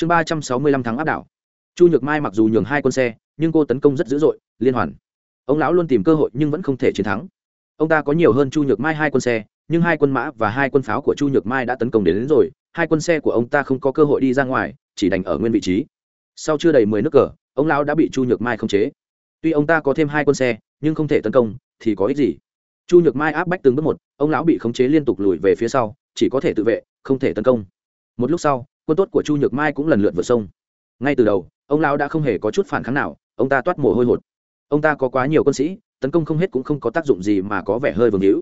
chương ba trăm sáu mươi lăm tháng áp đảo. Chu nhược mai mặc dù nhường hai quân xe nhưng cô tấn công rất dữ dội liên hoàn. Ông lão luôn tìm cơ hội nhưng vẫn không thể chiến thắng. Ông ta có nhiều hơn chu nhược mai hai quân xe nhưng hai quân mã và hai quân pháo của chu nhược mai đã tấn công đến, đến rồi hai quân xe của ông ta không có cơ hội đi ra ngoài chỉ đành ở nguyên vị trí. Sau chưa đầy mười nước cờ ông lão đã bị chu nhược mai khống chế. Tuy ông ta có thêm hai quân xe nhưng không thể tấn công thì có ích gì? Chu nhược mai áp bách từng bước một ông lão bị khống chế liên tục lùi về phía sau chỉ có thể tự vệ không thể tấn công. Một lúc sau quân tốt của chu nhược mai cũng lần lượt vượt sông. Ngay từ đầu, ông lão đã không hề có chút phản kháng nào, ông ta toát mồ hôi hột. Ông ta có quá nhiều quân sĩ, tấn công không hết cũng không có tác dụng gì mà có vẻ hơi vương hữu.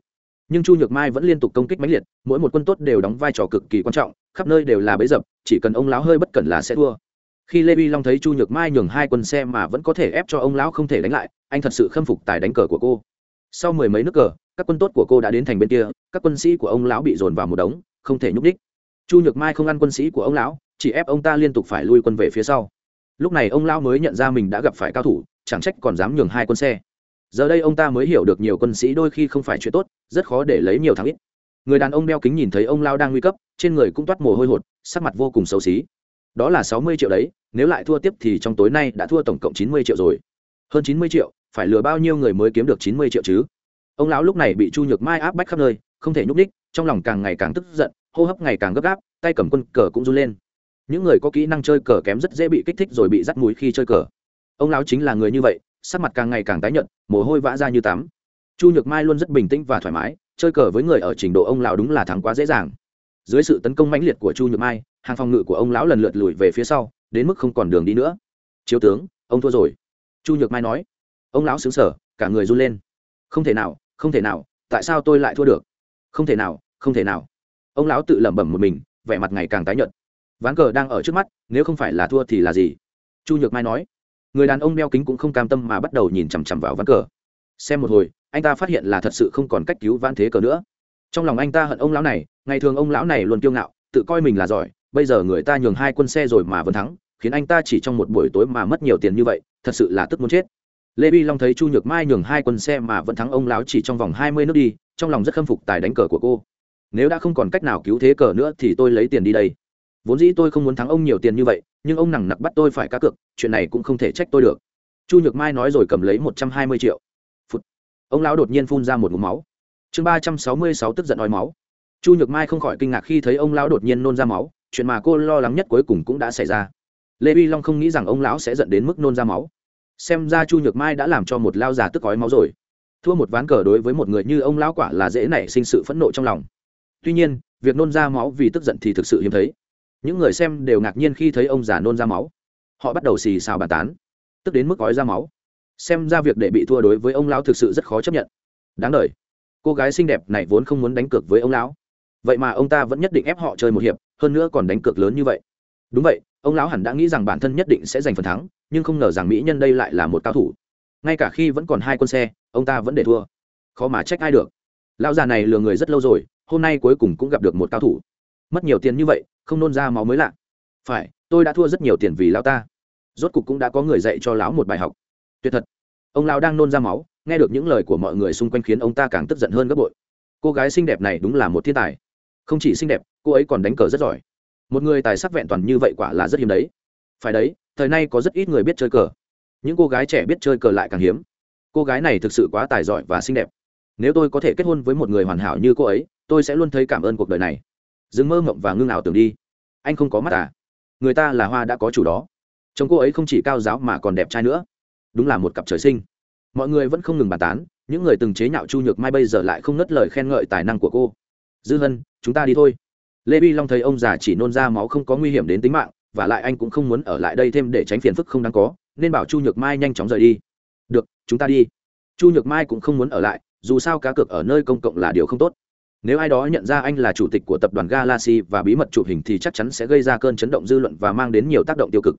Nhưng chu nhược mai vẫn liên tục công kích mãnh liệt, mỗi một quân tốt đều đóng vai trò cực kỳ quan trọng, khắp nơi đều là bấy dập, chỉ cần ông lão hơi bất cẩn là sẽ thua. Khi lê vi long thấy chu nhược mai nhường hai quân xe mà vẫn có thể ép cho ông lão không thể đánh lại, anh thật sự khâm phục tài đánh cờ của cô. Sau mười mấy nước cờ, các quân tốt của cô đã đến thành bên kia, các quân sĩ của ông lão bị dồn vào một đống, không thể nhúc đích chu nhược mai không ăn quân sĩ của ông lão, chỉ ép ông ta liên tục phải lui quân về phía sau. Lúc này ông lão mới nhận ra mình đã gặp phải cao thủ, chẳng trách còn dám nhường hai quân xe. Giờ đây ông ta mới hiểu được nhiều quân sĩ đôi khi không phải chuyện tốt, rất khó để lấy nhiều thắng ít. Người đàn ông đeo kính nhìn thấy ông lao đang nguy cấp, trên người cũng toát mồ hôi hột, sắc mặt vô cùng xấu xí. Đó là sáu mươi triệu đấy, nếu lại thua tiếp thì trong tối nay đã thua tổng cộng chín mươi triệu rồi. Hơn chín mươi triệu, phải lừa bao nhiêu người mới kiếm được chín mươi triệu chứ? Ông lão lúc này bị chu nhược mai áp bách khắp nơi, không thể nhúc ních trong lòng càng ngày càng tức giận hô hấp ngày càng gấp gáp, tay cầm quân cờ cũng run lên. Những người có kỹ năng chơi cờ kém rất dễ bị kích thích rồi bị rắt mũi khi chơi cờ. Ông lão chính là người như vậy, sắc mặt càng ngày càng tái nhợt, mồ hôi vã ra như tắm. Chu nhược mai luôn rất bình tĩnh và thoải mái, chơi cờ với người ở trình độ ông lão đúng là thắng quá dễ dàng. Dưới sự tấn công mãnh liệt của chu nhược mai, hàng phòng ngự của ông lão lần lượt lùi về phía sau, đến mức không còn đường đi nữa. Chiếu tướng, ông thua rồi. Chu nhược mai nói. Ông lão xứng sở cả người run lên. Không thể nào, không thể nào, tại sao tôi lại thua được? Không thể nào, không thể nào ông lão tự lẩm bẩm một mình, vẻ mặt ngày càng tái nhợt. Ván cờ đang ở trước mắt, nếu không phải là thua thì là gì? Chu nhược mai nói. Người đàn ông đeo kính cũng không cam tâm mà bắt đầu nhìn chằm chằm vào ván cờ. Xem một hồi, anh ta phát hiện là thật sự không còn cách cứu ván thế cờ nữa. Trong lòng anh ta hận ông lão này, ngày thường ông lão này luôn kiêu ngạo, tự coi mình là giỏi, bây giờ người ta nhường hai quân xe rồi mà vẫn thắng, khiến anh ta chỉ trong một buổi tối mà mất nhiều tiền như vậy, thật sự là tức muốn chết. Lê vi long thấy chu nhược mai nhường hai quân xe mà vẫn thắng ông lão chỉ trong vòng hai mươi nước đi, trong lòng rất khâm phục tài đánh cờ của cô nếu đã không còn cách nào cứu thế cờ nữa thì tôi lấy tiền đi đây. Vốn dĩ tôi không muốn thắng ông nhiều tiền như vậy, nhưng ông nằng nặc bắt tôi phải cá cược, chuyện này cũng không thể trách tôi được. Chu nhược mai nói rồi cầm lấy một trăm hai mươi triệu. Phụt. ông lão đột nhiên phun ra một mũ máu. Chương ba trăm sáu mươi sáu tức giận nói máu. Chu nhược mai không khỏi kinh ngạc khi thấy ông lão đột nhiên nôn ra máu, chuyện mà cô lo lắng nhất cuối cùng cũng đã xảy ra. Lê vi long không nghĩ rằng ông lão sẽ dẫn đến mức nôn ra máu. Xem ra chu nhược mai đã làm cho một lao già tức ói máu rồi. Thua một ván cờ đối với một người như ông lão quả là dễ nảy sinh sự phẫn nộ trong lòng tuy nhiên, việc nôn ra máu vì tức giận thì thực sự hiếm thấy. Những người xem đều ngạc nhiên khi thấy ông già nôn ra máu. Họ bắt đầu xì xào bàn tán, tức đến mức gói ra máu. Xem ra việc để bị thua đối với ông lão thực sự rất khó chấp nhận. Đáng đ cô gái xinh đẹp này vốn không muốn đánh cược với ông lão. Vậy mà ông ta vẫn nhất định ép họ chơi một hiệp, hơn nữa còn đánh cược lớn như vậy. Đúng vậy, ông lão hẳn đã nghĩ rằng bản thân nhất định sẽ giành phần thắng, nhưng không ngờ rằng mỹ nhân đây lại là một cao thủ. Ngay cả khi vẫn còn hai quân xe, ông ta vẫn để thua. Khó mà trách ai được. Lão già này lừa người rất lâu rồi hôm nay cuối cùng cũng gặp được một cao thủ. Mất nhiều tiền như vậy, không nôn ra máu mới lạ. Phải, tôi đã thua rất nhiều tiền vì lão ta. Rốt cục cũng đã có người dạy cho lão một bài học. Tuyệt thật. Ông lão đang nôn ra máu, nghe được những lời của mọi người xung quanh khiến ông ta càng tức giận hơn gấp bội. Cô gái xinh đẹp này đúng là một thiên tài. Không chỉ xinh đẹp, cô ấy còn đánh cờ rất giỏi. Một người tài sắc vẹn toàn như vậy quả là rất hiếm đấy. Phải đấy, thời nay có rất ít người biết chơi cờ. Những cô gái trẻ biết chơi cờ lại càng hiếm. Cô gái này thực sự quá tài giỏi và xinh đẹp. Nếu tôi có thể kết hôn với một người hoàn hảo như cô ấy tôi sẽ luôn thấy cảm ơn cuộc đời này. Dừng mơ mộng và ngưng ảo tưởng đi. Anh không có mắt à? Người ta là hoa đã có chủ đó. Chồng cô ấy không chỉ cao giáo mà còn đẹp trai nữa. Đúng là một cặp trời sinh. Mọi người vẫn không ngừng bàn tán, những người từng chế nhạo chu nhược mai bây giờ lại không ngất lời khen ngợi tài năng của cô. Dư hân, chúng ta đi thôi. Lê vi long thấy ông già chỉ nôn ra máu không có nguy hiểm đến tính mạng, và lại anh cũng không muốn ở lại đây thêm để tránh phiền phức không đáng có, nên bảo chu nhược mai nhanh chóng rời đi. Được, chúng ta đi. Chu nhược mai cũng không muốn ở lại, dù sao cá cược ở nơi công cộng là điều không tốt nếu ai đó nhận ra anh là chủ tịch của tập đoàn galaxy và bí mật chụp hình thì chắc chắn sẽ gây ra cơn chấn động dư luận và mang đến nhiều tác động tiêu cực.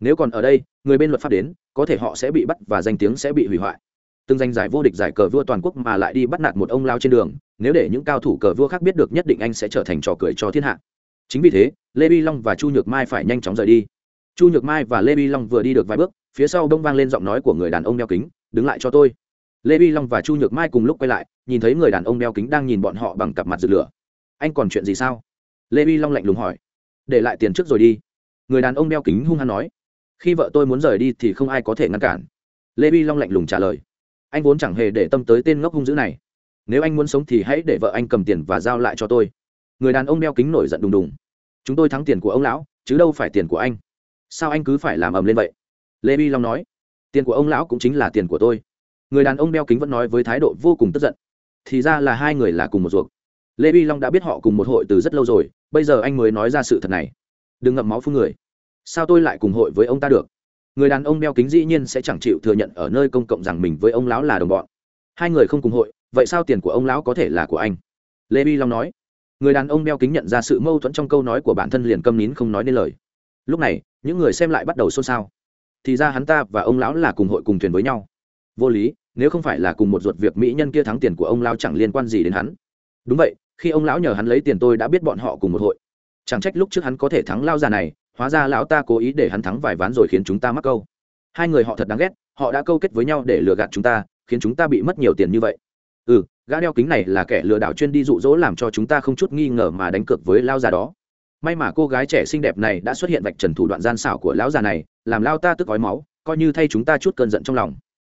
Nếu còn ở đây, người bên luật pháp đến, có thể họ sẽ bị bắt và danh tiếng sẽ bị hủy hoại. Từng danh giải vô địch giải cờ vua toàn quốc mà lại đi bắt nạt một ông lao trên đường, nếu để những cao thủ cờ vua khác biết được nhất định anh sẽ trở thành trò cười cho thiên hạ. Chính vì thế, lê bi long và chu nhược mai phải nhanh chóng rời đi. Chu nhược mai và lê bi long vừa đi được vài bước, phía sau đông vang lên giọng nói của người đàn ông đeo kính, đứng lại cho tôi lê vi long và chu nhược mai cùng lúc quay lại, nhìn thấy người đàn ông đeo kính đang nhìn bọn họ bằng cặp mặt rực lửa. Anh còn chuyện gì sao? Lê vi long lạnh lùng hỏi. Để lại tiền trước rồi đi. Người đàn ông đeo kính hung hăng nói. Khi vợ tôi muốn rời đi thì không ai có thể ngăn cản. Lê vi long lạnh lùng trả lời. Anh vốn chẳng hề để tâm tới tên ngốc hung dữ này. Nếu anh muốn sống thì hãy để vợ anh cầm tiền và giao lại cho tôi. Người đàn ông đeo kính nổi giận đùng đùng. Chúng tôi thắng tiền của ông lão, chứ đâu phải tiền của anh. Sao anh cứ phải làm ầm lên vậy? Lê vi long nói. Tiền của ông lão cũng chính là tiền của tôi người đàn ông đeo kính vẫn nói với thái độ vô cùng tức giận. Thì ra là hai người là cùng một ruột. Lê vi long đã biết họ cùng một hội từ rất lâu rồi, bây giờ anh mới nói ra sự thật này. Đừng ngậm máu phương người. Sao tôi lại cùng hội với ông ta được? Người đàn ông đeo kính dĩ nhiên sẽ chẳng chịu thừa nhận ở nơi công cộng rằng mình với ông lão là đồng bọn. Hai người không cùng hội, vậy sao tiền của ông lão có thể là của anh? Lê vi long nói. Người đàn ông đeo kính nhận ra sự mâu thuẫn trong câu nói của bản thân liền câm nín không nói nên lời. Lúc này, những người xem lại bắt đầu xôn xao. Thì ra hắn ta và ông lão là cùng hội cùng thuyền với nhau vô lý, nếu không phải là cùng một ruột việc mỹ nhân kia thắng tiền của ông lão chẳng liên quan gì đến hắn. Đúng vậy, khi ông lão nhờ hắn lấy tiền tôi đã biết bọn họ cùng một hội. Chẳng trách lúc trước hắn có thể thắng lao già này, hóa ra lão ta cố ý để hắn thắng vài ván rồi khiến chúng ta mắc câu. Hai người họ thật đáng ghét, họ đã câu kết với nhau để lừa gạt chúng ta, khiến chúng ta bị mất nhiều tiền như vậy. Ừ gã đeo kính này là kẻ lừa đảo chuyên đi dụ dỗ làm cho chúng ta không chút nghi ngờ mà đánh cược với lao già đó. May mà cô gái trẻ xinh đẹp này đã xuất hiện vạch trần thủ đoạn gian xảo của lão già này, làm lao ta tức ói máu, coi như thay chúng ta chút cơn giận trong lòng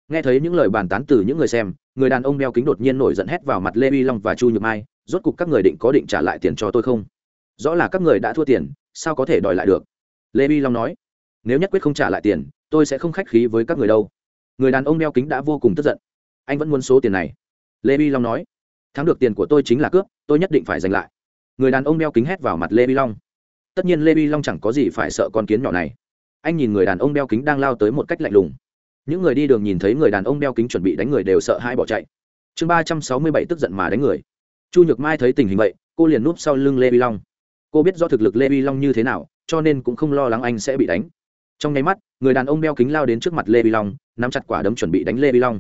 nghe thấy những lời bàn tán từ những người xem, người đàn ông đeo kính đột nhiên nổi giận hét vào mặt lê vi long và chu nhược mai, rốt cục các người định có định trả lại tiền cho tôi không? Rõ là các người đã thua tiền, sao có thể đòi lại được? Lê vi long nói, nếu nhất quyết không trả lại tiền, tôi sẽ không khách khí với các người đâu. Người đàn ông đeo kính đã vô cùng tức giận. Anh vẫn muốn số tiền này. Lê vi long nói, thắng được tiền của tôi chính là cướp, tôi nhất định phải giành lại. Người đàn ông đeo kính hét vào mặt lê vi long. Tất nhiên lê vi long chẳng có gì phải sợ con kiến nhỏ này. Anh nhìn người đàn ông đeo kính đang lao tới một cách lạnh lùng những người đi đường nhìn thấy người đàn ông đeo kính chuẩn bị đánh người đều sợ hãi bỏ chạy. Chương ba trăm sáu mươi bảy tức giận mà đánh người. Chu nhược mai thấy tình hình vậy, cô liền núp sau lưng lê vi long. Cô biết do thực lực lê vi long như thế nào, cho nên cũng không lo lắng anh sẽ bị đánh. Trong nháy mắt, người đàn ông đeo kính lao đến trước mặt lê vi long, nắm chặt quả đấm chuẩn bị đánh lê vi long.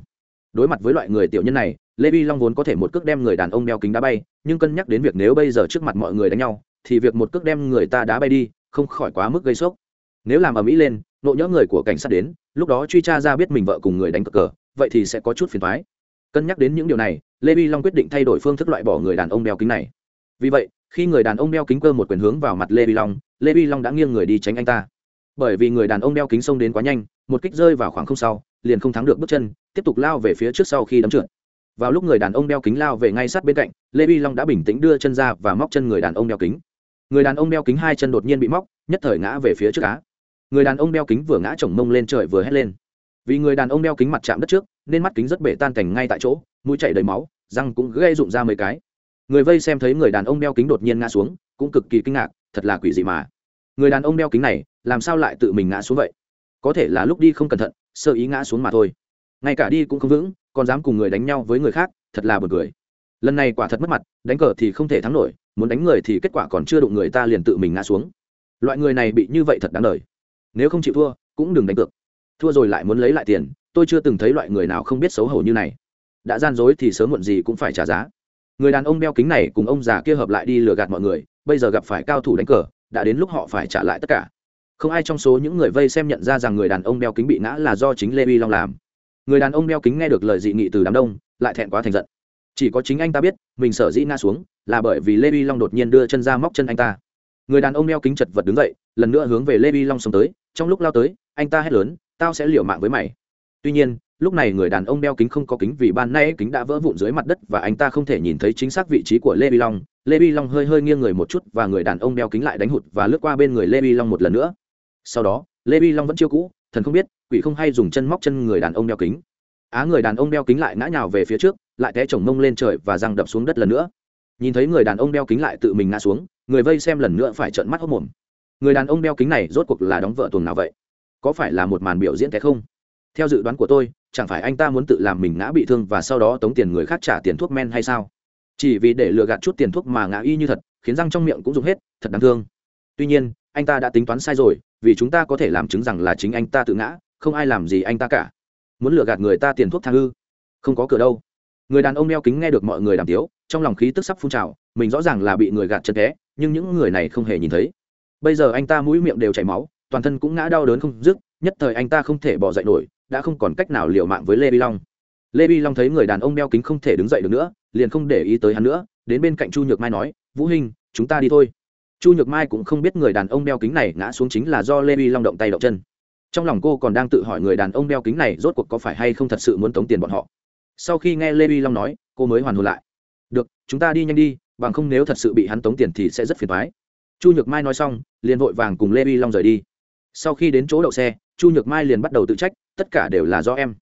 Đối mặt với loại người tiểu nhân này, lê vi long vốn có thể một cước đem người đàn ông đeo kính đá bay, nhưng cân nhắc đến việc nếu bây giờ trước mặt mọi người đánh nhau, thì việc một cước đem người ta đá bay đi, không khỏi quá mức gây sốc. Nếu làm ở mỹ lên nộ nhỡ người của cảnh sát đến, lúc đó truy tra ra biết mình vợ cùng người đánh cờ cờ, vậy thì sẽ có chút phiền thoái cân nhắc đến những điều này, lê vi long quyết định thay đổi phương thức loại bỏ người đàn ông đeo kính này. Vì vậy, khi người đàn ông đeo kính cơ một quyền hướng vào mặt lê vi long, lê vi long đã nghiêng người đi tránh anh ta. Bởi vì người đàn ông đeo kính xông đến quá nhanh, một kích rơi vào khoảng không sau, liền không thắng được bước chân, tiếp tục lao về phía trước sau khi đấm trượt. Vào lúc người đàn ông đeo kính lao về ngay sát bên cạnh, lê vi long đã bình tĩnh đưa chân ra và móc chân người đàn ông đeo kính. Người đàn ông đeo kính hai chân đột nhiên bị móc, nhất thời ngã về phía trước á người đàn ông đeo kính vừa ngã chồng mông lên trời vừa hét lên. Vì người đàn ông đeo kính mặt chạm đất trước, nên mắt kính rất bể tan cảnh ngay tại chỗ, mũi chảy đầy máu, răng cũng gây rụng ra mấy cái. Người vây xem thấy người đàn ông đeo kính đột nhiên ngã xuống, cũng cực kỳ kinh ngạc, thật là quỷ dị mà. Người đàn ông đeo kính này, làm sao lại tự mình ngã xuống vậy? Có thể là lúc đi không cẩn thận, sơ ý ngã xuống mà thôi. Ngay cả đi cũng không vững, còn dám cùng người đánh nhau với người khác, thật là buồn cười. Lần này quả thật mất mặt, đánh cờ thì không thể thắng nổi, muốn đánh người thì kết quả còn chưa đụng người ta liền tự mình ngã xuống. Loại người này bị như vậy thật đáng đời nếu không chịu thua, cũng đừng đánh cược. Thua rồi lại muốn lấy lại tiền, tôi chưa từng thấy loại người nào không biết xấu hổ như này. Đã gian dối thì sớm muộn gì cũng phải trả giá. Người đàn ông đeo kính này cùng ông già kia hợp lại đi lừa gạt mọi người, bây giờ gặp phải cao thủ đánh cờ, đã đến lúc họ phải trả lại tất cả. Không ai trong số những người vây xem nhận ra rằng người đàn ông đeo kính bị ngã là do chính lê vi long làm. Người đàn ông đeo kính nghe được lời dị nghị từ đám đông, lại thẹn quá thành giận. Chỉ có chính anh ta biết, mình sở dĩ ngã xuống, là bởi vì lê vi long đột nhiên đưa chân ra móc chân anh ta. Người đàn ông đeo kính chật vật đứng dậy, lần nữa hướng về lê vi long xông tới trong lúc lao tới, anh ta hét lớn, tao sẽ liều mạng với mày. Tuy nhiên, lúc này người đàn ông đeo kính không có kính vì ban nay kính đã vỡ vụn dưới mặt đất và anh ta không thể nhìn thấy chính xác vị trí của lê bi long. Lê bi long hơi hơi nghiêng người một chút và người đàn ông đeo kính lại đánh hụt và lướt qua bên người lê bi long một lần nữa. Sau đó, lê bi long vẫn chiêu cũ, thần không biết, quỷ không hay dùng chân móc chân người đàn ông đeo kính. Á, người đàn ông đeo kính lại ngã nhào về phía trước, lại té chồng mông lên trời và răng đập xuống đất lần nữa. Nhìn thấy người đàn ông đeo kính lại tự mình ngã xuống, người vây xem lần nữa phải trợn mắt hốc mồm người đàn ông đeo kính này rốt cuộc là đóng vợ tuồng nào vậy? Có phải là một màn biểu diễn thế không? Theo dự đoán của tôi, chẳng phải anh ta muốn tự làm mình ngã bị thương và sau đó tống tiền người khác trả tiền thuốc men hay sao? Chỉ vì để lừa gạt chút tiền thuốc mà ngã y như thật, khiến răng trong miệng cũng dùng hết, thật đáng thương. Tuy nhiên, anh ta đã tính toán sai rồi, vì chúng ta có thể làm chứng rằng là chính anh ta tự ngã, không ai làm gì anh ta cả. Muốn lừa gạt người ta tiền thuốc thang ư không có cửa đâu. Người đàn ông đeo kính nghe được mọi người đàm tiếu, trong lòng khí tức sắp phun trào, mình rõ ràng là bị người gạt chân té, nhưng những người này không hề nhìn thấy bây giờ anh ta mũi miệng đều chảy máu, toàn thân cũng ngã đau đớn không dứt, nhất thời anh ta không thể bỏ dậy nổi, đã không còn cách nào liều mạng với lê bi long. Lê bi long thấy người đàn ông đeo kính không thể đứng dậy được nữa, liền không để ý tới hắn nữa, đến bên cạnh chu nhược mai nói, vũ hình chúng ta đi thôi. Chu nhược mai cũng không biết người đàn ông đeo kính này ngã xuống chính là do lê bi long động tay động chân. Trong lòng cô còn đang tự hỏi người đàn ông đeo kính này rốt cuộc có phải hay không thật sự muốn tống tiền bọn họ. Sau khi nghe lê bi long nói, cô mới hoàn hồn lại. Được, chúng ta đi nhanh đi, bằng không nếu thật sự bị hắn tống tiền thì sẽ rất phiền thoái chu nhược mai nói xong, liền vội vàng cùng lê vi long rời đi. Sau khi đến chỗ đậu xe, chu nhược mai liền bắt đầu tự trách, tất cả đều là do em.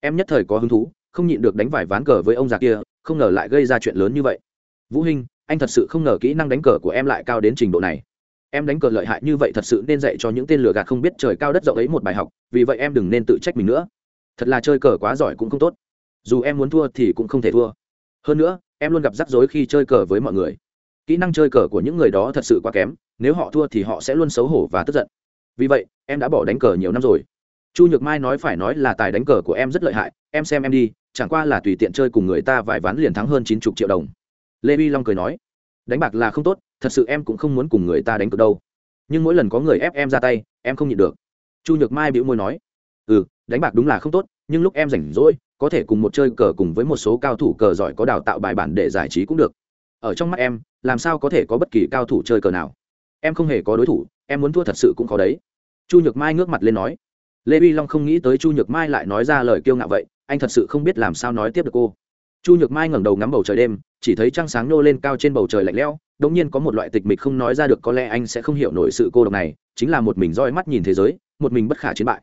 Em nhất thời có hứng thú, không nhịn được đánh vải ván cờ với ông già kia, không ngờ lại gây ra chuyện lớn như vậy. Vũ hinh, anh thật sự không ngờ kỹ năng đánh cờ của em lại cao đến trình độ này. Em đánh cờ lợi hại như vậy thật sự nên dạy cho những tên lừa gạt không biết trời cao đất rộng ấy một bài học, vì vậy em đừng nên tự trách mình nữa. Thật là chơi cờ quá giỏi cũng không tốt. Dù em muốn thua thì cũng không thể thua. Hơn nữa, em luôn gặp rắc rối khi chơi cờ với mọi người kỹ năng chơi cờ của những người đó thật sự quá kém, nếu họ thua thì họ sẽ luôn xấu hổ và tức giận. Vì vậy, em đã bỏ đánh cờ nhiều năm rồi. Chu nhược mai nói phải nói là tài đánh cờ của em rất lợi hại, em xem em đi, chẳng qua là tùy tiện chơi cùng người ta vài ván liền thắng hơn chín chục triệu đồng. Lê vi long cười nói, đánh bạc là không tốt, thật sự em cũng không muốn cùng người ta đánh cược đâu. Nhưng mỗi lần có người ép em ra tay, em không nhịn được. Chu nhược mai bĩu môi nói ừ đánh bạc đúng là không tốt, nhưng lúc em rảnh rỗi, có thể cùng một chơi cờ cùng với một số cao thủ cờ giỏi có đào tạo bài bản để giải trí cũng được. Ở trong mắt em làm sao có thể có bất kỳ cao thủ chơi cờ nào? Em không hề có đối thủ, em muốn thua thật sự cũng khó đấy. Chu nhược mai ngước mặt lên nói. Lê vi long không nghĩ tới chu nhược mai lại nói ra lời kiêu ngạo vậy, anh thật sự không biết làm sao nói tiếp được cô. Chu nhược mai ngẩng đầu ngắm bầu trời đêm, chỉ thấy trăng sáng nô lên cao trên bầu trời lạnh lẽo đ ỗ n g nhiên có một loại tịch mịch không nói ra được, có lẽ anh sẽ không hiểu nổi sự cô độc này, chính là một mình roi mắt nhìn thế giới, một mình bất khả chiến bại.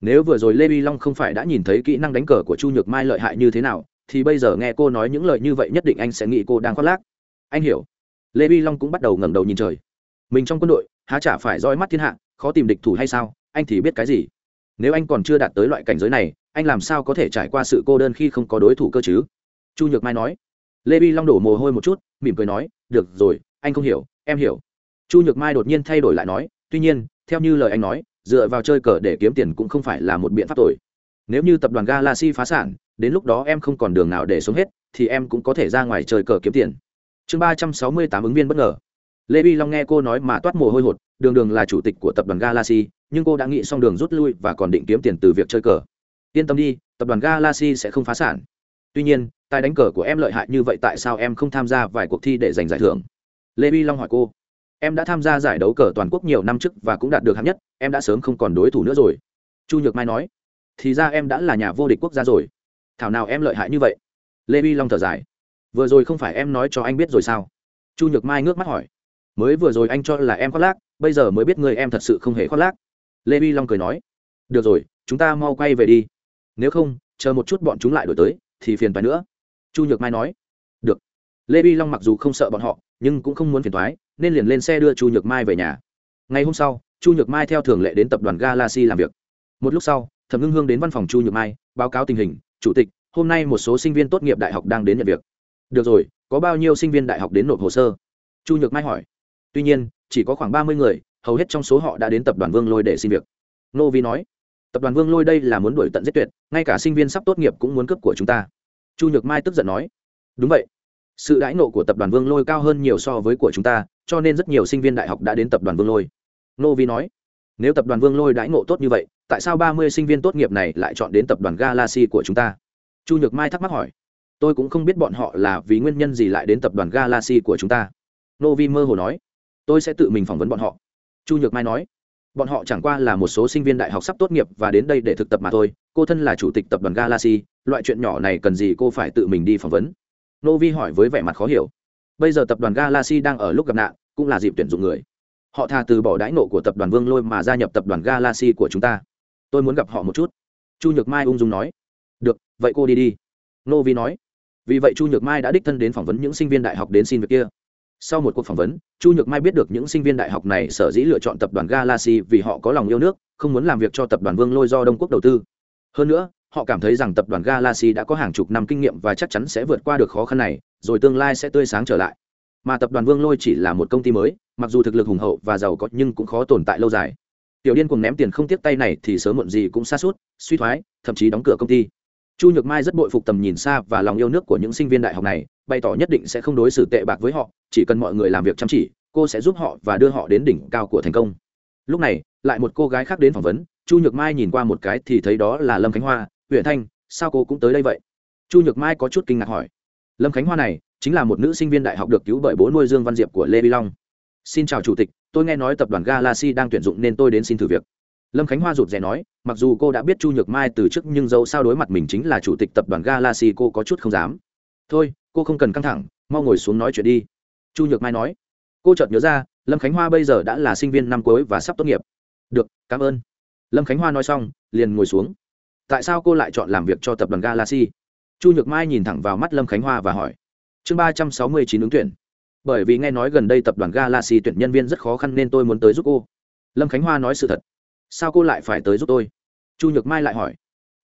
Nếu vừa rồi lê vi long không phải đã nhìn thấy kỹ năng đánh cờ của chu nhược mai lợi hại như thế nào, thì bây giờ nghe cô nói những lời như vậy nhất định anh sẽ nghĩ cô đang khoác lác. Anh hiểu lê vi long cũng bắt đầu ngẩng đầu nhìn trời mình trong quân đội há chả phải roi mắt thiên hạ khó tìm địch thủ hay sao anh thì biết cái gì nếu anh còn chưa đạt tới loại cảnh giới này anh làm sao có thể trải qua sự cô đơn khi không có đối thủ cơ chứ chu nhược mai nói lê vi long đổ mồ hôi một chút mỉm cười nói được rồi anh không hiểu em hiểu chu nhược mai đột nhiên thay đổi lại nói tuy nhiên theo như lời anh nói dựa vào chơi cờ để kiếm tiền cũng không phải là một biện pháp tồi. nếu như tập đoàn galaxy phá sản đến lúc đó em không còn đường nào để sống hết thì em cũng có thể ra ngoài chơi cờ kiếm tiền chương ba trăm sáu mươi tám ứng viên bất ngờ. Lê vi long nghe cô nói mà toát mồ hôi hột, đường đường là chủ tịch của tập đoàn galaxy, nhưng cô đã nghĩ xong đường rút lui và còn định kiếm tiền từ việc chơi cờ. Yên tâm đi, tập đoàn galaxy sẽ không phá sản. Tuy nhiên, tài đánh cờ của em lợi hại như vậy tại sao em không tham gia vài cuộc thi để giành giải thưởng? Lê vi long hỏi cô. Em đã tham gia giải đấu cờ toàn quốc nhiều năm trước và cũng đạt được hạng nhất, em đã sớm không còn đối thủ nữa rồi. Chu nhược mai nói. Thì ra em đã là nhà vô địch quốc gia rồi. Thảo nào em lợi hại như vậy? Lê vi long thở dài vừa rồi không phải em nói cho anh biết rồi sao? Chu nhược mai ngước mắt hỏi. Mới vừa rồi anh cho là em khoác lác, bây giờ mới biết người em thật sự không hề khoác lác. Lê vi long cười nói. Được rồi, chúng ta mau quay về đi. Nếu không, chờ một chút bọn chúng lại đổi tới, thì phiền phái nữa. Chu nhược mai nói. Được. Lê vi long mặc dù không sợ bọn họ, nhưng cũng không muốn phiền thoái nên liền lên xe đưa chu nhược mai về nhà. Ngày hôm sau, chu nhược mai theo thường lệ đến tập đoàn galaxy làm việc. Một lúc sau, thẩm ngưng hương đến văn phòng chu nhược mai, báo cáo tình hình, chủ tịch, hôm nay một số sinh viên tốt nghiệp đại học đang đến nhận việc được rồi, có bao nhiêu sinh viên đại học đến nộp hồ sơ? Chu nhược mai hỏi. Tuy nhiên, chỉ có khoảng ba mươi người, hầu hết trong số họ đã đến tập đoàn vương lôi để xin việc. Nô vi nói, tập đoàn vương lôi đây là muốn đuổi tận giết tuyệt, ngay cả sinh viên sắp tốt nghiệp cũng muốn cướp của chúng ta. Chu nhược mai tức giận nói, đúng vậy. Sự đãi nộ của tập đoàn vương lôi cao hơn nhiều so với của chúng ta, cho nên rất nhiều sinh viên đại học đã đến tập đoàn vương lôi. Nô vi nói, nếu tập đoàn vương lôi đãi ngộ tốt như vậy, tại sao ba mươi sinh viên tốt nghiệp này lại chọn đến tập đoàn galaxy của chúng ta? Chu nhược mai thắc mắc hỏi tôi cũng không biết bọn họ là vì nguyên nhân gì lại đến tập đoàn galaxy của chúng ta. Nô vi mơ hồ nói. Tôi sẽ tự mình phỏng vấn bọn họ. Chu nhược mai nói. Bọn họ chẳng qua là một số sinh viên đại học sắp tốt nghiệp và đến đây để thực tập mà thôi. Cô thân là chủ tịch tập đoàn galaxy, loại chuyện nhỏ này cần gì cô phải tự mình đi phỏng vấn? Nô vi hỏi với vẻ mặt khó hiểu. Bây giờ tập đoàn galaxy đang ở lúc gặp nạn, cũng là dịp tuyển dụng người. Họ thà từ bỏ đãi nộ của tập đoàn vương lôi mà gia nhập tập đoàn galaxy của chúng ta. Tôi muốn gặp họ một chút. Chu nhược mai ung dung nói. Được, vậy cô đi đi. Nô vi nói vì vậy chu nhược mai đã đích thân đến phỏng vấn những sinh viên đại học đến xin việc kia. Sau một cuộc phỏng vấn, chu nhược mai biết được những sinh viên đại học này sở dĩ lựa chọn tập đoàn galaxy vì họ có lòng yêu nước, không muốn làm việc cho tập đoàn vương lôi do đông quốc đầu tư. Hơn nữa, họ cảm thấy rằng tập đoàn galaxy đã có hàng chục năm kinh nghiệm và chắc chắn sẽ vượt qua được khó khăn này, rồi tương lai sẽ tươi sáng trở lại. Mà tập đoàn vương lôi chỉ là một công ty mới, mặc dù thực lực hùng hậu và giàu có nhưng cũng khó tồn tại lâu dài. Tiểu điên cùng ném tiền không tiếp tay này thì sớm muộn gì cũng xa suốt suy thoái, thậm chí đóng cửa công ty chu nhược mai rất bội phục tầm nhìn xa và lòng yêu nước của những sinh viên đại học này, bày tỏ nhất định sẽ không đối xử tệ bạc với họ, chỉ cần mọi người làm việc chăm chỉ, cô sẽ giúp họ và đưa họ đến đỉnh cao của thành công. Lúc này, lại một cô gái khác đến phỏng vấn, chu nhược mai nhìn qua một cái thì thấy đó là lâm khánh hoa huyện thanh, sao cô cũng tới đây vậy? Chu nhược mai có chút kinh ngạc hỏi. Lâm khánh hoa này, chính là một nữ sinh viên đại học được cứu bởi bố nuôi dương văn diệp của lê vi long. Xin chào chủ tịch, tôi nghe nói tập đoàn galaxy đang tuyển dụng nên tôi đến xin thử việc lâm khánh hoa rụt rè nói, mặc dù cô đã biết chu nhược mai từ trước nhưng dẫu sao đối mặt mình chính là chủ tịch tập đoàn galaxy, cô có chút không dám. Thôi, cô không cần căng thẳng, mau ngồi xuống nói chuyện đi. Chu nhược mai nói, cô chợt nhớ ra, lâm khánh hoa bây giờ đã là sinh viên năm cuối và sắp tốt nghiệp. Được, cảm ơn. Lâm khánh hoa nói xong, liền ngồi xuống. Tại sao cô lại chọn làm việc cho tập đoàn galaxy? Chu nhược mai nhìn thẳng vào mắt lâm khánh hoa và hỏi. Chương ba trăm sáu mươi chín ứng tuyển. Bởi vì nghe nói gần đây tập đoàn galaxy tuyển nhân viên rất khó khăn nên tôi muốn tới giúp cô. Lâm khánh hoa nói sự thật sao cô lại phải tới giúp tôi? Chu nhược mai lại hỏi.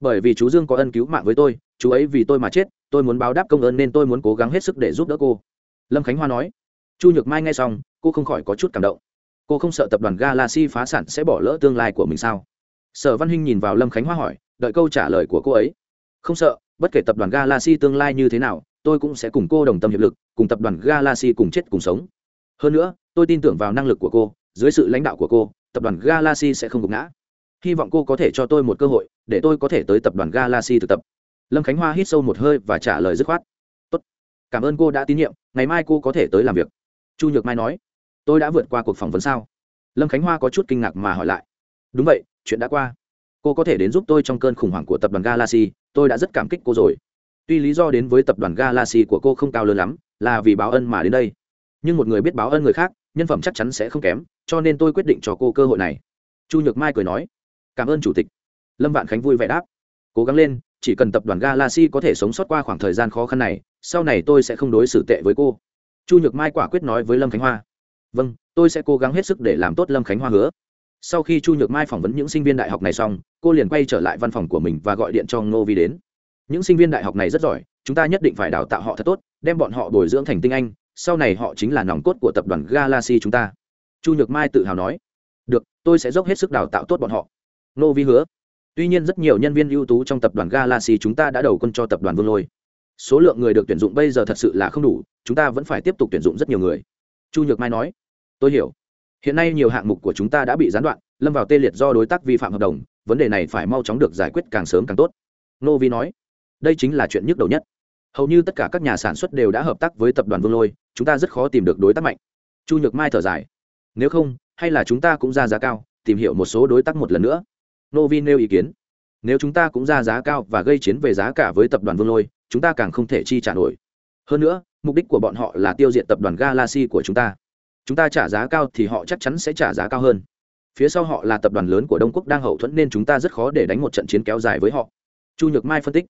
Bởi vì chú dương có ân cứu mạng với tôi, chú ấy vì tôi mà chết, tôi muốn báo đáp công ơn nên tôi muốn cố gắng hết sức để giúp đỡ cô. Lâm khánh hoa nói. Chu nhược mai nghe xong, cô không khỏi có chút cảm động. Cô không sợ tập đoàn galaxy phá sản sẽ bỏ lỡ tương lai của mình sao? Sở văn hinh nhìn vào lâm khánh hoa hỏi, đợi câu trả lời của cô ấy. Không sợ, bất kể tập đoàn galaxy tương lai như thế nào, tôi cũng sẽ cùng cô đồng tâm hiệp lực, cùng tập đoàn galaxy cùng chết cùng sống. Hơn nữa, tôi tin tưởng vào năng lực của cô, dưới sự lãnh đạo của cô tập đoàn galaxy sẽ không gục ngã. Hy vọng cô có thể cho tôi một cơ hội, để tôi có thể tới tập đoàn galaxy thực tập. Lâm khánh hoa hít sâu một hơi và trả lời dứt khoát. Tốt. cảm ơn cô đã tín nhiệm, ngày mai cô có thể tới làm việc. Chu nhược mai nói. Tôi đã vượt qua cuộc phỏng vấn sao? Lâm khánh hoa có chút kinh ngạc mà hỏi lại. Đúng vậy, chuyện đã qua. Cô có thể đến giúp tôi trong cơn khủng hoảng của tập đoàn galaxy, tôi đã rất cảm kích cô rồi. Tuy lý do đến với tập đoàn galaxy của cô không cao lớn lắm, là vì báo ân mà đến đây. Nhưng một người biết báo ân người khác, nhân phẩm chắc chắn sẽ không kém cho nên tôi quyết định cho cô cơ hội này. Chu nhược mai cười nói, cảm ơn chủ tịch. Lâm vạn khánh vui vẻ đáp, cố gắng lên, chỉ cần tập đoàn galaxy có thể sống sót qua khoảng thời gian khó khăn này, sau này tôi sẽ không đối xử tệ với cô. Chu nhược mai quả quyết nói với lâm khánh hoa vâng tôi sẽ cố gắng hết sức để làm tốt lâm khánh hoa hứa. Sau khi chu nhược mai phỏng vấn những sinh viên đại học này xong, cô liền quay trở lại văn phòng của mình và gọi điện cho ngô vi đến. Những sinh viên đại học này rất giỏi, chúng ta nhất định phải đào tạo họ thật tốt, đem bọn họ bồi dưỡng thành tinh anh, sau này họ chính là nòng cốt của tập đoàn galaxy chúng ta chu nhược mai tự hào nói, được, tôi sẽ dốc hết sức đào tạo tốt bọn họ. Nô vi hứa, tuy nhiên rất nhiều nhân viên ưu tú trong tập đoàn galaxy chúng ta đã đầu quân cho tập đoàn vương lôi. Số lượng người được tuyển dụng bây giờ thật sự là không đủ, chúng ta vẫn phải tiếp tục tuyển dụng rất nhiều người. Chu nhược mai nói, tôi hiểu. Hiện nay nhiều hạng mục của chúng ta đã bị gián đoạn, lâm vào tê liệt do đối tác vi phạm hợp đồng, vấn đề này phải mau chóng được giải quyết càng sớm càng tốt. Nô vi nói, đây chính là chuyện nhức đầu nhất. Hầu như tất cả các nhà sản xuất đều đã hợp tác với tập đoàn vương lôi, chúng ta rất khó tìm được đối tác mạnh. Chu nhược mai thở dài nếu không, hay là chúng ta cũng ra giá cao, tìm hiểu một số đối tác một lần nữa. Nô vi nêu ý kiến. Nếu chúng ta cũng ra giá cao và gây chiến về giá cả với tập đoàn vương lôi, chúng ta càng không thể chi trả nổi. Hơn nữa, mục đích của bọn họ là tiêu diệt tập đoàn galaxy của chúng ta. Chúng ta trả giá cao thì họ chắc chắn sẽ trả giá cao hơn. Phía sau họ là tập đoàn lớn của đông quốc đang hậu thuẫn nên chúng ta rất khó để đánh một trận chiến kéo dài với họ. Chu nhược mai phân tích.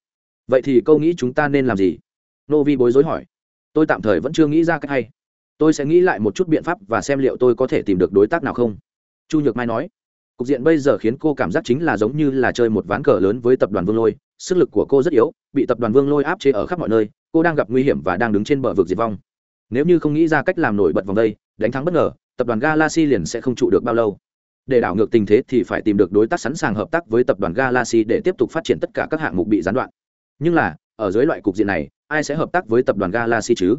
Vậy thì câu nghĩ chúng ta nên làm gì? Nô vi bối rối hỏi. Tôi tạm thời vẫn chưa nghĩ ra cách hay tôi sẽ nghĩ lại một chút biện pháp và xem liệu tôi có thể tìm được đối tác nào không. Chu nhược mai nói. Cục diện bây giờ khiến cô cảm giác chính là giống như là chơi một ván cờ lớn với tập đoàn vương lôi. Sức lực của cô rất yếu, bị tập đoàn vương lôi áp chế ở khắp mọi nơi. Cô đang gặp nguy hiểm và đang đứng trên bờ vực diệt vong. Nếu như không nghĩ ra cách làm nổi bật vòng đây, đánh thắng bất ngờ, tập đoàn galaxy liền sẽ không trụ được bao lâu. Để đảo ngược tình thế thì phải tìm được đối tác sẵn sàng hợp tác với tập đoàn galaxy để tiếp tục phát triển tất cả các hạng mục bị gián đoạn. Nhưng là, ở dưới loại cục diện này, ai sẽ hợp tác với tập đoàn galaxy chứ?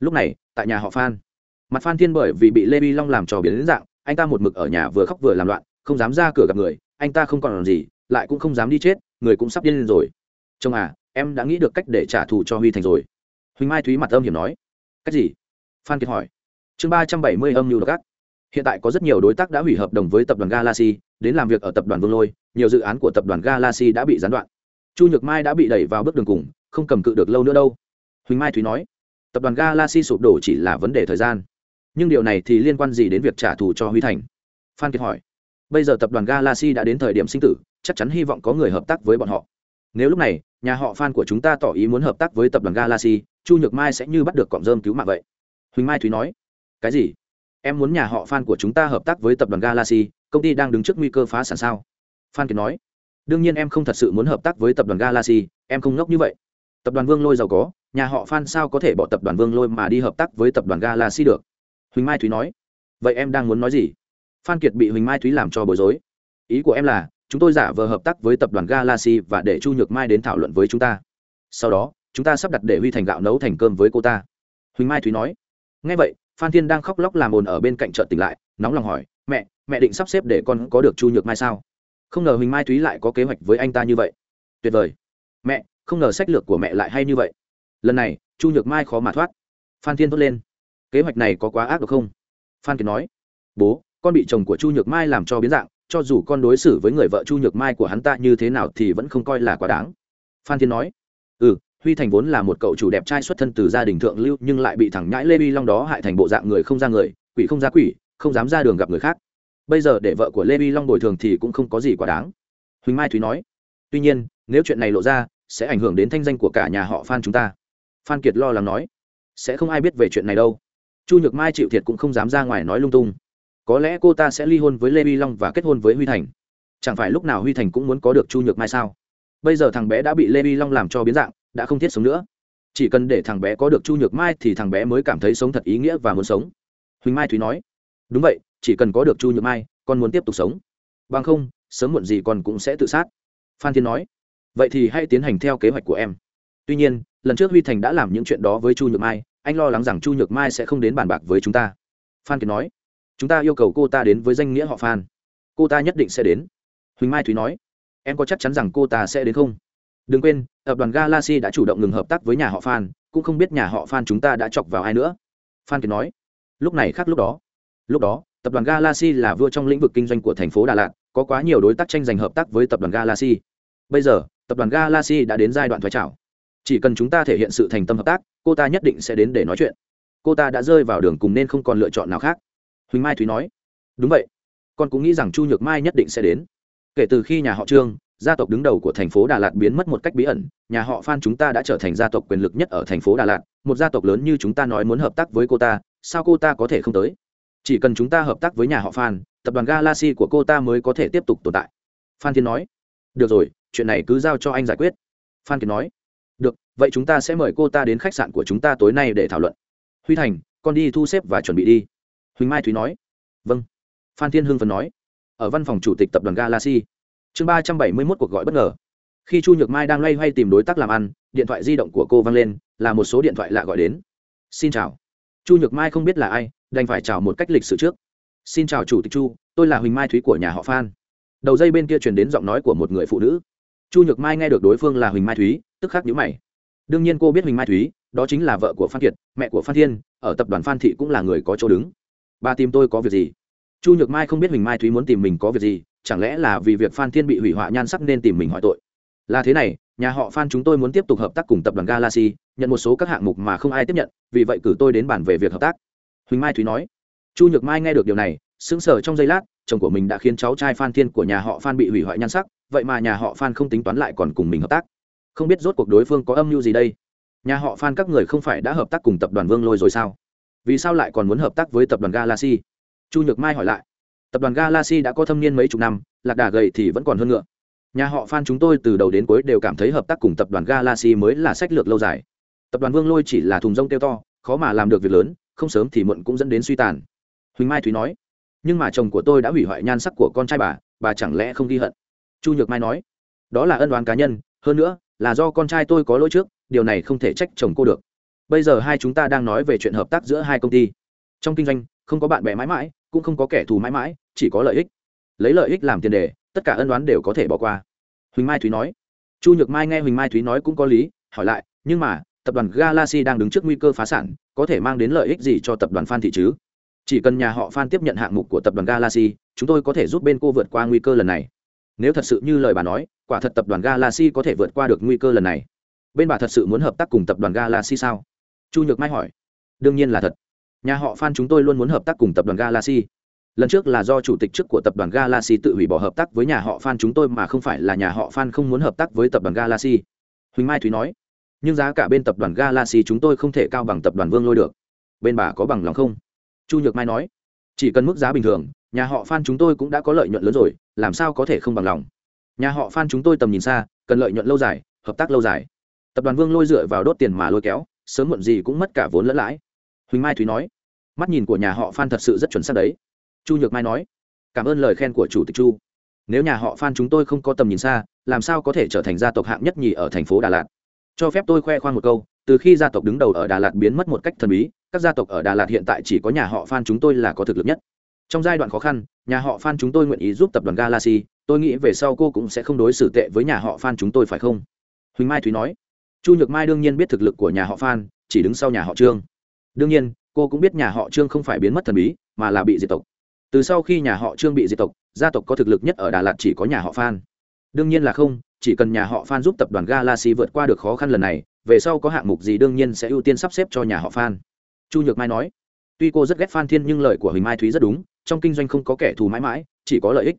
Lúc này, tại nhà họ phan. Mặt phan thiên bởi vì bị lê vi long làm trò biến đến dạng, anh ta một mực ở nhà vừa khóc vừa làm loạn, không dám ra cửa gặp người, anh ta không còn làm gì, lại cũng không dám đi chết, người cũng sắp điên lên rồi. Chồng à em đã nghĩ được cách để trả thù cho huy thành rồi. Huỳnh mai thúy mặt âm hiểm nói. Cách gì? Phan kiệt hỏi. Chương ba trăm bảy mươi âm mưu gác hiện tại có rất nhiều đối tác đã hủy hợp đồng với tập đoàn galaxy, đến làm việc ở tập đoàn vương lôi, nhiều dự án của tập đoàn galaxy đã bị gián đoạn. Chu nhược mai đã bị đẩy vào bước đường cùng, không cầm cự được lâu nữa đâu. Huỳnh mai thúy nói tập đoàn galaxy sụp đổ chỉ là vấn đề thời gian. Nhưng điều này thì liên quan gì đến việc trả thù cho huy thành? Phan kiệt hỏi. Bây giờ tập đoàn galaxy đã đến thời điểm sinh tử, chắc chắn hy vọng có người hợp tác với bọn họ. Nếu lúc này, nhà họ Phan của chúng ta tỏ ý muốn hợp tác với tập đoàn galaxy, chu nhược mai sẽ như bắt được cọng rơm cứu mạng vậy. Huỳnh mai thúy nói. Cái gì? Em muốn nhà họ Phan của chúng ta hợp tác với tập đoàn galaxy, công ty đang đứng trước nguy cơ phá sản sao? Phan kiệt nói. Đương nhiên em không thật sự muốn hợp tác với tập đoàn galaxy, em không ngốc như vậy. Tập đoàn vương lôi giàu có nhà họ Phan sao có thể bỏ tập đoàn vương lôi mà đi hợp tác với tập đoàn galaxy được? Huỳnh mai thúy nói. Vậy em đang muốn nói gì? Phan kiệt bị huỳnh mai thúy làm cho bối rối. Ý của em là, chúng tôi giả vờ hợp tác với tập đoàn galaxy và để chu nhược mai đến thảo luận với chúng ta. Sau đó, chúng ta sắp đặt để huy thành gạo nấu thành cơm với cô ta. Huỳnh mai thúy nói. Nghe vậy, phan thiên đang khóc lóc làm ồn ở bên cạnh chợ tỉnh lại, nóng lòng hỏi, mẹ mẹ định sắp xếp để con có được chu nhược mai sao? Không ngờ huỳnh mai thúy lại có kế hoạch với anh ta như vậy. Tuyệt vời. Mẹ, không ngờ sách lược của mẹ lại hay như vậy lần này, chu nhược mai khó mà thoát. Phan thiên thốt lên. Kế hoạch này có quá ác được không? Phan kiệt nói. Bố, con bị chồng của chu nhược mai làm cho biến dạng, cho dù con đối xử với người vợ chu nhược mai của hắn ta như thế nào thì vẫn không coi là quá đáng. Phan thiên nói. Ừ huy thành vốn là một cậu chủ đẹp trai xuất thân từ gia đình thượng lưu, nhưng lại bị thằng nhãi lê vi long đó hại thành bộ dạng người không ra người, quỷ không ra quỷ, không dám ra đường gặp người khác. Bây giờ để vợ của lê vi long bồi thường thì cũng không có gì quá đáng. Huỳnh mai thúy nói. Tuy nhiên, nếu chuyện này lộ ra, sẽ ảnh hưởng đến thanh danh của cả nhà họ phan chúng ta phan kiệt lo lắng nói, sẽ không ai biết về chuyện này đâu. Chu nhược mai chịu thiệt cũng không dám ra ngoài nói lung tung. Có lẽ cô ta sẽ ly hôn với lê vi long và kết hôn với huy thành. Chẳng phải lúc nào huy thành cũng muốn có được chu nhược mai sao? Bây giờ thằng bé đã bị lê vi long làm cho biến dạng, đã không thiết sống nữa. Chỉ cần để thằng bé có được chu nhược mai thì thằng bé mới cảm thấy sống thật ý nghĩa và muốn sống. Huỳnh mai thúy nói, đúng vậy, chỉ cần có được chu nhược mai, con muốn tiếp tục sống. Bằng không, sớm muộn gì con cũng sẽ tự sát. Phan thiên nói, vậy thì hãy tiến hành theo kế hoạch của em. Tuy nhiên lần trước huy thành đã làm những chuyện đó với chu nhược mai, anh lo lắng rằng chu nhược mai sẽ không đến bàn bạc với chúng ta. Phan kiệt nói, chúng ta yêu cầu cô ta đến với danh nghĩa họ phan. Cô ta nhất định sẽ đến. Huỳnh mai thúy nói, em có chắc chắn rằng cô ta sẽ đến không? Đừng quên, tập đoàn galaxy đã chủ động ngừng hợp tác với nhà họ phan, cũng không biết nhà họ phan chúng ta đã chọc vào ai nữa. Phan kiệt nói, lúc này khác lúc đó. Lúc đó, tập đoàn galaxy là vua trong lĩnh vực kinh doanh của thành phố đà lạt, có quá nhiều đối tác tranh giành hợp tác với tập đoàn galaxy. Bây giờ, tập đoàn galaxy đã đến giai đoạn thoái trào chỉ cần chúng ta thể hiện sự thành tâm hợp tác, cô ta nhất định sẽ đến để nói chuyện. Cô ta đã rơi vào đường cùng nên không còn lựa chọn nào khác. Huỳnh mai thúy nói. Đúng vậy. Con cũng nghĩ rằng chu nhược mai nhất định sẽ đến. Kể từ khi nhà họ trương, gia tộc đứng đầu của thành phố đà lạt biến mất một cách bí ẩn, nhà họ phan chúng ta đã trở thành gia tộc quyền lực nhất ở thành phố đà lạt, một gia tộc lớn như chúng ta nói muốn hợp tác với cô ta, sao cô ta có thể không tới? Chỉ cần chúng ta hợp tác với nhà họ phan, tập đoàn galaxy của cô ta mới có thể tiếp tục tồn tại. Phan thiên nói. Được rồi, chuyện này cứ giao cho anh giải quyết. Phan kiệt nói được, vậy chúng ta sẽ mời cô ta đến khách sạn của chúng ta tối nay để thảo luận. Huy thành, con đi thu xếp và chuẩn bị đi. Huỳnh mai thúy nói. Vâng. Phan thiên hưng phần nói. Ở văn phòng chủ tịch tập đoàn galaxy. Chương ba trăm bảy mươi mốt cuộc gọi bất ngờ. Khi chu nhược mai đang loay hoay tìm đối tác làm ăn, điện thoại di động của cô văng lên, là một số điện thoại lạ gọi đến. Xin chào. Chu nhược mai không biết là ai, đành phải chào một cách lịch sự trước. Xin chào chủ tịch chu, tôi là huỳnh mai thúy của nhà họ phan. Đầu dây bên kia truyền đến giọng nói của một người phụ nữ. Chu nhược mai nghe được đối phương là huỳnh mai thúy tức khắc nhíu mày. Đương nhiên cô biết huỳnh mai thúy, đó chính là vợ của phan kiệt, mẹ của phan thiên, ở tập đoàn phan thị cũng là người có chỗ đứng. Bà tìm tôi có việc gì? Chu nhược mai không biết huỳnh mai thúy muốn tìm mình có việc gì, chẳng lẽ là vì việc phan thiên bị hủy hoại nhan sắc nên tìm mình hỏi tội? Là thế này, nhà họ phan chúng tôi muốn tiếp tục hợp tác cùng tập đoàn galaxy, nhận một số các hạng mục mà không ai tiếp nhận, vì vậy cử tôi đến bàn về việc hợp tác. Huỳnh mai thúy nói. Chu nhược mai nghe được điều này, sững sờ trong giây lát, chồng của mình đã khiến cháu trai phan thiên của nhà họ phan bị hủy hoại nhan sắc, vậy mà nhà họ phan không tính toán lại còn cùng mình hợp tác không biết rốt cuộc đối phương có âm mưu gì đây? Nhà họ phan các người không phải đã hợp tác cùng tập đoàn vương lôi rồi sao? Vì sao lại còn muốn hợp tác với tập đoàn galaxy? Chu nhược mai hỏi lại. Tập đoàn galaxy đã có thâm niên mấy chục năm, lạc đà gầy thì vẫn còn hơn ngựa. Nhà họ phan chúng tôi từ đầu đến cuối đều cảm thấy hợp tác cùng tập đoàn galaxy mới là sách lược lâu dài. Tập đoàn vương lôi chỉ là thùng rông kêu to, khó mà làm được việc lớn, không sớm thì muộn cũng dẫn đến suy tàn. Huỳnh mai thúy nói. Nhưng mà chồng của tôi đã hủy hoại nhan sắc của con trai bà bà chẳng lẽ không ghi hận? Chu nhược mai nói. Đó là ân đoán cá nhân, hơn nữa là do con trai tôi có lỗi trước, điều này không thể trách chồng cô được. Bây giờ hai chúng ta đang nói về chuyện hợp tác giữa hai công ty. Trong kinh doanh, không có bạn bè mãi mãi, cũng không có kẻ thù mãi mãi, chỉ có lợi ích. Lấy lợi ích làm tiền đề, tất cả ân đoán đều có thể bỏ qua. Huỳnh mai thúy nói. Chu nhược mai nghe huỳnh mai thúy nói cũng có lý, hỏi lại, nhưng mà, tập đoàn galaxy đang đứng trước nguy cơ phá sản, có thể mang đến lợi ích gì cho tập đoàn phan thị chứ? Chỉ cần nhà họ phan tiếp nhận hạng mục của tập đoàn galaxy, chúng tôi có thể giúp bên cô vượt qua nguy cơ lần này nếu thật sự như lời bà nói, quả thật tập đoàn galaxy có thể vượt qua được nguy cơ lần này. Bên bà thật sự muốn hợp tác cùng tập đoàn galaxy sao? Chu nhược mai hỏi. Đương nhiên là thật. Nhà họ phan chúng tôi luôn muốn hợp tác cùng tập đoàn galaxy. Lần trước là do chủ tịch trước của tập đoàn galaxy tự hủy bỏ hợp tác với nhà họ phan chúng tôi mà không phải là nhà họ phan không muốn hợp tác với tập đoàn galaxy. Huỳnh mai thúy nói. Nhưng giá cả bên tập đoàn galaxy chúng tôi không thể cao bằng tập đoàn vương lôi được. Bên bà có bằng lòng không? Chu nhược mai nói. Chỉ cần mức giá bình thường nhà họ phan chúng tôi cũng đã có lợi nhuận lớn rồi, làm sao có thể không bằng lòng? Nhà họ phan chúng tôi tầm nhìn xa, cần lợi nhuận lâu dài, hợp tác lâu dài. Tập đoàn vương lôi dựa vào đốt tiền mà lôi kéo, sớm muộn gì cũng mất cả vốn lẫn lãi. Huỳnh mai thúy nói, mắt nhìn của nhà họ phan thật sự rất chuẩn xác đấy. Chu nhược mai nói, cảm ơn lời khen của chủ tịch chu. Nếu nhà họ phan chúng tôi không có tầm nhìn xa, làm sao có thể trở thành gia tộc hạng nhất nhì ở thành phố đà lạt? Cho phép tôi khoe khoang một câu, từ khi gia tộc đứng đầu ở đà lạt biến mất một cách thần bí, các gia tộc ở đà lạt hiện tại chỉ có nhà họ phan chúng tôi là có thực lực nhất trong giai đoạn khó khăn, nhà họ phan chúng tôi nguyện ý giúp tập đoàn galaxy, tôi nghĩ về sau cô cũng sẽ không đối xử tệ với nhà họ phan chúng tôi phải không? Huỳnh mai thúy nói. Chu nhược mai đương nhiên biết thực lực của nhà họ phan, chỉ đứng sau nhà họ trương. Đương nhiên, cô cũng biết nhà họ trương không phải biến mất thần bí, mà là bị diệt tộc. Từ sau khi nhà họ trương bị diệt tộc, gia tộc có thực lực nhất ở đà lạt chỉ có nhà họ phan. Đương nhiên là không, chỉ cần nhà họ phan giúp tập đoàn galaxy vượt qua được khó khăn lần này, về sau có hạng mục gì đương nhiên sẽ ưu tiên sắp xếp cho nhà họ phan. Chu nhược mai nói. Tuy cô rất ghét phan thiên nhưng lời của huỳnh mai thúy rất đúng trong kinh doanh không có kẻ thù mãi mãi, chỉ có lợi ích.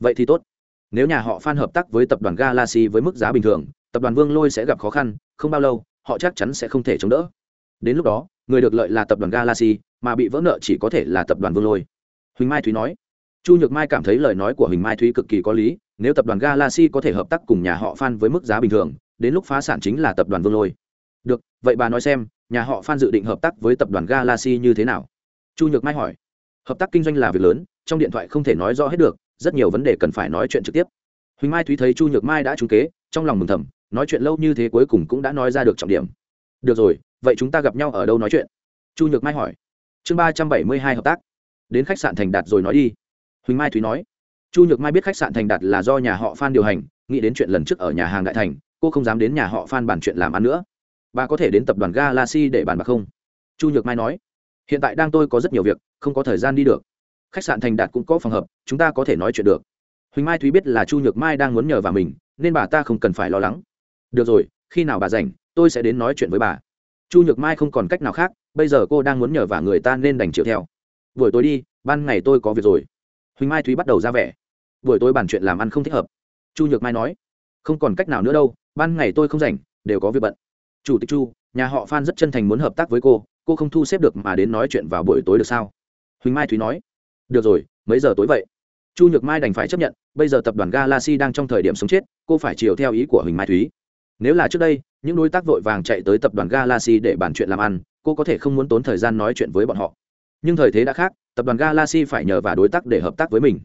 Vậy thì tốt. Nếu nhà họ phan hợp tác với tập đoàn galaxy với mức giá bình thường, tập đoàn vương lôi sẽ gặp khó khăn, không bao lâu, họ chắc chắn sẽ không thể chống đỡ. Đến lúc đó, người được lợi là tập đoàn galaxy, mà bị vỡ nợ chỉ có thể là tập đoàn vương lôi. Huỳnh mai thúy nói. Chu nhược mai cảm thấy lời nói của huỳnh mai thúy cực kỳ có lý, nếu tập đoàn galaxy có thể hợp tác cùng nhà họ phan với mức giá bình thường, đến lúc phá sản chính là tập đoàn vương lôi. Được, vậy bà nói xem, nhà họ phan dự định hợp tác với tập đoàn galaxy như thế nào? Chu nhược mai hỏi hợp tác kinh doanh là việc lớn, trong điện thoại không thể nói rõ hết được, rất nhiều vấn đề cần phải nói chuyện trực tiếp. Huỳnh mai thúy thấy chu nhược mai đã trúng kế, trong lòng mừng thầm, nói chuyện lâu như thế cuối cùng cũng đã nói ra được trọng điểm. Được rồi, vậy chúng ta gặp nhau ở đâu nói chuyện? Chu nhược mai hỏi. Chương ba trăm bảy mươi hai hợp tác. Đến khách sạn thành đạt rồi nói đi. Huỳnh mai thúy nói. Chu nhược mai biết khách sạn thành đạt là do nhà họ phan điều hành, nghĩ đến chuyện lần trước ở nhà hàng đại thành, cô không dám đến nhà họ phan bàn chuyện làm ăn nữa. Bà có thể đến tập đoàn galaxy để bàn bạc không? Chu nhược mai nói hiện tại đang tôi có rất nhiều việc, không có thời gian đi được. Khách sạn thành đạt cũng có phòng hợp, chúng ta có thể nói chuyện được. Huỳnh mai thúy biết là chu nhược mai đang muốn nhờ vào mình, nên bà ta không cần phải lo lắng. Được rồi, khi nào bà rảnh, tôi sẽ đến nói chuyện với bà. Chu nhược mai không còn cách nào khác, bây giờ cô đang muốn nhờ vả người ta nên đành chịu theo. Buổi tối đi, ban ngày tôi có việc rồi. Huỳnh mai thúy bắt đầu ra vẻ. Buổi tối bàn chuyện làm ăn không thích hợp. Chu nhược mai nói. Không còn cách nào nữa đâu, ban ngày tôi không rảnh, đều có việc bận. Chủ tịch chu, nhà họ phan rất chân thành muốn hợp tác với cô cô không thu xếp được mà đến nói chuyện vào buổi tối được sao? Huỳnh mai thúy nói. Được rồi, mấy giờ tối vậy? Chu nhược mai đành phải chấp nhận, bây giờ tập đoàn galaxy đang trong thời điểm sống chết, cô phải chiều theo ý của huỳnh mai thúy. Nếu là trước đây, những đối tác vội vàng chạy tới tập đoàn galaxy để bàn chuyện làm ăn, cô có thể không muốn tốn thời gian nói chuyện với bọn họ. Nhưng thời thế đã khác, tập đoàn galaxy phải nhờ và đối tác để hợp tác với mình.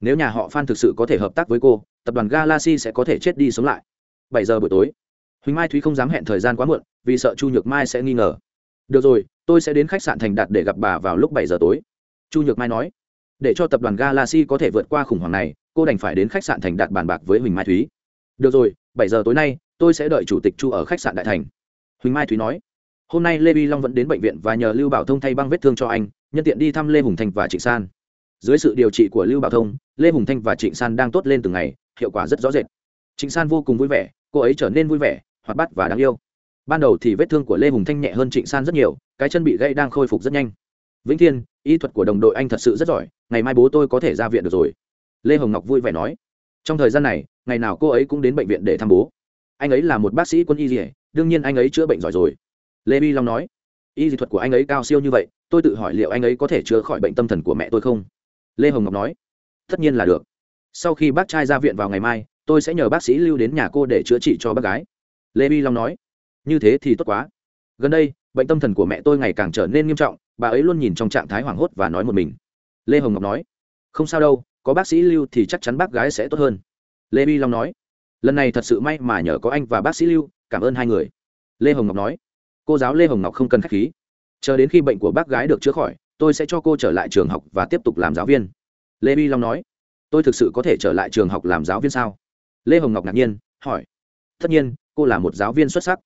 Nếu nhà họ phan thực sự có thể hợp tác với cô, tập đoàn galaxy sẽ có thể chết đi sống lại. Bảy giờ buổi tối. Huỳnh mai thúy không dám hẹn thời gian quá muộn, vì sợ chu nhược mai sẽ nghi ngờ được rồi, tôi sẽ đến khách sạn thành đạt để gặp bà vào lúc bảy giờ tối. Chu nhược mai nói. Để cho tập đoàn galaxy có thể vượt qua khủng hoảng này, cô đành phải đến khách sạn thành đạt bàn bạc với huỳnh mai thúy. Được rồi, bảy giờ tối nay, tôi sẽ đợi chủ tịch chu ở khách sạn đại thành. Huỳnh mai thúy nói. Hôm nay lê vi long vẫn đến bệnh viện và nhờ lưu bảo thông thay băng vết thương cho anh, nhân tiện đi thăm lê hùng thanh và trịnh san. Dưới sự điều trị của lưu bảo thông, lê hùng thanh và trịnh san đang tốt lên từng ngày, hiệu quả rất rõ rệt. Trịnh san vô cùng vui vẻ, cô ấy trở nên vui vẻ, hoạt bát và đáng yêu ban đầu thì vết thương của lê hùng thanh nhẹ hơn trịnh san rất nhiều, cái chân bị gãy đang khôi phục rất nhanh. Vĩnh thiên, y thuật của đồng đội anh thật sự rất giỏi, ngày mai bố tôi có thể ra viện được rồi. Lê hồng ngọc vui vẻ nói. Trong thời gian này, ngày nào cô ấy cũng đến bệnh viện để thăm bố. Anh ấy là một bác sĩ quân y dỉa đương nhiên anh ấy chữa bệnh giỏi rồi. Lê bi long nói. Y dị thuật của anh ấy cao siêu như vậy, tôi tự hỏi liệu anh ấy có thể chữa khỏi bệnh tâm thần của mẹ tôi không? Lê hồng ngọc nói. Tất nhiên là được. Sau khi bác trai ra viện vào ngày mai, tôi sẽ nhờ bác sĩ lưu đến nhà cô để chữa trị cho bác gái. Lê bi long nói như thế thì tốt quá. Gần đây, bệnh tâm thần của mẹ tôi ngày càng trở nên nghiêm trọng, bà ấy luôn nhìn trong trạng thái hoảng hốt và nói một mình. Lê hồng ngọc nói, không sao đâu, có bác sĩ lưu thì chắc chắn bác gái sẽ tốt hơn. Lê bi long nói, lần này thật sự may mà nhờ có anh và bác sĩ lưu, cảm ơn hai người. Lê hồng ngọc nói, cô giáo lê hồng ngọc không cần k h á c h khí. Chờ đến khi bệnh của bác gái được chữa khỏi, tôi sẽ cho cô trở lại trường học và tiếp tục làm giáo viên. Lê bi long nói, tôi thực sự có thể trở lại trường học làm giáo viên sao? Lê hồng ngọc ngạc nhiên, hỏi, tất nhiên, cô là một giáo viên xuất sắc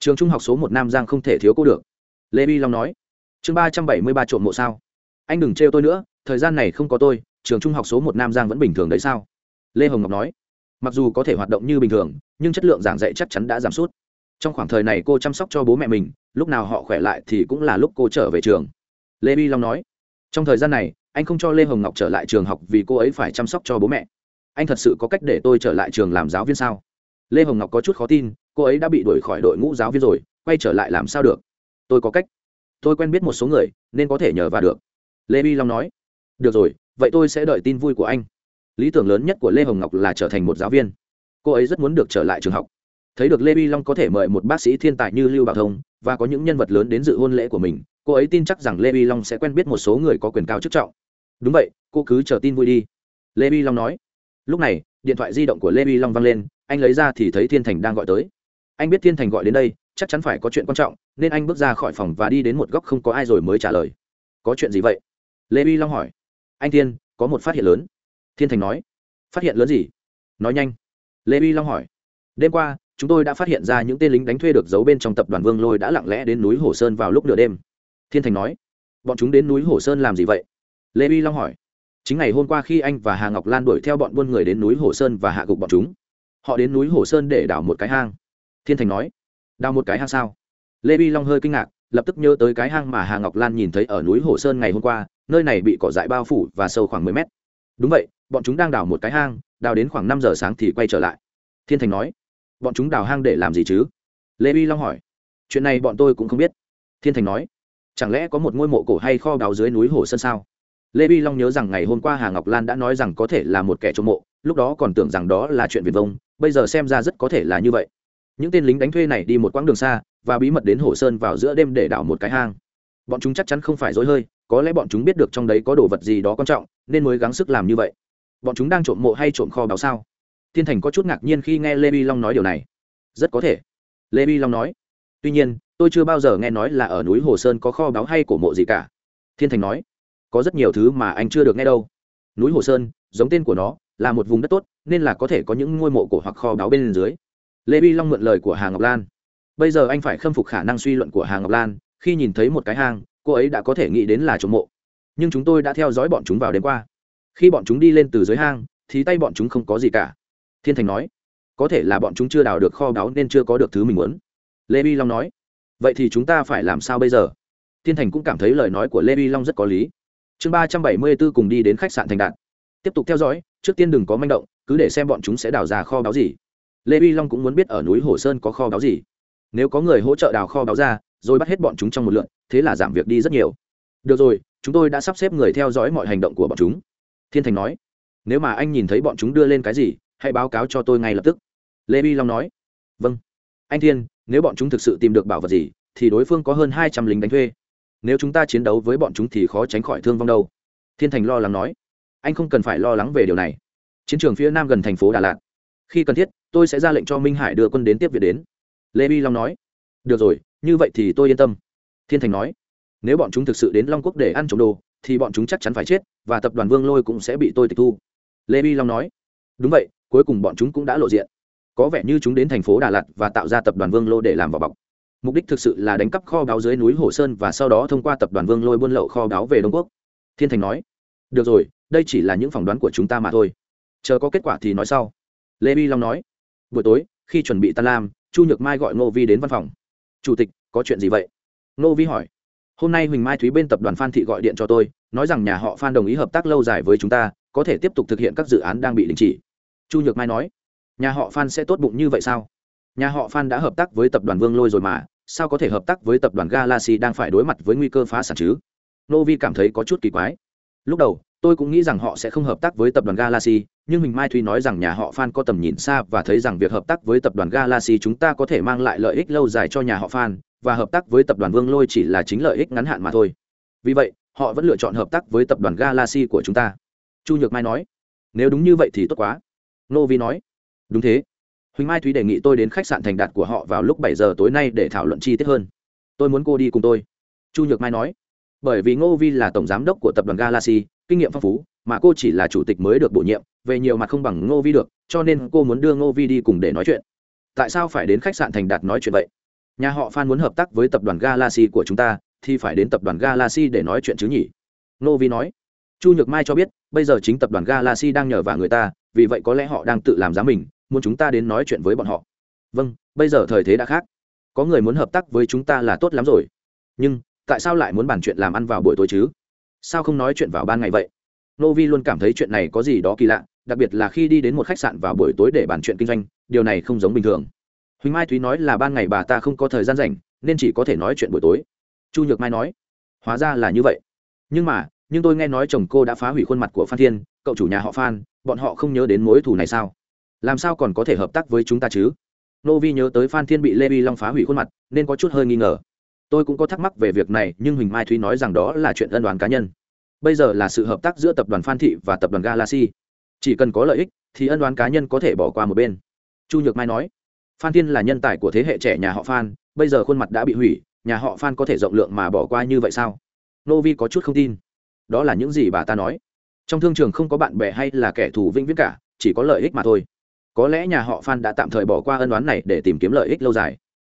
trường trung học số một nam giang không thể thiếu cô được. Lê bi long nói. Chương ba trăm bảy mươi ba trộm mộ sao. Anh đừng trêu tôi nữa, thời gian này không có tôi, trường trung học số một nam giang vẫn bình thường đấy sao? Lê hồng ngọc nói. Mặc dù có thể hoạt động như bình thường, nhưng chất lượng giảng dạy chắc chắn đã giảm sút. Trong khoảng thời này cô chăm sóc cho bố mẹ mình, lúc nào họ khỏe lại thì cũng là lúc cô trở về trường. Lê bi long nói. Trong thời gian này, anh không cho lê hồng ngọc trở lại trường học vì cô ấy phải chăm sóc cho bố mẹ. Anh thật sự có cách để tôi trở lại trường làm giáo viên sao? Lê hồng ngọc có chút khó tin cô ấy đã bị đuổi khỏi đội ngũ giáo viên rồi, quay trở lại làm sao được? Tôi có cách. Tôi quen biết một số người, nên có thể nhờ và được. Lê vi long nói. Được rồi, vậy tôi sẽ đợi tin vui của anh. Lý tưởng lớn nhất của lê hồng ngọc là trở thành một giáo viên. Cô ấy rất muốn được trở lại trường học. Thấy được lê vi long có thể mời một bác sĩ thiên tài như lưu bảo thông và có những nhân vật lớn đến dự hôn lễ của mình, cô ấy tin chắc rằng lê vi long sẽ quen biết một số người có quyền cao chức trọng. Đúng vậy, cô cứ chờ tin vui đi. Lê vi long nói. Lúc này, điện thoại di động của lê vi long vang lên, anh lấy ra thì thấy thiên thành đang gọi tới anh biết thiên thành gọi đến đây, chắc chắn phải có chuyện quan trọng, nên anh bước ra khỏi phòng và đi đến một góc không có ai rồi mới trả lời. Có chuyện gì vậy? Lê vi long hỏi. Anh thiên, có một phát hiện lớn. Thiên thành nói. Phát hiện lớn gì? Nói nhanh. Lê vi long hỏi. Đêm qua, chúng tôi đã phát hiện ra những tên lính đánh thuê được giấu bên trong tập đoàn vương lôi đã lặng lẽ đến núi hồ sơn vào lúc nửa đêm. Thiên thành nói. Bọn chúng đến núi hồ sơn làm gì vậy? Lê vi long hỏi. Chính ngày hôm qua khi anh và hà ngọc lan đuổi theo bọn buôn người đến núi hồ sơn và hạ gục bọn chúng. Họ đến núi hồ sơn để đào một cái hang thiên thành nói, đào một cái hang sao? Lê vi long hơi kinh ngạc, lập tức nhớ tới cái hang mà hà ngọc lan nhìn thấy ở núi hồ sơn ngày hôm qua, nơi này bị cỏ dại bao phủ và sâu khoảng mười mét. Đúng vậy, bọn chúng đang đào một cái hang, đào đến khoảng năm giờ sáng thì quay trở lại. Thiên thành nói, bọn chúng đào hang để làm gì chứ? Lê vi long hỏi, chuyện này bọn tôi cũng không biết. Thiên thành nói, chẳng lẽ có một ngôi mộ cổ hay kho đào dưới núi hồ sơn sao? Lê vi long nhớ rằng ngày hôm qua hà ngọc lan đã nói rằng có thể là một kẻ trộm mộ, lúc đó còn tưởng rằng đó là chuyện việt vông, bây giờ xem ra rất có thể là như vậy những tên lính đánh thuê này đi một quãng đường xa và bí mật đến hồ sơn vào giữa đêm để đào một cái hang. Bọn chúng chắc chắn không phải dối hơi, có lẽ bọn chúng biết được trong đấy có đồ vật gì đó quan trọng, nên mới gắng sức làm như vậy. Bọn chúng đang trộm mộ hay trộm kho báo sao? Thiên thành có chút ngạc nhiên khi nghe lê vi long nói điều này. Rất có thể. Lê vi long nói, tuy nhiên, tôi chưa bao giờ nghe nói là ở núi hồ sơn có kho báo hay cổ mộ gì cả. Thiên thành nói, có rất nhiều thứ mà anh chưa được nghe đâu. Núi hồ sơn, giống tên của nó, là một vùng đất tốt, nên là có thể có những ngôi mộ cổ hoặc kho báo bên dưới lê vi long mượn lời của hà ngọc lan. Bây giờ anh phải khâm phục khả năng suy luận của hà ngọc lan, khi nhìn thấy một cái hang, cô ấy đã có thể nghĩ đến là trộm mộ. Nhưng chúng tôi đã theo dõi bọn chúng vào đêm qua. Khi bọn chúng đi lên từ dưới hang, thì tay bọn chúng không có gì cả. Thiên thành nói, có thể là bọn chúng chưa đào được kho báu nên chưa có được thứ mình muốn. Lê vi long nói, vậy thì chúng ta phải làm sao bây giờ? Thiên thành cũng cảm thấy lời nói của lê vi long rất có lý. Chương ba trăm bảy mươi b ố cùng đi đến khách sạn thành đạt. Tiếp tục theo dõi, trước tiên đừng có manh động, cứ để xem bọn chúng sẽ đào ra kho báu gì lê vi long cũng muốn biết ở núi hồ sơn có kho báo gì. Nếu có người hỗ trợ đào kho báo ra, rồi bắt hết bọn chúng trong một lượn, thế là giảm việc đi rất nhiều. Được rồi, chúng tôi đã sắp xếp người theo dõi mọi hành động của bọn chúng. Thiên thành nói, nếu mà anh nhìn thấy bọn chúng đưa lên cái gì, hãy báo cáo cho tôi ngay lập tức. Lê vi long nói vâng. Anh thiên, nếu bọn chúng thực sự tìm được bảo vật gì, thì đối phương có hơn hai trăm lính đánh thuê. Nếu chúng ta chiến đấu với bọn chúng thì khó tránh khỏi thương vong đâu. Thiên thành lo lắng nói, anh không cần phải lo lắng về điều này. Chiến trường phía nam gần thành phố đà lạt khi cần thiết, tôi sẽ ra lệnh cho minh hải đưa quân đến tiếp viện đến. Lê Vi long nói. Được rồi, như vậy thì tôi yên tâm. Thiên thành nói. Nếu bọn chúng thực sự đến long quốc để ăn trộm đồ, thì bọn chúng chắc chắn phải chết, và tập đoàn vương lôi cũng sẽ bị tôi tịch thu. Lê Vi long nói. Đúng vậy, cuối cùng bọn chúng cũng đã lộ diện. Có vẻ như chúng đến thành phố đà lạt và tạo ra tập đoàn vương lô để làm vỏ bọc. Mục đích thực sự là đánh cắp kho báu dưới núi hồ sơn và sau đó thông qua tập đoàn vương lôi buôn lậu kho báu về đông quốc. Thiên thành nói. Được rồi, đây chỉ là những phỏng đoán của chúng ta mà thôi. Chờ có kết quả thì nói sau lê vi long nói, buổi tối, khi chuẩn bị tan lam chu nhược mai gọi ngô vi đến văn phòng. Chủ tịch, có chuyện gì vậy? Ngô vi hỏi, hôm nay huỳnh mai thúy bên tập đoàn phan thị gọi điện cho tôi, nói rằng nhà họ phan đồng ý hợp tác lâu dài với chúng ta, có thể tiếp tục thực hiện các dự án đang bị đình chỉ. Chu nhược mai nói, nhà họ phan sẽ tốt bụng như vậy sao? Nhà họ phan đã hợp tác với tập đoàn vương lôi rồi mà, sao có thể hợp tác với tập đoàn galaxy đang phải đối mặt với nguy cơ phá sản chứ? Ngô vi cảm thấy có chút kỳ quái. Lúc đầu tôi cũng nghĩ rằng họ sẽ không hợp tác với tập đoàn galaxy, nhưng mình mai thúy nói rằng nhà họ phan có tầm nhìn xa và thấy rằng việc hợp tác với tập đoàn galaxy chúng ta có thể mang lại lợi ích lâu dài cho nhà họ phan, và hợp tác với tập đoàn vương lôi chỉ là chính lợi ích ngắn hạn mà thôi. Vì vậy, họ vẫn lựa chọn hợp tác với tập đoàn galaxy của chúng ta. Chu nhược mai nói, nếu đúng như vậy thì tốt quá. Nô vi nói, đúng thế. Huỳnh mai thúy đề nghị tôi đến khách sạn thành đạt của họ vào lúc bảy giờ tối nay để thảo luận chi tiết hơn. Tôi muốn cô đi cùng tôi. Chu nhược mai nói, bởi vì ngô vi là tổng giám đốc của tập đoàn galaxy kinh nghiệm phong phú, mà cô chỉ là chủ tịch mới được bổ nhiệm, về nhiều mặt không bằng ngô vi được, cho nên cô muốn đưa ngô vi đi cùng để nói chuyện. Tại sao phải đến khách sạn thành đạt nói chuyện vậy? Nhà họ phan muốn hợp tác với tập đoàn galaxy của chúng ta, thì phải đến tập đoàn galaxy để nói chuyện chứ nhỉ? Ngô vi nói. Chu nhược mai cho biết, bây giờ chính tập đoàn galaxy đang nhờ vả người ta, vì vậy có lẽ họ đang tự làm giá mình, muốn chúng ta đến nói chuyện với bọn họ. Vâng bây giờ thời thế đã khác. Có người muốn hợp tác với chúng ta là tốt lắm rồi. Nhưng, tại sao lại muốn bàn chuyện làm ăn vào buổi tối chứ? Sao không nói chuyện vào ban ngày vậy? Nô vi luôn cảm thấy chuyện này có gì đó kỳ lạ, đặc biệt là khi đi đến một khách sạn vào buổi tối để bàn chuyện kinh doanh, điều này không giống bình thường. Huỳnh mai thúy nói là ban ngày bà ta không có thời gian rảnh, nên chỉ có thể nói chuyện buổi tối. Chu nhược mai nói, hóa ra là như vậy. Nhưng mà, nhưng tôi nghe nói chồng cô đã phá hủy khuôn mặt của phan thiên, cậu chủ nhà họ phan, bọn họ không nhớ đến mối thù này sao? Làm sao còn có thể hợp tác với chúng ta chứ? Nô vi nhớ tới phan thiên bị lê vi long phá hủy khuôn mặt, nên có chút hơi nghi ngờ. Tôi cũng có thắc mắc về việc này, nhưng huỳnh mai thúy nói rằng đó là chuyện ân đoán cá nhân bây giờ là sự hợp tác giữa tập đoàn phan thị và tập đoàn galaxy. Chỉ cần có lợi ích, thì ân đoán cá nhân có thể bỏ qua một bên. Chu nhược mai nói, phan thiên là nhân tài của thế hệ trẻ nhà họ phan, bây giờ khuôn mặt đã bị hủy, nhà họ phan có thể rộng lượng mà bỏ qua như vậy sao? Nô vi có chút không tin. Đó là những gì bà ta nói. Trong thương trường không có bạn bè hay là kẻ thù vĩnh viễn cả, chỉ có lợi ích mà thôi. Có lẽ nhà họ phan đã tạm thời bỏ qua ân đoán này để tìm kiếm lợi ích lâu dài.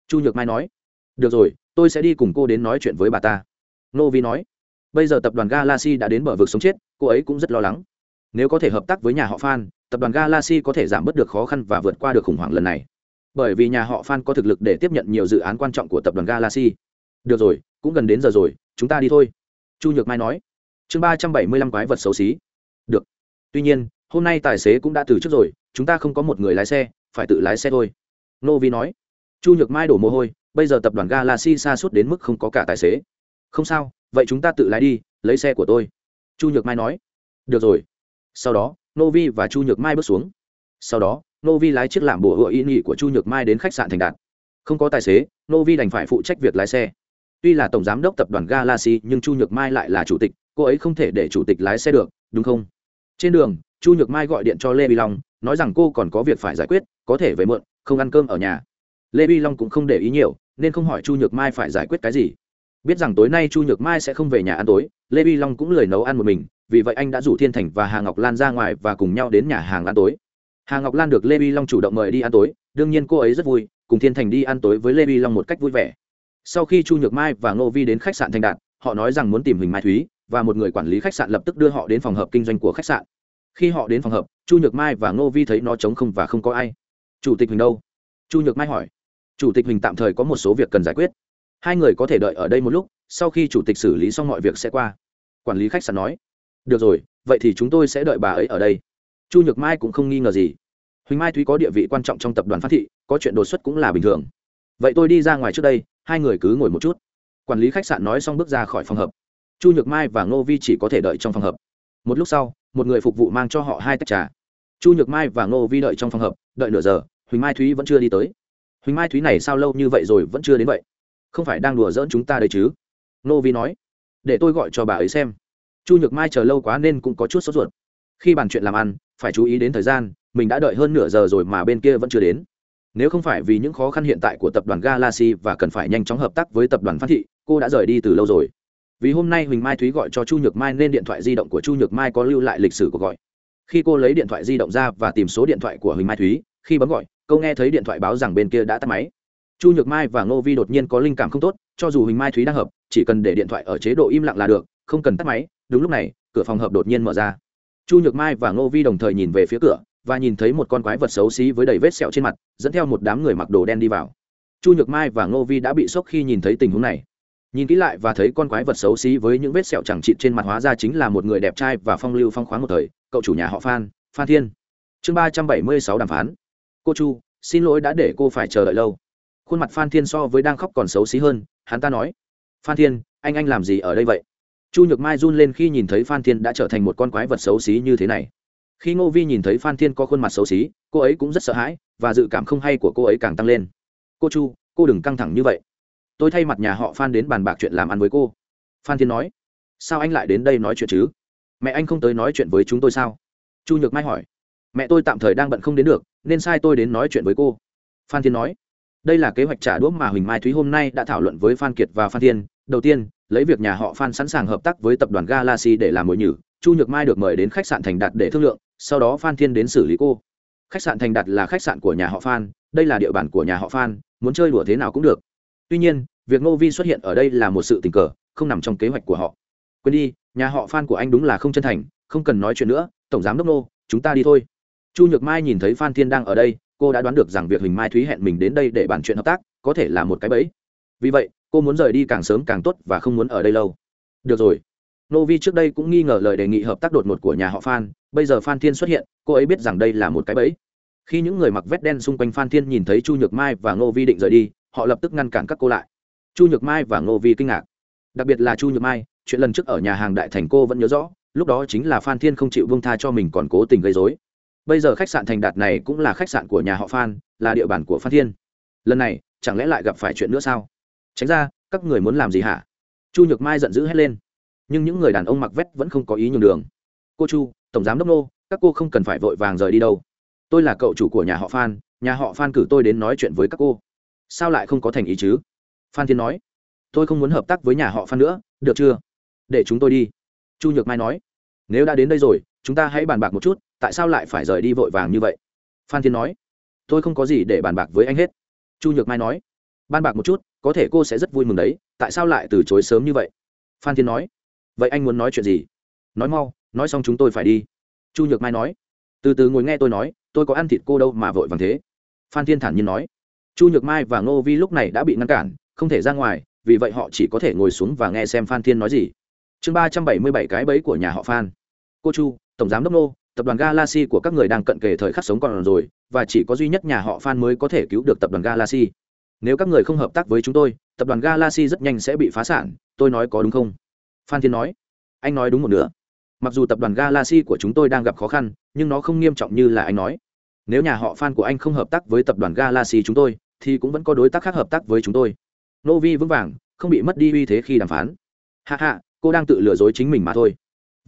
Chu nhược mai nói, được rồi, tôi sẽ đi cùng cô đến nói chuyện với bà ta. Nô vi nói bây giờ tập đoàn galaxy đã đến bờ vực sống chết cô ấy cũng rất lo lắng nếu có thể hợp tác với nhà họ Phan, tập đoàn Galaxy có thể giảm bớt được khó khăn và vượt qua được khủng hoảng lần này. Bởi vì nhà họ Phan có thực lực để tiếp nhận nhiều dự án quan trọng của tập đoàn Galaxy. Được rồi, cũng gần đến giờ rồi, chúng ta đi thôi. Chu Nhược Mai nói. Chương ba trăm bảy mươi lăm quái vật xấu xí. Được. Tuy nhiên, hôm nay tài xế cũng đã từ trước rồi, chúng ta không có một người lái xe, phải tự lái xe thôi. Nô Vi nói. Chu Nhược Mai đổ mồ hôi, bây giờ tập đoàn Galaxy xa suốt đến mức không có cả tài xế. Không sao, vậy chúng ta tự lái đi, lấy xe của tôi. Chu Nhược Mai nói. Được rồi, sau đó nô vi và chu nhược mai bước xuống. Sau đó nô vi lái chiếc làm bùa hựa ý nghị của chu nhược mai đến khách sạn thành đạt. Không có tài xế nô vi đành phải phụ trách việc lái xe. Tuy là tổng giám đốc tập đoàn galaxy nhưng chu nhược mai lại là chủ tịch cô ấy không thể để chủ tịch lái xe được đúng không? Trên đường chu nhược mai gọi điện cho lê vi long nói rằng cô còn có việc phải giải quyết có thể về mượn không ăn cơm ở nhà. Lê vi long cũng không để ý nhiều nên không hỏi chu nhược mai phải giải quyết cái gì biết rằng tối nay chu nhược mai sẽ không về nhà ăn tối, lê vi long cũng lười nấu ăn một mình, vì vậy anh đã rủ thiên thành và hà ngọc lan ra ngoài và cùng nhau đến nhà hàng ăn tối. Hà ngọc lan được lê vi long chủ động mời đi ăn tối, đương nhiên cô ấy rất vui, cùng thiên thành đi ăn tối với lê vi long một cách vui vẻ. Sau khi chu nhược mai và ngô vi đến khách sạn thành đạt, họ nói rằng muốn tìm huỳnh mai thúy, và một người quản lý khách sạn lập tức đưa họ đến phòng hợp kinh doanh của khách sạn. Khi họ đến phòng hợp chu nhược mai và ngô vi thấy nó trống không và không có ai. Chủ tịch huỳnh đâu? Chu nhược mai hỏi. Chủ tịch huỳnh tạm thời có một số việc cần giải quyết hai người có thể đợi ở đây một lúc, sau khi chủ tịch xử lý xong mọi việc sẽ qua. Quản lý khách sạn nói, được rồi, vậy thì chúng tôi sẽ đợi bà ấy ở đây. Chu nhược mai cũng không nghi ngờ gì. Huỳnh mai thúy có địa vị quan trọng trong tập đoàn phát thị, có chuyện đột xuất cũng là bình thường. Vậy tôi đi ra ngoài trước đây, hai người cứ ngồi một chút. Quản lý khách sạn nói xong bước ra khỏi phòng hợp chu nhược mai và ngô vi chỉ có thể đợi trong phòng hợp một lúc sau, một người phục vụ mang cho họ hai tách trà. Chu nhược mai và ngô vi đợi trong phòng hợp đợi nửa giờ, huỳnh mai thúy vẫn chưa đi tới. Huỳnh mai thúy này sao lâu như vậy rồi vẫn chưa đến vậy? Không phải đang đùa giỡn chúng ta đây chứ? Nô vi nói. Để tôi gọi cho bà ấy xem. Chu nhược mai chờ lâu quá nên cũng có chút sốt ruột. Khi bàn chuyện làm ăn, phải chú ý đến thời gian, mình đã đợi hơn nửa giờ rồi mà bên kia vẫn chưa đến. Nếu không phải vì những khó khăn hiện tại của tập đoàn galaxy và cần phải nhanh chóng hợp tác với tập đoàn phát thị, cô đã rời đi từ lâu rồi. Vì hôm nay huỳnh mai thúy gọi cho chu nhược mai nên điện thoại di động của chu nhược mai có lưu lại lịch sử cuộc gọi. Khi cô lấy điện thoại di động ra và tìm số điện thoại của huỳnh mai thúy, khi bấm gọi, cô nghe thấy điện thoại báo rằng bên kia đã tắt máy chu nhược mai và ngô vi đột nhiên có linh cảm không tốt, cho dù huỳnh mai thúy đang hợp, chỉ cần để điện thoại ở chế độ im lặng là được, không cần tắt máy. Đúng lúc này, cửa phòng hợp đột nhiên mở ra. Chu nhược mai và ngô vi đồng thời nhìn về phía cửa và nhìn thấy một con quái vật xấu xí với đầy vết sẹo trên mặt, dẫn theo một đám người mặc đồ đen đi vào. Chu nhược mai và ngô vi đã bị sốc khi nhìn thấy tình huống này. Nhìn kỹ lại và thấy con quái vật xấu xí với những vết sẹo chẳng chịt trên mặt hóa ra chính là một người đẹp trai và phong lưu phong khoáng một thời, cậu chủ nhà họ phan phan thiên. Chương ba trăm bảy mươi sáu đàm phán. Cô chu, xin lỗi đã để cô phải chờ đợi lâu khuôn mặt phan thiên so với đang khóc còn xấu xí hơn, hắn ta nói, phan thiên, anh anh làm gì ở đây vậy? Chu nhược mai run lên khi nhìn thấy phan thiên đã trở thành một con quái vật xấu xí như thế này. Khi ngô vi nhìn thấy phan thiên có khuôn mặt xấu xí, cô ấy cũng rất sợ hãi và dự cảm không hay của cô ấy càng tăng lên. Cô chu, cô đừng căng thẳng như vậy. Tôi thay mặt nhà họ phan đến bàn bạc chuyện làm ăn với cô. Phan thiên nói, sao anh lại đến đây nói chuyện chứ? Mẹ anh không tới nói chuyện với chúng tôi sao? Chu nhược mai hỏi, mẹ tôi tạm thời đang bận không đến được, nên sai tôi đến nói chuyện với cô. Phan thiên nói đây là kế hoạch trả đũa mà huỳnh mai thúy hôm nay đã thảo luận với phan kiệt và phan thiên đầu tiên lấy việc nhà họ Phan sẵn sàng hợp tác với tập đoàn Galaxy để làm mồi nhử, Chu Nhược Mai được mời đến khách sạn Thành Đạt để thương lượng, sau đó Phan Thiên đến xử lý cô. Khách sạn Thành Đạt là khách sạn của nhà họ Phan, đây là địa bàn của nhà họ Phan, muốn chơi đùa thế nào cũng được. Tuy nhiên, việc Ngô Vi xuất hiện ở đây là một sự tình cờ, không nằm trong kế hoạch của họ. Quên đi, nhà họ Phan của anh đúng là không chân thành, không cần nói chuyện nữa, tổng giám đốc Nô, chúng ta đi thôi. Chu Nhược Mai nhìn thấy Phan Thiên đang ở đây, cô đã đoán được rằng việc Huỳnh Mai Thúy hẹn mình đến đây để bàn chuyện hợp tác, có thể là một cái bẫy. Vì vậy, cô muốn rời đi càng sớm càng tốt và không muốn ở đây lâu. Được rồi. Nô vi trước đây cũng nghi ngờ lời đề nghị hợp tác đột ngột của nhà họ phan. Bây giờ phan thiên xuất hiện cô ấy biết rằng đây là một cái bẫy. Khi những người mặc vét đen xung quanh phan thiên nhìn thấy chu nhược mai và ngô vi định rời đi họ lập tức ngăn cản các cô lại. Chu nhược mai và ngô vi kinh ngạc. Đặc biệt là chu nhược mai chuyện lần trước ở nhà hàng đại thành cô vẫn nhớ rõ lúc đó chính là phan thiên không chịu vương tha cho mình còn cố tình gây dối bây giờ khách sạn thành đạt này cũng là khách sạn của nhà họ phan, là địa bàn của phan thiên. Lần này, chẳng lẽ lại gặp phải chuyện nữa sao? Tránh ra, các người muốn làm gì hả? Chu nhược mai giận dữ hét lên. Nhưng những người đàn ông mặc vét vẫn không có ý nhường đường. Cô chu, tổng giám đốc nô, các cô không cần phải vội vàng rời đi đâu. Tôi là cậu chủ của nhà họ phan, nhà họ phan cử tôi đến nói chuyện với các cô. Sao lại không có thành ý chứ? Phan thiên nói. Tôi không muốn hợp tác với nhà họ phan nữa, được chưa? Để chúng tôi đi. Chu nhược mai nói. Nếu đã đến đây rồi chúng ta hãy bàn bạc một chút, tại sao lại phải rời đi vội vàng như vậy? Phan thiên nói. Tôi không có gì để bàn bạc với anh hết. Chu nhược mai nói. Ban bạc một chút, có thể cô sẽ rất vui mừng đấy, tại sao lại từ chối sớm như vậy? Phan thiên nói. Vậy anh muốn nói chuyện gì? Nói mau, nói xong chúng tôi phải đi. Chu nhược mai nói. Từ từ ngồi nghe tôi nói, tôi có ăn thịt cô đâu mà vội vàng thế. Phan thiên thản nhiên nói. Chu nhược mai và ngô vi lúc này đã bị ngăn cản, không thể ra ngoài, vì vậy họ chỉ có thể ngồi xuống và nghe xem phan thiên nói gì. Chương ba trăm bảy mươi bảy cái bẫy của nhà họ phan cô chu, tổng giám đốc nô, tập đoàn galaxy của các người đang cận kề thời khắc sống còn rồi, và chỉ có duy nhất nhà họ phan mới có thể cứu được tập đoàn galaxy. Nếu các người không hợp tác với chúng tôi, tập đoàn galaxy rất nhanh sẽ bị phá sản, tôi nói có đúng không? Phan thiên nói. Anh nói đúng một nửa. Mặc dù tập đoàn galaxy của chúng tôi đang gặp khó khăn, nhưng nó không nghiêm trọng như là anh nói. Nếu nhà họ phan của anh không hợp tác với tập đoàn galaxy chúng tôi, thì cũng vẫn có đối tác khác hợp tác với chúng tôi. Nô vi vững vàng, không bị mất đi uy thế khi đàm phán. Hạ hạ cô đang tự lừa dối chính mình mà thôi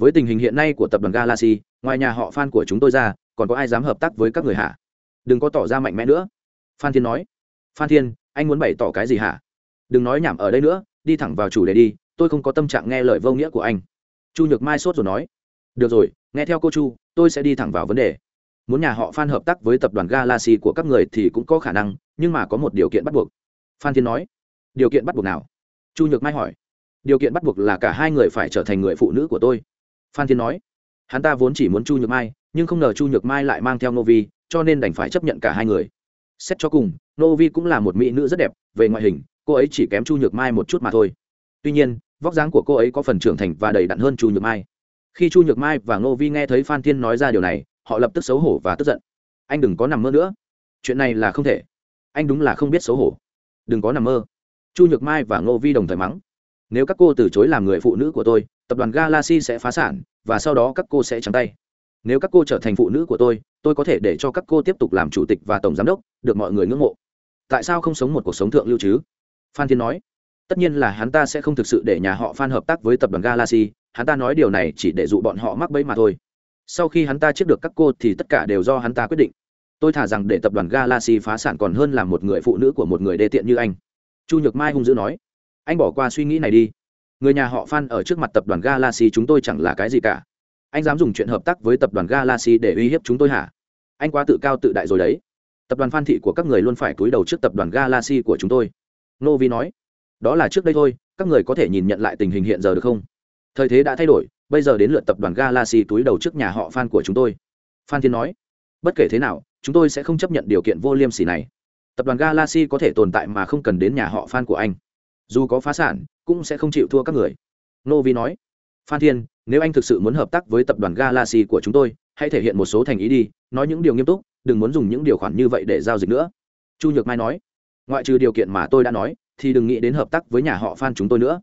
với tình hình hiện nay của tập đoàn galaxy, ngoài nhà họ fan của chúng tôi ra, còn có ai dám hợp tác với các người hả? Đừng có tỏ ra mạnh mẽ nữa. Phan thiên nói. Phan thiên, anh muốn bày tỏ cái gì hả? Đừng nói nhảm ở đây nữa, đi thẳng vào chủ đề đi, tôi không có tâm trạng nghe lời vô nghĩa của anh. Chu nhược mai sốt rồi nói. Được rồi, nghe theo cô chu, tôi sẽ đi thẳng vào vấn đề. Muốn nhà họ phan hợp tác với tập đoàn galaxy của các người thì cũng có khả năng, nhưng mà có một điều kiện bắt buộc. Phan thiên nói. Điều kiện bắt buộc nào? Chu nhược mai hỏi. Điều kiện bắt buộc là cả hai người phải trở thành người phụ nữ của tôi phan thiên nói hắn ta vốn chỉ muốn chu nhược mai nhưng không ngờ chu nhược mai lại mang theo Nô Vi, cho nên đành phải chấp nhận cả hai người. Xét cho cùng Nô Vi cũng là một mỹ nữ rất đẹp về ngoại hình cô ấy chỉ kém chu nhược mai một chút mà thôi. Tuy nhiên vóc dáng của cô ấy có phần trưởng thành và đầy đặn hơn chu nhược mai. Khi chu nhược mai và novi nghe thấy phan thiên nói ra điều này họ lập tức xấu hổ và tức giận. Anh đừng có nằm mơ nữa. Chuyện này là không thể. Anh đúng là không biết xấu hổ. Đừng có nằm mơ. Chu nhược mai và ngô vi đồng thời mắng nếu các cô từ chối làm người phụ nữ của tôi tập đoàn galaxy sẽ phá sản, và sau đó các cô sẽ trắng tay. Nếu các cô trở thành phụ nữ của tôi tôi có thể để cho các cô tiếp tục làm chủ tịch và tổng giám đốc, được mọi người ngưỡng mộ. Tại sao không sống một cuộc sống thượng lưu chứ? Phan thiên nói. Tất nhiên là hắn ta sẽ không thực sự để nhà họ phan hợp tác với tập đoàn galaxy, hắn ta nói điều này chỉ để dụ bọn họ mắc bẫy mà thôi. Sau khi hắn ta chiếm được các cô thì tất cả đều do hắn ta quyết định. Tôi thả rằng để tập đoàn galaxy phá sản còn hơn là một người phụ nữ của một người đê tiện như anh. Chu nhược mai hung dữ nói. Anh bỏ qua suy nghĩ này đi người nhà họ phan ở trước mặt tập đoàn galaxy chúng tôi chẳng là cái gì cả. Anh dám dùng chuyện hợp tác với tập đoàn galaxy để uy hiếp chúng tôi hả? Anh quá tự cao tự đại rồi đấy. Tập đoàn phan thị của các người luôn phải cúi đầu trước tập đoàn galaxy của chúng tôi. Nô vi nói, đó là trước đây thôi, các người có thể nhìn nhận lại tình hình hiện giờ được không? Thời thế đã thay đổi, bây giờ đến lượt tập đoàn galaxy túi đầu trước nhà họ phan của chúng tôi. Phan thiên nói, bất kể thế nào, chúng tôi sẽ không chấp nhận điều kiện vô liêm sỉ này. Tập đoàn galaxy có thể tồn tại mà không cần đến nhà họ phan của anh dù có phá sản, cũng sẽ không chịu thua các người. Nô vi nói, phan thiên, nếu anh thực sự muốn hợp tác với tập đoàn galaxy của chúng tôi, hãy thể hiện một số thành ý đi, nói những điều nghiêm túc, đừng muốn dùng những điều khoản như vậy để giao dịch nữa. Chu nhược mai nói, ngoại trừ điều kiện mà tôi đã nói, thì đừng nghĩ đến hợp tác với nhà họ phan chúng tôi nữa.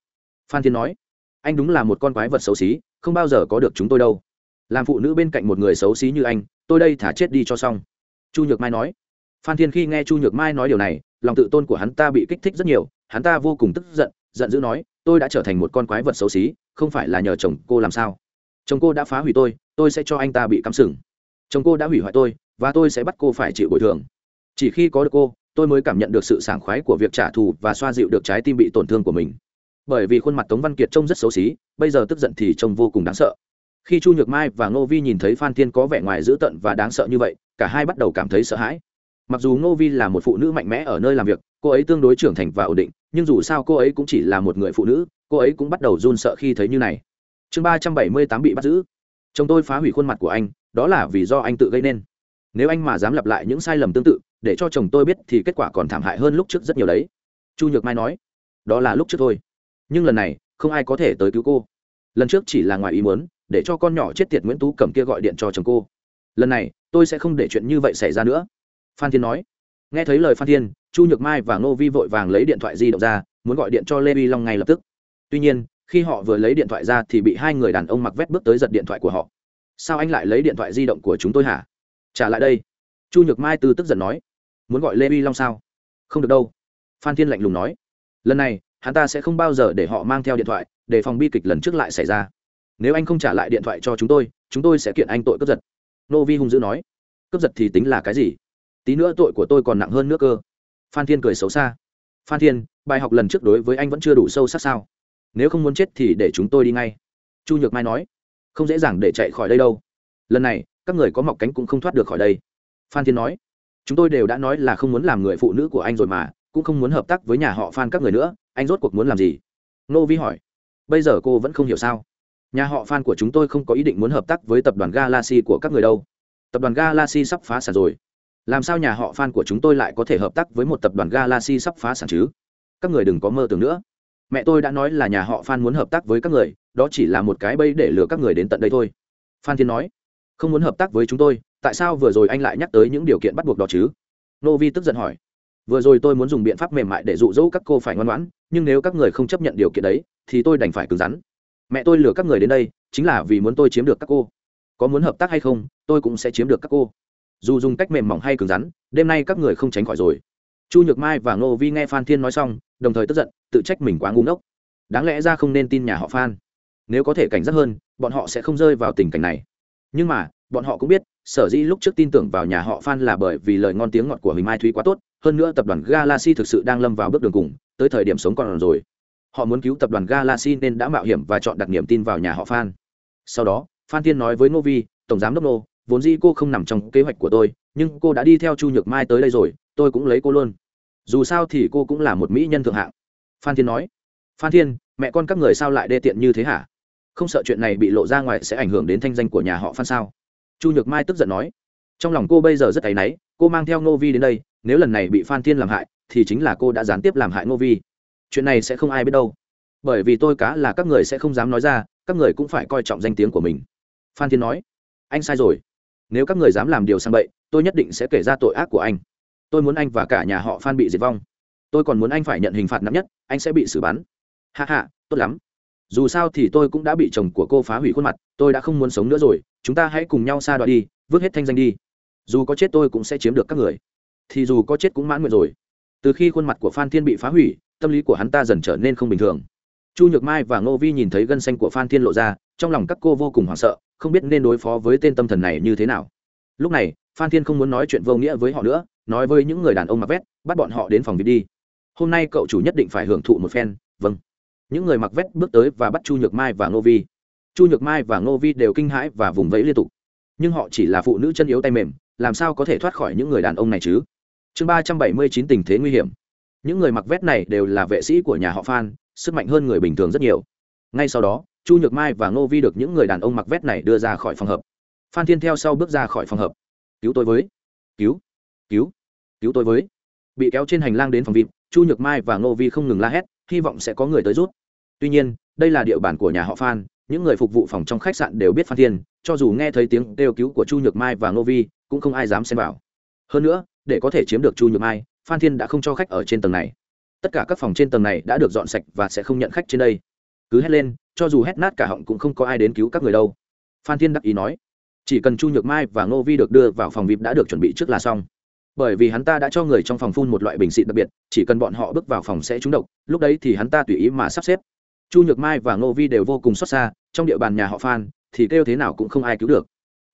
Phan thiên nói, anh đúng là một con quái vật xấu xí, không bao giờ có được chúng tôi đâu. Làm phụ nữ bên cạnh một người xấu xí như anh, tôi đây thả chết đi cho xong. Chu nhược mai nói. Phan thiên khi nghe chu nhược mai nói điều này, lòng tự tôn của hắn ta bị kích thích rất nhiều hắn ta vô cùng tức giận giận dữ nói, tôi đã trở thành một con quái vật xấu xí, không phải là nhờ chồng cô làm sao? Chồng cô đã phá hủy tôi tôi sẽ cho anh ta bị cắm sừng. Chồng cô đã hủy hoại tôi, và tôi sẽ bắt cô phải chịu bồi thường. Chỉ khi có được cô, tôi mới cảm nhận được sự sảng khoái của việc trả thù và xoa dịu được trái tim bị tổn thương của mình. Bởi vì khuôn mặt tống văn kiệt trông rất xấu xí, bây giờ tức giận thì trông vô cùng đáng sợ. Khi chu nhược mai và ngô vi nhìn thấy phan thiên có vẻ ngoài dữ tợn và đáng sợ như vậy, cả hai bắt đầu cảm thấy sợ hãi. Mặc dù ngô vi là một phụ nữ mạnh mẽ ở nơi làm việc, cô ấy tương đối trưởng thành và ổn định nhưng dù sao cô ấy cũng chỉ là một người phụ nữ, cô ấy cũng bắt đầu run sợ khi thấy như này. Chương ba trăm bảy mươi tám bị bắt giữ. Chồng tôi phá hủy khuôn mặt của anh, đó là vì do anh tự gây nên. Nếu anh mà dám lặp lại những sai lầm tương tự, để cho chồng tôi biết thì kết quả còn thảm hại hơn lúc trước rất nhiều đấy. Chu nhược mai nói, đó là lúc trước thôi. Nhưng lần này, không ai có thể tới cứu cô. Lần trước chỉ là ngoài ý muốn, để cho con nhỏ chết tiệt nguyễn tú cầm kia gọi điện cho chồng cô. Lần này, tôi sẽ không để chuyện như vậy xảy ra nữa. Phan thiên nói nghe thấy lời phan thiên, chu nhược mai và ngô vi vội vàng lấy điện thoại di động ra, muốn gọi điện cho lê vi long ngay lập tức. Tuy nhiên, khi họ vừa lấy điện thoại ra thì bị hai người đàn ông mặc vét bước tới giật điện thoại của họ. Sao anh lại lấy điện thoại di động của chúng tôi hả? Trả lại đây. Chu nhược mai từ tức giận nói. Muốn gọi lê vi long sao? Không được đâu. Phan thiên lạnh lùng nói. Lần này, hắn ta sẽ không bao giờ để họ mang theo điện thoại, để phòng bi kịch lần trước lại xảy ra. Nếu anh không trả lại điện thoại cho chúng tôi chúng tôi sẽ kiện anh tội cướp giật. Nô vi hung dữ nói. Cướp giật thì tính là cái gì? Tí nữa tội của tôi còn nặng hơn nữa cơ. Phan thiên cười xấu xa. Phan thiên, bài học lần trước đối với anh vẫn chưa đủ sâu sắc sao? Nếu không muốn chết thì để chúng tôi đi ngay. Chu nhược mai nói. Không dễ dàng để chạy khỏi đây đâu. Lần này, các người có mọc cánh cũng không thoát được khỏi đây. Phan thiên nói. Chúng tôi đều đã nói là không muốn làm người phụ nữ của anh rồi mà, cũng không muốn hợp tác với nhà họ phan các người nữa, anh rốt cuộc muốn làm gì? Nô vi hỏi. Bây giờ cô vẫn không hiểu sao? Nhà họ Phan của chúng tôi không có ý định muốn hợp tác với tập đoàn galaxy của các người đâu. Tập đoàn galaxy sắp phá sản rồi làm sao nhà họ fan của chúng tôi lại có thể hợp tác với một tập đoàn galaxy sắp phá sản chứ? Các người đừng có mơ tưởng nữa. Mẹ tôi đã nói là nhà họ fan muốn hợp tác với các người, đó chỉ là một cái bẫy để lừa các người đến tận đây thôi. Phan thiên nói, không muốn hợp tác với chúng tôi, tại sao vừa rồi anh lại nhắc tới những điều kiện bắt buộc đó chứ? Nô vi tức giận hỏi, vừa rồi tôi muốn dùng biện pháp mềm mại để dụ dỗ các cô phải ngoan ngoãn, nhưng nếu các người không chấp nhận điều kiện đấy, thì tôi đành phải cứng rắn. Mẹ tôi lừa các người đến đây, chính là vì muốn tôi chiếm được các cô. Có muốn hợp tác hay không, tôi cũng sẽ chiếm được các cô dù dùng cách mềm mỏng hay cứng rắn, đêm nay các người không tránh khỏi rồi. Chu nhược mai và ngô vi nghe phan thiên nói xong, đồng thời tức giận, tự trách mình quá ngu ngốc. Đáng lẽ ra không nên tin nhà họ phan. Nếu có thể cảnh giác hơn, bọn họ sẽ không rơi vào tình cảnh này. Nhưng mà, bọn họ cũng biết, sở dĩ lúc trước tin tưởng vào nhà họ phan là bởi vì lời ngon tiếng ngọt của huỳnh mai thúy quá tốt, hơn nữa tập đoàn galaxy thực sự đang lâm vào bước đường cùng, tới thời điểm sống còn rồi. Họ muốn cứu tập đoàn galaxy nên đã mạo hiểm và chọn đặt niềm tin vào nhà họ phan. Sau đó, phan tiên nói với novi tổng giám đốc nô vốn dĩ cô không nằm trong kế hoạch của tôi, nhưng cô đã đi theo chu nhược mai tới đây rồi, tôi cũng lấy cô luôn. Dù sao thì cô cũng là một mỹ nhân thượng hạng. Phan thiên nói. Phan thiên, mẹ con các người sao lại đê tiện như thế hả? Không sợ chuyện này bị lộ ra ngoài sẽ ảnh hưởng đến thanh danh của nhà họ phan sao? Chu nhược mai tức giận nói. Trong lòng cô bây giờ rất áy náy, cô mang theo ngô vi đến đây, nếu lần này bị phan thiên làm hại, thì chính là cô đã gián tiếp làm hại ngô vi. Chuyện này sẽ không ai biết đâu. Bởi vì tôi cá là các người sẽ không dám nói ra, các người cũng phải coi trọng danh tiếng của mình. Phan thiên nói. Anh sai rồi nếu các người dám làm điều sang bậy, tôi nhất định sẽ kể ra tội ác của anh. Tôi muốn anh và cả nhà họ phan bị diệt vong. Tôi còn muốn anh phải nhận hình phạt nặng nhất, anh sẽ bị xử bắn. Hạ hạ tốt lắm. Dù sao thì tôi cũng đã bị chồng của cô phá hủy khuôn mặt, tôi đã không muốn sống nữa rồi, chúng ta hãy cùng nhau xa đoạn đi, vứt hết thanh danh đi. Dù có chết tôi cũng sẽ chiếm được các người. Thì dù có chết cũng mãn nguyện rồi. Từ khi khuôn mặt của phan thiên bị phá hủy, tâm lý của hắn ta dần trở nên không bình thường. Chu nhược mai và ngô vi nhìn thấy gân xanh của phan thiên lộ ra, trong lòng các cô vô cùng hoảng sợ không biết nên đối phó với tên tâm thần này như thế nào. Lúc này, phan thiên không muốn nói chuyện vô nghĩa với họ nữa, nói với những người đàn ông mặc vét, bắt bọn họ đến phòng vip đi. Hôm nay cậu chủ nhất định phải hưởng thụ một phen vâng. Những người mặc vét bước tới và bắt chu nhược mai và ngô vi. Chu nhược mai và ngô vi đều kinh hãi và vùng vẫy liên tục. Nhưng họ chỉ là phụ nữ chân yếu tay mềm, làm sao có thể thoát khỏi những người đàn ông này chứ? Chương ba trăm bảy mươi chín tình thế nguy hiểm. Những người mặc vét này đều là vệ sĩ của nhà họ phan, sức mạnh hơn người bình thường rất nhiều. Ngay sau đó chu nhược mai và ngô vi được những người đàn ông mặc vét này đưa ra khỏi phòng hợp phan thiên theo sau bước ra khỏi phòng hợp cứu tôi với. Cứu cứu cứu tôi với. Bị kéo trên hành lang đến phòng vịt chu nhược mai và ngô vi không ngừng la hét, hy vọng sẽ có người tới rút tuy nhiên, đây là địa bàn của nhà họ phan, những người phục vụ phòng trong khách sạn đều biết phan thiên, cho dù nghe thấy tiếng kêu cứu của chu nhược mai và ngô vi, cũng không ai dám xem vào. Hơn nữa, để có thể chiếm được chu nhược mai, phan thiên đã không cho khách ở trên tầng này. Tất cả các phòng trên tầng này đã được dọn sạch và sẽ không nhận khách trên đây. Cứ hét lên cho dù hét nát cả họng cũng không có ai đến cứu các người đâu. Phan thiên đắc ý nói, chỉ cần chu nhược mai và ngô vi được đưa vào phòng vip đã được chuẩn bị trước là xong. Bởi vì hắn ta đã cho người trong phòng phun một loại bình xịt đặc biệt, chỉ cần bọn họ bước vào phòng sẽ trúng độc, lúc đấy thì hắn ta tùy ý mà sắp xếp. Chu nhược mai và ngô vi đều vô cùng xót xa, trong địa bàn nhà họ phan, thì kêu thế nào cũng không ai cứu được.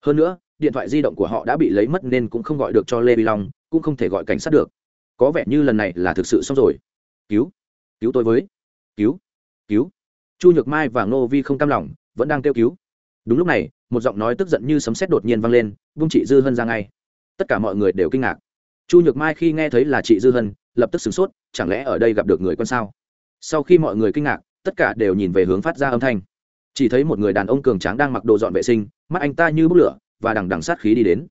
Hơn nữa, điện thoại di động của họ đã bị lấy mất nên cũng không gọi được cho lê vi long, cũng không thể gọi cảnh sát được. Có vẻ như lần này là thực sự xong rồi. Cứu cứu tôi với. Cứu cứu chu nhược mai và ngô vi không cam lòng, vẫn đang kêu cứu. Đúng lúc này, một giọng nói tức giận như sấm sét đột nhiên vang lên, vung chị dư hân ra ngay. Tất cả mọi người đều kinh ngạc. Chu nhược mai khi nghe thấy là chị dư hân, lập tức sửng sốt, chẳng lẽ ở đây gặp được người con sao? Sau khi mọi người kinh ngạc, tất cả đều nhìn về hướng phát ra âm thanh. Chỉ thấy một người đàn ông cường tráng đang mặc đồ dọn vệ sinh, mắt anh ta như bốc lửa, và đằng đằng sát khí đi đến.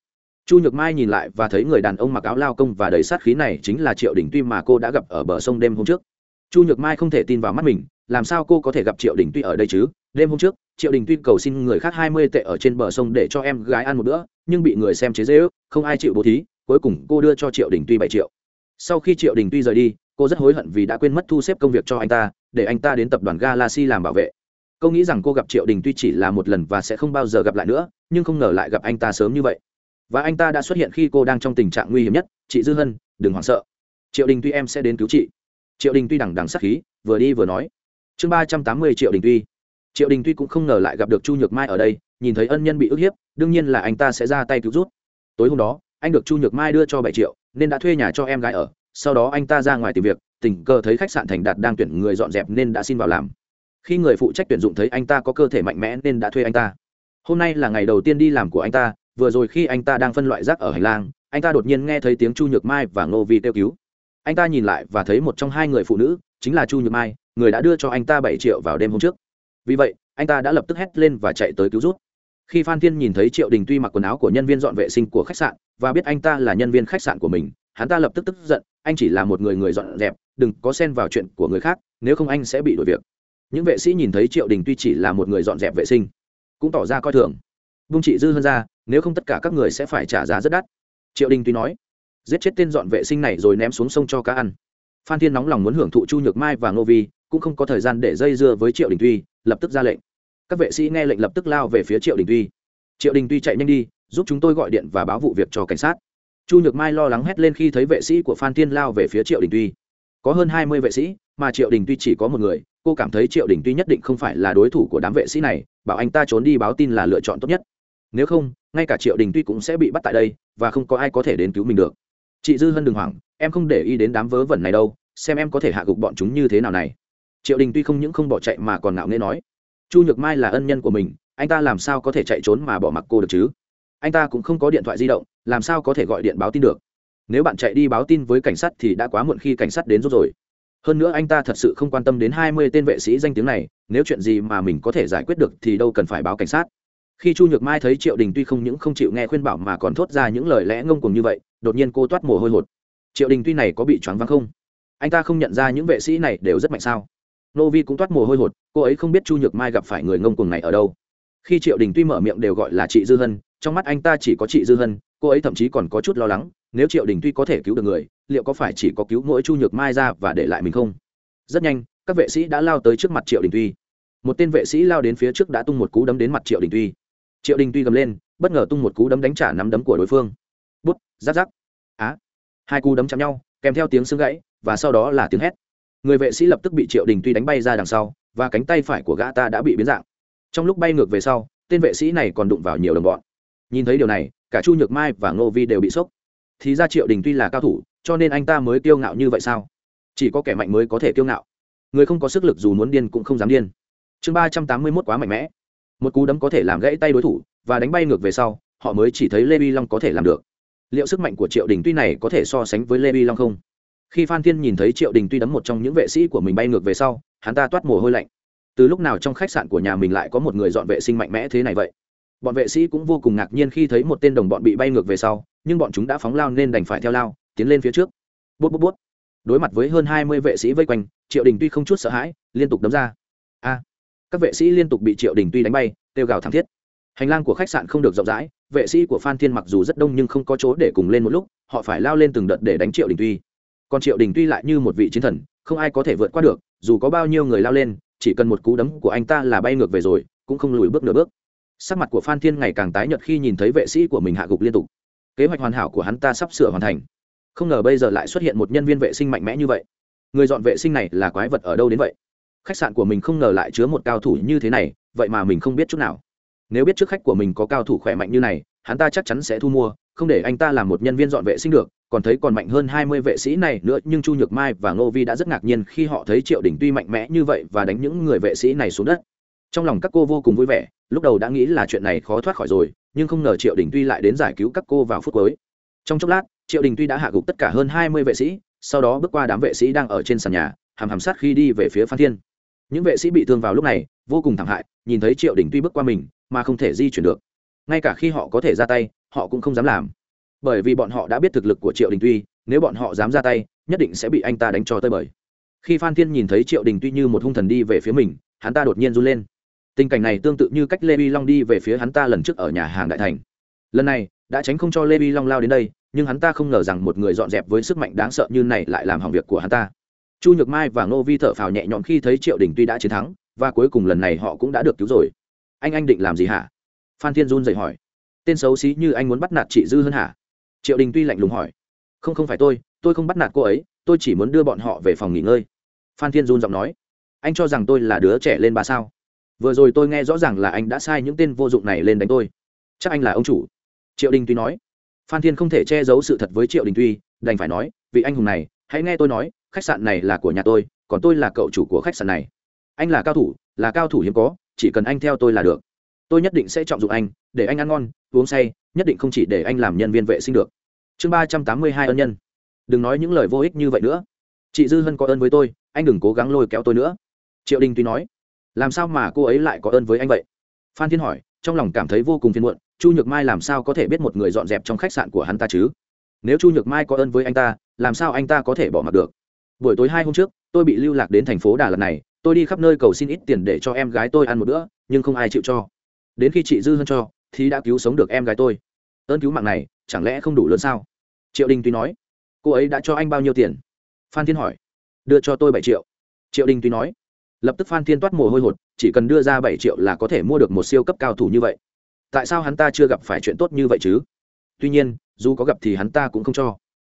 Chu nhược mai nhìn lại và thấy người đàn ông mặc áo lao công và đầy sát khí này chính là triệu đình tuy mà cô đã gặp ở bờ sông đêm hôm trước. Chu nhược mai không thể tin vào mắt mình làm sao cô có thể gặp triệu đình tuy ở đây chứ? Đêm hôm trước, triệu đình tuy cầu xin người khác hai mươi tệ ở trên bờ sông để cho em gái ăn một bữa, nhưng bị người xem chế dễ ước, không ai chịu bố thí, cuối cùng cô đưa cho triệu đình tuy bảy triệu. Sau khi triệu đình tuy rời đi, cô rất hối hận vì đã quên mất thu xếp công việc cho anh ta, để anh ta đến tập đoàn galaxy làm bảo vệ. Cô nghĩ rằng cô gặp triệu đình tuy chỉ là một lần và sẽ không bao giờ gặp lại nữa, nhưng không ngờ lại gặp anh ta sớm như vậy. Và anh ta đã xuất hiện khi cô đang trong tình trạng nguy hiểm nhất. Chị dư hân, đừng hoảng sợ. Triệu đình tuy em sẽ đến cứu chị. Triệu đình tuy đằng đằng sắc khí, vừa đi vừa nói chương ba trăm tám mươi triệu đình tuy. Triệu đình tuy cũng không ngờ lại gặp được chu nhược mai ở đây, nhìn thấy ân nhân bị ức hiếp, đương nhiên là anh ta sẽ ra tay cứu rút tối hôm đó, anh được chu nhược mai đưa cho bảy triệu, nên đã thuê nhà cho em gái ở, sau đó anh ta ra ngoài tìm việc, tình cờ thấy khách sạn thành đạt đang tuyển người dọn dẹp nên đã xin vào làm. Khi người phụ trách tuyển dụng thấy anh ta có cơ thể mạnh mẽ nên đã thuê anh ta. Hôm nay là ngày đầu tiên đi làm của anh ta, vừa rồi khi anh ta đang phân loại rác ở hành lang, anh ta đột nhiên nghe thấy tiếng chu nhược mai và ngô vi kêu cứu. Anh ta nhìn lại và thấy một trong hai người phụ nữ, chính là chu nhược mai người đã đưa cho anh ta bảy triệu vào đêm hôm trước. Vì vậy, anh ta đã lập tức hét lên và chạy tới cứu rút khi phan thiên nhìn thấy triệu đình tuy mặc quần áo của nhân viên dọn vệ sinh của khách sạn và biết anh ta là nhân viên khách sạn của mình, hắn ta lập tức tức giận, anh chỉ là một người người dọn dẹp, đừng có xen vào chuyện của người khác, nếu không anh sẽ bị đuổi việc. Những vệ sĩ nhìn thấy triệu đình tuy chỉ là một người dọn dẹp vệ sinh, cũng tỏ ra coi thường. Vung chị dư hơn ra, nếu không tất cả các người sẽ phải trả giá rất đắt. Triệu đình tuy nói, giết chết tên dọn vệ sinh này rồi ném xuống sông cho cá ăn. Phan thiên nóng lòng muốn hưởng thụ chu nhược mai và ngô vi cũng không có thời gian để dây dưa với triệu đình tuy, lập tức ra lệnh. Các vệ sĩ nghe lệnh lập tức lao về phía triệu đình tuy. Triệu đình tuy chạy nhanh đi, giúp chúng tôi gọi điện và báo vụ việc cho cảnh sát. Chu nhược mai lo lắng hét lên khi thấy vệ sĩ của phan thiên lao về phía triệu đình tuy. Có hơn hai mươi vệ sĩ, mà triệu đình tuy chỉ có một người, cô cảm thấy triệu đình tuy nhất định không phải là đối thủ của đám vệ sĩ này, bảo anh ta trốn đi báo tin là lựa chọn tốt nhất. Nếu không, ngay cả triệu đình tuy cũng sẽ bị bắt tại đây, và không có ai có thể đến cứu mình được. Chị dư hân đừng hoảng, em không để ý đến đám vớ vẩn này đâu, xem em có thể hạ gục bọn chúng như thế nào này triệu đình tuy không những không bỏ chạy mà còn ngạo nghễ nói, chu nhược mai là ân nhân của mình, anh ta làm sao có thể chạy trốn mà bỏ mặc cô được chứ? Anh ta cũng không có điện thoại di động, làm sao có thể gọi điện báo tin được? Nếu bạn chạy đi báo tin với cảnh sát thì đã quá muộn khi cảnh sát đến rút rồi. Hơn nữa anh ta thật sự không quan tâm đến hai mươi tên vệ sĩ danh tiếng này, nếu chuyện gì mà mình có thể giải quyết được thì đâu cần phải báo cảnh sát. Khi chu nhược mai thấy triệu đình tuy không những không chịu nghe khuyên bảo mà còn thốt ra những lời lẽ ngông cuồng như vậy, đột nhiên cô toát mồ hôi hột. Triệu đình tuy này có bị choáng váng không? Anh ta không nhận ra những vệ sĩ này đều rất mạnh sao? Nô vi cũng toát mồ hôi hột, cô ấy không biết chu nhược mai gặp phải người ngông cuồng này ở đâu. Khi triệu đình tuy mở miệng đều gọi là chị dư hân, trong mắt anh ta chỉ có chị dư hân, cô ấy thậm chí còn có chút lo lắng, nếu triệu đình tuy có thể cứu được người, liệu có phải chỉ có cứu mỗi chu nhược mai ra và để lại mình không? Rất nhanh, các vệ sĩ đã lao tới trước mặt triệu đình tuy. Một tên vệ sĩ lao đến phía trước đã tung một cú đấm đến mặt triệu đình tuy. Triệu đình tuy gầm lên, bất ngờ tung một cú đấm đánh trả nắm đấm của đối phương. Bút giáp giáp á. Hai cú đấm chạm nhau, kèm theo tiếng xương gãy, và sau đó là tiếng hét người vệ sĩ lập tức bị triệu đình tuy đánh bay ra đằng sau, và cánh tay phải của gã ta đã bị biến dạng. Trong lúc bay ngược về sau, tên vệ sĩ này còn đụng vào nhiều đồng bọn. Nhìn thấy điều này, cả chu nhược mai và ngô vi đều bị sốc. Thì ra triệu đình tuy là cao thủ, cho nên anh ta mới kiêu ngạo như vậy sao? Chỉ có kẻ mạnh mới có thể kiêu ngạo. Người không có sức lực dù muốn điên cũng không dám điên. Chương ba trăm tám mươi mốt quá mạnh mẽ. Một cú đấm có thể làm gãy tay đối thủ, và đánh bay ngược về sau, họ mới chỉ thấy lê vi long có thể làm được. Liệu sức mạnh của triệu đình tuy này có thể so sánh với lê vi long không? Khi phan thiên nhìn thấy triệu đình tuy đấm một trong những vệ sĩ của mình bay ngược về sau, hắn ta toát mồ hôi lạnh. Từ lúc nào trong khách sạn của nhà mình lại có một người dọn vệ sinh mạnh mẽ thế này vậy? Bọn vệ sĩ cũng vô cùng ngạc nhiên khi thấy một tên đồng bọn bị bay ngược về sau, nhưng bọn chúng đã phóng lao nên đành phải theo lao, tiến lên phía trước. Bút bút bút. Đối mặt với hơn hai mươi vệ sĩ vây quanh, triệu đình tuy không chút sợ hãi, liên tục đấm ra. A. Các vệ sĩ liên tục bị triệu đình tuy đánh bay, kêu gào thảm thiết. Hành lang của khách sạn không được rộng rãi, vệ sĩ của phan thiên mặc dù rất đông nhưng không có chỗ để cùng lên một lúc, họ phải lao lên từng đợt để đánh triệu đình tuy còn triệu đình tuy lại như một vị chiến thần, không ai có thể vượt qua được, dù có bao nhiêu người lao lên, chỉ cần một cú đấm của anh ta là bay ngược về rồi, cũng không lùi bước nửa bước. Sắc mặt của phan thiên ngày càng tái nhợt khi nhìn thấy vệ sĩ của mình hạ gục liên tục. Kế hoạch hoàn hảo của hắn ta sắp sửa hoàn thành. Không ngờ bây giờ lại xuất hiện một nhân viên vệ sinh mạnh mẽ như vậy. Người dọn vệ sinh này là quái vật ở đâu đến vậy? Khách sạn của mình không ngờ lại chứa một cao thủ như thế này, vậy mà mình không biết chút nào. Nếu biết trước khách của mình có cao thủ khỏe mạnh như này, hắn ta chắc chắn sẽ thu mua không để anh ta làm một nhân viên dọn vệ sinh được, còn thấy còn mạnh hơn hai mươi vệ sĩ này nữa, nhưng chu nhược mai và ngô vi đã rất ngạc nhiên khi họ thấy triệu đình tuy mạnh mẽ như vậy và đánh những người vệ sĩ này xuống đất. Trong lòng các cô vô cùng vui vẻ, lúc đầu đã nghĩ là chuyện này khó thoát khỏi rồi, nhưng không ngờ triệu đình tuy lại đến giải cứu các cô vào phút cuối. Trong chốc lát, triệu đình tuy đã hạ gục tất cả hơn hai mươi vệ sĩ, sau đó bước qua đám vệ sĩ đang ở trên sàn nhà, hàm hàm sát khi đi về phía phan thiên. Những vệ sĩ bị thương vào lúc này, vô cùng thảm hại, nhìn thấy triệu đình tuy bước qua mình, mà không thể di chuyển được. Ngay cả khi họ có thể ra tay họ cũng không dám làm. Bởi vì bọn họ đã biết thực lực của triệu đình tuy, nếu bọn họ dám ra tay, nhất định sẽ bị anh ta đánh cho tơi bời. Khi phan thiên nhìn thấy triệu đình tuy như một hung thần đi về phía mình, hắn ta đột nhiên run lên. Tình cảnh này tương tự như cách lê vi long đi về phía hắn ta lần trước ở nhà hàng đại thành. Lần này, đã tránh không cho lê vi long lao đến đây, nhưng hắn ta không ngờ rằng một người dọn dẹp với sức mạnh đáng sợ như này lại làm hỏng việc của hắn ta. Chu nhược mai và ngô vi thở phào nhẹ nhõm khi thấy triệu đình tuy đã chiến thắng, và cuối cùng lần này họ cũng đã được cứu rồi. Anh anh định làm gì hả? Phan thiên run dậy hỏi tên xấu xí như anh muốn bắt nạt chị dư hơn hả? Triệu đình tuy lạnh lùng hỏi. Không không phải tôi tôi không bắt nạt cô ấy, tôi chỉ muốn đưa bọn họ về phòng nghỉ ngơi. Phan thiên run giọng nói. Anh cho rằng tôi là đứa trẻ lên ba sao? Vừa rồi tôi nghe rõ ràng là anh đã sai những tên vô dụng này lên đánh tôi. Chắc anh là ông chủ. Triệu đình tuy nói. Phan thiên không thể che giấu sự thật với triệu đình tuy, đành phải nói, vị anh hùng này, hãy nghe tôi nói, khách sạn này là của nhà tôi, còn tôi là cậu chủ của khách sạn này. Anh là cao thủ, là cao thủ hiếm có, chỉ cần anh theo tôi là được. Tôi nhất định sẽ trọng dụng anh, để anh ăn ngon uống say, nhất định không chỉ để anh làm nhân viên vệ sinh được. Chương ba trăm tám mươi hai ân nhân. Đừng nói những lời vô ích như vậy nữa. Chị dư hân có ơn với tôi, anh đừng cố gắng lôi kéo tôi nữa. Triệu đình tuy nói. Làm sao mà cô ấy lại có ơn với anh vậy? Phan thiên hỏi, trong lòng cảm thấy vô cùng phiền muộn, chu nhược mai làm sao có thể biết một người dọn dẹp trong khách sạn của hắn ta chứ? Nếu chu nhược mai có ơn với anh ta, làm sao anh ta có thể bỏ mặc được? Buổi tối hai hôm trước, tôi bị lưu lạc đến thành phố đà lạt này, tôi đi khắp nơi cầu xin ít tiền để cho em gái tôi ăn một bữa, nhưng không ai chịu cho. Đến khi chị dư hơn cho thì đã cứu sống được em gái tôi. Ơn cứu mạng này, chẳng lẽ không đủ lớn sao? Triệu đình tuy nói. Cô ấy đã cho anh bao nhiêu tiền? Phan thiên hỏi. Đưa cho tôi bảy triệu. Triệu đình tuy nói. Lập tức phan thiên toát mồ hôi hột, chỉ cần đưa ra bảy triệu là có thể mua được một siêu cấp cao thủ như vậy. Tại sao hắn ta chưa gặp phải chuyện tốt như vậy chứ? Tuy nhiên, dù có gặp thì hắn ta cũng không cho.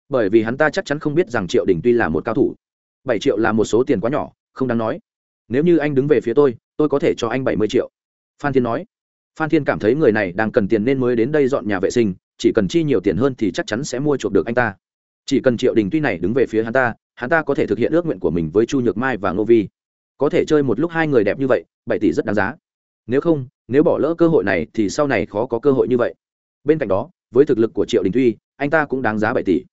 Bởi vì hắn ta chắc chắn không biết rằng triệu đình tuy là một cao thủ. Bảy triệu là một số tiền quá nhỏ, không đáng nói. Nếu như anh đứng về phía tôi tôi có thể cho anh bảy mươi triệu. Phan thiên nói phan thiên cảm thấy người này đang cần tiền nên mới đến đây dọn nhà vệ sinh, chỉ cần chi nhiều tiền hơn thì chắc chắn sẽ mua chuộc được anh ta. Chỉ cần triệu đình tuy này đứng về phía hắn ta hắn ta có thể thực hiện ước nguyện của mình với chu nhược mai và ngô vi. Có thể chơi một lúc hai người đẹp như vậy, bảy tỷ rất đáng giá. Nếu không, nếu bỏ lỡ cơ hội này thì sau này khó có cơ hội như vậy. Bên cạnh đó, với thực lực của triệu đình tuy, anh ta cũng đáng giá bảy tỷ.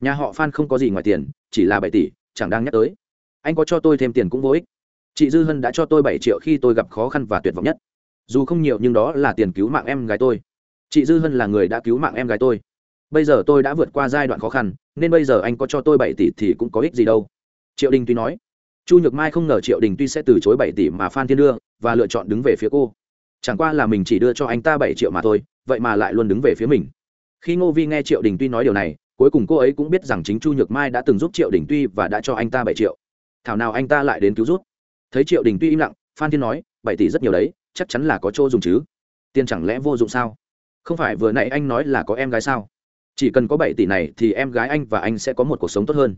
Nhà họ phan không có gì ngoài tiền, chỉ là bảy tỷ, chẳng đang nhắc tới. Anh có cho tôi thêm tiền cũng vô ích. Chị dư hân đã cho tôi bảy triệu khi tôi gặp khó khăn và tuyệt vọng nhất dù không nhiều nhưng đó là tiền cứu mạng em gái tôi. Chị dư hân là người đã cứu mạng em gái tôi. Bây giờ tôi đã vượt qua giai đoạn khó khăn, nên bây giờ anh có cho tôi bảy tỷ thì cũng có ích gì đâu. Triệu đình tuy nói. Chu nhược mai không ngờ triệu đình tuy sẽ từ chối bảy tỷ mà phan thiên đưa, và lựa chọn đứng về phía cô. Chẳng qua là mình chỉ đưa cho anh ta bảy triệu mà thôi, vậy mà lại luôn đứng về phía mình. Khi ngô vi nghe triệu đình tuy nói điều này, cuối cùng cô ấy cũng biết rằng chính chu nhược mai đã từng giúp triệu đình tuy và đã cho anh ta bảy triệu. Thảo nào anh ta lại đến cứu rút thấy triệu đình tuy im lặng, phan thiên nói, bảy tỷ rất nhiều đấy chắc chắn là có chỗ dùng chứ. Tiền chẳng lẽ vô dụng sao? Không phải vừa nãy anh nói là có em gái sao? Chỉ cần có bảy tỷ này thì em gái anh và anh sẽ có một cuộc sống tốt hơn.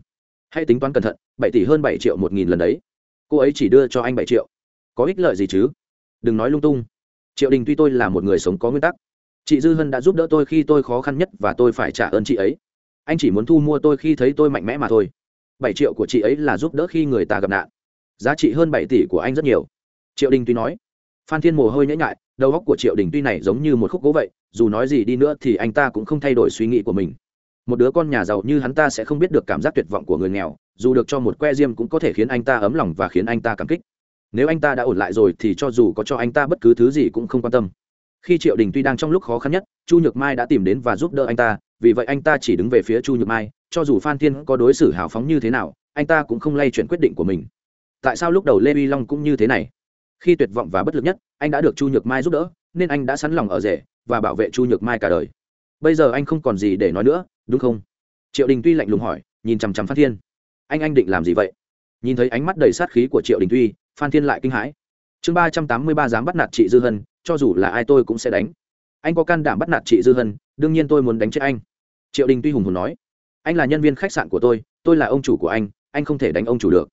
Hãy tính toán cẩn thận, bảy tỷ hơn bảy triệu một nghìn lần đấy. Cô ấy chỉ đưa cho anh bảy triệu. Có ích lợi gì chứ? Đừng nói lung tung. Triệu đình tuy tôi là một người sống có nguyên tắc. Chị dư hân đã giúp đỡ tôi khi tôi khó khăn nhất và tôi phải trả ơn chị ấy. Anh chỉ muốn thu mua tôi khi thấy tôi mạnh mẽ mà thôi. Bảy triệu của chị ấy là giúp đỡ khi người ta gặp nạn. Giá trị hơn bảy tỷ của anh rất nhiều. Triệu đình tuy nói phan thiên mồ hôi nhễ nhại, đầu óc của triệu đình tuy này giống như một khúc gỗ vậy, dù nói gì đi nữa thì anh ta cũng không thay đổi suy nghĩ của mình. Một đứa con nhà giàu như hắn ta sẽ không biết được cảm giác tuyệt vọng của người nghèo, dù được cho một que diêm cũng có thể khiến anh ta ấm lòng và khiến anh ta cảm kích. Nếu anh ta đã ổn lại rồi thì cho dù có cho anh ta bất cứ thứ gì cũng không quan tâm. Khi triệu đình tuy đang trong lúc khó khăn nhất, chu nhược mai đã tìm đến và giúp đỡ anh ta, vì vậy anh ta chỉ đứng về phía chu nhược mai, cho dù phan thiên có đối xử hào phóng như thế nào, anh ta cũng không lay chuyển quyết định của mình. Tại sao lúc đầu lê uy long cũng như thế này? Khi tuyệt vọng và bất lực nhất, anh đã được chu nhược mai giúp đỡ, nên anh đã sẵn lòng ở rể và bảo vệ chu nhược mai cả đời. Bây giờ anh không còn gì để nói nữa, đúng không? Triệu đình tuy lạnh lùng hỏi, nhìn chằm chằm phan thiên. Anh anh định làm gì vậy? Nhìn thấy ánh mắt đầy sát khí của triệu đình tuy, phan thiên lại kinh hãi. Chương ba trăm tám mươi ba dám bắt nạt chị dư hân, cho dù là ai tôi cũng sẽ đánh. Anh có can đảm bắt nạt chị dư hân, đương nhiên tôi muốn đánh chết anh. Triệu đình tuy hùng hùng nói, anh là nhân viên khách sạn của tôi tôi là ông chủ của anh anh không thể đánh ông chủ được.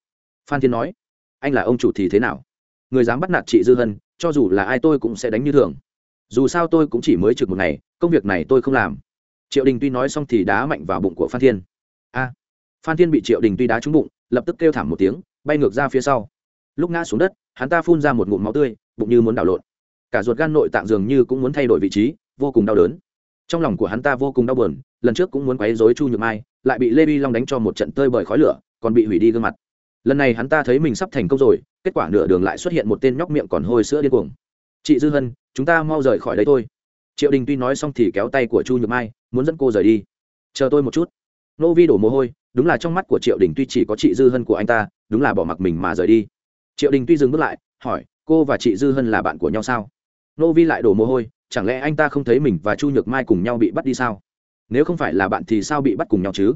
Phan thiên nói, anh là ông chủ thì thế nào? Người dám bắt nạt chị dư hân, cho dù là ai tôi cũng sẽ đánh như thường. Dù sao tôi cũng chỉ mới trực một ngày, công việc này tôi không làm. Triệu đình tuy nói xong thì đá mạnh vào bụng của phan thiên. A! Phan thiên bị triệu đình tuy đá trúng bụng, lập tức kêu thảm một tiếng, bay ngược ra phía sau. Lúc ngã xuống đất, hắn ta phun ra một ngụm máu tươi, bụng như muốn đảo lộn. Cả ruột gan nội tạng dường như cũng muốn thay đổi vị trí, vô cùng đau đớn. Trong lòng của hắn ta vô cùng đau buồn, lần trước cũng muốn quấy dối chu nhược mai, lại bị lê vi long đánh cho một trận tơi bởi khói lửa, còn bị hủy đi gương mặt lần này hắn ta thấy mình sắp thành công rồi, kết quả nửa đường lại xuất hiện một tên nhóc miệng còn hôi sữa điên cuồng. Chị dư hân, chúng ta mau rời khỏi đây thôi. Triệu đình tuy nói xong thì kéo tay của chu nhược mai, muốn dẫn cô rời đi. Chờ tôi một chút. Nô vi đổ mồ hôi, đúng là trong mắt của triệu đình tuy chỉ có chị dư hân của anh ta, đúng là bỏ mặc mình mà rời đi. Triệu đình tuy dừng bước lại, hỏi, cô và chị dư hân là bạn của nhau sao? Nô vi lại đổ mồ hôi, chẳng lẽ anh ta không thấy mình và chu nhược mai cùng nhau bị bắt đi sao? Nếu không phải là bạn thì sao bị bắt cùng nhau chứ?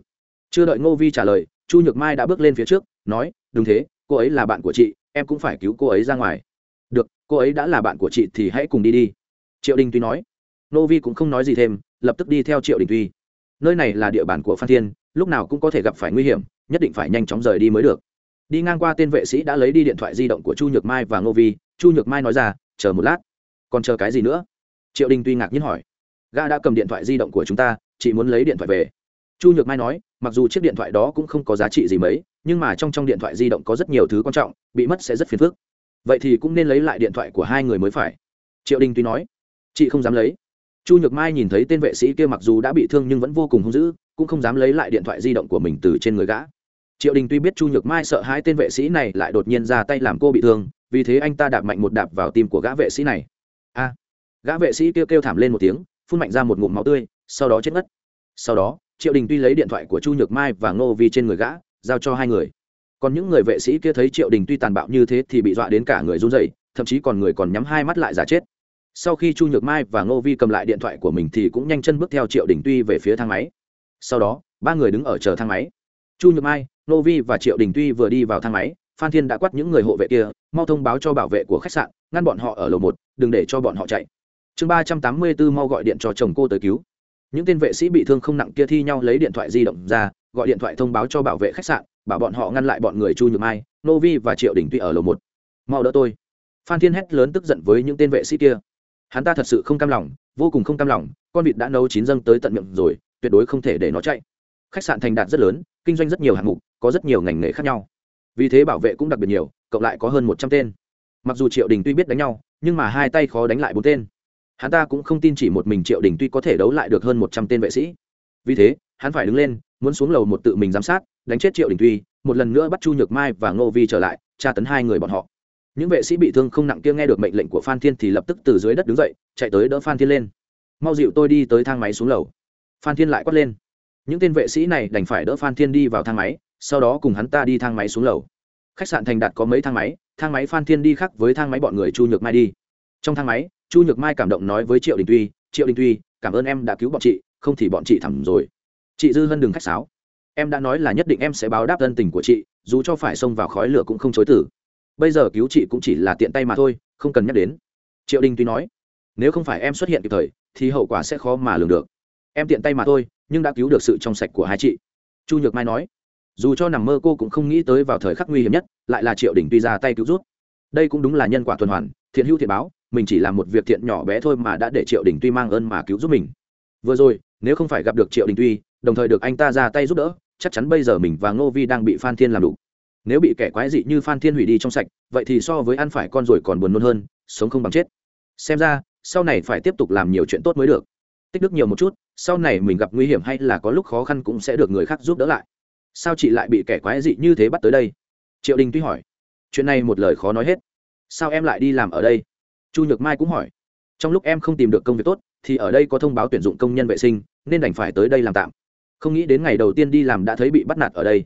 Chưa đợi ngô vi trả lời, chu nhược mai đã bước lên phía trước nói, đúng thế, cô ấy là bạn của chị, em cũng phải cứu cô ấy ra ngoài. Được, cô ấy đã là bạn của chị thì hãy cùng đi đi. Triệu đình tuy nói. Nô vi cũng không nói gì thêm, lập tức đi theo triệu đình tuy. Nơi này là địa bàn của phan thiên, lúc nào cũng có thể gặp phải nguy hiểm, nhất định phải nhanh chóng rời đi mới được. Đi ngang qua tên vệ sĩ đã lấy đi điện thoại di động của chu nhược mai và ngô vi, chu nhược mai nói ra, chờ một lát, còn chờ cái gì nữa? Triệu đình tuy ngạc nhiên hỏi. Ga đã cầm điện thoại di động của chúng ta, chị muốn lấy điện thoại về. Chu nhược mai nói mặc dù chiếc điện thoại đó cũng không có giá trị gì mấy, nhưng mà trong trong điện thoại di động có rất nhiều thứ quan trọng, bị mất sẽ rất phiền phức. Vậy thì cũng nên lấy lại điện thoại của hai người mới phải. Triệu đình tuy nói. Chị không dám lấy. Chu nhược mai nhìn thấy tên vệ sĩ kia mặc dù đã bị thương nhưng vẫn vô cùng hung dữ, cũng không dám lấy lại điện thoại di động của mình từ trên người gã. Triệu đình tuy biết chu nhược mai sợ hai tên vệ sĩ này lại đột nhiên ra tay làm cô bị thương, vì thế anh ta đạp mạnh một đạp vào tim của gã vệ sĩ này. A. Gã vệ sĩ kêu kêu thảm lên một tiếng, phun mạnh ra một ngụm máu tươi, sau đó chết ngất. Sau đó triệu đình tuy lấy điện thoại của chu nhược mai và ngô vi trên người gã, giao cho hai người. Còn những người vệ sĩ kia thấy triệu đình tuy tàn bạo như thế thì bị dọa đến cả người run dậy thậm chí còn người còn nhắm hai mắt lại giả chết. Sau khi chu nhược mai và ngô vi cầm lại điện thoại của mình thì cũng nhanh chân bước theo triệu đình tuy về phía thang máy. Sau đó, ba người đứng ở chờ thang máy. Chu nhược mai, ngô vi và triệu đình tuy vừa đi vào thang máy, phan thiên đã quắt những người hộ vệ kia, mau thông báo cho bảo vệ của khách sạn, ngăn bọn họ ở lầu một, đừng để cho bọn họ chạy. Chương ba trăm tám mươi bốn mau gọi điện cho chồng cô tới cứu những tên vệ sĩ bị thương không nặng kia thi nhau lấy điện thoại di động ra, gọi điện thoại thông báo cho bảo vệ khách sạn, bảo bọn họ ngăn lại bọn người chu nhược mai, nô vi và triệu đình tuy ở lầu một. Mau đỡ tôi. Phan thiên hét lớn tức giận với những tên vệ sĩ kia. Hắn ta thật sự không cam lòng, vô cùng không cam lòng, con vịt đã nấu chín dâng tới tận miệng rồi, tuyệt đối không thể để nó chạy. Khách sạn thành đạt rất lớn, kinh doanh rất nhiều hạng mục, có rất nhiều ngành nghề khác nhau. Vì thế bảo vệ cũng đặc biệt nhiều, cộng lại có hơn một trăm tên. Mặc dù triệu đình tuy biết đánh nhau, nhưng mà hai tay khó đánh lại bốn tên hắn ta cũng không tin chỉ một mình triệu đình tuy có thể đấu lại được hơn một trăm tên vệ sĩ. Vì thế, hắn phải đứng lên, muốn xuống lầu một tự mình giám sát, đánh chết triệu đình tuy, một lần nữa bắt chu nhược mai và ngô vi trở lại, tra tấn hai người bọn họ. Những vệ sĩ bị thương không nặng kia nghe được mệnh lệnh của phan thiên thì lập tức từ dưới đất đứng dậy, chạy tới đỡ phan thiên lên. Mau dịu tôi đi tới thang máy xuống lầu. Phan thiên lại quát lên. Những tên vệ sĩ này đành phải đỡ phan thiên đi vào thang máy, sau đó cùng hắn ta đi thang máy xuống lầu. Khách sạn thành đạt có mấy thang máy thang máy phan thiên đi khác với thang máy bọn người chu nhược mai đi. Trong thang máy chu nhược mai cảm động nói với triệu đình tuy, triệu đình tuy, cảm ơn em đã cứu bọn chị, không thì bọn chị thẳng rồi. Chị dư hân đừng khách sáo. Em đã nói là nhất định em sẽ báo đáp ân tình của chị, dù cho phải xông vào khói lửa cũng không chối tử bây giờ cứu chị cũng chỉ là tiện tay mà thôi, không cần nhắc đến. Triệu đình tuy nói, nếu không phải em xuất hiện kịp thời, thì hậu quả sẽ khó mà lường được. Em tiện tay mà thôi, nhưng đã cứu được sự trong sạch của hai chị. Chu nhược mai nói, dù cho nằm mơ cô cũng không nghĩ tới vào thời khắc nguy hiểm nhất, lại là triệu đình tuy ra tay cứu rút đây cũng đúng là nhân quả tuần hoàn, thiện hữu thiện báo mình chỉ làm một việc thiện nhỏ bé thôi mà đã để triệu đình tuy mang ơn mà cứu giúp mình. Vừa rồi, nếu không phải gặp được triệu đình tuy, đồng thời được anh ta ra tay giúp đỡ, chắc chắn bây giờ mình và ngô vi đang bị phan thiên làm đủ nếu bị kẻ quái dị như phan thiên hủy đi trong sạch, vậy thì so với ăn phải con rồi còn buồn nôn hơn, sống không bằng chết. Xem ra, sau này phải tiếp tục làm nhiều chuyện tốt mới được. Tích đức nhiều một chút, sau này mình gặp nguy hiểm hay là có lúc khó khăn cũng sẽ được người khác giúp đỡ lại. Sao chị lại bị kẻ quái dị như thế bắt tới đây? Triệu đình tuy hỏi. Chuyện này một lời khó nói hết. Sao em lại đi làm ở đây? Chu nhược mai cũng hỏi, trong lúc em không tìm được công việc tốt, thì ở đây có thông báo tuyển dụng công nhân vệ sinh, nên đành phải tới đây làm tạm. Không nghĩ đến ngày đầu tiên đi làm đã thấy bị bắt nạt ở đây.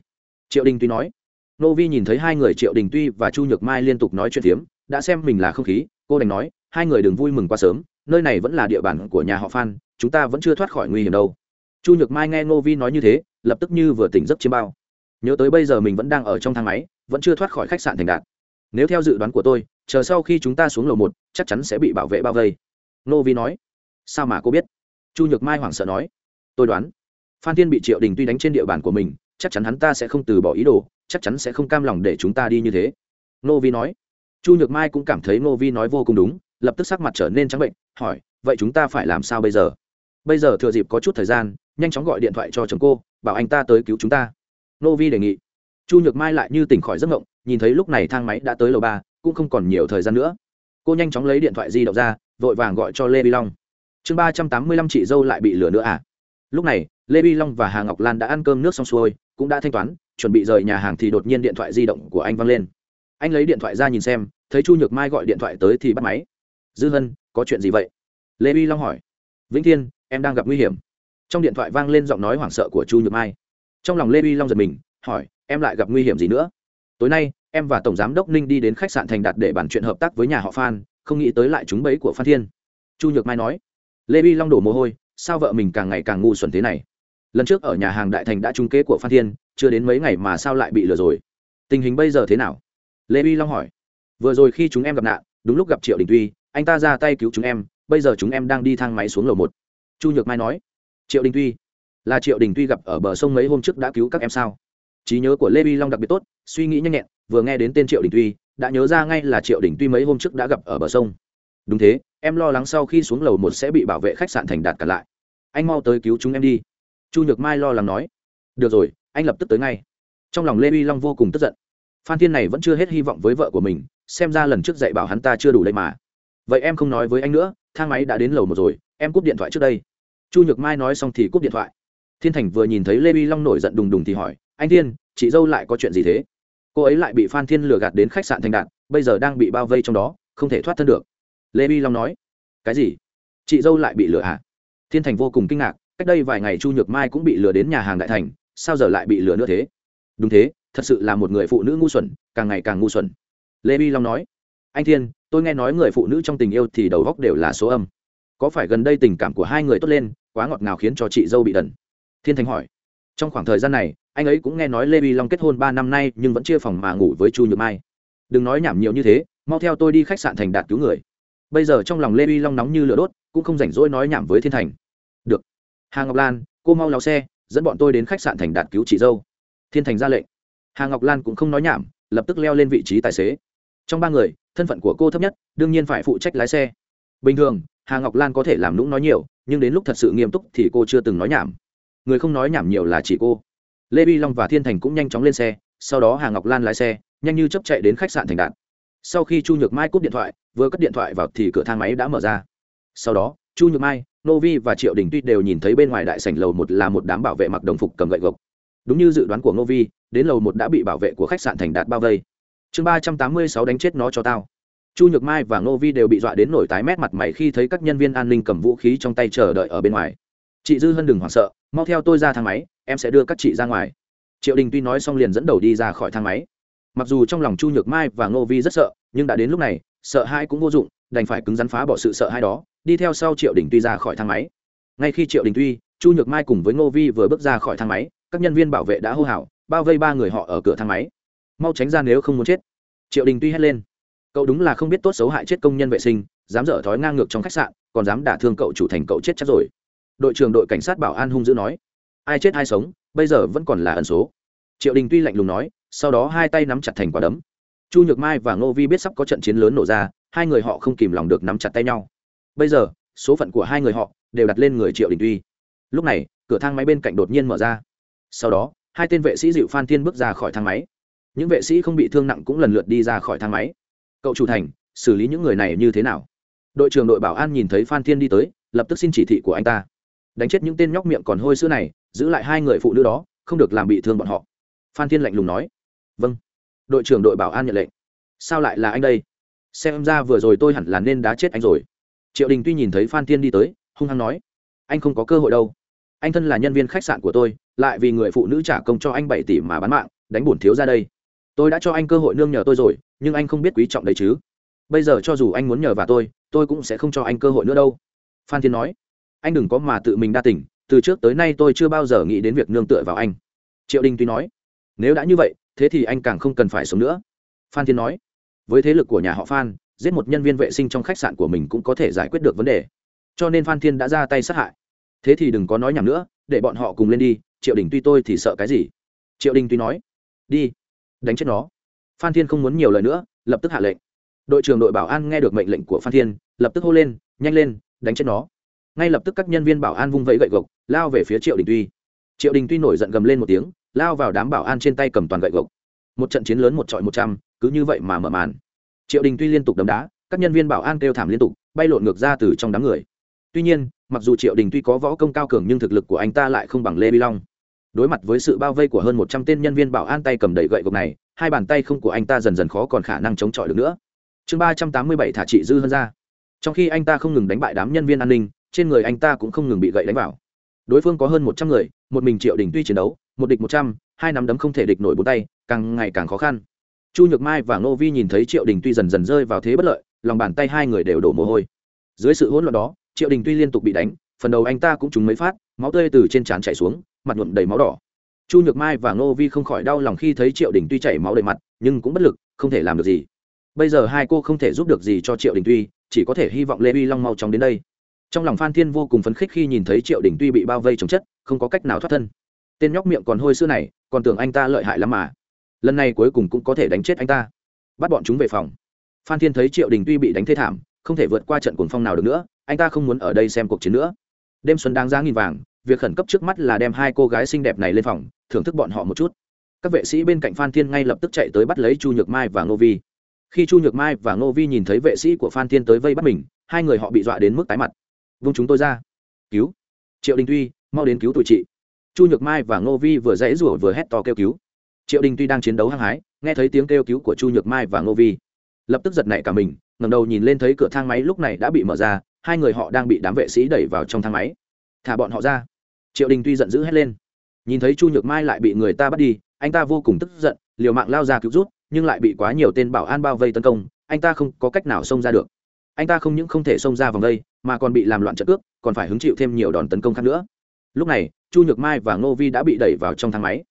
Triệu đình tuy nói, nô vi nhìn thấy hai người triệu đình tuy và chu nhược mai liên tục nói chuyện phiếm, đã xem mình là không khí, cô đành nói, hai người đừng vui mừng quá sớm, nơi này vẫn là địa bàn của nhà họ phan, chúng ta vẫn chưa thoát khỏi nguy hiểm đâu. Chu nhược mai nghe nô vi nói như thế, lập tức như vừa tỉnh giấc chiêm bao. Nhớ tới bây giờ mình vẫn đang ở trong thang máy, vẫn chưa thoát khỏi khách sạn thành đạt. Nếu theo dự đoán của tôi chờ sau khi chúng ta xuống lầu một, chắc chắn sẽ bị bảo vệ bao vây. Nô vi nói. Sao mà cô biết? Chu nhược mai hoảng sợ nói. Tôi đoán, phan thiên bị triệu đình tuy đánh trên địa bàn của mình, chắc chắn hắn ta sẽ không từ bỏ ý đồ, chắc chắn sẽ không cam lòng để chúng ta đi như thế. Nô vi nói. Chu nhược mai cũng cảm thấy nô vi nói vô cùng đúng, lập tức sắc mặt trở nên trắng bệnh, hỏi, vậy chúng ta phải làm sao bây giờ? Bây giờ thừa dịp có chút thời gian, nhanh chóng gọi điện thoại cho chồng cô, bảo anh ta tới cứu chúng ta. Nô vi đề nghị. Chu nhược mai lại như tỉnh khỏi giấc ngộng nhìn thấy lúc này thang máy đã tới lầu ba cũng không còn nhiều thời gian nữa. Cô nhanh chóng lấy điện thoại di động ra, vội vàng gọi cho lê bi long. Chương ba trăm tám mươi lăm chị dâu lại bị lừa nữa à? Lúc này, lê bi long và hà ngọc lan đã ăn cơm nước xong xuôi, cũng đã thanh toán, chuẩn bị rời nhà hàng thì đột nhiên điện thoại di động của anh văng lên. Anh lấy điện thoại ra nhìn xem, thấy chu nhược mai gọi điện thoại tới thì bắt máy. Dư hân, có chuyện gì vậy? Lê bi long hỏi. Vĩnh thiên, em đang gặp nguy hiểm. Trong điện thoại vang lên giọng nói hoảng sợ của chu nhược mai. Trong lòng lê bi long giật mình, hỏi, em lại gặp nguy hiểm gì nữa? Tối nay em và tổng giám đốc ninh đi đến khách sạn thành đạt để bàn chuyện hợp tác với nhà họ phan, không nghĩ tới lại chúng bẫy của phan thiên. Chu nhược mai nói, lê bi long đổ mồ hôi, sao vợ mình càng ngày càng ngu xuẩn thế này? Lần trước ở nhà hàng đại thành đã trung kế của phan thiên, chưa đến mấy ngày mà sao lại bị lừa rồi? Tình hình bây giờ thế nào? Lê bi long hỏi, vừa rồi khi chúng em gặp nạn, đúng lúc gặp triệu đình tuy, anh ta ra tay cứu chúng em, bây giờ chúng em đang đi thang máy xuống lầu một. Chu nhược mai nói, triệu đình tuy, là triệu đình tuy gặp ở bờ sông mấy hôm trước đã cứu các em sao? Trí nhớ của lê bi long đặc biệt tốt, suy nghĩ nhanh nhẹn vừa nghe đến tên triệu đình tuy, đã nhớ ra ngay là triệu đình tuy mấy hôm trước đã gặp ở bờ sông. Đúng thế, em lo lắng sau khi xuống lầu một sẽ bị bảo vệ khách sạn thành đạt cả lại. Anh mau tới cứu chúng em đi. Chu nhược mai lo lắng nói. Được rồi, anh lập tức tới ngay. Trong lòng lê uy long vô cùng tức giận. Phan thiên này vẫn chưa hết hy vọng với vợ của mình, xem ra lần trước dạy bảo hắn ta chưa đủ đây mà. Vậy em không nói với anh nữa, thang máy đã đến lầu một rồi, em cúp điện thoại trước đây. Chu nhược mai nói xong thì cúp điện thoại. Thiên thành vừa nhìn thấy lê uy long nổi giận đùng đùng thì hỏi, anh thiên, chị dâu lại có chuyện gì thế? Cô ấy lại bị phan thiên lừa gạt đến khách sạn thành đạt, bây giờ đang bị bao vây trong đó, không thể thoát thân được. Lê vi long nói, cái gì? Chị dâu lại bị lừa à? Thiên thành vô cùng kinh ngạc, cách đây vài ngày chu nhược mai cũng bị lừa đến nhà hàng đại thành, sao giờ lại bị lừa nữa thế? Đúng thế, thật sự là một người phụ nữ ngu xuẩn, càng ngày càng ngu xuẩn. Lê vi long nói, anh thiên, tôi nghe nói người phụ nữ trong tình yêu thì đầu góc đều là số âm. Có phải gần đây tình cảm của hai người tốt lên, quá ngọt ngào khiến cho chị dâu bị đần? Thiên thành hỏi. Trong khoảng thời gian này anh ấy cũng nghe nói lê vi long kết hôn ba năm nay, nhưng vẫn chia phòng mà ngủ với chu nhược mai. Đừng nói nhảm nhiều như thế, mau theo tôi đi khách sạn thành đạt cứu người. Bây giờ trong lòng lê vi long nóng như lửa đốt, cũng không rảnh rỗi nói nhảm với thiên thành. Được. Hà ngọc lan, cô mau lao xe, dẫn bọn tôi đến khách sạn thành đạt cứu chị dâu. Thiên thành ra lệnh. Hà ngọc lan cũng không nói nhảm, lập tức leo lên vị trí tài xế. Trong ba người, thân phận của cô thấp nhất, đương nhiên phải phụ trách lái xe. Bình thường, hà ngọc lan có thể làm lũng nói nhiều, nhưng đến lúc thật sự nghiêm túc thì cô chưa từng nói nhảm. Người không nói nhảm nhiều là chỉ cô lê vi long và thiên thành cũng nhanh chóng lên xe, sau đó hà ngọc lan lái xe, nhanh như chấp chạy đến khách sạn thành đạt. Sau khi chu nhược mai cúp điện thoại, vừa cất điện thoại vào thì cửa thang máy đã mở ra. Sau đó, chu nhược mai, nô vi và triệu đình tuy đều nhìn thấy bên ngoài đại sảnh lầu một là một đám bảo vệ mặc đồng phục cầm gậy gộc. Đúng như dự đoán của nô vi, đến lầu một đã bị bảo vệ của khách sạn thành đạt bao vây. Chương ba trăm tám mươi sáu đánh chết nó cho tao. Chu nhược mai và nô vi đều bị dọa đến nổi tái mét mặt mày khi thấy các nhân viên an ninh cầm vũ khí trong tay chờ đợi ở bên ngoài. Chị dư hân đừng hoảng sợ, mau theo tôi ra thang máy em sẽ đưa các chị ra ngoài. Triệu đình tuy nói xong liền dẫn đầu đi ra khỏi thang máy. Mặc dù trong lòng chu nhược mai và ngô vi rất sợ, nhưng đã đến lúc này, sợ hai cũng vô dụng, đành phải cứng rắn phá bỏ sự sợ hai đó, đi theo sau triệu đình tuy ra khỏi thang máy. Ngay khi triệu đình tuy, chu nhược mai cùng với ngô vi vừa bước ra khỏi thang máy, các nhân viên bảo vệ đã hô hào, bao vây ba người họ ở cửa thang máy. Mau tránh ra nếu không muốn chết. Triệu đình tuy hét lên. Cậu đúng là không biết tốt xấu hại chết công nhân vệ sinh, dám dở thói ngang ngược trong khách sạn, còn dám đả thương cậu chủ thành cậu chết chắc rồi. Đội trưởng đội cảnh sát bảo an hung dữ nói ai chết ai sống, bây giờ vẫn còn là ẩn số. Triệu đình tuy lạnh lùng nói, sau đó hai tay nắm chặt thành quả đấm. Chu nhược mai và ngô vi biết sắp có trận chiến lớn nổ ra, hai người họ không kìm lòng được nắm chặt tay nhau. Bây giờ, số phận của hai người họ đều đặt lên người triệu đình tuy. Lúc này, cửa thang máy bên cạnh đột nhiên mở ra. Sau đó, hai tên vệ sĩ dịu phan thiên bước ra khỏi thang máy. Những vệ sĩ không bị thương nặng cũng lần lượt đi ra khỏi thang máy. Cậu chủ thành, xử lý những người này như thế nào? Đội trưởng đội bảo an nhìn thấy phan thiên đi tới, lập tức xin chỉ thị của anh ta. Đánh chết những tên nhóc miệng còn hôi sữa này giữ lại hai người phụ nữ đó, không được làm bị thương bọn họ. Phan thiên lạnh lùng nói. Vâng. Đội trưởng đội bảo an nhận lệnh. Sao lại là anh đây? Xem ra vừa rồi tôi hẳn là nên đá chết anh rồi. Triệu đình tuy nhìn thấy phan thiên đi tới, hung hăng nói. Anh không có cơ hội đâu. Anh thân là nhân viên khách sạn của tôi, lại vì người phụ nữ trả công cho anh bảy tỷ mà bán mạng, đánh bổn thiếu ra đây. Tôi đã cho anh cơ hội nương nhờ tôi rồi, nhưng anh không biết quý trọng đấy chứ. Bây giờ cho dù anh muốn nhờ vào tôi tôi cũng sẽ không cho anh cơ hội nữa đâu. Phan thiên nói. Anh đừng có mà tự mình đa tỉnh từ trước tới nay tôi chưa bao giờ nghĩ đến việc nương tựa vào anh. Triệu đình tuy nói, nếu đã như vậy, thế thì anh càng không cần phải sống nữa. Phan thiên nói, với thế lực của nhà họ phan, giết một nhân viên vệ sinh trong khách sạn của mình cũng có thể giải quyết được vấn đề. Cho nên phan thiên đã ra tay sát hại. Thế thì đừng có nói nhầm nữa, để bọn họ cùng lên đi, triệu đình tuy tôi thì sợ cái gì? Triệu đình tuy nói, đi, đánh chết nó. Phan thiên không muốn nhiều lời nữa, lập tức hạ lệnh. Đội trưởng đội bảo an nghe được mệnh lệnh của phan thiên, lập tức hô lên, nhanh lên, đánh chết nó ngay lập tức các nhân viên bảo an vung vẫy gậy gộc, lao về phía triệu đình tuy. Triệu đình tuy nổi giận gầm lên một tiếng, lao vào đám bảo an trên tay cầm toàn gậy gộc. Một trận chiến lớn một trọi một trăm, cứ như vậy mà mở màn. Triệu đình tuy liên tục đấm đá, các nhân viên bảo an kêu thảm liên tục, bay lộn ngược ra từ trong đám người. Tuy nhiên, mặc dù triệu đình tuy có võ công cao cường nhưng thực lực của anh ta lại không bằng lê bi long. Đối mặt với sự bao vây của hơn một trăm tên nhân viên bảo an tay cầm đầy gậy gộc này, hai bàn tay không của anh ta dần dần khó còn khả năng chống chọi được nữa. Chương ba trăm tám mươi bảy thả trị dư hơn ra. Trong khi anh ta không ngừng đánh bại đám nhân viên an ninh trên người anh ta cũng không ngừng bị gậy đánh vào. Đối phương có hơn một trăm người, một mình triệu đình tuy chiến đấu, một địch một trăm, hai nắm đấm không thể địch nổi bốn tay, càng ngày càng khó khăn. Chu nhược mai và ngô vi nhìn thấy triệu đình tuy dần dần rơi vào thế bất lợi, lòng bàn tay hai người đều đổ mồ hôi. Dưới sự hỗn loạn đó, triệu đình tuy liên tục bị đánh, phần đầu anh ta cũng trúng mấy phát, máu tươi từ trên trán chảy xuống, mặt nhuộm đầy máu đỏ. Chu nhược mai và ngô vi không khỏi đau lòng khi thấy triệu đình tuy chảy máu đầy mặt, nhưng cũng bất lực, không thể làm được gì. Bây giờ hai cô không thể giúp được gì cho triệu đình tuy, chỉ có thể hy vọng lê vi long mau chóng đến đây trong lòng phan thiên vô cùng phấn khích khi nhìn thấy triệu đình tuy bị bao vây chống chất, không có cách nào thoát thân. Tên nhóc miệng còn hôi sữa này, còn tưởng anh ta lợi hại lắm mà. Lần này cuối cùng cũng có thể đánh chết anh ta. Bắt bọn chúng về phòng. Phan thiên thấy triệu đình tuy bị đánh thê thảm, không thể vượt qua trận cuồng phong nào được nữa, anh ta không muốn ở đây xem cuộc chiến nữa. Đêm xuân đáng giá nghìn vàng, việc khẩn cấp trước mắt là đem hai cô gái xinh đẹp này lên phòng, thưởng thức bọn họ một chút. Các vệ sĩ bên cạnh phan thiên ngay lập tức chạy tới bắt lấy chu nhược mai và ngô vi. Khi chu nhược mai và ngô vi nhìn thấy vệ sĩ của phan thiên tới vây bắt mình, hai người họ bị dọa đến mức tái mặt vung chúng tôi ra. Cứu. Triệu đình tuy, mau đến cứu tụi chị. Chu nhược mai và ngô vi vừa dãy rủa vừa hét to kêu cứu. Triệu đình tuy đang chiến đấu hăng hái, nghe thấy tiếng kêu cứu của chu nhược mai và ngô vi. Lập tức giật nảy cả mình, ngẩng đầu nhìn lên thấy cửa thang máy lúc này đã bị mở ra, hai người họ đang bị đám vệ sĩ đẩy vào trong thang máy. Thả bọn họ ra. Triệu đình tuy giận dữ hét lên. Nhìn thấy chu nhược mai lại bị người ta bắt đi, anh ta vô cùng tức giận, liều mạng lao ra cứu rút, nhưng lại bị quá nhiều tên bảo an bao vây tấn công, anh ta không có cách nào xông ra được. Anh ta không những không thể xông ra vòng đây mà còn bị làm loạn trận cước, còn phải hứng chịu thêm nhiều đòn tấn công khác nữa. Lúc này, chu nhược mai và ngô vi đã bị đẩy vào trong thang máy.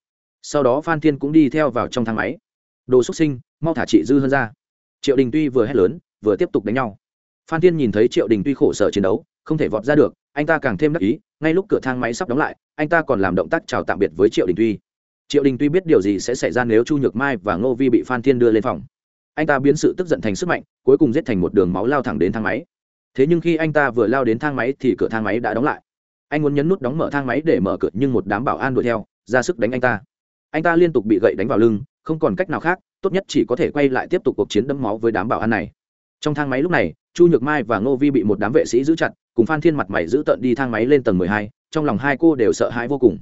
Sau đó phan thiên cũng đi theo vào trong thang máy. Đồ xuất sinh, mau thả chị dư hơn ra. Triệu đình tuy vừa hét lớn, vừa tiếp tục đánh nhau. Phan thiên nhìn thấy triệu đình tuy khổ sở chiến đấu, không thể vọt ra được, anh ta càng thêm đắc ý, ngay lúc cửa thang máy sắp đóng lại, anh ta còn làm động tác chào tạm biệt với triệu đình tuy. Triệu đình tuy biết điều gì sẽ xảy ra nếu chu nhược mai và ngô vi bị phan thiên đưa lên phòng. Anh ta biến sự tức giận thành sức mạnh, cuối cùng giết thành một đường máu lao thẳng đến thang máy thế nhưng khi anh ta vừa lao đến thang máy thì cửa thang máy đã đóng lại. Anh muốn nhấn nút đóng mở thang máy để mở cửa, nhưng một đám bảo an đuổi theo, ra sức đánh anh ta. Anh ta liên tục bị gậy đánh vào lưng, không còn cách nào khác, tốt nhất chỉ có thể quay lại tiếp tục cuộc chiến đẫm máu với đám bảo an này. Trong thang máy lúc này, chu nhược mai và ngô vi bị một đám vệ sĩ giữ chặt, cùng phan thiên mặt mày giữ tợn đi thang máy lên tầng mười hai, trong lòng hai cô đều sợ hãi vô cùng.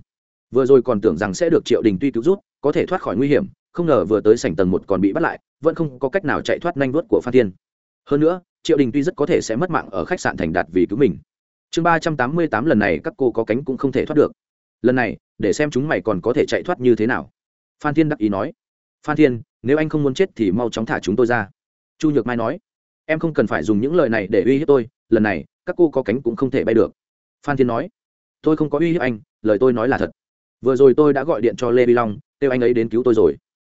Vừa rồi còn tưởng rằng sẽ được triệu đình tuy cứu rút có thể thoát khỏi nguy hiểm, không ngờ vừa tới sảnh tầng một còn bị bắt lại, vẫn không có cách nào chạy thoát nhanh vớt của phan thiên. Hơn nữa triệu đình tuy rất có thể sẽ mất mạng ở khách sạn thành đạt vì cứu mình. Chương ba trăm tám mươi tám lần này các cô có cánh cũng không thể thoát được. Lần này, để xem chúng mày còn có thể chạy thoát như thế nào. Phan thiên đắc ý nói. Phan thiên, nếu anh không muốn chết thì mau chóng thả chúng tôi ra. Chu nhược mai nói. Em không cần phải dùng những lời này để uy hiếp tôi, lần này, các cô có cánh cũng không thể bay được. Phan thiên nói. Tôi không có uy hiếp anh, lời tôi nói là thật. Vừa rồi tôi đã gọi điện cho lê vi long, kêu anh ấy đến cứu tôi rồi.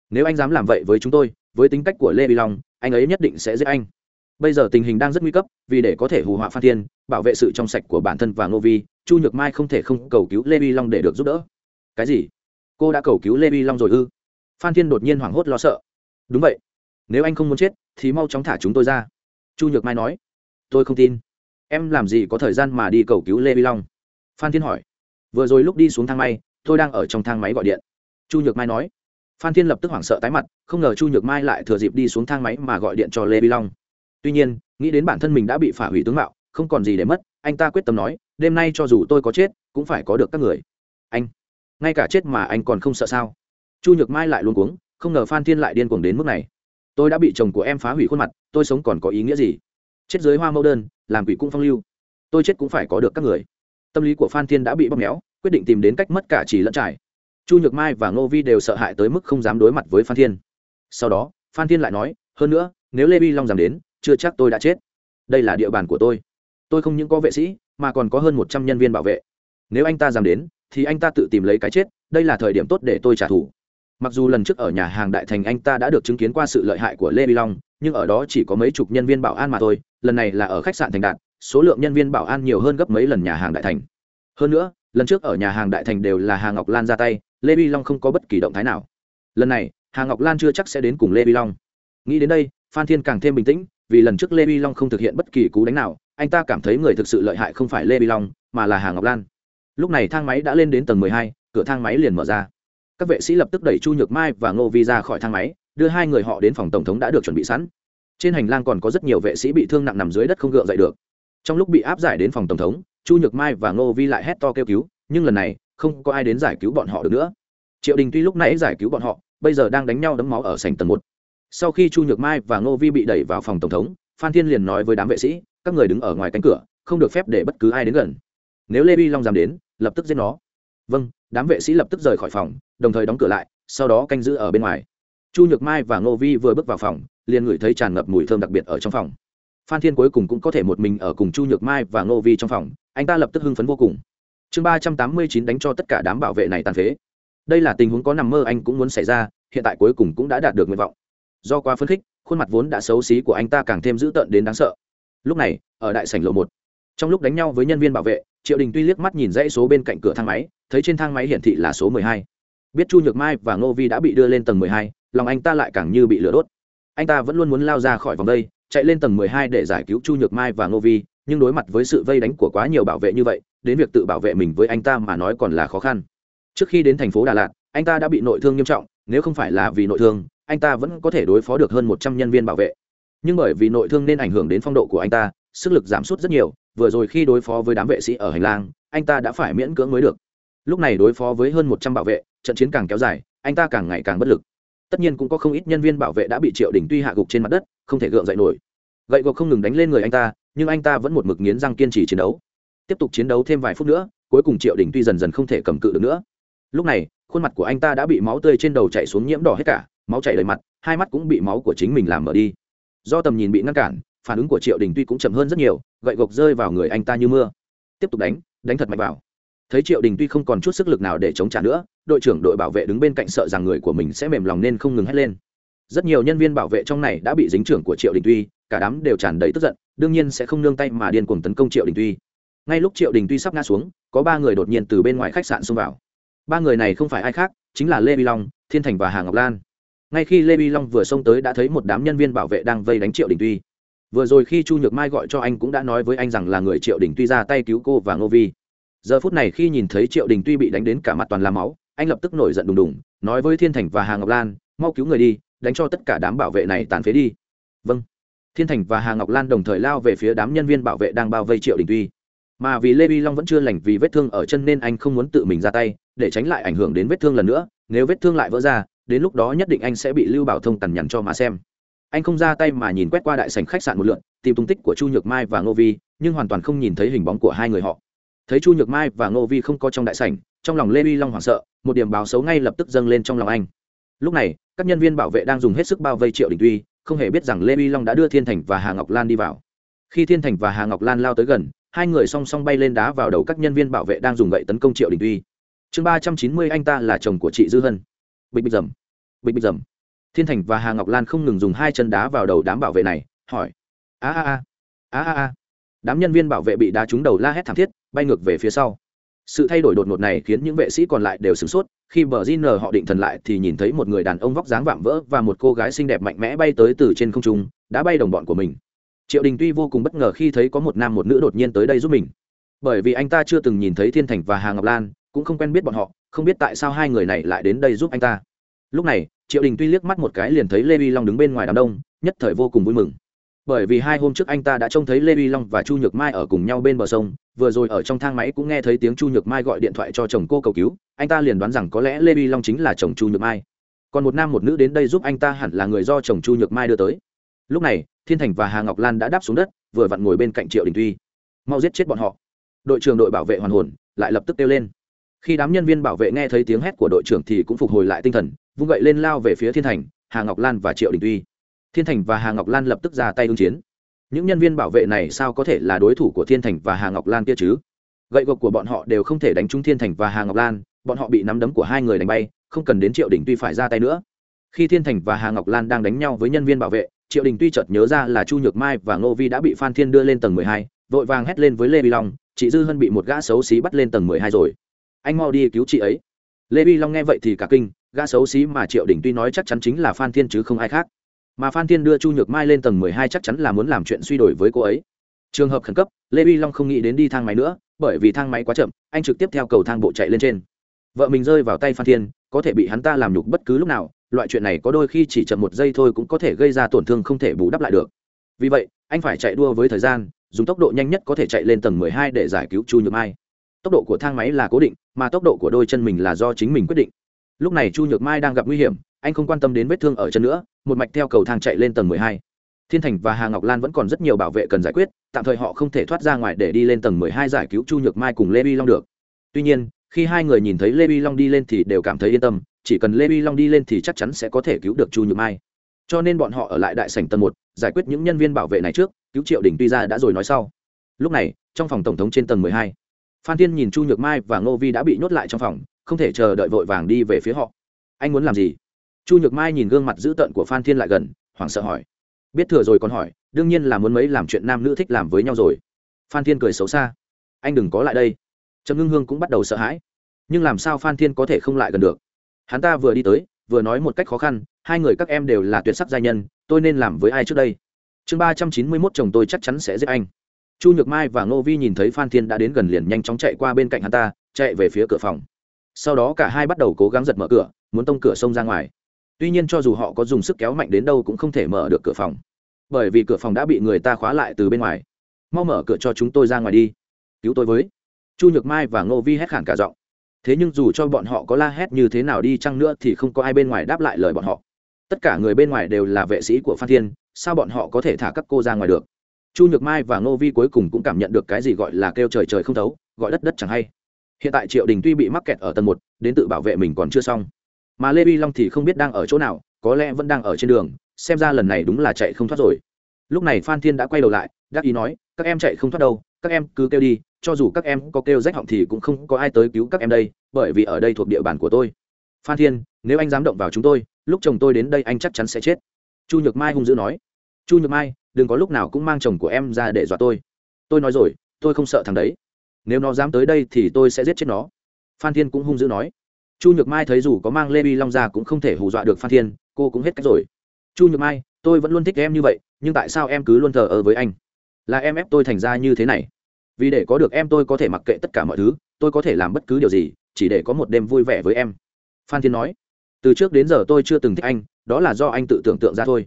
Nếu anh dám làm vậy với chúng tôi, với tính cách của lê vi long, anh ấy nhất định sẽ giết anh bây giờ tình hình đang rất nguy cấp, vì để có thể hù họa phan thiên, bảo vệ sự trong sạch của bản thân và ngô vi, chu nhược mai không thể không cầu cứu lê vi long để được giúp đỡ. Cái gì? Cô đã cầu cứu lê vi long rồi ư? Phan thiên đột nhiên hoảng hốt lo sợ. Đúng vậy. Nếu anh không muốn chết, thì mau chóng thả chúng tôi ra. Chu nhược mai nói. Tôi không tin. Em làm gì có thời gian mà đi cầu cứu lê vi long? Phan thiên hỏi. Vừa rồi lúc đi xuống thang máy, tôi đang ở trong thang máy gọi điện. Chu nhược mai nói. Phan thiên lập tức hoảng sợ tái mặt, không ngờ chu nhược mai lại thừa dịp đi xuống thang máy mà gọi điện cho lê vi long tuy nhiên, nghĩ đến bản thân mình đã bị phá hủy tướng mạo, không còn gì để mất, anh ta quyết tâm nói, đêm nay cho dù tôi có chết, cũng phải có được các người. Anh, ngay cả chết mà anh còn không sợ sao? Chu nhược mai lại luôn cuống, không ngờ phan thiên lại điên cuồng đến mức này. Tôi đã bị chồng của em phá hủy khuôn mặt, tôi sống còn có ý nghĩa gì? Chết dưới hoa mẫu đơn, làm quỷ cung phong lưu. Tôi chết cũng phải có được các người. Tâm lý của phan thiên đã bị bóp méo, quyết định tìm đến cách mất cả chỉ lẫn trải. Chu nhược mai và ngô vi đều sợ hãi tới mức không dám đối mặt với phan thiên. Sau đó, phan thiên lại nói, hơn nữa, nếu lê vi long dám đến chưa chắc tôi đã chết. Đây là địa bàn của tôi. Tôi không những có vệ sĩ, mà còn có hơn một trăm nhân viên bảo vệ. Nếu anh ta dám đến, thì anh ta tự tìm lấy cái chết, đây là thời điểm tốt để tôi trả thù. Mặc dù lần trước ở nhà hàng đại thành anh ta đã được chứng kiến qua sự lợi hại của lê vi long, nhưng ở đó chỉ có mấy chục nhân viên bảo an mà thôi, lần này là ở khách sạn thành đạt, số lượng nhân viên bảo an nhiều hơn gấp mấy lần nhà hàng đại thành. Hơn nữa, lần trước ở nhà hàng đại thành đều là hà ngọc lan ra tay, lê vi long không có bất kỳ động thái nào. Lần này, hà ngọc lan chưa chắc sẽ đến cùng lê vi long. Nghĩ đến đây, phan thiên càng thêm bình tĩnh vì lần trước lê vi long không thực hiện bất kỳ cú đánh nào, anh ta cảm thấy người thực sự lợi hại không phải lê vi long, mà là hà ngọc lan. Lúc này thang máy đã lên đến tầng mười hai, cửa thang máy liền mở ra. Các vệ sĩ lập tức đẩy chu nhược mai và ngô vi ra khỏi thang máy, đưa hai người họ đến phòng tổng thống đã được chuẩn bị sẵn. Trên hành lang còn có rất nhiều vệ sĩ bị thương nặng nằm dưới đất không gượng dậy được. Trong lúc bị áp giải đến phòng tổng thống, chu nhược mai và ngô vi lại hét to kêu cứu, nhưng lần này, không có ai đến giải cứu bọn họ được nữa. Triệu đình tuy lúc nãy giải cứu bọn họ, bây giờ đang đánh nhau đấm máu ở sành tầng một sau khi chu nhược mai và ngô vi bị đẩy vào phòng tổng thống, phan thiên liền nói với đám vệ sĩ, các người đứng ở ngoài cánh cửa, không được phép để bất cứ ai đến gần. Nếu lê vi long dám đến, lập tức giết nó. Vâng đám vệ sĩ lập tức rời khỏi phòng, đồng thời đóng cửa lại, sau đó canh giữ ở bên ngoài. Chu nhược mai và ngô vi vừa bước vào phòng, liền ngửi thấy tràn ngập mùi thơm đặc biệt ở trong phòng. Phan thiên cuối cùng cũng có thể một mình ở cùng chu nhược mai và ngô vi trong phòng, anh ta lập tức hưng phấn vô cùng. Chương ba trăm tám mươi chín đánh cho tất cả đám bảo vệ này tàn phế. Đây là tình huống có nằm mơ anh cũng muốn xảy ra, hiện tại cuối cùng cũng đã đạt được nguyện vọng do quá phấn khích, khuôn mặt vốn đã xấu xí của anh ta càng thêm dữ tợn đến đáng sợ. Lúc này, ở đại sảnh lộ một, trong lúc đánh nhau với nhân viên bảo vệ, triệu đình tuy liếc mắt nhìn dãy số bên cạnh cửa thang máy, thấy trên thang máy hiển thị là số mười hai. Biết chu nhược mai và ngô vi đã bị đưa lên tầng mười hai, lòng anh ta lại càng như bị lửa đốt. Anh ta vẫn luôn muốn lao ra khỏi vòng đây, chạy lên tầng mười hai để giải cứu chu nhược mai và ngô vi, nhưng đối mặt với sự vây đánh của quá nhiều bảo vệ như vậy, đến việc tự bảo vệ mình với anh ta mà nói còn là khó khăn. Trước khi đến thành phố đà lạt, anh ta đã bị nội thương nghiêm trọng, nếu không phải là vì nội thương anh ta vẫn có thể đối phó được hơn một trăm nhân viên bảo vệ. Nhưng bởi vì nội thương nên ảnh hưởng đến phong độ của anh ta, sức lực giảm sút rất nhiều, vừa rồi khi đối phó với đám vệ sĩ ở hành lang, anh ta đã phải miễn cưỡng mới được. Lúc này đối phó với hơn một trăm bảo vệ, trận chiến càng kéo dài, anh ta càng ngày càng bất lực. Tất nhiên cũng có không ít nhân viên bảo vệ đã bị triệu đình tuy hạ gục trên mặt đất, không thể gượng dậy nổi. Gậy gộc không ngừng đánh lên người anh ta, nhưng anh ta vẫn một mực nghiến răng kiên trì chiến đấu. Tiếp tục chiến đấu thêm vài phút nữa, cuối cùng triệu đình tuy dần dần không thể cầm cự được nữa. Lúc này, khuôn mặt của anh ta đã bị máu tươi trên đầu chảy xuống nhiễm đỏ hết cả máu chảy đầy mặt, hai mắt cũng bị máu của chính mình làm mở đi. Do tầm nhìn bị ngăn cản, phản ứng của triệu đình tuy cũng chậm hơn rất nhiều, gậy gộc rơi vào người anh ta như mưa. Tiếp tục đánh đánh thật mạnh vào. Thấy triệu đình tuy không còn chút sức lực nào để chống trả nữa, đội trưởng đội bảo vệ đứng bên cạnh sợ rằng người của mình sẽ mềm lòng nên không ngừng hét lên. Rất nhiều nhân viên bảo vệ trong này đã bị dính trưởng của triệu đình tuy, cả đám đều tràn đầy tức giận, đương nhiên sẽ không nương tay mà điên cuồng tấn công triệu đình tuy. Ngay lúc triệu đình tuy sắp ngã xuống, có ba người đột nhiên từ bên ngoài khách sạn xông vào. Ba người này không phải ai khác, chính là lê vi long, thiên thành và hà ngọc lan ngay khi lê vi long vừa xông tới đã thấy một đám nhân viên bảo vệ đang vây đánh triệu đình tuy. Vừa rồi khi chu nhược mai gọi cho anh cũng đã nói với anh rằng là người triệu đình tuy ra tay cứu cô và ngô vi. Giờ phút này khi nhìn thấy triệu đình tuy bị đánh đến cả mặt toàn là máu, anh lập tức nổi giận đùng đùng, nói với thiên thành và hà ngọc lan, mau cứu người đi, đánh cho tất cả đám bảo vệ này tàn phế đi. Vâng. Thiên thành và hà ngọc lan đồng thời lao về phía đám nhân viên bảo vệ đang bao vây triệu đình tuy. Mà vì lê vi long vẫn chưa lành vì vết thương ở chân nên anh không muốn tự mình ra tay, để tránh lại ảnh hưởng đến vết thương lần nữa, nếu vết thương lại vỡ ra đến lúc đó nhất định anh sẽ bị lưu bảo thông tằn nhằn cho mà xem. Anh không ra tay mà nhìn quét qua đại sành khách sạn một lượn, tìm tung tích của chu nhược mai và ngô vi, nhưng hoàn toàn không nhìn thấy hình bóng của hai người họ. Thấy chu nhược mai và ngô vi không có trong đại sảnh, trong lòng lê vi long hoảng sợ, một điểm báo xấu ngay lập tức dâng lên trong lòng anh. Lúc này, các nhân viên bảo vệ đang dùng hết sức bao vây triệu đình tuy, không hề biết rằng lê vi long đã đưa thiên thành và hà ngọc lan đi vào. Khi thiên thành và hà ngọc lan lao tới gần, hai người song song bay lên đá vào đầu các nhân viên bảo vệ đang dùng gậy tấn công triệu đình tuy. Chương ba trăm chín mươi anh ta là chồng của chị dư hân. Bịch bịch dầm bịch bịch dầm. Thiên thành và hà ngọc lan không ngừng dùng hai chân đá vào đầu đám bảo vệ này, hỏi. A a a. A a a. Đám nhân viên bảo vệ bị đá trúng đầu la hét thảm thiết, bay ngược về phía sau. Sự thay đổi đột ngột này khiến những vệ sĩ còn lại đều sửng sốt, khi bờ di nờ họ định thần lại thì nhìn thấy một người đàn ông vóc dáng vạm vỡ và một cô gái xinh đẹp mạnh mẽ bay tới từ trên không trung, đã bay đồng bọn của mình. Triệu đình tuy vô cùng bất ngờ khi thấy có một nam một nữ đột nhiên tới đây giúp mình. Bởi vì anh ta chưa từng nhìn thấy thiên thành và hà ngọc lan, cũng không quen biết bọn họ, không biết tại sao hai người này lại đến đây giúp anh ta lúc này, triệu đình tuy liếc mắt một cái liền thấy lê vi long đứng bên ngoài đám đông, nhất thời vô cùng vui mừng. Bởi vì hai hôm trước anh ta đã trông thấy lê vi long và chu nhược mai ở cùng nhau bên bờ sông, vừa rồi ở trong thang máy cũng nghe thấy tiếng chu nhược mai gọi điện thoại cho chồng cô cầu cứu, anh ta liền đoán rằng có lẽ lê vi long chính là chồng chu nhược mai. Còn một nam một nữ đến đây giúp anh ta hẳn là người do chồng chu nhược mai đưa tới. Lúc này, thiên thành và hà ngọc lan đã đáp xuống đất, vừa vặn ngồi bên cạnh triệu đình tuy. Mau giết chết bọn họ. Đội trưởng đội bảo vệ hoàn hồn, lại lập tức kêu lên. Khi đám nhân viên bảo vệ nghe thấy tiếng hét của đội trưởng thì cũng phục hồi lại tinh thần vung gậy lên lao về phía thiên thành, hà ngọc lan và triệu đình tuy. Thiên thành và hà ngọc lan lập tức ra tay ứng chiến. Những nhân viên bảo vệ này sao có thể là đối thủ của thiên thành và hà ngọc lan kia chứ? Gậy gộc của bọn họ đều không thể đánh trúng thiên thành và hà ngọc lan, bọn họ bị nắm đấm của hai người đánh bay, không cần đến triệu đình tuy phải ra tay nữa. Khi thiên thành và hà ngọc lan đang đánh nhau với nhân viên bảo vệ, triệu đình tuy chợt nhớ ra là chu nhược mai và ngô vi đã bị phan thiên đưa lên tầng mười hai, vội vàng hét lên với lê vi long, chị dư hân bị một gã xấu xí bắt lên tầng mười hai rồi. Anh mau đi cứu chị ấy. Lê vi long nghe vậy thì cả kinh gã xấu xí mà triệu đình tuy nói chắc chắn chính là phan thiên chứ không ai khác. Mà phan thiên đưa chu nhược mai lên tầng mười hai chắc chắn là muốn làm chuyện suy đổi với cô ấy. Trường hợp khẩn cấp, lê vi long không nghĩ đến đi thang máy nữa, bởi vì thang máy quá chậm, anh trực tiếp theo cầu thang bộ chạy lên trên. Vợ mình rơi vào tay phan thiên, có thể bị hắn ta làm nhục bất cứ lúc nào, loại chuyện này có đôi khi chỉ chậm một giây thôi cũng có thể gây ra tổn thương không thể bù đắp lại được. Vì vậy, anh phải chạy đua với thời gian, dùng tốc độ nhanh nhất có thể chạy lên tầng mười hai để giải cứu chu nhược mai. Tốc độ của thang máy là cố định, mà tốc độ của đôi chân mình là do chính mình quyết định lúc này chu nhược mai đang gặp nguy hiểm, anh không quan tâm đến vết thương ở chân nữa, một mạch theo cầu thang chạy lên tầng mười hai. Thiên thành và hà ngọc lan vẫn còn rất nhiều bảo vệ cần giải quyết, tạm thời họ không thể thoát ra ngoài để đi lên tầng mười hai giải cứu chu nhược mai cùng lê vi long được. Tuy nhiên, khi hai người nhìn thấy lê vi long đi lên thì đều cảm thấy yên tâm, chỉ cần lê vi long đi lên thì chắc chắn sẽ có thể cứu được chu nhược mai. Cho nên bọn họ ở lại đại sảnh tầng một, giải quyết những nhân viên bảo vệ này trước, cứu triệu đình tuy ra đã rồi nói sau. Lúc này, trong phòng tổng thống trên tầng mười hai, phan thiên nhìn chu nhược mai và ngô vi đã bị nhốt lại trong phòng không thể chờ đợi vội vàng đi về phía họ. Anh muốn làm gì? Chu nhược mai nhìn gương mặt dữ tợn của phan thiên lại gần, hoảng sợ hỏi. Biết thừa rồi còn hỏi, đương nhiên là muốn mấy làm chuyện nam nữ thích làm với nhau rồi. Phan thiên cười xấu xa. Anh đừng có lại đây. Trầm ngưng hương cũng bắt đầu sợ hãi. Nhưng làm sao phan thiên có thể không lại gần được? Hắn ta vừa đi tới, vừa nói một cách khó khăn, hai người các em đều là tuyệt sắc gia nhân, tôi nên làm với ai trước đây? Chương ba trăm chín mươi mốt chồng tôi chắc chắn sẽ giết anh. Chu nhược mai và ngô vi nhìn thấy phan thiên đã đến gần liền nhanh chóng chạy qua bên cạnh hắn ta, chạy về phía cửa phòng sau đó cả hai bắt đầu cố gắng giật mở cửa, muốn tông cửa xông ra ngoài. Tuy nhiên cho dù họ có dùng sức kéo mạnh đến đâu cũng không thể mở được cửa phòng. Bởi vì cửa phòng đã bị người ta khóa lại từ bên ngoài. Mau mở cửa cho chúng tôi ra ngoài đi. Cứu tôi với. Chu nhược mai và ngô vi hét khản cả giọng. Thế nhưng dù cho bọn họ có la hét như thế nào đi chăng nữa thì không có ai bên ngoài đáp lại lời bọn họ. Tất cả người bên ngoài đều là vệ sĩ của phan thiên, sao bọn họ có thể thả các cô ra ngoài được? Chu nhược mai và ngô vi cuối cùng cũng cảm nhận được cái gì gọi là kêu trời trời không thấu, gọi đất đất chẳng hay hiện tại triệu đình tuy bị mắc kẹt ở tầng một, đến tự bảo vệ mình còn chưa xong. Mà lê vi long thì không biết đang ở chỗ nào, có lẽ vẫn đang ở trên đường, xem ra lần này đúng là chạy không thoát rồi. Lúc này phan thiên đã quay đầu lại, đắc ý nói, các em chạy không thoát đâu, các em cứ kêu đi, cho dù các em có kêu rách họng thì cũng không có ai tới cứu các em đây, bởi vì ở đây thuộc địa bàn của tôi. Phan thiên, nếu anh dám động vào chúng tôi, lúc chồng tôi đến đây anh chắc chắn sẽ chết. Chu nhược mai hung dữ nói. Chu nhược mai, đừng có lúc nào cũng mang chồng của em ra để dọa tôi. Tôi nói rồi, tôi không sợ thằng đấy nếu nó dám tới đây thì tôi sẽ giết chết nó. Phan thiên cũng hung dữ nói. Chu nhược mai thấy dù có mang lê bi long ra cũng không thể hù dọa được phan thiên, cô cũng hết cách rồi. Chu nhược mai, tôi vẫn luôn thích em như vậy, nhưng tại sao em cứ luôn thờ ơ với anh? Là em ép tôi thành ra như thế này. Vì để có được em tôi có thể mặc kệ tất cả mọi thứ, tôi có thể làm bất cứ điều gì, chỉ để có một đêm vui vẻ với em. Phan thiên nói. Từ trước đến giờ tôi chưa từng thích anh, đó là do anh tự tưởng tượng ra thôi.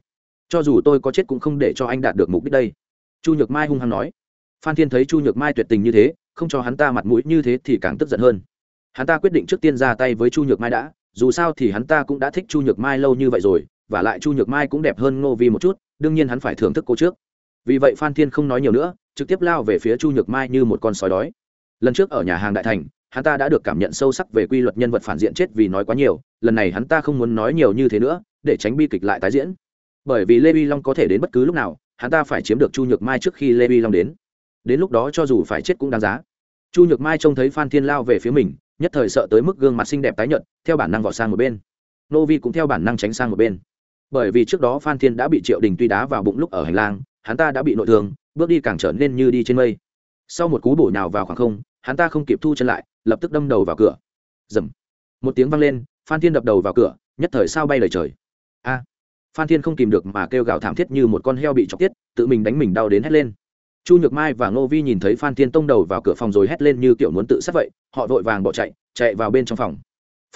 Cho dù tôi có chết cũng không để cho anh đạt được mục đích đây. Chu nhược mai hung hăng nói. Phan thiên thấy chu nhược mai tuyệt tình như thế không cho hắn ta mặt mũi như thế thì càng tức giận hơn. Hắn ta quyết định trước tiên ra tay với chu nhược mai đã, dù sao thì hắn ta cũng đã thích chu nhược mai lâu như vậy rồi, và lại chu nhược mai cũng đẹp hơn ngô vi một chút, đương nhiên hắn phải thưởng thức cô trước. Vì vậy phan thiên không nói nhiều nữa, trực tiếp lao về phía chu nhược mai như một con sói đói. Lần trước ở nhà hàng đại thành, hắn ta đã được cảm nhận sâu sắc về quy luật nhân vật phản diện chết vì nói quá nhiều, lần này hắn ta không muốn nói nhiều như thế nữa, để tránh bi kịch lại tái diễn. Bởi vì lê vi long có thể đến bất cứ lúc nào, hắn ta phải chiếm được chu nhược mai trước khi lê vi long đến đến lúc đó cho dù phải chết cũng đáng giá. Chu nhược mai trông thấy phan thiên lao về phía mình, nhất thời sợ tới mức gương mặt xinh đẹp tái nhợt, theo bản năng vọt sang một bên. Nô vi cũng theo bản năng tránh sang một bên. Bởi vì trước đó phan thiên đã bị triệu đình tuy đá vào bụng lúc ở hành lang, hắn ta đã bị nội thương, bước đi càng trở nên như đi trên mây. Sau một cú bổ nhào vào khoảng không, hắn ta không kịp thu chân lại, lập tức đâm đầu vào cửa. Dầm một tiếng vang lên, phan thiên đập đầu vào cửa, nhất thời sao bay lời trời. A. Phan thiên không kìm được mà kêu gào thảm thiết như một con heo bị chọc tiết, tự mình đánh mình đau đến hét lên chu nhược mai và ngô vi nhìn thấy phan thiên tông đầu vào cửa phòng rồi hét lên như kiểu muốn tự sát vậy, họ vội vàng bỏ chạy chạy vào bên trong phòng.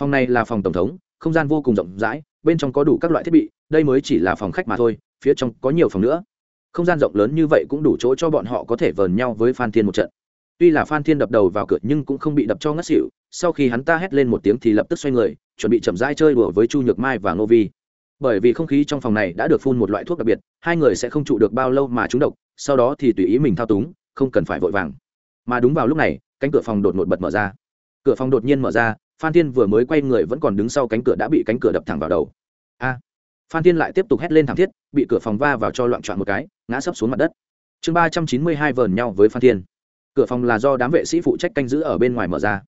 Phòng này là phòng tổng thống, không gian vô cùng rộng rãi, bên trong có đủ các loại thiết bị, đây mới chỉ là phòng khách mà thôi, phía trong có nhiều phòng nữa. Không gian rộng lớn như vậy cũng đủ chỗ cho bọn họ có thể vờn nhau với phan thiên một trận. Tuy là phan thiên đập đầu vào cửa nhưng cũng không bị đập cho ngất xỉu, sau khi hắn ta hét lên một tiếng thì lập tức xoay người, chuẩn bị chậm rãi chơi đùa với chu nhược mai và ngô vi. Bởi vì không khí trong phòng này đã được phun một loại thuốc đặc biệt, hai người sẽ không trụ được bao lâu mà trúng độc sau đó thì tùy ý mình thao túng, không cần phải vội vàng. Mà đúng vào lúc này, cánh cửa phòng đột ngột bật mở ra. Cửa phòng đột nhiên mở ra, phan thiên vừa mới quay người vẫn còn đứng sau cánh cửa đã bị cánh cửa đập thẳng vào đầu. A! Phan thiên lại tiếp tục hét lên thảm thiết, bị cửa phòng va vào cho loạn trọn một cái, ngã sấp xuống mặt đất. Chương ba trăm chín mươi hai vờn nhau với phan thiên. Cửa phòng là do đám vệ sĩ phụ trách canh giữ ở bên ngoài mở ra.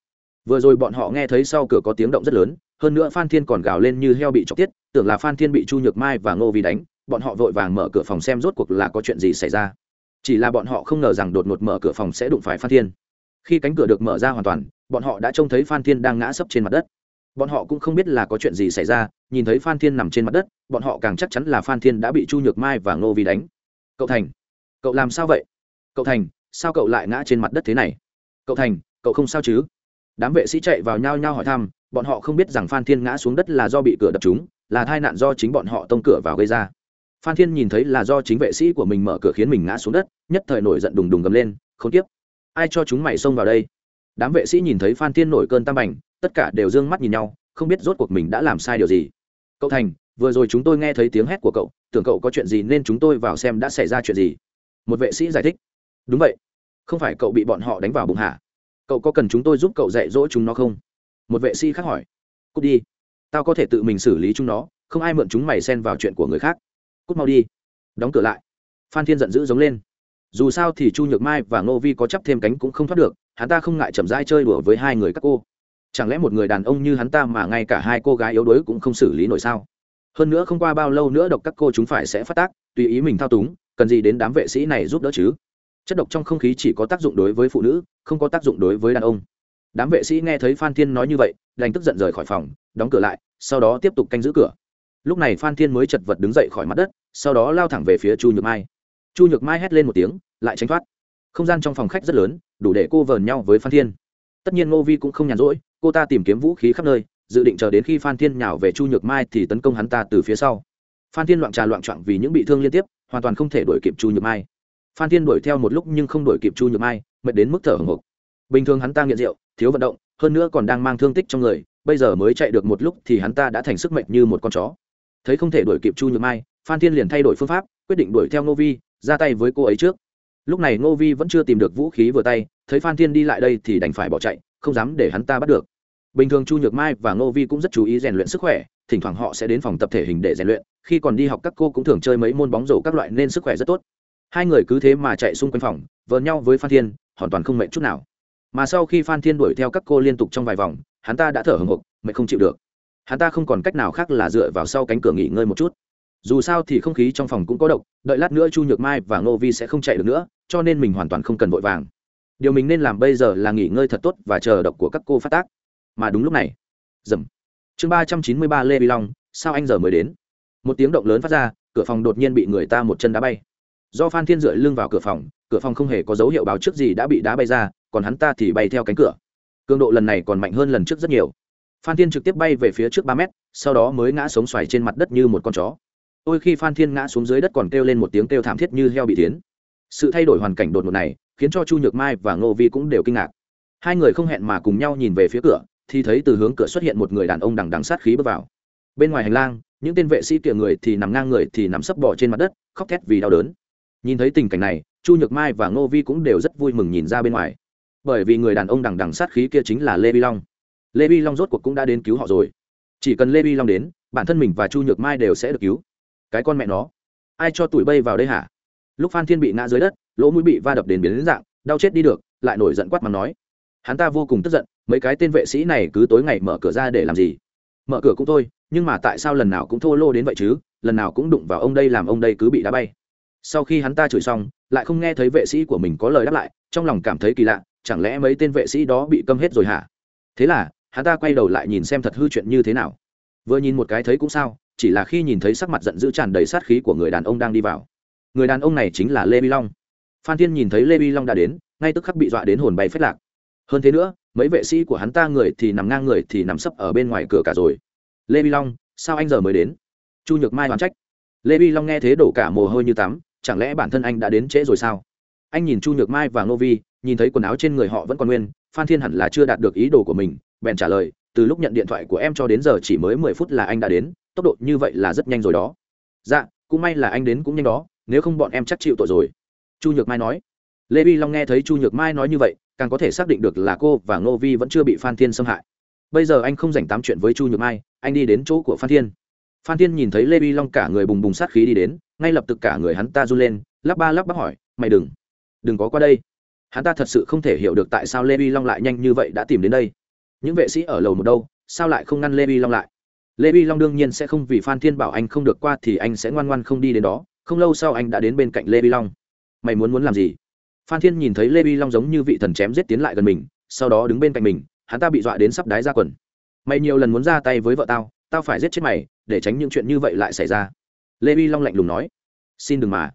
Vừa rồi bọn họ nghe thấy sau cửa có tiếng động rất lớn, hơn nữa phan thiên còn gào lên như heo bị chọc tiết, tưởng là phan thiên bị chu nhược mai và ngô vi đánh bọn họ vội vàng mở cửa phòng xem rốt cuộc là có chuyện gì xảy ra. Chỉ là bọn họ không ngờ rằng đột ngột mở cửa phòng sẽ đụng phải phan thiên. Khi cánh cửa được mở ra hoàn toàn, bọn họ đã trông thấy phan thiên đang ngã sấp trên mặt đất. Bọn họ cũng không biết là có chuyện gì xảy ra, nhìn thấy phan thiên nằm trên mặt đất, bọn họ càng chắc chắn là phan thiên đã bị chu nhược mai và ngô vi đánh. Cậu thành, cậu làm sao vậy? Cậu thành, sao cậu lại ngã trên mặt đất thế này? Cậu thành, cậu không sao chứ? Đám vệ sĩ chạy vào nhau nhau hỏi thăm, bọn họ không biết rằng phan thiên ngã xuống đất là do bị cửa đập trúng, là tai nạn do chính bọn họ tông cửa vào gây ra phan thiên nhìn thấy là do chính vệ sĩ của mình mở cửa khiến mình ngã xuống đất, nhất thời nổi giận đùng đùng gầm lên không tiếp ai cho chúng mày xông vào đây? Đám vệ sĩ nhìn thấy phan thiên nổi cơn tam bành, tất cả đều d ư ơ n g mắt nhìn nhau, không biết rốt cuộc mình đã làm sai điều gì. Cậu thành, vừa rồi chúng tôi nghe thấy tiếng hét của cậu, tưởng cậu có chuyện gì nên chúng tôi vào xem đã xảy ra chuyện gì? Một vệ sĩ giải thích. Đúng vậy. Không phải cậu bị bọn họ đánh vào bụng hả? Cậu có cần chúng tôi giúp cậu dạy dỗ chúng nó không? Một vệ sĩ khác hỏi. Cút đi. Tao có thể tự mình xử lý chúng nó, không ai mượn chúng mày xen vào chuyện của người khác cút mau đi. Đóng cửa lại. Phan thiên giận dữ giống lên. Dù sao thì chu nhược mai và ngô vi có chấp thêm cánh cũng không thoát được, hắn ta không ngại chậm rãi chơi đùa với hai người các cô. Chẳng lẽ một người đàn ông như hắn ta mà ngay cả hai cô gái yếu đuối cũng không xử lý nổi sao? Hơn nữa không qua bao lâu nữa độc các cô chúng phải sẽ phát tác, tùy ý mình thao túng, cần gì đến đám vệ sĩ này giúp đỡ chứ? Chất độc trong không khí chỉ có tác dụng đối với phụ nữ, không có tác dụng đối với đàn ông. Đám vệ sĩ nghe thấy phan thiên nói như vậy, đành tức giận rời khỏi phòng, đóng cửa lại, sau đó tiếp tục canh giữ cửa. Lúc này phan thiên mới chật vật đứng dậy khỏi mặt đất sau đó lao thẳng về phía chu nhược mai. Chu nhược mai hét lên một tiếng, lại tránh thoát. Không gian trong phòng khách rất lớn, đủ để cô vờn nhau với phan thiên. Tất nhiên ngô vi cũng không nhàn rỗi, cô ta tìm kiếm vũ khí khắp nơi, dự định chờ đến khi phan thiên nhào về chu nhược mai thì tấn công hắn ta từ phía sau. Phan thiên loạn trà loạn trọn vì những bị thương liên tiếp, hoàn toàn không thể đuổi kịp chu nhược mai. Phan thiên đuổi theo một lúc nhưng không đuổi kịp chu nhược mai, mệt đến mức thở hồng hộc bình thường hắn ta nghiện rượu, thiếu vận động, hơn nữa còn đang mang thương tích trong người, bây giờ mới chạy được một lúc thì hắn ta đã thành sức mệnh như một con chó. Thấy không thể đuổi kịp chu nhược mai phan thiên liền thay đổi phương pháp, quyết định đuổi theo ngô vi, ra tay với cô ấy trước. Lúc này ngô vi vẫn chưa tìm được vũ khí vừa tay, thấy phan thiên đi lại đây thì đành phải bỏ chạy, không dám để hắn ta bắt được. Bình thường chu nhược mai và ngô vi cũng rất chú ý rèn luyện sức khỏe, thỉnh thoảng họ sẽ đến phòng tập thể hình để rèn luyện, khi còn đi học các cô cũng thường chơi mấy môn bóng rổ các loại nên sức khỏe rất tốt. Hai người cứ thế mà chạy xung quanh phòng vờn nhau với phan thiên, hoàn toàn không mệt chút nào. Mà sau khi phan thiên đuổi theo các cô liên tục trong vài vòng, hắn ta đã thở hồng hộc, mệt không chịu được. Hắn ta không còn cách nào khác là dựa vào sau cánh cửa nghỉ ngơi một chút dù sao thì không khí trong phòng cũng có độc, đợi lát nữa chu nhược mai và ngô vi sẽ không chạy được nữa, cho nên mình hoàn toàn không cần vội vàng. Điều mình nên làm bây giờ là nghỉ ngơi thật tốt và chờ độc của các cô phát tác. Mà đúng lúc này, dầm. Chương ba trăm chín mươi ba lê vi long, sao anh giờ mới đến? Một tiếng động lớn phát ra, cửa phòng đột nhiên bị người ta một chân đá bay. Do phan thiên dựa lưng vào cửa phòng cửa phòng không hề có dấu hiệu báo trước gì đã bị đá bay ra, còn hắn ta thì bay theo cánh cửa. Cường độ lần này còn mạnh hơn lần trước rất nhiều. Phan thiên trực tiếp bay về phía trước ba mét, sau đó mới ngã sống xoài trên mặt đất như một con chó ôi khi phan thiên ngã xuống dưới đất còn kêu lên một tiếng kêu thảm thiết như heo bị tiến sự thay đổi hoàn cảnh đột ngột này khiến cho chu nhược mai và ngô vi cũng đều kinh ngạc. Hai người không hẹn mà cùng nhau nhìn về phía cửa, thì thấy từ hướng cửa xuất hiện một người đàn ông đằng đằng sát khí bước vào. Bên ngoài hành lang, những tên vệ sĩ kia người thì nằm ngang người thì nằm sấp bỏ trên mặt đất, khóc thét vì đau đớn. Nhìn thấy tình cảnh này, chu nhược mai và ngô vi cũng đều rất vui mừng nhìn ra bên ngoài. Bởi vì người đàn ông đằng đằng sát khí kia chính là lê vi long. Lê vi long rốt cuộc cũng đã đến cứu họ rồi. Chỉ cần lê vi long đến, bản thân mình và chu nhược mai đều sẽ được cứu cái con mẹ nó. Ai cho tuổi bay vào đây hả? Lúc phan thiên bị ngã dưới đất, lỗ mũi bị va đập đến biến đến dạng, đau chết đi được, lại nổi giận quát mà nói. Hắn ta vô cùng tức giận, mấy cái tên vệ sĩ này cứ tối ngày mở cửa ra để làm gì? Mở cửa cũng thôi, nhưng mà tại sao lần nào cũng thô lô đến vậy chứ? Lần nào cũng đụng vào ông đây làm ông đây cứ bị đá bay. Sau khi hắn ta chửi xong, lại không nghe thấy vệ sĩ của mình có lời đáp lại, trong lòng cảm thấy kỳ lạ, chẳng lẽ mấy tên vệ sĩ đó bị câm hết rồi hả? Thế là, hắn ta quay đầu lại nhìn xem thật hư chuyện như thế nào. Vừa nhìn một cái thấy cũng sao chỉ là khi nhìn thấy sắc mặt giận dữ tràn đầy sát khí của người đàn ông đang đi vào. Người đàn ông này chính là lê bi long. Phan thiên nhìn thấy lê bi long đã đến, ngay tức khắc bị dọa đến hồn bay phết lạc. Hơn thế nữa, mấy vệ sĩ của hắn ta người thì nằm ngang người thì nằm sấp ở bên ngoài cửa cả rồi. Lê bi long, sao anh giờ mới đến? Chu nhược mai hoàn trách. Lê bi long nghe thế đổ cả mồ hôi như tắm, chẳng lẽ bản thân anh đã đến trễ rồi sao? Anh nhìn chu nhược mai và ngô vi, nhìn thấy quần áo trên người họ vẫn còn nguyên, phan thiên hẳn là chưa đạt được ý đồ của mình, bèn trả lời, từ lúc nhận điện thoại của em cho đến giờ chỉ mới mười phút là anh đã đến tốc độ như vậy là rất nhanh rồi đó. Dạ cũng may là anh đến cũng nhanh đó, nếu không bọn em chắc chịu tội rồi. Chu nhược mai nói. Lê vi long nghe thấy chu nhược mai nói như vậy, càng có thể xác định được là cô và ngô vi vẫn chưa bị phan thiên xâm hại. Bây giờ anh không dành tám chuyện với chu nhược mai, anh đi đến chỗ của phan thiên. Phan thiên nhìn thấy lê vi long cả người bùng bùng sát khí đi đến, ngay lập tức cả người hắn ta run lên, lắp ba lắp bắp hỏi, mày đừng đừng có qua đây. Hắn ta thật sự không thể hiểu được tại sao lê vi long lại nhanh như vậy đã tìm đến đây. Những vệ sĩ ở lầu một đâu, sao lại không ngăn lê vi long lại? Lê vi long đương nhiên sẽ không vì phan thiên bảo anh không được qua thì anh sẽ ngoan ngoan không đi đến đó. Không lâu sau anh đã đến bên cạnh lê vi long. Mày muốn muốn làm gì? Phan thiên nhìn thấy lê vi long giống như vị thần chém giết tiến lại gần mình, sau đó đứng bên cạnh mình, hắn ta bị dọa đến sắp đái ra quần. Mày nhiều lần muốn ra tay với vợ tao tao phải giết chết mày, để tránh những chuyện như vậy lại xảy ra. Lê vi long lạnh lùng nói. Xin đừng mà.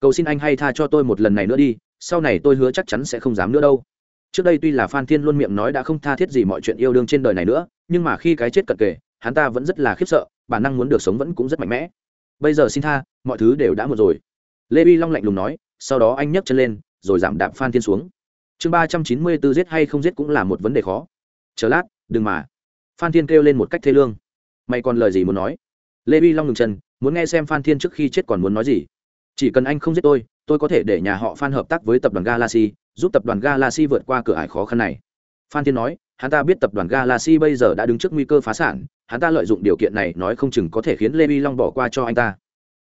Cầu xin anh hay tha cho tôi một lần này nữa đi, sau này tôi hứa chắc chắn sẽ không dám nữa đâu. Trước đây tuy là phan thiên luôn miệng nói đã không tha thiết gì mọi chuyện yêu đương trên đời này nữa, nhưng mà khi cái chết cận kề hắn ta vẫn rất là khiếp sợ, bản năng muốn được sống vẫn cũng rất mạnh mẽ. Bây giờ xin tha, mọi thứ đều đã một rồi. Lê vi long lạnh lùng nói, sau đó anh nhấc chân lên, rồi giảm đạp phan thiên xuống. Chương ba trăm chín mươi b ố giết hay không giết cũng là một vấn đề khó. Chờ lát, đừng mà. Phan thiên kêu lên một cách thê lương. Mày còn lời gì muốn nói? Lê vi long ngừng chân, muốn nghe xem phan thiên trước khi chết còn muốn nói gì. Chỉ cần anh không giết tôi tôi có thể để nhà họ phan hợp tác với tập đoàn galaxy, giúp tập đoàn galaxy vượt qua cửa ải khó khăn này. Phan thiên nói, hắn ta biết tập đoàn galaxy bây giờ đã đứng trước nguy cơ phá sản hắn ta lợi dụng điều kiện này nói không chừng có thể khiến lê vi long bỏ qua cho anh ta.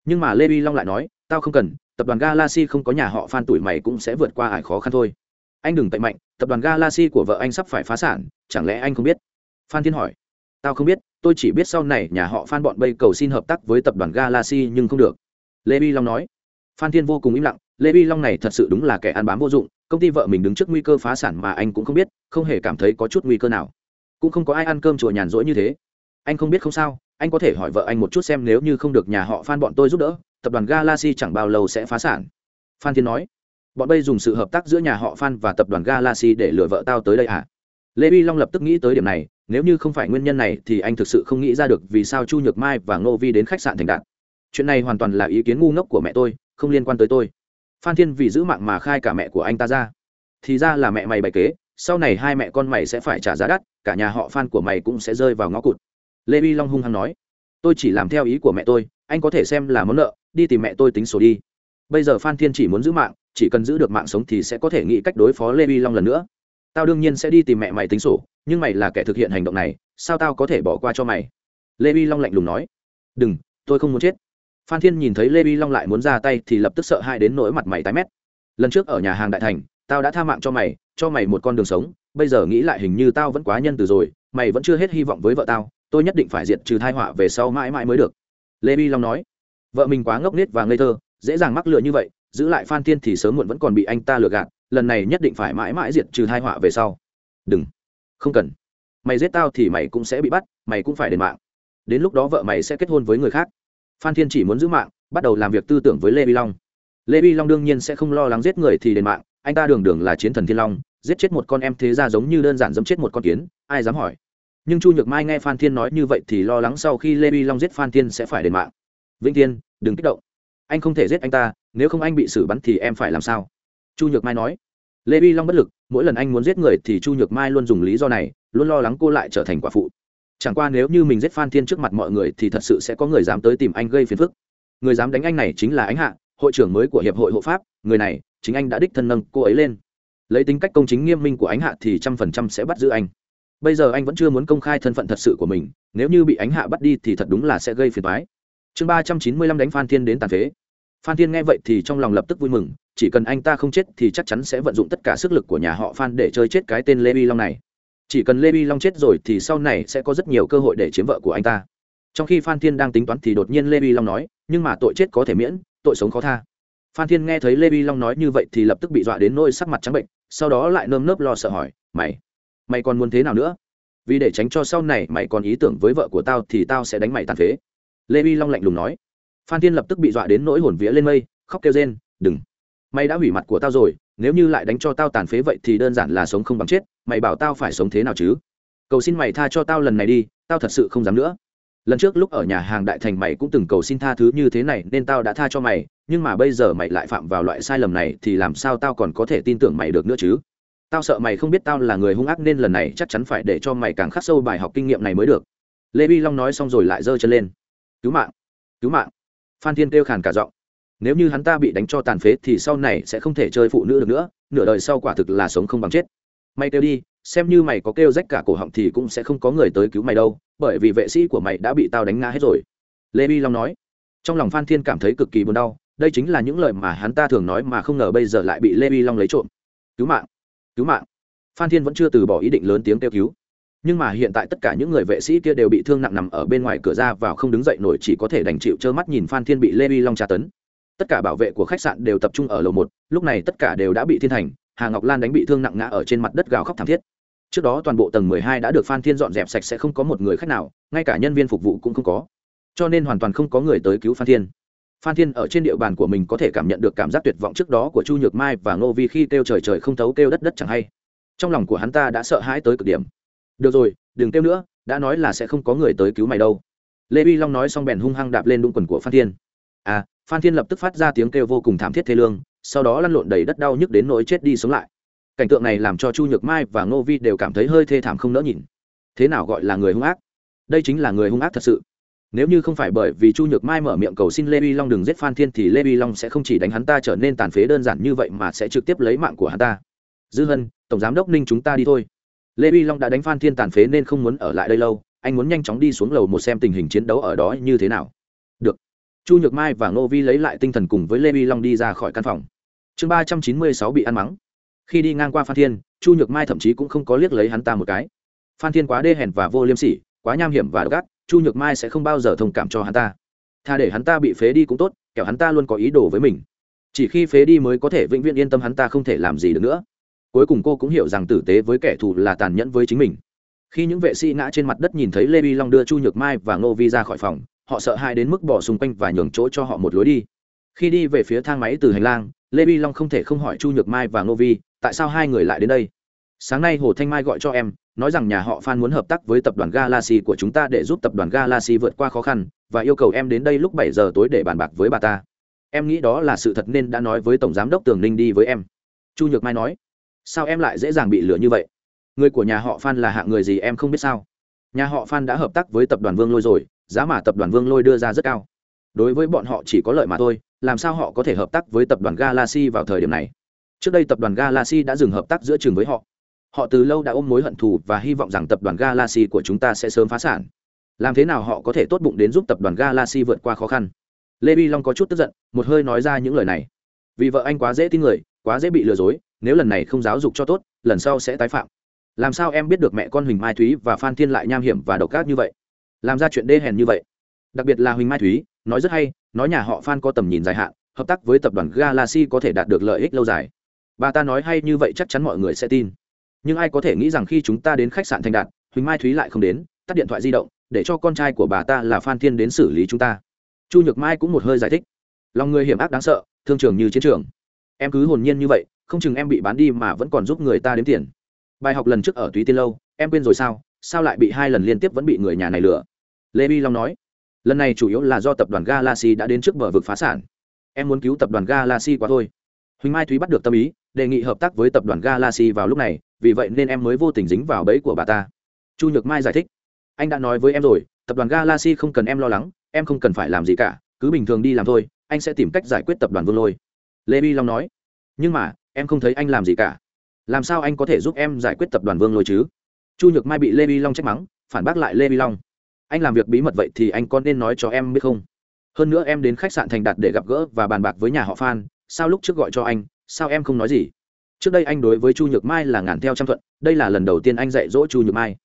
Nhưng mà lê vi long lại nói, tao không cần, tập đoàn galaxy không có nhà họ phan tuổi mày cũng sẽ vượt qua ải khó khăn thôi. Anh đừng tệ mạnh, tập đoàn galaxy của vợ anh sắp phải phá sản, chẳng lẽ anh không biết? Phan thiên hỏi. Tao không biết, tôi chỉ biết sau này nhà họ phan bọn bây cầu xin hợp tác với tập đoàn galaxy nhưng không được. Lê vi long nói. Phan thiên vô cùng im lặng, lê vi long này thật sự đúng là kẻ ăn bám vô dụng, công ty vợ mình đứng trước nguy cơ phá sản mà anh cũng không biết, không hề cảm thấy có chút nguy cơ nào. Cũng không có ai ăn cơm chùa nhàn rỗi như thế anh không biết không sao, anh có thể hỏi vợ anh một chút xem nếu như không được nhà họ phan bọn tôi giúp đỡ, tập đoàn galaxy chẳng bao lâu sẽ phá sản. Phan thiên nói. Bọn bây dùng sự hợp tác giữa nhà họ phan và tập đoàn galaxy để lừa vợ tao tới đây à lê vi long lập tức nghĩ tới điểm này, nếu như không phải nguyên nhân này thì anh thực sự không nghĩ ra được vì sao chu nhược mai và ngô vi đến khách sạn thành đạt. Chuyện này hoàn toàn là ý kiến ngu ngốc của mẹ tôi, không liên quan tới tôi. Phan thiên vì giữ mạng mà khai cả mẹ của anh ta ra. Thì ra là mẹ mày bày kế, sau này hai mẹ con mày sẽ phải trả giá đắt, cả nhà họ phan của mày cũng sẽ rơi vào ngõ cụt lê vi long hung hăng nói, tôi chỉ làm theo ý của mẹ tôi, anh có thể xem là món nợ, đi tìm mẹ tôi tính sổ đi. Bây giờ phan thiên chỉ muốn giữ mạng, chỉ cần giữ được mạng sống thì sẽ có thể nghĩ cách đối phó lê vi long lần nữa. Tao đương nhiên sẽ đi tìm mẹ mày tính sổ, nhưng mày là kẻ thực hiện hành động này, sao tao có thể bỏ qua cho mày? Lê vi long lạnh lùng nói, đừng, tôi không muốn chết. Phan thiên nhìn thấy lê vi long lại muốn ra tay thì lập tức sợ hãi đến nỗi mặt mày tái mét. Lần trước ở nhà hàng đại thành, tao đã tha mạng cho mày cho mày một con đường sống, bây giờ nghĩ lại hình như tao vẫn quá nhân từ rồi, mày vẫn chưa hết hy vọng với vợ tao tôi nhất định phải diệt trừ thai họa về sau mãi mãi mới được. Lê bi long nói, vợ mình quá ngốc nghếch và ngây thơ, dễ dàng mắc lừa như vậy, giữ lại phan thiên thì sớm muộn vẫn còn bị anh ta lừa gạt, lần này nhất định phải mãi mãi diệt trừ thai họa về sau. Đừng, không cần. Mày giết tao thì mày cũng sẽ bị bắt, mày cũng phải đền mạng. Đến lúc đó vợ mày sẽ kết hôn với người khác. Phan thiên chỉ muốn giữ mạng, bắt đầu làm việc tư tưởng với lê bi long. Lê bi long đương nhiên sẽ không lo lắng giết người thì đền mạng, anh ta đường đường là chiến thần thiên long, giết chết một con em thế ra giống như đơn giản giấm chết một con kiến, ai dám hỏi nhưng chu nhược mai nghe phan thiên nói như vậy thì lo lắng sau khi lê vi long giết phan thiên sẽ phải đền mạng. Vĩnh thiên, đừng kích động. Anh không thể giết anh ta, nếu không anh bị xử bắn thì em phải làm sao? Chu nhược mai nói. Lê vi long bất lực, mỗi lần anh muốn giết người thì chu nhược mai luôn dùng lý do này, luôn lo lắng cô lại trở thành quả phụ. Chẳng qua nếu như mình giết phan thiên trước mặt mọi người thì thật sự sẽ có người dám tới tìm anh gây phiền phức. Người dám đánh anh này chính là ánh hạ, hội trưởng mới của hiệp hội hộ pháp, người này chính anh đã đích thân nâng cô ấy lên. Lấy tính cách công chính nghiêm minh của ánh hạ thì trăm phần trăm sẽ bắt giữ anh bây giờ anh vẫn chưa muốn công khai thân phận thật sự của mình, nếu như bị ánh hạ bắt đi thì thật đúng là sẽ gây phiền toái. Chương ba trăm chín mươi lăm đánh phan thiên đến tàn phế. Phan thiên nghe vậy thì trong lòng lập tức vui mừng, chỉ cần anh ta không chết thì chắc chắn sẽ vận dụng tất cả sức lực của nhà họ phan để chơi chết cái tên lê bi long này. Chỉ cần lê bi long chết rồi thì sau này sẽ có rất nhiều cơ hội để chiếm vợ của anh ta. Trong khi phan thiên đang tính toán thì đột nhiên lê bi long nói, nhưng mà tội chết có thể miễn, tội sống khó tha. Phan thiên nghe thấy lê bi long nói như vậy thì lập tức bị dọa đến nỗi sắc mặt trắng bệnh, sau đó lại nơm nớp lo sợ hỏi, mày mày còn muốn thế nào nữa? Vì để tránh cho sau này mày còn ý tưởng với vợ của tao thì tao sẽ đánh mày tàn phế. Lê vi long lạnh lùng nói. Phan thiên lập tức bị dọa đến nỗi hồn vía lên mây, khóc kêu rên, đừng! Mày đã hủy mặt của tao rồi, nếu như lại đánh cho tao tàn phế vậy thì đơn giản là sống không bằng chết, mày bảo tao phải sống thế nào chứ? Cầu xin mày tha cho tao lần này đi, tao thật sự không dám nữa. Lần trước lúc ở nhà hàng đại thành mày cũng từng cầu xin tha thứ như thế này nên tao đã tha cho mày, nhưng mà bây giờ mày lại phạm vào loại sai lầm này thì làm sao tao còn có thể tin tưởng mày được nữa chứ? Tao sợ mày không biết tao là người hung ác nên lần này chắc chắn phải để cho mày càng khắc sâu bài học kinh nghiệm này mới được. Lê vi long nói xong rồi lại giơ chân lên. Cứu mạng cứu mạng. Phan thiên kêu khàn cả giọng. Nếu như hắn ta bị đánh cho tàn phế thì sau này sẽ không thể chơi phụ nữ được nữa, nửa đời sau quả thực là sống không bằng chết. Mày kêu đi, xem như mày có kêu rách cả cổ họng thì cũng sẽ không có người tới cứu mày đâu, bởi vì vệ sĩ của mày đã bị tao đánh ngã hết rồi. Lê vi long nói. Trong lòng phan thiên cảm thấy cực kỳ buồn đau, đây chính là những lời mà hắn ta thường nói mà không ngờ bây giờ lại bị lê vi long lấy trộm. Cứu mạng cứu mạng. Phan thiên vẫn chưa từ bỏ ý định lớn tiếng kêu cứu. Nhưng mà hiện tại tất cả những người vệ sĩ kia đều bị thương nặng nằm ở bên ngoài cửa ra vào không đứng dậy nổi chỉ có thể đành chịu trơ mắt nhìn phan thiên bị lê bi long tra tấn. Tất cả bảo vệ của khách sạn đều tập trung ở lầu một, lúc này tất cả đều đã bị thiên thành, hà ngọc lan đánh bị thương nặng ngã ở trên mặt đất gào khóc thảm thiết. Trước đó toàn bộ tầng mười hai đã được phan thiên dọn dẹp sạch sẽ không có một người khách nào, ngay cả nhân viên phục vụ cũng không có. Cho nên hoàn toàn không có người tới cứu phan thiên phan thiên ở trên địa bàn của mình có thể cảm nhận được cảm giác tuyệt vọng trước đó của chu nhược mai và ngô vi khi kêu trời trời không thấu kêu đất đất chẳng hay. Trong lòng của hắn ta đã sợ hãi tới cực điểm. Được rồi, đừng kêu nữa, đã nói là sẽ không có người tới cứu mày đâu. Lê vi long nói xong bèn hung hăng đạp lên đũng quần của phan thiên. À phan thiên lập tức phát ra tiếng kêu vô cùng thảm thiết thê lương, sau đó lăn lộn đầy đất đau nhức đến nỗi chết đi sống lại. Cảnh tượng này làm cho chu nhược mai và ngô vi đều cảm thấy hơi thê thảm không nỡ nhìn. Thế nào gọi là người hung ác? Đây chính là người hung ác thật sự nếu như không phải bởi vì chu nhược mai mở miệng cầu xin lê vi long đừng giết phan thiên thì lê vi long sẽ không chỉ đánh hắn ta trở nên tàn phế đơn giản như vậy mà sẽ trực tiếp lấy mạng của hắn ta. Dư hân, tổng giám đốc ninh chúng ta đi thôi. Lê vi long đã đánh phan thiên tàn phế nên không muốn ở lại đây lâu. Anh muốn nhanh chóng đi xuống lầu một xem tình hình chiến đấu ở đó như thế nào. Được. Chu nhược mai và ngô vi lấy lại tinh thần cùng với lê vi long đi ra khỏi căn phòng. Chương ba trăm chín mươi sáu bị ăn mắng. Khi đi ngang qua phan thiên, chu nhược mai thậm chí cũng không có liếc lấy hắn ta một cái. Phan thiên quá đê hèn và vô liêm sỉ quá nham hiểm và độc ác, chu nhược mai sẽ không bao giờ thông cảm cho hắn ta. Tha để hắn ta bị phế đi cũng tốt, kẻo hắn ta luôn có ý đồ với mình. Chỉ khi phế đi mới có thể vĩnh viễn yên tâm hắn ta không thể làm gì được nữa. Cuối cùng cô cũng hiểu rằng tử tế với kẻ thù là tàn nhẫn với chính mình. Khi những vệ sĩ ngã trên mặt đất nhìn thấy lê vi long đưa chu nhược mai và ngô vi ra khỏi phòng, họ sợ hãi đến mức bỏ xung quanh và nhường chỗ cho họ một lối đi. Khi đi về phía thang máy từ hành lang, lê vi long không thể không hỏi chu nhược mai và ngô vi, tại sao hai người lại đến đây? Sáng nay hồ thanh mai gọi cho em, nói rằng nhà họ phan muốn hợp tác với tập đoàn galaxy của chúng ta để giúp tập đoàn galaxy vượt qua khó khăn, và yêu cầu em đến đây lúc bảy giờ tối để bàn bạc với bà ta. Em nghĩ đó là sự thật nên đã nói với tổng giám đốc tường ninh đi với em. Chu nhược mai nói, sao em lại dễ dàng bị lừa như vậy? Người của nhà họ phan là hạng người gì em không biết sao? Nhà họ phan đã hợp tác với tập đoàn vương lôi rồi, giá mà tập đoàn vương lôi đưa ra rất cao. Đối với bọn họ chỉ có lợi mà thôi, làm sao họ có thể hợp tác với tập đoàn galaxy vào thời điểm này? Trước đây tập đoàn galaxy đã dừng hợp tác giữa trường với họ họ từ lâu đã ôm mối hận thù và hy vọng rằng tập đoàn galaxy của chúng ta sẽ sớm phá sản. Làm thế nào họ có thể tốt bụng đến giúp tập đoàn galaxy vượt qua khó khăn? Lê bi long có chút tức giận, một hơi nói ra những lời này. Vì vợ anh quá dễ tin người, quá dễ bị lừa dối, nếu lần này không giáo dục cho tốt, lần sau sẽ tái phạm. Làm sao em biết được mẹ con huỳnh mai thúy và phan thiên lại nham hiểm và độc ác như vậy? Làm ra chuyện đê hèn như vậy. Đặc biệt là huỳnh mai thúy, nói rất hay, nói nhà họ phan có tầm nhìn dài hạn, hợp tác với tập đoàn galaxy có thể đạt được lợi ích lâu dài. Bà ta nói hay như vậy chắc chắn mọi người sẽ tin nhưng ai có thể nghĩ rằng khi chúng ta đến khách sạn thành đạt, huỳnh mai thúy lại không đến, tắt điện thoại di động, để cho con trai của bà ta là phan thiên đến xử lý chúng ta. Chu nhược mai cũng một hơi giải thích. Lòng người hiểm ác đáng sợ, thương trường như chiến trường. Em cứ hồn nhiên như vậy, không chừng em bị bán đi mà vẫn còn giúp người ta đếm tiền. Bài học lần trước ở túy tiên lâu, em quên rồi sao sao lại bị hai lần liên tiếp vẫn bị người nhà này lừa? Lê bi long nói, lần này chủ yếu là do tập đoàn galaxy đã đến trước bờ vực phá sản. Em muốn cứu tập đoàn galaxy quá thôi. Huỳnh mai thúy bắt được tâm ý, đề nghị hợp tác với tập đoàn galaxy vào lúc này vì vậy nên em mới vô tình dính vào bẫy của bà ta. Chu nhược mai giải thích. Anh đã nói với em rồi, tập đoàn galaxy không cần em lo lắng, em không cần phải làm gì cả, cứ bình thường đi làm thôi, anh sẽ tìm cách giải quyết tập đoàn vương lôi. Lê bi long nói. Nhưng mà, em không thấy anh làm gì cả. Làm sao anh có thể giúp em giải quyết tập đoàn vương lôi chứ? Chu nhược mai bị lê bi long trách mắng, phản bác lại lê bi long. Anh làm việc bí mật vậy thì anh có nên nói cho em biết không? Hơn nữa em đến khách sạn thành đạt để gặp gỡ và bàn bạc với nhà họ phan, sao lúc trước gọi cho anh, sao em không nói gì? Trước đây anh đối với chu nhược mai là ngàn theo trăm thuận, đây là lần đầu tiên anh dạy dỗ chu nhược mai.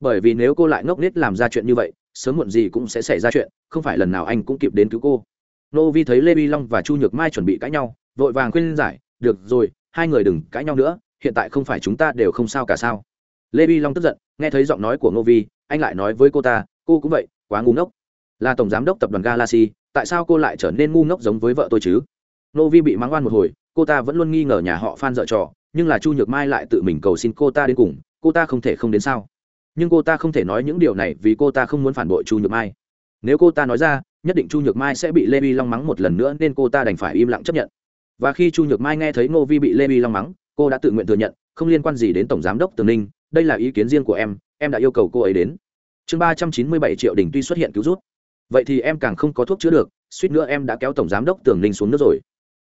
Bởi vì nếu cô lại ngốc nghếch làm ra chuyện như vậy, sớm muộn gì cũng sẽ xảy ra chuyện, không phải lần nào anh cũng kịp đến cứu cô. Nô vi thấy lê vi long và chu nhược mai chuẩn bị cãi nhau, vội vàng khuyên giải, được rồi, hai người đừng cãi nhau nữa, hiện tại không phải chúng ta đều không sao cả sao? Lê vi long tức giận, nghe thấy giọng nói của ngô vi, anh lại nói với cô ta, cô cũng vậy, quá ngu ngốc. Là tổng giám đốc tập đoàn galaxy, tại sao cô lại trở nên ngu ngốc giống với vợ tôi chứ? Ngô vi bị mắng oan một hồi cô ta vẫn luôn nghi ngờ nhà họ phan dợ trò, nhưng là chu nhược mai lại tự mình cầu xin cô ta đến cùng, cô ta không thể không đến sao? Nhưng cô ta không thể nói những điều này vì cô ta không muốn phản bội chu nhược mai. Nếu cô ta nói ra, nhất định chu nhược mai sẽ bị lê vi long mắng một lần nữa nên cô ta đành phải im lặng chấp nhận. Và khi chu nhược mai nghe thấy ngô vi bị lê vi long mắng, cô đã tự nguyện thừa nhận, không liên quan gì đến tổng giám đốc tường ninh, đây là ý kiến riêng của em em đã yêu cầu cô ấy đến. Chương ba trăm chín mươi bảy triệu đình tuy xuất hiện cứu rút. Vậy thì em càng không có thuốc chữa được, suýt nữa em đã kéo tổng giám đốc tường ninh xuống nước rồi.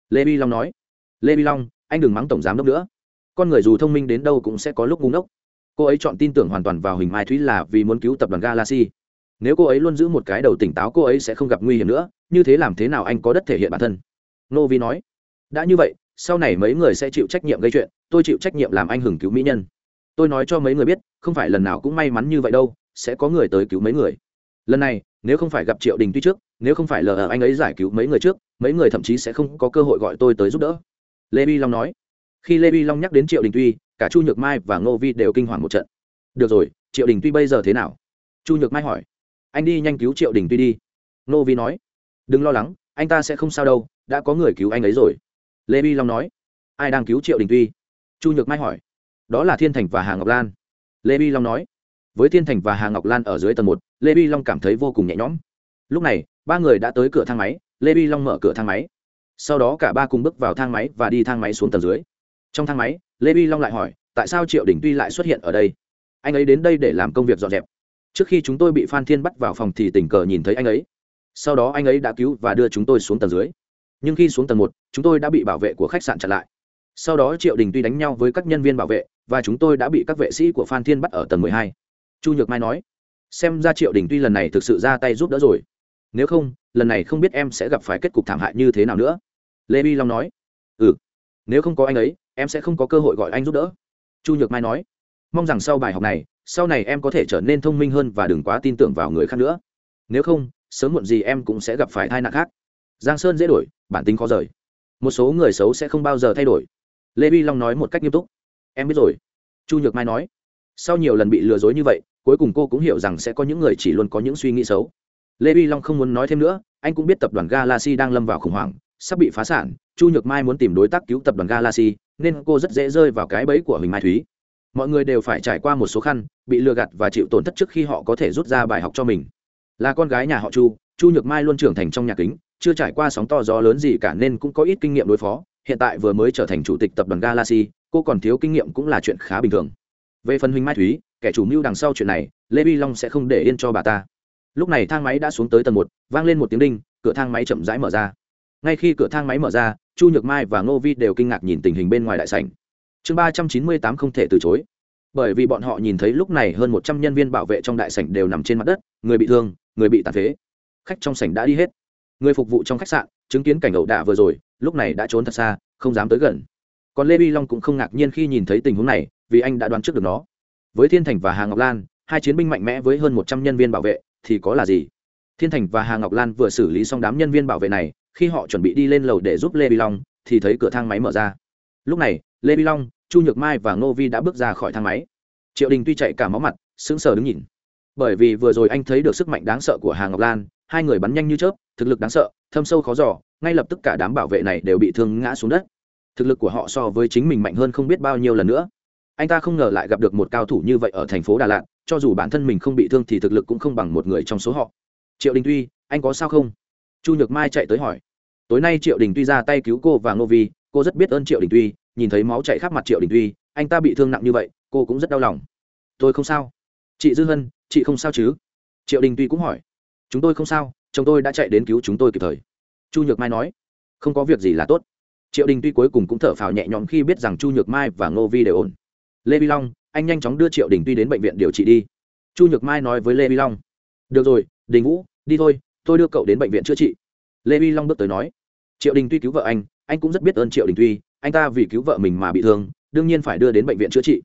Lê vi long nói lê vi long, anh đừng mắng tổng giám đốc nữa. Con người dù thông minh đến đâu cũng sẽ có lúc ngu ngốc. Cô ấy chọn tin tưởng hoàn toàn vào huỳnh mai thúy là vì muốn cứu tập đoàn galaxy. Nếu cô ấy luôn giữ một cái đầu tỉnh táo, cô ấy sẽ không gặp nguy hiểm nữa. Như thế làm thế nào anh có đất thể hiện bản thân? Nô vi nói. Đã như vậy, sau này mấy người sẽ chịu trách nhiệm gây chuyện. Tôi chịu trách nhiệm làm anh hưởng cứu mỹ nhân. Tôi nói cho mấy người biết, không phải lần nào cũng may mắn như vậy đâu. Sẽ có người tới cứu mấy người. Lần này, nếu không phải gặp triệu đình tuy trước, nếu không phải lờ anh ấy giải cứu mấy người trước, mấy người thậm chí sẽ không có cơ hội gọi tôi tới giúp đỡ lê vi long nói. Khi lê vi long nhắc đến triệu đình tuy, cả chu nhược mai và ngô vi đều kinh hoàng một trận. Được rồi, triệu đình tuy bây giờ thế nào? Chu nhược mai hỏi. Anh đi nhanh cứu triệu đình tuy đi. Ngô vi nói. Đừng lo lắng, anh ta sẽ không sao đâu, đã có người cứu anh ấy rồi. Lê vi long nói. Ai đang cứu triệu đình tuy? Chu nhược mai hỏi. Đó là thiên thành và hà ngọc lan. Lê vi long nói. Với thiên thành và hà ngọc lan ở dưới tầng một, lê vi long cảm thấy vô cùng nhẹ nhõm. Lúc này, ba người đã tới cửa thang máy, lê vi long mở cửa thang máy sau đó cả ba cùng bước vào thang máy và đi thang máy xuống tầng dưới. Trong thang máy, lê vi long lại hỏi, tại sao triệu đình tuy lại xuất hiện ở đây? Anh ấy đến đây để làm công việc dọn dẹp. Trước khi chúng tôi bị phan thiên bắt vào phòng thì tình cờ nhìn thấy anh ấy. Sau đó anh ấy đã cứu và đưa chúng tôi xuống tầng dưới. Nhưng khi xuống tầng một, chúng tôi đã bị bảo vệ của khách sạn chặn lại. Sau đó triệu đình tuy đánh nhau với các nhân viên bảo vệ, và chúng tôi đã bị các vệ sĩ của phan thiên bắt ở tầng mười hai. Chu nhược mai nói, xem ra triệu đình tuy lần này thực sự ra tay giúp đỡ rồi. Nếu không, lần này không biết em sẽ gặp phải kết cục thảm hại như thế nào nữa lê bi long nói ừ nếu không có anh ấy, em sẽ không có cơ hội gọi anh giúp đỡ. Chu nhược mai nói, mong rằng sau bài học này, sau này em có thể trở nên thông minh hơn và đừng quá tin tưởng vào người khác nữa. Nếu không, sớm muộn gì em cũng sẽ gặp phải tai nạn khác. Giang sơn dễ đổi, bản tính khó rời. Một số người xấu sẽ không bao giờ thay đổi. Lê vi long nói một cách nghiêm túc, em biết rồi. Chu nhược mai nói, sau nhiều lần bị lừa dối như vậy, cuối cùng cô cũng hiểu rằng sẽ có những người chỉ luôn có những suy nghĩ xấu. Lê vi long không muốn nói thêm nữa, anh cũng biết tập đoàn galaxy đang lâm vào khủng hoảng sắp bị phá sản, chu nhược mai muốn tìm đối tác cứu tập đoàn galaxy, nên cô rất dễ rơi vào cái bẫy của huỳnh mai thúy. Mọi người đều phải trải qua một số khăn, bị lừa gạt và chịu tổn thất trước khi họ có thể rút ra bài học cho mình. Là con gái nhà họ chu chu nhược mai luôn trưởng thành trong nhà kính, chưa trải qua sóng to gió lớn gì cả nên cũng có ít kinh nghiệm đối phó, hiện tại vừa mới trở thành chủ tịch tập đoàn galaxy, cô còn thiếu kinh nghiệm cũng là chuyện khá bình thường. Về phần huỳnh mai thúy, kẻ chủ mưu đằng sau chuyện này, lê vi long sẽ không để yên cho bà ta. Lúc này thang máy đã xuống tới tầng một, vang lên một tiếng đinh, cửa thang máy chậm rãi mở ra ngay khi cửa thang máy mở ra, chu nhược mai và ngô vi đều kinh ngạc nhìn tình hình bên ngoài đại sảnh. Chương ba trăm chín mươi tám không thể từ chối. Bởi vì bọn họ nhìn thấy lúc này hơn một trăm nhân viên bảo vệ trong đại sảnh đều nằm trên mặt đất, người bị thương, người bị tàn phế. Khách trong sảnh đã đi hết. Người phục vụ trong khách sạn, chứng kiến cảnh ẩu đả vừa rồi, lúc này đã trốn thật xa, không dám tới gần. Còn lê vi long cũng không ngạc nhiên khi nhìn thấy tình huống này, vì anh đã đoán trước được nó. Với thiên thành và hà ngọc lan, hai chiến binh mạnh mẽ với hơn một trăm nhân viên bảo vệ, thì có là gì? Thiên thành và hà ngọc lan vừa xử lý xong đám nhân viên bảo vệ này khi họ chuẩn bị đi lên lầu để giúp lê vi long, thì thấy cửa thang máy mở ra. Lúc này, lê vi long, chu nhược mai và ngô vi đã bước ra khỏi thang máy. Triệu đình tuy chạy cả máu mặt, sững sờ đứng nhìn. Bởi vì vừa rồi anh thấy được sức mạnh đáng sợ của hà ngọc lan, hai người bắn nhanh như chớp, thực lực đáng sợ, thâm sâu khó giỏ ngay lập tức cả đám bảo vệ này đều bị thương ngã xuống đất. Thực lực của họ so với chính mình mạnh hơn không biết bao nhiêu lần nữa. Anh ta không ngờ lại gặp được một cao thủ như vậy ở thành phố đà lạt, cho dù bản thân mình không bị thương thì thực lực cũng không bằng một người trong số họ. Triệu đình tuy, anh có sao không? Chu nhược mai chạy tới hỏi. Tối nay triệu đình tuy ra tay cứu cô và ngô vi, cô rất biết ơn triệu đình tuy, nhìn thấy máu chạy khắp mặt triệu đình tuy, anh ta bị thương nặng như vậy, cô cũng rất đau lòng. Tôi không sao. Chị dư hân, chị không sao chứ? Triệu đình tuy cũng hỏi. Chúng tôi không sao, chồng tôi đã chạy đến cứu chúng tôi kịp thời. Chu nhược mai nói. Không có việc gì là tốt. Triệu đình tuy cuối cùng cũng thở phào nhẹ nhõm khi biết rằng chu nhược mai và ngô vi đều ổn. Lê vi long, anh nhanh chóng đưa triệu đình tuy đến bệnh viện điều trị đi. Chu nhược mai nói với lê vi long. Được rồi, đình vũ, đi thôi tôi đưa cậu đến bệnh viện chữa trị. Lê vi long bước tới nói, triệu đình tuy cứu vợ anh anh cũng rất biết ơn triệu đình tuy, anh ta vì cứu vợ mình mà bị thương, đương nhiên phải đưa đến bệnh viện chữa trị.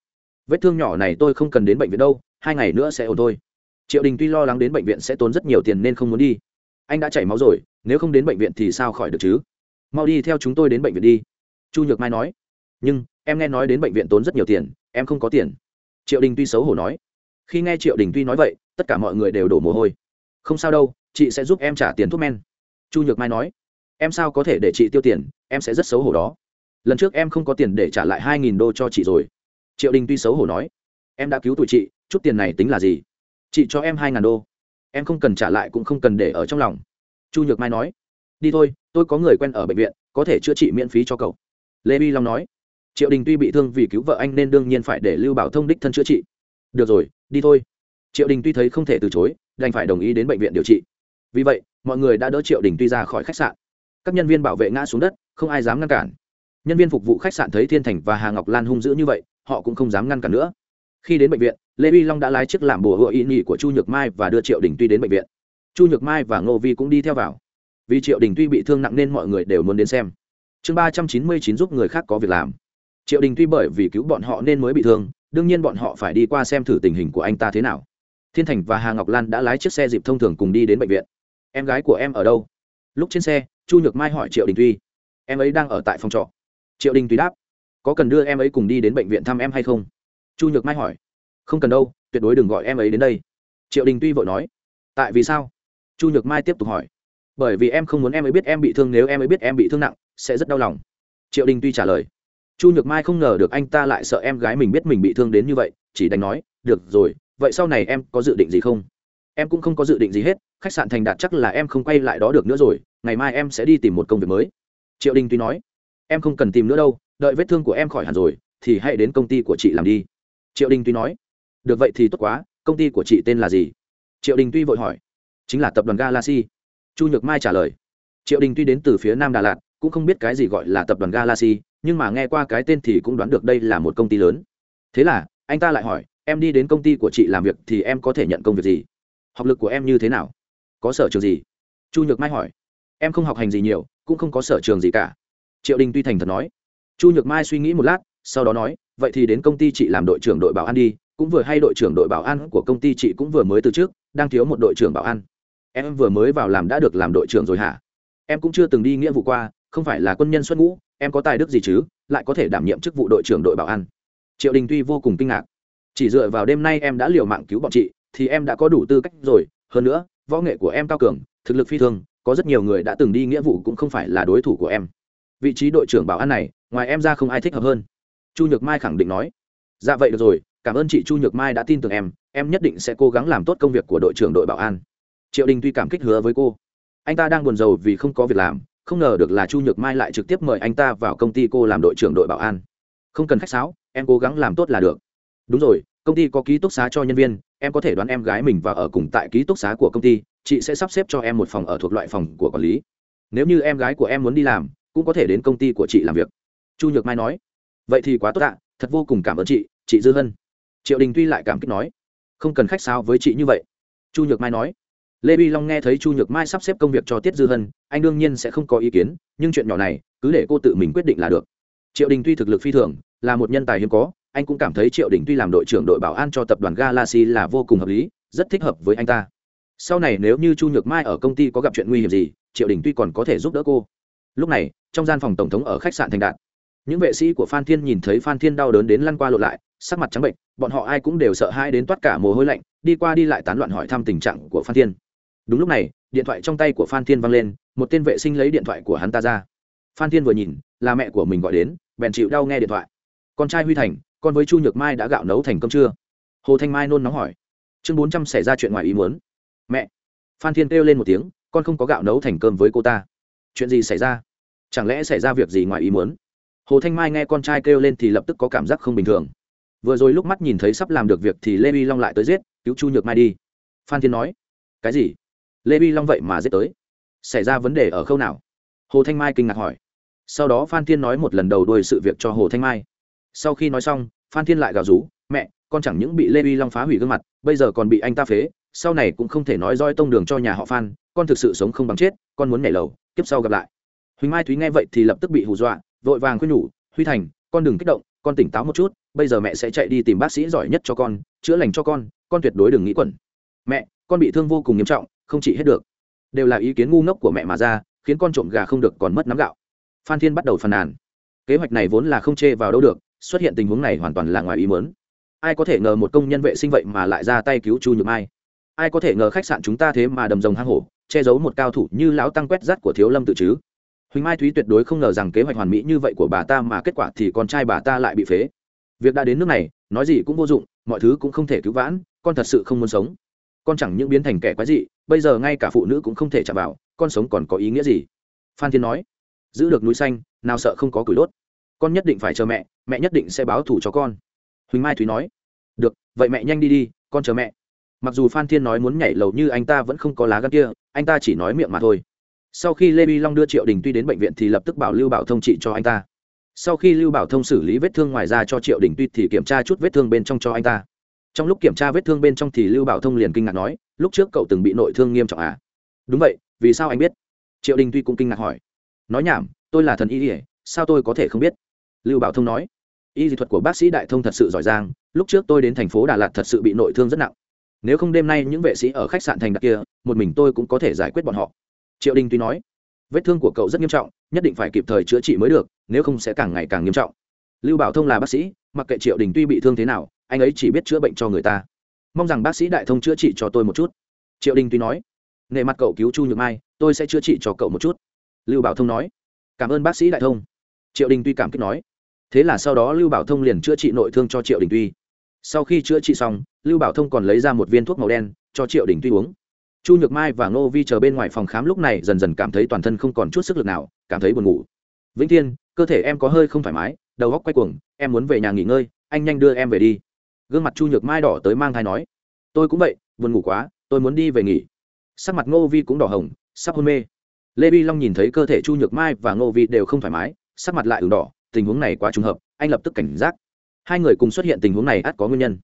Vết thương nhỏ này tôi không cần đến bệnh viện đâu, hai ngày nữa sẽ ổn thôi. Triệu đình tuy lo lắng đến bệnh viện sẽ tốn rất nhiều tiền nên không muốn đi. Anh đã chảy máu rồi, nếu không đến bệnh viện thì sao khỏi được chứ? Mau đi theo chúng tôi đến bệnh viện đi. Chu nhược mai nói, nhưng, em nghe nói đến bệnh viện tốn rất nhiều tiền, em không có tiền. Triệu đình tuy xấu hổ nói, khi nghe triệu đình tuy nói vậy, tất cả mọi người đều đổ mồ hôi. Không sao đâu chị sẽ giúp em trả tiền thuốc men. Chu nhược mai nói, em sao có thể để chị tiêu tiền, em sẽ rất xấu hổ đó. Lần trước em không có tiền để trả lại hai nghìn đô cho chị rồi. Triệu đình tuy xấu hổ nói, em đã cứu tụi chị, chút tiền này tính là gì? Chị cho em hai ngàn đô. Em không cần trả lại cũng không cần để ở trong lòng. Chu nhược mai nói, đi thôi, tôi có người quen ở bệnh viện, có thể chữa trị miễn phí cho cậu. Lê vi long nói, triệu đình tuy bị thương vì cứu vợ anh nên đương nhiên phải để lưu bảo thông đích thân chữa trị. Được rồi, đi thôi. Triệu đình tuy thấy không thể từ chối, đành phải đồng ý đến bệnh viện điều trị vì vậy, mọi người đã đỡ triệu đình tuy ra khỏi khách sạn. Các nhân viên bảo vệ ngã xuống đất, không ai dám ngăn cản. Nhân viên phục vụ khách sạn thấy thiên thành và hà ngọc lan hung dữ như vậy, họ cũng không dám ngăn cản nữa. Khi đến bệnh viện, lê vi long đã lái chiếc làm bùa hựa ý nhị của chu nhược mai và đưa triệu đình tuy đến bệnh viện. Chu nhược mai và ngô vi cũng đi theo vào. Vì triệu đình tuy bị thương nặng nên mọi người đều muốn đến xem. Chương ba trăm chín mươi chín giúp người khác có việc làm. Triệu đình tuy bởi vì cứu bọn họ nên mới bị thương, đương nhiên bọn họ phải đi qua xem thử tình hình của anh ta thế nào. Thiên thành và hà ngọc lan đã lái chiếc xe dịp thông thường cùng đi đến bệnh viện em gái của em ở đâu? Lúc trên xe, chu nhược mai hỏi triệu đình tuy. Em ấy đang ở tại phòng trọ. Triệu đình tuy đáp, có cần đưa em ấy cùng đi đến bệnh viện thăm em hay không? Chu nhược mai hỏi, không cần đâu, tuyệt đối đừng gọi em ấy đến đây. Triệu đình tuy vội nói, tại vì sao? Chu nhược mai tiếp tục hỏi, bởi vì em không muốn em ấy biết em bị thương, nếu em ấy biết em bị thương nặng, sẽ rất đau lòng. Triệu đình tuy trả lời, chu nhược mai không ngờ được anh ta lại sợ em gái mình biết mình bị thương đến như vậy, chỉ đành nói, được rồi, vậy sau này em có dự định gì không? Em cũng không có dự định gì hết, khách sạn thành đạt chắc là em không quay lại đó được nữa rồi, ngày mai em sẽ đi tìm một công việc mới. Triệu đình tuy nói. Em không cần tìm nữa đâu, đợi vết thương của em khỏi hẳn rồi, thì hãy đến công ty của chị làm đi. Triệu đình tuy nói. Được vậy thì tốt quá, công ty của chị tên là gì? Triệu đình tuy vội hỏi. Chính là tập đoàn galaxy. Chu nhược mai trả lời. Triệu đình tuy đến từ phía nam đà lạt, cũng không biết cái gì gọi là tập đoàn galaxy, nhưng mà nghe qua cái tên thì cũng đoán được đây là một công ty lớn. Thế là, anh ta lại hỏi, em đi đến công ty của chị làm việc thì em có thể nhận công việc gì? Học lực của em như thế nào? Có sở trường gì? Chu nhược mai hỏi. Em không học hành gì nhiều, cũng không có sở trường gì cả. Triệu đình tuy thành thật nói. Chu nhược mai suy nghĩ một lát, sau đó nói, vậy thì đến công ty chị làm đội trưởng đội bảo an đi, cũng vừa hay đội trưởng đội bảo an của công ty chị cũng vừa mới từ trước, đang thiếu một đội trưởng bảo an. Em vừa mới vào làm đã được làm đội trưởng rồi hả? Em cũng chưa từng đi nghĩa vụ qua, không phải là quân nhân xuất ngũ, em có tài đức gì chứ? Lại có thể đảm nhiệm chức vụ đội trưởng đội bảo an. Triệu đình tuy vô cùng kinh ngạc. Chỉ dựa vào đêm nay em đã liều mạng cứu bọn chị thì em đã có đủ tư cách rồi. Hơn nữa, võ nghệ của em cao cường, thực lực phi thường, có rất nhiều người đã từng đi nghĩa vụ cũng không phải là đối thủ của em. Vị trí đội trưởng bảo an này, ngoài em ra không ai thích hợp hơn. Chu nhược mai khẳng định nói. Dạ vậy được rồi, cảm ơn chị chu nhược mai đã tin tưởng em em nhất định sẽ cố gắng làm tốt công việc của đội trưởng đội bảo an. Triệu đình tuy cảm kích hứa với cô. Anh ta đang buồn rầu vì không có việc làm, không ngờ được là chu nhược mai lại trực tiếp mời anh ta vào công ty cô làm đội trưởng đội bảo an. Không cần khách sáo, em cố gắng làm tốt là được. Đúng rồi công ty có ký túc xá cho nhân viên, em có thể đoán em gái mình và ở cùng tại ký túc xá của công ty, chị sẽ sắp xếp cho em một phòng ở thuộc loại phòng của quản lý. Nếu như em gái của em muốn đi làm, cũng có thể đến công ty của chị làm việc. Chu nhược mai nói. Vậy thì quá tốt ạ, thật vô cùng cảm ơn chị chị dư hân. Triệu đình tuy lại cảm kích nói. Không cần khách sao với chị như vậy. Chu nhược mai nói. Lê bi long nghe thấy chu nhược mai sắp xếp công việc cho tiết dư hân, anh đương nhiên sẽ không có ý kiến, nhưng chuyện nhỏ này, cứ để cô tự mình quyết định là được. Triệu đình tuy thực lực phi thường, là một nhân tài hiếm có anh cũng cảm thấy triệu đình tuy làm đội trưởng đội bảo an cho tập đoàn galaxy là vô cùng hợp lý, rất thích hợp với anh ta. Sau này nếu như chu nhược mai ở công ty có gặp chuyện nguy hiểm gì, triệu đình tuy còn có thể giúp đỡ cô. Lúc này, trong gian phòng tổng thống ở khách sạn thành đạt, những vệ sĩ của phan thiên nhìn thấy phan thiên đau đớn đến lăn qua lộ lại, sắc mặt trắng bệnh, bọn họ ai cũng đều sợ hãi đến toát cả mồ hôi lạnh, đi qua đi lại tán loạn hỏi thăm tình trạng của phan thiên. Đúng lúc này, điện thoại trong tay của phan thiên văng lên, một tên vệ sinh lấy điện thoại của hắn ta ra. Phan thiên vừa nhìn, là mẹ của mình gọi đến, bèn chịu đau nghe điện thoại. Con trai huy thành con với chu nhược mai đã gạo nấu thành cơm chưa hồ thanh mai nôn nóng hỏi. Chương bốn trăm xảy ra chuyện ngoài ý muốn. Mẹ. Phan thiên kêu lên một tiếng, con không có gạo nấu thành cơm với cô ta. Chuyện gì xảy ra? Chẳng lẽ xảy ra việc gì ngoài ý muốn? Hồ thanh mai nghe con trai kêu lên thì lập tức có cảm giác không bình thường. Vừa rồi lúc mắt nhìn thấy sắp làm được việc thì lê vi long lại tới giết, cứu chu nhược mai đi. Phan thiên nói. Cái gì? Lê vi long vậy mà giết tới? Xảy ra vấn đề ở khâu nào? Hồ thanh mai kinh ngạc hỏi. Sau đó phan thiên nói một lần đầu đuôi sự việc cho hồ thanh mai sau khi nói xong, phan thiên lại gào rú, mẹ, con chẳng những bị lê vi long phá hủy gương mặt, bây giờ còn bị anh ta phế, sau này cũng không thể nói roi tông đường cho nhà họ phan, con thực sự sống không bằng chết, con muốn nhảy lầu, kiếp sau gặp lại. Huỳnh mai thúy nghe vậy thì lập tức bị hù dọa, vội vàng khuyên nhủ, huy thành, con đừng kích động, con tỉnh táo một chút, bây giờ mẹ sẽ chạy đi tìm bác sĩ giỏi nhất cho con, chữa lành cho con con tuyệt đối đừng nghĩ quẩn. Mẹ, con bị thương vô cùng nghiêm trọng, không trị hết được. Đều là ý kiến ngu ngốc của mẹ mà ra, khiến con trộm gà không được còn mất nắm gạo. Phan thiên bắt đầu phàn nàn. Kế hoạch này vốn là không chê vào đâu được xuất hiện tình huống này hoàn toàn là ngoài ý muốn. ai có thể ngờ một công nhân vệ sinh vậy mà lại ra tay cứu chu nhược mai? Ai có thể ngờ khách sạn chúng ta thế mà đầm rồng hang hổ, che giấu một cao thủ như lão tăng quét rắt của thiếu lâm tự chứ? Huỳnh mai thúy tuyệt đối không ngờ rằng kế hoạch hoàn mỹ như vậy của bà ta mà kết quả thì con trai bà ta lại bị phế. Việc đã đến nước này, nói gì cũng vô dụng, mọi thứ cũng không thể cứu vãn, con thật sự không muốn sống. Con chẳng những biến thành kẻ quái dị, bây giờ ngay cả phụ nữ cũng không thể chạm vào, con sống còn có ý nghĩa gì? Phan thiên nói, giữ được núi xanh, nào sợ không có củi đốt con nhất định phải chờ mẹ mẹ nhất định sẽ báo thù cho con. Huỳnh mai thúy nói, được, vậy mẹ nhanh đi đi, con chờ mẹ. Mặc dù phan thiên nói muốn nhảy lầu như anh ta vẫn không có lá gan kia, anh ta chỉ nói miệng mà thôi. Sau khi lê vi long đưa triệu đình tuy đến bệnh viện thì lập tức bảo lưu bảo thông trị cho anh ta. Sau khi lưu bảo thông xử lý vết thương ngoài ra cho triệu đình tuy thì kiểm tra chút vết thương bên trong cho anh ta. Trong lúc kiểm tra vết thương bên trong thì lưu bảo thông liền kinh ngạc nói, lúc trước cậu từng bị nội thương nghiêm trọng à? Đúng vậy, vì sao anh biết? Triệu đình tuy cũng kinh ngạc hỏi. Nói nhảm, tôi là thần y ỉa sao tôi có thể không biết? Lưu bảo thông nói, y dị thuật của bác sĩ đại thông thật sự giỏi giang, lúc trước tôi đến thành phố đà lạt thật sự bị nội thương rất nặng. Nếu không đêm nay những vệ sĩ ở khách sạn thành đặc kia, một mình tôi cũng có thể giải quyết bọn họ. Triệu đình tuy nói, vết thương của cậu rất nghiêm trọng, nhất định phải kịp thời chữa trị mới được, nếu không sẽ càng ngày càng nghiêm trọng. Lưu bảo thông là bác sĩ, mặc kệ triệu đình tuy bị thương thế nào, anh ấy chỉ biết chữa bệnh cho người ta. Mong rằng bác sĩ đại thông chữa trị cho tôi một chút. Triệu đình tuy nói, nề mặt cậu cứu chu nhược mai, tôi sẽ chữa trị cho cậu một chút. Lưu bảo thông nói, cảm ơn bác sĩ đại thông. Triệu đình tuy cảm kích nói thế là sau đó lưu bảo thông liền chữa trị nội thương cho triệu đình tuy. Sau khi chữa trị xong, lưu bảo thông còn lấy ra một viên thuốc màu đen cho triệu đình tuy uống. Chu nhược mai và ngô vi chờ bên ngoài phòng khám lúc này dần dần cảm thấy toàn thân không còn chút sức lực nào, cảm thấy buồn ngủ. Vĩnh thiên, cơ thể em có hơi không thoải mái, đầu góc quay cuồng, em muốn về nhà nghỉ ngơi, anh nhanh đưa em về đi. Gương mặt chu nhược mai đỏ tới mang thai nói. Tôi cũng vậy, buồn ngủ quá, tôi muốn đi về nghỉ. Sắc mặt ngô vi cũng đỏ hồng, sắp hôn mê. Lê vi long nhìn thấy cơ thể chu nhược mai và ngô vi đều không thoải mái, sắc mặt lại ửng đỏ tình huống này quá trùng hợp, anh lập tức cảnh giác. Hai người cùng xuất hiện tình huống này ắt có nguyên nhân.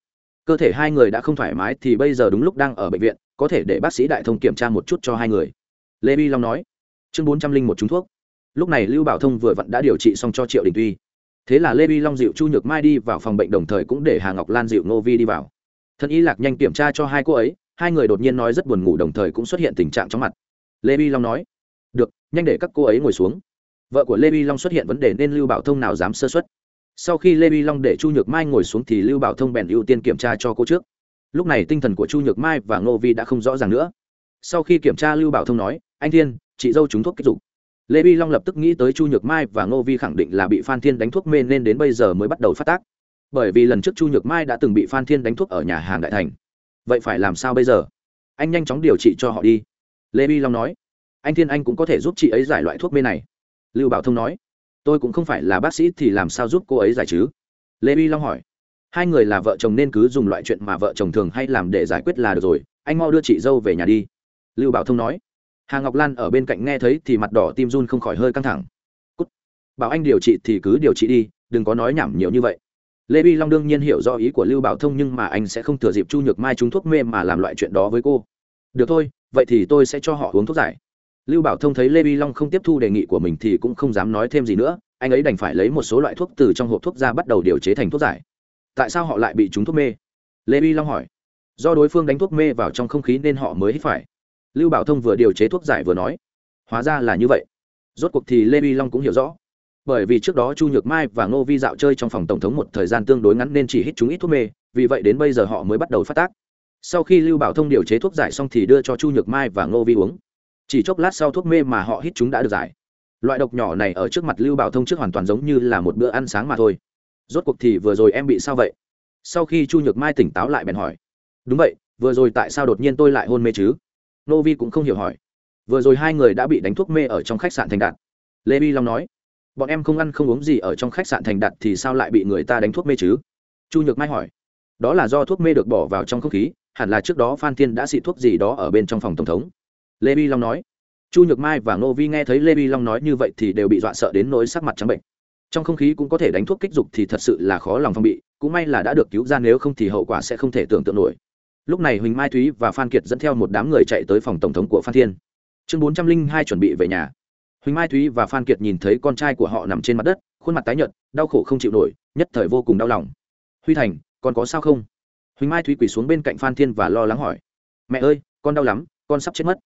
Cơ thể hai người đã không thoải mái thì bây giờ đúng lúc đang ở bệnh viện, có thể để bác sĩ đại thông kiểm tra một chút cho hai người. Lê bi long nói, chương bốn trăm linh một trúng thuốc. Lúc này lưu bảo thông vừa vặn đã điều trị xong cho triệu đình tuy. Thế là lê bi long dịu chu nhược mai đi vào phòng bệnh đồng thời cũng để hà ngọc lan dịu ngô vi đi vào. Thân y lạc nhanh kiểm tra cho hai cô ấy, hai người đột nhiên nói rất buồn ngủ đồng thời cũng xuất hiện tình trạng chóng mặt. Lê bi long nói, được, nhanh để các cô ấy ngồi xuống vợ của lê vi long xuất hiện vấn đề nên lưu bảo thông nào dám sơ xuất sau khi lê vi long để chu nhược mai ngồi xuống thì lưu bảo thông bèn ưu tiên kiểm tra cho cô trước. Lúc này tinh thần của chu nhược mai và ngô vi đã không rõ ràng nữa. Sau khi kiểm tra, lưu bảo thông nói, anh thiên, chị dâu trúng thuốc kích dục. Lê vi long lập tức nghĩ tới chu nhược mai và ngô vi khẳng định là bị phan thiên đánh thuốc mê nên đến bây giờ mới bắt đầu phát tác. Bởi vì lần trước chu nhược mai đã từng bị phan thiên đánh thuốc ở nhà hàng đại thành. Vậy phải làm sao bây giờ? Anh nhanh chóng điều trị cho họ đi. Lê vi long nói, anh thiên, anh cũng có thể giúp chị ấy giải loại thuốc mê này lưu bảo thông nói, tôi cũng không phải là bác sĩ thì làm sao giúp cô ấy giải chứ? Lê vi long hỏi, hai người là vợ chồng nên cứ dùng loại chuyện mà vợ chồng thường hay làm để giải quyết là được rồi, anh mau đưa chị dâu về nhà đi. Lưu bảo thông nói, hà ngọc lan ở bên cạnh nghe thấy thì mặt đỏ tim run không khỏi hơi căng thẳng. Cút. bảo anh điều trị thì cứ điều trị đi, đừng có nói nhảm nhiều như vậy. Lê vi long đương nhiên hiểu rõ ý của lưu bảo thông nhưng mà anh sẽ không thừa dịp chu nhược mai trúng thuốc mê mà làm loại chuyện đó với cô. Được thôi, vậy thì tôi sẽ cho họ uống thuốc giải lưu bảo thông thấy lê vi long không tiếp thu đề nghị của mình thì cũng không dám nói thêm gì nữa, anh ấy đành phải lấy một số loại thuốc từ trong hộp thuốc ra bắt đầu điều chế thành thuốc giải. Tại sao họ lại bị trúng thuốc mê? Lê vi long hỏi. Do đối phương đánh thuốc mê vào trong không khí nên họ mới hít phải. Lưu bảo thông vừa điều chế thuốc giải vừa nói. Hóa ra là như vậy. Rốt cuộc thì lê vi long cũng hiểu rõ. Bởi vì trước đó chu nhược mai và ngô vi dạo chơi trong phòng tổng thống một thời gian tương đối ngắn nên chỉ hít chúng ít thuốc mê, vì vậy đến bây giờ họ mới bắt đầu phát tác. Sau khi lưu bảo thông điều chế thuốc giải xong thì đưa cho chu nhược mai và ngô vi uống chỉ chốc lát sau thuốc mê mà họ hít chúng đã được giải. Loại độc nhỏ này ở trước mặt lưu bảo thông trước hoàn toàn giống như là một bữa ăn sáng mà thôi. Rốt cuộc thì vừa rồi em bị sao vậy? Sau khi chu nhược mai tỉnh táo lại bèn hỏi. Đúng vậy, vừa rồi tại sao đột nhiên tôi lại hôn mê chứ? Nô vi cũng không hiểu hỏi. Vừa rồi hai người đã bị đánh thuốc mê ở trong khách sạn thành đạt. Lê vi long nói. Bọn em không ăn không uống gì ở trong khách sạn thành đạt thì sao lại bị người ta đánh thuốc mê chứ? Chu nhược mai hỏi. Đó là do thuốc mê được bỏ vào trong không khí, hẳn là trước đó phan thiên đã xị thuốc gì đó ở bên trong phòng tổng thống lê vi long nói. Chu nhược mai và ngô vi nghe thấy lê vi long nói như vậy thì đều bị dọa sợ đến nỗi sắc mặt trắng bệnh trong không khí cũng có thể đánh thuốc kích dục thì thật sự là khó lòng phong bị, cũng may là đã được cứu ra nếu không thì hậu quả sẽ không thể tưởng tượng nổi. Lúc này huỳnh mai thúy và phan kiệt dẫn theo một đám người chạy tới phòng tổng thống của phan thiên. Chương bốn trăm linh hai chuẩn bị về nhà. Huỳnh mai thúy và phan kiệt nhìn thấy con trai của họ nằm trên mặt đất, khuôn mặt tái nhợt, đau khổ không chịu nổi, nhất thời vô cùng đau lòng. Huy thành, con có sao không? Huỳnh mai thúy quỳ xuống bên cạnh phan thiên và lo lắng hỏi. Mẹ ơi, con đau lắm, con sắp chết mất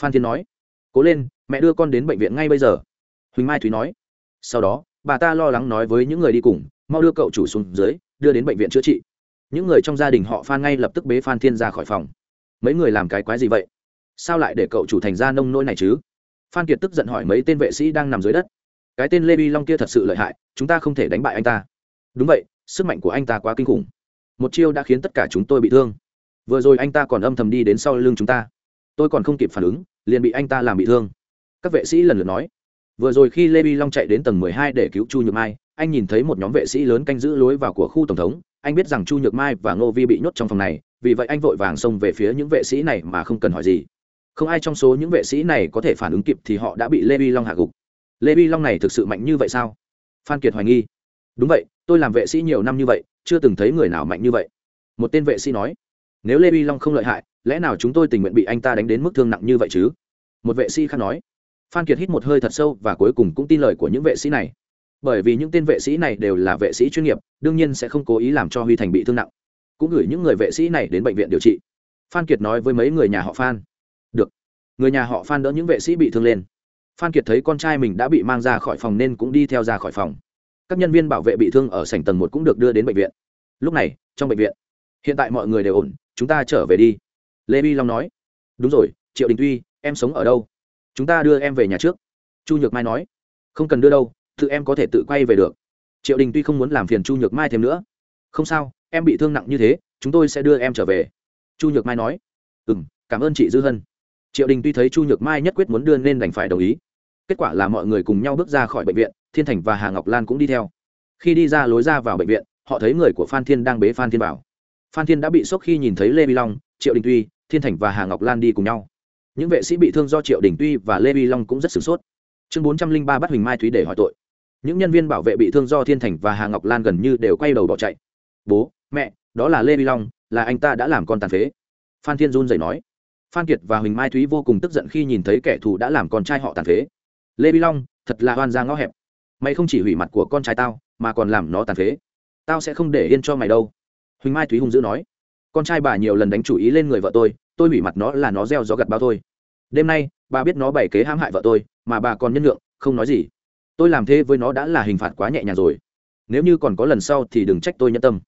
phan thiên nói, cố lên, mẹ đưa con đến bệnh viện ngay bây giờ. Huỳnh mai thúy nói, sau đó, bà ta lo lắng nói với những người đi cùng, mau đưa cậu chủ xuống dưới, đưa đến bệnh viện chữa trị. Những người trong gia đình họ phan ngay lập tức bế phan thiên ra khỏi phòng. Mấy người làm cái quái gì vậy? Sao lại để cậu chủ thành ra nông nỗi này chứ? Phan kiệt tức giận hỏi mấy tên vệ sĩ đang nằm dưới đất. Cái tên lê vi long kia thật sự lợi hại, chúng ta không thể đánh bại anh ta. Đúng vậy, sức mạnh của anh ta quá kinh khủng. Một chiêu đã khiến tất cả chúng tôi bị thương. Vừa rồi anh ta còn âm thầm đi đến sau lưng chúng ta tôi còn không kịp phản ứng, liền bị anh ta làm bị thương. Các vệ sĩ lần lượt nói. Vừa rồi khi lê vi long chạy đến tầng mười hai để cứu chu nhược mai, anh nhìn thấy một nhóm vệ sĩ lớn canh giữ lối vào của khu tổng thống. Anh biết rằng chu nhược mai và ngô vi bị nhốt trong phòng này, vì vậy anh vội vàng xông về phía những vệ sĩ này mà không cần hỏi gì. Không ai trong số những vệ sĩ này có thể phản ứng kịp thì họ đã bị lê vi long hạ gục. Lê vi long này thực sự mạnh như vậy sao? Phan kiệt hoài nghi. Đúng vậy, tôi làm vệ sĩ nhiều năm như vậy, chưa từng thấy người nào mạnh như vậy. Một tên vệ sĩ nói. Nếu lê vi long không lợi hại lẽ nào chúng tôi tình nguyện bị anh ta đánh đến mức thương nặng như vậy chứ? Một vệ sĩ khác nói. Phan kiệt hít một hơi thật sâu và cuối cùng cũng tin lời của những vệ sĩ này. Bởi vì những tên vệ sĩ này đều là vệ sĩ chuyên nghiệp, đương nhiên sẽ không cố ý làm cho huy thành bị thương nặng. Cũng gửi những người vệ sĩ này đến bệnh viện điều trị. Phan kiệt nói với mấy người nhà họ phan. Được. Người nhà họ phan đỡ những vệ sĩ bị thương lên. Phan kiệt thấy con trai mình đã bị mang ra khỏi phòng nên cũng đi theo ra khỏi phòng. Các nhân viên bảo vệ bị thương ở sảnh tầng một cũng được đưa đến bệnh viện. Lúc này, trong bệnh viện, hiện tại mọi người đều ổn, chúng ta trở về đi lê bi long nói, đúng rồi, triệu đình tuy, em sống ở đâu? Chúng ta đưa em về nhà trước. Chu nhược mai nói, không cần đưa đâu, tự em có thể tự quay về được. Triệu đình tuy không muốn làm phiền chu nhược mai thêm nữa. Không sao, em bị thương nặng như thế, chúng tôi sẽ đưa em trở về. Chu nhược mai nói ừ m cảm ơn chị dư hân. Triệu đình tuy thấy chu nhược mai nhất quyết muốn đưa nên đành phải đồng ý. Kết quả là mọi người cùng nhau bước ra khỏi bệnh viện, thiên thành và hà ngọc lan cũng đi theo. Khi đi ra lối ra vào bệnh viện, họ thấy người của phan thiên đang bế phan thiên vào. Phan thiên đã bị sốc khi nhìn thấy lê vi long, triệu đình tuy thiên thành và hà ngọc lan đi cùng nhau. Những vệ sĩ bị thương do triệu đình tuy và lê vi long cũng rất sửng sốt. Chương bốn trăm linh ba bắt huỳnh mai thúy để hỏi tội. Những nhân viên bảo vệ bị thương do thiên thành và hà ngọc lan gần như đều quay đầu bỏ chạy. Bố, mẹ, đó là lê vi long, là anh ta đã làm con tàn phế. Phan thiên run dậy nói. Phan kiệt và huỳnh mai thúy vô cùng tức giận khi nhìn thấy kẻ thù đã làm con trai họ tàn phế. Lê vi long, thật là hoan ra ngõ hẹp. Mày không chỉ hủy mặt của con trai tao, mà còn làm nó tàn phế. Tao sẽ không để yên cho mày đâu. Huỳnh mai thúy hung dữ nói con trai bà nhiều lần đánh chủ ý lên người vợ tôi tôi hủy mặt nó là nó gieo gió gặt bao thôi. Đêm nay, bà biết nó bày kế hãm hại vợ tôi, mà bà còn nhân lượng không nói gì. Tôi làm thế với nó đã là hình phạt quá nhẹ nhàng rồi. Nếu như còn có lần sau thì đừng trách tôi nhân tâm.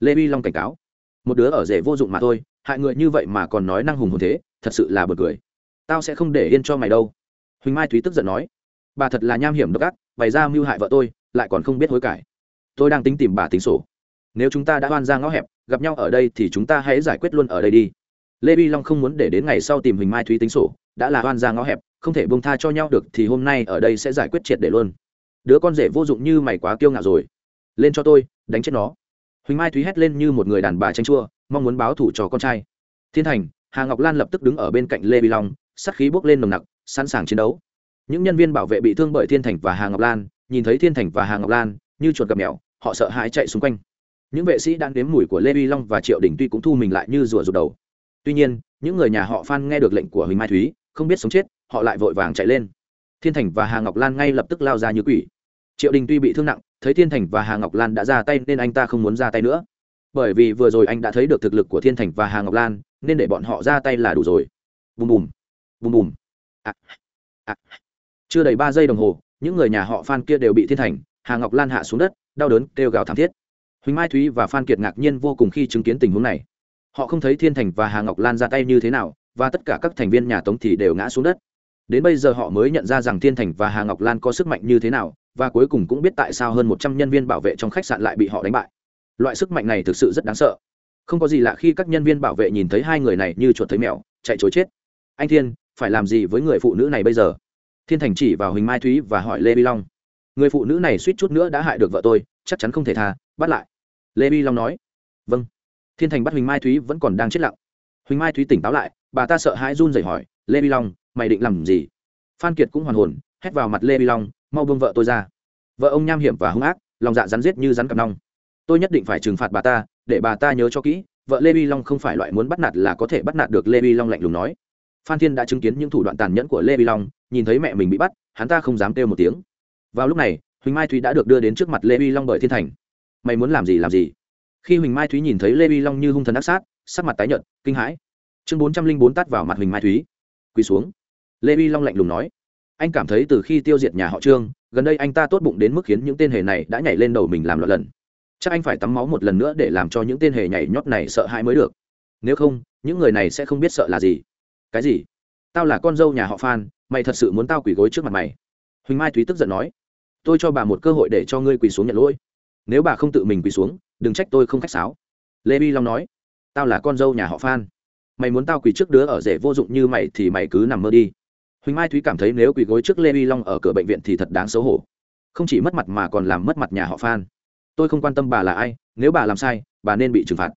Lê vi long cảnh cáo. Một đứa ở rể vô dụng mà thôi, hại người như vậy mà còn nói năng hùng hồn thế, thật sự là bật cười. Tao sẽ không để yên cho mày đâu. Huỳnh mai thúy tức giận nói. Bà thật là nham hiểm độc ác, bày ra mưu hại vợ tôi, lại còn không biết hối cải. Tôi đang tính tìm bà tính sổ nếu chúng ta đã oan ra ngõ hẹp, gặp nhau ở đây thì chúng ta hãy giải quyết luôn ở đây đi. Lê vi long không muốn để đến ngày sau tìm huỳnh mai thúy tính sổ, đã là oan ra ngõ hẹp, không thể bông tha cho nhau được thì hôm nay ở đây sẽ giải quyết triệt để luôn. Đứa con rể vô dụng như mày quá kiêu ngạo rồi. Lên cho tôi, đánh chết nó. Huỳnh mai thúy hét lên như một người đàn bà tranh chua, mong muốn báo thủ cho con trai. Thiên thành, hà ngọc lan lập tức đứng ở bên cạnh lê vi long sắt khí bốc lên nồng nặc, sẵn sàng chiến đấu. Những nhân viên bảo vệ bị thương bởi thiên thành và hà ngọc lan, nhìn thấy thiên thành và hà ngọc lan như chuột gặp mèo, họ sợ hãi chạy xung quanh những vệ sĩ đang đếm mùi của lê vi long và triệu đình tuy cũng thu mình lại như rùa rụt đầu. Tuy nhiên những người nhà họ phan nghe được lệnh của huỳnh mai thúy không biết sống chết họ lại vội vàng chạy lên. Thiên thành và hà ngọc lan ngay lập tức lao ra như quỷ. Triệu đình tuy bị thương nặng thấy thiên thành và hà ngọc lan đã ra tay nên anh ta không muốn ra tay nữa. Bởi vì vừa rồi anh đã thấy được thực lực của thiên thành và hà ngọc lan nên để bọn họ ra tay là đủ rồi. Bùm bùm bùm bùm. À, à. chưa đầy ba giây đồng hồ những người nhà họ phan kia đều bị thiên thành hà ngọc lan hạ xuống đất đau đớn kêu gào thảm thiết huỳnh mai thúy và phan kiệt ngạc nhiên vô cùng khi chứng kiến tình huống này. Họ không thấy thiên thành và hà ngọc lan ra tay như thế nào, và tất cả các thành viên nhà tống thì đều ngã xuống đất. Đến bây giờ họ mới nhận ra rằng thiên thành và hà ngọc lan có sức mạnh như thế nào, và cuối cùng cũng biết tại sao hơn một trăm nhân viên bảo vệ trong khách sạn lại bị họ đánh bại. Loại sức mạnh này thực sự rất đáng sợ. Không có gì lạ khi các nhân viên bảo vệ nhìn thấy hai người này như chuột thấy mèo, chạy chối chết. Anh thiên, phải làm gì với người phụ nữ này bây giờ? Thiên thành chỉ vào huỳnh mai thúy và hỏi lê vi long. Người phụ nữ này suýt chút nữa đã hại được vợ tôi, chắc chắn không thể tha, bắt lại lê bi long nói. Vâng. Thiên thành bắt huỳnh mai thúy vẫn còn đang chết lặng. Huỳnh mai thúy tỉnh táo lại, bà ta sợ hãi run rẩy hỏi, lê bi long, mày định làm gì? Phan kiệt cũng hoàn hồn, hét vào mặt lê bi long, mau buông vợ tôi ra. Vợ ông nham hiểm và hung ác, lòng dạ rắn giết như rắn cặp nong. Tôi nhất định phải trừng phạt bà ta, để bà ta nhớ cho kỹ, vợ lê bi long không phải loại muốn bắt nạt là có thể bắt nạt được lê bi long, lạnh lùng nói. Phan thiên đã chứng kiến những thủ đoạn tàn nhẫn của lê bi long, nhìn thấy mẹ mình bị bắt, hắn ta không dám kêu một tiếng. Vào lúc này, huỳnh mai thúy đã được đưa đến trước mặt lê bi long bởi thiên thành mày muốn làm gì làm gì. Khi huỳnh mai thúy nhìn thấy lê vi long như hung thần ác sát, sắc mặt tái nhợt, kinh hãi. Chương bốn trăm linh bốn tắt vào mặt huỳnh mai thúy. Quỳ xuống. Lê vi long lạnh lùng nói. Anh cảm thấy từ khi tiêu diệt nhà họ trương, gần đây anh ta tốt bụng đến mức khiến những tên hề này đã nhảy lên đầu mình làm loạn lần. Chắc anh phải tắm máu một lần nữa để làm cho những tên hề nhảy nhót này sợ hãi mới được. Nếu không, những người này sẽ không biết sợ là gì. Cái gì? Tao là con dâu nhà họ phan, mày thật sự muốn tao quỳ gối trước mặt mày? Huỳnh mai thúy tức giận nói. Tôi cho bà một cơ hội để cho ngươi quỳ xuống nhận lỗi nếu bà không tự mình quỳ xuống, đừng trách tôi không khách sáo. Lê bi long nói, tao là con dâu nhà họ phan. Mày muốn tao quỳ trước đứa ở rể vô dụng như mày thì mày cứ nằm mơ đi. Huỳnh mai thúy cảm thấy nếu quỳ gối trước lê bi long ở cửa bệnh viện thì thật đáng xấu hổ. Không chỉ mất mặt mà còn làm mất mặt nhà họ phan. Tôi không quan tâm bà là ai, nếu bà làm sai, bà nên bị trừng phạt.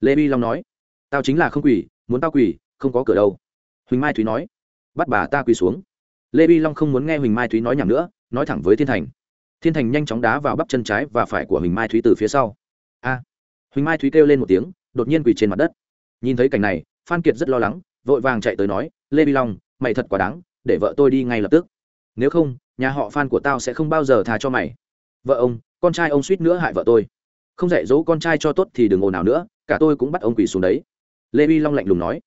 Lê bi long nói, tao chính là không quỳ, muốn tao quỳ, không có cửa đâu. Huỳnh mai thúy nói, bắt bà ta quỳ xuống. Lê bi long không muốn nghe huỳnh mai thúy nói nhầm nữa, nói thẳng với thiên thành thiên thành nhanh chóng đá vào bắp chân trái và phải của huỳnh mai thúy từ phía sau. A! Huỳnh mai thúy kêu lên một tiếng, đột nhiên quỳ trên mặt đất. Nhìn thấy cảnh này, phan kiệt rất lo lắng, vội vàng chạy tới nói, lê vi long, mày thật quá đáng, để vợ tôi đi ngay lập tức. Nếu không, nhà họ phan của tao sẽ không bao giờ tha cho mày. Vợ ông, con trai ông suýt nữa hại vợ tôi. Không dạy dỗ con trai cho tốt thì đừng ồn nào nữa, cả tôi cũng bắt ông quỳ xuống đấy. Lê vi long lạnh lùng nói.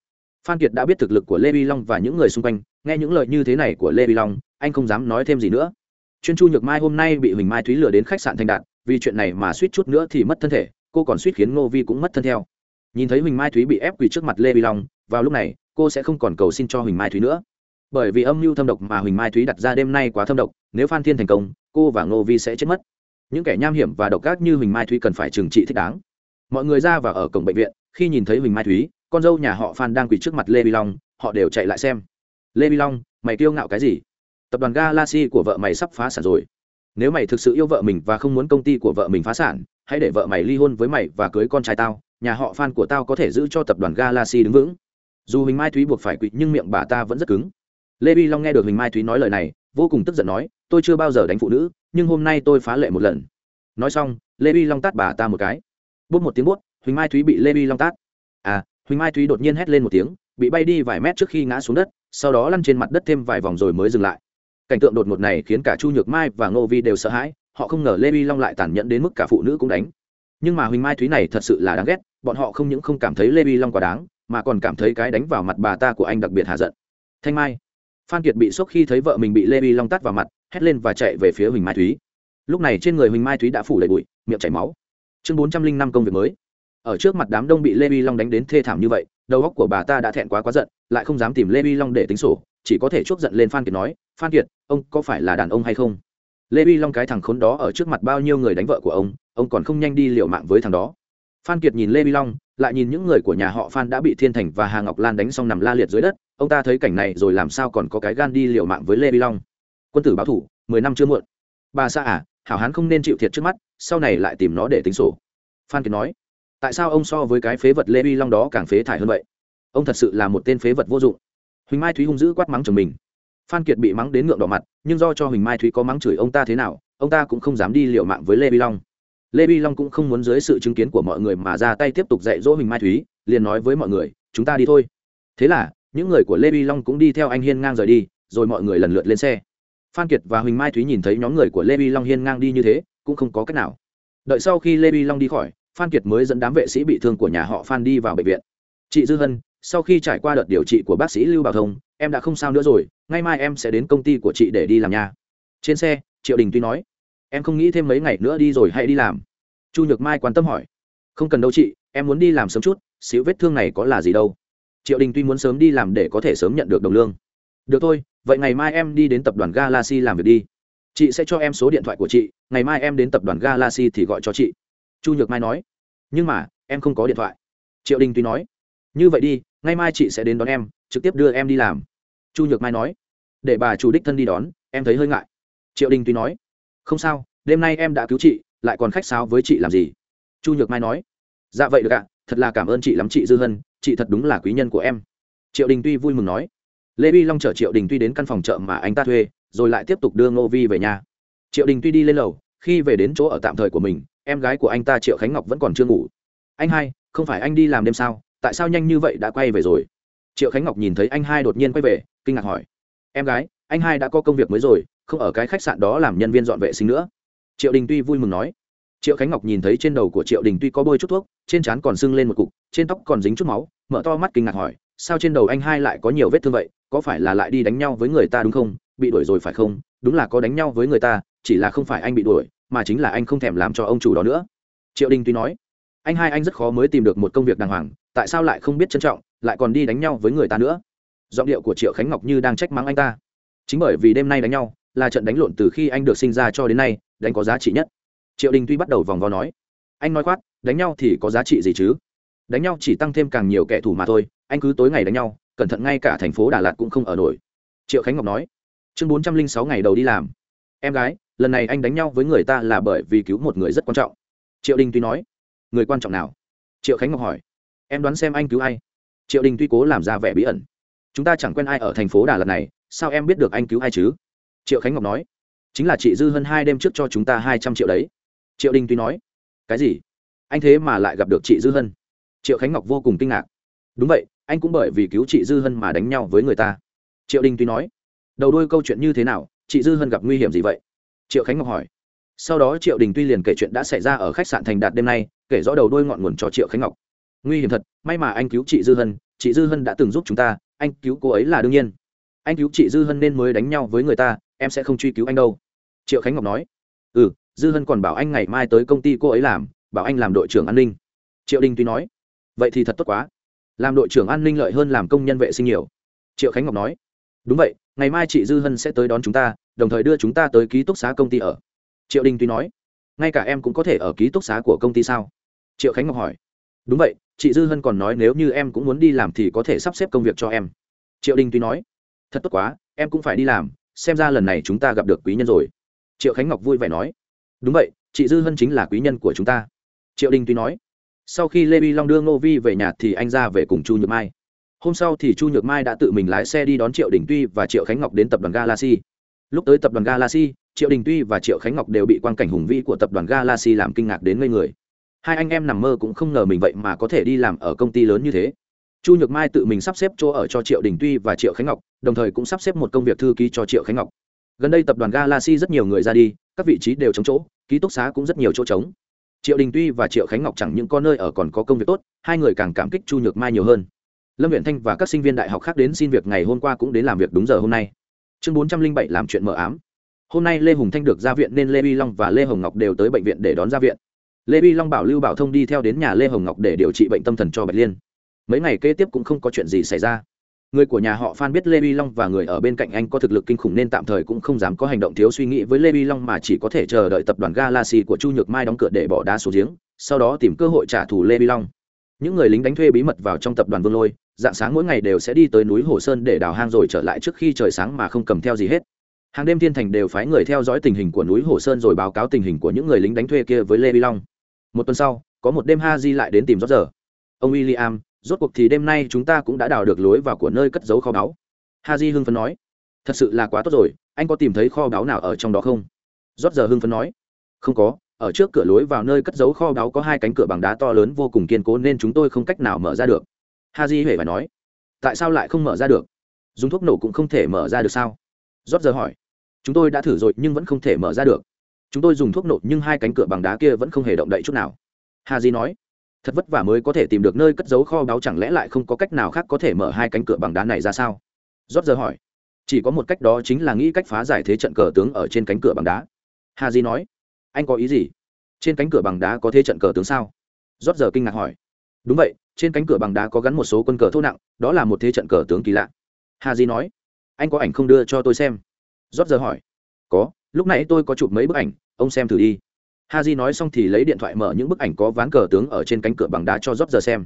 Phan kiệt đã biết thực lực của lê vi long và những người xung quanh, nghe những lời như thế này của lê vi long, anh không dám nói thêm gì nữa chuyên chu nhược mai hôm nay bị huỳnh mai thúy lừa đến khách sạn thanh đạt, vì chuyện này mà suýt chút nữa thì mất thân thể, cô còn suýt khiến ngô vi cũng mất thân theo. Nhìn thấy huỳnh mai thúy bị ép quỳ trước mặt lê vi long, vào lúc này, cô sẽ không còn cầu xin cho huỳnh mai thúy nữa. Bởi vì âm mưu thâm độc mà huỳnh mai thúy đặt ra đêm nay quá thâm độc, nếu phan thiên thành công, cô và ngô vi sẽ chết mất. Những kẻ nham hiểm và độc ác như huỳnh mai thúy cần phải trừng trị thích đáng. Mọi người ra và ở cổng bệnh viện, khi nhìn thấy huỳnh mai thúy, con dâu nhà họ phan đang quỳ trước mặt lê vi long, họ đều chạy lại xem. Lê vi long, mày kiêu ngạo cái gì? Tập đoàn galaxy của vợ mày sắp phá sản rồi. Nếu mày thực sự yêu vợ mình và không muốn công ty của vợ mình phá sản, hãy để vợ mày ly hôn với mày và cưới con trai tao, nhà họ phan của tao có thể giữ cho tập đoàn galaxy đứng vững. Dù huỳnh mai thúy buộc phải quỵ nhưng miệng bà ta vẫn rất cứng. Lê vi long nghe được huỳnh mai thúy nói lời này, vô cùng tức giận nói, tôi chưa bao giờ đánh phụ nữ, nhưng hôm nay tôi phá lệ một lần. Nói xong, lê vi long tát bà ta một cái. Bút một tiếng bút, huỳnh mai thúy bị lê vi long tát. À huỳnh mai thúy đột nhiên hét lên một tiếng, bị bay đi vài mét trước khi ngã xuống đất, sau đó lăn trên mặt đất thêm vài vòng rồi mới dừng lại cảnh tượng đột ngột này khiến cả chu nhược mai và ngô vi đều sợ hãi, họ không ngờ lê vi long lại tàn nhẫn đến mức cả phụ nữ cũng đánh. Nhưng mà huỳnh mai thúy này thật sự là đáng ghét, bọn họ không những không cảm thấy lê vi long quá đáng, mà còn cảm thấy cái đánh vào mặt bà ta của anh đặc biệt hạ giận. Thanh mai, phan kiệt bị sốc khi thấy vợ mình bị lê vi long tắt vào mặt, hét lên và chạy về phía huỳnh mai thúy. Lúc này trên người huỳnh mai thúy đã phủ đầy bụi, miệng chảy máu. Chương bốn trăm linh năm công việc mới. Ở trước mặt đám đông bị lê vi long đánh đến thê thảm như vậy, đầu óc của bà ta đã thẹn quá quá giận, lại không dám tìm lê vi long để tính sổ, chỉ có thể chuốc giận lên phan kiệt nói phan kiệt, ông có phải là đàn ông hay không? Lê vi long cái thằng khốn đó ở trước mặt bao nhiêu người đánh vợ của ông ông còn không nhanh đi liệu mạng với thằng đó. Phan kiệt nhìn lê vi long, lại nhìn những người của nhà họ phan đã bị thiên thành và hà ngọc lan đánh xong nằm la liệt dưới đất. Ông ta thấy cảnh này rồi làm sao còn có cái gan đi liều mạng với lê vi long? Quân tử báo thủ, mười năm chưa muộn. Bà xã à hảo hán không nên chịu thiệt trước mắt, sau này lại tìm nó để tính sổ. Phan kiệt nói, tại sao ông so với cái phế vật lê vi long đó càng phế thải hơn vậy? Ông thật sự là một tên phế vật vô dụng. Huỳnh mai thúy hung dữ quát mắng chồng mình phan kiệt bị mắng đến ngượng đỏ mặt, nhưng do cho huỳnh mai thúy có mắng chửi ông ta thế nào, ông ta cũng không dám đi liều mạng với lê bi long. Lê bi long cũng không muốn dưới sự chứng kiến của mọi người mà ra tay tiếp tục dạy dỗ huỳnh mai thúy, liền nói với mọi người, chúng ta đi thôi. Thế là, những người của lê bi long cũng đi theo anh hiên ngang rời đi, rồi mọi người lần lượt lên xe. Phan kiệt và huỳnh mai thúy nhìn thấy nhóm người của lê bi long hiên ngang đi như thế, cũng không có cách nào. Đợi sau khi lê bi long đi khỏi, phan kiệt mới dẫn đám vệ sĩ bị thương của nhà họ phan đi vào bệnh viện. Chị dư hân sau khi trải qua đợt điều trị của bác sĩ lưu bảo thông, em đã không sao nữa rồi, ngay mai em sẽ đến công ty của chị để đi làm nhà trên xe, triệu đình tuy nói, em không nghĩ thêm mấy ngày nữa đi rồi hãy đi làm. Chu nhược mai quan tâm hỏi, không cần đâu chị, em muốn đi làm sớm chút, xíu vết thương này có là gì đâu. Triệu đình tuy muốn sớm đi làm để có thể sớm nhận được đồng lương. Được thôi, vậy ngày mai em đi đến tập đoàn galaxy làm việc đi. Chị sẽ cho em số điện thoại của chị, ngày mai em đến tập đoàn galaxy thì gọi cho chị. Chu nhược mai nói, nhưng mà, em không có điện thoại. Triệu đình tuy nói, như vậy đi ngay mai chị sẽ đến đón em, trực tiếp đưa em đi làm. Chu nhược mai nói. Để bà chủ đích thân đi đón, em thấy hơi ngại. Triệu đình tuy nói. Không sao, đêm nay em đã cứu chị, lại còn khách sáo với chị làm gì? Chu nhược mai nói. Dạ vậy được ạ, thật là cảm ơn chị lắm chị dư hân, chị thật đúng là quý nhân của em. Triệu đình tuy vui mừng nói. Lê vi long chở triệu đình tuy đến căn phòng chợ mà anh ta thuê, rồi lại tiếp tục đưa ngô vi về nhà. Triệu đình tuy đi lên lầu, khi về đến chỗ ở tạm thời của mình, em gái của anh ta triệu khánh ngọc vẫn còn chưa ngủ. Anh hai, không phải anh đi làm đêm sao? Tại sao nhanh như vậy đã quay về rồi? Triệu khánh ngọc nhìn thấy anh hai đột nhiên quay về, kinh ngạc hỏi. Em gái, anh hai đã có công việc mới rồi, không ở cái khách sạn đó làm nhân viên dọn vệ sinh nữa. Triệu đình tuy vui mừng nói. Triệu khánh ngọc nhìn thấy trên đầu của triệu đình tuy có bôi chút thuốc, trên trán còn sưng lên một cục, trên tóc còn dính chút máu, mở to mắt kinh ngạc hỏi, sao trên đầu anh hai lại có nhiều vết thương vậy? Có phải là lại đi đánh nhau với người ta đúng không? Bị đuổi rồi phải không? Đúng là có đánh nhau với người ta, chỉ là không phải anh bị đuổi, mà chính là anh không thèm làm cho ông chủ đó nữa. Triệu đình tuy nói anh hai anh rất khó mới tìm được một công việc đàng hoàng, tại sao lại không biết trân trọng, lại còn đi đánh nhau với người ta nữa? Giọng điệu của triệu khánh ngọc như đang trách mắng anh ta. Chính bởi vì đêm nay đánh nhau, là trận đánh lộn từ khi anh được sinh ra cho đến nay, đánh có giá trị nhất. Triệu đình tuy bắt đầu vòng vo nói, anh nói khoát, đánh nhau thì có giá trị gì chứ? Đánh nhau chỉ tăng thêm càng nhiều kẻ thù mà thôi, anh cứ tối ngày đánh nhau, cẩn thận ngay cả thành phố đà lạt cũng không ở nổi. Triệu khánh ngọc nói, chương bốn trăm linh sáu ngày đầu đi làm. Em gái, lần này anh đánh nhau với người ta là bởi vì cứu một người rất quan trọng. Triệu đình tuy nói người quan trọng nào? Triệu khánh ngọc hỏi. Em đoán xem anh cứu ai? Triệu đình tuy cố làm ra vẻ bí ẩn. Chúng ta chẳng quen ai ở thành phố đà lạt này, sao em biết được anh cứu ai chứ? Triệu khánh ngọc nói. Chính là chị dư hơn hai đêm trước cho chúng ta hai trăm triệu đấy. Triệu đình tuy nói. Cái gì? Anh thế mà lại gặp được chị dư hân. Triệu khánh ngọc vô cùng kinh ngạc. Đúng vậy, anh cũng bởi vì cứu chị dư hân mà đánh nhau với người ta. Triệu đình tuy nói. Đầu đôi câu chuyện như thế nào, chị dư hân gặp nguy hiểm gì vậy? Triệu khánh ngọc hỏi sau đó triệu đình tuy liền kể chuyện đã xảy ra ở khách sạn thành đạt đêm nay, kể rõ đầu đôi ngọn nguồn cho triệu khánh ngọc. Nguy hiểm thật, may mà anh cứu chị dư hân, chị dư hân đã từng giúp chúng ta, anh cứu cô ấy là đương nhiên. Anh cứu chị dư hân nên mới đánh nhau với người ta, em sẽ không truy cứu anh đâu. Triệu khánh ngọc nói. Ừ dư hân còn bảo anh ngày mai tới công ty cô ấy làm, bảo anh làm đội trưởng an ninh. Triệu đình tuy nói. Vậy thì thật tốt quá. Làm đội trưởng an ninh lợi hơn làm công nhân vệ sinh nhiều. Triệu khánh ngọc nói. Đúng vậy, ngày mai chị dư hân sẽ tới đón chúng ta, đồng thời đưa chúng ta tới ký túc xá công ty ở triệu đình tuy nói, ngay cả em cũng có thể ở ký túc xá của công ty sao? Triệu khánh ngọc hỏi, đúng vậy, chị dư hân còn nói nếu như em cũng muốn đi làm thì có thể sắp xếp công việc cho em. Triệu đình tuy nói, thật tốt quá, em cũng phải đi làm, xem ra lần này chúng ta gặp được quý nhân rồi. Triệu khánh ngọc vui vẻ nói, đúng vậy, chị dư hân chính là quý nhân của chúng ta. Triệu đình tuy nói, sau khi lê vi long đưa ngô vi về nhà thì anh ra về cùng chu nhược mai. Hôm sau thì chu nhược mai đã tự mình lái xe đi đón triệu đình tuy và triệu khánh ngọc đến tập đoàn galaxy lúc tới tập đoàn galaxy, triệu đình tuy và triệu khánh ngọc đều bị quan cảnh hùng vĩ của tập đoàn galaxy làm kinh ngạc đến ngây người. Hai anh em nằm mơ cũng không ngờ mình vậy mà có thể đi làm ở công ty lớn như thế. Chu nhược mai tự mình sắp xếp chỗ ở cho triệu đình tuy và triệu khánh ngọc, đồng thời cũng sắp xếp một công việc thư ký cho triệu khánh ngọc. Gần đây tập đoàn galaxy rất nhiều người ra đi, các vị trí đều trống chỗ, ký túc xá cũng rất nhiều chỗ trống. Triệu đình tuy và triệu khánh ngọc chẳng những có nơi ở còn có công việc tốt, hai người càng cảm kích chu nhược mai nhiều hơn. Lâm viện thanh và các sinh viên đại học khác đến xin việc ngày hôm qua cũng đến làm việc đúng giờ hôm nay chương bốn trăm linh bảy làm chuyện mờ ám. Hôm nay lê hùng thanh được ra viện nên lê vi long và lê hồng ngọc đều tới bệnh viện để đón ra viện. Lê vi long bảo lưu bảo thông đi theo đến nhà lê hồng ngọc để điều trị bệnh tâm thần cho bạch liên. Mấy ngày kế tiếp cũng không có chuyện gì xảy ra. Người của nhà họ phan biết lê vi long và người ở bên cạnh anh có thực lực kinh khủng nên tạm thời cũng không dám có hành động thiếu suy nghĩ với lê vi long mà chỉ có thể chờ đợi tập đoàn galaxy của chu nhược mai đóng cửa để bỏ đá xuống giếng, sau đó tìm cơ hội trả thù lê vi long. Những người lính đánh thuê bí mật vào trong tập đoàn vương lôi dạng sáng mỗi ngày đều sẽ đi tới núi hồ sơn để đào hang rồi trở lại trước khi trời sáng mà không cầm theo gì hết. Hàng đêm thiên thành đều phái người theo dõi tình hình của núi hồ sơn rồi báo cáo tình hình của những người lính đánh thuê kia với lê vi long. Một tuần sau, có một đêm ha di lại đến tìm rót giờ. Ông w i l l i am rốt cuộc thì đêm nay chúng ta cũng đã đào được lối vào của nơi cất giấu kho báu. Ha di hưng phấn nói. Thật sự là quá tốt rồi, anh có tìm thấy kho báu nào ở trong đó không? Rót giờ hưng phấn nói. Không có, ở trước cửa lối vào nơi cất giấu kho báu có hai cánh cửa bằng đá to lớn vô cùng kiên cố nên chúng tôi không cách nào mở ra được ha di huệ phải nói, tại sao lại không mở ra được? Dùng thuốc nổ cũng không thể mở ra được sao? Rót giờ hỏi. Chúng tôi đã thử rồi nhưng vẫn không thể mở ra được. Chúng tôi dùng thuốc nổ nhưng hai cánh cửa bằng đá kia vẫn không hề động đậy chút nào. Ha di nói, thật vất vả mới có thể tìm được nơi cất giấu kho báu chẳng lẽ lại không có cách nào khác có thể mở hai cánh cửa bằng đá này ra sao? Rót giờ hỏi, chỉ có một cách đó chính là nghĩ cách phá giải thế trận cờ tướng ở trên cánh cửa bằng đá. Ha di nói, anh có ý gì? Trên cánh cửa bằng đá có thế trận cờ tướng sao? Rót giờ kinh ngạc hỏi, đúng vậy trên cánh cửa bằng đá có gắn một số quân cờ thô nặng, đó là một thế trận cờ tướng kỳ lạ. Hà di nói, anh có ảnh không đưa cho tôi xem? Rót giờ hỏi, có, lúc nãy tôi có chụp mấy bức ảnh, ông xem thử đi. Ha di nói xong thì lấy điện thoại mở những bức ảnh có ván cờ tướng ở trên cánh cửa bằng đá cho rót giờ xem.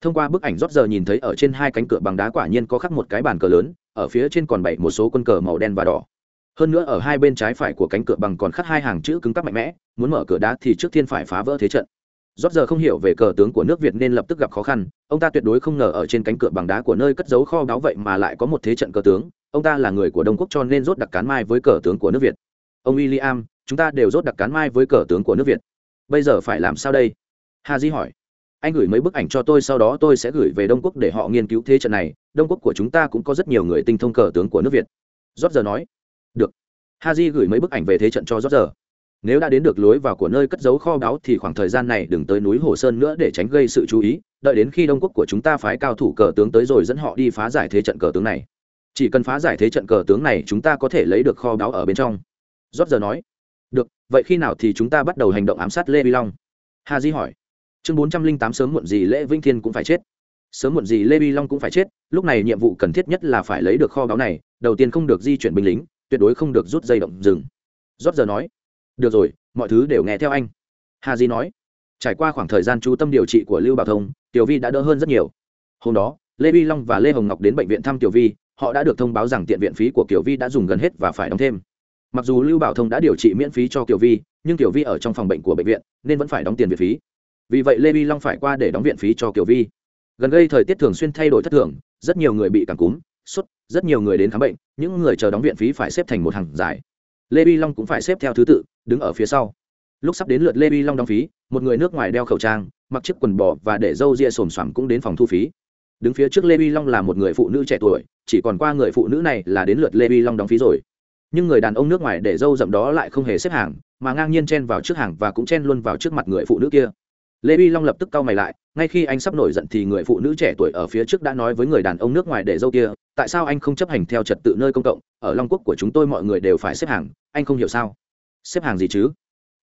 Thông qua bức ảnh rót giờ nhìn thấy ở trên hai cánh cửa bằng đá quả nhiên có khắc một cái bàn cờ lớn, ở phía trên còn bảy một số quân cờ màu đen và đỏ. Hơn nữa ở hai bên trái phải của cánh cửa bằng còn khắc hai hàng chữ cứng cắp mạnh mẽ, muốn mở cửa đá thì trước tiên phải phá vỡ thế trận rót giờ không hiểu về cờ tướng của nước việt nên lập tức gặp khó khăn. Ông ta tuyệt đối không ngờ ở trên cánh cửa bằng đá của nơi cất giấu kho báu vậy mà lại có một thế trận cờ tướng. Ông ta là người của đông quốc cho nên rốt đặc cán mai với cờ tướng của nước việt. Ông William, chúng ta đều rốt đặc cán mai với cờ tướng của nước việt. Bây giờ phải làm sao đây? Ha di hỏi. Anh gửi mấy bức ảnh cho tôi sau đó tôi sẽ gửi về đông quốc để họ nghiên cứu thế trận này. Đông quốc của chúng ta cũng có rất nhiều người tinh thông cờ tướng của nước việt. Rót giờ nói. Được. Ha di gửi mấy bức ảnh về thế trận cho rót giờ nếu đã đến được lối vào của nơi cất giấu kho báu thì khoảng thời gian này đừng tới núi hồ sơn nữa để tránh gây sự chú ý, đợi đến khi đông quốc của chúng ta phái cao thủ cờ tướng tới rồi dẫn họ đi phá giải thế trận cờ tướng này. Chỉ cần phá giải thế trận cờ tướng này, chúng ta có thể lấy được kho báu ở bên trong. Rót giờ nói. Được, vậy khi nào thì chúng ta bắt đầu hành động ám sát lê vi long? Hà di hỏi. Chương bốn trăm linh tám sớm muộn gì lễ vinh thiên cũng phải chết. Sớm muộn gì lê vi long cũng phải chết, lúc này nhiệm vụ cần thiết nhất là phải lấy được kho báu này, đầu tiên không được di chuyển binh lính, tuyệt đối không được rút dây động rừng. Rót giờ nói được rồi, mọi thứ đều nghe theo anh. Hà di nói. Trải qua khoảng thời gian chú tâm điều trị của lưu bảo thông, tiểu vi đã đỡ hơn rất nhiều. Hôm đó, lê vi long và lê hồng ngọc đến bệnh viện thăm tiểu vi, họ đã được thông báo rằng tiện viện phí của Tiểu vi đã dùng gần hết và phải đóng thêm. Mặc dù lưu bảo thông đã điều trị miễn phí cho Tiểu vi, nhưng Tiểu vi ở trong phòng bệnh của bệnh viện, nên vẫn phải đóng tiền viện phí. Vì vậy lê vi long phải qua để đóng viện phí cho Tiểu vi. Gần đây thời tiết thường xuyên thay đổi thất thường, rất nhiều người bị cảm cúm, sốt, rất nhiều người đến khám bệnh, những người chờ đóng viện phí phải xếp thành một hàng dài. Lê vi long cũng phải xếp theo thứ tự đứng ở phía sau. Lúc sắp đến lượt lê vi long đóng phí, một người nước ngoài đeo khẩu trang, mặc chiếc quần bò và để râu ria xồm xoàm cũng đến phòng thu phí. Đứng phía trước lê vi long là một người phụ nữ trẻ tuổi, chỉ còn qua người phụ nữ này là đến lượt lê vi long đóng phí rồi. Nhưng người đàn ông nước ngoài để râu rậm đó lại không hề xếp hàng, mà ngang nhiên chen vào trước hàng và cũng chen luôn vào trước mặt người phụ nữ kia. Lê vi long lập tức cau mày lại, ngay khi anh sắp nổi giận thì người phụ nữ trẻ tuổi ở phía trước đã nói với người đàn ông nước ngoài để dâu kia, tại sao anh không chấp hành theo trật tự nơi công cộng? Ở long quốc của chúng tôi mọi người đều phải xếp hàng, anh không hiểu sao? Xếp hàng gì chứ?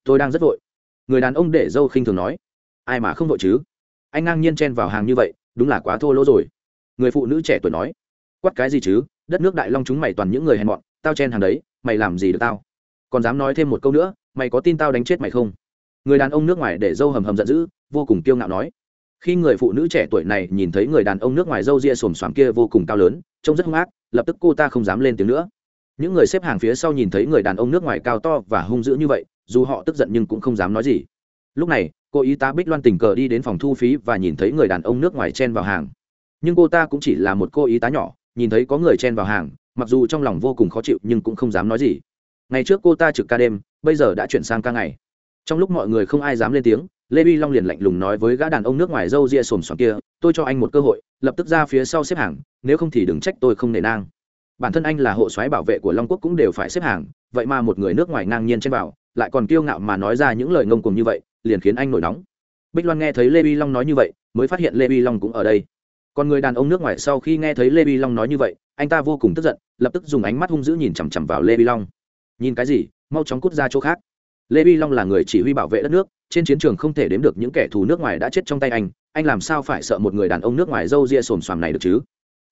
Tôi đang rất vội. Người đàn ông để dâu khinh thường nói. Ai mà không vội chứ? Anh ngang nhiên chen vào hàng như vậy, đúng là quá thô lỗ rồi. Người phụ nữ trẻ tuổi nói. Quắt cái gì chứ? Đất nước đại long chúng mày toàn những người hèn mọn, tao chen hàng đấy, mày làm gì được tao? Còn dám nói thêm một câu nữa, mày có tin tao đánh chết mày không? Người đàn ông nước ngoài để dâu hầm hầm giận dữ, vô cùng kiêu ngạo nói. Khi người phụ nữ trẻ tuổi này nhìn thấy người đàn ông nước ngoài dâu ria xồm xoàm kia vô cùng cao lớn, trông rất hung ác, lập tức cô ta không dám lên tiếng nữa những người xếp hàng phía sau nhìn thấy người đàn ông nước ngoài cao to và hung dữ như vậy, dù họ tức giận nhưng cũng không dám nói gì. Lúc này, cô y tá bích loan tình cờ đi đến phòng thu phí và nhìn thấy người đàn ông nước ngoài chen vào hàng. Nhưng cô ta cũng chỉ là một cô y tá nhỏ, nhìn thấy có người chen vào hàng, mặc dù trong lòng vô cùng khó chịu nhưng cũng không dám nói gì. Ngày trước cô ta trực ca đêm, bây giờ đã chuyển sang ca ngày. Trong lúc mọi người không ai dám lên tiếng, lê vi long liền lạnh lùng nói với gã đàn ông nước ngoài râu ria xồm xoàm kia, tôi cho anh một cơ hội, lập tức ra phía sau xếp hàng, nếu không thì đừng trách tôi không nể nang bản thân anh là hộ soái bảo vệ của long quốc cũng đều phải xếp hàng, vậy mà một người nước ngoài ngang nhiên chen vào, lại còn kiêu ngạo mà nói ra những lời ngông cuồng như vậy, liền khiến anh nổi nóng. Bích loan nghe thấy lê vi long nói như vậy, mới phát hiện lê vi long cũng ở đây. Còn người đàn ông nước ngoài sau khi nghe thấy lê vi long nói như vậy, anh ta vô cùng tức giận, lập tức dùng ánh mắt hung dữ nhìn chằm chằm vào lê vi long. Nhìn cái gì? Mau chóng cút ra chỗ khác. Lê vi long là người chỉ huy bảo vệ đất nước, trên chiến trường không thể đếm được những kẻ thù nước ngoài đã chết trong tay anh anh làm sao phải sợ một người đàn ông nước ngoài râu ria xồm xoàm này được chứ?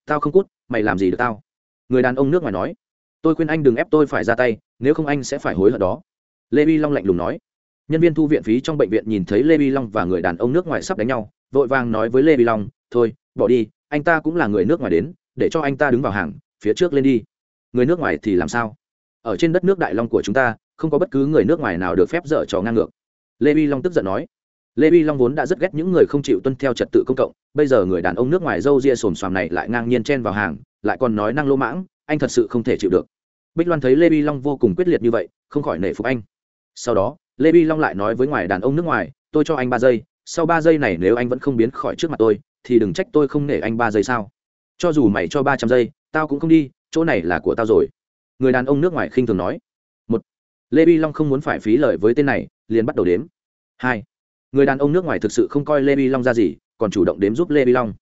Tao không cút, mày làm gì được tao? Người đàn ông nước ngoài nói, tôi khuyên anh đừng ép tôi phải ra tay, nếu không anh sẽ phải hối hận đó. Lê vi long lạnh lùng nói. Nhân viên thu viện phí trong bệnh viện nhìn thấy lê vi long và người đàn ông nước ngoài sắp đánh nhau, vội vàng nói với lê vi long, thôi, bỏ đi, anh ta cũng là người nước ngoài đến, để cho anh ta đứng vào hàng, phía trước lên đi. Người nước ngoài thì làm sao? Ở trên đất nước đại long của chúng ta, không có bất cứ người nước ngoài nào được phép dở trò ngang ngược. Lê vi long tức giận nói. Lê vi long vốn đã rất ghét những người không chịu tuân theo trật tự công cộng, bây giờ người đàn ông nước ngoài râu ria xồm xoàm này lại ngang nhiên chen vào hàng lại còn nói năng lô mãng, anh thật sự không thể chịu được. Bích loan thấy lê vi long vô cùng quyết liệt như vậy, không khỏi nể phục anh. Sau đó, lê vi long lại nói với ngoài đàn ông nước ngoài, tôi cho anh ba giây, sau ba giây này nếu anh vẫn không biến khỏi trước mặt tôi, thì đừng trách tôi không nể anh ba giây sao. Cho dù mày cho ba trăm giây, tao cũng không đi, chỗ này là của tao rồi. Người đàn ông nước ngoài khinh thường nói. Một, lê vi long không muốn phải phí lời với tên này, liền bắt đầu đếm. Hai, người đàn ông nước ngoài thực sự không coi lê vi long ra gì, còn chủ động đếm giúp lê vi long.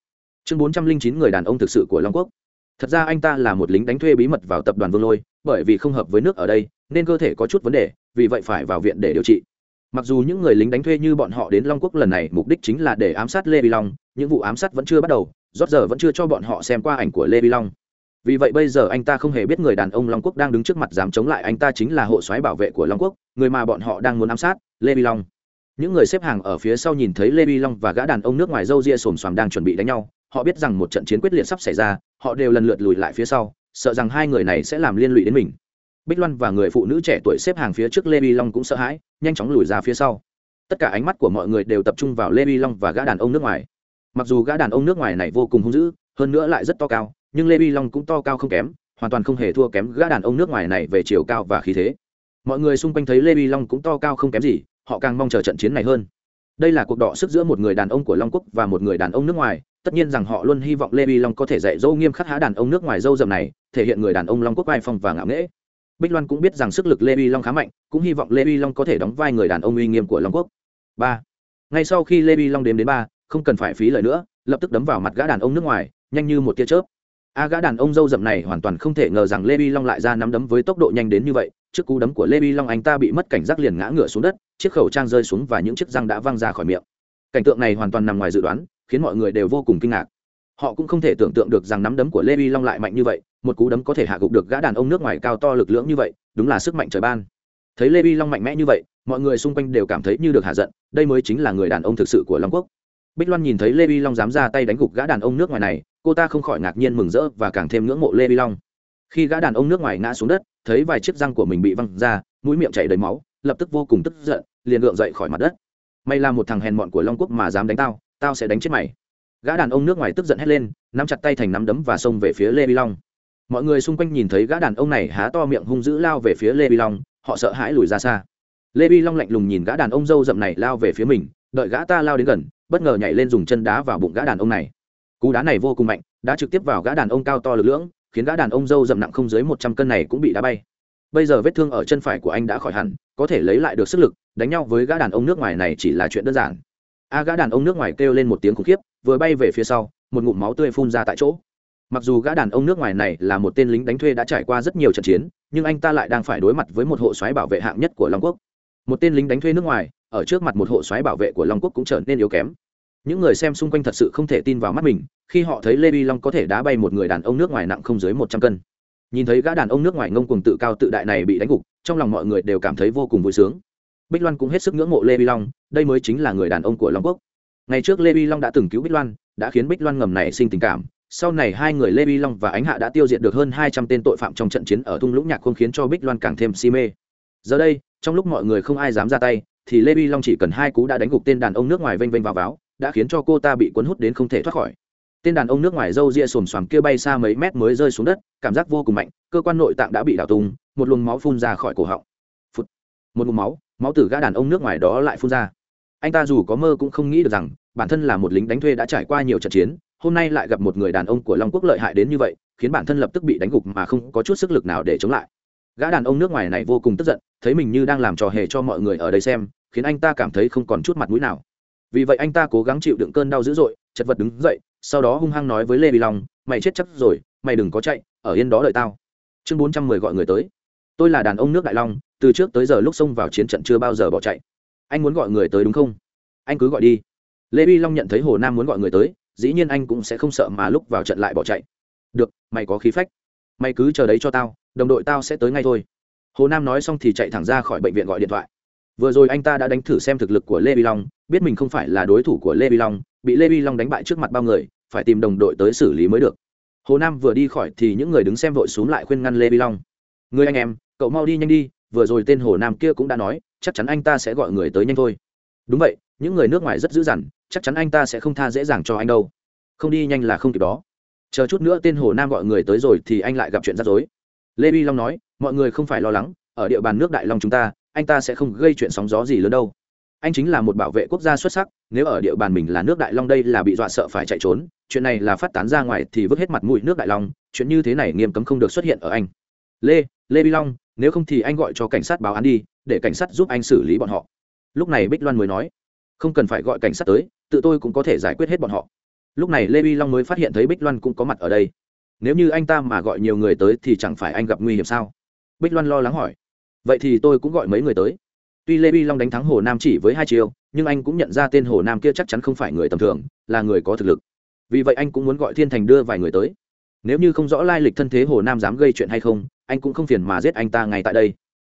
Chương bốn trăm linh chín người đàn ông thực sự của long quốc thật ra anh ta là một lính đánh thuê bí mật vào tập đoàn vương lôi, bởi vì không hợp với nước ở đây, nên cơ thể có chút vấn đề, vì vậy phải vào viện để điều trị. Mặc dù những người lính đánh thuê như bọn họ đến long quốc lần này mục đích chính là để ám sát lê vi long, những vụ ám sát vẫn chưa bắt đầu rót giờ vẫn chưa cho bọn họ xem qua ảnh của lê vi long. Vì vậy bây giờ anh ta không hề biết người đàn ông long quốc đang đứng trước mặt dám chống lại anh ta chính là hộ soái bảo vệ của long quốc, người mà bọn họ đang muốn ám sát, lê vi long. Những người xếp hàng ở phía sau nhìn thấy lê vi long và gã đàn ông nước ngoài râu ria xồm xoàm đang chuẩn bị đánh nhau họ biết rằng một trận chiến quyết liệt sắp xảy ra, họ đều lần lượt lùi lại phía sau, sợ rằng hai người này sẽ làm liên lụy đến mình. Bích loan và người phụ nữ trẻ tuổi xếp hàng phía trước lê vi long cũng sợ hãi, nhanh chóng lùi ra phía sau. Tất cả ánh mắt của mọi người đều tập trung vào lê vi long và gã đàn ông nước ngoài. Mặc dù gã đàn ông nước ngoài này vô cùng hung dữ, hơn nữa lại rất to cao, nhưng lê vi long cũng to cao không kém, hoàn toàn không hề thua kém gã đàn ông nước ngoài này về chiều cao và khí thế. Mọi người xung quanh thấy lê vi long cũng to cao không kém gì, họ càng mong chờ trận chiến này hơn. Đây là cuộc đọ sức giữa một người đàn ông của long quốc và một người đàn ông nước ngoài tất nhiên rằng họ luôn hy vọng lê vi long có thể dạy dỗ nghiêm khắc há đàn ông nước ngoài dâu dầm này, thể hiện người đàn ông long quốc vai phong và ngạo nghễ. Bích loan cũng biết rằng sức lực lê vi long khá mạnh, cũng hy vọng lê vi long có thể đóng vai người đàn ông uy nghiêm của long quốc. Ba. Ngay sau khi lê vi long đếm đến ba, không cần phải phí lời nữa, lập tức đấm vào mặt gã đàn ông nước ngoài, nhanh như một tia chớp. A gã đàn ông dâu dậm này hoàn toàn không thể ngờ rằng lê vi long lại ra nắm đấm với tốc độ nhanh đến như vậy, trước cú đấm của lê vi long anh ta bị mất cảnh giác liền ngã ngửa xuống đất, chiếc khẩu trang rơi xuống và những chiếc răng đã văng ra khỏi miệng. Cảnh tượng này hoàn toàn nằm ngoài dự đoán khiến mọi người đều vô cùng kinh ngạc. Họ cũng không thể tưởng tượng được rằng nắm đấm của lê vi long lại mạnh như vậy, một cú đấm có thể hạ gục được gã đàn ông nước ngoài cao to lực lưỡng như vậy, đúng là sức mạnh trời ban. Thấy lê vi long mạnh mẽ như vậy, mọi người xung quanh đều cảm thấy như được hạ giận, đây mới chính là người đàn ông thực sự của long quốc. Bích loan nhìn thấy lê vi long dám ra tay đánh gục gã đàn ông nước ngoài này, cô ta không khỏi ngạc nhiên mừng rỡ và càng thêm ngưỡng mộ lê vi long. Khi gã đàn ông nước ngoài ngã xuống đất, thấy vài chiếc răng của mình bị văng ra, mũi miệng chảy đầy máu, lập tức vô cùng tức giận, liền gượng dậy khỏi mặt đất. May là một thằng hèn mọn của long quốc mà dám đánh tao tao sẽ đánh chết mày. Gã đàn ông nước ngoài tức giận hét lên, nắm chặt tay thành nắm đấm và xông về phía lê vi long. Mọi người xung quanh nhìn thấy gã đàn ông này há to miệng hung dữ lao về phía lê vi long, họ sợ hãi lùi ra xa. Lê vi long lạnh lùng nhìn gã đàn ông dâu rậm này lao về phía mình, đợi gã ta lao đến gần, bất ngờ nhảy lên dùng chân đá vào bụng gã đàn ông này. Cú đá này vô cùng mạnh đã trực tiếp vào gã đàn ông cao to lực lưỡng, khiến gã đàn ông dâu rậm nặng không dưới một trăm cân này cũng bị đá bay. Bây giờ vết thương ở chân phải của anh đã khỏi hẳn, có thể lấy lại được sức lực, đánh nhau với gã đàn ông nước ngoài này chỉ là chuyện đơn giản a gã đàn ông nước ngoài kêu lên một tiếng khủng khiếp, vừa bay về phía sau, một ngụm máu tươi phun ra tại chỗ. Mặc dù gã đàn ông nước ngoài này là một tên lính đánh thuê đã trải qua rất nhiều trận chiến, nhưng anh ta lại đang phải đối mặt với một hộ soái bảo vệ hạng nhất của long quốc. Một tên lính đánh thuê nước ngoài, ở trước mặt một hộ soái bảo vệ của long quốc cũng trở nên yếu kém. Những người xem xung quanh thật sự không thể tin vào mắt mình, khi họ thấy lê vi long có thể đá bay một người đàn ông nước ngoài nặng không dưới một trăm cân. Nhìn thấy gã đàn ông nước ngoài ngông cuồng tự cao tự đại này bị đánh gục, trong lòng mọi người đều cảm thấy vô cùng vui sướng bích loan cũng hết sức ngưỡng mộ lê vi long, đây mới chính là người đàn ông của long quốc. Ngày trước lê vi long đã từng cứu bích loan, đã khiến bích loan ngầm nảy sinh tình cảm. Sau này hai người lê vi long và ánh hạ đã tiêu diệt được hơn hai trăm tên tội phạm trong trận chiến ở thung lũng nhạc không khiến cho bích loan càng thêm si mê. Giờ đây, trong lúc mọi người không ai dám ra tay, thì lê vi long chỉ cần hai cú đã đánh gục tên đàn ông nước ngoài vênh vênh vào váo, đã khiến cho cô ta bị cuốn hút đến không thể thoát khỏi. Tên đàn ông nước ngoài râu ria xồm xoàm kia bay xa mấy mét mới rơi xuống đất, cảm giác vô cùng mạnh, cơ quan nội tạng đã bị đảo tung một luồng máu phun ra khỏi cổ họng. Phụt. một luồng máu máu từ gã đàn ông nước ngoài đó lại phun ra. Anh ta dù có mơ cũng không nghĩ được rằng, bản thân là một lính đánh thuê đã trải qua nhiều trận chiến, hôm nay lại gặp một người đàn ông của long quốc lợi hại đến như vậy, khiến bản thân lập tức bị đánh gục mà không có chút sức lực nào để chống lại. Gã đàn ông nước ngoài này vô cùng tức giận, thấy mình như đang làm trò hề cho mọi người ở đây xem, khiến anh ta cảm thấy không còn chút mặt mũi nào. Vì vậy anh ta cố gắng chịu đựng cơn đau dữ dội, chật vật đứng dậy, sau đó hung hăng nói với lê vi long, mày chết chắc rồi, mày đừng có chạy, ở yên đó đợi tao. Chương bốn trăm mười gọi người tới tôi là đàn ông nước đại long, từ trước tới giờ lúc xông vào chiến trận chưa bao giờ bỏ chạy. Anh muốn gọi người tới đúng không? Anh cứ gọi đi. Lê vi long nhận thấy hồ nam muốn gọi người tới, dĩ nhiên anh cũng sẽ không sợ mà lúc vào trận lại bỏ chạy. Được, mày có khí phách. Mày cứ chờ đấy cho tao, đồng đội tao sẽ tới ngay thôi. Hồ nam nói xong thì chạy thẳng ra khỏi bệnh viện gọi điện thoại. Vừa rồi anh ta đã đánh thử xem thực lực của lê vi long, biết mình không phải là đối thủ của lê vi long, bị lê vi long đánh bại trước mặt bao người, phải tìm đồng đội tới xử lý mới được. Hồ nam vừa đi khỏi thì những người đứng xem vội xuống lại khuyên ngăn lê vi long. Người anh em cậu mau đi nhanh đi, vừa rồi tên hồ nam kia cũng đã nói, chắc chắn anh ta sẽ gọi người tới nhanh thôi. Đúng vậy, những người nước ngoài rất dữ dằn, chắc chắn anh ta sẽ không tha dễ dàng cho anh đâu. Không đi nhanh là không kịp đó. Chờ chút nữa tên hồ nam gọi người tới rồi thì anh lại gặp chuyện rắc rối. Lê vi long nói, mọi người không phải lo lắng, ở địa bàn nước đại long chúng ta, anh ta sẽ không gây chuyện sóng gió gì lớn đâu. Anh chính là một bảo vệ quốc gia xuất sắc, nếu ở địa bàn mình là nước đại long đây là bị dọa sợ phải chạy trốn, chuyện này là phát tán ra ngoài thì vứt hết mặt mũi nước đại long, chuyện như thế này nghiêm cấm không được xuất hiện ở anh. Lê lê vi long nếu không thì anh gọi cho cảnh sát báo án đi, để cảnh sát giúp anh xử lý bọn họ. Lúc này bích loan mới nói, không cần phải gọi cảnh sát tới, tự tôi cũng có thể giải quyết hết bọn họ. Lúc này lê vi long mới phát hiện thấy bích loan cũng có mặt ở đây. Nếu như anh ta mà gọi nhiều người tới thì chẳng phải anh gặp nguy hiểm sao? Bích loan lo lắng hỏi. Vậy thì tôi cũng gọi mấy người tới. Tuy lê vi long đánh thắng hồ nam chỉ với hai chiều nhưng anh cũng nhận ra tên hồ nam kia chắc chắn không phải người tầm thường, là người có thực lực. Vì vậy anh cũng muốn gọi thiên thành đưa vài người tới nếu như không rõ lai lịch thân thế hồ nam dám gây chuyện hay không, anh cũng không phiền mà giết anh ta ngay tại đây.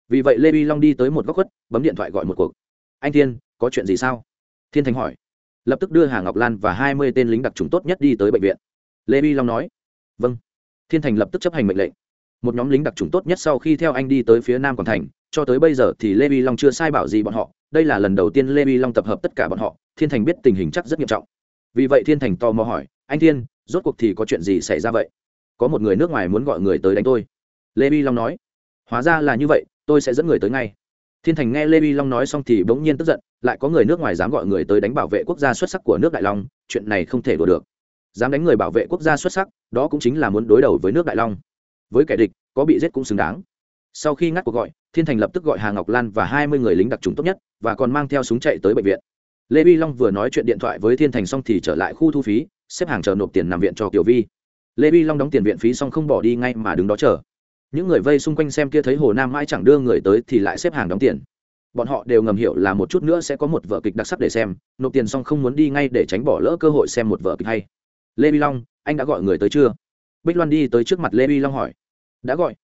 Vì vậy lê vi long đi tới một góc khuất, bấm điện thoại gọi một cuộc. Anh thiên, có chuyện gì sao? Thiên thành hỏi. Lập tức đưa hà ngọc lan và hai mươi tên lính đặc trùng tốt nhất đi tới bệnh viện. Lê vi long nói. Vâng. Thiên thành lập tức chấp hành mệnh lệnh. Một nhóm lính đặc trùng tốt nhất sau khi theo anh đi tới phía nam quảng thành, cho tới bây giờ thì lê vi long chưa sai bảo gì bọn họ, đây là lần đầu tiên lê vi long tập hợp tất cả bọn họ, thiên thành biết tình hình chắc rất nghiêm trọng. Vì vậy thiên thành tò mò hỏi, anh thiên rốt cuộc thì có chuyện gì xảy ra vậy? Có một người nước ngoài muốn gọi người tới đánh tôi. Lê vi long nói. Hóa ra là như vậy, tôi sẽ dẫn người tới ngay. Thiên thành nghe lê vi long nói xong thì bỗng nhiên tức giận, lại có người nước ngoài dám gọi người tới đánh bảo vệ quốc gia xuất sắc của nước đại long, chuyện này không thể đùa được. Dám đánh người bảo vệ quốc gia xuất sắc, đó cũng chính là muốn đối đầu với nước đại long. Với kẻ địch, có bị giết cũng xứng đáng. Sau khi ngắt cuộc gọi, thiên thành lập tức gọi hà ngọc lan và hai mươi người lính đặc trùng tốt nhất, và còn mang theo súng chạy tới bệnh viện. Lê vi long vừa nói chuyện điện thoại với thiên thành xong thì trở lại khu thu phí xếp hàng chờ nộp tiền nằm viện cho kiều vi. Lê vi long đóng tiền viện phí xong không bỏ đi ngay mà đứng đó chờ. Những người vây xung quanh xem kia thấy hồ nam mãi chẳng đưa người tới thì lại xếp hàng đóng tiền. Bọn họ đều ngầm hiểu là một chút nữa sẽ có một vở kịch đặc sắc để xem, nộp tiền xong không muốn đi ngay để tránh bỏ lỡ cơ hội xem một vở kịch hay. Lê vi long, anh đã gọi người tới chưa? Bích loan đi tới trước mặt lê vi long hỏi. Đã gọi.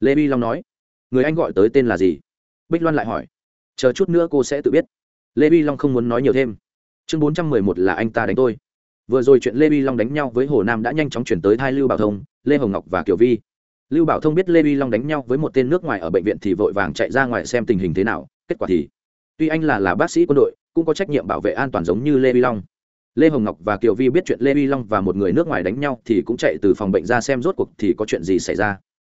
Lê vi long nói. Người anh gọi tới tên là gì? Bích loan lại hỏi. Chờ chút nữa cô sẽ tự biết. Lê vi long không muốn nói nhiều thêm. Chương bốn trăm mười một là anh ta đánh tôi vừa rồi chuyện lê vi long đánh nhau với hồ nam đã nhanh chóng chuyển tới thai lưu bảo thông, lê hồng ngọc và kiều vi. Lưu bảo thông biết lê vi long đánh nhau với một tên nước ngoài ở bệnh viện thì vội vàng chạy ra ngoài xem tình hình thế nào. Kết quả thì, tuy anh là là bác sĩ quân đội, cũng có trách nhiệm bảo vệ an toàn giống như lê vi long. Lê hồng ngọc và kiều vi biết chuyện lê vi long và một người nước ngoài đánh nhau thì cũng chạy từ phòng bệnh ra xem rốt cuộc thì có chuyện gì xảy ra.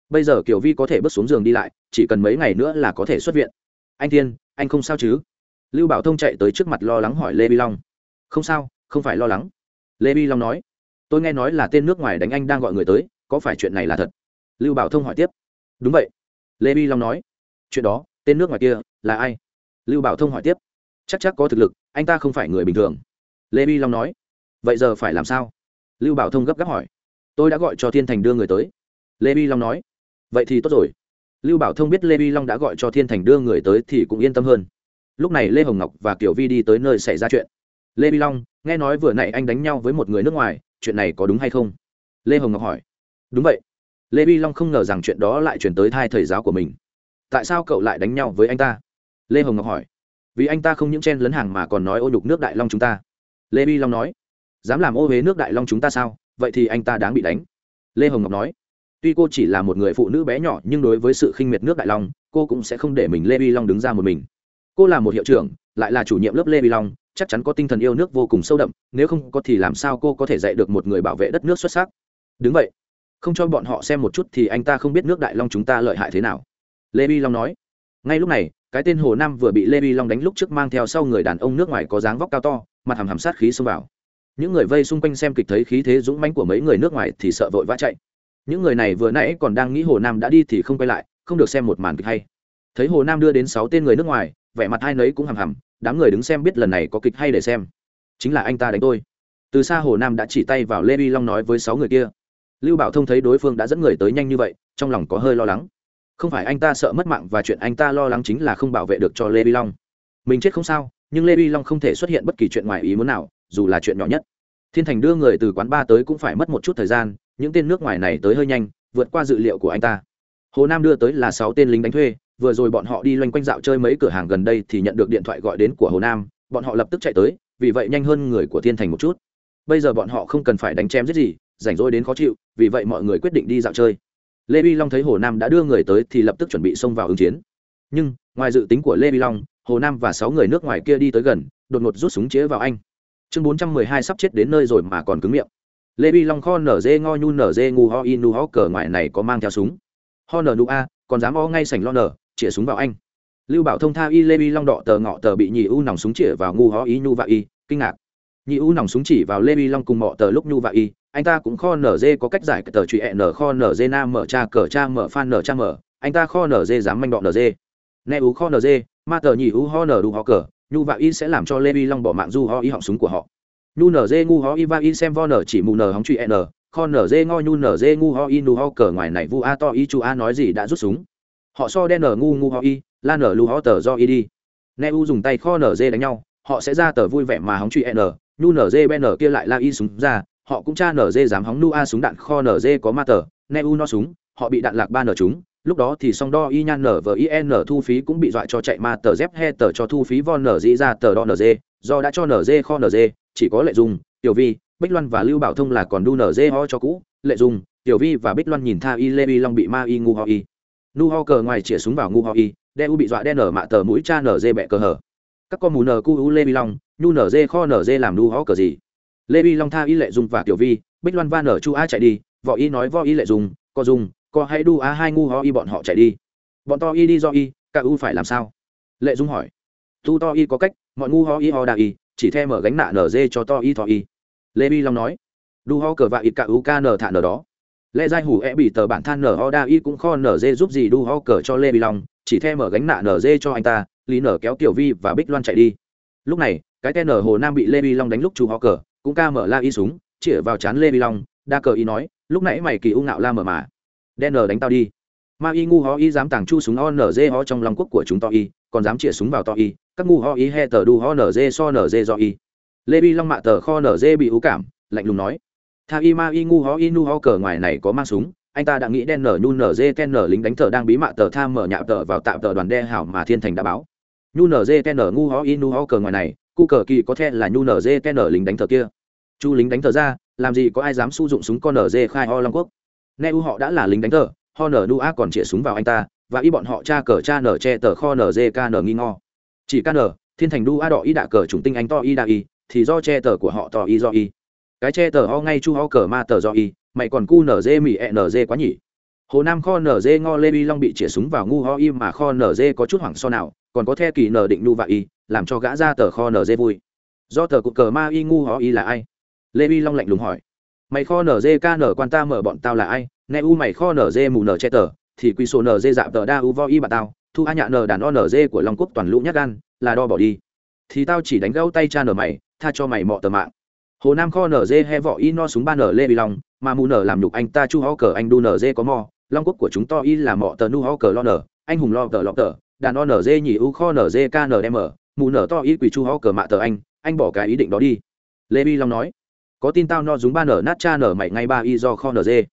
Bây giờ kiều vi có thể bước xuống giường đi lại, chỉ cần mấy ngày nữa là có thể xuất viện. Anh thiên, anh không sao chứ? Lưu bảo thông chạy tới trước mặt lo lắng hỏi lê vi long. Không sao, không phải lo lắng lê vi long nói, tôi nghe nói là tên nước ngoài đánh anh đang gọi người tới, có phải chuyện này là thật? Lưu bảo thông hỏi tiếp, đúng vậy. Lê vi long nói, chuyện đó, tên nước ngoài kia là ai? Lưu bảo thông hỏi tiếp, chắc chắc có thực lực, anh ta không phải người bình thường. Lê vi long nói, vậy giờ phải làm sao? Lưu bảo thông gấp gáp hỏi, tôi đã gọi cho thiên thành đưa người tới. Lê vi long nói, vậy thì tốt rồi. Lưu bảo thông biết lê vi long đã gọi cho thiên thành đưa người tới thì cũng yên tâm hơn. Lúc này lê hồng ngọc và kiều vi đi tới nơi xảy ra chuyện lê vi long, nghe nói vừa nãy anh đánh nhau với một người nước ngoài, chuyện này có đúng hay không? Lê hồng ngọc hỏi. Đúng vậy. Lê vi long không ngờ rằng chuyện đó lại chuyển tới thai thầy giáo của mình. Tại sao cậu lại đánh nhau với anh ta? Lê hồng ngọc hỏi. Vì anh ta không những chen lấn hàng mà còn nói ô nhục nước đại long chúng ta. Lê vi long nói. Dám làm ô huế nước đại long chúng ta sao? Vậy thì anh ta đáng bị đánh. Lê hồng ngọc nói. Tuy cô chỉ là một người phụ nữ bé nhỏ nhưng đối với sự khinh miệt nước đại long, cô cũng sẽ không để mình lê vi long đứng ra một mình. Cô là một hiệu trưởng lại là chủ nhiệm lớp lê vi long, chắc chắn có tinh thần yêu nước vô cùng sâu đậm, nếu không có thì làm sao cô có thể dạy được một người bảo vệ đất nước xuất sắc? Đứng vậy, không cho bọn họ xem một chút thì anh ta không biết nước đại long chúng ta lợi hại thế nào. Lê vi long nói. Ngay lúc này, cái tên hồ nam vừa bị lê vi long đánh lúc trước mang theo sau người đàn ông nước ngoài có dáng vóc cao to, mặt hầm hầm sát khí xông vào. Những người vây xung quanh xem kịch thấy khí thế dũng mãnh của mấy người nước ngoài thì sợ vội vã chạy. Những người này vừa nãy còn đang nghĩ hồ nam đã đi thì không quay lại, không được xem một màn kịch hay. Thấy hồ nam đưa đến sáu tên người nước ngoài, vẻ mặt hai nấy cũng hầm hầm đám người đứng xem biết lần này có kịch hay để xem. Chính là anh ta đánh tôi. Từ xa hồ nam đã chỉ tay vào lê vi long nói với sáu người kia. Lưu bảo thông thấy đối phương đã dẫn người tới nhanh như vậy, trong lòng có hơi lo lắng. Không phải anh ta sợ mất mạng và chuyện anh ta lo lắng chính là không bảo vệ được cho lê vi long. Mình chết không sao, nhưng lê vi long không thể xuất hiện bất kỳ chuyện ngoài ý muốn nào, dù là chuyện nhỏ nhất. Thiên thành đưa người từ quán ba tới cũng phải mất một chút thời gian, những tên nước ngoài này tới hơi nhanh, vượt qua dự liệu của anh ta. Hồ nam đưa tới là sáu tên lính đánh thuê vừa rồi bọn họ đi loanh quanh dạo chơi mấy cửa hàng gần đây thì nhận được điện thoại gọi đến của hồ nam, bọn họ lập tức chạy tới, vì vậy nhanh hơn người của thiên thành một chút. Bây giờ bọn họ không cần phải đánh chém giết gì, rảnh rỗi đến khó chịu, vì vậy mọi người quyết định đi dạo chơi. Lê vi long thấy hồ nam đã đưa người tới thì lập tức chuẩn bị xông vào ứng chiến. Nhưng, ngoài dự tính của lê vi long, hồ nam và sáu người nước ngoài kia đi tới gần, đột ngột rút súng chĩa vào anh. Chương bốn trăm mười hai sắp chết đến nơi rồi mà còn cứng miệng. Lê vi long kho nở dê ngo nhu nở dê ngu ho in nu ho cờ ngoài này có mang theo súng. Ho nở nu a, còn dám o ngay sảnh lo nở chĩa súng vào anh. Lưu bảo thông tha y lê vi long đỏ tờ ngọ tờ bị nhị u nòng súng chĩa vào ngu hó ý nhu và y, kinh ngạc. Nhị u nòng súng chỉ vào lê vi long cùng mọ tờ lúc nhu và y, anh ta cũng kho nở dê có cách giải tờ truy ẹ nở kho nở dê nam mở cha cờ cha mở phan nở cha mở, anh ta kho nở dê dám manh đọ nở dê. Nè u kho nở dê, ma tờ nhị u ho nở đủ ho cờ, nhu và y sẽ làm cho lê vi long bỏ mạng du ho y họng súng của họ. Nhu nở dê ngu ho y va y xem vo nở chỉ mù nở hóng truy ẹ nở, kho nở dê ngo nhu nở dê ngu ho y nu ho cờ ngoài này vu a to y chu a nói gì đã rút súng họ so đen nở ngu ngu họ y, la nở lu họ tờ do y đi. Ne u dùng tay kho nở dê đánh nhau, họ sẽ ra tờ vui vẻ mà hóng truy n nu nở dê nở kia lại la y súng ra, họ cũng tra nở dê dám hóng nu a súng đạn kho nở dê có ma tờ, ne u no súng, họ bị đạn lạc ba nở chúng, lúc đó thì song đo y nhan nở và in thu phí cũng bị dọa cho chạy ma tờ dép he tờ cho thu phí von nở dĩ ra tờ đo nở dê, do đã cho nở dê kho nở dê, chỉ có lệ dùng tiểu vi, bích loan và lưu bảo thông là còn đu nở dê ho cho cũ, lệ dùng tiểu vi và bích loan nhìn tha y lê vi long bị ma y ngu ho y nu ho cờ ngoài chĩa súng vào ngu ho y, đe u bị dọa đen nở mạ tờ mũi cha nở dê bẹ cờ hở. Các con mù nở cu u lê vi long, nhu nở dê kho nở dê làm nu ho cờ gì? Lê vi long tha y lệ dung và tiểu vi, bích loan va nở chu a chạy đi, võ y nói võ y lệ dung co dung co hay đu a hai ngu ho y bọn họ chạy đi. Bọn to y đi do y, cả u phải làm sao? Lệ dung hỏi. Tu to y có cách, mọi ngu ho y ho đa y, chỉ the mở gánh nạ nở dê cho to y thọ y. Lê vi long nói. Đu ho cờ và ít cả u ca nở thả nở đó lê giai hủ e bị tờ bản than nở ho đa y cũng kho nở dê giúp gì đu ho cờ cho lê bị long, chỉ the mở gánh nạ nở dê cho anh ta, lý nở kéo tiểu vi và bích loan chạy đi. Lúc này, cái tên nở hồ nam bị lê bị long đánh lúc chú ho cờ, cũng ca mở la y súng, chĩa vào chán lê bị long, đa cờ y nói, lúc nãy mày kỳ u ngạo la mở mà. Đen nở đánh tao đi. Ma y ngu ho y dám tàng chu súng o nở dê ho trong lòng quốc của chúng to y, còn dám chĩa súng vào to y, các ngu ho y he tờ đu ho nở dê so nở dê do y. Lê bi long mạ tờ kho nở dê bị ú cảm, lạnh lùng nói tha y ma y ngu ho y nu ho cờ ngoài này có mang súng, anh ta đã nghĩ đen nở nhu nở dê ten nở lính đánh tờ đang bí mạ tờ Tha mở nhạo tờ vào tạm tờ đoàn đe hảo mà thiên thành đã báo. Nhu nở dê ten nở ngu ho y nu ho cờ ngoài này, cu cờ kỳ có thể là nhu nở dê ten nở lính đánh tờ kia. Chu lính đánh tờ ra, làm gì có ai dám sử dụng súng con nở dê khai ho long quốc. Ne u họ đã là lính đánh tờ ho nở nu a còn chĩa súng vào anh ta, và y bọn họ cha cờ cha nở che tờ kho nở dê ca nở nghi ngo chỉ ca nở, thiên thành đu a đỏ y đạ cờ chủng tinh anh to y đạ y, thì do che tờ của họ to y do y cái che tờ ho ngay chu ho cờ ma tờ do y, mày còn cu nở dê mỉ ẹ nở dê quá nhỉ. Hồ nam kho nở dê ngo lê vi long bị chĩa súng vào ngu ho y mà kho nở dê có chút hoảng so nào, còn có the kỳ nở định nu và y, làm cho gã ra tờ kho nở dê vui. Do tờ cục cờ ma y ngu ho y là ai? Lê vi long lạnh lùng hỏi. Mày kho nở dê ca nở quan ta mở bọn tao là ai? Nghe u mày kho nở dê mù nở che tờ, thì quy số nở dê dạp tờ đa u vo y bà tao, thu a nhạ nở đàn o nở dê của long quốc toàn lũ nhát gan, là đo bỏ đi. Thì tao chỉ đánh gãu tay cha nở mày, tha cho mày mọ tờ mạng hồ nam kho nở dê he vỏ y no súng ba nở lê bị long mà mù nở làm nhục anh ta chu ho cờ anh đu nở dê có mò. Long quốc của chúng to y là mọ tờ nu ho cờ lo nở anh hùng lo tờ lọ tờ đàn o nở dê nhỉ u kho nở dê k nở m, mù nở to y quỳ chu ho cờ mạ tờ anh anh bỏ cái ý định đó đi. Lê bi long nói có tin tao no dùng ba nở nát cha nở mày ngay ba y do kho nở dê.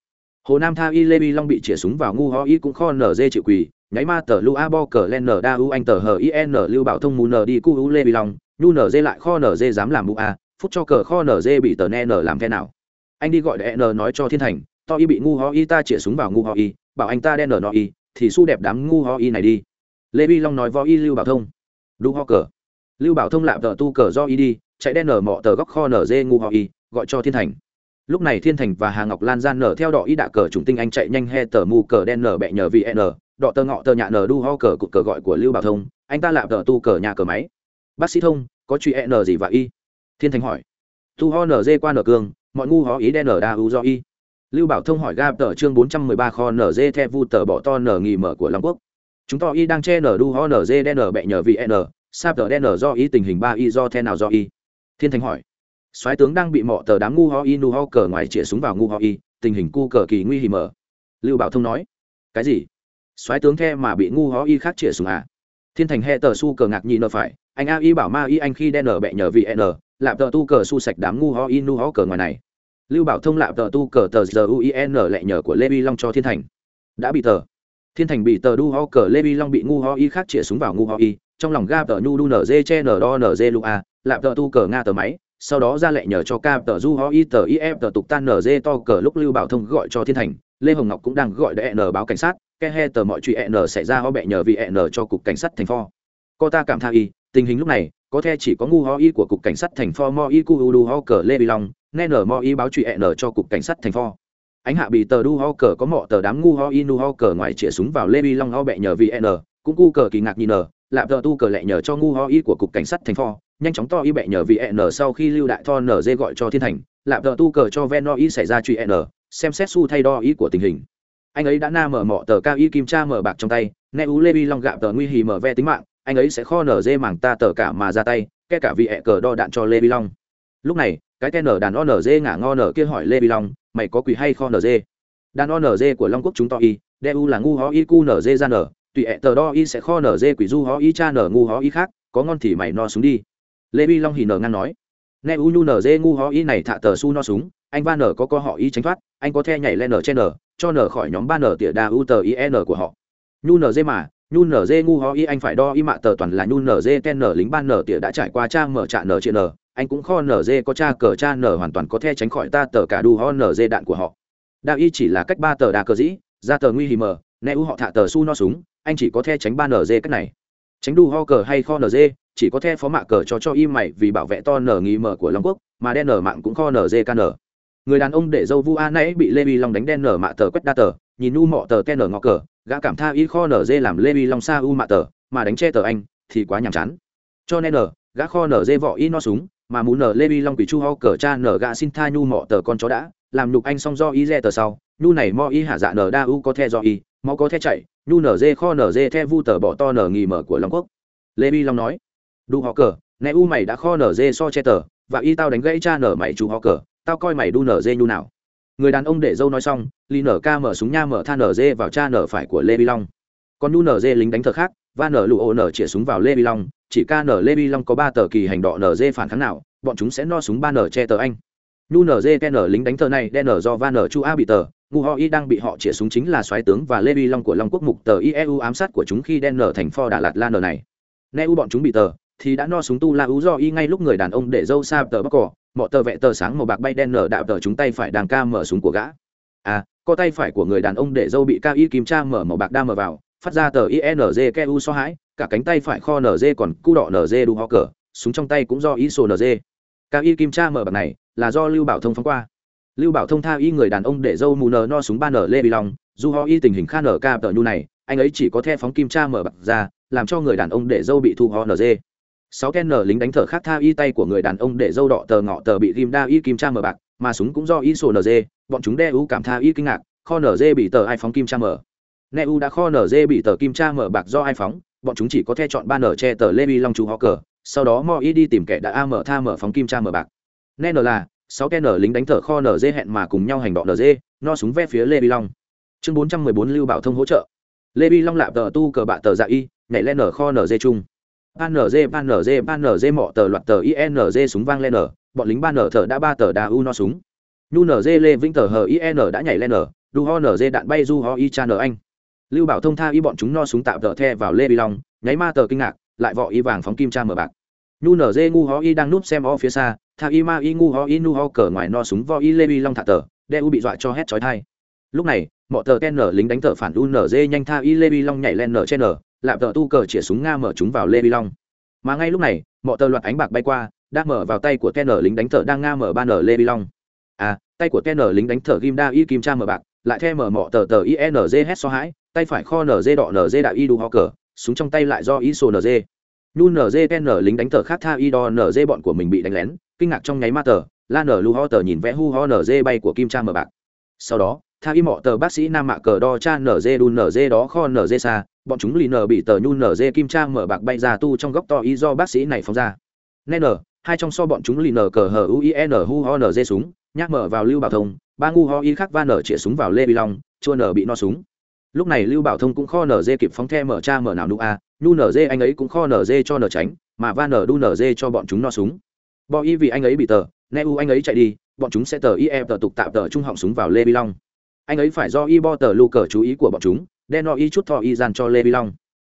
Hồ nam tha y lê bi long bị chĩa súng vào ngu ho y cũng kho nở dê chịu quỳ nháy ma tờ lu a bo cờ len nở đa u anh tờ hờ i e n lưu bảo thông mù nở đi cu u lê bi long nhu nở dê lại kho nở dê dám làm mù a phút cho cờ kho nở dê bị tờ n làm thế nào. Anh đi gọi đệ n nói cho thiên thành, to y bị ngu ho y, ta chĩa súng vào ngu ho y, bảo anh ta đen nở nó y, thì su đẹp đám ngu ho y này đi. Lê vi long nói vo y lưu bảo thông. Đu ho cờ. Lưu bảo thông lạm tờ tu cờ do y đi, chạy đen nở mọ tờ góc kho nở dê ngu ho y, gọi cho thiên thành. Lúc này thiên thành và hà ngọc lan gian nở theo đỏ y đạ cờ trùng tinh anh chạy nhanh he tờ mù cờ đen nở bẹ nhờ vì n đọ tờ ngọ tờ nhạ nở đu ho cờ cụt cờ gọi của lưu bảo thông. Anh ta lạm tờ tu cờ nhà cờ máy. Bác sĩ thông, có chuyện n gì và y thiên thành hỏi. Tu ho nở dê qua nở cường, mọi ngu ho ý đen nở đa u do y. Lưu bảo thông hỏi ga tờ chương bốn trăm mười ba kho nở dê theo vu tờ bỏ to nở nghỉ mở của long quốc. Chúng to y đang che nở đu ho nở dê đen nở bẹ nhờ vì e n sap tờ đen nở do y tình hình ba y do the nào do y. Thiên thành hỏi. Soái tướng đang bị mọ tờ đám ngu ho y nu ho cờ ngoài chĩa súng vào ngu ho y, tình hình cu cờ kỳ nguy hiểm mở. Lưu bảo thông nói. Cái gì? Soái tướng the mà bị ngu ho y khác chĩa súng à? Thiên thành he tờ su cờ ngạc nhị nợ phải, anh a y bảo ma y anh khi đen nở bẹ nhờ vì e n lạp tờ tu cờ su sạch đám ngu ho y nu ho cờ ngoài này. Lưu bảo thông lạp tờ tu cờ tờ giờ uin lệ nhờ của lê vi long cho thiên thành. Đã bị tờ. Thiên thành bị tờ đu ho cờ lê vi long bị ngu ho y khác chĩa súng vào ngu ho y, trong lòng ga tờ nhu đu nz che n đo nz lu a, lạp tờ tu cờ nga tờ máy, sau đó ra lệnh nhờ cho ca tờ du ho y tờ if tờ tục tan nz to cờ lúc lưu bảo thông gọi cho thiên thành. Lê hồng ngọc cũng đang gọi để n báo cảnh sát ke he tờ mọi chuyện n xảy ra ho bẹ nhờ vì n cho cục cảnh sát thành pho. Co ta cảm tha y, tình hình lúc này có the chỉ có ngu ho y của cục cảnh sát thành pho, mo y cu u du ho cờ lê bi long nên nở mo y báo trụy n cho cục cảnh sát thành pho. Ánh hạ bị tờ du ho cờ có mọ tờ đám ngu ho y nu ho cờ ngoài chĩa súng vào lê bi long ho bẹ nhờ vì n cũng cu cờ kỳ ngạc nhìn n lạp tờ tu cờ lẹ nhờ cho ngu ho y của cục cảnh sát thành pho, nhanh chóng to y bẹ nhờ vì n sau khi lưu đại tho n dê gọi cho thiên thành lạp tờ tu cờ cho ven no y xảy ra chuyện n xem xét su thay đo y của tình hình. Anh ấy đã na mở mọ tờ cao y kim cha mở bạc trong tay ne ú lê bi long gạo tờ nguy hì mở ve tính mạng anh ấy sẽ kho nở dê mảng ta tờ cả mà ra tay, kể cả vị hẹ cờ đo đạn cho lê vi long. Lúc này, cái tên nở đàn o nở dê ngả ngo nở kia hỏi lê vi long, mày có quỷ hay kho nở dê? Đàn o nở dê của long quốc chúng to y, đe u là ngu hó y, cu nở dê ra nở, tùy hẹ tờ đo y sẽ kho nở dê quỷ du hó y, cha nở ngu hó y khác, có ngon thì mày no súng đi. Lê vi long hì nở ngang nói. Ne u nhu nở dê ngu hó y này thạ tờ su no súng, anh va nở có co họ y tránh thoát, anh có the nhảy lên nở trên nở, cho nở khỏi nhóm ba nở tỉa đa u tờ i e n của họ. Nhu nở dê mà nhu nở dê ngu ho y, anh phải đo y mạ tờ toàn là nhu nở dê ten nở lính ban nở tỉa đã trải qua cha mở trạ nở chuyện nở. Anh cũng kho nở dê có cha cờ cha nở hoàn toàn có the tránh khỏi ta tờ cả đu ho nở dê đạn của họ. Đa y chỉ là cách ba tờ đa cờ dĩ, ra tờ nguy hiểm mờ, nè u họ thả tờ su no súng, anh chỉ có the tránh ba nở dê cách này. Tránh đu ho cờ hay kho nở dê, chỉ có the phó mạ cờ cho cho y mày vì bảo vệ to nở nghi mờ của long quốc, mà đen nở mạng cũng kho nở dê can nở. Người đàn ông để dâu vu a nãy bị lê vi long đánh đen nở mạ tờ quét đa tờ, nhìn nu mọ tờ ten nở ngọ cờ gã cảm tha y kho nở dê làm lê vi long sa u mạ tờ, mà đánh che tờ anh, thì quá nhàm chán. Cho nên nở, gã kho nở dê vỏ y no súng, mà muốn nở lê vi long quỷ chu ho cờ cha nở gã xin tha nhu mọ tờ con chó đã, làm nhục anh xong do y re tờ sau, nhu này mo y hạ dạ nở đa u có the do y, mo có the chạy, nhu nở dê kho nở dê the vu tờ bỏ to nở nghỉ mở của long quốc. Lê vi long nói, đu họ cờ, nè u mày đã kho nở dê so che tờ, và y tao đánh gãy cha nở mày chú họ cờ, tao coi mày đu nở dê nhu nào người đàn ông để dâu nói xong li nở ca mở súng nha mở tha nở dê vào cha nở phải của lê vi long. Còn nhu nở dê lính đánh thờ khác và nở lụ ô nở chĩa súng vào lê vi long, chỉ ca nở lê vi long có ba tờ kỳ hành đỏ nở dê phản kháng nào, bọn chúng sẽ no súng ba nở che tờ anh. Nhu nở dê ke nở lính đánh thờ này đen nở do va nở chu a bị tờ, ngu ho y đang bị họ chĩa súng chính là soái tướng và lê vi long của long quốc mục tờ ieu ám sát của chúng khi đen nở thành pho đà lạt la nở này. Ne u bọn chúng bị tờ, thì đã no súng tu la ú do y ngay lúc người đàn ông để dâu xa tờ bắc cỏ mọi tờ vẽ tờ sáng màu bạc bay đen nở đạo tờ chúng tay phải đàn ca mở súng của gã. À có tay phải của người đàn ông để dâu bị ca y kim tra mở màu bạc đa mở vào, phát ra tờ inz keu u so hãi, cả cánh tay phải kho nz còn cu đỏ nz đu ho cờ, súng trong tay cũng do iso nz ca y kim tra mở bạc này là do lưu bảo thông phóng qua. Lưu bảo thông tha y người đàn ông để dâu mù nờ no súng ba nở lê bị long, dù ho y tình hình kha nở ca tờ nhu này, anh ấy chỉ có the phóng kim tra mở bạc ra, làm cho người đàn ông để dâu bị thu ho nz sáu ken nở lính đánh thở khác tha y tay của người đàn ông để dâu đỏ tờ ngọ tờ bị ghim đa y kim tra mở bạc, mà súng cũng do y sổ nz bọn chúng đe u cảm tha y kinh ngạc, kho nz bị tờ ai phóng kim tra mở ne u đã kho nz bị tờ kim tra mở bạc do ai phóng, bọn chúng chỉ có thể chọn ba nở che tờ lê long chú họ cờ, sau đó mo y đi tìm kẻ đã a mở tha mở phóng kim tra mở bạc. Ne n là, sáu ken nở lính đánh thở kho nz hẹn mà cùng nhau hành động nz no súng ve phía lê long. Chương bốn trăm mười bốn lưu bảo thông hỗ trợ. Lê long lạp tờ tu cờ bạ tờ dạ y, nhảy lên nở kho nz chung ban nz ban mọ tờ loạt tờ inz súng vang lên nở bọn lính ban nở thở đã ba tờ Đa u no súng. Nhu nz lê vĩnh tờ hờ in đã nhảy lên nở Du ho nz đạn bay du ho I cha nở anh. Lưu bảo thông tha y bọn chúng no súng tạo tờ the vào lê bi long, nháy ma tờ kinh ngạc, lại vọ y vàng phóng kim cha mở bạc. Nhu nz ngu ho y đang núp xem o phía xa, tha y ma y ngu ho y nu ho cờ ngoài no súng vo y lê bi long thả tờ, đe u bị dọa cho hét chói tai. lúc này, mọ tờ ken nở lính đánh tờ phản u nz nhanh tha y lê bi long nhảy lên nở trên nở lạp tờ tu cờ chĩa súng nga mở chúng vào lê vi long. Mà ngay lúc này mọi tờ loạt ánh bạc bay qua, đã mở vào tay của ten lính đánh thở đang nga mở ban ở lê vi long. À tay của ten lính đánh thở ghim đa y kim cha mở bạc, lại the mở mọ tờ tờ inz hết so hãi, tay phải kho nz đọ nz đạo y đu ho cờ, súng trong tay lại do y sổ nz nhu nz ten lính đánh thở khác tha y đo nz bọn của mình bị đánh lén, kinh ngạc trong nháy ma tờ, la nở lu ho tờ nhìn vẽ hu ho nz bay của kim cha mở bạc. Sau đó tha y mọ tờ bác sĩ nam mạ cờ đo cha nz đun nz đó kho nz xa. Bọn chúng lì nở bị tờ nhu nở dê kim trang mở bạc bay ra tu trong góc to y do bác sĩ này phóng ra. Nên nở hai trong so bọn chúng lì nở cờ hờ uin e hu ho nở dê súng, nhắc mở vào lưu bảo thông, ba ngu ho y khác va nở chĩa súng vào lê bi long, chua nở bị no súng. Lúc này lưu bảo thông cũng kho nở dê kịp phóng the mở cha mở nào nu a, nhu nở dê anh ấy cũng kho nở dê cho nở tránh, mà va nở đu nở dê cho bọn chúng no súng. Bò y vì anh ấy bị tờ ne u anh ấy chạy đi, bọn chúng sẽ tờ ie tờ tục tạo tờ trung họng súng vào lê bi long anh ấy phải do y bo tờ lu cờ chú ý của bọn chúng đen o y chút thọ y gian cho lê vi long.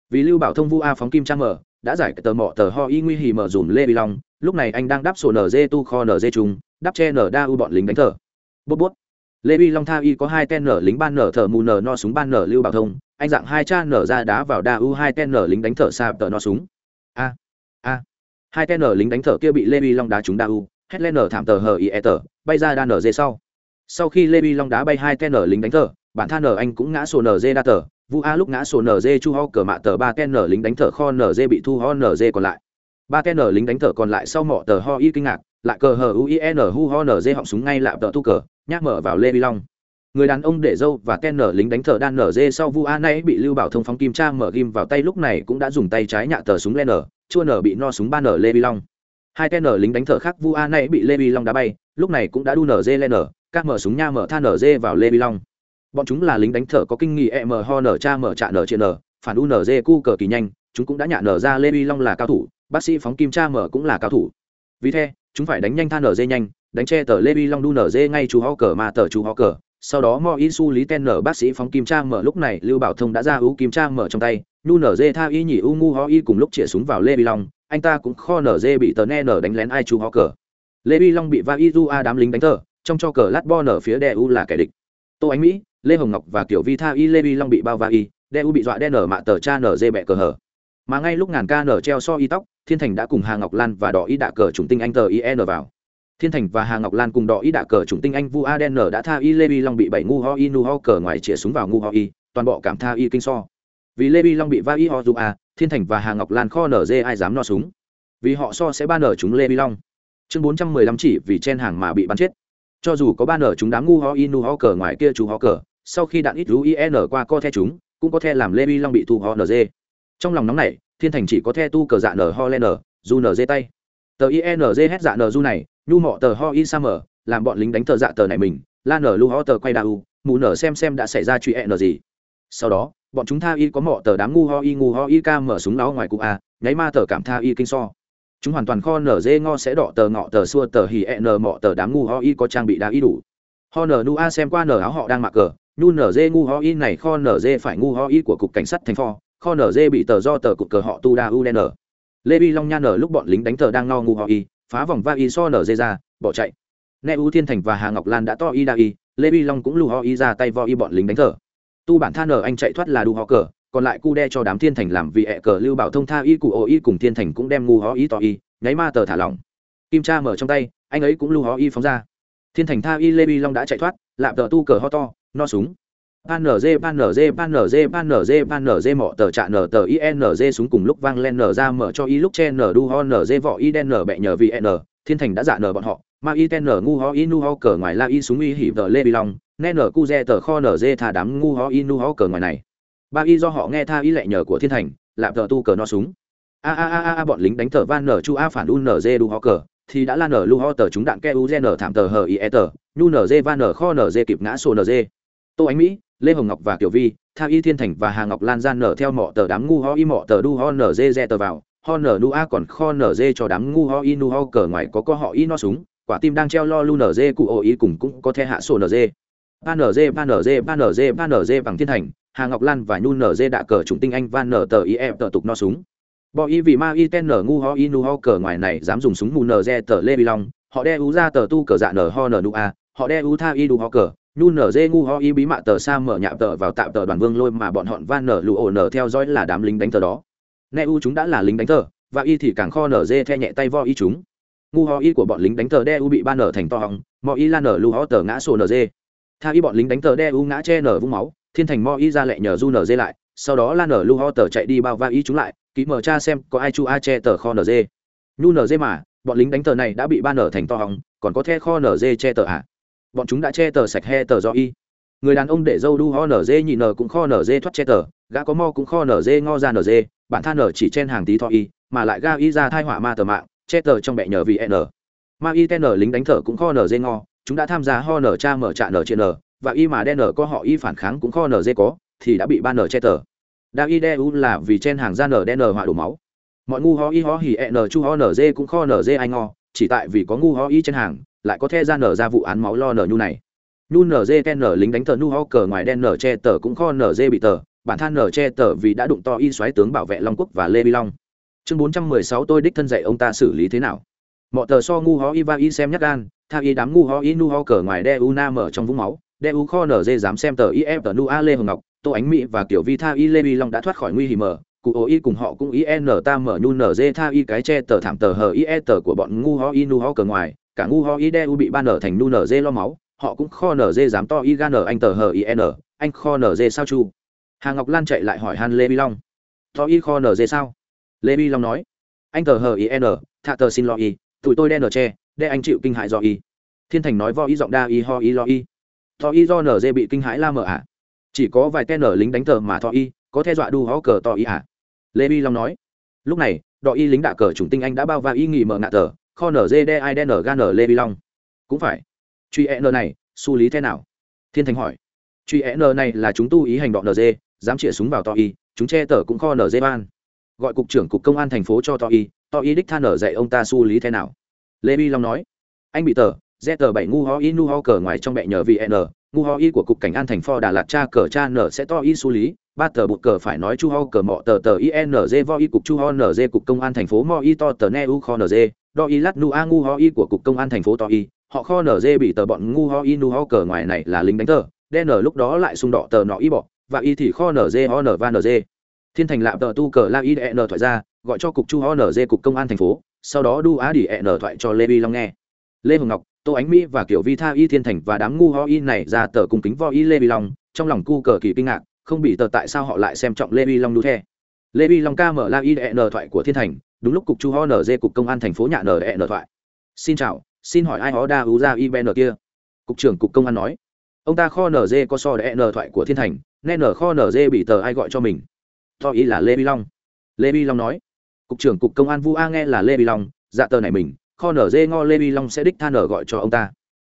Vì lưu bảo thông vu a phóng kim trang mở, đã giải tờ mọ tờ ho y nguy hì mở dùm lê vi long, lúc này anh đang đáp sổ nz tu kho nz trùng đáp che nở đa u bọn lính đánh thờ. Bút bút. Lê vi long tha y có hai tên nở lính ban nở thờ mù nở no súng ban nở lưu bảo thông, anh dạng hai cha nở ra đá vào đa u hai tên nở lính đánh thở xa tờ no súng. A a. Hai tên nở lính đánh thở kia bị lê vi long đá trúng đa u hét lên nở thảm tờ hờ ie tờ, bay ra đa nở dê sau sau khi lê vi long đá bay hai tên nở lính đánh thở bản than nở anh cũng ngã sổ nở dê đa tờ, vu a lúc ngã sổ nở dê chu ho cờ mạ tờ ba tên nở lính đánh thở kho nở dê bị thu ho nở dê còn lại. Ba tên nở lính đánh thở còn lại sau mỏ tờ ho y kinh ngạc, lại cờ hờ uin hu ho nở dê họng súng ngay lạp tờ tu cờ, nhắc mở vào lê vi long. Người đàn ông để dâu và ken nở lính đánh thở đan nở dê sau vu a nay bị lưu bảo thông phóng kim tra mở ghim vào tay lúc này cũng đã dùng tay trái nhạ tờ súng lên nở chua nở bị no súng ba nở lê vi long. Hai ken nở lính đánh thở khác vu a nay bị lê vi long đá bay, lúc này cũng đã đu nở dê lên nở các mở súng nha mở than nở dê vào lê bi long. Bọn chúng là lính đánh thở có kinh nghiệm e mở ho nở cha mở trạ nở chia nở, phản u nở dê cu cờ kỳ nhanh, chúng cũng đã nhạ nở ra lê bi long là cao thủ, bác sĩ phóng kim cha mở cũng là cao thủ. Vì thế, chúng phải đánh nhanh than nở dê nhanh, đánh che tờ lê bi long đu nở dê ngay chú ho cờ mà tờ chú ho cờ. Sau đó mo y su lý ten nở bác sĩ phóng kim cha mở lúc này lưu bảo thông đã ra ưu kim cha mở trong tay nu nở dê tha y nhỉ u ngu ho y cùng lúc chĩa súng vào lê bi long, anh ta cũng kho nở dê bị tờ ne nở đánh lén ai chú ho cờ. Lê bi long bị va y du a đám lính đánh thờ trong cho cờ lát bo nở phía đe u là kẻ địch. Tô ánh mỹ, lê hồng ngọc và kiểu vi tha y lê vi long bị bao va y đe u bị dọa đe nở mạ tờ cha nở dê bẹ cờ hở. Mà ngay lúc ngàn ca nở treo so y tóc, thiên thành đã cùng hà ngọc lan và đỏ y đạ cờ trùng tinh anh tờ y e n vào. Thiên thành và hà ngọc lan cùng đỏ y đạ cờ chủng tinh anh vu aden đã tha y lê vi long bị bảy ngu ho y, nu ho cờ ngoài chĩa súng vào ngu ho y, toàn bộ cảm tha y kinh so. Vì lê vi long bị va y ho du a, thiên thành và hà ngọc lan kho nở dê ai dám no súng. Vì họ so sẽ ba nở chúng lê vi long. Chương bốn trăm mười lăm chỉ vì chen hàng mà bị bắn chết cho dù có ba nở chúng đám ngu ho inu ho cờ ngoài kia chú ho cờ, sau khi đạn ít rú in e qua co the chúng, cũng có the làm lê vi long bị thu ho nở trong lòng nóng này thiên thành chỉ có the tu cờ dạ nở ho len nở du nở dê tay. Tờ inz e hét dạ nở du này, nhu mọ tờ ho in sa mờ, làm bọn lính đánh tờ dạ tờ này mình, la nở lu ho tờ quay đa u, mù nở xem xem đã xảy ra chuyện e nở n gì. Sau đó, bọn chúng tha y có mọ tờ đám ngu ho y ngu ho y ca mở súng nó ngoài cụ a, nháy ma tờ cảm tha y kinh so chúng hoàn toàn kho nở dê ngo sẽ đỏ tờ ngọ tờ xua tờ hì e n mọ tờ đám ngu ho y có trang bị đá y đủ. Ho nở nu a xem qua nở áo họ đang mặc cờ, nhu nở dê ngu ho y này kho nở dê phải ngu ho y của cục cảnh sát thành pho, kho nở dê bị tờ do tờ cục cờ họ tu đa u đen nở. Lê bi long nha nở lúc bọn lính đánh tờ đang no ngu ho y, phá vòng va y so nở dê ra, bỏ chạy. Ne u thiên thành và hà ngọc lan đã to y đa y, lê bi long cũng lù ho y ra tay vo y bọn lính đánh tờ. Tu bản tha nở anh chạy thoát là đu ho cờ còn lại cu đe cho đám thiên thành làm vì ẹ cờ lưu bảo thông tha y cụ ô y cùng thiên thành cũng đem ngu hó y tỏ y, nháy ma tờ thả lỏng. Kim cha mở trong tay, anh ấy cũng lưu hó y phóng ra. Thiên thành tha y lê bi long đã chạy thoát, lạp tờ tu cờ ho to, no súng. Pan nz pan nz pan nz pan nz pan nz mọ tờ trạ nờ tờ inz súng cùng lúc vang lên nở ra mở cho y lúc che nở đu ho nz vỏ y đen nở bẹ nhờ vì n. Thiên thành đã dạ nở bọn họ ma y ten nở ngu ho y nu ho cờ ngoài la y súng y hỉ tờ lê bi long nen nở cu re tờ kho nở dê thả đám ngu ho y nu ho cờ ngoài này ba y do họ nghe tha y lệ nhờ của thiên thành lạp thờ tu cờ no súng. A a a a bọn lính đánh thờ van nở chu a phản u nở dê đu ho cờ, thì đã lan nở lu ho tờ chúng đạn ke u gen nở thảm tờ hờ y e tờ, nhu nở dê van nở kho nở dê kịp ngã sổ nở dê. Tô ánh mỹ, lê hồng ngọc và kiều vi, tha y thiên thành và hà ngọc lan gian nở theo mọ tờ đám ngu ho y mọ tờ đu ho nở dê dê tờ vào, ho nở nu a còn kho nở dê cho đám ngu ho y nu ho cờ ngoài có co họ y no súng, quả tim đang treo lo lu nở dê cụ ổ ý cùng cũng có the hạ sổ nở dê. Ba nở dê, ba nở dê, ba nở dê, ba nở dê bằng thiên thành hà ngọc lan và nhu nở dê đạ cờ trùng tinh anh van nở tờ y em tờ tục no súng. Bò y vì ma y ten nở ngu ho y nu ho cờ ngoài này dám dùng súng mù nở dê tờ lê bi long. Họ đe ú ra tờ tu cờ dạ nở ho nở nu a. Họ đe ú tha y đu ho cờ. Nhu nở dê ngu ho y bí mạ tờ sa mở nhạo tờ vào tạm tờ đoàn vương lôi mà bọn họ van nở lụ ổ nở theo dõi là đám lính đánh tờ đó. Ne u chúng đã là lính đánh tờ và y thì càng kho nở dê the nhẹ tay vo y chúng. Ngu ho y của bọn lính đánh tờ đe u bị ba nở thành to hỏng mò y la nở lu ho tờ ngã sổ nở dê. Tha y bọn lính đánh tờ đe u ngã che nở vung máu thiên thành Mo y ra lệ nhờ du nở dê lại, sau đó lan nở lu ho tờ chạy đi bao va y chúng lại, ký mở cha xem có ai chu a che tờ kho nở dê. Nhu nở dê mà, bọn lính đánh tờ này đã bị ba nở thành to hỏng, còn có the kho nở dê che tờ à? Bọn chúng đã che tờ sạch he tờ do y. Người đàn ông để dâu đu ho nở dê nhị nở cũng kho nở dê thoát che tờ, gã có mo cũng kho nở dê ngo ra nở dê, bản than nở chỉ chen hàng tí tho y, mà lại ga y ra thai họa ma tờ mạng, che tờ trong bẹ nhờ vì e n ma y ten lính đánh thở cũng kho nở dê ngo, chúng đã tham gia ho nở cha mở trạ nở trên nở và y mà đen nở có họ y phản kháng cũng kho nở dê có, thì đã bị ban nở che tờ. Đa y đe u là vì chen hàng ra nở đen nở họa đổ máu. Mọi ngu ho y ho hỉ e n chu ho nở dê cũng kho nở dê ai ngo chỉ tại vì có ngu ho y trên hàng, lại có the ra nở ra vụ án máu lo nở nhu này. Nhu nở dê ten nở lính đánh tờ nu ho cờ ngoài đen nở che tờ cũng kho nở dê bị tờ, bản than nở che tờ vì đã đụng to y xoáy tướng bảo vệ long quốc và lê vi long. Chương bốn trăm mười sáu tôi đích thân dạy ông ta xử lý thế nào. Mọi tờ so ngu ho y va y xem nhắc gan, tha y đám ngu ho y nu ho cờ ngoài đe u na mở trong vũng máu đe u kho nở dê dám xem tờ IF e tờ nu a lê hồng ngọc, tô ánh mỹ và tiểu vi tha y lê vi long đã thoát khỏi nguy hiểm mở. cụ ố y cùng họ cũng y e n ta mở nhu n dê tha y cái che tờ thảm tờ hờ y e tờ của bọn ngu ho y nu ho cờ ngoài. Cả ngu ho y đe u bị ban nở thành nu n dê lo máu. Họ cũng kho n dê dám to y gan n anh tờ hờ y e n anh kho n dê sao chu? Hà ngọc lan chạy lại hỏi han lê bi long. To y kho n dê sao? Lê bi long nói. Anh tờ hờ y n thạ tờ xin lo y. Tụi tôi đen nở che, đe anh chịu kinh hại do y. Thiên thành nói vo y giọng đa y ho y lo y to y do nở bị kinh hãi la mờ ạ à. chỉ có vài tên nở lính đánh tờ mà to y có theo dọa đu hó cờ to y à? Lê bi long nói. Lúc này đội y lính đạ cờ chủng tinh anh đã bao và y nghỉ mở ngạ tờ, kho nở dê đe ai đen nở ga nở lê bi long. Cũng phải. Truy e n này xử lý thế nào? Thiên thành hỏi. Truy e n này là chúng tu ý hành động nz dám chĩa súng vào to y, chúng che tờ cũng kho nz ban. Gọi cục trưởng cục công an thành phố cho to y to y đích than nở dạy ông ta xử lý thế nào? Lê bi long nói. Anh bị tờ z 7 ngu ho y nu ho cờ ngoài trong mẹ nhờ vn ngu ho y của cục cảnh an thành phố đà lạt cha cờ cha nở sẽ to y xử lý, ba tờ bụt cờ phải nói chu ho cờ mọ tờ tờ inz vo y cục chu ho nz cục công an thành phố mo y to tờ ne u kho nz đo y lát nu a ngu ho y của cục công an thành phố to y, họ kho nz bị tờ bọn ngu ho y nu ho cờ ngoài này là lính đánh tờ đen lúc đó lại xung đọ tờ nọ y bỏ và y thì kho nz ho n va nz thiên thành lạm tờ tu cờ la y đe n thoại ra, gọi cho cục chu ho nz cục công an thành phố, sau đó đu á đi e n thoại cho lê bi long nghe. Lê hồng ngọc tô ánh mỹ và kiểu vi tha y thiên thành và đám ngu ho y này ra tờ cùng kính vo y lê vi long, trong lòng cu cờ kỳ kinh ngạc, không bị tờ tại sao họ lại xem trọng lê vi long đu the. Lê vi long ca mở la y e n thoại của thiên thành, đúng lúc cục chu ho nz cục công an thành phố nhạ n n thoại. Xin chào, xin hỏi ai ho đa ú ra y n kia? Cục trưởng cục công an nói. Ông ta kho nz có so đe n thoại của thiên thành nên nở kho nz bị tờ ai gọi cho mình. To ý là lê vi long. Lê vi long nói. Cục trưởng cục công an vu a nghe là lê vi long dạ tờ này mình kho nở dê ngo lê vi long sẽ đích than nở gọi cho ông ta.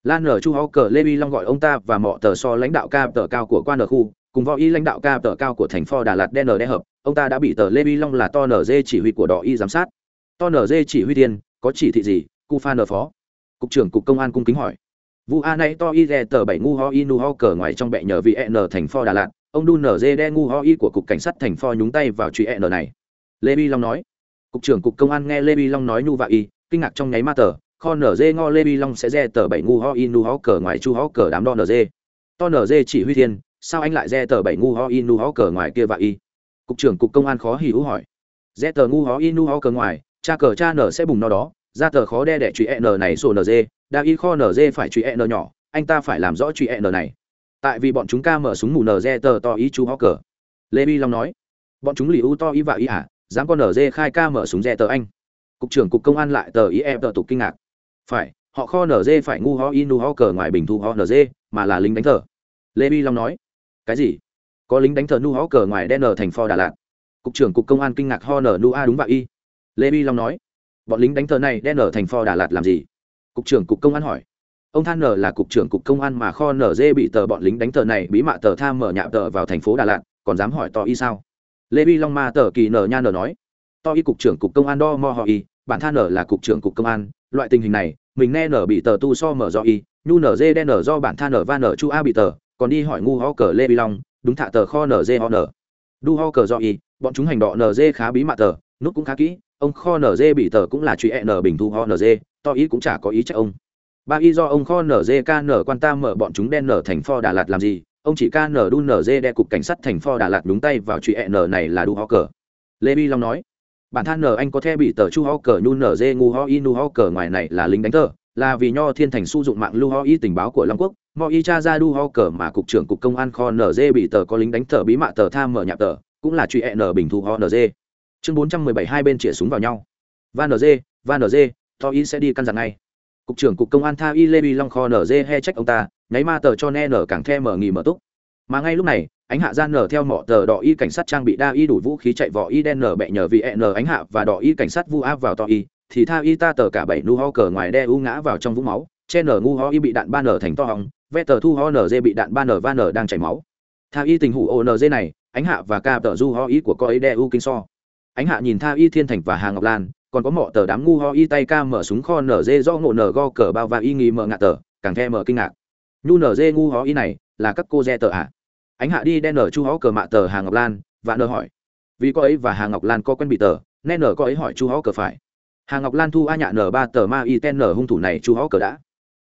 Lan nở chu ho cờ lê vi long gọi ông ta và mọ tờ so lãnh đạo ca tờ cao của quan nở khu, cùng võ y lãnh đạo ca tờ cao của thành pho đà lạt đen nở đe hợp, ông ta đã bị tờ lê vi long là to nở dê chỉ huy của đỏ y giám sát. To nở dê chỉ huy tiên có chỉ thị gì? Cu pha nở phó. Cục trưởng cục công an cung kính hỏi. Vụ a này to y ghe tờ bảy ngu ho y nu ho cờ ngoài trong bệ nhờ vì n thành pho đà lạt, ông đu nở dê đe ngu ho y của cục cảnh sát thành pho nhúng tay vào truy n này. Lê vi long nói. Cục trưởng cục công an nghe lê vi long nói nhu và y kinh ngạc trong nháy ma tờ, kho nở dê ngo lê bi long sẽ re tờ bảy ngu ho inu nu ho cờ ngoài chu ho cờ đám đo nở dê. To nở dê chỉ huy thiên, sao anh lại re tờ bảy ngu ho inu nu ho cờ ngoài kia và y cục trưởng cục công an khó hỉ hữu hỏi. Re tờ ngu ho inu nu ho cờ ngoài, cha cờ cha nở sẽ bùng nó đó, ra tờ khó đe đẻ truy e n này sổ nở dê, đa y kho nở dê phải truy e n nhỏ, anh ta phải làm rõ truy e n này. Tại vì bọn chúng ca mở súng mù nở dê tờ to ý chú ho cờ. Lê bi long nói. Bọn chúng lì u to ý và ý à? Dám con nở dê khai ca mở súng dê tờ anh cục trưởng cục công an lại tờ ý em tờ tục kinh ngạc. Phải, họ kho nở dê phải ngu ho inu ho cờ ngoài bình thu ho nở dê, mà là lính đánh thờ. Lê bi long nói, cái gì? Có lính đánh thờ nu ho cờ ngoài đen ở thành pho đà lạt? Cục trưởng cục công an kinh ngạc ho nở nu a, đúng và y lê bi long nói, bọn lính đánh thờ này đen ở thành pho đà lạt làm gì? Cục trưởng cục công an hỏi, ông than nở là cục trưởng cục công an mà kho nở dê bị tờ bọn lính đánh tờ này bí mạ tờ tham mở nhạ tờ vào thành phố đà lạt, còn dám hỏi to y sao? Lê bi long ma tờ kỳ nở nha nở nói, to y cục trưởng cục công an đo mo họ y bản than nở là cục trưởng cục công an, loại tình hình này, mình nghe nở bị tờ tu so mở do y, nhu nở dê đen nở do bản than nở va nở chu a bị tờ, còn đi hỏi ngu ho cờ lê bi long, đúng thạ tờ kho nở dê ho nở. Đu ho cờ do y, bọn chúng hành đọ nở dê khá bí mạ tờ, nút cũng khá kỹ, ông kho nở dê bị tờ cũng là truy e nở bình thu ho nở dê, to ý cũng chả có ý trách ông. Ba y do ông kho nở dê ca nở quan tam mở bọn chúng đen nở thành pho đà lạt làm gì, ông chỉ ca nở đu nở dê đe cục cảnh sát thành pho đà lạt đúng tay vào truy e nở này là đu ho cờ. Lê bi long nói bản than nờ anh có thể bị tờ chu ho cờ nhu nở dê ngu ho y nu ho cờ ngoài này là lính đánh tờ là vì nho thiên thành su dụng mạng lu ho y tình báo của long quốc. Mo y cha ra đu ho cờ mà cục trưởng cục công an kho nở dê bị tờ có lính đánh tờ bí mạ tờ tham mở nhạc tờ, cũng là truy e nở bình thu ho nở dê chương bốn trăm mười bảy, hai bên chĩa súng vào nhau. Van nở dê van nở dê to y sẽ đi căn dặn ngay. Cục trưởng cục công an tha y lê bi long kho nở dê he trách ông ta, nháy ma tờ cho ne nở càng the mở nghỉ mở túc. Mà ngay lúc này ánh hạ ra nở theo mỏ tờ đỏ y cảnh sát trang bị đa y đủ vũ khí chạy vỏ y đen nở bẹ nhờ vì e nở ánh hạ và đỏ y cảnh sát vu áp vào to y, thì tha y ta tờ cả bảy nu ho cờ ngoài đe u ngã vào trong vũng máu, che nở ngu ho y bị đạn ba nở thành to hỏng ve tờ thu ho nở dê bị đạn ba nở va nở đang chảy máu. Tha y tình hủ ô nở dê này, ánh hạ và ca tờ du ho y của co ấy đe u kinh so. Ánh hạ nhìn tha y thiên thành và hà ngọc lan, còn có mỏ tờ đám ngu ho y tay ca mở súng kho nở dê do ngộ nở go cờ bao và y nghi mở ngạ tờ, càng the mở kinh ngạc. Nhu nở dê ngu ho y này, là các cô dê tờ ạ. à? Ánh hạ đi đen nở chu hó cờ mạ tờ hà ngọc lan, và nở hỏi, vì cô ấy và hà ngọc lan có quen bị tờ, nên nở cô ấy hỏi chu hó cờ phải. Hà ngọc lan thu a nhạ nở ba tờ ma y ten nở hung thủ này chu hó cờ đã.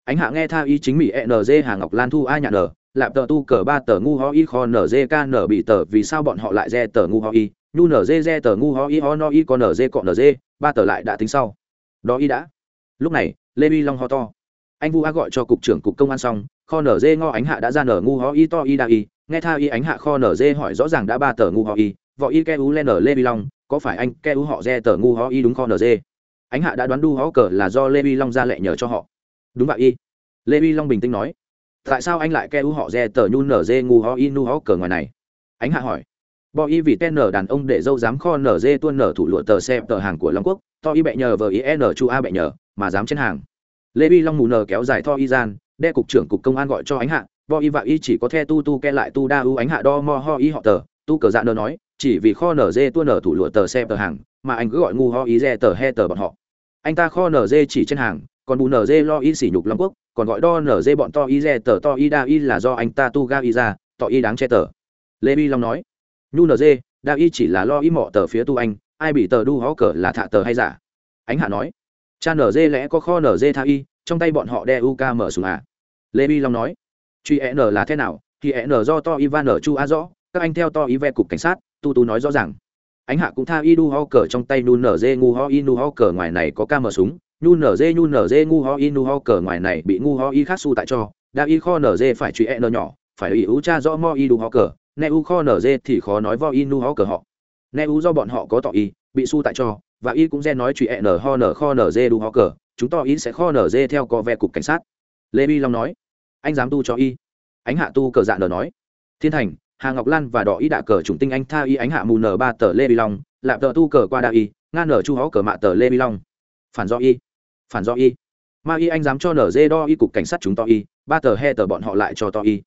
Ánh hạ nghe tha y chính mỹ e n g hà ngọc lan thu a nhạ nở, lạp tờ tu cờ ba tờ ngu ho y kho nở dê ca nở bị tờ, vì sao bọn họ lại dê tờ ngu ho y? Nhu nở dê dê tờ ngu ho y ho no y con nở dê cọ nở dê, ba tờ lại đã tính sau. Đó y đã. Lúc này, lê vi long ho to. Anh vu a gọi cho cục trưởng cục công an xong, kho nở dê ngo ánh hạ đã ra nở ngu ho y to y đa y nghe tha y ánh hạ kho nở dê hỏi rõ ràng đã ba tờ ngu ho y võ y ke u lên nở lê vi long, có phải anh ke u họ re tờ ngu ho y đúng kho nở dê? Ánh hạ đã đoán đu ho cờ là do lê vi long ra lệ nhờ cho họ. Đúng vậy y. Lê vi long bình tĩnh nói. Tại sao anh lại ke u họ re tờ nhu nở dê ngu ho y nu ho cờ ngoài này? Ánh hạ hỏi. Bò y vì tên nở đàn ông để dâu dám kho nở dê tuôn nở thủ lụa tờ xe tờ hàng của long quốc, to y bẹ nhờ vờ y e n chu a bẹ nhờ, mà dám trên hàng. Lê vi long mù nở kéo dài tho y gian, đe cục trưởng cục công an gọi cho ánh hạ. Bo y và y chỉ có the tu tu ke lại tu đa u ánh hạ đo mo ho y họ tờ. Tu cờ dạ nơ nói, chỉ vì kho nở dê tua nở thủ lụa tờ xe tờ hàng, mà anh cứ gọi ngu ho y dê tờ he tờ bọn họ. Anh ta kho nở dê chỉ trên hàng, còn bù nở dê lo y sỉ nhục long quốc, còn gọi đo nở dê bọn to y dê tờ to y đa y là do anh ta tu ga y ra tỏ y đáng che tờ. Lê bi long nói, nhu nd đa y chỉ là lo y mọ tờ phía tu anh, ai bị tờ đu ho cờ là thạ tờ hay giả? Ánh hạ nói, cha nd lẽ có kho nd tha y, trong tay bọn họ đe u ca mở sùng à. Lê bi long nói truy n là thế nào? Thì n do to Ivan ở chu a rõ. Các anh theo to y ve cục cảnh sát, tu tu nói rõ ràng. Ánh hạ cũng tha y đu ho cờ trong tay nu nz ngu ho y nu ho cờ ngoài này có ca mở súng. Nu nở dê nu nở dê ngu ho y nu ho cờ ngoài này bị ngu ho y khác su tại cho. Đa y kho nz phải truy n nhỏ, phải ủy ú cha rõ mo y đu ho cờ. Ne u kho nz thì khó nói vo y nu ho cờ họ. Ne u do bọn họ có tỏ y bị su tại cho, và y cũng re nói truy n ho nở kho nz đu ho cờ. Chúng to y sẽ kho nz theo co ve cục cảnh sát. Lê bi long nói anh dám tu cho y. Ánh hạ tu cờ dạ nở nói. Thiên thành, hà ngọc lan và đỏ y đạ cờ chủng tinh anh tha y ánh hạ mù nờ ba tờ lê bi long lạp tờ tu cờ qua đa y, nga nở chu hó cờ mạ tờ lê bi long. Phản do y. Phản do y. Ma y anh dám cho nở dê đo y cục cảnh sát chúng to y, ba tờ he tờ bọn họ lại cho to y.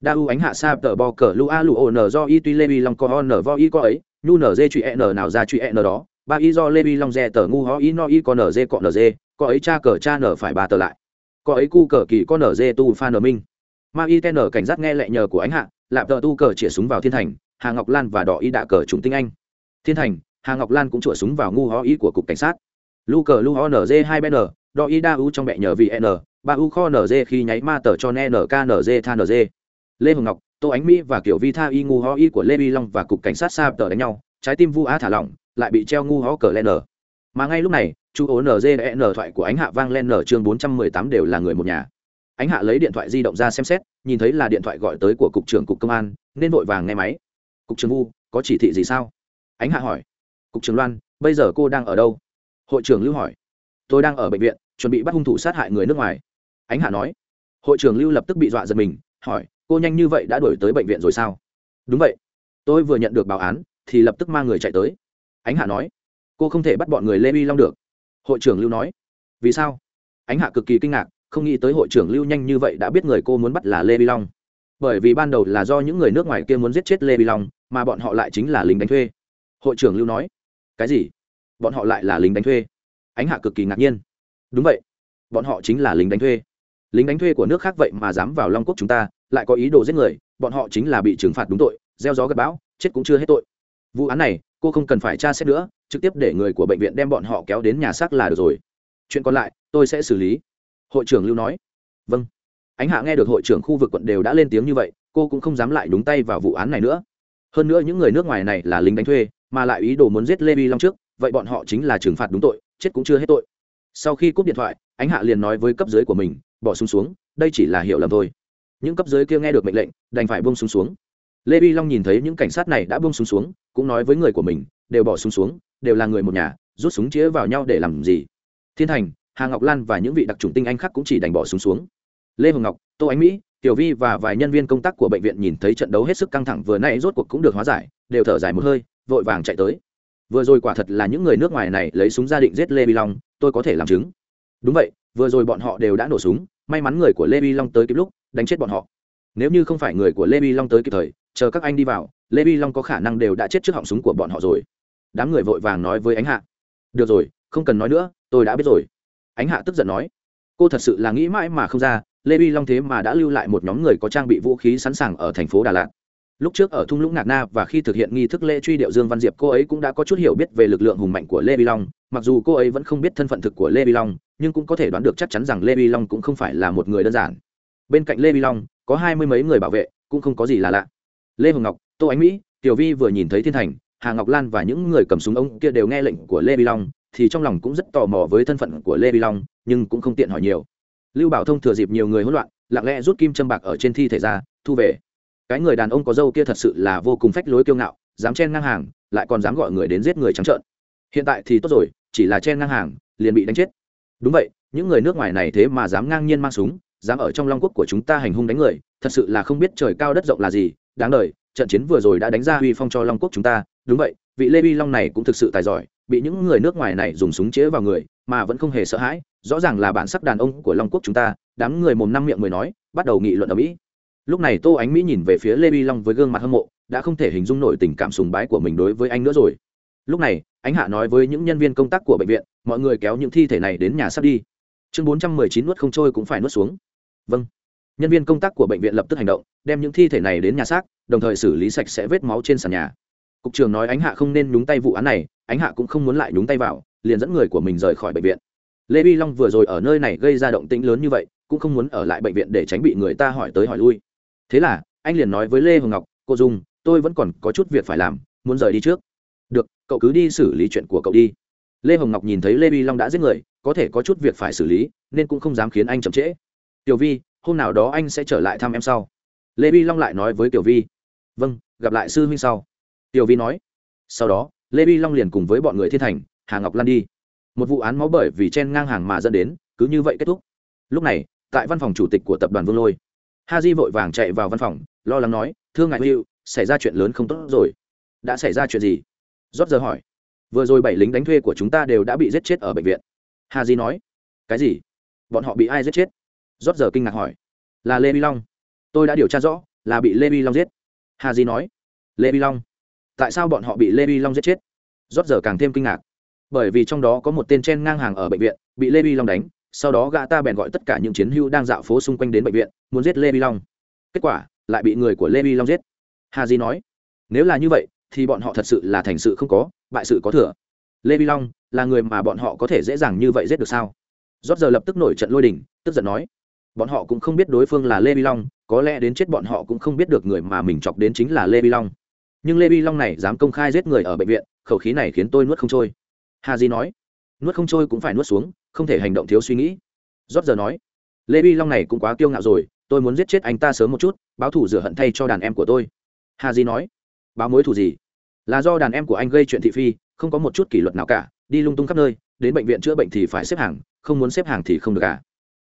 Đa u ánh hạ sa tờ bo cờ lu a lu ô nờ do y tuy lê bi long co nở vo y co ấy, nhu nở dê truy e nở nào ra truy e nở đó, ba y do lê bi long dè tờ ngu ho y no y co nở dê cọ nở dê co ấy cha cờ cha nở phải ba tờ lại. Có ấy cu cờ kỳ con ở dê tu pha n minh. Ma y ten cảnh giác nghe lệ nhờ của ánh hạ, lạp tờ tu cờ chĩa súng vào thiên thành, hà ngọc lan và đỏ y đạ cờ trùng tinh anh. Thiên thành, hà ngọc lan cũng chĩa súng vào ngu ho y của cục cảnh sát. Lu cờ lu ho n dê hai bên n đỏ y đa u trong mẹ nhờ vì e n ba u kho n dê khi nháy ma tờ cho ne n k n dê tha n dê. Lê hồng ngọc, tô ánh mỹ và kiểu vi tha y ngu ho y của lê vi long và cục cảnh sát sa tờ đánh nhau, trái tim vu á thả lỏng, lại bị treo ngu ho cờ len mà ngay lúc này, chú ố nzn thoại của ánh hạ vang lên nở chương bốn trăm mười tám đều là người một nhà. Ánh hạ lấy điện thoại di động ra xem xét, nhìn thấy là điện thoại gọi tới của cục trưởng cục công an, nên vội vàng nghe máy. Cục trưởng vu, có chỉ thị gì sao? Ánh hạ hỏi. Cục trưởng loan, bây giờ cô đang ở đâu? Hội trưởng lưu hỏi. Tôi đang ở bệnh viện, chuẩn bị bắt hung thủ sát hại người nước ngoài. Ánh hạ nói. Hội trưởng lưu lập tức bị dọa giật mình, hỏi. Cô nhanh như vậy đã đổi tới bệnh viện rồi sao? Đúng vậy. Tôi vừa nhận được báo án, thì lập tức mang người chạy tới. Ánh hạ nói cô không thể bắt bọn người lê vi long được. Hội trưởng lưu nói. Vì sao? Ánh hạ cực kỳ kinh ngạc, không nghĩ tới hội trưởng lưu nhanh như vậy đã biết người cô muốn bắt là lê vi long. Bởi vì ban đầu là do những người nước ngoài kia muốn giết chết lê vi long, mà bọn họ lại chính là lính đánh thuê. Hội trưởng lưu nói. Cái gì? Bọn họ lại là lính đánh thuê? Ánh hạ cực kỳ ngạc nhiên. Đúng vậy. Bọn họ chính là lính đánh thuê. Lính đánh thuê của nước khác vậy mà dám vào long quốc chúng ta, lại có ý đồ giết người, bọn họ chính là bị trừng phạt đúng tội, gieo gió gặp bão, chết cũng chưa hết tội. Vụ án này cô không cần phải tra xét nữa trực tiếp để người của bệnh viện đem bọn họ kéo đến nhà xác là được rồi. Chuyện còn lại tôi sẽ xử lý. Hội trưởng lưu nói. Vâng. Ánh hạ nghe được hội trưởng khu vực quận đều đã lên tiếng như vậy cô cũng không dám lại đúng tay vào vụ án này nữa. Hơn nữa những người nước ngoài này là lính đánh thuê mà lại ý đồ muốn giết lê vi long trước vậy bọn họ chính là trừng phạt đúng tội chết cũng chưa hết tội. Sau khi cúp điện thoại ánh hạ liền nói với cấp dưới của mình bỏ súng xuống, xuống đây chỉ là hiểu lầm thôi. Những cấp dưới kia nghe được mệnh lệnh đành phải bông súng xuống, xuống lê vi long nhìn thấy những cảnh sát này đã bông súng xuống cũng nói với người của mình đều bỏ súng xuống, đều là người một nhà rút súng chĩa vào nhau để làm gì? Thiên thành hà ngọc lan và những vị đặc trùng tinh anh khác cũng chỉ đành bỏ súng xuống, lê hồng ngọc tô ánh mỹ tiểu vi và vài nhân viên công tác của bệnh viện nhìn thấy trận đấu hết sức căng thẳng vừa nay rốt cuộc cũng được hóa giải đều thở dài một hơi vội vàng chạy tới. Vừa rồi quả thật là những người nước ngoài này lấy súng ra định giết lê vi long tôi có thể làm chứng. Đúng vậy vừa rồi bọn họ đều đã nổ súng may mắn người của lê vi long tới kịp lúc đánh chết bọn họ. Nếu như không phải người của lê vi long tới kịp thời chờ các anh đi vào, lê vi long có khả năng đều đã chết trước họng súng của bọn họ rồi. Đám người vội vàng nói với ánh hạ. Được rồi, không cần nói nữa, tôi đã biết rồi. Ánh hạ tức giận nói. Cô thật sự là nghĩ mãi mà không ra, lê vi long thế mà đã lưu lại một nhóm người có trang bị vũ khí sẵn sàng ở thành phố đà lạt. Lúc trước ở thung lũng ngạc na và khi thực hiện nghi thức lễ truy điệu dương văn diệp, cô ấy cũng đã có chút hiểu biết về lực lượng hùng mạnh của lê vi long. Mặc dù cô ấy vẫn không biết thân phận thực của lê vi long, nhưng cũng có thể đoán được chắc chắn rằng lê vi long cũng không phải là một người đơn giản. Bên cạnh lê vi long, có hai mươi mấy người bảo vệ, cũng không có gì là lạ lê hồng ngọc, tô ánh mỹ, tiểu vi vừa nhìn thấy thiên thành, hà ngọc lan và những người cầm súng ông kia đều nghe lệnh của lê vi long, thì trong lòng cũng rất tò mò với thân phận của lê vi long, nhưng cũng không tiện hỏi nhiều. Lưu bảo thông thừa dịp nhiều người hỗn loạn, lặng lẽ rút kim châm bạc ở trên thi thể ra, thu về. Cái người đàn ông có dâu kia thật sự là vô cùng phách lối kiêu ngạo, dám chen ngang hàng, lại còn dám gọi người đến giết người trắng trợn. Hiện tại thì tốt rồi, chỉ là chen ngang hàng, liền bị đánh chết. Đúng vậy, những người nước ngoài này thế mà dám ngang nhiên mang súng, dám ở trong long quốc của chúng ta hành hung đánh người, thật sự là không biết trời cao đất rộng là gì đáng đời, trận chiến vừa rồi đã đánh ra uy phong cho long quốc chúng ta. Đúng vậy, vị lê vi long này cũng thực sự tài giỏi, bị những người nước ngoài này dùng súng chĩa vào người, mà vẫn không hề sợ hãi. Rõ ràng là bản sắc đàn ông của long quốc chúng ta. Đám người mồm năm miệng mười nói, bắt đầu nghị luận ở mỹ. Lúc này tô ánh mỹ nhìn về phía lê vi long với gương mặt hâm mộ, đã không thể hình dung nổi tình cảm sùng bái của mình đối với anh nữa rồi. Lúc này, ánh hạ nói với những nhân viên công tác của bệnh viện, mọi người kéo những thi thể này đến nhà sắp đi. Chương bốn trăm mười chín nuốt không trôi cũng phải nuốt xuống. Vâng nhân viên công tác của bệnh viện lập tức hành động, đem những thi thể này đến nhà xác, đồng thời xử lý sạch sẽ vết máu trên sàn nhà. Cục trưởng nói ánh hạ không nên nhúng tay vụ án này, ánh hạ cũng không muốn lại nhúng tay vào, liền dẫn người của mình rời khỏi bệnh viện. Lê vi long vừa rồi ở nơi này gây ra động tĩnh lớn như vậy, cũng không muốn ở lại bệnh viện để tránh bị người ta hỏi tới hỏi lui. Thế là, anh liền nói với lê hồng ngọc, cô dung, tôi vẫn còn có chút việc phải làm, muốn rời đi trước. Được, cậu cứ đi xử lý chuyện của cậu đi. Lê hồng ngọc nhìn thấy lê vi long đã giết người, có thể có chút việc phải xử lý, nên cũng không dám khiến anh chậm trễ. Tiểu vi hôm nào đó anh sẽ trở lại thăm em sau. Lê vi long lại nói với tiểu vi. Vâng gặp lại sư huynh sau. Tiểu vi nói. Sau đó, lê vi long liền cùng với bọn người thiên thành, hà ngọc lan đi. Một vụ án máu bởi vì chen ngang hàng mà dẫn đến, cứ như vậy kết thúc. Lúc này, tại văn phòng chủ tịch của tập đoàn vương lôi, ha di vội vàng chạy vào văn phòng, lo lắng nói, Thưa ngài hữu xảy ra chuyện lớn không tốt rồi. Đã xảy ra chuyện gì? Rót giờ hỏi. Vừa rồi bảy lính đánh thuê của chúng ta đều đã bị giết chết ở bệnh viện. Ha di nói. Cái gì? Bọn họ bị ai giết chết? Rót giờ kinh ngạc hỏi, là lê vi long? Tôi đã điều tra rõ, là bị lê vi long giết. Hà di nói, lê vi long? Tại sao bọn họ bị lê vi long giết chết? Rót giờ càng thêm kinh ngạc, bởi vì trong đó có một tên chen ngang hàng ở bệnh viện, bị lê vi long đánh, sau đó gã ta bèn gọi tất cả những chiến hữu đang dạo phố xung quanh đến bệnh viện, muốn giết lê vi long. Kết quả, lại bị người của lê vi long giết. Hà di nói, nếu là như vậy, thì bọn họ thật sự là thành sự không có, bại sự có thừa. Lê vi long là người mà bọn họ có thể dễ dàng như vậy giết được sao? Rót giờ lập tức nổi trận lôi đình, tức giận nói bọn họ cũng không biết đối phương là lê vi long, có lẽ đến chết bọn họ cũng không biết được người mà mình chọc đến chính là lê vi long. Nhưng lê vi long này dám công khai giết người ở bệnh viện, khẩu khí này khiến tôi nuốt không trôi. Hà di nói, nuốt không trôi cũng phải nuốt xuống, không thể hành động thiếu suy nghĩ. Rót giờ nói, lê vi long này cũng quá kiêu ngạo rồi, tôi muốn giết chết anh ta sớm một chút, báo thủ rửa hận thay cho đàn em của tôi. Hà di nói, báo mối thủ gì? Là do đàn em của anh gây chuyện thị phi, không có một chút kỷ luật nào cả, đi lung tung khắp nơi, đến bệnh viện chữa bệnh thì phải xếp hàng, không muốn xếp hàng thì không được cả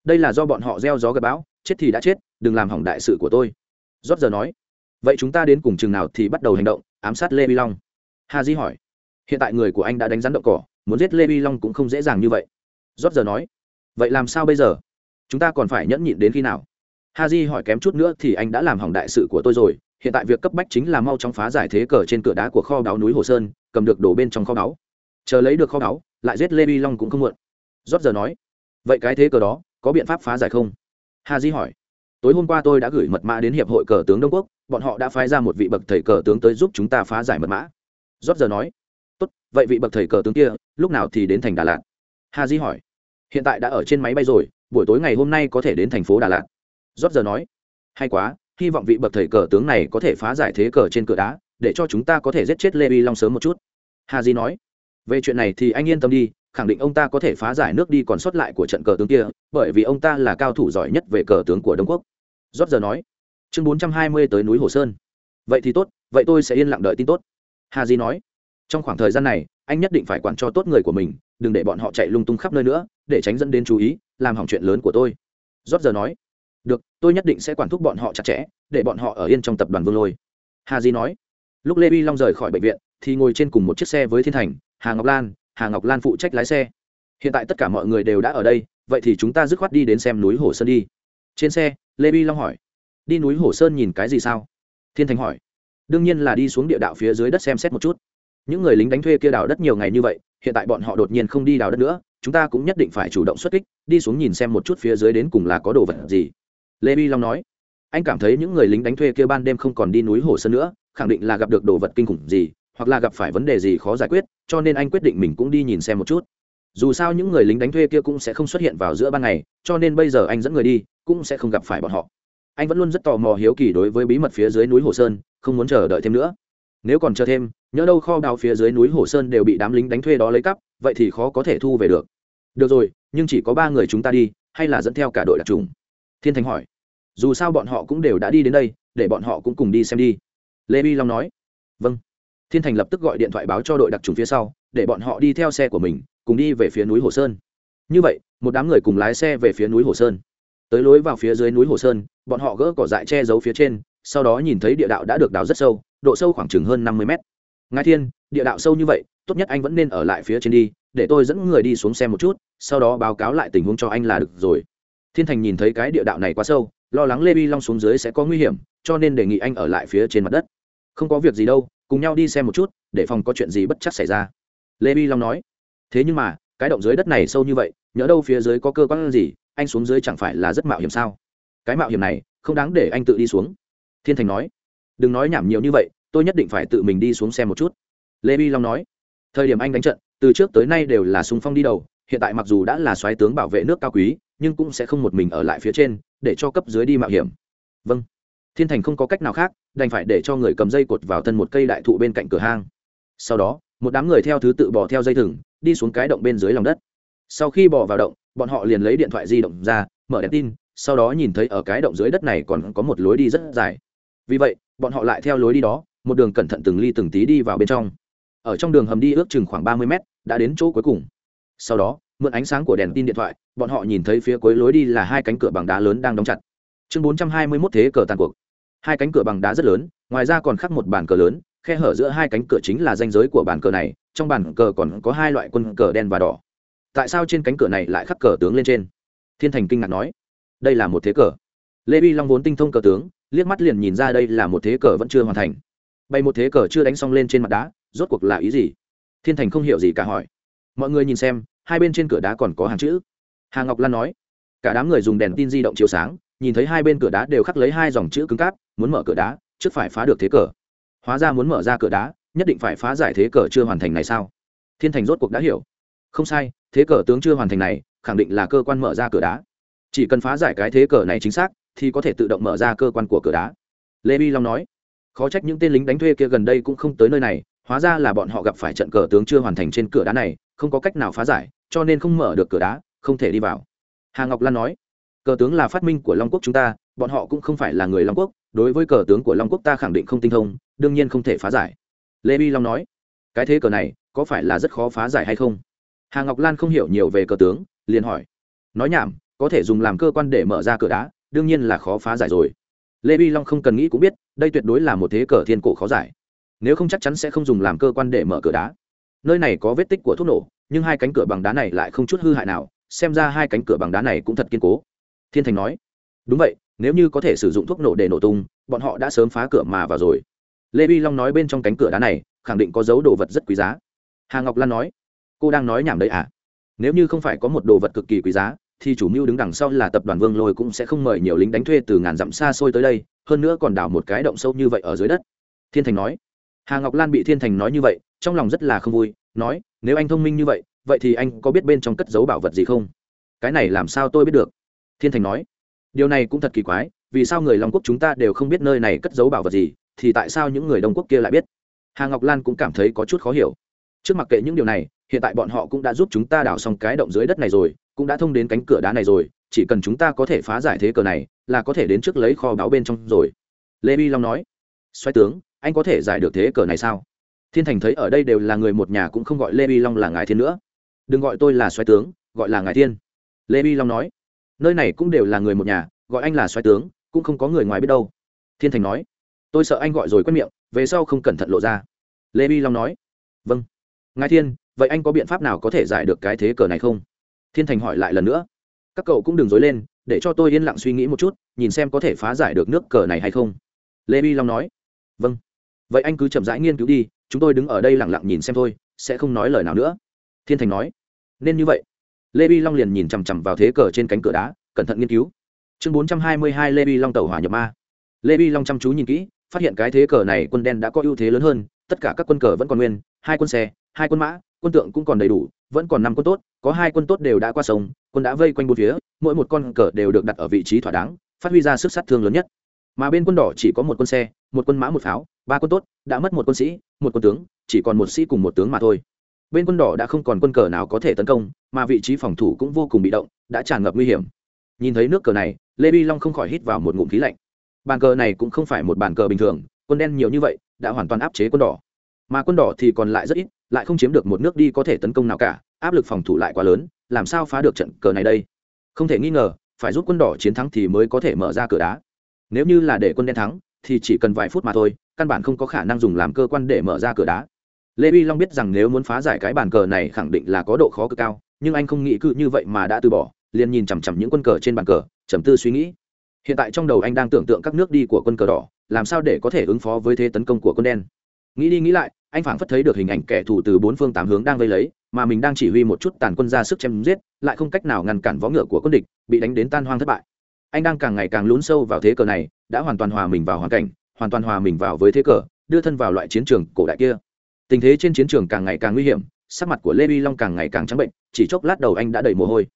đây là do bọn họ gieo gió gặp bão, chết thì đã chết, đừng làm hỏng đại sự của tôi. Rót giờ nói, vậy chúng ta đến cùng chừng nào thì bắt đầu hành động? Ám sát lê vi long. Hà di hỏi, hiện tại người của anh đã đánh rắn động cỏ, muốn giết lê vi long cũng không dễ dàng như vậy. Rót giờ nói, vậy làm sao bây giờ? Chúng ta còn phải nhẫn nhịn đến khi nào? Ha di hỏi, kém chút nữa thì anh đã làm hỏng đại sự của tôi rồi. Hiện tại việc cấp bách chính là mau chóng phá giải thế cờ trên cửa đá của kho báu núi hồ sơn, cầm được đổ bên trong kho báu. Chờ lấy được kho báu, lại giết lê vi long cũng không muộn. Rót giờ nói, vậy cái thế cờ đó có biện pháp phá giải không? Hà di hỏi. Tối hôm qua tôi đã gửi mật mã đến hiệp hội cờ tướng đông quốc, bọn họ đã phái ra một vị bậc thầy cờ tướng tới giúp chúng ta phá giải mật mã. Rót giờ nói. Tốt, vậy vị bậc thầy cờ tướng kia, lúc nào thì đến thành đà lạt? Hà di hỏi. Hiện tại đã ở trên máy bay rồi, buổi tối ngày hôm nay có thể đến thành phố đà lạt. Rót giờ nói. Hay quá, hy vọng vị bậc thầy cờ tướng này có thể phá giải thế cờ trên cửa đá, để cho chúng ta có thể giết chết lê vi long sớm một chút. Hà di nói về chuyện này thì anh yên tâm đi, khẳng định ông ta có thể phá giải nước đi còn sót lại của trận cờ tướng kia, bởi vì ông ta là cao thủ giỏi nhất về cờ tướng của đông quốc. Rót giờ nói. Chương bốn trăm hai mươi tới núi hồ sơn. Vậy thì tốt, vậy tôi sẽ yên lặng đợi tin tốt. Hà di nói. Trong khoảng thời gian này, anh nhất định phải quản cho tốt người của mình, đừng để bọn họ chạy lung tung khắp nơi nữa, để tránh dẫn đến chú ý, làm hỏng chuyện lớn của tôi. Rót giờ nói. Được, tôi nhất định sẽ quản thúc bọn họ chặt chẽ, để bọn họ ở yên trong tập đoàn vương lôi. Hà di nói. Lúc lê vi long rời khỏi bệnh viện, thì ngồi trên cùng một chiếc xe với thiên thành hà ngọc lan, hà ngọc lan phụ trách lái xe. Hiện tại tất cả mọi người đều đã ở đây, vậy thì chúng ta dứt khoát đi đến xem núi hồ sơn đi. Trên xe, lê bi long hỏi, đi núi hồ sơn nhìn cái gì sao? Thiên thành hỏi, đương nhiên là đi xuống địa đạo phía dưới đất xem xét một chút. Những người lính đánh thuê kia đào đất nhiều ngày như vậy, hiện tại bọn họ đột nhiên không đi đào đất nữa, chúng ta cũng nhất định phải chủ động xuất kích, đi xuống nhìn xem một chút phía dưới đến cùng là có đồ vật gì. Lê bi long nói, anh cảm thấy những người lính đánh thuê kia ban đêm không còn đi núi hồ sơn nữa, khẳng định là gặp được đồ vật kinh khủng gì hoặc là gặp phải vấn đề gì khó giải quyết, cho nên anh quyết định mình cũng đi nhìn xem một chút. Dù sao những người lính đánh thuê kia cũng sẽ không xuất hiện vào giữa ban ngày, cho nên bây giờ anh dẫn người đi, cũng sẽ không gặp phải bọn họ. Anh vẫn luôn rất tò mò hiếu kỳ đối với bí mật phía dưới núi hồ sơn, không muốn chờ đợi thêm nữa. Nếu còn chờ thêm nhỡ đâu kho đào phía dưới núi hồ sơn đều bị đám lính đánh thuê đó lấy cắp, vậy thì khó có thể thu về được. Được rồi, nhưng chỉ có ba người chúng ta đi, hay là dẫn theo cả đội đặc trùng? Thiên thành hỏi. Dù sao bọn họ cũng đều đã đi đến đây, để bọn họ cũng cùng đi xem đi. Lê bi long nói. Vâng thiên thành lập tức gọi điện thoại báo cho đội đặc trùng phía sau, để bọn họ đi theo xe của mình, cùng đi về phía núi hồ sơn. Như vậy, một đám người cùng lái xe về phía núi hồ sơn. Tới lối vào phía dưới núi hồ sơn, bọn họ gỡ cỏ dại che giấu phía trên, sau đó nhìn thấy địa đạo đã được đào rất sâu, độ sâu khoảng chừng hơn năm mươi mét. Ngài thiên, địa đạo sâu như vậy, tốt nhất anh vẫn nên ở lại phía trên đi, để tôi dẫn người đi xuống xe một chút, sau đó báo cáo lại tình huống cho anh là được rồi. Thiên thành nhìn thấy cái địa đạo này quá sâu, lo lắng lê vi long xuống dưới sẽ có nguy hiểm, cho nên đề nghị anh ở lại phía trên mặt đất. Không có việc gì đâu cùng nhau đi xem một chút, để phòng có chuyện gì bất chắc xảy ra. Lê vi long nói. Thế nhưng mà, cái động dưới đất này sâu như vậy, nhỡ đâu phía dưới có cơ quan gì, anh xuống dưới chẳng phải là rất mạo hiểm sao? Cái mạo hiểm này, không đáng để anh tự đi xuống. Thiên thành nói. Đừng nói nhảm nhiều như vậy, tôi nhất định phải tự mình đi xuống xem một chút. Lê vi long nói. Thời điểm anh đánh trận, từ trước tới nay đều là sung phong đi đầu, hiện tại mặc dù đã là soái tướng bảo vệ nước cao quý, nhưng cũng sẽ không một mình ở lại phía trên, để cho cấp dưới đi mạo hiểm. Vâng. Thiên thành không có cách nào khác đành phải để cho người cầm dây cột vào thân một cây đại thụ bên cạnh cửa hang. Sau đó, một đám người theo thứ tự bỏ theo dây thừng, đi xuống cái động bên dưới lòng đất. Sau khi bỏ vào động, bọn họ liền lấy điện thoại di động ra, mở đèn tin, sau đó nhìn thấy ở cái động dưới đất này còn có một lối đi rất dài. Vì vậy, bọn họ lại theo lối đi đó, một đường cẩn thận từng ly từng tí đi vào bên trong. Ở trong đường hầm đi ước chừng khoảng ba mươi mét, đã đến chỗ cuối cùng. Sau đó, mượn ánh sáng của đèn tin điện thoại, bọn họ nhìn thấy phía cuối lối đi là hai cánh cửa bằng đá lớn đang đóng chặt. Chương bốn trăm hai mươi mốt thế cờ tàn cuộc hai cánh cửa bằng đá rất lớn, ngoài ra còn khắc một bàn cờ lớn, khe hở giữa hai cánh cửa chính là danh giới của bàn cờ này, trong bàn cờ còn có hai loại quân cờ đen và đỏ. Tại sao trên cánh cửa này lại khắc cờ tướng lên trên? Thiên thành kinh ngạc nói. Đây là một thế cờ. Lê vi long vốn tinh thông cờ tướng, liếc mắt liền nhìn ra đây là một thế cờ vẫn chưa hoàn thành. Bay một thế cờ chưa đánh xong lên trên mặt đá, rốt cuộc là ý gì? Thiên thành không hiểu gì cả hỏi. Mọi người nhìn xem, hai bên trên cửa đá còn có hàng chữ. Hà ngọc lan nói. Cả đám người dùng đèn tin di động chiếu sáng nhìn thấy hai bên cửa đá đều khắc lấy hai dòng chữ cứng cáp, muốn mở cửa đá, trước phải phá được thế cờ. Hóa ra muốn mở ra cửa đá, nhất định phải phá giải thế cờ chưa hoàn thành này sao? Thiên thành rốt cuộc đã hiểu. Không sai, thế cờ tướng chưa hoàn thành này, khẳng định là cơ quan mở ra cửa đá. Chỉ cần phá giải cái thế cờ này chính xác, thì có thể tự động mở ra cơ quan của cửa đá. Lê bi long nói. Khó trách những tên lính đánh thuê kia gần đây cũng không tới nơi này, hóa ra là bọn họ gặp phải trận cờ tướng chưa hoàn thành trên cửa đá này, không có cách nào phá giải, cho nên không mở được cửa đá, không thể đi vào. Hà ngọc lan nói cờ tướng là phát minh của long quốc chúng ta, bọn họ cũng không phải là người long quốc, đối với cờ tướng của long quốc ta khẳng định không tinh thông, đương nhiên không thể phá giải. Lê bi long nói. Cái thế cờ này, có phải là rất khó phá giải hay không? Hà ngọc lan không hiểu nhiều về cờ tướng, liền hỏi. Nói nhảm, có thể dùng làm cơ quan để mở ra cửa đá, đương nhiên là khó phá giải rồi. Lê bi long không cần nghĩ cũng biết, đây tuyệt đối là một thế cờ thiên cổ khó giải. Nếu không chắc chắn sẽ không dùng làm cơ quan để mở cửa đá. Nơi này có vết tích của thuốc nổ, nhưng hai cánh cửa bằng đá này lại không chút hư hại nào, xem ra hai cánh cửa bằng đá này cũng thật kiên cố thiên thành nói, đúng vậy, nếu như có thể sử dụng thuốc nổ để nổ tung, bọn họ đã sớm phá cửa mà vào rồi. Lê vi long nói bên trong cánh cửa đá này, khẳng định có dấu đồ vật rất quý giá. Hà ngọc lan nói, cô đang nói nhảm đấy à? Nếu như không phải có một đồ vật cực kỳ quý giá, thì chủ mưu đứng đằng sau là tập đoàn vương lôi cũng sẽ không mời nhiều lính đánh thuê từ ngàn dặm xa xôi tới đây, hơn nữa còn đào một cái động sâu như vậy ở dưới đất. Thiên thành nói. Hà ngọc lan bị thiên thành nói như vậy, trong lòng rất là không vui, nói, nếu anh thông minh như vậy vậy thì anh có biết bên trong cất giấu bảo vật gì không? Cái này làm sao tôi biết được? Thiên thành nói, điều này cũng thật kỳ quái, vì sao người long quốc chúng ta đều không biết nơi này cất giấu bảo vật gì, thì tại sao những người đông quốc kia lại biết? Hà ngọc lan cũng cảm thấy có chút khó hiểu. Trước mặc kệ những điều này, hiện tại bọn họ cũng đã giúp chúng ta đào xong cái động dưới đất này rồi, cũng đã thông đến cánh cửa đá này rồi, chỉ cần chúng ta có thể phá giải thế cờ này, là có thể đến trước lấy kho báu bên trong rồi. Lê vi long nói xoay tướng, anh có thể giải được thế cờ này sao? Thiên thành thấy ở đây đều là người một nhà cũng không gọi lê vi long là ngài thiên nữa. Đừng gọi tôi là xoay tướng, gọi là ngài thiên. Lê vi long nói nơi này cũng đều là người một nhà, gọi anh là xoáy tướng, cũng không có người ngoài biết đâu. Thiên thành nói. Tôi sợ anh gọi rồi quét miệng, về sau không cẩn thận lộ ra. Lê bi long nói. Vâng. Ngài thiên, vậy anh có biện pháp nào có thể giải được cái thế cờ này không? Thiên thành hỏi lại lần nữa. Các cậu cũng đừng dối lên, để cho tôi yên lặng suy nghĩ một chút, nhìn xem có thể phá giải được nước cờ này hay không. Lê bi long nói. Vâng. Vậy anh cứ chậm rãi nghiên cứu đi, chúng tôi đứng ở đây lặng lặng nhìn xem thôi, sẽ không nói lời nào nữa. Thiên thành nói. Nên như vậy lê vi long liền nhìn chằm chằm vào thế cờ trên cánh cửa đá, cẩn thận nghiên cứu. Chương bốn trăm hai mươi hai lê vi long tàu hỏa nhập ma. Lê vi long chăm chú nhìn kỹ, phát hiện cái thế cờ này quân đen đã có ưu thế lớn hơn, tất cả các quân cờ vẫn còn nguyên, hai quân xe, hai quân mã, quân tượng cũng còn đầy đủ, vẫn còn năm quân tốt, có hai quân tốt đều đã qua sông, quân đã vây quanh bốn phía, mỗi một con cờ đều được đặt ở vị trí thỏa đáng, phát huy ra sức sát thương lớn nhất. Mà bên quân đỏ chỉ có một quân xe, một quân mã một pháo, ba quân tốt, đã mất một quân sĩ, một quân tướng, chỉ còn một sĩ cùng một tướng mà thôi bên quân đỏ đã không còn quân cờ nào có thể tấn công, mà vị trí phòng thủ cũng vô cùng bị động, đã tràn ngập nguy hiểm. Nhìn thấy nước cờ này, lê bi long không khỏi hít vào một ngụm khí lạnh. Bàn cờ này cũng không phải một bàn cờ bình thường, quân đen nhiều như vậy, đã hoàn toàn áp chế quân đỏ. Mà quân đỏ thì còn lại rất ít, lại không chiếm được một nước đi có thể tấn công nào cả, áp lực phòng thủ lại quá lớn, làm sao phá được trận cờ này đây? Không thể nghi ngờ, phải giúp quân đỏ chiến thắng thì mới có thể mở ra cửa đá. Nếu như là để quân đen thắng, thì chỉ cần vài phút mà thôi, căn bản không có khả năng dùng làm cơ quan để mở ra cửa đá lê vi long biết rằng nếu muốn phá giải cái bàn cờ này khẳng định là có độ khó cực cao, nhưng anh không nghĩ cứ như vậy mà đã từ bỏ, liền nhìn chằm chằm những quân cờ trên bàn cờ, trầm tư suy nghĩ. Hiện tại trong đầu anh đang tưởng tượng các nước đi của quân cờ đỏ, làm sao để có thể ứng phó với thế tấn công của quân đen. Nghĩ đi nghĩ lại, anh phảng phất thấy được hình ảnh kẻ thù từ bốn phương tám hướng đang vây lấy, mà mình đang chỉ huy một chút tàn quân ra sức chém giết, lại không cách nào ngăn cản võ ngựa của quân địch, bị đánh đến tan hoang thất bại. Anh đang càng ngày càng lún sâu vào thế cờ này, đã hoàn toàn hòa mình vào hoàn cảnh, hoàn toàn hòa mình vào với thế cờ, đưa thân vào loại chiến trường cổ đại kia tình thế trên chiến trường càng ngày càng nguy hiểm, sắc mặt của lê vi long càng ngày càng trắng bệnh, chỉ chốc lát đầu anh đã đầy mồ hôi.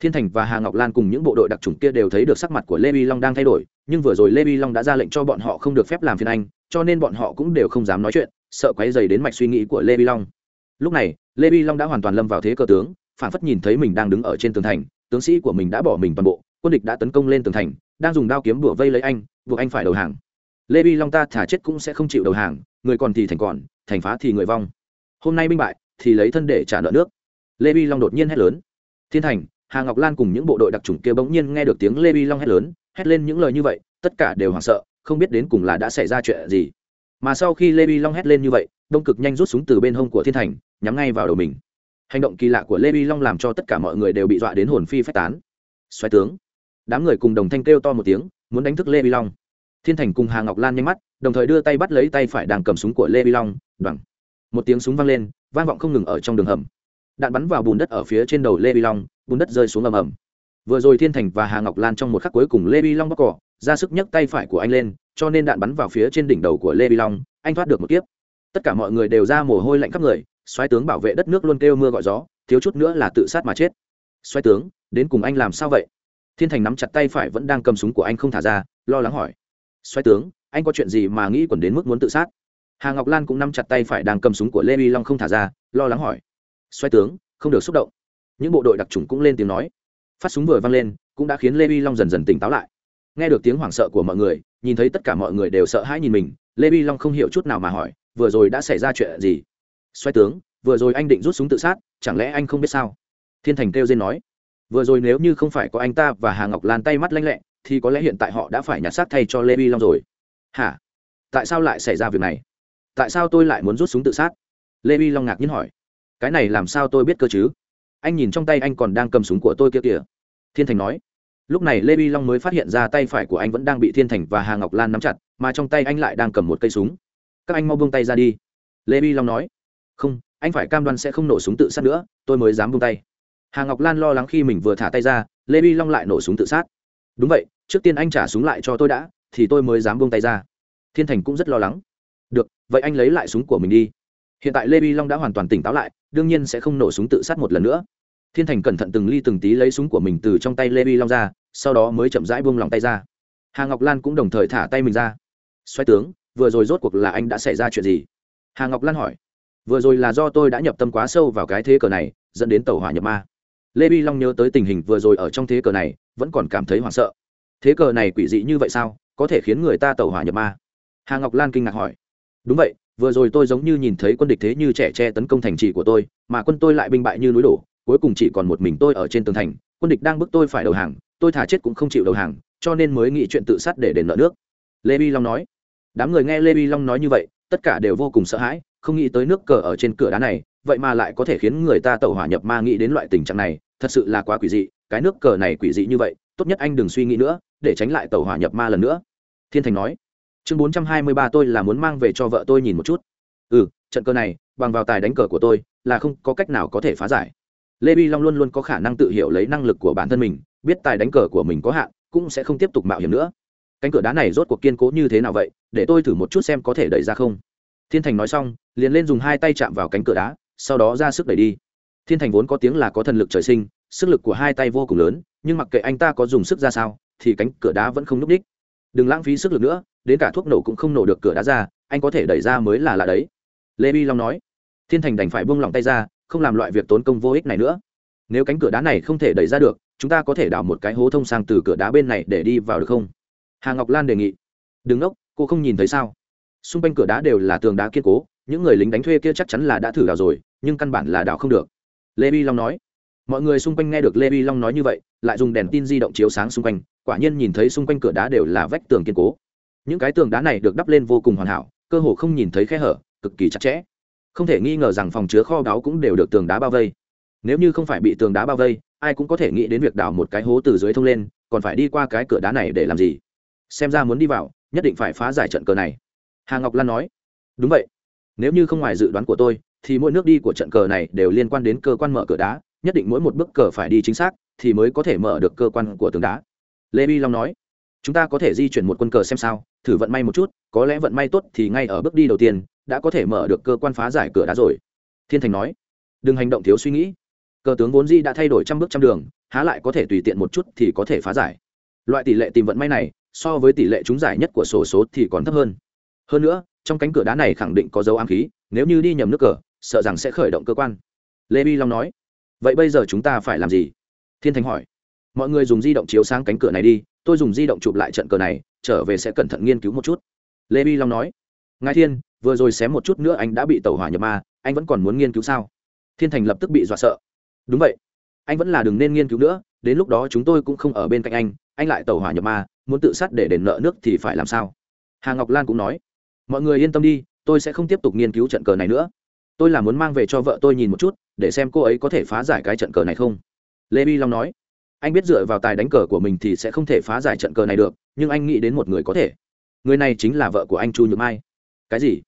Thiên thành và hà ngọc lan cùng những bộ đội đặc trùng kia đều thấy được sắc mặt của lê vi long đang thay đổi, nhưng vừa rồi lê vi long đã ra lệnh cho bọn họ không được phép làm phiền anh, cho nên bọn họ cũng đều không dám nói chuyện, sợ quấy dày đến mạch suy nghĩ của lê vi long. Lúc này, lê vi long đã hoàn toàn lâm vào thế cờ tướng, phản phất nhìn thấy mình đang đứng ở trên tường thành, tướng sĩ của mình đã bỏ mình toàn bộ, quân địch đã tấn công lên tường thành, đang dùng đao kiếm bủa vây lấy anh, buộc anh phải đầu hàng lê bi long ta thả chết cũng sẽ không chịu đầu hàng, người còn thì thành còn, thành phá thì người vong. Hôm nay binh bại, thì lấy thân để trả nợ nước. Lê bi long đột nhiên hét lớn. Thiên thành, hà ngọc lan cùng những bộ đội đặc trùng kia bỗng nhiên nghe được tiếng lê bi long hét lớn, hét lên những lời như vậy, tất cả đều hoảng sợ, không biết đến cùng là đã xảy ra chuyện gì. Mà sau khi lê bi long hét lên như vậy, đông cực nhanh rút súng từ bên hông của thiên thành, nhắm ngay vào đầu mình. Hành động kỳ lạ của lê bi long làm cho tất cả mọi người đều bị dọa đến hồn phi phách tán. Xoáy tướng. Đám người cùng đồng thanh kêu to một tiếng, muốn đánh thức lê bi long thiên thành cùng hà ngọc lan nhanh mắt, đồng thời đưa tay bắt lấy tay phải đang cầm súng của lê vi long đoằng một tiếng súng vang lên, vang vọng không ngừng ở trong đường hầm. Đạn bắn vào bùn đất ở phía trên đầu lê vi long, bùn đất rơi xuống ầm ầm. Vừa rồi thiên thành và hà ngọc lan trong một khắc cuối cùng lê vi long bóc cỏ, ra sức nhấc tay phải của anh lên, cho nên đạn bắn vào phía trên đỉnh đầu của lê vi long, anh thoát được một kiếp. Tất cả mọi người đều ra mồ hôi lạnh khắp người, soái tướng bảo vệ đất nước luôn kêu mưa gọi gió, thiếu chút nữa là tự sát mà chết. Soái tướng, đến cùng anh làm sao vậy? Thiên thành nắm chặt tay phải vẫn đang cầm súng của anh không thả ra, lo lắng hỏi xoay tướng, anh có chuyện gì mà nghĩ quẩn đến mức muốn tự sát? Hà ngọc lan cũng nắm chặt tay phải đang cầm súng của lê vi long không thả ra, lo lắng hỏi. Xoay tướng, không được xúc động. Những bộ đội đặc trùng cũng lên tiếng nói. Phát súng vừa vang lên, cũng đã khiến lê vi long dần dần tỉnh táo lại. Nghe được tiếng hoảng sợ của mọi người, nhìn thấy tất cả mọi người đều sợ hãi nhìn mình, lê vi long không hiểu chút nào mà hỏi, vừa rồi đã xảy ra chuyện gì? Xoay tướng, vừa rồi anh định rút súng tự sát, chẳng lẽ anh không biết sao? Thiên thành kêu dên nói, vừa rồi nếu như không phải có anh ta và hà ngọc lan tay mắt lanh lẹ thì có lẽ hiện tại họ đã phải nhặt xác thay cho lê vi long rồi. Hả? Tại sao lại xảy ra việc này? Tại sao tôi lại muốn rút súng tự sát? Lê vi long ngạc nhiên hỏi. Cái này làm sao tôi biết cơ chứ? Anh nhìn trong tay anh còn đang cầm súng của tôi kia kìa. Thiên thành nói. Lúc này lê vi long mới phát hiện ra tay phải của anh vẫn đang bị thiên thành và hà ngọc lan nắm chặt, mà trong tay anh lại đang cầm một cây súng. Các anh mau buông tay ra đi. Lê vi long nói. Không, anh phải cam đoan sẽ không nổ súng tự sát nữa, tôi mới dám buông tay. Hà ngọc lan lo lắng khi mình vừa thả tay ra, lê vi long lại nổ súng tự sát. Đúng vậy trước tiên anh trả súng lại cho tôi đã, thì tôi mới dám buông tay ra. Thiên thành cũng rất lo lắng. Được, vậy anh lấy lại súng của mình đi. Hiện tại lê vi long đã hoàn toàn tỉnh táo lại, đương nhiên sẽ không nổ súng tự sát một lần nữa. Thiên thành cẩn thận từng ly từng tí lấy súng của mình từ trong tay lê vi long ra, sau đó mới chậm rãi buông lòng tay ra. Hà ngọc lan cũng đồng thời thả tay mình ra. Xoay tướng, vừa rồi rốt cuộc là anh đã xảy ra chuyện gì? Hà ngọc lan hỏi. Vừa rồi là do tôi đã nhập tâm quá sâu vào cái thế cờ này, dẫn đến tàu hỏa nhập ma. Lê vi long nhớ tới tình hình vừa rồi ở trong thế cờ này, vẫn còn cảm thấy hoảng sợ thế cờ này quỷ dị như vậy sao? Có thể khiến người ta tẩu hỏa nhập ma. Hà ngọc lan kinh ngạc hỏi. Đúng vậy, vừa rồi tôi giống như nhìn thấy quân địch thế như trẻ tre tấn công thành trì của tôi, mà quân tôi lại binh bại như núi đổ, cuối cùng chỉ còn một mình tôi ở trên tường thành. Quân địch đang bức tôi phải đầu hàng, tôi thả chết cũng không chịu đầu hàng, cho nên mới nghĩ chuyện tự sát để đền nợ nước. Lê vi long nói. Đám người nghe lê vi long nói như vậy, tất cả đều vô cùng sợ hãi, không nghĩ tới nước cờ ở trên cửa đá này, vậy mà lại có thể khiến người ta tẩu hỏa nhập ma nghĩ đến loại tình trạng này, thật sự là quá quỷ dị, cái nước cờ này quỷ dị như vậy, tốt nhất anh đừng suy nghĩ nữa để tránh lại tàu hỏa nhập ma lần nữa. Thiên thành nói, chương bốn trăm hai mươi ba tôi là muốn mang về cho vợ tôi nhìn một chút. Ừ trận cờ này, bằng vào tài đánh cờ của tôi, là không có cách nào có thể phá giải. Lê bi long luôn luôn có khả năng tự hiểu lấy năng lực của bản thân mình, biết tài đánh cờ của mình có hạn, cũng sẽ không tiếp tục mạo hiểm nữa. Cánh cửa đá này rốt cuộc kiên cố như thế nào vậy? Để tôi thử một chút xem có thể đẩy ra không. Thiên thành nói xong, liền lên dùng hai tay chạm vào cánh cửa đá, sau đó ra sức đẩy đi. Thiên thành vốn có tiếng là có thần lực trời sinh, sức lực của hai tay vô cùng lớn, nhưng mặc kệ anh ta có dùng sức ra sao thì cánh cửa đá vẫn không n ú c đích. Đừng lãng phí sức lực nữa, đến cả thuốc nổ cũng không nổ được cửa đá ra, anh có thể đẩy ra mới là lạ đấy. Lê bi long nói. Thiên thành đành phải buông lỏng tay ra, không làm loại việc tốn công vô ích này nữa. Nếu cánh cửa đá này không thể đẩy ra được, chúng ta có thể đào một cái hố thông sang từ cửa đá bên này để đi vào được không? Hà ngọc lan đề nghị. Đừng ốc cô không nhìn thấy sao? Xung quanh cửa đá đều là tường đá kiên cố, những người lính đánh thuê kia chắc chắn là đã thử đào rồi, nhưng căn bản là đào không được. Lê bi long nói. Mọi người xung quanh nghe được lê bi long nói như vậy, lại dùng đèn tin di động chiếu sáng xung quanh quả nhiên nhìn thấy xung quanh cửa đá đều là vách tường kiên cố. Những cái tường đá này được đắp lên vô cùng hoàn hảo, cơ hồ không nhìn thấy khe hở, cực kỳ chặt chẽ. Không thể nghi ngờ rằng phòng chứa kho đáo cũng đều được tường đá bao vây. Nếu như không phải bị tường đá bao vây, ai cũng có thể nghĩ đến việc đào một cái hố từ dưới thông lên, còn phải đi qua cái cửa đá này để làm gì? Xem ra muốn đi vào, nhất định phải phá giải trận cờ này. Hà ngọc lan nói. Đúng vậy. Nếu như không ngoài dự đoán của tôi, thì mỗi nước đi của trận cờ này đều liên quan đến cơ quan mở cửa đá, nhất định mỗi một bước cờ phải đi chính xác, thì mới có thể mở được cơ quan của tường đá lê vi long nói, chúng ta có thể di chuyển một quân cờ xem sao, thử vận may một chút, có lẽ vận may tốt thì ngay ở bước đi đầu tiên, đã có thể mở được cơ quan phá giải cửa đá rồi. Thiên thành nói, đừng hành động thiếu suy nghĩ. Cờ tướng vốn di đã thay đổi trăm bước trăm đường, há lại có thể tùy tiện một chút thì có thể phá giải. Loại tỷ lệ tìm vận may này, so với tỷ lệ trúng giải nhất của sổ số thì còn thấp hơn. Hơn nữa, trong cánh cửa đá này khẳng định có dấu ám khí, nếu như đi nhầm nước cờ, sợ rằng sẽ khởi động cơ quan. Lê bi long nói, vậy bây giờ chúng ta phải làm gì? Thiên thành hỏi mọi người dùng di động chiếu sáng cánh cửa này đi, tôi dùng di động chụp lại trận cờ này, trở về sẽ cẩn thận nghiên cứu một chút. Lê bi long nói. Ngài thiên, vừa rồi xém một chút nữa anh đã bị tàu hỏa nhập ma, anh vẫn còn muốn nghiên cứu sao? Thiên thành lập tức bị dọa sợ. Đúng vậy, anh vẫn là đừng nên nghiên cứu nữa, đến lúc đó chúng tôi cũng không ở bên cạnh anh anh lại tàu hỏa nhập ma, muốn tự sát để đền nợ nước thì phải làm sao? Hà ngọc lan cũng nói. Mọi người yên tâm đi, tôi sẽ không tiếp tục nghiên cứu trận cờ này nữa. Tôi là muốn mang về cho vợ tôi nhìn một chút, để xem cô ấy có thể phá giải cái trận cờ này không. Lê bi long nói anh biết dựa vào tài đánh cờ của mình thì sẽ không thể phá giải trận cờ này được, nhưng anh nghĩ đến một người có thể. Người này chính là vợ của anh chu nhược mai. Cái gì?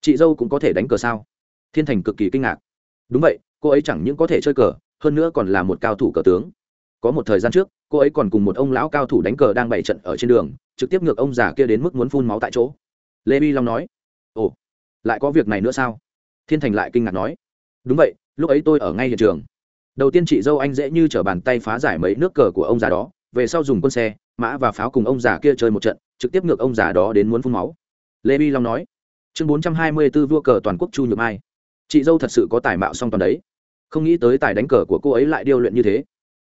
Chị dâu cũng có thể đánh cờ sao? Thiên thành cực kỳ kinh ngạc. Đúng vậy, cô ấy chẳng những có thể chơi cờ, hơn nữa còn là một cao thủ cờ tướng. Có một thời gian trước, cô ấy còn cùng một ông lão cao thủ đánh cờ đang bày trận ở trên đường, trực tiếp ngược ông già kia đến mức muốn phun máu tại chỗ. Lê bi long nói, ồ, lại có việc này nữa sao? Thiên thành lại kinh ngạc nói, đúng vậy, lúc ấy tôi ở ngay hiện trường đầu tiên chị dâu anh dễ như t r ở bàn tay phá giải mấy nước cờ của ông già đó, về sau dùng quân xe, mã và pháo cùng ông già kia chơi một trận, trực tiếp ngược ông già đó đến muốn phun máu. Lê bi long nói, chương bốn trăm hai mươi b ố vua cờ toàn quốc chu nhược mai. Chị dâu thật sự có tài mạo song toàn đấy. Không nghĩ tới tài đánh cờ của cô ấy lại điêu luyện như thế.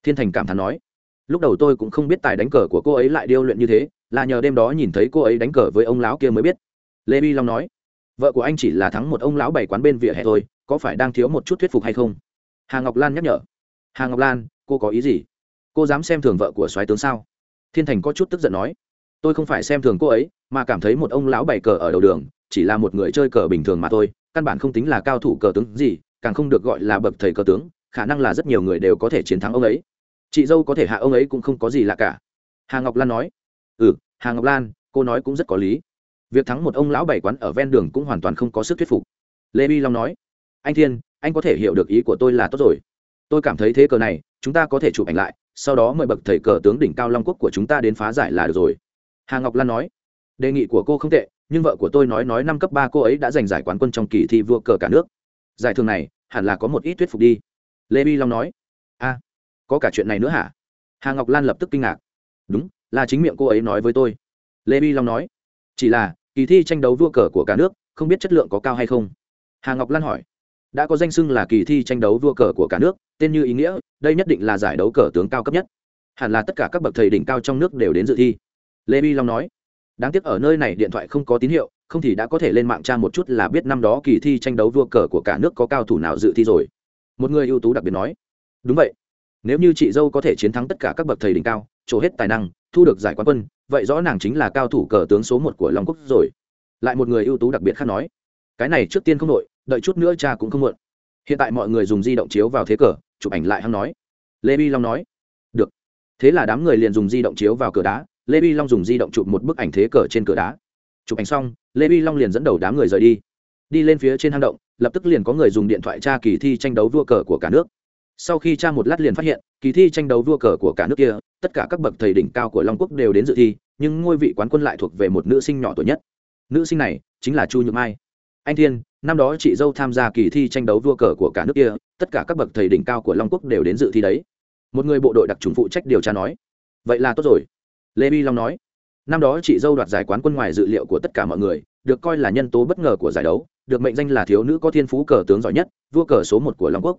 Thiên thành cảm thán nói, lúc đầu tôi cũng không biết tài đánh cờ của cô ấy lại điêu luyện như thế, là nhờ đêm đó nhìn thấy cô ấy đánh cờ với ông lão kia mới biết. Lê bi long nói, vợ của anh chỉ là thắng một ông lão bảy quán bên vỉa hè thôi, có phải đang thiếu một chút thuyết phục hay không? Hà ngọc lan nhắc nhở. Hà ngọc lan, cô có ý gì? Cô dám xem thường vợ của soái tướng sao? Thiên thành có chút tức giận nói. Tôi không phải xem thường cô ấy, mà cảm thấy một ông lão bày cờ ở đầu đường, chỉ là một người chơi cờ bình thường mà thôi, căn bản không tính là cao thủ cờ tướng gì, càng không được gọi là bậc thầy cờ tướng, khả năng là rất nhiều người đều có thể chiến thắng ông ấy. Chị dâu có thể hạ ông ấy cũng không có gì lạ cả. Hà ngọc lan nói. Ừ hà ngọc lan, cô nói cũng rất có lý. Việc thắng một ông lão bảy quán ở ven đường cũng hoàn toàn không có sức thuyết phục. Lê bi long nói. Anh thiên anh có thể hiểu được ý của tôi là tốt rồi. Tôi cảm thấy thế cờ này, chúng ta có thể chụp ảnh lại, sau đó mời bậc thầy cờ tướng đỉnh cao long quốc của chúng ta đến phá giải là được rồi. Hà ngọc lan nói. Đề nghị của cô không tệ, nhưng vợ của tôi nói nói năm cấp ba cô ấy đã giành giải quán quân trong kỳ thi vua cờ cả nước. Giải thưởng này, hẳn là có một ít thuyết phục đi. Lê bi long nói. A, có cả chuyện này nữa hả? Hà ngọc lan lập tức kinh ngạc. Đúng, là chính miệng cô ấy nói với tôi. Lê bi long nói. Chỉ là, kỳ thi tranh đấu vua cờ của cả nước, không biết chất lượng có cao hay không? Hà ngọc lan hỏi đã có danh xưng là kỳ thi tranh đấu vua cờ của cả nước, tên như ý nghĩa, đây nhất định là giải đấu cờ tướng cao cấp nhất. Hẳn là tất cả các bậc thầy đỉnh cao trong nước đều đến dự thi. Lê bi long nói. Đáng tiếc ở nơi này điện thoại không có tín hiệu, không thì đã có thể lên mạng tra một chút là biết năm đó kỳ thi tranh đấu vua cờ của cả nước có cao thủ nào dự thi rồi. Một người ưu tú đặc biệt nói. Đúng vậy. Nếu như chị dâu có thể chiến thắng tất cả các bậc thầy đỉnh cao, trổ hết tài năng, thu được giải quán quân, vậy rõ nàng chính là cao thủ cờ tướng số một của long quốc rồi. Lại một người ưu tú đặc biệt khác nói. Cái này trước tiên không nội đợi chút nữa cha cũng không muộn. Hiện tại mọi người dùng di động chiếu vào thế cờ, chụp ảnh lại hăng nói. Lê vi long nói. Được. Thế là đám người liền dùng di động chiếu vào cửa đá, lê vi long dùng di động chụp một bức ảnh thế cờ trên cửa đá. Chụp ảnh xong, lê vi long liền dẫn đầu đám người rời đi. Đi lên phía trên hang động, lập tức liền có người dùng điện thoại tra kỳ thi tranh đấu vua cờ của cả nước. Sau khi tra một lát liền phát hiện, kỳ thi tranh đấu vua cờ của cả nước kia, tất cả các bậc thầy đỉnh cao của long quốc đều đến dự thi, nhưng ngôi vị quán quân lại thuộc về một nữ sinh nhỏ tuổi nhất. Nữ sinh này chính là chu nhược mai anh thiên, năm đó chị dâu tham gia kỳ thi tranh đấu vua cờ của cả nước kia, tất cả các bậc thầy đỉnh cao của long quốc đều đến dự thi đấy. Một người bộ đội đặc trùng phụ trách điều tra nói. Vậy là tốt rồi. Lê bi long nói. Năm đó chị dâu đoạt giải quán quân ngoài dự liệu của tất cả mọi người, được coi là nhân tố bất ngờ của giải đấu, được mệnh danh là thiếu nữ có thiên phú cờ tướng giỏi nhất, vua cờ số một của long quốc.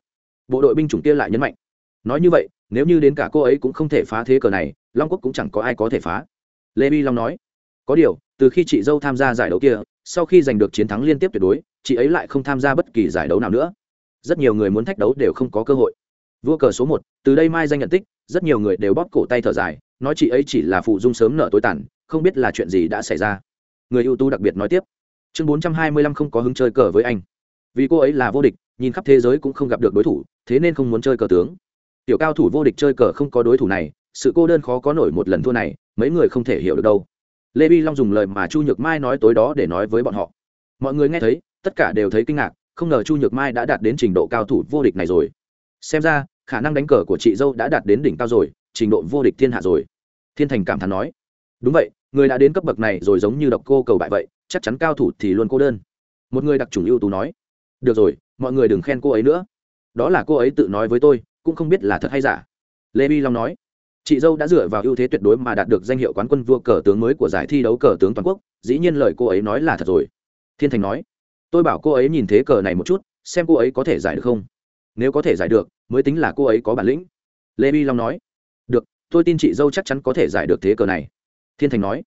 Bộ đội binh chủng kia lại nhấn mạnh. Nói như vậy, nếu như đến cả cô ấy cũng không thể phá thế cờ này, long quốc cũng chẳng có ai có thể phá. Lê bi long nói. Có điều, từ khi chị dâu tham gia giải đấu kia sau khi giành được chiến thắng liên tiếp tuyệt đối, chị ấy lại không tham gia bất kỳ giải đấu nào nữa. Rất nhiều người muốn thách đấu đều không có cơ hội. Vua cờ số một, từ đây mai danh nhận tích, rất nhiều người đều bóp cổ tay thở dài, nói chị ấy chỉ là phụ dung sớm nợ tối tàn, không biết là chuyện gì đã xảy ra. Người ưu tú đặc biệt nói tiếp, chương bốn trăm hai mươi lăm không có hứng chơi cờ với anh. Vì cô ấy là vô địch, nhìn khắp thế giới cũng không gặp được đối thủ, thế nên không muốn chơi cờ tướng. Tiểu cao thủ vô địch chơi cờ không có đối thủ này, sự cô đơn khó có nổi một lần thua này, mấy người không thể hiểu được đâu lê vi long dùng lời mà chu nhược mai nói tối đó để nói với bọn họ. Mọi người nghe thấy, tất cả đều thấy kinh ngạc, không ngờ chu nhược mai đã đạt đến trình độ cao thủ vô địch này rồi. Xem ra, khả năng đánh cờ của chị dâu đã đạt đến đỉnh cao rồi, trình độ vô địch thiên hạ rồi. Thiên thành cảm thán nói. Đúng vậy, người đã đến cấp bậc này rồi giống như độc cô cầu bại vậy, chắc chắn cao thủ thì luôn cô đơn. Một người đặc trùng ưu tú nói. Được rồi, mọi người đừng khen cô ấy nữa. Đó là cô ấy tự nói với tôi, cũng không biết là thật hay giả. Lê vi long nói chị dâu đã dựa vào ưu thế tuyệt đối mà đạt được danh hiệu quán quân vua cờ tướng mới của giải thi đấu cờ tướng toàn quốc, dĩ nhiên lời cô ấy nói là thật rồi. Thiên thành nói, tôi bảo cô ấy nhìn thế cờ này một chút, xem cô ấy có thể giải được không. Nếu có thể giải được, mới tính là cô ấy có bản lĩnh. Lê bi long nói, được, tôi tin chị dâu chắc chắn có thể giải được thế cờ này. Thiên thành nói,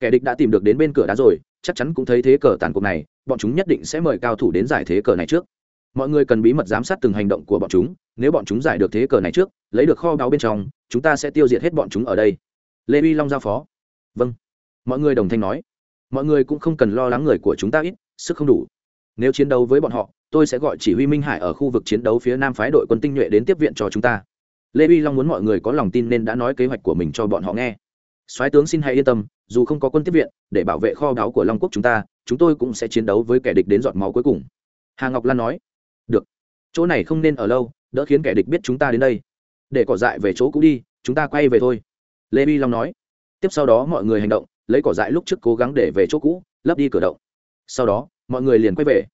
kẻ địch đã tìm được đến bên cửa đá rồi, chắc chắn cũng thấy thế cờ tàn cuộc này, bọn chúng nhất định sẽ mời cao thủ đến giải thế cờ này trước mọi người cần bí mật giám sát từng hành động của bọn chúng, nếu bọn chúng giải được thế cờ này trước, lấy được kho báu bên trong, chúng ta sẽ tiêu diệt hết bọn chúng ở đây. Lê Vi long giao phó. Vâng. Mọi người đồng thanh nói. Mọi người cũng không cần lo lắng người của chúng ta ít, sức không đủ. Nếu chiến đấu với bọn họ, tôi sẽ gọi chỉ huy minh hải ở khu vực chiến đấu phía nam phái đội quân tinh nhuệ đến tiếp viện cho chúng ta. Lê Vi long muốn mọi người có lòng tin nên đã nói kế hoạch của mình cho bọn họ nghe. Soái tướng xin hãy yên tâm, dù không có quân tiếp viện, để bảo vệ kho báu của long quốc chúng ta, chúng tôi cũng sẽ chiến đấu với kẻ địch đến giọt máu cuối cùng. Hà ngọc lan nói chỗ này không nên ở lâu, đỡ khiến kẻ địch biết chúng ta đến đây. Để cỏ dại về chỗ cũ đi, chúng ta quay về thôi. Lê bi long nói. Tiếp sau đó mọi người hành động, lấy cỏ dại lúc trước cố gắng để về chỗ cũ, lấp đi cửa động. Sau đó, mọi người liền quay về.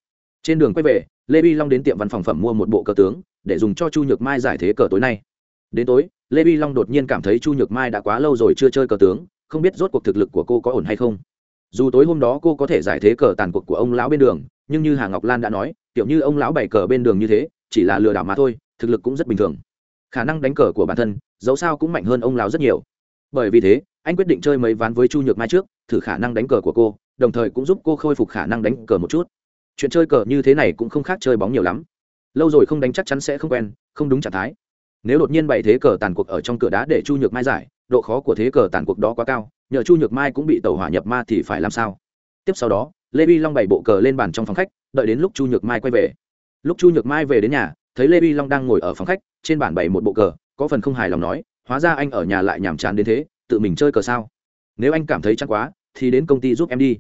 Trên đường quay về, lê bi long đến tiệm văn phòng phẩm mua một bộ cờ tướng, để dùng cho chu nhược mai giải thế cờ tối nay. Đến tối, lê bi long đột nhiên cảm thấy chu nhược mai đã quá lâu rồi chưa chơi cờ tướng, không biết rốt cuộc thực lực của cô có ổn hay không. Dù tối hôm đó cô có thể giải thế cờ tàn cuộc của ông lão bên đường, nhưng như hà ngọc lan đã nói kiểu như ông lão bày cờ bên đường như thế, chỉ là lừa đảo mà thôi, thực lực cũng rất bình thường. Khả năng đánh cờ của bản thân, dẫu sao cũng mạnh hơn ông lão rất nhiều. Bởi vì thế, anh quyết định chơi mấy ván với chu nhược mai trước, thử khả năng đánh cờ của cô, đồng thời cũng giúp cô khôi phục khả năng đánh cờ một chút. Chuyện chơi cờ như thế này cũng không khác chơi bóng nhiều lắm. Lâu rồi không đánh chắc chắn sẽ không quen, không đúng trạng thái. Nếu đột nhiên bày thế cờ tàn cuộc ở trong cửa đá để chu nhược mai giải, độ khó của thế cờ tàn cuộc đó quá cao, nhờ chu nhược mai cũng bị tàu hỏa nhập ma thì phải làm sao? Tiếp sau đó lê vi long bày bộ cờ lên bàn trong phòng khách, đợi đến lúc chu nhược mai quay về. Lúc chu nhược mai về đến nhà, thấy lê vi long đang ngồi ở phòng khách, trên bàn bày một bộ cờ, có phần không hài lòng nói, hóa ra anh ở nhà lại nhàm chán đến thế, tự mình chơi cờ sao? Nếu anh cảm thấy chán quá, thì đến công ty giúp em đi.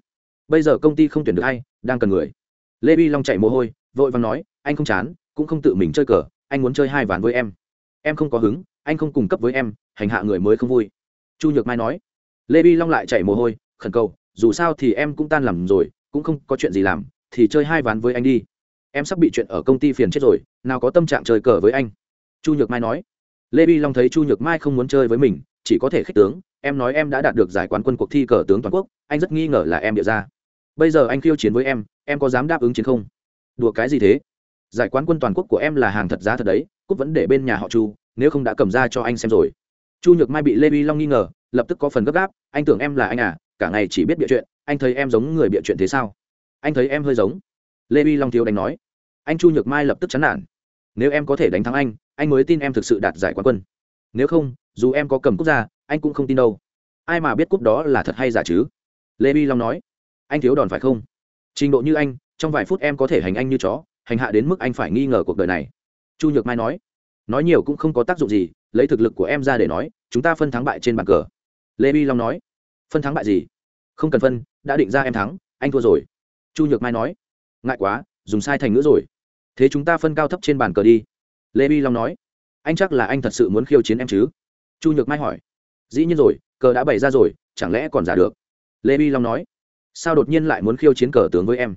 Bây giờ công ty không tuyển được hay đang cần người. Lê vi long chạy mồ hôi, vội vàng nói, anh không chán, cũng không tự mình chơi cờ, anh muốn chơi hai ván với em. Em không có hứng, anh không cung cấp với em, hành hạ người mới không vui. Chu nhược mai nói. Lê vi long lại chạy mồ hôi, khẩn cầu, dù sao thì em cũng tan làm rồi cũng không có chuyện gì làm, thì chơi hai ván với anh đi. Em sắp bị chuyện ở công ty phiền chết rồi, nào có tâm trạng chơi cờ với anh. Chu nhược mai nói. Lê vi long thấy chu nhược mai không muốn chơi với mình, chỉ có thể khích tướng. Em nói em đã đạt được giải quán quân cuộc thi cờ tướng toàn quốc, anh rất nghi ngờ là em địa ra. Bây giờ anh khiêu chiến với em em có dám đáp ứng chiến không? Đùa cái gì thế? Giải quán quân toàn quốc của em là hàng thật giá thật đấy cúc vẫn để bên nhà họ chu, nếu không đã cầm ra cho anh xem rồi. Chu nhược mai bị lê vi long nghi ngờ, lập tức có phần gấp gáp, anh tưởng em là anh à cả ngày chỉ biết bịa chuyện anh thấy em giống người bịa chuyện thế sao? Anh thấy em hơi giống. Lê vi long thiếu đánh nói. Anh chu nhược mai lập tức chán nản. Nếu em có thể đánh thắng anh anh mới tin em thực sự đạt giải quán quân. Nếu không, dù em có cầm cúp ra, anh cũng không tin đâu. Ai mà biết cúp đó là thật hay giả chứ? Lê vi long nói. Anh thiếu đòn phải không? Trình độ như anh, trong vài phút em có thể hành anh như chó, hành hạ đến mức anh phải nghi ngờ cuộc đời này. Chu nhược mai nói. Nói nhiều cũng không có tác dụng gì, lấy thực lực của em ra để nói, chúng ta phân thắng bại trên bàn cờ. Lê vi long nói. Phân thắng bại gì? Không cần phân đã định ra em thắng, anh thua rồi. Chu nhược mai nói, ngại quá, dùng sai thành ngữ rồi. Thế chúng ta phân cao thấp trên bàn cờ đi. Lê bi long nói, anh chắc là anh thật sự muốn khiêu chiến em chứ? Chu nhược mai hỏi, dĩ nhiên rồi, cờ đã bày ra rồi, chẳng lẽ còn giả được? Lê bi long nói, sao đột nhiên lại muốn khiêu chiến cờ tướng với em?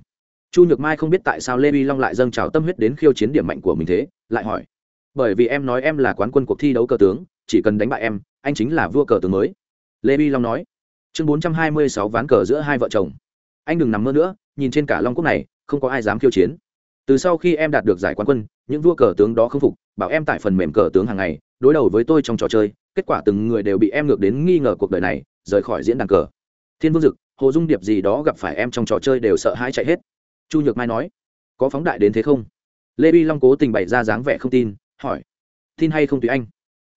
Chu nhược mai không biết tại sao lê bi long lại dâng trào tâm huyết đến khiêu chiến điểm mạnh của mình thế, lại hỏi, bởi vì em nói em là quán quân cuộc thi đấu cờ tướng, chỉ cần đánh bại em, anh chính là vua cờ tướng mới. Lê bi long nói chương bốn trăm hai mươi sáu ván cờ giữa hai vợ chồng. Anh đừng nằm mơ nữa, nhìn trên cả long quốc này, không có ai dám khiêu chiến. Từ sau khi em đạt được giải quán quân, những vua cờ tướng đó không phục, bảo em tại phần mềm cờ tướng hàng ngày, đối đầu với tôi trong trò chơi, kết quả từng người đều bị em ngược đến nghi ngờ cuộc đời này, rời khỏi diễn đàn cờ. Thiên vương dực, hồ dung điệp gì đó gặp phải em trong trò chơi đều sợ hãi chạy hết. Chu nhược mai nói, có phóng đại đến thế không? Lê bi long cố tình bày ra dáng vẻ không tin, hỏi, tin hay không tùy anh?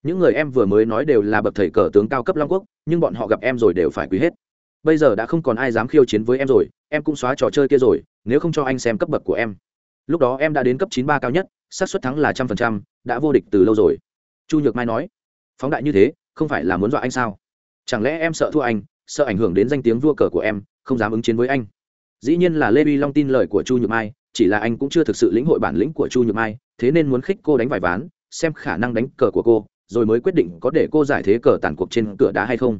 Những người em vừa mới nói đều là bậc thầy cờ tướng cao cấp long quốc, nhưng bọn họ gặp em rồi đều phải quý hết. Bây giờ đã không còn ai dám khiêu chiến với em rồi, em cũng xóa trò chơi kia rồi, nếu không cho anh xem cấp bậc của em. Lúc đó em đã đến cấp chín ba cao nhất, xác suất thắng là trăm phần trăm, đã vô địch từ lâu rồi. Chu nhược mai nói, phóng đại như thế, không phải là muốn dọa anh sao? Chẳng lẽ em sợ thua anh, sợ ảnh hưởng đến danh tiếng vua cờ của em, không dám ứng chiến với anh? Dĩ nhiên là lê vi long tin lời của chu nhược mai, chỉ là anh cũng chưa thực sự lĩnh hội bản lĩnh của chu nhược mai, thế nên muốn khích cô đánh vài ván, xem khả năng đánh cờ của cô rồi mới quyết định có để cô giải thế cờ tàn cuộc trên cửa đá hay không.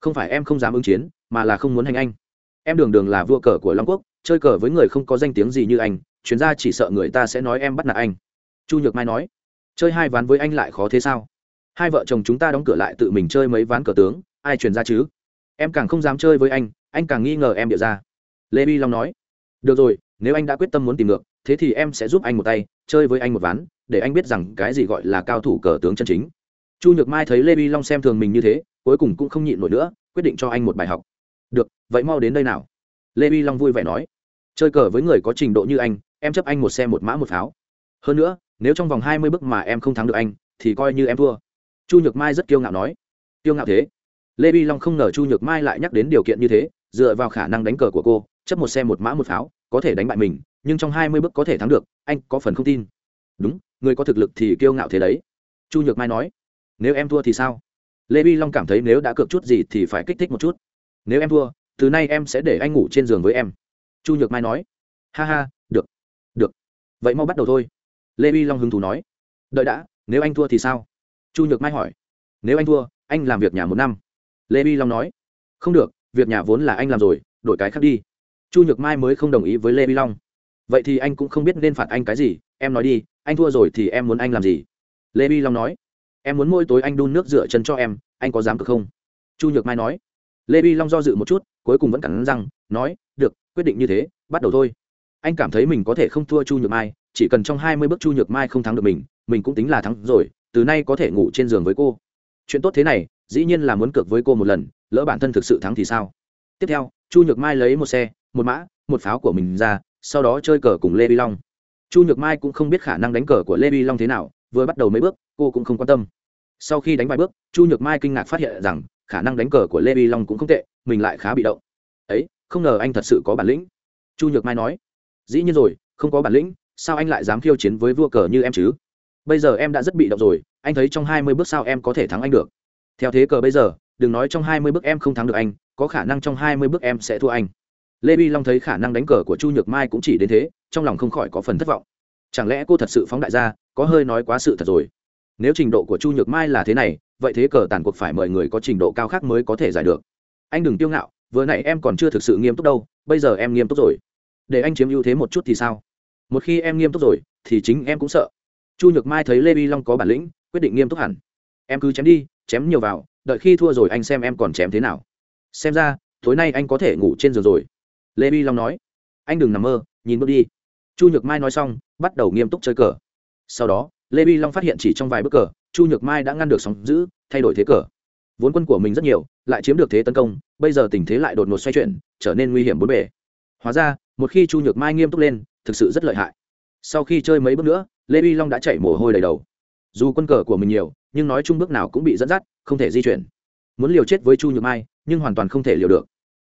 Không phải em không dám ứng chiến, mà là không muốn hành anh. Em đường đường là vua cờ của long quốc, chơi cờ với người không có danh tiếng gì như anh, chuyên gia chỉ sợ người ta sẽ nói em bắt nạt anh. Chu nhược mai nói, chơi hai ván với anh lại khó thế sao? Hai vợ chồng chúng ta đóng cửa lại tự mình chơi mấy ván cờ tướng, ai truyền ra chứ? Em càng không dám chơi với anh anh càng nghi ngờ em địa ra. Lê bi long nói, được rồi, nếu anh đã quyết tâm muốn tìm ngược, thế thì em sẽ giúp anh một tay, chơi với anh một ván, để anh biết rằng cái gì gọi là cao thủ cờ tướng chân chính chu nhược mai thấy lê vi long xem thường mình như thế, cuối cùng cũng không nhịn nổi nữa, quyết định cho anh một bài học. Được, vậy mau đến đây nào. Lê vi long vui vẻ nói. Chơi cờ với người có trình độ như anh, em chấp anh một xe một mã một pháo. Hơn nữa, nếu trong vòng hai mươi bước mà em không thắng được anh, thì coi như em thua. Chu nhược mai rất kiêu ngạo nói. Kiêu ngạo thế. Lê vi long không ngờ chu nhược mai lại nhắc đến điều kiện như thế, dựa vào khả năng đánh cờ của cô, chấp một xe một mã một pháo, có thể đánh bại mình, nhưng trong hai mươi bước có thể thắng được, anh có phần không tin. Đúng, người có thực lực thì kiêu ngạo thế đấy. Chu nhược mai nói nếu em thua thì sao? Lê vi long cảm thấy nếu đã cược chút gì thì phải kích thích một chút. Nếu em thua, từ nay em sẽ để anh ngủ trên giường với em. Chu nhược mai nói. Ha ha, được được. Vậy mau bắt đầu thôi. Lê vi long hứng thú nói. Đợi đã, nếu anh thua thì sao? Chu nhược mai hỏi. Nếu anh thua, anh làm việc nhà một năm. Lê vi long nói. Không được, việc nhà vốn là anh làm rồi, đổi cái khác đi. Chu nhược mai mới không đồng ý với lê vi long. Vậy thì anh cũng không biết nên phạt anh cái gì. Em nói đi, anh thua rồi thì em muốn anh làm gì? Lê vi long nói em muốn mỗi tối anh đun nước rửa chân cho em, anh có dám cực không? Chu nhược mai nói. Lê vi long do dự một chút, cuối cùng vẫn cắn răng, nói, được, quyết định như thế, bắt đầu thôi. Anh cảm thấy mình có thể không thua chu nhược mai, chỉ cần trong hai mươi bước chu nhược mai không thắng được mình mình cũng tính là thắng rồi, từ nay có thể ngủ trên giường với cô. Chuyện tốt thế này, dĩ nhiên là muốn cược với cô một lần, lỡ bản thân thực sự thắng thì sao? Tiếp theo, chu nhược mai lấy một xe, một mã, một pháo của mình ra, sau đó chơi cờ cùng lê vi long. Chu nhược mai cũng không biết khả năng đánh cờ của lê vi long thế nào vừa bắt đầu mấy bước, cô cũng không quan tâm. Sau khi đánh vài bước, chu nhược mai kinh ngạc phát hiện rằng, khả năng đánh cờ của lê vi long cũng không tệ, mình lại khá bị động. Ấy, không ngờ anh thật sự có bản lĩnh. Chu nhược mai nói. Dĩ nhiên rồi, không có bản lĩnh, sao anh lại dám khiêu chiến với vua cờ như em chứ? Bây giờ em đã rất bị động rồi, anh thấy trong hai mươi bước sao em có thể thắng anh được? Theo thế cờ bây giờ, đừng nói trong hai mươi bước em không thắng được anh, có khả năng trong hai mươi bước em sẽ thua anh. Lê vi long thấy khả năng đánh cờ của chu nhược mai cũng chỉ đến thế, trong lòng không khỏi có phần thất vọng. Chẳng lẽ cô thật sự phóng đại gia có hơi nói quá sự thật rồi. Nếu trình độ của chu nhược mai là thế này, vậy thế cờ tàn cuộc phải mời người có trình độ cao khác mới có thể giải được. Anh đừng tiêu ngạo, vừa nãy em còn chưa thực sự nghiêm túc đâu, bây giờ em nghiêm túc rồi. Để anh chiếm ưu thế một chút thì sao? Một khi em nghiêm túc rồi, thì chính em cũng sợ. Chu nhược mai thấy lê vi long có bản lĩnh, quyết định nghiêm túc hẳn. Em cứ chém đi, chém nhiều vào, đợi khi thua rồi anh xem em còn chém thế nào. Xem ra, tối nay anh có thể ngủ trên giường rồi. Lê vi long nói. Anh đừng nằm mơ, nhìn bước đi. Chu nhược mai nói xong, bắt đầu nghiêm túc chơi cờ sau đó, lê vi long phát hiện chỉ trong vài bước cờ, chu nhược mai đã ngăn được sóng giữ, thay đổi thế cờ. Vốn quân của mình rất nhiều, lại chiếm được thế tấn công, bây giờ tình thế lại đột ngột xoay chuyển, trở nên nguy hiểm bốn bề. hóa ra, một khi chu nhược mai nghiêm túc lên, thực sự rất lợi hại. Sau khi chơi mấy bước nữa, lê vi long đã chạy mồ hôi đầy đầu. Dù quân cờ của mình nhiều, nhưng nói chung bước nào cũng bị dẫn dắt, không thể di chuyển. Muốn liều chết với chu nhược mai, nhưng hoàn toàn không thể liều được.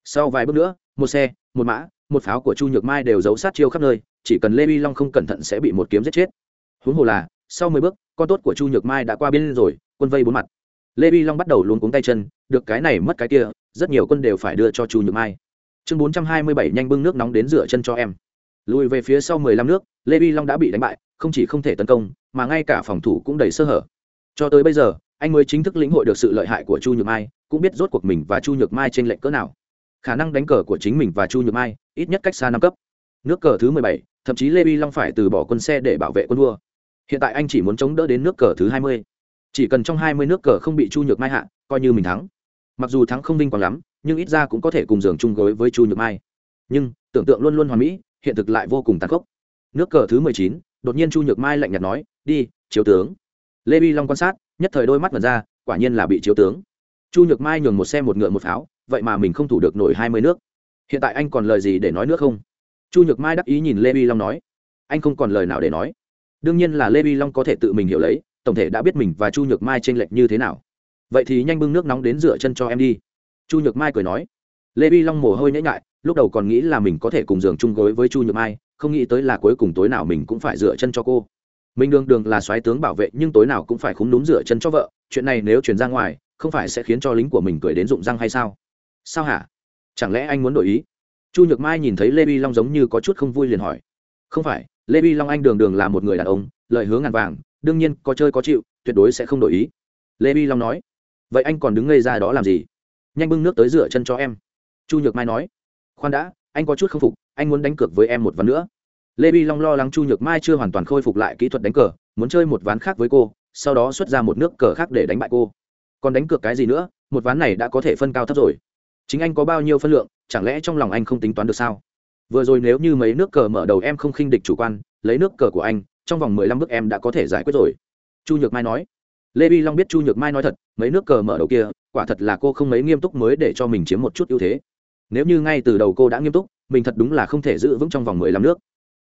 Sau vài bước nữa, một xe, một mã, một pháo của chu nhược mai đều giấu sát chiêu khắp nơi, chỉ cần lê vi long không cẩn thận sẽ bị một kiếm giết chết huống hồ là, sau mười bước, con tốt của chu nhược mai đã qua biên rồi, quân vây bốn mặt. Lê vi long bắt đầu luôn cuống tay chân, được cái này mất cái kia, rất nhiều quân đều phải đưa cho chu nhược mai. Chương bốn trăm hai mươi bảy, nhanh bưng nước nóng đến rửa chân cho em. Lùi về phía sau mười lăm nước, lê vi long đã bị đánh bại, không chỉ không thể tấn công, mà ngay cả phòng thủ cũng đầy sơ hở. Cho tới bây giờ, anh mới chính thức lĩnh hội được sự lợi hại của chu nhược mai, cũng biết rốt cuộc mình và chu nhược mai trên lệnh cỡ nào. Khả năng đánh cờ của chính mình và chu nhược mai, ít nhất cách xa năm cấp. Nước cờ thứ mười bảy, thậm chí lê vi long phải từ bỏ quân xe để bảo vệ quân vua hiện tại anh chỉ muốn chống đỡ đến nước cờ thứ hai mươi. Chỉ cần trong hai mươi nước cờ không bị chu nhược mai hạ, coi như mình thắng. Mặc dù thắng không vinh quang lắm, nhưng ít ra cũng có thể cùng giường chung gối với chu nhược mai. Nhưng, tưởng tượng luôn luôn hoàn mỹ, hiện thực lại vô cùng tàn khốc. Nước cờ thứ mười chín, đột nhiên chu nhược mai lạnh nhạt nói, đi, chiếu tướng. Lê bi long quan sát, nhất thời đôi mắt vật ra, quả nhiên là bị chiếu tướng. Chu nhược mai nhường một xe một ngựa một pháo, vậy mà mình không thủ được nổi hai mươi nước. Hiện tại anh còn lời gì để nói nữa không? Chu nhược mai đắc ý nhìn lê bi long nói, anh không còn lời nào để nói đương nhiên là lê vi long có thể tự mình hiểu lấy, tổng thể đã biết mình và chu nhược mai t r ê n lệch như thế nào. Vậy thì nhanh bưng nước nóng đến rửa chân cho em đi. Chu nhược mai cười nói. Lê vi long mồ hôi nhễ nhại, lúc đầu còn nghĩ là mình có thể cùng giường chung gối với chu nhược mai, không nghĩ tới là cuối cùng tối nào mình cũng phải rửa chân cho cô. Mình đường đường là soái tướng bảo vệ, nhưng tối nào cũng phải khúng núm rửa chân cho vợ, chuyện này nếu chuyển ra ngoài, không phải sẽ khiến cho lính của mình cười đến rụng răng hay sao? Sao hả? Chẳng lẽ anh muốn đổi ý? Chu nhược mai nhìn thấy lê vi long giống như có chút không vui liền hỏi. Không phải lê bi long anh đường đường là một người đàn ông lợi hướng ngàn vàng, đương nhiên, có chơi có chịu, tuyệt đối sẽ không đổi ý. Lê bi long nói, vậy anh còn đứng ngây ra đó làm gì? Nhanh bưng nước tới rửa chân cho em. Chu nhược mai nói, khoan đã, anh có chút k phục, anh muốn đánh cược với em một ván nữa. Lê bi long lo lắng chu nhược mai chưa hoàn toàn khôi phục lại kỹ thuật đánh cờ, muốn chơi một ván khác với cô, sau đó xuất ra một nước cờ khác để đánh bại cô. Còn đánh cược cái gì nữa, một ván này đã có thể phân cao thấp rồi. Chính anh có bao nhiêu phân lượng, chẳng lẽ trong lòng anh không tính toán được sao? Vừa rồi nếu như mấy nước cờ mở đầu em không khinh địch chủ quan, lấy nước cờ của anh, trong vòng mười lăm bước em đã có thể giải quyết rồi. Chu nhược mai nói. Lê bi long biết chu nhược mai nói thật, mấy nước cờ mở đầu kia, quả thật là cô không mấy nghiêm túc mới để cho mình chiếm một chút ưu thế. Nếu như ngay từ đầu cô đã nghiêm túc, mình thật đúng là không thể giữ vững trong vòng mười lăm nước.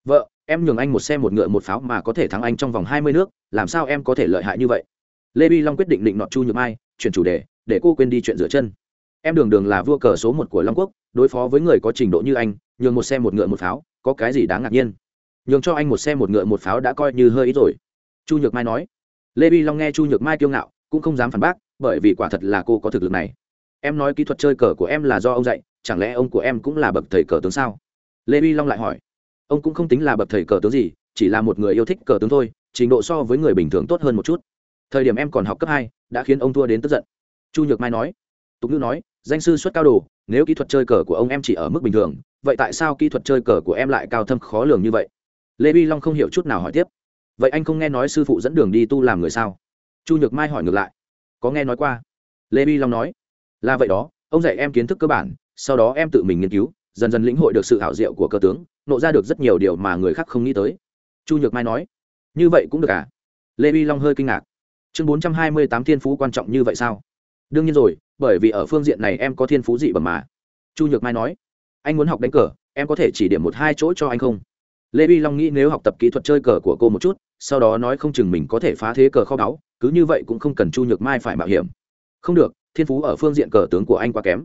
Vợ, em nhường anh một xe một ngựa một pháo mà có thể thắng anh trong vòng hai mươi nước, làm sao em có thể lợi hại như vậy? Lê vi long quyết định định nọt chu nhược mai, chuyển chủ đề, để cô quên đi chuyện rửa chân. Em đường đường là vua cờ số một của long quốc, đối phó với người có trình độ như anh nhường một xe một ngựa một pháo, có cái gì đáng ngạc nhiên? Nhường cho anh một xe một ngựa một pháo đã coi như hơi ít rồi. Chu nhược mai nói. Lê vi long nghe chu nhược mai kiêu ngạo, cũng không dám phản bác, bởi vì quả thật là cô có thực lực này. Em nói kỹ thuật chơi cờ của em là do ông dạy, chẳng lẽ ông của em cũng là bậc thầy cờ tướng sao? Lê vi long lại hỏi. Ông cũng không tính là bậc thầy cờ tướng gì, chỉ là một người yêu thích cờ tướng thôi, trình độ so với người bình thường tốt hơn một chút. Thời điểm em còn học cấp hai, đã khiến ông thua đến tức giận. Chu nhược mai nói. Tục ngữ nói, danh sư xuất cao đồ nếu kỹ thuật chơi cờ của ông em chỉ ở mức bình thường, vậy tại sao kỹ thuật chơi cờ của em lại cao thâm khó lường như vậy? Lê vi long không hiểu chút nào hỏi tiếp. Vậy anh không nghe nói sư phụ dẫn đường đi tu làm người sao? Chu nhược mai hỏi ngược lại. Có nghe nói qua. Lê vi long nói. Là vậy đó, ông dạy em kiến thức cơ bản, sau đó em tự mình nghiên cứu, dần dần lĩnh hội được sự hảo diệu của cơ tướng, nộ ra được rất nhiều điều mà người khác không nghĩ tới. Chu nhược mai nói. Như vậy cũng được à? Lê vi long hơi kinh ngạc. Chương bốn trăm hai mươi tám thiên phú quan trọng như vậy sao? Đương nhiên rồi, bởi vì ở phương diện này em có thiên phú dị bẩm mà. Chu nhược mai nói, anh muốn học đánh cờ, em có thể chỉ điểm một hai chỗ cho anh không? Lê vi long nghĩ nếu học tập kỹ thuật chơi cờ của cô một chút, sau đó nói không chừng mình có thể phá thế cờ kho báu, cứ như vậy cũng không cần chu nhược mai phải mạo hiểm. Không được, thiên phú ở phương diện cờ tướng của anh quá kém.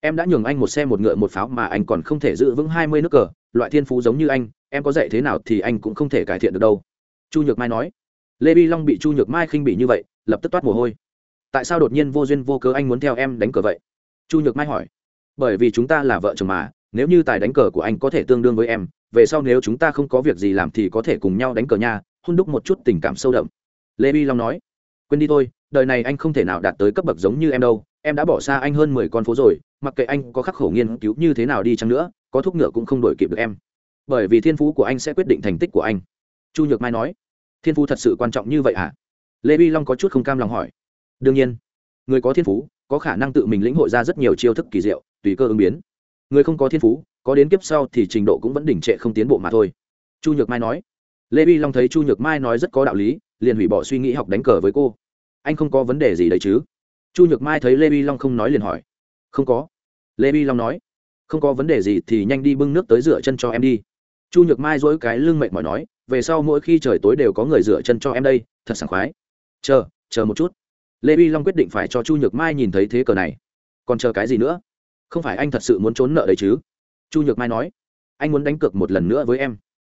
Em đã nhường anh một xe một ngựa một pháo mà anh còn không thể giữ vững hai mươi nước cờ, loại thiên phú giống như anh, em có dạy thế nào thì anh cũng không thể cải thiện được đâu. Chu nhược mai nói. Lê vi long bị chu nhược mai khinh bị như vậy, lập tức toát mồ hôi tại sao đột nhiên vô duyên vô cớ anh muốn theo em đánh cờ vậy? Chu nhược mai hỏi. Bởi vì chúng ta là vợ chồng mà, nếu như tài đánh cờ của anh có thể tương đương với em, về sau nếu chúng ta không có việc gì làm thì có thể cùng nhau đánh cờ nha, hôn đúc một chút tình cảm sâu đậm. Lê bi long nói. Quên đi thôi, đời này anh không thể nào đạt tới cấp bậc giống như em đâu, em đã bỏ xa anh hơn mười con phố rồi, mặc kệ anh có khắc khổ nghiên cứu như thế nào đi chăng nữa, có thuốc ngựa cũng không đổi kịp được em. Bởi vì thiên phú của anh sẽ quyết định thành tích của anh. Chu nhược mai nói. Thiên phú thật sự quan trọng như vậy hả? Lê bi long có chút không cam lòng hỏi đương nhiên, người có thiên phú, có khả năng tự mình lĩnh hội ra rất nhiều chiêu thức kỳ diệu, tùy cơ ứng biến. Người không có thiên phú, có đến kiếp sau thì trình độ cũng vẫn đỉnh trệ không tiến bộ mà thôi. Chu nhược mai nói, lê vi long thấy chu nhược mai nói rất có đạo lý, liền hủy bỏ suy nghĩ học đánh cờ với cô. Anh không có vấn đề gì đấy chứ? Chu nhược mai thấy lê vi long không nói liền hỏi. Không có. Lê vi long nói, không có vấn đề gì thì nhanh đi bưng nước tới rửa chân cho em đi. Chu nhược mai dỗi cái lưng mệt mỏi nói, về sau mỗi khi trời tối đều có người rửa chân cho em đây, thật sảng khoái. Chờ chờ một chút lê vi long quyết định phải cho chu nhược mai nhìn thấy thế cờ này còn chờ cái gì nữa không phải anh thật sự muốn trốn nợ đấy chứ chu nhược mai nói anh muốn đánh cược một lần nữa với em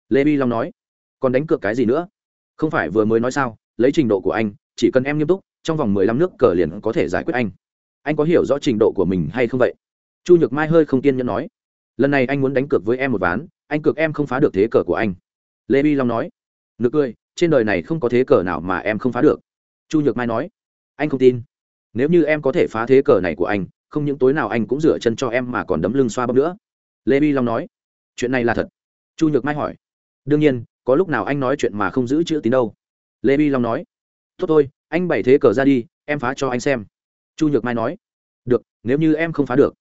lê vi long nói còn đánh cược cái gì nữa không phải vừa mới nói sao lấy trình độ của anh chỉ cần em nghiêm túc trong vòng mười lăm nước cờ liền có thể giải quyết anh anh có hiểu rõ trình độ của mình hay không vậy chu nhược mai hơi không kiên nhẫn nói lần này anh muốn đánh cược với em một ván anh cược em không phá được thế cờ của anh lê vi long nói nực cười trên đời này không có thế cờ nào mà em không phá được chu nhược mai nói anh không tin. Nếu như em có thể phá thế cờ này của anh, không những tối nào anh cũng rửa chân cho em mà còn đấm lưng xoa bấm nữa. Lê vi long nói, chuyện này là thật. Chu nhược mai hỏi, đương nhiên, có lúc nào anh nói chuyện mà không giữ chữ tín đâu? Lê vi long nói, tốt thôi, anh bày thế cờ ra đi, em phá cho anh xem. Chu nhược mai nói, được, nếu như em không phá được,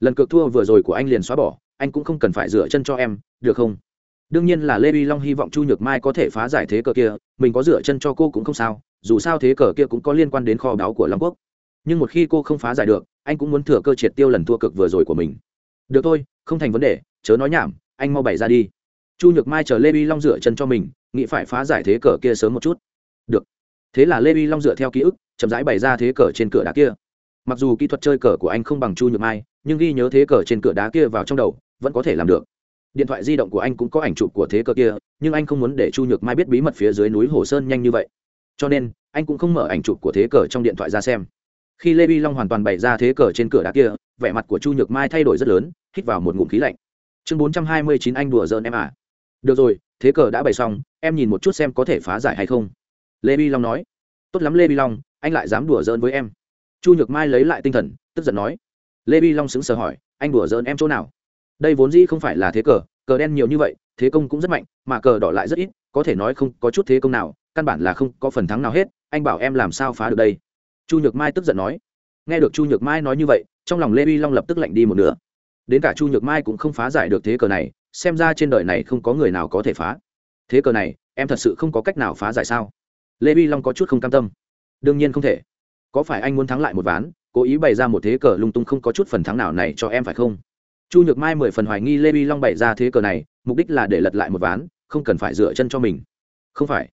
lần cược thua vừa rồi của anh liền xóa bỏ, anh cũng không cần phải rửa chân cho em, được không? Đương nhiên là lê vi long hy vọng chu nhược mai có thể phá giải thế cờ kia, mình có dựa chân cho cô cũng không sao, dù sao thế cờ kia cũng có liên quan đến kho báu của long quốc. Nhưng một khi cô không phá giải được, anh cũng muốn thừa cơ triệt tiêu lần thua cực vừa rồi của mình. Được thôi, không thành vấn đề, chớ nói nhảm, anh mau bày ra đi. Chu nhược mai chờ lê vi long dựa chân cho mình, nghĩ phải phá giải thế cờ kia sớm một chút. Được. Thế là lê vi long dựa theo ký ức, chậm rãi bày ra thế cờ trên cửa đá kia. Mặc dù kỹ thuật chơi cờ của anh không bằng chu nhược mai, nhưng ghi nhớ thế cờ trên cửa đá kia vào trong đầu, vẫn có thể làm được điện thoại di động của anh cũng có ảnh chụp của thế cờ kia, nhưng anh không muốn để chu nhược mai biết bí mật phía dưới núi hồ sơn nhanh như vậy. Cho nên, anh cũng không mở ảnh chụp của thế cờ trong điện thoại ra xem. Khi lê vi long hoàn toàn bày ra thế cờ trên cửa đá kia, vẻ mặt của chu nhược mai thay đổi rất lớn, hít vào một ngụm khí lạnh. Chương bốn trăm hai mươi chín anh đùa giỡn em à được rồi, thế cờ đã bày xong, em nhìn một chút xem có thể phá giải hay không. Lê vi long nói. Tốt lắm lê vi long, anh lại dám đùa giỡn với em. Chu nhược mai lấy lại tinh thần, tức giận nói. Lê vi long sững sờ hỏi, anh đùa giỡn em chỗ nào? Đây vốn dĩ không phải là thế cờ cờ đen nhiều như vậy, thế công cũng rất mạnh, mà cờ đỏ lại rất ít, có thể nói không có chút thế công nào, căn bản là không có phần thắng nào hết, anh bảo em làm sao phá được đây? Chu nhược mai tức giận nói. Nghe được chu nhược mai nói như vậy, trong lòng lê vi long lập tức lạnh đi một nửa. Đến cả chu nhược mai cũng không phá giải được thế cờ này, xem ra trên đời này không có người nào có thể phá. Thế cờ này, em thật sự không có cách nào phá giải sao? Lê vi long có chút không cam tâm. Đương nhiên không thể. Có phải anh muốn thắng lại một ván, cố ý bày ra một thế cờ lung tung không có chút phần thắng nào này cho em phải không? Chu nhược mai mười phần hoài nghi lê vi long bày ra thế cờ này, mục đích là để lật lại một ván, không cần phải dựa chân cho mình. Không phải.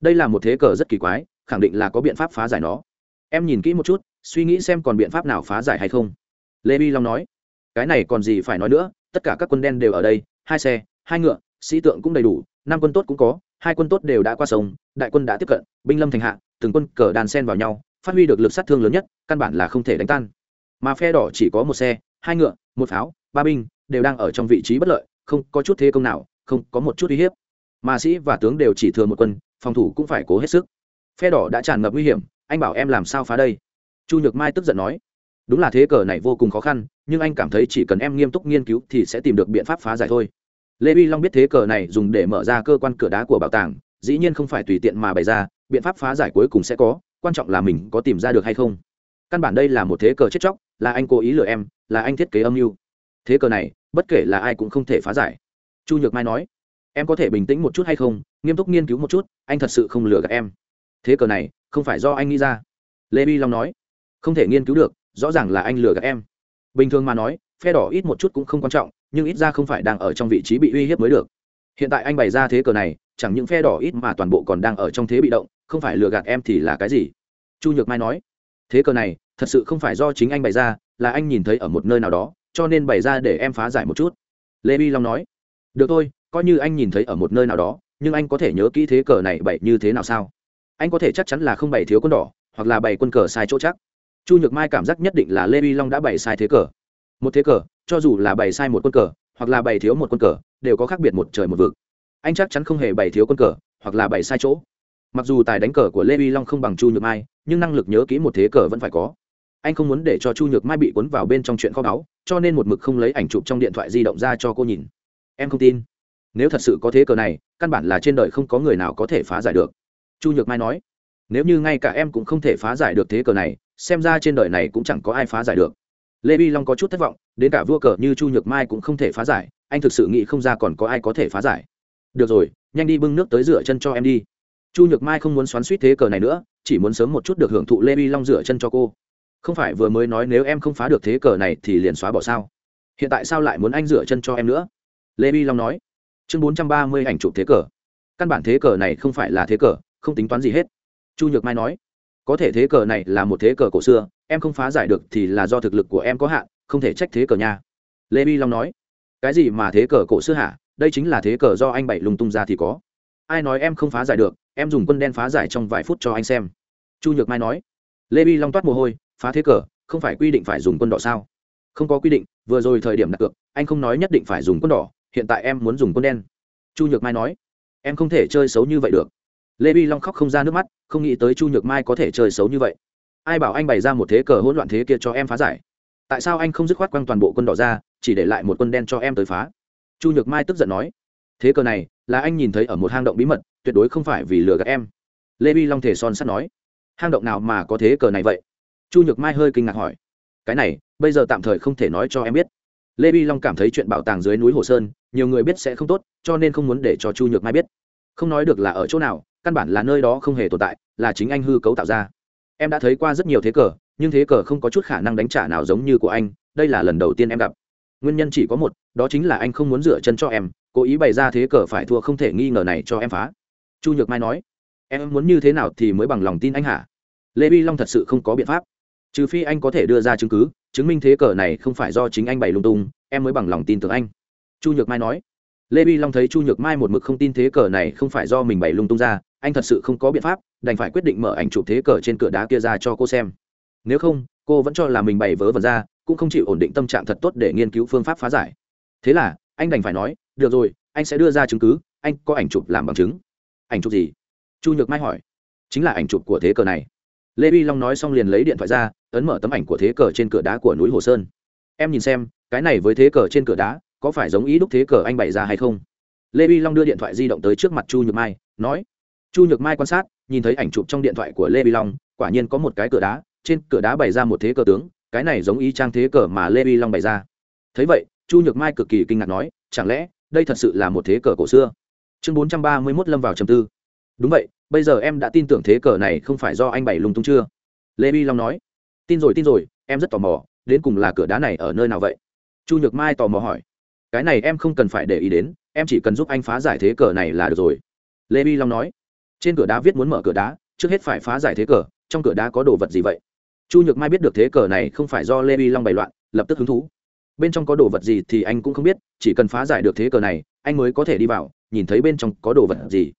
Đây là một thế cờ rất kỳ quái, khẳng định là có biện pháp phá giải nó. Em nhìn kỹ một chút, suy nghĩ xem còn biện pháp nào phá giải hay không. Lê vi long nói. Cái này còn gì phải nói nữa, tất cả các quân đen đều ở đây, hai xe, hai ngựa, sĩ tượng cũng đầy đủ, năm quân tốt cũng có, hai quân tốt đều đã qua sông, đại quân đã tiếp cận, binh lâm thành hạ, từng quân cờ đàn sen vào nhau, phát huy được lực sát thương lớn nhất, căn bản là không thể đánh tan. Mà phe đỏ chỉ có một xe, hai ngựa, một pháo ba binh đều đang ở trong vị trí bất lợi, không có chút thế công nào, không có một chút uy hiếp. Mà sĩ và tướng đều chỉ thừa một quân, phòng thủ cũng phải cố hết sức. Phe đỏ đã tràn ngập nguy hiểm, anh bảo em làm sao phá đây? Chu nhược mai tức giận nói. Đúng là thế cờ này vô cùng khó khăn, nhưng anh cảm thấy chỉ cần em nghiêm túc nghiên cứu thì sẽ tìm được biện pháp phá giải thôi. Lê vi long biết thế cờ này dùng để mở ra cơ quan cửa đá của bảo tàng, dĩ nhiên không phải tùy tiện mà bày ra, biện pháp phá giải cuối cùng sẽ có, quan trọng là mình có tìm ra được hay không. Căn bản đây là một thế cờ chết chóc, là anh cố ý lừa em, là anh thiết kế âm mưu thế cờ này, bất kể là ai cũng không thể phá giải. Chu nhược mai nói, em có thể bình tĩnh một chút hay không? Nghiêm túc nghiên cứu một chút, anh thật sự không lừa gạt em. Thế cờ này, không phải do anh nghĩ ra. Lê bi long nói, không thể nghiên cứu được, rõ ràng là anh lừa gạt em. Bình thường mà nói, phe đỏ ít một chút cũng không quan trọng, nhưng ít ra không phải đang ở trong vị trí bị uy hiếp mới được. Hiện tại anh bày ra thế cờ này, chẳng những phe đỏ ít mà toàn bộ còn đang ở trong thế bị động, không phải lừa gạt em thì là cái gì? Chu nhược mai nói, thế cờ này, thật sự không phải do chính anh bày ra, là anh nhìn thấy ở một nơi nào đó cho nên bày ra để em phá giải một chút. Lê vi long nói, được thôi, coi như anh nhìn thấy ở một nơi nào đó, nhưng anh có thể nhớ kỹ thế cờ này bày như thế nào sao? Anh có thể chắc chắn là không bày thiếu quân đỏ, hoặc là bày quân cờ sai chỗ chắc. Chu nhược mai cảm giác nhất định là lê vi long đã bày sai thế cờ. Một thế cờ, cho dù là bày sai một quân cờ, hoặc là bày thiếu một quân cờ, đều có khác biệt một trời một vực. Anh chắc chắn không hề bày thiếu quân cờ, hoặc là bày sai chỗ. Mặc dù tài đánh cờ của lê vi long không bằng chu nhược mai, nhưng năng lực nhớ kỹ một thế cờ vẫn phải có anh không muốn để cho chu nhược mai bị cuốn vào bên trong chuyện kho báu, cho nên một mực không lấy ảnh chụp trong điện thoại di động ra cho cô nhìn. Em không tin. Nếu thật sự có thế cờ này, căn bản là trên đời không có người nào có thể phá giải được. Chu nhược mai nói, nếu như ngay cả em cũng không thể phá giải được thế cờ này, xem ra trên đời này cũng chẳng có ai phá giải được. Lê vi long có chút thất vọng, đến cả vua cờ như chu nhược mai cũng không thể phá giải, anh thực sự nghĩ không ra còn có ai có thể phá giải. Được rồi, nhanh đi bưng nước tới rửa chân cho em đi. Chu nhược mai không muốn xoắn suýt thế cờ này nữa, chỉ muốn sớm một chút được hưởng thụ lê vi long rửa chân cho cô không phải vừa mới nói nếu em không phá được thế cờ này thì liền xóa bỏ sao? Hiện tại sao lại muốn anh rửa chân cho em nữa? Lê Bi long nói. Chương bốn trăm ba mươi ảnh chụp thế cờ. Căn bản thế cờ này không phải là thế cờ, không tính toán gì hết. Chu nhược mai nói. Có thể thế cờ này là một thế cờ cổ xưa, em không phá giải được thì là do thực lực của em có hạn, không thể trách thế cờ nha. Lê Bi long nói. Cái gì mà thế cờ cổ xưa hả? Đây chính là thế cờ do anh bảy lùng tung ra thì có. Ai nói em không phá giải được, em dùng quân đen phá giải trong vài phút cho anh xem. Chu nhược mai nói. Lê Bi long toát mồ hôi phá thế cờ, không phải quy định phải dùng quân đỏ sao? Không có quy định, vừa rồi thời điểm đặt cược, anh không nói nhất định phải dùng quân đỏ, hiện tại em muốn dùng quân đen. Chu nhược mai nói, em không thể chơi xấu như vậy được. Lê bi long khóc không ra nước mắt, không nghĩ tới chu nhược mai có thể chơi xấu như vậy. Ai bảo anh bày ra một thế cờ hỗn loạn thế kia cho em phá giải? Tại sao anh không dứt khoát quăng toàn bộ quân đỏ ra, chỉ để lại một quân đen cho em tới phá? Chu nhược mai tức giận nói, thế cờ này là anh nhìn thấy ở một hang động bí mật, tuyệt đối không phải vì lừa gạt em. Lê bi long thể son sắt nói, hang động nào mà có thế cờ này vậy? Chu nhược mai hơi kinh ngạc hỏi, cái này, bây giờ tạm thời không thể nói cho em biết. Lê vi long cảm thấy chuyện bảo tàng dưới núi hồ sơn, nhiều người biết sẽ không tốt, cho nên không muốn để cho chu nhược mai biết. Không nói được là ở chỗ nào, căn bản là nơi đó không hề tồn tại, là chính anh hư cấu tạo ra. Em đã thấy qua rất nhiều thế cờ, nhưng thế cờ không có chút khả năng đánh trả nào giống như của anh, đây là lần đầu tiên em gặp. Nguyên nhân chỉ có một, đó chính là anh không muốn rửa chân cho em, cố ý bày ra thế cờ phải thua không thể nghi ngờ này cho em phá. Chu nhược mai nói, em muốn như thế nào thì mới bằng lòng tin anh hả? Lê vi long thật sự không có biện pháp trừ phi anh có thể đưa ra chứng cứ, chứng minh thế cờ này không phải do chính anh bày lung tung, em mới bằng lòng tin tưởng anh. Chu nhược mai nói. Lê vi long thấy chu nhược mai một mực không tin thế cờ này không phải do mình bày lung tung ra, anh thật sự không có biện pháp, đành phải quyết định mở ảnh chụp thế cờ trên cửa đá kia ra cho cô xem. Nếu không, cô vẫn cho là mình bày vớ vẩn ra, cũng không chịu ổn định tâm trạng thật tốt để nghiên cứu phương pháp phá giải. Thế là, anh đành phải nói, được rồi, anh sẽ đưa ra chứng cứ, anh có ảnh chụp làm bằng chứng. Ảnh chụp gì? Chu nhược mai hỏi. Chính là ảnh chụp của thế cờ này lê vi long nói xong liền lấy điện thoại ra, ấn mở tấm ảnh của thế cờ trên cửa đá của núi hồ sơn. Em nhìn xem, cái này với thế cờ trên cửa đá, có phải giống ý đúc thế cờ anh bày ra hay không? Lê vi long đưa điện thoại di động tới trước mặt chu nhược mai, nói, chu nhược mai quan sát, nhìn thấy ảnh chụp trong điện thoại của lê vi long, quả nhiên có một cái cửa đá, trên cửa đá bày ra một thế cờ tướng, cái này giống ý trang thế cờ mà lê vi long bày ra. Thấy vậy, chu nhược mai cực kỳ kinh ngạc nói, chẳng lẽ đây thật sự là một thế cờ cổ xưa? Chương bốn trăm ba mươi mốt lâm vào trầm tư đúng vậy, bây giờ em đã tin tưởng thế cờ này không phải do anh bày lung tung chưa? Lê vi long nói. Tin rồi tin rồi, em rất tò mò, đến cùng là cửa đá này ở nơi nào vậy? Chu nhược mai tò mò hỏi. Cái này em không cần phải để ý đến, em chỉ cần giúp anh phá giải thế cờ này là được rồi. Lê vi long nói. Trên cửa đá viết muốn mở cửa đá, trước hết phải phá giải thế cờ, trong cửa đá có đồ vật gì vậy? Chu nhược mai biết được thế cờ này không phải do lê vi long bày loạn, lập tức hứng thú. Bên trong có đồ vật gì thì anh cũng không biết, chỉ cần phá giải được thế cờ này, anh mới có thể đi vào, nhìn thấy bên trong có đồ vật gì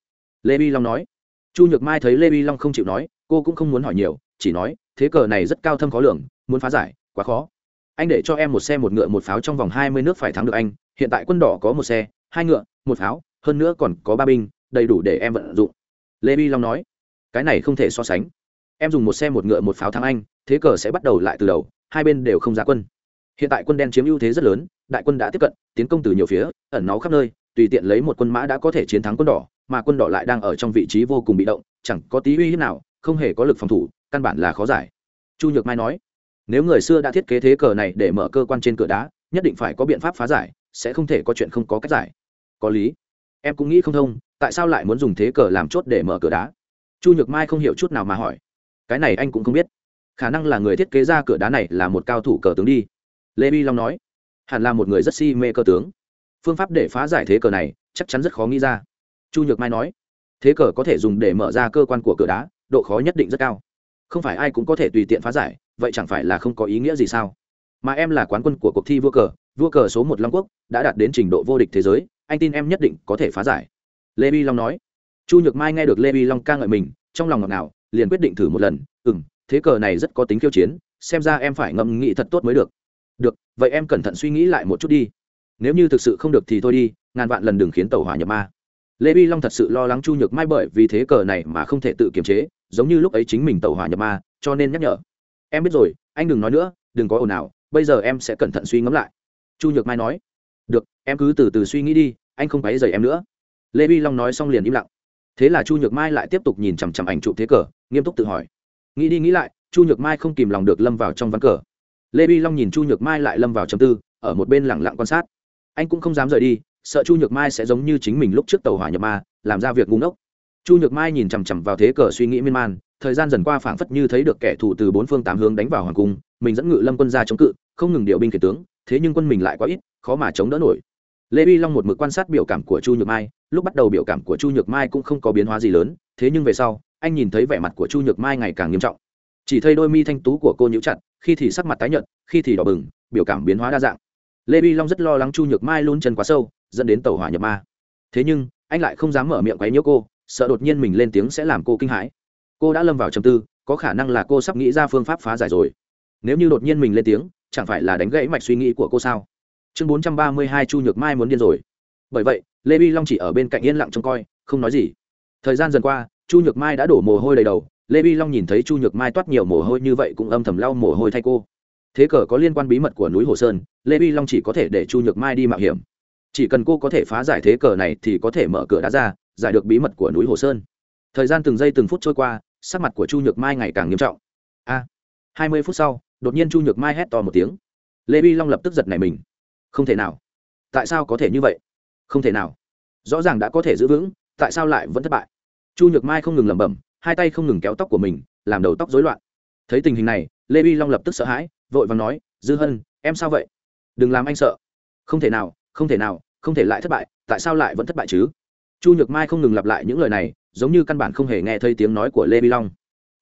lê vi long nói. Chu nhược mai thấy lê vi long không chịu nói, cô cũng không muốn hỏi nhiều, chỉ nói, thế cờ này rất cao thâm khó lường, muốn phá giải, quá khó. Anh để cho em một xe, một ngựa, một pháo trong vòng hai mươi nước phải thắng được anh. Hiện tại quân đỏ có một xe, hai ngựa, một pháo, hơn nữa còn có ba binh, đầy đủ để em vận dụng. Lê vi long nói. Cái này không thể so sánh. Em dùng một xe, một ngựa, một pháo thắng anh, thế cờ sẽ bắt đầu lại từ đầu, hai bên đều không ra quân. Hiện tại quân đen chiếm ưu thế rất lớn, đại quân đã tiếp cận, tiến công từ nhiều phía, ẩn náu khắp nơi, tùy tiện lấy một quân mã đã có thể chiến thắng quân đỏ mà quân đỏ lại đang ở trong vị trí vô cùng bị động, chẳng có tí uy hiếp nào, không hề có lực phòng thủ, căn bản là khó giải. Chu nhược mai nói, nếu người xưa đã thiết kế thế cờ này để mở cơ quan trên cửa đá, nhất định phải có biện pháp phá giải, sẽ không thể có chuyện không có cách giải. Có lý. Em cũng nghĩ không thông, tại sao lại muốn dùng thế cờ làm chốt để mở cửa đá? Chu nhược mai không hiểu chút nào mà hỏi. Cái này anh cũng không biết. Khả năng là người thiết kế ra cửa đá này là một cao thủ cờ tướng đi. Lê bi long nói, hẳn là một người rất si mê cơ tướng. Phương pháp để phá giải thế cờ này, chắc chắn rất khó nghĩ ra chu nhược mai nói, thế cờ có thể dùng để mở ra cơ quan của cửa đá, độ khó nhất định rất cao. Không phải ai cũng có thể tùy tiện phá giải, vậy chẳng phải là không có ý nghĩa gì sao? Mà em là quán quân của cuộc thi vua cờ vua cờ số một long quốc đã đạt đến trình độ vô địch thế giới, anh tin em nhất định có thể phá giải. Lê bi long nói. Chu nhược mai nghe được lê bi long ca ngợi mình, trong lòng ngọt ngào, liền quyết định thử một lần ừ m thế cờ này rất có tính khiêu chiến, xem ra em phải ngẫm nghĩ thật tốt mới được. Được, vậy em cẩn thận suy nghĩ lại một chút đi. Nếu như thực sự không được thì thôi đi, ngàn vạn lần đừng khiến tàu hỏa nhập ma lê Vi long thật sự lo lắng chu nhược mai bởi vì thế cờ này mà không thể tự kiềm chế, giống như lúc ấy chính mình tàu hỏa nhập ma, cho nên nhắc nhở. Em biết rồi, anh đừng nói nữa, đừng có ồn ào, bây giờ em sẽ cẩn thận suy ngẫm lại. Chu nhược mai nói. Được, em cứ từ từ suy nghĩ đi, anh không quấy dày em nữa. Lê Vi long nói xong liền im lặng. Thế là chu nhược mai lại tiếp tục nhìn chằm chằm ảnh chụp thế cờ, nghiêm túc tự hỏi. Nghĩ đi nghĩ lại, chu nhược mai không kìm lòng được lâm vào trong ván cờ. Lê Vi long nhìn chu nhược mai lại lâm vào chầm tư, ở một bên lẳng lặng quan sát. Anh cũng không dám rời đi sợ chu nhược mai sẽ giống như chính mình lúc trước tàu hỏa nhập ma, làm ra việc ngu ngốc. Chu nhược mai nhìn chằm chằm vào thế cờ suy nghĩ miên man, thời gian dần qua phảng phất như thấy được kẻ thù từ bốn phương tám hướng đánh vào hoàng cung, mình dẫn ngự lâm quân ra chống cự, không ngừng điều binh kể tướng, thế nhưng quân mình lại quá ít, khó mà chống đỡ nổi. Lê vi long một mực quan sát biểu cảm của chu nhược mai, lúc bắt đầu biểu cảm của chu nhược mai cũng không có biến hóa gì lớn, thế nhưng về sau, anh nhìn thấy vẻ mặt của chu nhược mai ngày càng nghiêm trọng. Chỉ thấy đôi mi thanh tú của cô nhíu chặt, khi thì sắc mặt tái nhợt, khi thì đỏ bừng, biểu cảm biến hóa đa dạng. Lê vi long rất lo lắng chu nhược mai luôn chân quá sâu dẫn đến tàu hỏa nhập ma. Thế nhưng, anh lại không dám mở miệng quấy nhiễu cô, sợ đột nhiên mình lên tiếng sẽ làm cô kinh hãi. Cô đã lâm vào trầm tư, có khả năng là cô sắp nghĩ ra phương pháp phá giải rồi. Nếu như đột nhiên mình lên tiếng, chẳng phải là đánh gãy mạch suy nghĩ của cô sao? Chương bốn trăm ba mươi hai chu nhược mai muốn điên rồi. Bởi vậy, lê vi long chỉ ở bên cạnh yên lặng trông coi, không nói gì. Thời gian dần qua, chu nhược mai đã đổ mồ hôi đầy đầu. Lê vi long nhìn thấy chu nhược mai toát nhiều mồ hôi như vậy cũng âm thầm lau mồ hôi thay cô. Thế cờ có liên quan bí mật của núi hồ sơn, lê vi long chỉ có thể để chu nhược mai đi mạo hiểm chỉ cần cô có thể phá giải thế cờ này thì có thể mở cửa đá ra, giải được bí mật của núi hồ sơn. Thời gian từng giây từng phút trôi qua, sắc mặt của chu nhược mai ngày càng nghiêm trọng. A, hai mươi phút sau, đột nhiên chu nhược mai hét to một tiếng. Lê vi long lập tức giật nảy mình. Không thể nào. Tại sao có thể như vậy? Không thể nào. Rõ ràng đã có thể giữ vững, tại sao lại vẫn thất bại? Chu nhược mai không ngừng lẩm bẩm, hai tay không ngừng kéo tóc của mình, làm đầu tóc rối loạn. Thấy tình hình này, lê vi long lập tức sợ hãi, vội và nói, dư hân, em sao vậy? Đừng làm anh sợ. Không thể nào không thể nào, không thể lại thất bại, tại sao lại vẫn thất bại chứ? Chu nhược mai không ngừng lặp lại những lời này, giống như căn bản không hề nghe thấy tiếng nói của lê vi long.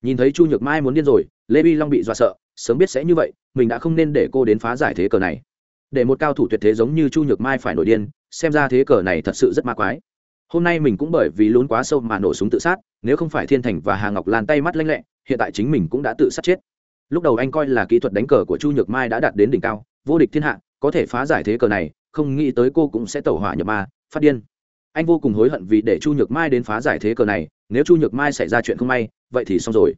Nhìn thấy chu nhược mai muốn điên rồi, lê vi long bị dọa sợ, sớm biết sẽ như vậy, mình đã không nên để cô đến phá giải thế cờ này. Để một cao thủ tuyệt thế giống như chu nhược mai phải nổi điên, xem ra thế cờ này thật sự rất ma quái. Hôm nay mình cũng bởi vì lún quá sâu mà nổ súng tự sát, nếu không phải thiên thành và hà ngọc lan tay mắt lanh lẹ, hiện tại chính mình cũng đã tự sát chết. Lúc đầu anh coi là kỹ thuật đánh cờ của chu nhược mai đã đạt đến đỉnh cao, vô địch thiên hạ có thể phá giải thế cờ này, không nghĩ tới cô cũng sẽ tẩu hỏa nhập ma, phát điên. Anh vô cùng hối hận vì để chu nhược mai đến phá giải thế cờ này, nếu chu nhược mai xảy ra chuyện không may, vậy thì xong rồi.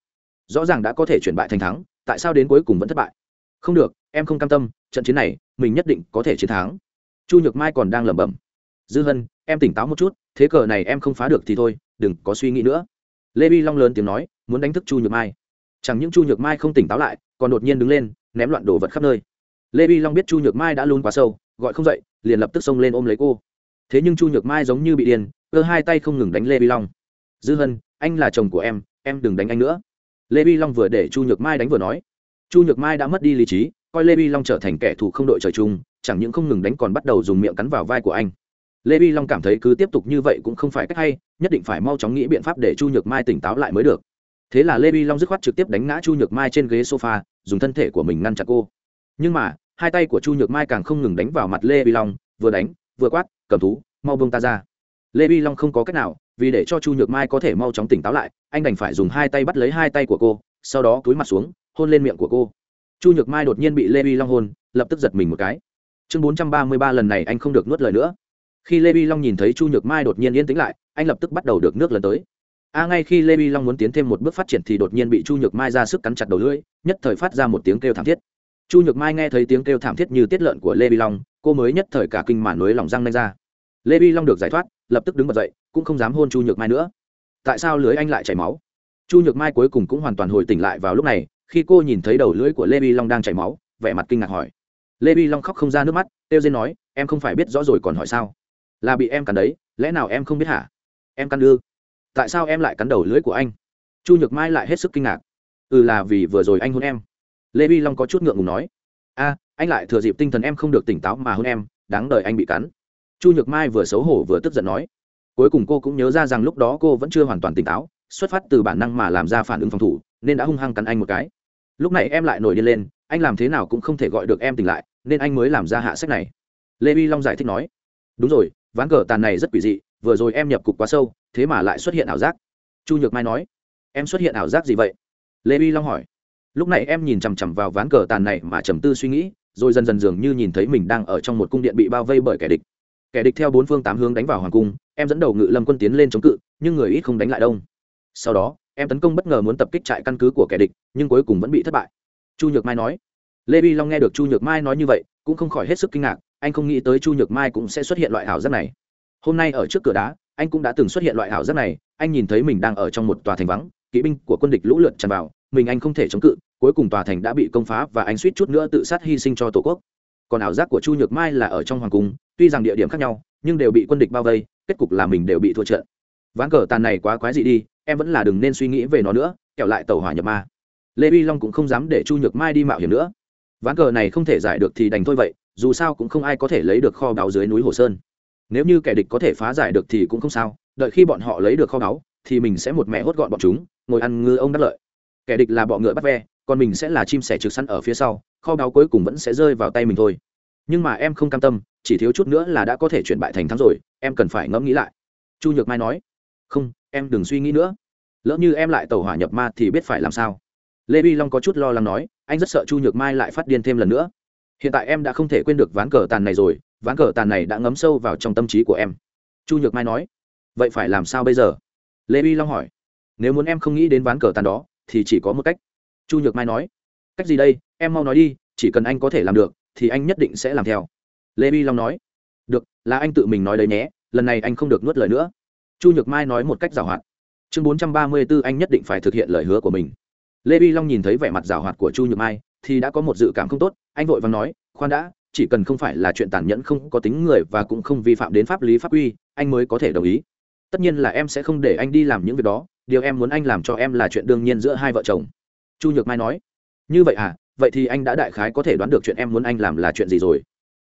Rõ ràng đã có thể chuyển bại thành thắng, tại sao đến cuối cùng vẫn thất bại? Không được, em không cam tâm, trận chiến này, mình nhất định có thể chiến thắng. Chu nhược mai còn đang lẩm bẩm. Dư hân, em tỉnh táo một chút, thế cờ này em không phá được thì thôi, đừng có suy nghĩ nữa. Lê vi long lớn tiếng nói, muốn đánh thức chu nhược mai. Chẳng những chu nhược mai không tỉnh táo lại, còn đột nhiên đứng lên, ném loạn đồ vật khắp nơi lê vi long biết chu nhược mai đã luôn quá sâu, gọi không dậy, liền lập tức xông lên ôm lấy cô. Thế nhưng chu nhược mai giống như bị điên, cơ hai tay không ngừng đánh lê vi long. Dư hân, anh là chồng của em em đừng đánh anh nữa. Lê vi long vừa để chu nhược mai đánh vừa nói. Chu nhược mai đã mất đi lý trí, coi lê vi long trở thành kẻ thù không đội trời chung, chẳng những không ngừng đánh còn bắt đầu dùng miệng cắn vào vai của anh. Lê vi long cảm thấy cứ tiếp tục như vậy cũng không phải cách hay, nhất định phải mau chóng nghĩ biện pháp để chu nhược mai tỉnh táo lại mới được. Thế là lê vi long dứt khoát trực tiếp đánh ngã chu nhược mai trên ghế sofa, dùng thân thể của mình ngăn chặn cô. Nhưng mà hai tay của chu nhược mai càng không ngừng đánh vào mặt lê vi long, vừa đánh, vừa quát, cầm thú, mau bông ta ra. Lê vi long không có cách nào, vì để cho chu nhược mai có thể mau chóng tỉnh táo lại, anh đành phải dùng hai tay bắt lấy hai tay của cô, sau đó túi mặt xuống, hôn lên miệng của cô. Chu nhược mai đột nhiên bị lê vi long hôn, lập tức giật mình một cái. Chương bốn trăm ba mươi ba lần này anh không được nuốt lời nữa. Khi lê vi long nhìn thấy chu nhược mai đột nhiên yên tĩnh lại, anh lập tức bắt đầu được nước lần tới. A ngay khi lê vi long muốn tiến thêm một bước phát triển thì đột nhiên bị chu nhược mai ra sức cắn chặt đầu lưỡi, nhất thời phát ra một tiếng kêu thảm thiết chu nhược mai nghe thấy tiếng kêu thảm thiết như tiết lợn của lê vi long, cô mới nhất thời cả kinh màn nối lòng răng nanh ra. Lê vi long được giải thoát, lập tức đứng bật dậy, cũng không dám hôn chu nhược mai nữa. Tại sao lưới anh lại chảy máu? Chu nhược mai cuối cùng cũng hoàn toàn hồi tỉnh lại vào lúc này, khi cô nhìn thấy đầu lưỡi của lê vi long đang chảy máu, vẻ mặt kinh ngạc hỏi. Lê vi long khóc không ra nước mắt têu dên nói, em không phải biết rõ rồi còn hỏi sao? Là bị em cắn đấy, lẽ nào em không biết hả? Em cắn ư? Tại sao em lại cắn đầu lưỡi của anh? Chu nhược mai lại hết sức kinh ngạc. Ừ là vì vừa rồi anh hôn em lê vi long có chút ngượng ngùng nói, a, anh lại thừa dịp tinh thần em không được tỉnh táo mà hôn em, đáng đời anh bị cắn. Chu nhược mai vừa xấu hổ vừa tức giận nói, cuối cùng cô cũng nhớ ra rằng lúc đó cô vẫn chưa hoàn toàn tỉnh táo, xuất phát từ bản năng mà làm ra phản ứng phòng thủ, nên đã hung hăng cắn anh một cái. Lúc này em lại nổi điên lên, anh làm thế nào cũng không thể gọi được em tỉnh lại, nên anh mới làm ra hạ sách này. Lê vi long giải thích nói, đúng rồi, ván cờ tàn này rất quỷ dị, vừa rồi em nhập cục quá sâu, thế mà lại xuất hiện ảo giác. Chu nhược mai nói, em xuất hiện ảo giác gì vậy? Lê vi long hỏi lúc này em nhìn chằm chằm vào ván cờ tàn này mà trầm tư suy nghĩ, rồi dần dần dường như nhìn thấy mình đang ở trong một cung điện bị bao vây bởi kẻ địch. Kẻ địch theo bốn phương tám hướng đánh vào hoàng cung, em dẫn đầu ngự lâm quân tiến lên chống cự, nhưng người ít không đánh lại đông. Sau đó, em tấn công bất ngờ muốn tập kích trại căn cứ của kẻ địch, nhưng cuối cùng vẫn bị thất bại. Chu nhược mai nói. Lê vi long nghe được chu nhược mai nói như vậy, cũng không khỏi hết sức kinh ngạc, anh không nghĩ tới chu nhược mai cũng sẽ xuất hiện loại ảo giác này. Hôm nay ở trước cửa đá, anh cũng đã từng xuất hiện loại ảo giác này, anh nhìn thấy mình đang ở trong một tòa thành vắng, kỵ binh của quân địch lũ lượt tràn vào, mình anh không thể chống cự cuối cùng tòa thành đã bị công phá và anh suýt chút nữa tự sát hy sinh cho tổ quốc. Còn ảo giác của chu nhược mai là ở trong hoàng cung, tuy rằng địa điểm khác nhau, nhưng đều bị quân địch bao vây, kết cục là mình đều bị thua trận. Ván cờ tàn này quá quái dị đi, em vẫn là đừng nên suy nghĩ về nó nữa kẹo lại tàu hỏa nhập ma. Lê vi long cũng không dám để chu nhược mai đi mạo hiểm nữa. Ván cờ này không thể giải được thì đành thôi vậy, dù sao cũng không ai có thể lấy được kho báu dưới núi hồ sơn. Nếu như kẻ địch có thể phá giải được thì cũng không sao, đợi khi bọn họ lấy được kho báu, thì mình sẽ một mẹ hốt gọn bọn chúng, ngồi ăn ngư ông đắc lợi. Kẻ địch là bọ ngựa bắt ve còn mình sẽ là chim sẻ trực săn ở phía sau, kho báu cuối cùng vẫn sẽ rơi vào tay mình thôi. Nhưng mà em không cam tâm, chỉ thiếu chút nữa là đã có thể chuyển bại thành thắng rồi, em cần phải ngẫm nghĩ lại. Chu nhược mai nói. Không, em đừng suy nghĩ nữa. Lỡ như em lại tàu hỏa nhập ma thì biết phải làm sao. Lê vi long có chút lo lắng nói, anh rất sợ chu nhược mai lại phát điên thêm lần nữa. Hiện tại em đã không thể quên được ván cờ tàn này rồi, ván cờ tàn này đã ngấm sâu vào trong tâm trí của em. Chu nhược mai nói. Vậy phải làm sao bây giờ? Lê vi long hỏi. Nếu muốn em không nghĩ đến ván cờ tàn đó, thì chỉ có một cách chu nhược mai nói, cách gì đây? Em mau nói đi, chỉ cần anh có thể làm được, thì anh nhất định sẽ làm theo. Lê vi long nói, được, là anh tự mình nói đấy nhé, lần này anh không được nuốt lời nữa. Chu nhược mai nói một cách giảo hoạt, chương bốn trăm ba mươi b ố anh nhất định phải thực hiện lời hứa của mình. Lê vi long nhìn thấy vẻ mặt giảo hoạt của chu nhược mai, thì đã có một dự cảm không tốt, anh vội vàng nói, khoan đã, chỉ cần không phải là chuyện tàn nhẫn không có tính người và cũng không vi phạm đến pháp lý pháp quy, anh mới có thể đồng ý. Tất nhiên là em sẽ không để anh đi làm những việc đó, điều em muốn anh làm cho em là chuyện đương nhiên giữa hai vợ chồng chu nhược mai nói, như vậy à vậy thì anh đã đại khái có thể đoán được chuyện em muốn anh làm là chuyện gì rồi.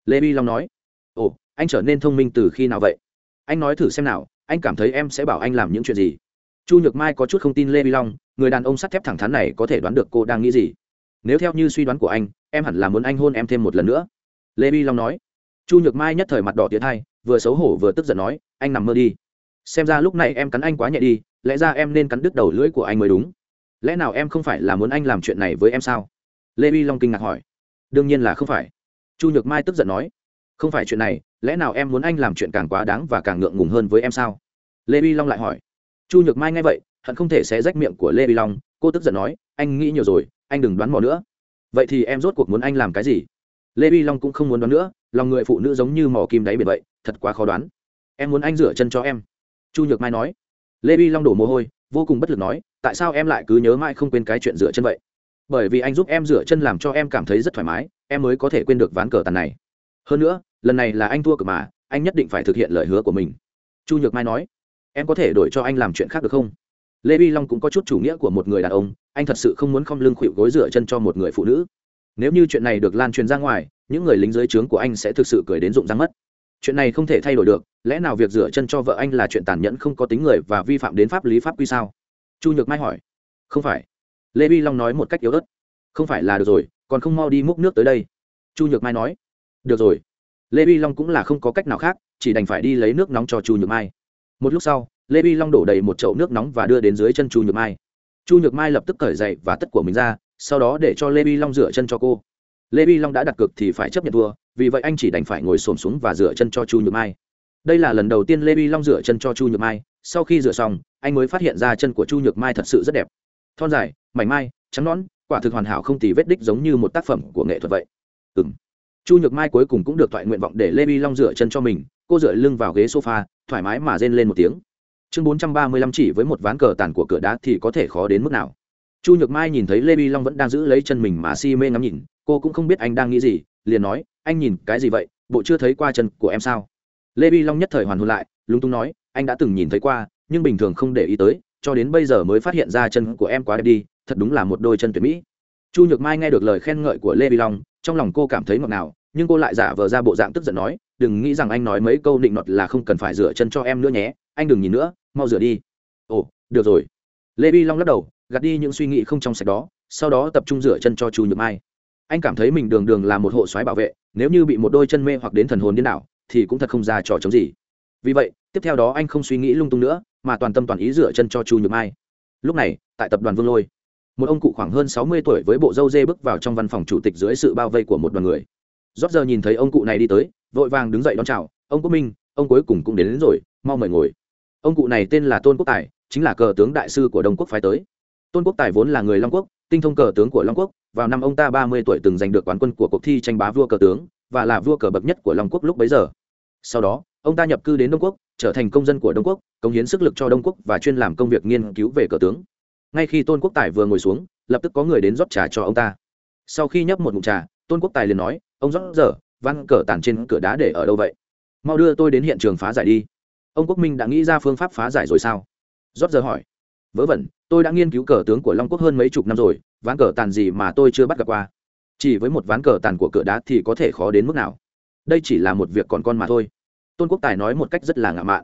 Lê bi long nói, ồ, anh trở nên thông minh từ khi nào vậy? Anh nói thử xem nào, anh cảm thấy em sẽ bảo anh làm những chuyện gì? Chu nhược mai có chút không tin lê bi long, người đàn ông sắt thép thẳng thắn này có thể đoán được cô đang nghĩ gì. Nếu theo như suy đoán của anh, em hẳn là muốn anh hôn em thêm một lần nữa. Lê bi long nói, chu nhược mai nhất thời mặt đỏ tiến hai, vừa xấu hổ vừa tức giận nói, anh nằm mơ đi. Xem ra lúc này em cắn anh quá nhẹ đi, lẽ ra em nên cắn đứt đầu lưỡi của anh mới đúng lẽ nào em không phải là muốn anh làm chuyện này với em sao? Lê bi long kinh ngạc hỏi. Đương nhiên là không phải. Chu nhược mai tức giận nói. Không phải chuyện này, lẽ nào em muốn anh làm chuyện càng quá đáng và càng ngượng ngùng hơn với em sao? Lê bi long lại hỏi. Chu nhược mai nghe vậy, hận không thể sẽ rách miệng của lê bi long, cô tức giận nói, anh nghĩ nhiều rồi, anh đừng đoán mò nữa. Vậy thì em rốt cuộc muốn anh làm cái gì? Lê bi long cũng không muốn đoán nữa, lòng người phụ nữ giống như mò kim đáy biển vậy, thật quá khó đoán. Em muốn anh rửa chân cho em. Chu nhược mai nói. Lê bi long đổ mồ hôi, vô cùng bất lực nói tại sao em lại cứ nhớ mãi không quên cái chuyện rửa chân vậy? Bởi vì anh giúp em rửa chân làm cho em cảm thấy rất thoải mái, em mới có thể quên được ván cờ tàn này. Hơn nữa, lần này là anh thua cờ mà, anh nhất định phải thực hiện lời hứa của mình. Chu nhược mai nói, em có thể đổi cho anh làm chuyện khác được không? Lê vi long cũng có chút chủ nghĩa của một người đàn ông, anh thật sự không muốn không lưng khuỵu gối rửa chân cho một người phụ nữ. Nếu như chuyện này được lan truyền ra ngoài, những người lính dưới trướng của anh sẽ thực sự cười đến rụng răng mất. Chuyện này không thể thay đổi được, lẽ nào việc rửa chân cho vợ anh là chuyện tàn nhẫn không có tính người và vi phạm đến pháp lý pháp quy sao? Chu nhược mai hỏi. Không phải. Lê Vi long nói một cách yếu ớt. Không phải là được rồi, còn không mau đi múc nước tới đây. Chu nhược mai nói. Được rồi. Lê Vi long cũng là không có cách nào khác, chỉ đành phải đi lấy nước nóng cho chu nhược mai. Một lúc sau, lê Vi long đổ đầy một chậu nước nóng và đưa đến dưới chân chu nhược mai. Chu nhược mai lập tức cởi giày và tất của mình ra, sau đó để cho lê Vi long rửa chân cho cô. Lê Vi long đã đặt cược thì phải chấp nhận thua, vì vậy anh chỉ đành phải ngồi xổm xuống và rửa chân cho chu nhược mai. Đây là lần đầu tiên lê Vi long rửa chân cho chu nhược mai sau khi rửa xong, anh mới phát hiện ra chân của chu nhược mai thật sự rất đẹp. Thon dài, mảnh mai, trắng nón quả thực hoàn hảo không tì vết đích giống như một tác phẩm của nghệ thuật vậy. Ừ m chu nhược mai cuối cùng cũng được thoại nguyện vọng để lê bi long rửa chân cho mình, cô dựa lưng vào ghế sofa, thoải mái mà rên lên một tiếng. Chương bốn trăm ba mươi lăm chỉ với một ván cờ tàn của cửa đá thì có thể khó đến mức nào. Chu nhược mai nhìn thấy lê bi long vẫn đang giữ lấy chân mình mà si mê ngắm nhìn, cô cũng không biết anh đang nghĩ gì, liền nói, anh nhìn cái gì vậy? Bộ chưa thấy qua chân của em sao? Lê bi long nhất thời hoàn hồn lại, lúng túng nói anh đã từng nhìn thấy qua, nhưng bình thường không để ý tới, cho đến bây giờ mới phát hiện ra chân của em quá đẹp đi, thật đúng là một đôi chân tuyệt mỹ. Chu nhược mai nghe được lời khen ngợi của lê Vi long, trong lòng cô cảm thấy ngọt ngào, nhưng cô lại giả vờ ra bộ dạng tức giận nói, đừng nghĩ rằng anh nói mấy câu định nọt là không cần phải rửa chân cho em nữa nhé, anh đừng nhìn nữa, mau rửa đi. Ồ, được rồi. Lê Vi long lắc đầu, gạt đi những suy nghĩ không trong sạch đó, sau đó tập trung rửa chân cho chu nhược mai. Anh cảm thấy mình đường đường là một hộ soái bảo vệ, nếu như bị một đôi chân mê hoặc đến thần hồn điên đảo, thì cũng thật không ra trò chống gì. Vì vậy tiếp theo đó anh không suy nghĩ lung tung nữa mà toàn tâm toàn ý rửa chân cho chu nhược mai. Lúc này tại tập đoàn vương lôi một ông cụ khoảng hơn sáu mươi tuổi với bộ dâu dê bước vào trong văn phòng chủ tịch dưới sự bao vây của một đoàn người. Rót giờ nhìn thấy ông cụ này đi tới vội vàng đứng dậy đón chào ông quốc minh ông cuối cùng cũng đến, đến rồi mau mời ngồi. Ông cụ này tên là tôn quốc tài chính là cờ tướng đại sư của đông quốc phái tới. Tôn quốc tài vốn là người long quốc tinh thông cờ tướng của long quốc vào năm ông ta ba mươi tuổi từng giành được quán quân của cuộc thi tranh bá vua cờ tướng và là vua cờ bậc nhất của long quốc lúc bấy giờ. Sau đó ông ta nhập cư đến đông quốc trở thành công dân của đông quốc, cống hiến sức lực cho đông quốc và chuyên làm công việc nghiên cứu về cờ tướng. Ngay khi tôn quốc tài vừa ngồi xuống, lập tức có người đến rót trà cho ông ta. Sau khi nhấp một mụn trà, tôn quốc tài liền nói, ông rót giờ văn cờ tàn trên cửa đá để ở đâu vậy? Mau đưa tôi đến hiện trường phá giải đi. Ông quốc minh đã nghĩ ra phương pháp phá giải rồi sao? Rót giờ hỏi, vớ vẩn, tôi đã nghiên cứu cờ tướng của long quốc hơn mấy chục năm rồi, ván cờ tàn gì mà tôi chưa bắt gặp qua? Chỉ với một ván cờ tàn của cửa đá thì có thể khó đến mức nào? Đây chỉ là một việc còn con mà thôi tôn quốc tài nói một cách rất là ngạo mạn.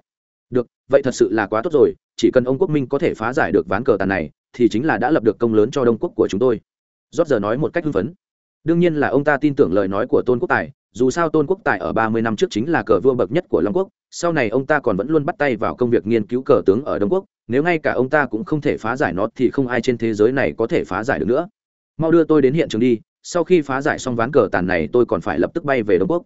Được, vậy thật sự là quá tốt rồi, chỉ cần ông quốc minh có thể phá giải được ván cờ tàn này, thì chính là đã lập được công lớn cho đông quốc của chúng tôi. Rót giờ nói một cách hưng phấn. Đương nhiên là ông ta tin tưởng lời nói của tôn quốc tài, dù sao tôn quốc tài ở ba mươi năm trước chính là cờ vua bậc nhất của long quốc, sau này ông ta còn vẫn luôn bắt tay vào công việc nghiên cứu cờ tướng ở đông quốc, nếu ngay cả ông ta cũng không thể phá giải nó thì không ai trên thế giới này có thể phá giải được nữa. Mau đưa tôi đến hiện trường đi, sau khi phá giải xong ván cờ tàn này tôi còn phải lập tức bay về đông quốc.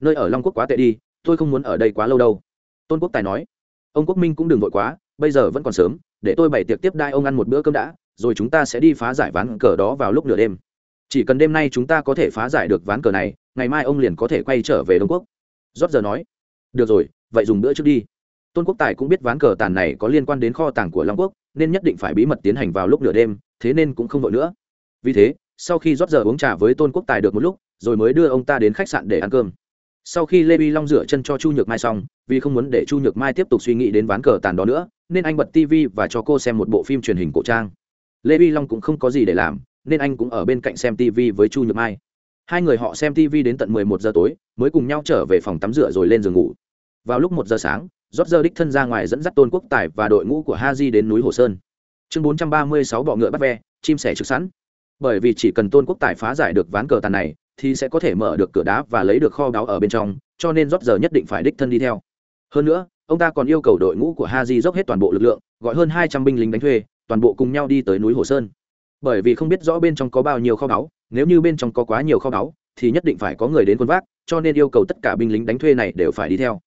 Nơi ở long quốc quá tệ đi tôi không muốn ở đây quá lâu đâu. Tôn quốc tài nói. Ông quốc minh cũng đừng vội quá, bây giờ vẫn còn sớm, để tôi bày tiệc tiếp đai ông ăn một bữa cơm đã, rồi chúng ta sẽ đi phá giải ván cờ đó vào lúc nửa đêm. Chỉ cần đêm nay chúng ta có thể phá giải được ván cờ này, ngày mai ông liền có thể quay trở về đông quốc. Rót giờ nói. Được rồi, vậy dùng bữa trước đi. Tôn quốc tài cũng biết ván cờ tàn này có liên quan đến kho tàng của long quốc, nên nhất định phải bí mật tiến hành vào lúc nửa đêm, thế nên cũng không vội nữa. Vì thế, sau khi rót giờ uống trà với tôn quốc tài được một lúc, rồi mới đưa ông ta đến khách sạn để ăn cơm sau khi lê vi long rửa chân cho chu nhược mai xong, vì không muốn để chu nhược mai tiếp tục suy nghĩ đến ván cờ tàn đó nữa, nên anh bật tv và cho cô xem một bộ phim truyền hình cổ trang. Lê vi long cũng không có gì để làm, nên anh cũng ở bên cạnh xem tv với chu nhược mai. Hai người họ xem tv đến tận 11 giờ tối, mới cùng nhau trở về phòng tắm rửa rồi lên giường ngủ. Vào lúc một giờ sáng rót giờ đích thân ra ngoài dẫn dắt tôn quốc tài và đội ngũ của ha di đến núi hồ sơn. Chương 436 bọ ngựa bắt ve, chim sẻ trực sẵn. Bởi vì chỉ cần tôn quốc tài phá giải được ván cờ tàn này thì sẽ có thể mở được cửa đá và lấy được kho báu ở bên trong, cho nên rót giờ nhất định phải đích thân đi theo. Hơn nữa, ông ta còn yêu cầu đội ngũ của Haji dốc hết toàn bộ lực lượng, gọi hơn hai trăm binh lính đánh thuê, toàn bộ cùng nhau đi tới núi hồ sơn. Bởi vì không biết rõ bên trong có bao nhiêu kho báu, nếu như bên trong có quá nhiều kho báu, thì nhất định phải có người đến quân vác, cho nên yêu cầu tất cả binh lính đánh thuê này đều phải đi theo.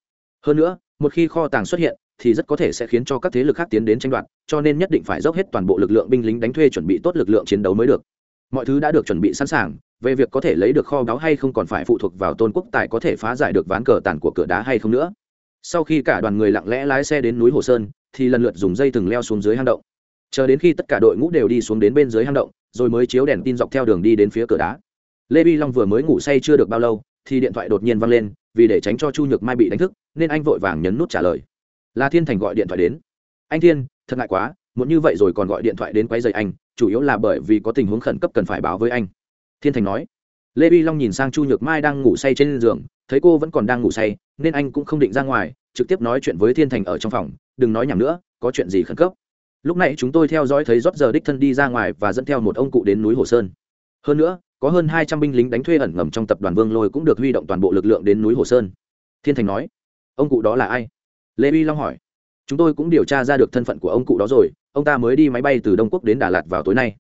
Hơn nữa, một khi kho tàng xuất hiện, thì rất có thể sẽ khiến cho các thế lực khác tiến đến tranh đoạt, cho nên nhất định phải dốc hết toàn bộ lực lượng binh lính đánh thuê chuẩn bị tốt lực lượng chiến đấu mới được mọi thứ đã được chuẩn bị sẵn sàng, về việc có thể lấy được kho báu hay không còn phải phụ thuộc vào tôn quốc tài có thể phá giải được ván cờ tàn của cửa đá hay không nữa. Sau khi cả đoàn người lặng lẽ lái xe đến núi hồ sơn, thì lần lượt dùng dây từng leo xuống dưới hang động. Chờ đến khi tất cả đội ngũ đều đi xuống đến bên dưới hang động, rồi mới chiếu đèn tin dọc theo đường đi đến phía cửa đá. Lê bi long vừa mới ngủ say chưa được bao lâu, thì điện thoại đột nhiên văng lên, vì để tránh cho chu nhược mai bị đánh thức, nên anh vội vàng nhấn nút trả lời. Là thiên thành gọi điện thoại đến. Anh thiên, thật ngại quá muốn như vậy rồi còn gọi điện thoại đến quấy rầy anh chủ yếu là bởi vì có tình huống khẩn cấp cần phải báo với anh. Thiên thành nói. Lê vi long nhìn sang chu nhược mai đang ngủ say trên giường, thấy cô vẫn còn đang ngủ say, nên anh cũng không định ra ngoài, trực tiếp nói chuyện với thiên thành ở trong phòng, đừng nói nhầm nữa, có chuyện gì khẩn cấp? Lúc này chúng tôi theo dõi thấy rót giờ đích thân đi ra ngoài và dẫn theo một ông cụ đến núi hồ sơn. Hơn nữa, có hơn hai trăm binh lính đánh thuê ẩn ngầm trong tập đoàn vương lôi cũng được huy động toàn bộ lực lượng đến núi hồ sơn. Thiên thành nói. Ông cụ đó là ai? Lê vi long hỏi chúng tôi cũng điều tra ra được thân phận của ông cụ đó rồi, ông ta mới đi máy bay từ đông quốc đến đà lạt vào tối nay.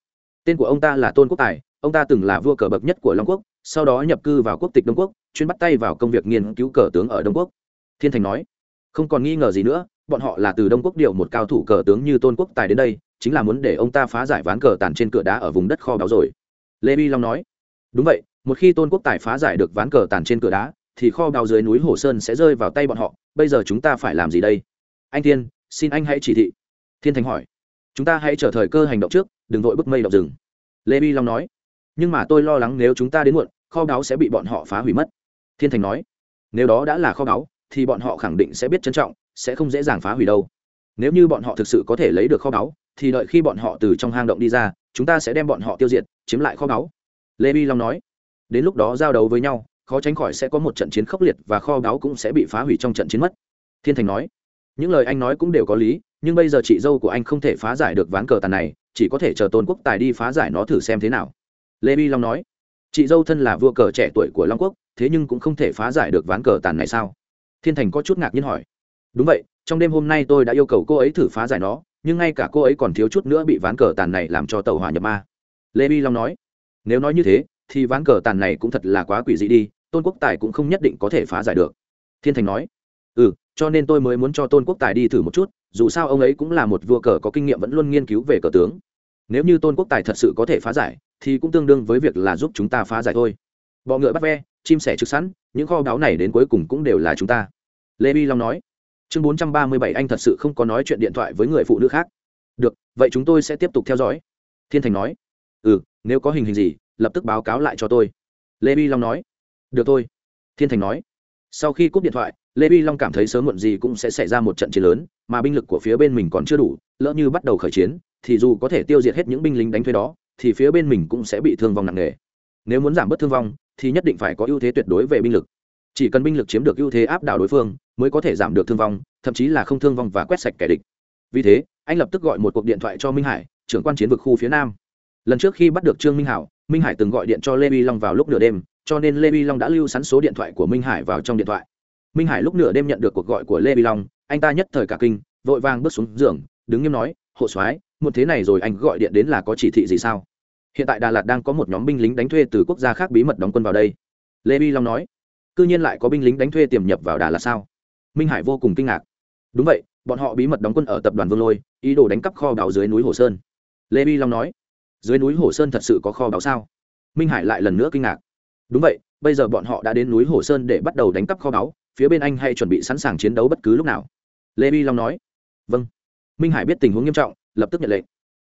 Tên của ông ta là tôn quốc tài, ông ta từng là vua cờ bậc nhất của long quốc, sau đó nhập cư vào quốc tịch đông quốc, chuyên bắt tay vào công việc nghiên cứu cờ tướng ở đông quốc. Thiên thành nói, không còn nghi ngờ gì nữa, bọn họ là từ đông quốc điều một cao thủ cờ tướng như tôn quốc tài đến đây, chính là muốn để ông ta phá giải ván cờ tàn trên cửa đá ở vùng đất kho báu rồi. Lê bi long nói, đúng vậy, một khi tôn quốc tài phá giải được ván cờ tàn trên cửa đá, thì kho báu dưới núi hồ sơn sẽ rơi vào tay bọn họ, bây giờ chúng ta phải làm gì đây? Anh thiên, xin anh hãy chỉ thị. Thiên thành hỏi. Chúng ta hãy chờ thời cơ hành động trước, đừng vội bức mây động rừng. Lê bi long nói. Nhưng mà tôi lo lắng nếu chúng ta đến muộn, kho báu sẽ bị bọn họ phá hủy mất. Thiên thành nói. Nếu đó đã là kho báu, thì bọn họ khẳng định sẽ biết trân trọng, sẽ không dễ dàng phá hủy đâu. Nếu như bọn họ thực sự có thể lấy được kho báu, thì đợi khi bọn họ từ trong hang động đi ra, chúng ta sẽ đem bọn họ tiêu diệt, chiếm lại kho báu. Lê bi long nói. Đến lúc đó giao đấu với nhau, khó tránh khỏi sẽ có một trận chiến khốc liệt và kho báu cũng sẽ bị phá hủy trong trận chiến mất. Thiên thành nói những lời anh nói cũng đều có lý, nhưng bây giờ chị dâu của anh không thể phá giải được ván cờ tàn này, chỉ có thể chờ tôn quốc tài đi phá giải nó thử xem thế nào. Lê bi long nói. Chị dâu thân là vua cờ trẻ tuổi của long quốc, thế nhưng cũng không thể phá giải được ván cờ tàn này sao? Thiên thành có chút ngạc nhiên hỏi. Đúng vậy, trong đêm hôm nay tôi đã yêu cầu cô ấy thử phá giải nó, nhưng ngay cả cô ấy còn thiếu chút nữa bị ván cờ tàn này làm cho tàu hỏa nhập ma. Lê bi long nói. Nếu nói như thế, thì ván cờ tàn này cũng thật là quá quỷ dị đi, tôn quốc tài cũng không nhất định có thể phá giải được. Thiên thành nói. Ừ cho nên tôi mới muốn cho tôn quốc tài đi thử một chút, dù sao ông ấy cũng là một vua cờ có kinh nghiệm vẫn luôn nghiên cứu về cờ tướng. Nếu như tôn quốc tài thật sự có thể phá giải, thì cũng tương đương với việc là giúp chúng ta phá giải thôi. Bọ ngựa bắt ve, chim sẻ trực sẵn, những kho báu này đến cuối cùng cũng đều là chúng ta. Lê bi long nói, chương bốn trăm ba mươi bảy, anh thật sự không có nói chuyện điện thoại với người phụ nữ khác. Được, vậy chúng tôi sẽ tiếp tục theo dõi. Thiên thành nói ừ nếu có hình hình gì, lập tức báo cáo lại cho tôi. Lê bi long nói, được thôi. Thiên thành nói, sau khi cúp điện thoại lê vi long cảm thấy sớm muộn gì cũng sẽ xảy ra một trận chiến lớn, mà binh lực của phía bên mình còn chưa đủ, lỡ như bắt đầu khởi chiến, thì dù có thể tiêu diệt hết những binh lính đánh thuê đó, thì phía bên mình cũng sẽ bị thương vong nặng nề. Nếu muốn giảm bớt thương vong, thì nhất định phải có ưu thế tuyệt đối về binh lực. Chỉ cần binh lực chiếm được ưu thế áp đảo đối phương, mới có thể giảm được thương vong, thậm chí là không thương vong và quét sạch kẻ địch. Vì thế, anh lập tức gọi một cuộc điện thoại cho minh hải, trưởng quan chiến vực khu phía nam. Lần trước khi bắt được trương minh hảo, minh hải từng gọi điện cho lê vi long vào lúc nửa đêm, cho nên lê vi long đã lưu sẵn số điện thoại của minh hải vào trong điện thoại minh hải lúc nửa đêm nhận được cuộc gọi của lê vi long, anh ta nhất thời cả kinh, vội vàng bước xuống giường, đứng nghiêm nói, hộ soái một thế này rồi anh gọi điện đến là có chỉ thị gì sao? Hiện tại đà lạt đang có một nhóm binh lính đánh thuê từ quốc gia khác bí mật đóng quân vào đây. Lê vi long nói c ư nhiên lại có binh lính đánh thuê tiềm nhập vào đà lạt sao? Minh hải vô cùng kinh ngạc. Đúng vậy, bọn họ bí mật đóng quân ở tập đoàn vương lôi, ý đồ đánh cắp kho báu dưới núi hồ sơn. Lê vi long nói, dưới núi hồ sơn thật sự có kho báu sao? Minh hải lại lần nữa kinh ngạc. Đúng vậy, bây giờ bọn họ đã đến núi hồ sơn để bắt đầu đánh cắp kho báu phía bên anh hay chuẩn bị sẵn sàng chiến đấu bất cứ lúc nào. Lê vi long nói. Vâng. Minh hải biết tình huống nghiêm trọng, lập tức nhận lệnh.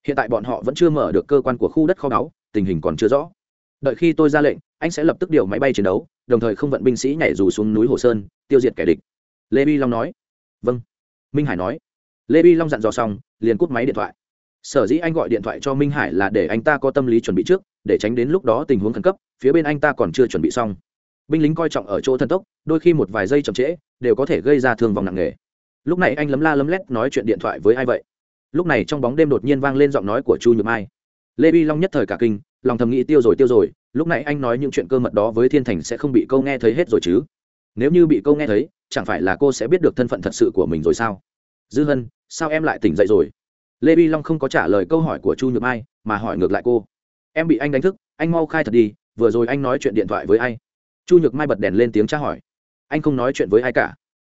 Hiện tại bọn họ vẫn chưa mở được cơ quan của khu đất kho báu, tình hình còn chưa rõ. Đợi khi tôi ra lệnh, anh sẽ lập tức điều máy bay chiến đấu, đồng thời không vận binh sĩ nhảy dù xuống núi hồ sơn, tiêu diệt kẻ địch. Lê vi long nói. Vâng. Minh hải nói. Lê vi long dặn dò xong, liền cúp máy điện thoại. Sở dĩ anh gọi điện thoại cho minh hải là để anh ta có tâm lý chuẩn bị trước, để tránh đến lúc đó tình huống khẩn cấp, phía bên anh ta còn chưa chuẩn bị xong binh lính coi trọng ở chỗ thần tốc, đôi khi một vài giây chậm trễ đều có thể gây ra thương vong nặng nề. Lúc này anh lấm la lấm lét nói chuyện điện thoại với ai vậy? Lúc này trong bóng đêm đột nhiên vang lên giọng nói của chu nhược mai. Lê Vi long nhất thời cả kinh, lòng thầm nghĩ tiêu rồi tiêu rồi, lúc này anh nói những chuyện cơ mật đó với thiên thành sẽ không bị câu nghe thấy hết rồi chứ? Nếu như bị câu nghe thấy, chẳng phải là cô sẽ biết được thân phận thật sự của mình rồi sao? Dư hân, sao em lại tỉnh dậy rồi? Lê Vi long không có trả lời câu hỏi của chu nhược mai, mà hỏi ngược lại cô. Em bị anh đánh thức, anh mau khai thật đi, vừa rồi anh nói chuyện điện thoại với ai? Chu nhược mai bật đèn lên tiếng tra hỏi. Anh không nói chuyện với ai cả.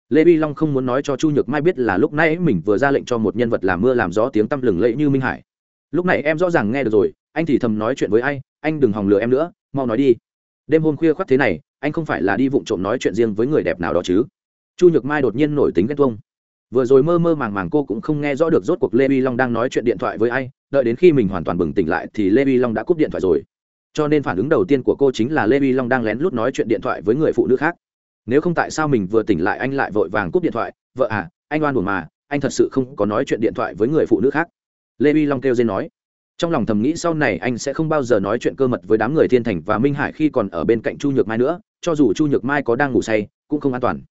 Lê bi long không muốn nói cho chu nhược mai biết là lúc nãy mình vừa ra lệnh cho một nhân vật làm mưa làm gió tiếng tăm lừng lẫy như minh hải. Lúc này em rõ ràng nghe được rồi, anh thì thầm nói chuyện với ai, anh đừng hòng lừa em nữa, mau nói đi. Đêm hôm khuya khoắt thế này, anh không phải là đi vụng trộm nói chuyện riêng với người đẹp nào đó chứ? Chu nhược mai đột nhiên nổi tính ghen tuông. Vừa rồi mơ mơ màng màng cô cũng không nghe rõ được rốt cuộc lê bi long đang nói chuyện điện thoại với ai, đợi đến khi mình hoàn toàn bừng tỉnh lại thì lê bi long đã cúp điện thoại rồi cho nên phản ứng đầu tiên của cô chính là lê vi long đang lén lút nói chuyện điện thoại với người phụ nữ khác. Nếu không tại sao mình vừa tỉnh lại anh lại vội vàng cúp điện thoại, vợ à anh oan buồn mà, anh thật sự không có nói chuyện điện thoại với người phụ nữ khác. Lê vi long kêu dên nói. Trong lòng thầm nghĩ sau này anh sẽ không bao giờ nói chuyện cơ mật với đám người thiên thành và minh hải khi còn ở bên cạnh chu nhược mai nữa, cho dù chu nhược mai có đang ngủ say, cũng không an toàn.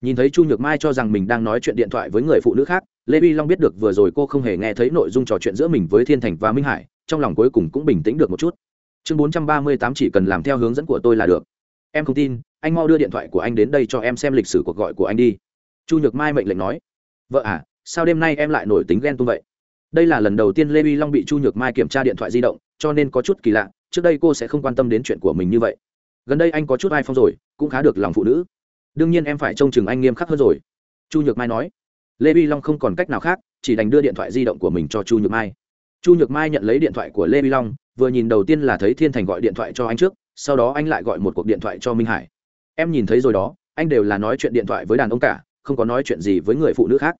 Nhìn thấy chu nhược mai cho rằng mình đang nói chuyện điện thoại với người phụ nữ khác, lê vi long biết được vừa rồi cô không hề nghe thấy nội dung trò chuyện giữa mình với thiên thành và minh hải, trong lòng cuối cùng cũng bình tĩnh được một chút chương bốn trăm ba mươi tám chỉ cần làm theo hướng dẫn của tôi là được. Em không tin, anh mau đưa điện thoại của anh đến đây cho em xem lịch sử cuộc gọi của anh đi. Chu nhược mai mệnh lệnh nói. Vợ à sao đêm nay em lại nổi tính ghen tuông vậy? Đây là lần đầu tiên lê vi long bị chu nhược mai kiểm tra điện thoại di động, cho nên có chút kỳ lạ, trước đây cô sẽ không quan tâm đến chuyện của mình như vậy. Gần đây anh có chút ai phong rồi, cũng khá được lòng phụ nữ. Đương nhiên em phải trông chừng anh nghiêm khắc hơn rồi. Chu nhược mai nói. Lê vi long không còn cách nào khác, chỉ đành đưa điện thoại di động của mình cho chu nhược mai chu nhược mai nhận lấy điện thoại của lê vi long, vừa nhìn đầu tiên là thấy thiên thành gọi điện thoại cho anh trước, sau đó anh lại gọi một cuộc điện thoại cho minh hải. Em nhìn thấy rồi đó, anh đều là nói chuyện điện thoại với đàn ông cả, không có nói chuyện gì với người phụ nữ khác.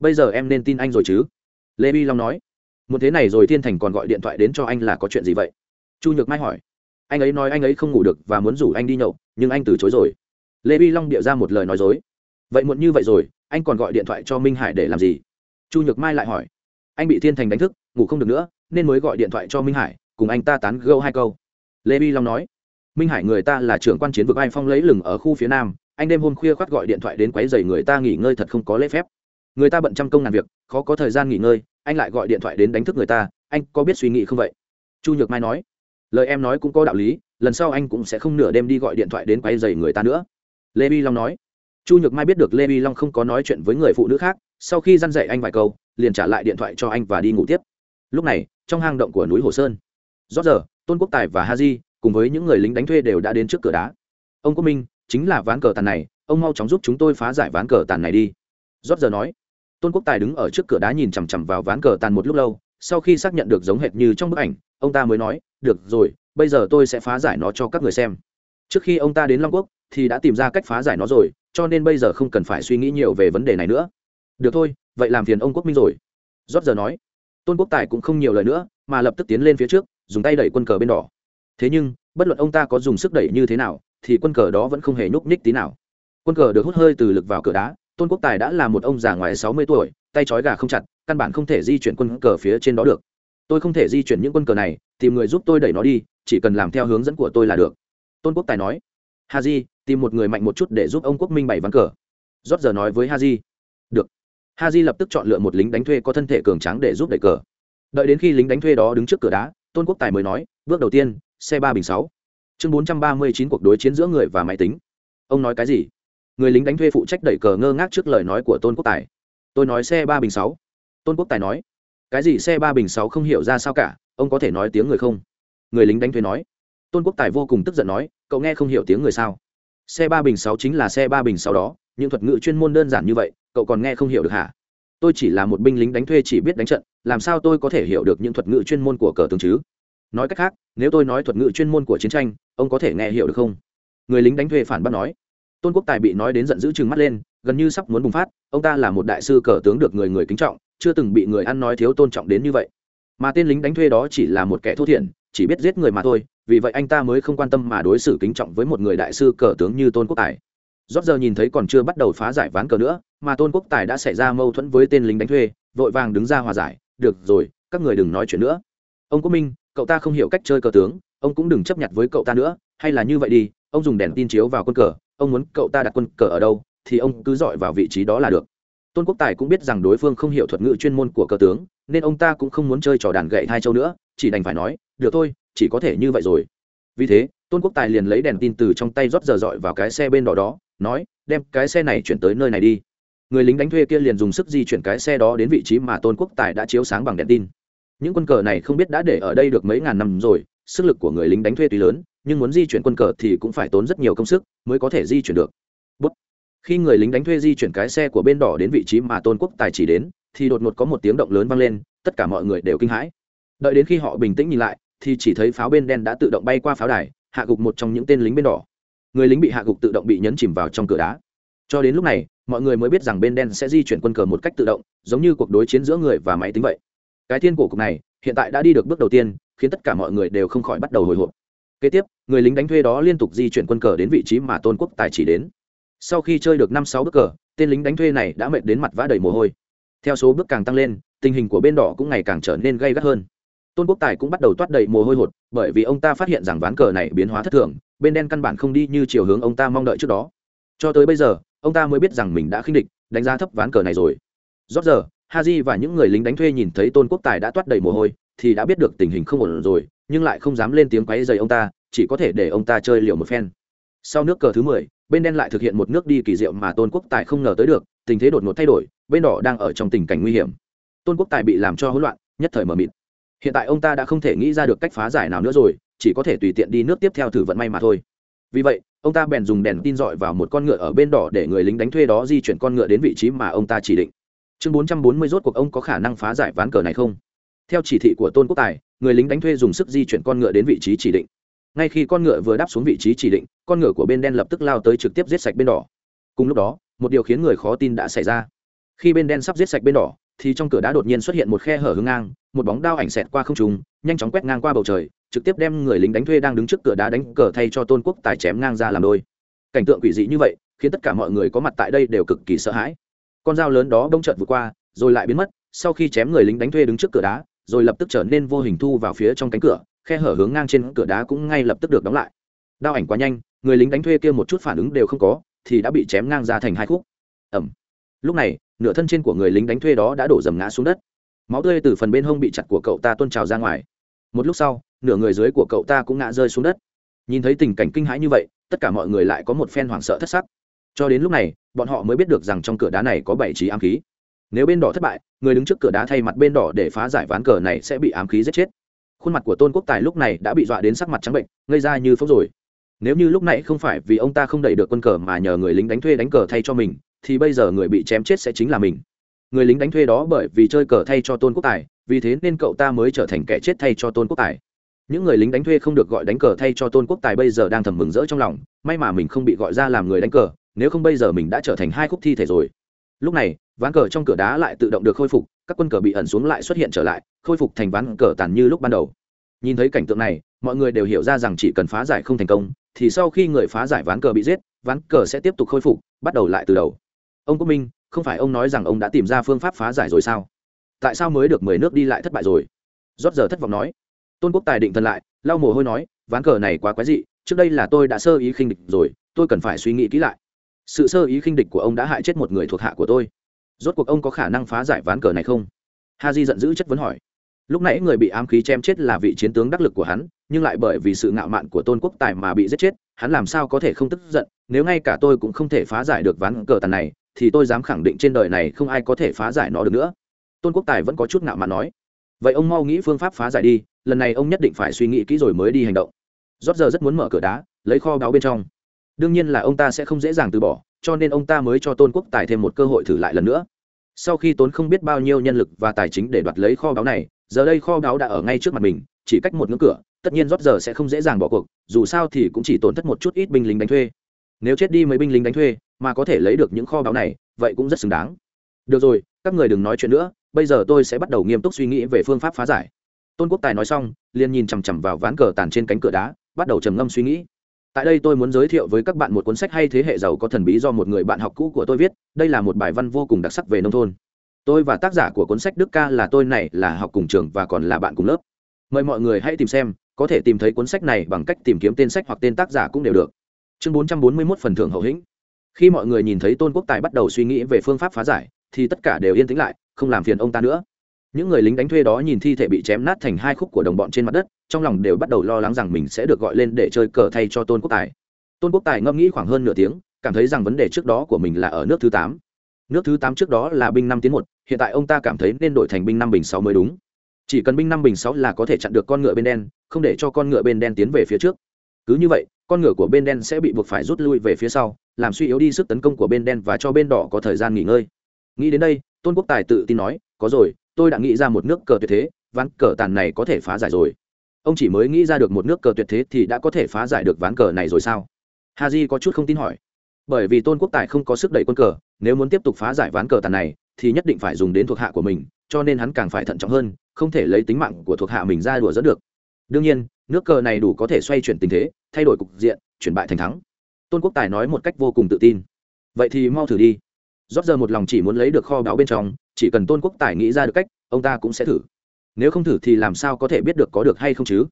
Bây giờ em nên tin anh rồi chứ? Lê vi long nói. Một thế này rồi thiên thành còn gọi điện thoại đến cho anh là có chuyện gì vậy? Chu nhược mai hỏi. Anh ấy nói anh ấy không ngủ được và muốn rủ anh đi nhậu, nhưng anh từ chối rồi. Lê vi long điệu ra một lời nói dối. Vậy muộn như vậy rồi, anh còn gọi điện thoại cho minh hải để làm gì? Chu nhược mai lại hỏi anh bị thiên thành đánh thức, ngủ không được nữa, nên mới gọi điện thoại cho minh hải, cùng anh ta tán gâu hai câu. Lê bi long nói, minh hải người ta là trưởng quan chiến vực ai phong lấy lừng ở khu phía nam, anh đêm hôm khuya khoát gọi điện thoại đến quấy dày người ta nghỉ ngơi thật không có lễ phép. Người ta bận trăm công làm việc, khó có thời gian nghỉ ngơi, anh lại gọi điện thoại đến đánh thức người ta, anh có biết suy nghĩ không vậy? Chu nhược mai nói, lời em nói cũng có đạo lý, lần sau anh cũng sẽ không nửa đêm đi gọi điện thoại đến quay dày người ta nữa. Lê bi long nói, chu nhược mai biết được lê bi long không có nói chuyện với người phụ nữ khác, sau khi dăn dạy anh vài câu liền trả lại điện thoại cho anh và đi ngủ tiếp. Lúc này, trong hang động của núi hồ sơn, rót giờ, tôn quốc tài và ha di cùng với những người lính đánh thuê đều đã đến trước cửa đá. Ông quốc minh chính là ván cờ tàn này, ông mau chóng giúp chúng tôi phá giải ván cờ tàn này đi. Rót giờ nói, tôn quốc tài đứng ở trước cửa đá nhìn chằm chằm vào ván cờ tàn một lúc lâu, sau khi xác nhận được giống hệt như trong bức ảnh, ông ta mới nói, được rồi, bây giờ tôi sẽ phá giải nó cho các người xem. Trước khi ông ta đến long quốc thì đã tìm ra cách phá giải nó rồi, cho nên bây giờ không cần phải suy nghĩ nhiều về vấn đề này nữa. Được thôi vậy làm phiền ông quốc minh rồi. Rót giờ nói. Tôn quốc tài cũng không nhiều lời nữa, mà lập tức tiến lên phía trước, dùng tay đẩy quân cờ bên đỏ. Thế nhưng, bất luận ông ta có dùng sức đẩy như thế nào, thì quân cờ đó vẫn không hề nhúc nhích tí nào. Quân cờ được hút hơi từ lực vào cửa đá, tôn quốc tài đã là một ông già ngoài sáu mươi tuổi, tay trói gà không chặt, căn bản không thể di chuyển quân cờ phía trên đó được. Tôi không thể di chuyển những quân cờ này, tìm người giúp tôi đẩy nó đi, chỉ cần làm theo hướng dẫn của tôi là được. Tôn quốc tài nói. Ha di, tìm một người mạnh một chút để giúp ông quốc minh bày ván cờ. Rót giờ nói với ha di ha di lập tức chọn lựa một lính đánh thuê có thân thể cường tráng để giúp đẩy cờ. Đợi đến khi lính đánh thuê đó đứng trước cửa đá, tôn quốc tài mới nói, bước đầu tiên, xe ba bình sáu. Chương bốn trăm ba mươi chín cuộc đối chiến giữa người và máy tính. Ông nói cái gì? Người lính đánh thuê phụ trách đẩy cờ ngơ ngác trước lời nói của tôn quốc tài. Tôi nói xe ba bình sáu. Tôn quốc tài nói, cái gì xe ba bình sáu không hiểu ra sao cả, ông có thể nói tiếng người không? Người lính đánh thuê nói, tôn quốc tài vô cùng tức giận nói, cậu nghe không hiểu tiếng người sao? Xe ba bình sáu chính là xe ba bình sáu đó, những thuật ngữ chuyên môn đơn giản như vậy cậu còn nghe không hiểu được hả? Tôi chỉ là một binh lính đánh thuê chỉ biết đánh trận, làm sao tôi có thể hiểu được những thuật ngữ chuyên môn của cờ tướng chứ? Nói cách khác, nếu tôi nói thuật ngữ chuyên môn của chiến tranh, ông có thể nghe hiểu được không? Người lính đánh thuê phản bác nói. Tôn quốc tài bị nói đến giận dữ chừng mắt lên, gần như sắp muốn bùng phát, ông ta là một đại sư cờ tướng được người người kính trọng, chưa từng bị người ăn nói thiếu tôn trọng đến như vậy. Mà tên lính đánh thuê đó chỉ là một kẻ thô thiển, chỉ biết giết người mà thôi, vì vậy anh ta mới không quan tâm mà đối xử kính trọng với một người đại sư cờ tướng như tôn quốc tài. Rót giờ nhìn thấy còn chưa bắt đầu phá giải ván cờ nữa mà tôn quốc tài đã xảy ra mâu thuẫn với tên lính đánh thuê, vội vàng đứng ra hòa giải, được rồi, các người đừng nói chuyện nữa. Ông quốc minh, cậu ta không hiểu cách chơi cờ tướng, ông cũng đừng chấp nhận với cậu ta nữa, hay là như vậy đi, ông dùng đèn tin chiếu vào quân cờ, ông muốn cậu ta đặt quân cờ ở đâu, thì ông cứ dọi vào vị trí đó là được. Tôn quốc tài cũng biết rằng đối phương không hiểu thuật ngữ chuyên môn của cờ tướng, nên ông ta cũng không muốn chơi trò đàn gậy hai châu nữa, chỉ đành phải nói, được thôi, chỉ có thể như vậy rồi. Vì thế, tôn quốc tài liền lấy đèn tin từ trong tay rót giờ dọi vào cái xe bên đỏ đó, nói, đem cái xe này chuyển tới nơi này đi người lính đánh thuê kia liền dùng sức di chuyển cái xe đó đến vị trí mà tôn quốc tài đã chiếu sáng bằng đèn tin. Những quân cờ này không biết đã để ở đây được mấy ngàn năm rồi, sức lực của người lính đánh thuê tuy lớn, nhưng muốn di chuyển quân cờ thì cũng phải tốn rất nhiều công sức mới có thể di chuyển được. Bút. khi người lính đánh thuê di chuyển cái xe của bên đỏ đến vị trí mà tôn quốc tài chỉ đến, thì đột ngột có một tiếng động lớn vang lên, tất cả mọi người đều kinh hãi. Đợi đến khi họ bình tĩnh nhìn lại, thì chỉ thấy pháo bên đen đã tự động bay qua pháo đài, hạ gục một trong những tên lính bên đỏ. Người lính bị hạ gục tự động bị nhấn chìm vào trong cửa đá. Cho đến lúc này mọi người mới biết rằng bên đen sẽ di chuyển quân cờ một cách tự động, giống như cuộc đối chiến giữa người và máy tính vậy. Cái thiên cổ cục này, hiện tại đã đi được bước đầu tiên, khiến tất cả mọi người đều không khỏi bắt đầu hồi hộp. Kế tiếp, người lính đánh thuê đó liên tục di chuyển quân cờ đến vị trí mà tôn quốc tài chỉ đến. Sau khi chơi được năm sáu bước cờ, tên lính đánh thuê này đã mệt đến mặt vã đầy mồ hôi. Theo số bước càng tăng lên, tình hình của bên đỏ cũng ngày càng trở nên gây gắt hơn. Tôn quốc tài cũng bắt đầu toát đầy mồ hôi hột, bởi vì ông ta phát hiện rằng ván cờ này biến hóa thất thường, bên đen căn bản không đi như chiều hướng ông ta mong đợi trước đó. Cho tới bây giờ ông ta mới biết rằng mình đã khinh địch, đánh giá thấp ván cờ này rồi. Rót giờ, haji và những người lính đánh thuê nhìn thấy tôn quốc tài đã toát đầy mồ hôi, thì đã biết được tình hình không ổn rồi, nhưng lại không dám lên tiếng quấy dày ông ta, chỉ có thể để ông ta chơi liều một phen. Sau nước cờ thứ mười, bên đen lại thực hiện một nước đi kỳ diệu mà tôn quốc tài không ngờ tới được, tình thế đột ngột thay đổi, bên đỏ đang ở trong tình cảnh nguy hiểm. Tôn quốc tài bị làm cho hỗn loạn, nhất thời mờ mịt. Hiện tại ông ta đã không thể nghĩ ra được cách phá giải nào nữa rồi, chỉ có thể tùy tiện đi nước tiếp theo thử vận may mà thôi. Vì vậy ông ta bèn dùng đèn tin dọi vào một con ngựa ở bên đỏ để người lính đánh thuê đó di chuyển con ngựa đến vị trí mà ông ta chỉ định. Chương bốn trăm bốn mươi rốt cuộc ông có khả năng phá giải ván cờ này không? Theo chỉ thị của tôn quốc tài, người lính đánh thuê dùng sức di chuyển con ngựa đến vị trí chỉ định. Ngay khi con ngựa vừa đáp xuống vị trí chỉ định, con ngựa của bên đen lập tức lao tới trực tiếp giết sạch bên đỏ. Cùng lúc đó, một điều khiến người khó tin đã xảy ra. Khi bên đen sắp giết sạch bên đỏ, thì trong cửa đá đột nhiên xuất hiện một khe hở hướng ngang một bóng đao ảnh xẹt qua không trùng nhanh chóng quét ngang qua bầu trời, trực tiếp đem người lính đánh thuê đang đứng trước cửa đá đánh cờ thay cho tôn quốc tài chém ngang ra làm đôi. Cảnh tượng quỷ dị như vậy, khiến tất cả mọi người có mặt tại đây đều cực kỳ sợ hãi. Con dao lớn đó bỗng trợn vượt qua, rồi lại biến mất, sau khi chém người lính đánh thuê đứng trước cửa đá, rồi lập tức trở nên vô hình thu vào phía trong cánh cửa, khe hở hướng ngang trên cửa đá cũng ngay lập tức được đóng lại. Đao ảnh quá nhanh, người lính đánh thuê kia một chút phản ứng đều không có, thì đã bị chém ngang ra thành hai khúc. Ẩm lúc này, nửa thân trên của người lính đánh thuê đó đã đổ dầm ngã xuống đất máu tươi từ phần bên hông bị chặt của cậu ta tuôn trào ra ngoài. Một lúc sau, nửa người dưới của cậu ta cũng ngã rơi xuống đất. Nhìn thấy tình cảnh kinh hãi như vậy, tất cả mọi người lại có một phen hoảng sợ thất sắc. Cho đến lúc này, bọn họ mới biết được rằng trong cửa đá này có bảy trí ám khí. Nếu bên đỏ thất bại, người đứng trước cửa đá thay mặt bên đỏ để phá giải ván cờ này sẽ bị ám khí giết chết. Khuôn mặt của tôn quốc tài lúc này đã bị dọa đến sắc mặt trắng bệnh, ngây ra như phốc rồi. Nếu như lúc nãy không phải vì ông ta không đẩy được quân cờ mà nhờ người lính đánh thuê đánh cờ thay cho mình, thì bây giờ người bị chém chết sẽ chính là mình người lính đánh thuê đó bởi vì chơi cờ thay cho tôn quốc tài, vì thế nên cậu ta mới trở thành kẻ chết thay cho tôn quốc tài. Những người lính đánh thuê không được gọi đánh cờ thay cho tôn quốc tài bây giờ đang thầm mừng rỡ trong lòng, may mà mình không bị gọi ra làm người đánh cờ, nếu không bây giờ mình đã trở thành hai khúc thi thể rồi. Lúc này, ván cờ trong cửa đá lại tự động được khôi phục, các quân cờ bị ẩn xuống lại xuất hiện trở lại, khôi phục thành ván cờ tàn như lúc ban đầu. Nhìn thấy cảnh tượng này, mọi người đều hiểu ra rằng chỉ cần phá giải không thành công, thì sau khi người phá giải ván cờ bị giết, ván cờ sẽ tiếp tục khôi phục, bắt đầu lại từ đầu. Ông quốc minh không phải ông nói rằng ông đã tìm ra phương pháp phá giải rồi sao? Tại sao mới được mười nước đi lại thất bại rồi? Rót giờ thất vọng nói. Tôn quốc tài định thần lại, lau mồ hôi nói, ván cờ này quá quái dị, trước đây là tôi đã sơ ý khinh địch rồi, tôi cần phải suy nghĩ kỹ lại. Sự sơ ý khinh địch của ông đã hại chết một người thuộc hạ của tôi. Rốt cuộc ông có khả năng phá giải ván cờ này không? Ha di giận dữ chất vấn hỏi. Lúc nãy người bị ám khí chém chết là vị chiến tướng đắc lực của hắn, nhưng lại bởi vì sự ngạo mạn của tôn quốc tài mà bị giết chết, hắn làm sao có thể không tức giận, nếu ngay cả tôi cũng không thể phá giải được ván cờ tàn này thì tôi dám khẳng định trên đời này không ai có thể phá giải nó được nữa. Tôn quốc tài vẫn có chút ngạo mạn nói. Vậy ông mau nghĩ phương pháp phá giải đi, lần này ông nhất định phải suy nghĩ kỹ rồi mới đi hành động. Rót giờ rất muốn mở cửa đá, lấy kho báu bên trong. Đương nhiên là ông ta sẽ không dễ dàng từ bỏ, cho nên ông ta mới cho tôn quốc tài thêm một cơ hội thử lại lần nữa. Sau khi tốn không biết bao nhiêu nhân lực và tài chính để đoạt lấy kho báu này, giờ đây kho báu đã ở ngay trước mặt mình, chỉ cách một ngưỡng cửa, tất nhiên rót giờ sẽ không dễ dàng bỏ cuộc, dù sao thì cũng chỉ tổn thất một chút ít binh lính đánh thuê. Nếu chết đi mấy binh lính đánh thuê mà có thể lấy được những kho báu này, vậy cũng rất xứng đáng. Được rồi, các người đừng nói chuyện nữa, bây giờ tôi sẽ bắt đầu nghiêm túc suy nghĩ về phương pháp phá giải. Tôn quốc tài nói xong, liền nhìn chằm chằm vào ván cờ tàn trên cánh cửa đá, bắt đầu trầm ngâm suy nghĩ. Tại đây tôi muốn giới thiệu với các bạn một cuốn sách hay thế hệ giàu có thần bí do một người bạn học cũ của tôi viết, đây là một bài văn vô cùng đặc sắc về nông thôn. Tôi và tác giả của cuốn sách đức ca là tôi này, là học cùng trường và còn là bạn cùng lớp. Mời mọi người hãy tìm xem, có thể tìm thấy cuốn sách này bằng cách tìm kiếm tên sách hoặc tên tác giả cũng đều được. Chương 441 phần thưởng hậu hĩnh khi mọi người nhìn thấy tôn quốc tài bắt đầu suy nghĩ về phương pháp phá giải, thì tất cả đều yên tĩnh lại, không làm phiền ông ta nữa. Những người lính đánh thuê đó nhìn thi thể bị chém nát thành hai khúc của đồng bọn trên mặt đất, trong lòng đều bắt đầu lo lắng rằng mình sẽ được gọi lên để chơi cờ thay cho tôn quốc tài. Tôn quốc tài ngẫm nghĩ khoảng hơn nửa tiếng, cảm thấy rằng vấn đề trước đó của mình là ở nước thứ tám. Nước thứ tám trước đó là binh năm tiến một, hiện tại ông ta cảm thấy nên đổi thành binh năm bình sáu mới đúng. Chỉ cần binh năm bình sáu là có thể chặn được con ngựa bên đen, không để cho con ngựa bên đen tiến về phía trước. Cứ như vậy, con ngựa của bên đen sẽ bị buộc phải rút lui về phía sau làm suy yếu đi sức tấn công của bên đen và cho bên đỏ có thời gian nghỉ ngơi. Nghĩ đến đây, tôn quốc tài tự tin nói, có rồi, tôi đã nghĩ ra một nước cờ tuyệt thế, ván cờ tàn này có thể phá giải rồi. Ông chỉ mới nghĩ ra được một nước cờ tuyệt thế thì đã có thể phá giải được ván cờ này rồi sao? Ha j có chút không tin hỏi. Bởi vì tôn quốc tài không có sức đẩy quân cờ, nếu muốn tiếp tục phá giải ván cờ tàn này, thì nhất định phải dùng đến thuộc hạ của mình, cho nên hắn càng phải thận trọng hơn, không thể lấy tính mạng của thuộc hạ mình ra đùa dẫn được. Đương nhiên, nước cờ này đủ có thể xoay chuyển tình thế, thay đổi cục diện, chuyển bại thành thắng tôn quốc tài nói một cách vô cùng tự tin. Vậy thì mau thử đi. Rót giờ một lòng chỉ muốn lấy được kho báu bên trong, chỉ cần tôn quốc tài nghĩ ra được cách, ông ta cũng sẽ thử. Nếu không thử thì làm sao có thể biết được có được hay không chứ?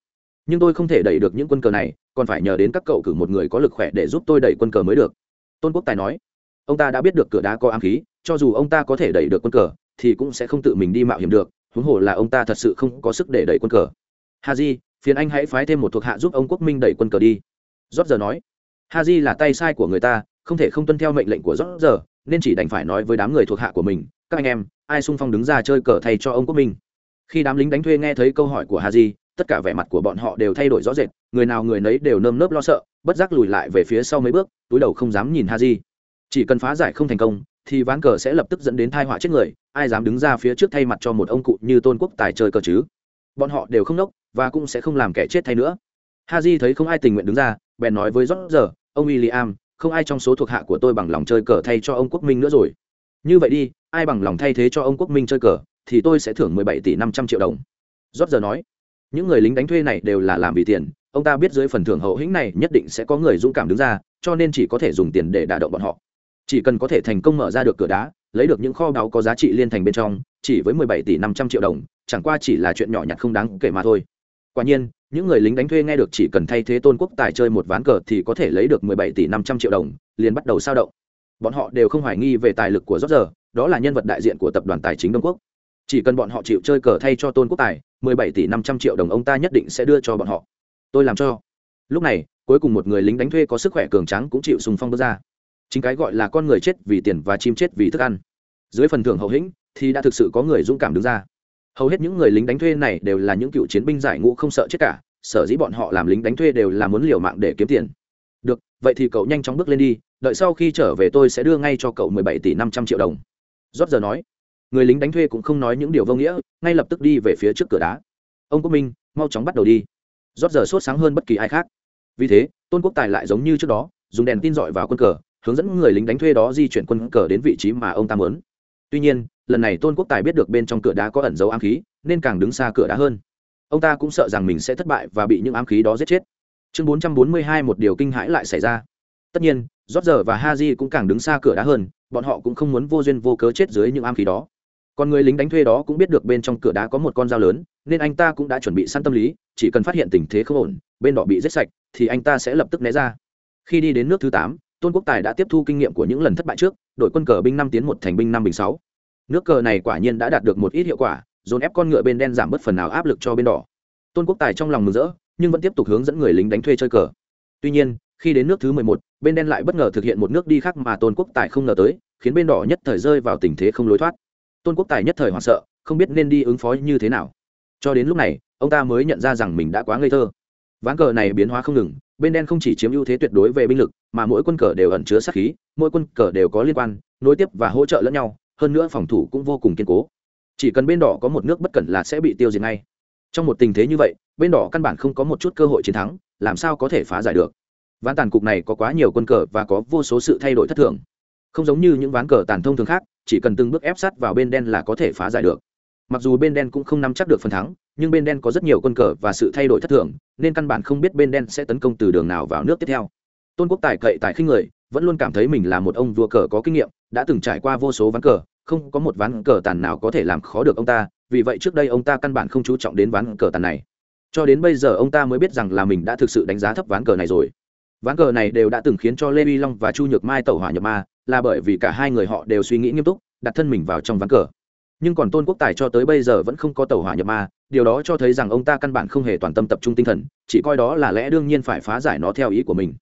Nhưng tôi không thể đẩy được những quân cờ này, còn phải nhờ đến các cậu cử một người có lực khỏe để giúp tôi đẩy quân cờ mới được. Tôn quốc tài nói, ông ta đã biết được cửa đá có ám khí, cho dù ông ta có thể đẩy được quân cờ, thì cũng sẽ không tự mình đi mạo hiểm được, huống hồ là ông ta thật sự không có sức để đẩy quân cờ. Hà di, phiền anh hãy phái thêm một thuộc hạ giúp ông quốc minh đẩy quân cờ đi. Rót giờ nói ha di là tay sai của người ta, không thể không tuân theo mệnh lệnh của rót giờ, nên chỉ đành phải nói với đám người thuộc hạ của mình, các anh em, ai sung phong đứng ra chơi cờ thay cho ông quốc minh? Khi đám lính đánh thuê nghe thấy câu hỏi của ha di tất cả vẻ mặt của bọn họ đều thay đổi rõ rệt, người nào người nấy đều nơm nớp lo sợ, bất giác lùi lại về phía sau mấy bước, túi đầu không dám nhìn ha di chỉ cần phá giải không thành công, thì ván cờ sẽ lập tức dẫn đến thai họa chết người, ai dám đứng ra phía trước thay mặt cho một ông cụ như tôn quốc tài chơi cờ chứ? Bọn họ đều không nốc và cũng sẽ không làm kẻ chết thay nữa ha j thấy không ai tình nguyện đứng ra, bèn nói với rót giờ, ông w i l l i am không ai trong số thuộc hạ của tôi bằng lòng chơi cờ thay cho ông quốc minh nữa rồi. Như vậy đi, ai bằng lòng thay thế cho ông quốc minh chơi cờ, thì tôi sẽ thưởng mười bảy tỷ năm trăm triệu đồng. Rót giờ nói, những người lính đánh thuê này đều là làm vì tiền, ông ta biết dưới phần thưởng hậu hĩnh này nhất định sẽ có người dũng cảm đứng ra, cho nên chỉ có thể dùng tiền để đả động bọn họ. Chỉ cần có thể thành công mở ra được cửa đá, lấy được những kho báu có giá trị liên thành bên trong, chỉ với mười bảy tỷ năm trăm triệu đồng, chẳng qua chỉ là chuyện nhỏ nhặt không đáng kể mà thôi quả nhiên, những người lính đánh thuê nghe được chỉ cần thay thế tôn quốc tài chơi một ván cờ thì có thể lấy được mười bảy tỷ năm trăm triệu đồng, liền bắt đầu sao động. Bọn họ đều không hoài nghi về tài lực của rót giờ đó là nhân vật đại diện của tập đoàn tài chính đông quốc. Chỉ cần bọn họ chịu chơi cờ thay cho tôn quốc tài, mười bảy tỷ năm trăm triệu đồng ông ta nhất định sẽ đưa cho bọn họ. Tôi làm cho. Lúc này, cuối cùng một người lính đánh thuê có sức khỏe cường trắng cũng chịu sùng phong bước ra. Chính cái gọi là con người chết vì tiền và chim chết vì thức ăn. Dưới phần thưởng hậu hĩnh, thì đã thực sự có người dũng cảm đứng ra hầu hết những người lính đánh thuê này đều là những cựu chiến binh giải ngũ không sợ chết cả, sở dĩ bọn họ làm lính đánh thuê đều là muốn liều mạng để kiếm tiền. Được, vậy thì cậu nhanh chóng bước lên đi, đợi sau khi trở về tôi sẽ đưa ngay cho cậu mười bảy tỷ năm trăm triệu đồng. Rót giờ nói. Người lính đánh thuê cũng không nói những điều vô nghĩa, ngay lập tức đi về phía trước cửa đá. Ông quốc minh, mau chóng bắt đầu đi. Rót giờ sốt sáng hơn bất kỳ ai khác. Vì thế, tôn quốc tài lại giống như trước đó, dùng đèn tin dọi vào quân cờ, hướng dẫn người lính đánh thuê đó di chuyển quân cờ đến vị trí mà ông ta muốn. Tuy nhiên lần này tôn quốc tài biết được bên trong cửa đá có ẩn dấu ám khí, nên càng đứng xa cửa đá hơn. Ông ta cũng sợ rằng mình sẽ thất bại và bị những ám khí đó giết chết. Chương 442 một điều kinh hãi lại xảy ra. Tất nhiên rót giờ và ha j cũng càng đứng xa cửa đá hơn, bọn họ cũng không muốn vô duyên vô cớ chết dưới những ám khí đó. Còn người lính đánh thuê đó cũng biết được bên trong cửa đá có một con dao lớn, nên anh ta cũng đã chuẩn bị săn tâm lý, chỉ cần phát hiện tình thế không ổn, bên đỏ bị giết sạch, thì anh ta sẽ lập tức né ra. Khi đi đến nước thứ tám, tôn quốc tài đã tiếp thu kinh nghiệm của những lần thất bại trước, đội quân cờ binh năm tiến một thành binh năm bình sáu nước cờ này quả nhiên đã đạt được một ít hiệu quả, dồn ép con ngựa bên đen giảm bớt phần nào áp lực cho bên đỏ. Tôn quốc tài trong lòng mừng rỡ, nhưng vẫn tiếp tục hướng dẫn người lính đánh thuê chơi cờ. Tuy nhiên, khi đến nước thứ mười một, bên đen lại bất ngờ thực hiện một nước đi khác mà tôn quốc tài không ngờ tới, khiến bên đỏ nhất thời rơi vào tình thế không lối thoát. Tôn quốc tài nhất thời hoảng sợ, không biết nên đi ứng phó như thế nào. Cho đến lúc này, ông ta mới nhận ra rằng mình đã quá ngây thơ. Ván cờ này biến hóa không ngừng, bên đen không chỉ chiếm ưu thế tuyệt đối về binh lực, mà mỗi quân cờ đều ẩn chứa sát khí, mỗi quân cờ đều có liên quan, nối tiếp và hỗ trợ lẫn nhau hơn nữa phòng thủ cũng vô cùng kiên cố. Chỉ cần bên đỏ có một nước bất cẩn là sẽ bị tiêu diệt ngay. Trong một tình thế như vậy, bên đỏ căn bản không có một chút cơ hội chiến thắng, làm sao có thể phá giải được? Ván tàn cục này có quá nhiều quân cờ và có vô số sự thay đổi thất thường. Không giống như những ván cờ tàn thông thường khác, chỉ cần từng bước ép sát vào bên đen là có thể phá giải được. Mặc dù bên đen cũng không nắm chắc được phần thắng, nhưng bên đen có rất nhiều quân cờ và sự thay đổi thất thường, nên căn bản không biết bên đen sẽ tấn công từ đường nào vào nước tiếp theo. Tôn quốc tài cậy tài khinh người vẫn luôn cảm thấy mình là một ông vua cờ có kinh nghiệm, đã từng trải qua vô số ván cờ, không có một ván cờ tàn nào có thể làm khó được ông ta, vì vậy trước đây ông ta căn bản không chú trọng đến ván cờ tàn này. Cho đến bây giờ ông ta mới biết rằng là mình đã thực sự đánh giá thấp ván cờ này rồi. Ván cờ này đều đã từng khiến cho lê vi long và chu nhược mai tẩu hỏa nhập ma, là bởi vì cả hai người họ đều suy nghĩ nghiêm túc, đặt thân mình vào trong ván cờ. Nhưng còn tôn quốc tài cho tới bây giờ vẫn không có tẩu hỏa nhập ma, điều đó cho thấy rằng ông ta căn bản không hề toàn tâm tập trung tinh thần, chỉ coi đó là lẽ đương nhiên phải phá giải nó theo ý của mình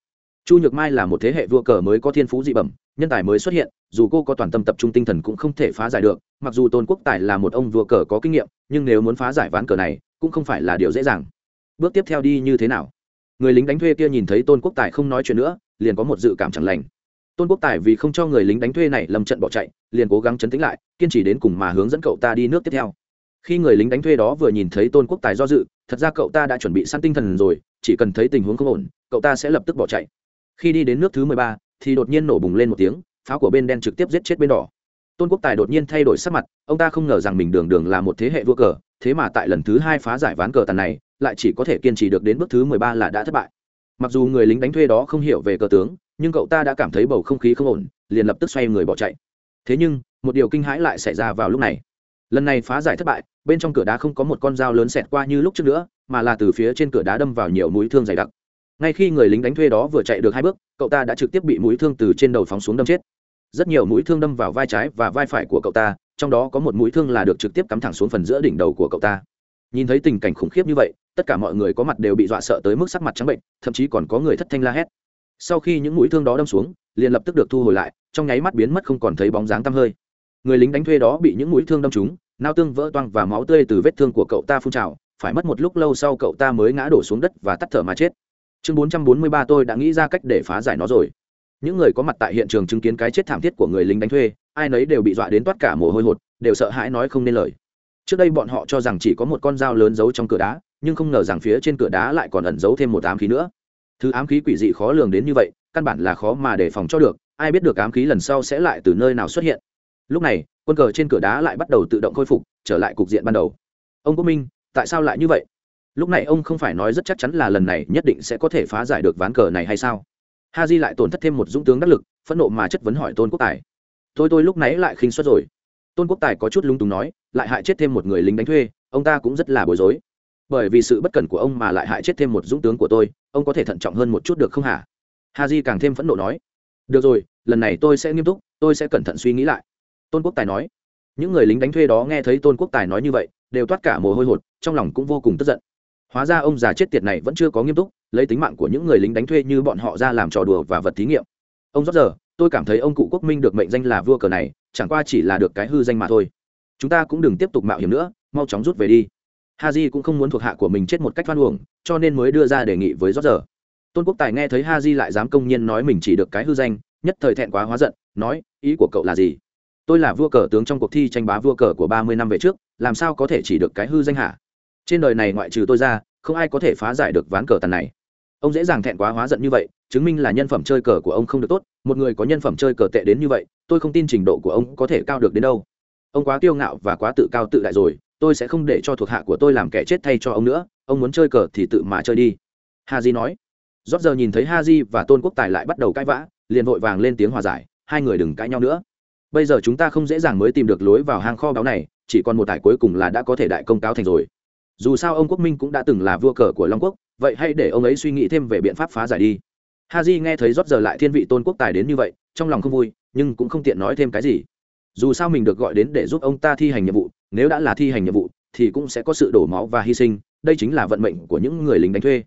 chu nhược mai là một thế hệ vua cờ mới có thiên phú dị bẩm, nhân tài mới xuất hiện, dù cô có toàn tâm tập trung tinh thần cũng không thể phá giải được, mặc dù tôn quốc tài là một ông vua cờ có kinh nghiệm, nhưng nếu muốn phá giải ván cờ này, cũng không phải là điều dễ dàng. Bước tiếp theo đi như thế nào? Người lính đánh thuê kia nhìn thấy tôn quốc tài không nói chuyện nữa, liền có một dự cảm chẳng lành. Tôn quốc tài vì không cho người lính đánh thuê này lầm trận bỏ chạy, liền cố gắng chấn tĩnh lại, kiên trì đến cùng mà hướng dẫn cậu ta đi nước tiếp theo. Khi người lính đánh thuê đó vừa nhìn thấy tôn quốc tài do dự, thật ra cậu ta đã chuẩn bị săn tinh thần rồi, chỉ cần thấy tình huống không ổn, cậu ta sẽ lập tức bỏ chạy khi đi đến nước thứ mười ba, thì đột nhiên nổ bùng lên một tiếng, pháo của bên đen trực tiếp giết chết bên đỏ. Tôn quốc tài đột nhiên thay đổi sắc mặt, ông ta không ngờ rằng mình đường đường là một thế hệ vua cờ, thế mà tại lần thứ hai phá giải ván cờ tàn này, lại chỉ có thể kiên trì được đến bước thứ mười ba là đã thất bại. Mặc dù người lính đánh thuê đó không hiểu về cờ tướng, nhưng cậu ta đã cảm thấy bầu không khí không ổn, liền lập tức xoay người bỏ chạy. Thế nhưng, một điều kinh hãi lại xảy ra vào lúc này. Lần này phá giải thất bại, bên trong cửa đá không có một con dao lớn xẹt qua như lúc trước nữa, mà là từ phía trên cửa đá đâm vào nhiều mũi thương dày đặc ngay khi người lính đánh thuê đó vừa chạy được hai bước, cậu ta đã trực tiếp bị mũi thương từ trên đầu phóng xuống đâm chết. Rất nhiều mũi thương đâm vào vai trái và vai phải của cậu ta, trong đó có một mũi thương là được trực tiếp cắm thẳng xuống phần giữa đỉnh đầu của cậu ta. Nhìn thấy tình cảnh khủng khiếp như vậy, tất cả mọi người có mặt đều bị dọa sợ tới mức sắc mặt trắng bệnh, thậm chí còn có người thất thanh la hét. Sau khi những mũi thương đó đâm xuống, liền lập tức được thu hồi lại, trong nháy mắt biến mất không còn thấy bóng dáng tăm hơi. Người lính đánh thuê đó bị những mũi thương đâm trúng, nao tương vỡ toang và máu tươi từ vết thương của cậu ta phun trào, phải mất một lúc lâu sau cậu ta mới ngã đổ xuống đất và tắt thở mà chết chương 443 tôi đã nghĩ ra cách để phá giải nó rồi. Những người có mặt tại hiện trường chứng kiến cái chết thảm thiết của người lính đánh thuê, ai nấy đều bị dọa đến toát cả mồ hôi hột, đều sợ hãi nói không nên lời. Trước đây bọn họ cho rằng chỉ có một con dao lớn giấu trong cửa đá, nhưng không ngờ rằng phía trên cửa đá lại còn ẩn giấu thêm một ám khí nữa. Thứ ám khí quỷ dị khó lường đến như vậy, căn bản là khó mà đề phòng cho được, ai biết được ám khí lần sau sẽ lại từ nơi nào xuất hiện. Lúc này, quân cờ trên cửa đá lại bắt đầu tự động khôi phục, trở lại cục diện ban đầu. Ông quốc minh, tại sao lại như vậy? Lúc này ông không phải nói rất chắc chắn là lần này nhất định sẽ có thể phá giải được ván cờ này hay sao? Ha di lại tổn thất thêm một dũng tướng đắc lực, phẫn nộ mà chất vấn hỏi tôn quốc tài. Tôi tôi lúc nãy lại khinh suất rồi. Tôn quốc tài có chút lung túng nói, lại hại chết thêm một người lính đánh thuê, ông ta cũng rất là bối rối. Bởi vì sự bất cẩn của ông mà lại hại chết thêm một dũng tướng của tôi, ông có thể thận trọng hơn một chút được không hả? Ha di càng thêm phẫn nộ nói, được rồi, lần này tôi sẽ nghiêm túc, tôi sẽ cẩn thận suy nghĩ lại. Tôn quốc tài nói. Những người lính đánh thuê đó nghe thấy tôn quốc tài nói như vậy, đều toát cả mồ hôi hột, trong lòng cũng vô cùng tức giận hóa ra ông già chết tiệt này vẫn chưa có nghiêm túc, lấy tính mạng của những người lính đánh thuê như bọn họ ra làm trò đùa và vật thí nghiệm. Ông rót giờ tôi cảm thấy ông cụ quốc minh được mệnh danh là vua cờ này, chẳng qua chỉ là được cái hư danh mà thôi. Chúng ta cũng đừng tiếp tục mạo hiểm nữa, mau chóng rút về đi. Ha j cũng không muốn thuộc hạ của mình chết một cách hoan uổng, cho nên mới đưa ra đề nghị với rót giờ tôn quốc tài nghe thấy ha j lại dám công nhiên nói mình chỉ được cái hư danh, nhất thời thẹn quá hóa giận, nói, ý của cậu là gì? Tôi là vua cờ tướng trong cuộc thi tranh bá vua cờ của ba mươi năm về trước, làm sao có thể chỉ được cái hư danh hả? Trên đời này ngoại trừ tôi ra, không ai có thể phá giải được ván cờ tàn này. Ông dễ dàng thẹn quá hóa giận như vậy, chứng minh là nhân phẩm chơi cờ của ông không được tốt, một người có nhân phẩm chơi cờ tệ đến như vậy, tôi không tin trình độ của ông có thể cao được đến đâu. Ông quá kiêu ngạo và quá tự cao tự đại rồi, tôi sẽ không để cho thuộc hạ của tôi làm kẻ chết thay cho ông nữa, ông muốn chơi cờ thì tự mà chơi đi. Ha di nói. Rót giờ nhìn thấy ha di và tôn quốc tài lại bắt đầu cãi vã, liền vội vàng lên tiếng hòa giải, hai người đừng cãi nhau nữa. Bây giờ chúng ta không dễ dàng mới tìm được lối vào hang kho báu này, chỉ còn một tải cuối cùng là đã có thể đại công cáo thành rồi dù sao ông quốc minh cũng đã từng là vua cờ của long quốc, vậy hãy để ông ấy suy nghĩ thêm về biện pháp phá giải đi. Ha j nghe thấy rót giờ lại thiên vị tôn quốc tài đến như vậy, trong lòng không vui, nhưng cũng không tiện nói thêm cái gì. Dù sao mình được gọi đến để giúp ông ta thi hành nhiệm vụ, nếu đã là thi hành nhiệm vụ, thì cũng sẽ có sự đổ máu và hy sinh, đây chính là vận mệnh của những người lính đánh thuê.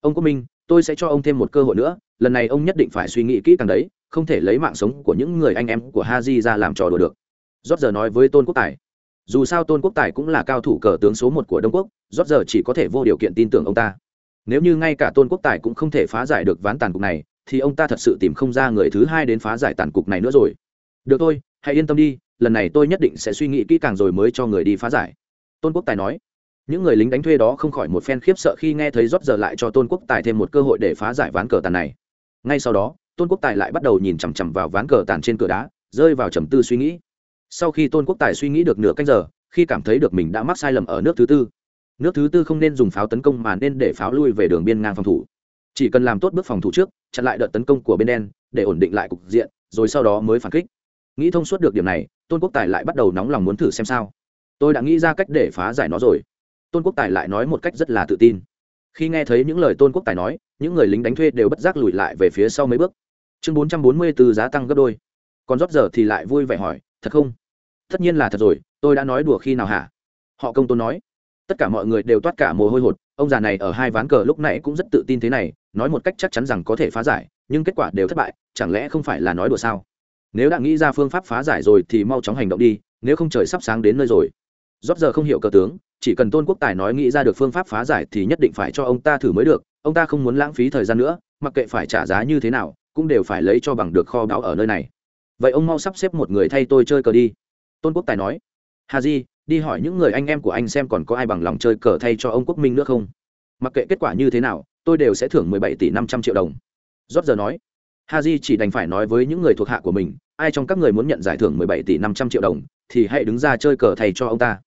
Ông quốc minh, tôi sẽ cho ông thêm một cơ hội nữa, lần này ông nhất định phải suy nghĩ kỹ càng đấy, không thể lấy mạng sống của những người anh em của ha di ra làm trò đùa được. Rót giờ nói với tôn quốc tài dù sao tôn quốc tài cũng là cao thủ cờ tướng số một của đông quốc, rót giờ chỉ có thể vô điều kiện tin tưởng ông ta. Nếu như ngay cả tôn quốc tài cũng không thể phá giải được ván tàn cục này, thì ông ta thật sự tìm không ra người thứ hai đến phá giải tàn cục này nữa rồi. Được thôi, hãy yên tâm đi, lần này tôi nhất định sẽ suy nghĩ kỹ càng rồi mới cho người đi phá giải. Tôn quốc tài nói. Những người lính đánh thuê đó không khỏi một phen khiếp sợ khi nghe thấy rót giờ lại cho tôn quốc tài thêm một cơ hội để phá giải ván cờ tàn này. Ngay sau đó, tôn quốc tài lại bắt đầu nhìn chằm chằm vào ván cờ tàn trên cửa đá, rơi vào trầm tư suy nghĩ sau khi tôn quốc tài suy nghĩ được nửa canh giờ, khi cảm thấy được mình đã mắc sai lầm ở nước thứ tư, nước thứ tư không nên dùng pháo tấn công mà nên để pháo lui về đường biên ngang phòng thủ. Chỉ cần làm tốt bước phòng thủ trước, chặn lại đợt tấn công của bên đen, để ổn định lại cục diện, rồi sau đó mới phản kích. Nghĩ thông suốt được điểm này, tôn quốc tài lại bắt đầu nóng lòng muốn thử xem sao. Tôi đã nghĩ ra cách để phá giải nó rồi. Tôn quốc tài lại nói một cách rất là tự tin. Khi nghe thấy những lời tôn quốc tài nói, những người lính đánh thuê đều bất giác lùi lại về phía sau mấy bước. Chương bốn trăm bốn mươi từ giá tăng gấp đôi. Còn rót giờ thì lại vui vẻ hỏi, thật không? Tất nhiên là thật rồi, tôi đã nói đùa khi nào hả? Họ công tôn nói. Tất cả mọi người đều toát cả mồ hôi hột, ông già này ở hai ván cờ lúc nãy cũng rất tự tin thế này, nói một cách chắc chắn rằng có thể phá giải, nhưng kết quả đều thất bại, chẳng lẽ không phải là nói đùa sao? Nếu đã nghĩ ra phương pháp phá giải rồi thì mau chóng hành động đi, nếu không trời sắp sáng đến nơi rồi. Rót giờ không hiểu cờ tướng, chỉ cần tôn quốc tài nói nghĩ ra được phương pháp phá giải thì nhất định phải cho ông ta thử mới được, ông ta không muốn lãng phí thời gian nữa, mặc kệ phải trả giá như thế nào, cũng đều phải lấy cho bằng được kho báu ở nơi này. Vậy ông mau sắp xếp một người thay tôi chơi cờ đi tôn quốc tài nói, hà di, đi hỏi những người anh em của anh xem còn có ai bằng lòng chơi cờ thay cho ông quốc minh nữa không? Mặc kệ kết quả như thế nào, tôi đều sẽ thưởng mười bảy tỷ năm trăm triệu đồng. Rót giờ nói ha di chỉ đành phải nói với những người thuộc hạ của mình, ai trong các người muốn nhận giải thưởng mười bảy tỷ năm trăm triệu đồng thì hãy đứng ra chơi cờ thay cho ông ta.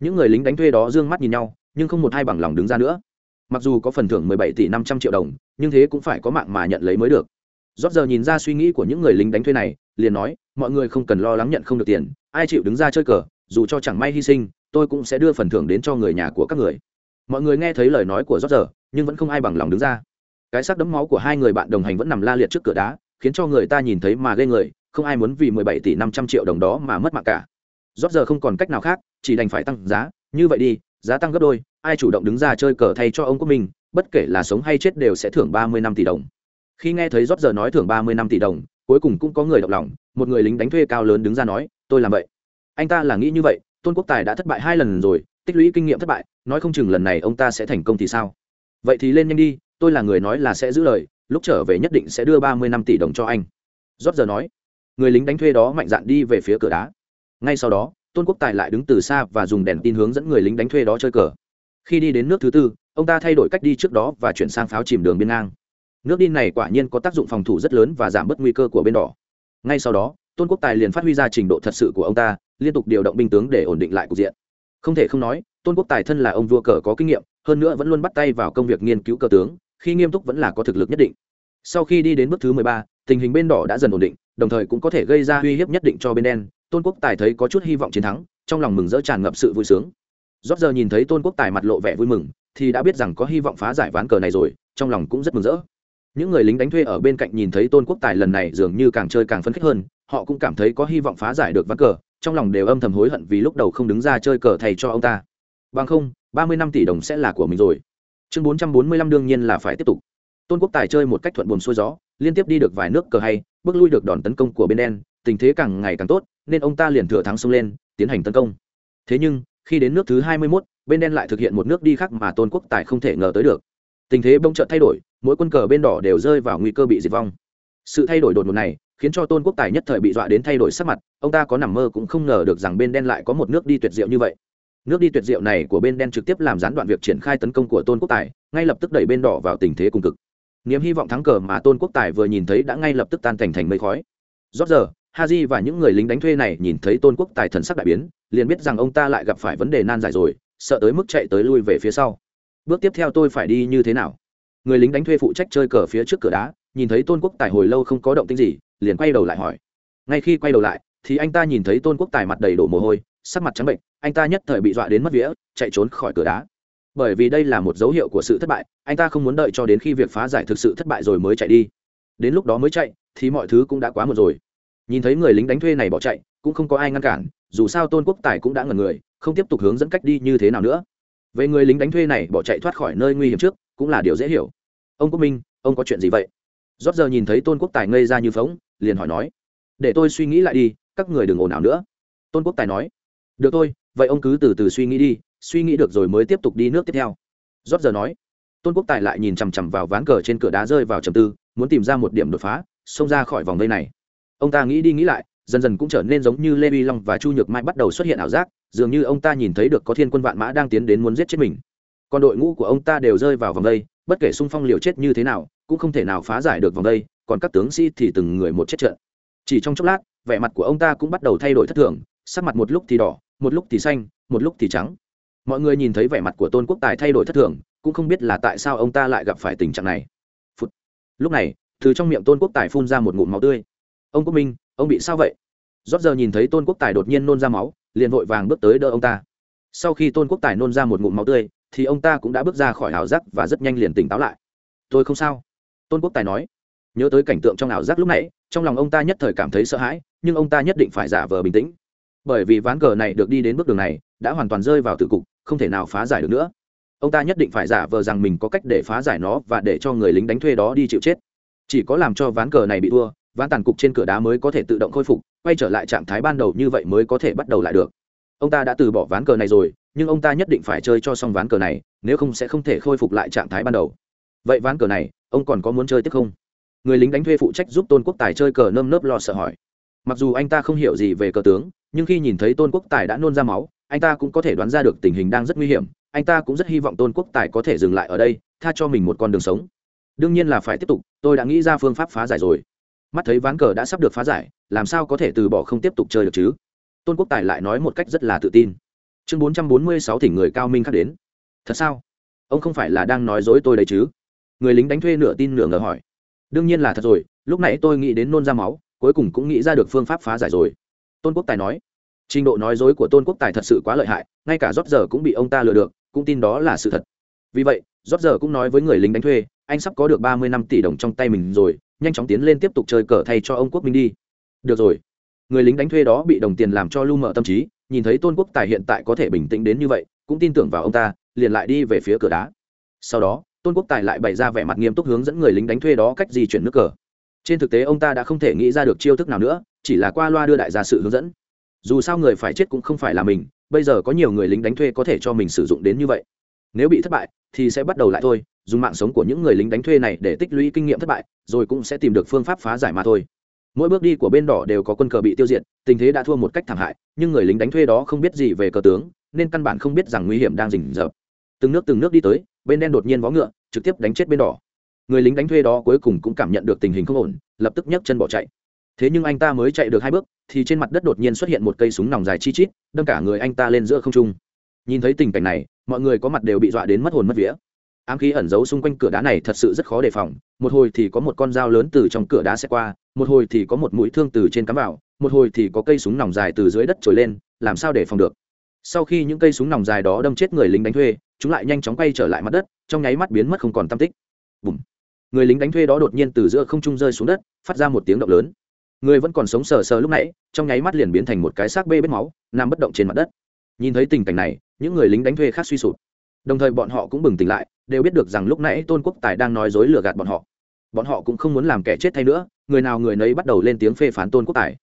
Những người lính đánh thuê đó d ư ơ n g mắt nhìn nhau, nhưng không một ai bằng lòng đứng ra nữa. Mặc dù có phần thưởng mười bảy tỷ năm trăm triệu đồng, nhưng thế cũng phải có mạng mà nhận lấy mới được. Rót giờ nhìn ra suy nghĩ của những người lính đánh thuê này, liền nói, mọi người không cần lo lắng nhận không được tiền ai chịu đứng ra chơi cờ dù cho chẳng may hy sinh tôi cũng sẽ đưa phần thưởng đến cho người nhà của các người. Mọi người nghe thấy lời nói của rót giờ nhưng vẫn không ai bằng lòng đứng ra. Cái sắc đấm máu của hai người bạn đồng hành vẫn nằm la liệt trước cửa đá khiến cho người ta nhìn thấy mà ghê người không ai muốn vì mười bảy tỷ năm trăm triệu đồng đó mà mất mạng cả. Rót giờ không còn cách nào khác chỉ đành phải tăng giá. Như vậy đi giá tăng gấp đôi ai chủ động đứng ra chơi cờ thay cho ông của mình, bất kể là sống hay chết đều sẽ thưởng ba mươi năm tỷ đồng. Khi nghe thấy rót giờ nói thưởng ba mươi năm tỷ đồng cuối cùng cũng có người động lòng, một người lính đánh thuê cao lớn đứng ra nói, tôi làm vậy. Anh ta là nghĩ như vậy, tôn quốc tài đã thất bại hai lần rồi, tích lũy kinh nghiệm thất bại, nói không chừng lần này ông ta sẽ thành công thì sao? Vậy thì lên nhanh đi, tôi là người nói là sẽ giữ lời, lúc trở về nhất định sẽ đưa ba mươi năm tỷ đồng cho anh. Rót giờ nói. Người lính đánh thuê đó mạnh dạn đi về phía cửa đá. Ngay sau đó, tôn quốc tài lại đứng từ xa và dùng đèn tin hướng dẫn người lính đánh thuê đó chơi cờ. Khi đi đến nước thứ tư, ông ta thay đổi cách đi trước đó và chuyển sang pháo chìm đường biên ngang nước đi này quả nhiên có tác dụng phòng thủ rất lớn và giảm bớt nguy cơ của bên đỏ. Ngay sau đó, tôn quốc tài liền phát huy ra trình độ thật sự của ông ta, liên tục điều động binh tướng để ổn định lại cục diện. Không thể không nói, tôn quốc tài thân là ông vua cờ có kinh nghiệm, hơn nữa vẫn luôn bắt tay vào công việc nghiên cứu cờ tướng, khi nghiêm túc vẫn là có thực lực nhất định. Sau khi đi đến bước thứ mười ba, tình hình bên đỏ đã dần ổn định, đồng thời cũng có thể gây ra uy hiếp nhất định cho bên đen. Tôn quốc tài thấy có chút hy vọng chiến thắng, trong lòng mừng rỡ tràn ngập sự vui sướng. Rót giờ nhìn thấy tôn quốc tài mặt lộ vẻ vui mừng, thì đã biết rằng có hy vọng phá giải ván cờ này rồi, trong lòng cũng rất mừng rỡ những người lính đánh thuê ở bên cạnh nhìn thấy tôn quốc tài lần này dường như càng chơi càng phấn khích hơn, họ cũng cảm thấy có hy vọng phá giải được ván cờ, trong lòng đều âm thầm hối hận vì lúc đầu không đứng ra chơi cờ thầy cho ông ta. Bằng không, ba mươi năm tỷ đồng sẽ là của mình rồi. Chương bốn trăm bốn mươi lăm đương nhiên là phải tiếp tục. Tôn quốc tài chơi một cách thuận buồn xuôi gió, liên tiếp đi được vài nước cờ hay, bước lui được đòn tấn công của bên đen, tình thế càng ngày càng tốt, nên ông ta liền thừa thắng xông lên, tiến hành tấn công. Thế nhưng, khi đến nước thứ hai mươi mốt, bên đen lại thực hiện một nước đi khác mà tôn quốc tài không thể ngờ tới được tình thế bỗng chợt thay đổi, mỗi quân cờ bên đỏ đều rơi vào nguy cơ bị diệt vong. Sự thay đổi đột ngột này khiến cho tôn quốc tài nhất thời bị dọa đến thay đổi sắc mặt, ông ta có nằm mơ cũng không ngờ được rằng bên đen lại có một nước đi tuyệt diệu như vậy. Nước đi tuyệt diệu này của bên đen trực tiếp làm gián đoạn việc triển khai tấn công của tôn quốc tài, ngay lập tức đẩy bên đỏ vào tình thế cùng cực. Niềm hy vọng thắng cờ mà tôn quốc tài vừa nhìn thấy đã ngay lập tức tan thành thành mây khói. Rót giờ, haji và những người lính đánh thuê này nhìn thấy tôn quốc tài thần sắc đại biến, liền biết rằng ông ta lại gặp phải vấn đề nan giải rồi, sợ tới mức chạy tới lui về phía sau bước tiếp theo tôi phải đi như thế nào? Người lính đánh thuê phụ trách chơi cờ phía trước cửa đá, nhìn thấy tôn quốc tài hồi lâu không có động tĩnh gì, liền quay đầu lại hỏi. Ngay khi quay đầu lại, thì anh ta nhìn thấy tôn quốc tài mặt đầy đổ mồ hôi, sắc mặt trắng bệnh, anh ta nhất thời bị dọa đến mất vía, chạy trốn khỏi cửa đá. Bởi vì đây là một dấu hiệu của sự thất bại, anh ta không muốn đợi cho đến khi việc phá giải thực sự thất bại rồi mới chạy đi. Đến lúc đó mới chạy, thì mọi thứ cũng đã quá một rồi. Nhìn thấy người lính đánh thuê này bỏ chạy, cũng không có ai ngăn cản, dù sao tôn quốc tài cũng đã ngần người, không tiếp tục hướng dẫn cách đi như thế nào nữa về người lính đánh thuê này bỏ chạy thoát khỏi nơi nguy hiểm trước, cũng là điều dễ hiểu. Ông quốc minh, ông có chuyện gì vậy? Rót giờ nhìn thấy tôn quốc tài ngây ra như phóng, liền hỏi nói. Để tôi suy nghĩ lại đi, các người đừng ồn ào nữa. Tôn quốc tài nói. Được thôi, vậy ông cứ từ từ suy nghĩ đi, suy nghĩ được rồi mới tiếp tục đi nước tiếp theo. Rót giờ nói. Tôn quốc tài lại nhìn chằm chằm vào ván cờ trên cửa đá rơi vào trầm tư, muốn tìm ra một điểm đột phá, xông ra khỏi vòng vây này. Ông ta nghĩ đi nghĩ lại dần dần cũng trở nên giống như lê vi long và chu nhược mai bắt đầu xuất hiện ảo giác, dường như ông ta nhìn thấy được có thiên quân vạn mã đang tiến đến muốn giết chết mình. Còn đội ngũ của ông ta đều rơi vào vòng đây, bất kể xung phong liều chết như thế nào, cũng không thể nào phá giải được vòng đây, còn các tướng sĩ thì từng người một chết trận. Chỉ trong chốc lát, vẻ mặt của ông ta cũng bắt đầu thay đổi thất thường, sắc mặt một lúc thì đỏ, một lúc thì xanh, một lúc thì trắng. Mọi người nhìn thấy vẻ mặt của tôn quốc tài thay đổi thất thường, cũng không biết là tại sao ông ta lại gặp phải tình trạng này. Phụt. lúc này, từ trong miệng tôn quốc tài phun ra một ngụm máu tươi. Ông quốc minh ông bị sao vậy? Rót giờ nhìn thấy tôn quốc tài đột nhiên nôn ra máu, liền vội vàng bước tới đỡ ông ta. Sau khi tôn quốc tài nôn ra một ngụm máu tươi, thì ông ta cũng đã bước ra khỏi ảo giác và rất nhanh liền tỉnh táo lại. Tôi không sao, tôn quốc tài nói. Nhớ tới cảnh tượng trong ảo giác lúc nãy, trong lòng ông ta nhất thời cảm thấy sợ hãi, nhưng ông ta nhất định phải giả vờ bình tĩnh. Bởi vì ván cờ này được đi đến bước đường này, đã hoàn toàn rơi vào tự cục, không thể nào phá giải được nữa. Ông ta nhất định phải giả vờ rằng mình có cách để phá giải nó và để cho người lính đánh thuê đó đi chịu chết. Chỉ có làm cho ván cờ này bị thua ván tàn cục trên cửa đá mới có thể tự động khôi phục, quay trở lại trạng thái ban đầu như vậy mới có thể bắt đầu lại được. Ông ta đã từ bỏ ván cờ này rồi, nhưng ông ta nhất định phải chơi cho xong ván cờ này, nếu không sẽ không thể khôi phục lại trạng thái ban đầu. Vậy ván cờ này, ông còn có muốn chơi tiếp không? Người lính đánh thuê phụ trách giúp tôn quốc tài chơi cờ nơm nớp lo sợ hỏi. Mặc dù anh ta không hiểu gì về cờ tướng, nhưng khi nhìn thấy tôn quốc tài đã nôn ra máu, anh ta cũng có thể đoán ra được tình hình đang rất nguy hiểm. Anh ta cũng rất hy vọng tôn quốc tài có thể dừng lại ở đây, tha cho mình một con đường sống. Đương nhiên là phải tiếp tục, tôi đã nghĩ ra phương pháp phá giải rồi mắt thấy ván cờ đã sắp được phá giải, làm sao có thể từ bỏ không tiếp tục chơi được chứ? Tôn quốc tài lại nói một cách rất là tự tin. Chương bốn trăm bốn mươi sáu thỉnh người cao minh khác đến. Thật sao? Ông không phải là đang nói dối tôi đấy chứ? Người lính đánh thuê nửa tin nửa ngờ hỏi. Đương nhiên là thật rồi, lúc nãy tôi nghĩ đến nôn ra máu, cuối cùng cũng nghĩ ra được phương pháp phá giải rồi. Tôn quốc tài nói. Trình độ nói dối của tôn quốc tài thật sự quá lợi hại, ngay cả rót giờ cũng bị ông ta lừa được, cũng tin đó là sự thật. Vì vậy, rót giờ cũng nói với người lính đánh thuê, anh sắp có được ba mươi năm tỷ đồng trong tay mình rồi nhanh chóng tiến lên tiếp tục chơi cờ thay cho ông quốc minh đi. Được rồi. Người lính đánh thuê đó bị đồng tiền làm cho lu mở tâm trí, nhìn thấy tôn quốc tài hiện tại có thể bình tĩnh đến như vậy, cũng tin tưởng vào ông ta, liền lại đi về phía cửa đá. Sau đó, tôn quốc tài lại bày ra vẻ mặt nghiêm túc hướng dẫn người lính đánh thuê đó cách di chuyển nước cờ. Trên thực tế ông ta đã không thể nghĩ ra được chiêu thức nào nữa, chỉ là qua loa đưa đại ra sự hướng dẫn. Dù sao người phải chết cũng không phải là mình, bây giờ có nhiều người lính đánh thuê có thể cho mình sử dụng đến như vậy. Nếu bị thất bại, thì sẽ bắt đầu lại thôi dùng mạng sống của những người lính đánh thuê này để tích lũy kinh nghiệm thất bại, rồi cũng sẽ tìm được phương pháp phá giải mà thôi. Mỗi bước đi của bên đỏ đều có quân cờ bị tiêu diệt, tình thế đã thua một cách thảm hại, nhưng người lính đánh thuê đó không biết gì về cờ tướng, nên căn bản không biết rằng nguy hiểm đang rình rập. Từng nước từng nước đi tới, bên đen đột nhiên vó ngựa, trực tiếp đánh chết bên đỏ. Người lính đánh thuê đó cuối cùng cũng cảm nhận được tình hình không ổn, lập tức nhấc chân bỏ chạy. Thế nhưng anh ta mới chạy được hai bước, thì trên mặt đất đột nhiên xuất hiện một cây súng nòng dài chi chít, đâm cả người anh ta lên giữa không trung. Nhìn thấy tình cảnh này, mọi người có mặt đều bị dọa đến mất hồn mất vía ám khí ẩn giấu xung quanh cửa đá này thật sự rất khó đề phòng. Một hồi thì có một con dao lớn từ trong cửa đá xe qua, một hồi thì có một mũi thương từ trên cắm vào, một hồi thì có cây súng nòng dài từ dưới đất trồi lên, làm sao để phòng được? Sau khi những cây súng nòng dài đó đâm chết người lính đánh thuê, chúng lại nhanh chóng quay trở lại mặt đất, trong nháy mắt biến mất không còn tam tích. Bùm. người lính đánh thuê đó đột nhiên từ giữa không trung rơi xuống đất, phát ra một tiếng động lớn. Người vẫn còn sống sờ sờ lúc nãy, trong nháy mắt liền biến thành một cái xác bê bết máu, nằm bất động trên mặt đất. Nhìn thấy tình cảnh này, những người lính đánh thuê khác suy sụp đồng thời bọn họ cũng bừng tỉnh lại, đều biết được rằng lúc nãy tôn quốc tài đang nói dối lừa gạt bọn họ. Bọn họ cũng không muốn làm kẻ chết thay nữa, người nào người nấy bắt đầu lên tiếng phê phán tôn quốc tài.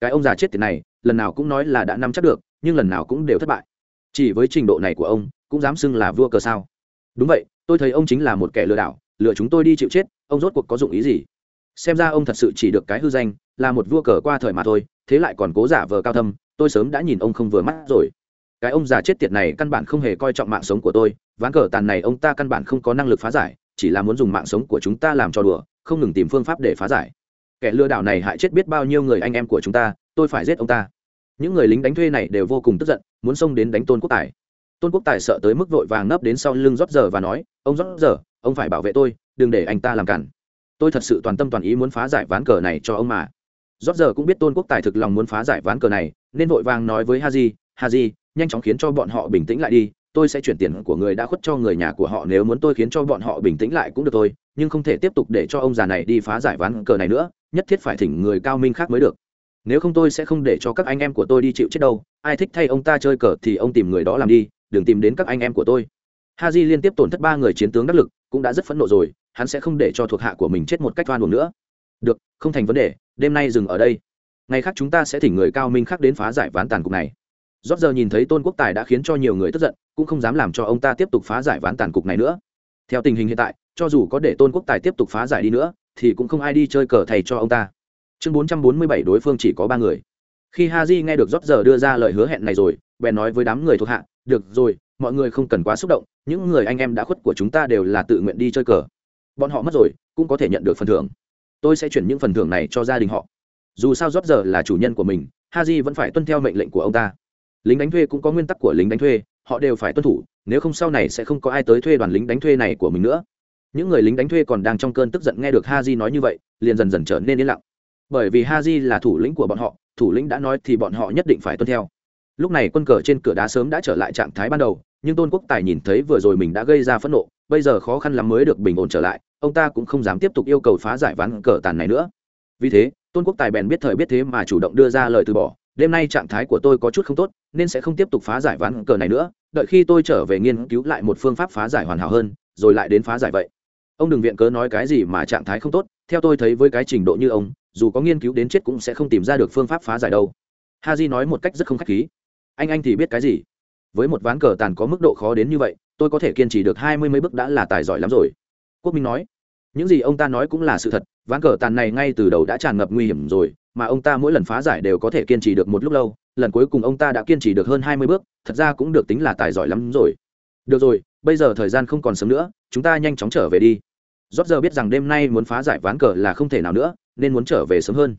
Cái ông già chết tiền này, lần nào cũng nói là đã nắm chắc được, nhưng lần nào cũng đều thất bại. Chỉ với trình độ này của ông, cũng dám xưng là vua cờ sao? Đúng vậy, tôi thấy ông chính là một kẻ lừa đảo, lừa chúng tôi đi chịu chết, ông rốt cuộc có dụng ý gì? Xem ra ông thật sự chỉ được cái hư danh, là một vua cờ qua thời mà thôi, thế lại còn cố giả vờ cao thâm, tôi sớm đã nhìn ông không vừa mắt rồi cái ông già chết tiệt này căn bản không hề coi trọng mạng sống của tôi, ván cờ tàn này ông ta căn bản không có năng lực phá giải, chỉ là muốn dùng mạng sống của chúng ta làm cho đùa, không ngừng tìm phương pháp để phá giải. Kẻ lừa đảo này hại chết biết bao nhiêu người anh em của chúng ta, tôi phải giết ông ta. Những người lính đánh thuê này đều vô cùng tức giận, muốn xông đến đánh tôn quốc tài. Tôn quốc tài sợ tới mức vội vàng nấp đến sau lưng rót giờ và nói, ông rót giờ, ông phải bảo vệ tôi, đừng để anh ta làm cản. Tôi thật sự toàn tâm toàn ý muốn phá giải ván cờ này cho ông mà. Rót giờ cũng biết tôn quốc tài thực lòng muốn phá giải ván cờ này, nên vội vàng nói với haji haji nhanh chóng khiến cho bọn họ bình tĩnh lại đi, tôi sẽ chuyển tiền của người đã khuất cho người nhà của họ, nếu muốn tôi khiến cho bọn họ bình tĩnh lại cũng được thôi, nhưng không thể tiếp tục để cho ông già này đi phá giải ván cờ này nữa, nhất thiết phải thỉnh người cao minh khác mới được. Nếu không tôi sẽ không để cho các anh em của tôi đi chịu chết đâu, ai thích thay ông ta chơi cờ thì ông tìm người đó làm đi, đừng tìm đến các anh em của tôi. Haji liên tiếp tổn thất ba người chiến tướng đắc lực, cũng đã rất phẫn nộ rồi, hắn sẽ không để cho thuộc hạ của mình chết một cách oan buồn nữa. Được, không thành vấn đề, đêm nay dừng ở đây. Ngày khác chúng ta sẽ thỉnh người cao minh khác đến phá giải ván tàn cục này rót giờ nhìn thấy tôn quốc tài đã khiến cho nhiều người tức giận, cũng không dám làm cho ông ta tiếp tục phá giải ván tàn cục này nữa. Theo tình hình hiện tại, cho dù có để tôn quốc tài tiếp tục phá giải đi nữa, thì cũng không ai đi chơi cờ thầy cho ông ta. Chương bốn trăm bốn mươi bảy, đối phương chỉ có ba người. Khi ha j nghe được rót giờ đưa ra lời hứa hẹn này rồi, bèn nói với đám người thuộc hạ, được rồi, mọi người không cần quá xúc động, những người anh em đã khuất của chúng ta đều là tự nguyện đi chơi cờ. Bọn họ mất rồi, cũng có thể nhận được phần thưởng. Tôi sẽ chuyển những phần thưởng này cho gia đình họ. Dù sao rót giờ là chủ nhân của mình ha j vẫn phải tuân theo mệnh lệnh của ông ta lính đánh thuê cũng có nguyên tắc của lính đánh thuê, họ đều phải tuân thủ, nếu không sau này sẽ không có ai tới thuê đoàn lính đánh thuê này của mình nữa. Những người lính đánh thuê còn đang trong cơn tức giận nghe được ha di nói như vậy, liền dần dần trở nên yên lặng. Bởi vì ha di là thủ lĩnh của bọn họ, thủ lĩnh đã nói thì bọn họ nhất định phải tuân theo. Lúc này quân cờ trên cửa đá sớm đã trở lại trạng thái ban đầu, nhưng tôn quốc tài nhìn thấy vừa rồi mình đã gây ra phẫn nộ, bây giờ khó khăn lắm mới được bình ổn trở lại, ông ta cũng không dám tiếp tục yêu cầu phá giải ván cờ tàn này nữa. Vì thế, tôn quốc tài bèn biết thời biết thế mà chủ động đưa ra lời từ bỏ, đêm nay trạng thái của tôi có chút không tốt nên sẽ không tiếp tục phá giải ván cờ này nữa, đợi khi tôi trở về nghiên cứu lại một phương pháp phá giải hoàn hảo hơn, rồi lại đến phá giải vậy. Ông đừng viện cớ nói cái gì mà trạng thái không tốt, theo tôi thấy với cái trình độ như ông, dù có nghiên cứu đến chết cũng sẽ không tìm ra được phương pháp phá giải đâu. Ha di nói một cách rất không k h á c h khí. Anh anh thì biết cái gì? Với một ván cờ tàn có mức độ khó đến như vậy, tôi có thể kiên trì được hai mươi mấy bước đã là tài giỏi lắm rồi. Quốc minh nói, những gì ông ta nói cũng là sự thật, ván cờ tàn này ngay từ đầu đã tràn ngập nguy hiểm rồi, mà ông ta mỗi lần phá giải đều có thể kiên trì được một lúc lâu lần cuối cùng ông ta đã kiên trì được hơn hai mươi bước, thật ra cũng được tính là tài giỏi lắm rồi. Được rồi, bây giờ thời gian không còn sớm nữa, chúng ta nhanh chóng trở về đi. Rót giờ biết rằng đêm nay muốn phá giải ván cờ là không thể nào nữa, nên muốn trở về sớm hơn.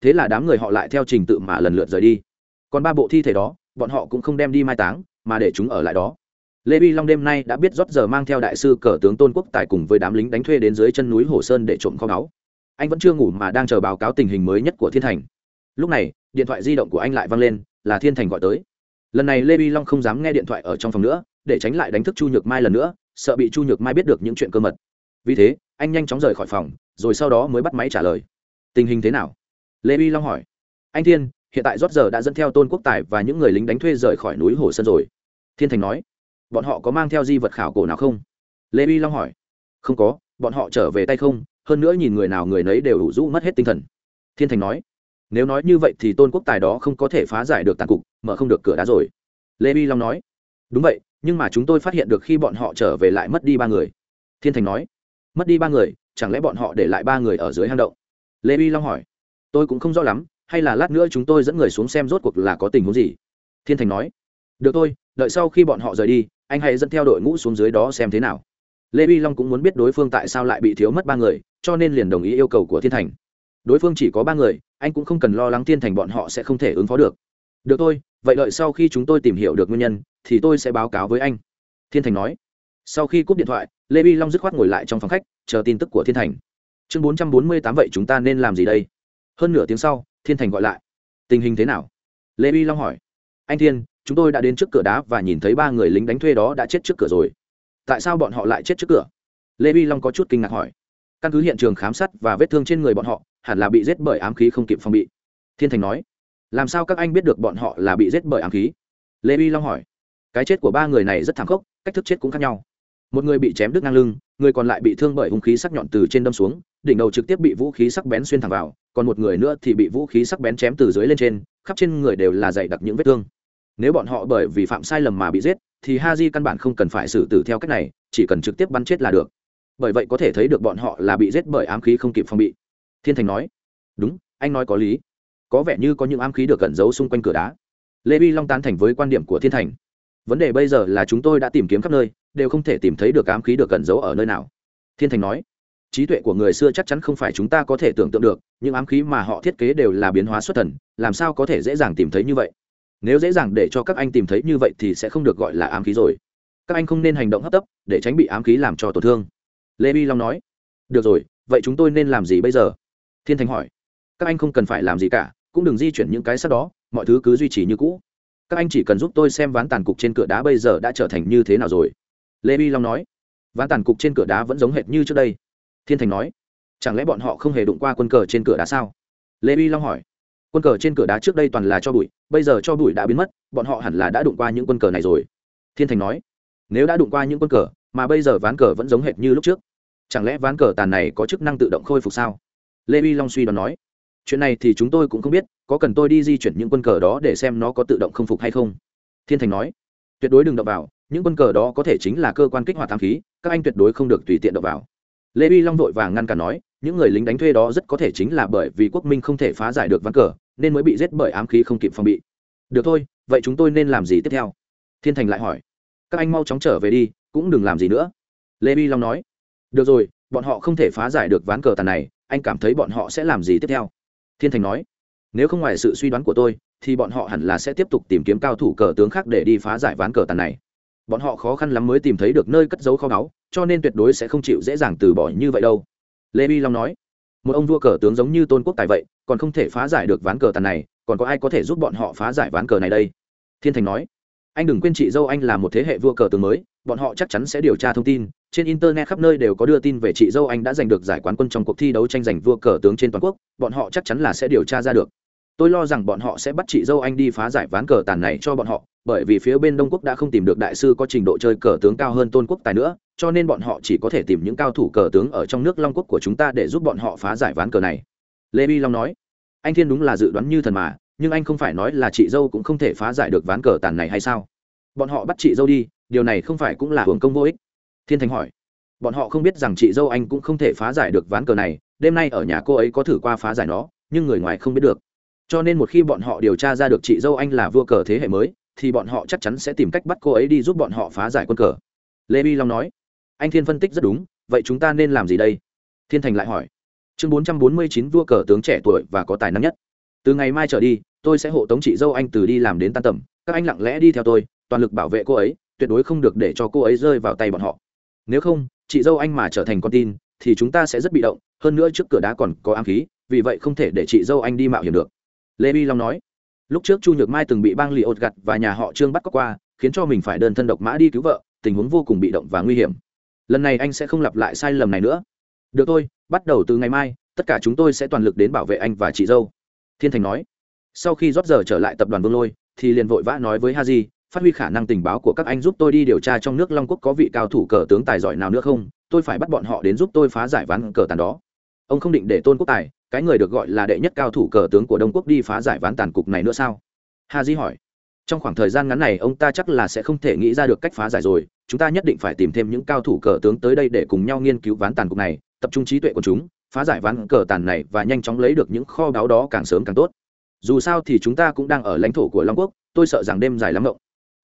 Thế là đám người họ lại theo trình tự mà lần lượt rời đi. Còn ba bộ thi thể đó, bọn họ cũng không đem đi mai táng, mà để chúng ở lại đó. Lê bi long đêm nay đã biết rót giờ mang theo đại sư cờ tướng tôn quốc tài cùng với đám lính đánh thuê đến dưới chân núi hồ sơn để trộm kho báu. Anh vẫn chưa ngủ mà đang chờ báo cáo tình hình mới nhất của thiên thành. Lúc này điện thoại di động của anh lại văng lên, là thiên thành gọi tới. Lần này lê vi long không dám nghe điện thoại ở trong phòng nữa, để tránh lại đánh thức chu nhược mai lần nữa, sợ bị chu nhược mai biết được những chuyện cơ mật. Vì thế, anh nhanh chóng rời khỏi phòng, rồi sau đó mới bắt máy trả lời. Tình hình thế nào? Lê vi long hỏi. Anh thiên, hiện tại rót giờ đã dẫn theo tôn quốc tài và những người lính đánh thuê rời khỏi núi hồ sơn rồi. Thiên thành nói. Bọn họ có mang theo di vật khảo cổ nào không? Lê vi long hỏi. Không có, bọn họ trở về tay không? Hơn nữa nhìn người nào người nấy đều đủ rũ mất hết tinh thần. Thiên thành nói nếu nói như vậy thì tôn quốc tài đó không có thể phá giải được tàn cục, mở không được cửa đá rồi. Lê bi long nói, đúng vậy, nhưng mà chúng tôi phát hiện được khi bọn họ trở về lại mất đi ba người. Thiên thành nói, mất đi ba người, chẳng lẽ bọn họ để lại ba người ở dưới hang động? Lê bi long hỏi, tôi cũng không rõ lắm, hay là lát nữa chúng tôi dẫn người xuống xem rốt cuộc là có tình huống gì? Thiên thành nói, được thôi, đợi sau khi bọn họ rời đi, anh hãy dẫn theo đội ngũ xuống dưới đó xem thế nào. Lê vi long cũng muốn biết đối phương tại sao lại bị thiếu mất ba người, cho nên liền đồng ý yêu cầu của thiên thành. Đối phương chỉ có ba người anh cũng không cần lo lắng thiên thành bọn họ sẽ không thể ứng phó được. Được thôi, vậy đợi sau khi chúng tôi tìm hiểu được nguyên nhân, thì tôi sẽ báo cáo với anh. Thiên thành nói. Sau khi cúp điện thoại, lê vi long dứt khoát ngồi lại trong phòng khách, chờ tin tức của thiên thành. Chương bốn trăm bốn mươi tám vậy chúng ta nên làm gì đây? Hơn nửa tiếng sau, thiên thành gọi lại. Tình hình thế nào? Lê vi long hỏi. Anh thiên, chúng tôi đã đến trước cửa đá và nhìn thấy ba người lính đánh thuê đó đã chết trước cửa rồi. Tại sao bọn họ lại chết trước cửa? Lê vi long có chút kinh ngạc hỏi căn cứ hiện trường khám sát và vết thương trên người bọn họ, hẳn là bị giết bởi ám khí không kịp phòng bị. Thiên thành nói, làm sao các anh biết được bọn họ là bị giết bởi ám khí? Lê vi long hỏi, cái chết của ba người này rất thảm khốc, cách thức chết cũng khác nhau. Một người bị chém đứt ngang lưng, người còn lại bị thương bởi hung khí sắc nhọn từ trên đâm xuống, đỉnh đầu trực tiếp bị vũ khí sắc bén xuyên thẳng vào, còn một người nữa thì bị vũ khí sắc bén chém từ dưới lên trên, khắp trên người đều là dày đặc những vết thương. Nếu bọn họ bởi vì phạm sai lầm mà bị giết, thì ha di căn bản không cần phải xử tử theo cách này, chỉ cần trực tiếp bắn chết là được bởi vậy có thể thấy được bọn họ là bị giết bởi ám khí không kịp phòng bị. Thiên thành nói, đúng, anh nói có lý. Có vẻ như có những ám khí được cẩn giấu xung quanh cửa đá. Lê vi long tán thành với quan điểm của thiên thành. Vấn đề bây giờ là chúng tôi đã tìm kiếm khắp nơi, đều không thể tìm thấy được ám khí được cẩn giấu ở nơi nào. Thiên thành nói, trí tuệ của người xưa chắc chắn không phải chúng ta có thể tưởng tượng được, những ám khí mà họ thiết kế đều là biến hóa xuất thần, làm sao có thể dễ dàng tìm thấy như vậy? Nếu dễ dàng để cho các anh tìm thấy như vậy thì sẽ không được gọi là ám khí rồi. Các anh không nên hành động hấp tấp, để tránh bị ám khí làm cho tổn thương lê vi long nói, được rồi, vậy chúng tôi nên làm gì bây giờ? Thiên thành hỏi, các anh không cần phải làm gì cả, cũng đừng di chuyển những cái sắt đó, mọi thứ cứ duy trì như cũ. Các anh chỉ cần giúp tôi xem ván tàn cục trên cửa đá bây giờ đã trở thành như thế nào rồi. Lê vi long nói, ván tàn cục trên cửa đá vẫn giống hệt như trước đây. Thiên thành nói, chẳng lẽ bọn họ không hề đụng qua quân cờ trên cửa đá sao? Lê vi long hỏi, quân cờ trên cửa đá trước đây toàn là cho bụi, bây giờ cho bụi đã biến mất, bọn họ hẳn là đã đụng qua những quân cờ này rồi. Thiên thành nói, nếu đã đụng qua những quân cờ, mà bây giờ ván cờ vẫn giống hệt như lúc trước chẳng lẽ ván cờ tàn này có chức năng tự động khôi phục sao? Lê vi long suy đoán nói. Chuyện này thì chúng tôi cũng không biết, có cần tôi đi di chuyển những quân cờ đó để xem nó có tự động không phục hay không? Thiên thành nói. Tuyệt đối đừng đập vào, những quân cờ đó có thể chính là cơ quan kích hoạt tham khí, các anh tuyệt đối không được tùy tiện đập vào. Lê vi long vội vàng ngăn cản nói, những người lính đánh thuê đó rất có thể chính là bởi vì quốc minh không thể phá giải được ván cờ, nên mới bị giết bởi ám khí không kịp phòng bị. Được thôi, vậy chúng tôi nên làm gì tiếp theo? Thiên thành lại hỏi. Các anh mau chóng trở về đi, cũng đừng làm gì nữa. Lê vi long nói được rồi, bọn họ không thể phá giải được ván cờ tàn này, anh cảm thấy bọn họ sẽ làm gì tiếp theo? Thiên thành nói, nếu không ngoài sự suy đoán của tôi, thì bọn họ hẳn là sẽ tiếp tục tìm kiếm cao thủ cờ tướng khác để đi phá giải ván cờ tàn này. Bọn họ khó khăn lắm mới tìm thấy được nơi cất giấu kho báu, cho nên tuyệt đối sẽ không chịu dễ dàng từ bỏ như vậy đâu. Lê bi long nói, một ông vua cờ tướng giống như tôn quốc tài vậy, còn không thể phá giải được ván cờ tàn này, còn có ai có thể giúp bọn họ phá giải ván cờ này đây? Thiên thành nói, anh đừng quên chị dâu anh là một thế hệ vua cờ tướng mới, bọn họ chắc chắn sẽ điều tra thông tin trên internet khắp nơi đều có đưa tin về chị dâu anh đã giành được giải quán quân trong cuộc thi đấu tranh giành vua cờ tướng trên toàn quốc, bọn họ chắc chắn là sẽ điều tra ra được. Tôi lo rằng bọn họ sẽ bắt chị dâu anh đi phá giải ván cờ tàn này cho bọn họ, bởi vì phía bên đông quốc đã không tìm được đại sư có trình độ chơi cờ tướng cao hơn tôn quốc tài nữa, cho nên bọn họ chỉ có thể tìm những cao thủ cờ tướng ở trong nước long quốc của chúng ta để giúp bọn họ phá giải ván cờ này. Lê bi long nói. Anh thiên đúng là dự đoán như thần mà, nhưng anh không phải nói là chị dâu cũng không thể phá giải được ván cờ tàn này hay sao? Bọn họ bắt chị dâu đi, điều này không phải cũng là hưởng công vô ích thiên thành hỏi. Bọn họ không biết rằng chị dâu anh cũng không thể phá giải được ván cờ này, đêm nay ở nhà cô ấy có thử qua phá giải nó, nhưng người ngoài không biết được. Cho nên một khi bọn họ điều tra ra được chị dâu anh là vua cờ thế hệ mới, thì bọn họ chắc chắn sẽ tìm cách bắt cô ấy đi giúp bọn họ phá giải quân cờ. Lê bi long nói. Anh thiên phân tích rất đúng, vậy chúng ta nên làm gì đây? Thiên thành lại hỏi. Chương bốn trăm bốn mươi chín, vua cờ tướng trẻ tuổi và có tài năng nhất. Từ ngày mai trở đi, tôi sẽ hộ tống chị dâu anh từ đi làm đến tan tầm, các anh lặng lẽ đi theo tôi, toàn lực bảo vệ cô ấy, tuyệt đối không được để cho cô ấy rơi vào tay bọn họ nếu không, chị dâu anh mà trở thành con tin, thì chúng ta sẽ rất bị động, hơn nữa trước cửa đá còn có ám khí, vì vậy không thể để chị dâu anh đi mạo hiểm được. Lê vi long nói. Lúc trước chu nhược mai từng bị bang lì ột gặt và nhà họ trương bắt cóc qua, khiến cho mình phải đơn thân độc mã đi cứu vợ, tình huống vô cùng bị động và nguy hiểm. Lần này anh sẽ không lặp lại sai lầm này nữa. Được thôi, bắt đầu từ ngày mai, tất cả chúng tôi sẽ toàn lực đến bảo vệ anh và chị dâu. Thiên thành nói. Sau khi rót giờ trở lại tập đoàn vương lôi, thì liền vội vã nói với ha di phát huy khả năng tình báo của các anh giúp tôi đi điều tra trong nước long quốc có vị cao thủ cờ tướng tài giỏi nào nữa không? Tôi phải bắt bọn họ đến giúp tôi phá giải ván cờ tàn đó. Ông không định để tôn quốc tài, cái người được gọi là đệ nhất cao thủ cờ tướng của đông quốc đi phá giải ván tàn cục này nữa sao? Hà di hỏi. Trong khoảng thời gian ngắn này, ông ta chắc là sẽ không thể nghĩ ra được cách phá giải rồi. Chúng ta nhất định phải tìm thêm những cao thủ cờ tướng tới đây để cùng nhau nghiên cứu ván tàn cục này, tập trung trí tuệ của chúng, phá giải ván cờ tàn này và nhanh chóng lấy được những kho báu đó càng sớm càng tốt. Dù sao thì chúng ta cũng đang ở lãnh thổ của long quốc, tôi sợ rằng đêm dài lắm rộng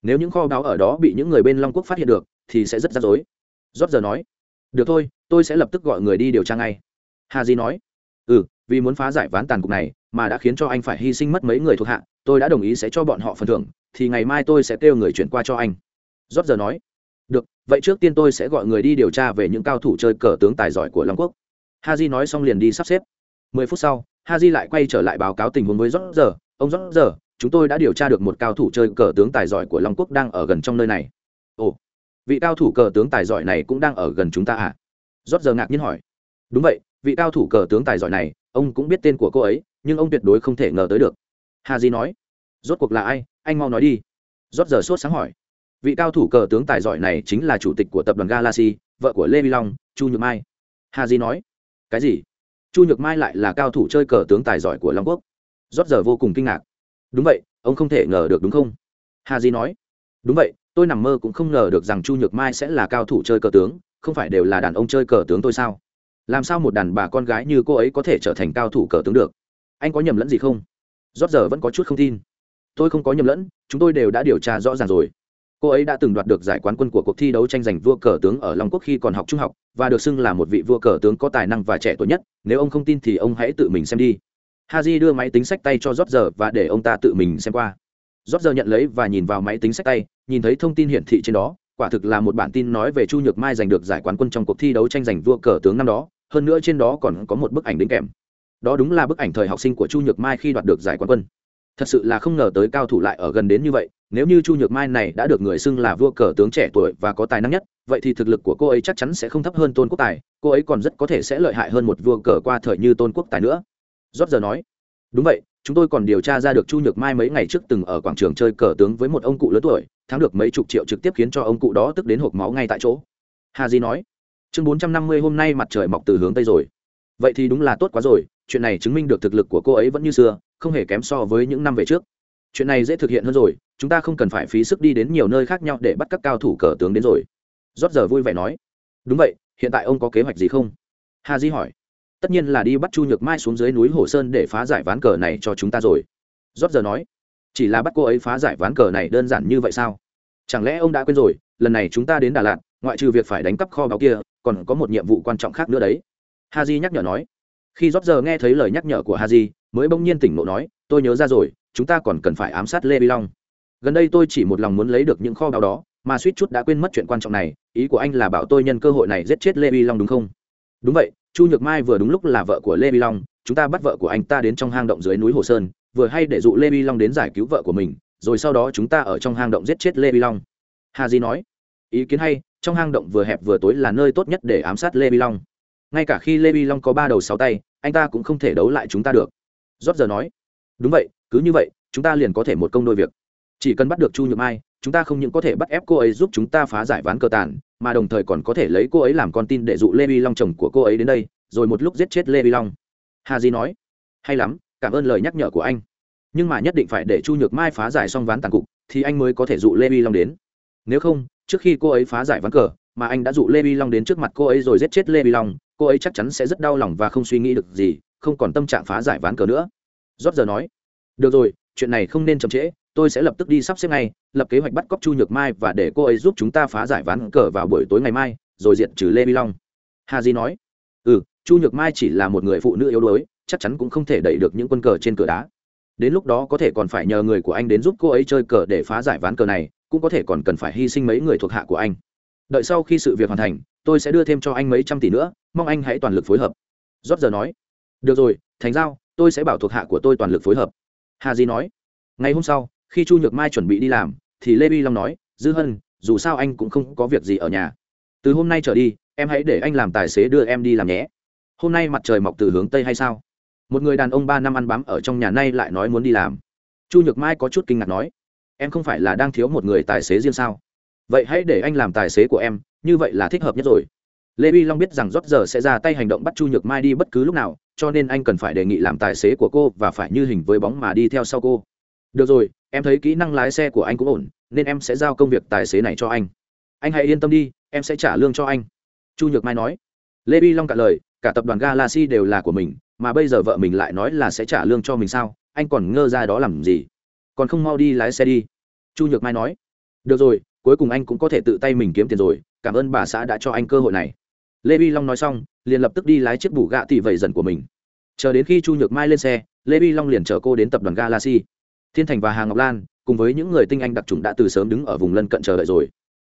nếu những kho báu ở đó bị những người bên long quốc phát hiện được, thì sẽ rất rắc rối. Rót giờ nói, được thôi, tôi sẽ lập tức gọi người đi điều tra ngay. Hà di nói ừ vì muốn phá giải ván tàn cục này mà đã khiến cho anh phải hy sinh mất mấy người thuộc hạ, tôi đã đồng ý sẽ cho bọn họ phần thưởng, thì ngày mai tôi sẽ kêu người chuyển qua cho anh. Rót giờ nói, được, vậy trước tiên tôi sẽ gọi người đi điều tra về những cao thủ chơi cờ tướng tài giỏi của long quốc. Ha di nói xong liền đi sắp xếp. Mười phút sau ha di lại quay trở lại báo cáo tình huống với rót giờ. Ông rót giờ chúng tôi đã điều tra được một cao thủ chơi cờ tướng tài giỏi của long quốc đang ở gần trong nơi này. Ồ, vị cao thủ cờ tướng tài giỏi này cũng đang ở gần chúng ta à? Rót giờ ngạc nhiên hỏi. Đúng vậy, vị cao thủ cờ tướng tài giỏi này, ông cũng biết tên của cô ấy, nhưng ông tuyệt đối không thể ngờ tới được. Hà di nói. Rốt cuộc là ai? Anh mau nói đi. Rót giờ sốt sáng hỏi. Vị cao thủ cờ tướng tài giỏi này chính là chủ tịch của tập đoàn galaxy, vợ của lê vi long, chu nhược mai. Hà di nói. Cái gì? Chu nhược mai lại là cao thủ chơi cờ tướng tài giỏi của long quốc. Rót giờ vô cùng kinh ngạc đúng vậy, ông không thể ngờ được đúng không? Hà di nói. Đúng vậy, tôi nằm mơ cũng không ngờ được rằng chu nhược mai sẽ là cao thủ chơi cờ tướng, không phải đều là đàn ông chơi cờ tướng tôi sao? Làm sao một đàn bà con gái như cô ấy có thể trở thành cao thủ cờ tướng được? Anh có nhầm lẫn gì không? Rót giờ vẫn có chút không tin. Tôi không có nhầm lẫn, chúng tôi đều đã điều tra rõ ràng rồi. Cô ấy đã từng đoạt được giải quán quân của cuộc thi đấu tranh giành vua cờ tướng ở long quốc khi còn học trung học, và được xưng là một vị vua cờ tướng có tài năng và trẻ tuổi nhất, nếu ông không tin thì ông hãy tự mình xem đi. Haji đưa máy tính sách tay cho rót giờ và để ông ta tự mình xem qua. Rót giờ nhận lấy và nhìn vào máy tính sách tay, nhìn thấy thông tin hiển thị trên đó, quả thực là một bản tin nói về chu nhược mai giành được giải quán quân trong cuộc thi đấu tranh giành vua cờ tướng năm đó, hơn nữa trên đó còn có một bức ảnh đính kèm. Đó đúng là bức ảnh thời học sinh của chu nhược mai khi đoạt được giải quán quân. Thật sự là không ngờ tới cao thủ lại ở gần đến như vậy, nếu như chu nhược mai này đã được người xưng là vua cờ tướng trẻ tuổi và có tài năng nhất, vậy thì thực lực của cô ấy chắc chắn sẽ không thấp hơn tôn quốc tài, cô ấy còn rất có thể sẽ lợi hại hơn một vua cờ qua thời như tôn quốc tài nữa rót giờ nói. Đúng vậy, chúng tôi còn điều tra ra được chu nhược mai mấy ngày trước từng ở quảng trường chơi cờ tướng với một ông cụ lớn tuổi, thắng được mấy chục triệu trực tiếp khiến cho ông cụ đó tức đến hộp máu ngay tại chỗ. Hà di nói. Chương bốn trăm năm mươi hôm nay mặt trời mọc từ hướng tây rồi. Vậy thì đúng là tốt quá rồi, chuyện này chứng minh được thực lực của cô ấy vẫn như xưa, không hề kém so với những năm về trước. Chuyện này dễ thực hiện hơn rồi, chúng ta không cần phải phí sức đi đến nhiều nơi khác nhau để bắt các cao thủ cờ tướng đến rồi. Rót giờ vui vẻ nói. Đúng vậy, hiện tại ông có kế hoạch gì không? Hà di hỏi tất nhiên là đi bắt chu nhược mai xuống dưới núi hồ sơn để phá giải ván cờ này cho chúng ta rồi. Rót giờ nói, chỉ là bắt cô ấy phá giải ván cờ này đơn giản như vậy sao? Chẳng lẽ ông đã quên rồi, lần này chúng ta đến đà lạt, ngoại trừ việc phải đánh cắp kho báu kia, còn có một nhiệm vụ quan trọng khác nữa đấy. Ha j nhắc nhở nói. Khi rót giờ nghe thấy lời nhắc nhở của ha j mới bỗng nhiên tỉnh ngộ nói, tôi nhớ ra rồi, chúng ta còn cần phải ám sát lê vi long. Gần đây tôi chỉ một lòng muốn lấy được những kho báu đó, mà suýt chút đã quên mất chuyện quan trọng này, ý của anh là bảo tôi nhân cơ hội này giết chết lê vi long đúng không? Đúng vậy chu nhược mai vừa đúng lúc là vợ của lê vi long, chúng ta bắt vợ của anh ta đến trong hang động dưới núi hồ sơn, vừa hay để dụ lê vi long đến giải cứu vợ của mình, rồi sau đó chúng ta ở trong hang động giết chết lê vi long. Hà di nói. Ý kiến hay, trong hang động vừa hẹp vừa tối là nơi tốt nhất để ám sát lê vi long. Ngay cả khi lê vi long có ba đầu sáu tay, anh ta cũng không thể đấu lại chúng ta được. Rót giờ nói. Đúng vậy, cứ như vậy, chúng ta liền có thể một công đôi việc. Chỉ cần bắt được chu nhược mai, chúng ta không những có thể bắt ép cô ấy giúp chúng ta phá giải ván cờ tàn mà đồng thời còn có thể lấy cô ấy làm con tin để dụ lê vi long chồng của cô ấy đến đây, rồi một lúc giết chết lê vi long. Hà di nói, hay lắm, cảm ơn lời nhắc nhở của anh. Nhưng mà nhất định phải để chu nhược mai phá giải xong ván tàn cục, thì anh mới có thể dụ lê vi long đến. Nếu không, trước khi cô ấy phá giải ván cờ, mà anh đã dụ lê vi long đến trước mặt cô ấy rồi giết chết lê vi long, cô ấy chắc chắn sẽ rất đau lòng và không suy nghĩ được gì, không còn tâm trạng phá giải ván cờ nữa. Rót giờ nói, được rồi, chuyện này không nên chậm trễ, tôi sẽ lập tức đi sắp xếp ngay lập kế hoạch bắt cóc chu nhược mai và để cô ấy giúp chúng ta phá giải ván cờ vào buổi tối ngày mai, rồi diện trừ lê vi long. Hà di nói. Ừ chu nhược mai chỉ là một người phụ nữ yếu đuối, chắc chắn cũng không thể đẩy được những quân cờ trên cửa đá. Đến lúc đó có thể còn phải nhờ người của anh đến giúp cô ấy chơi cờ để phá giải ván cờ này, cũng có thể còn cần phải hy sinh mấy người thuộc hạ của anh. Đợi sau khi sự việc hoàn thành, tôi sẽ đưa thêm cho anh mấy trăm tỷ nữa, mong anh hãy toàn lực phối hợp. Rót giờ nói. Được rồi, thành giao, tôi sẽ bảo thuộc hạ của tôi toàn lực phối hợp. Hà di nói. Ngày hôm sau, khi chu nhược mai chuẩn bị đi làm thì lê vi long nói, dư hân, dù sao anh cũng không có việc gì ở nhà. Từ hôm nay trở đi, em hãy để anh làm tài xế đưa em đi làm nhé. Hôm nay mặt trời mọc từ hướng tây hay sao? Một người đàn ông ba năm ăn bám ở trong nhà nay lại nói muốn đi làm. Chu nhược mai có chút kinh ngạc nói, em không phải là đang thiếu một người tài xế riêng sao? Vậy hãy để anh làm tài xế của em, như vậy là thích hợp nhất rồi. Lê vi long biết rằng rót giờ sẽ ra tay hành động bắt chu nhược mai đi bất cứ lúc nào, cho nên anh cần phải đề nghị làm tài xế của cô và phải như hình với bóng mà đi theo sau cô được rồi, em thấy kỹ năng lái xe của anh cũng ổn, nên em sẽ giao công việc tài xế này cho anh. Anh hãy yên tâm đi, em sẽ trả lương cho anh. Chu nhược mai nói. Lê vi long cả lời, cả tập đoàn galaxy đều là của mình, mà bây giờ vợ mình lại nói là sẽ trả lương cho mình sao? Anh còn ngơ ra đó làm gì? Còn không mau đi lái xe đi. Chu nhược mai nói. Được rồi, cuối cùng anh cũng có thể tự tay mình kiếm tiền rồi, cảm ơn bà xã đã cho anh cơ hội này. Lê vi long nói xong, liền lập tức đi lái chiếc bù gạ tỷ vầy dần của mình. Chờ đến khi chu nhược mai lên xe, lê vi long liền chở cô đến tập đoàn galaxy thiên thành và hà ngọc lan, cùng với những người tinh anh đặc trùng đã từ sớm đứng ở vùng lân cận chờ đợi rồi.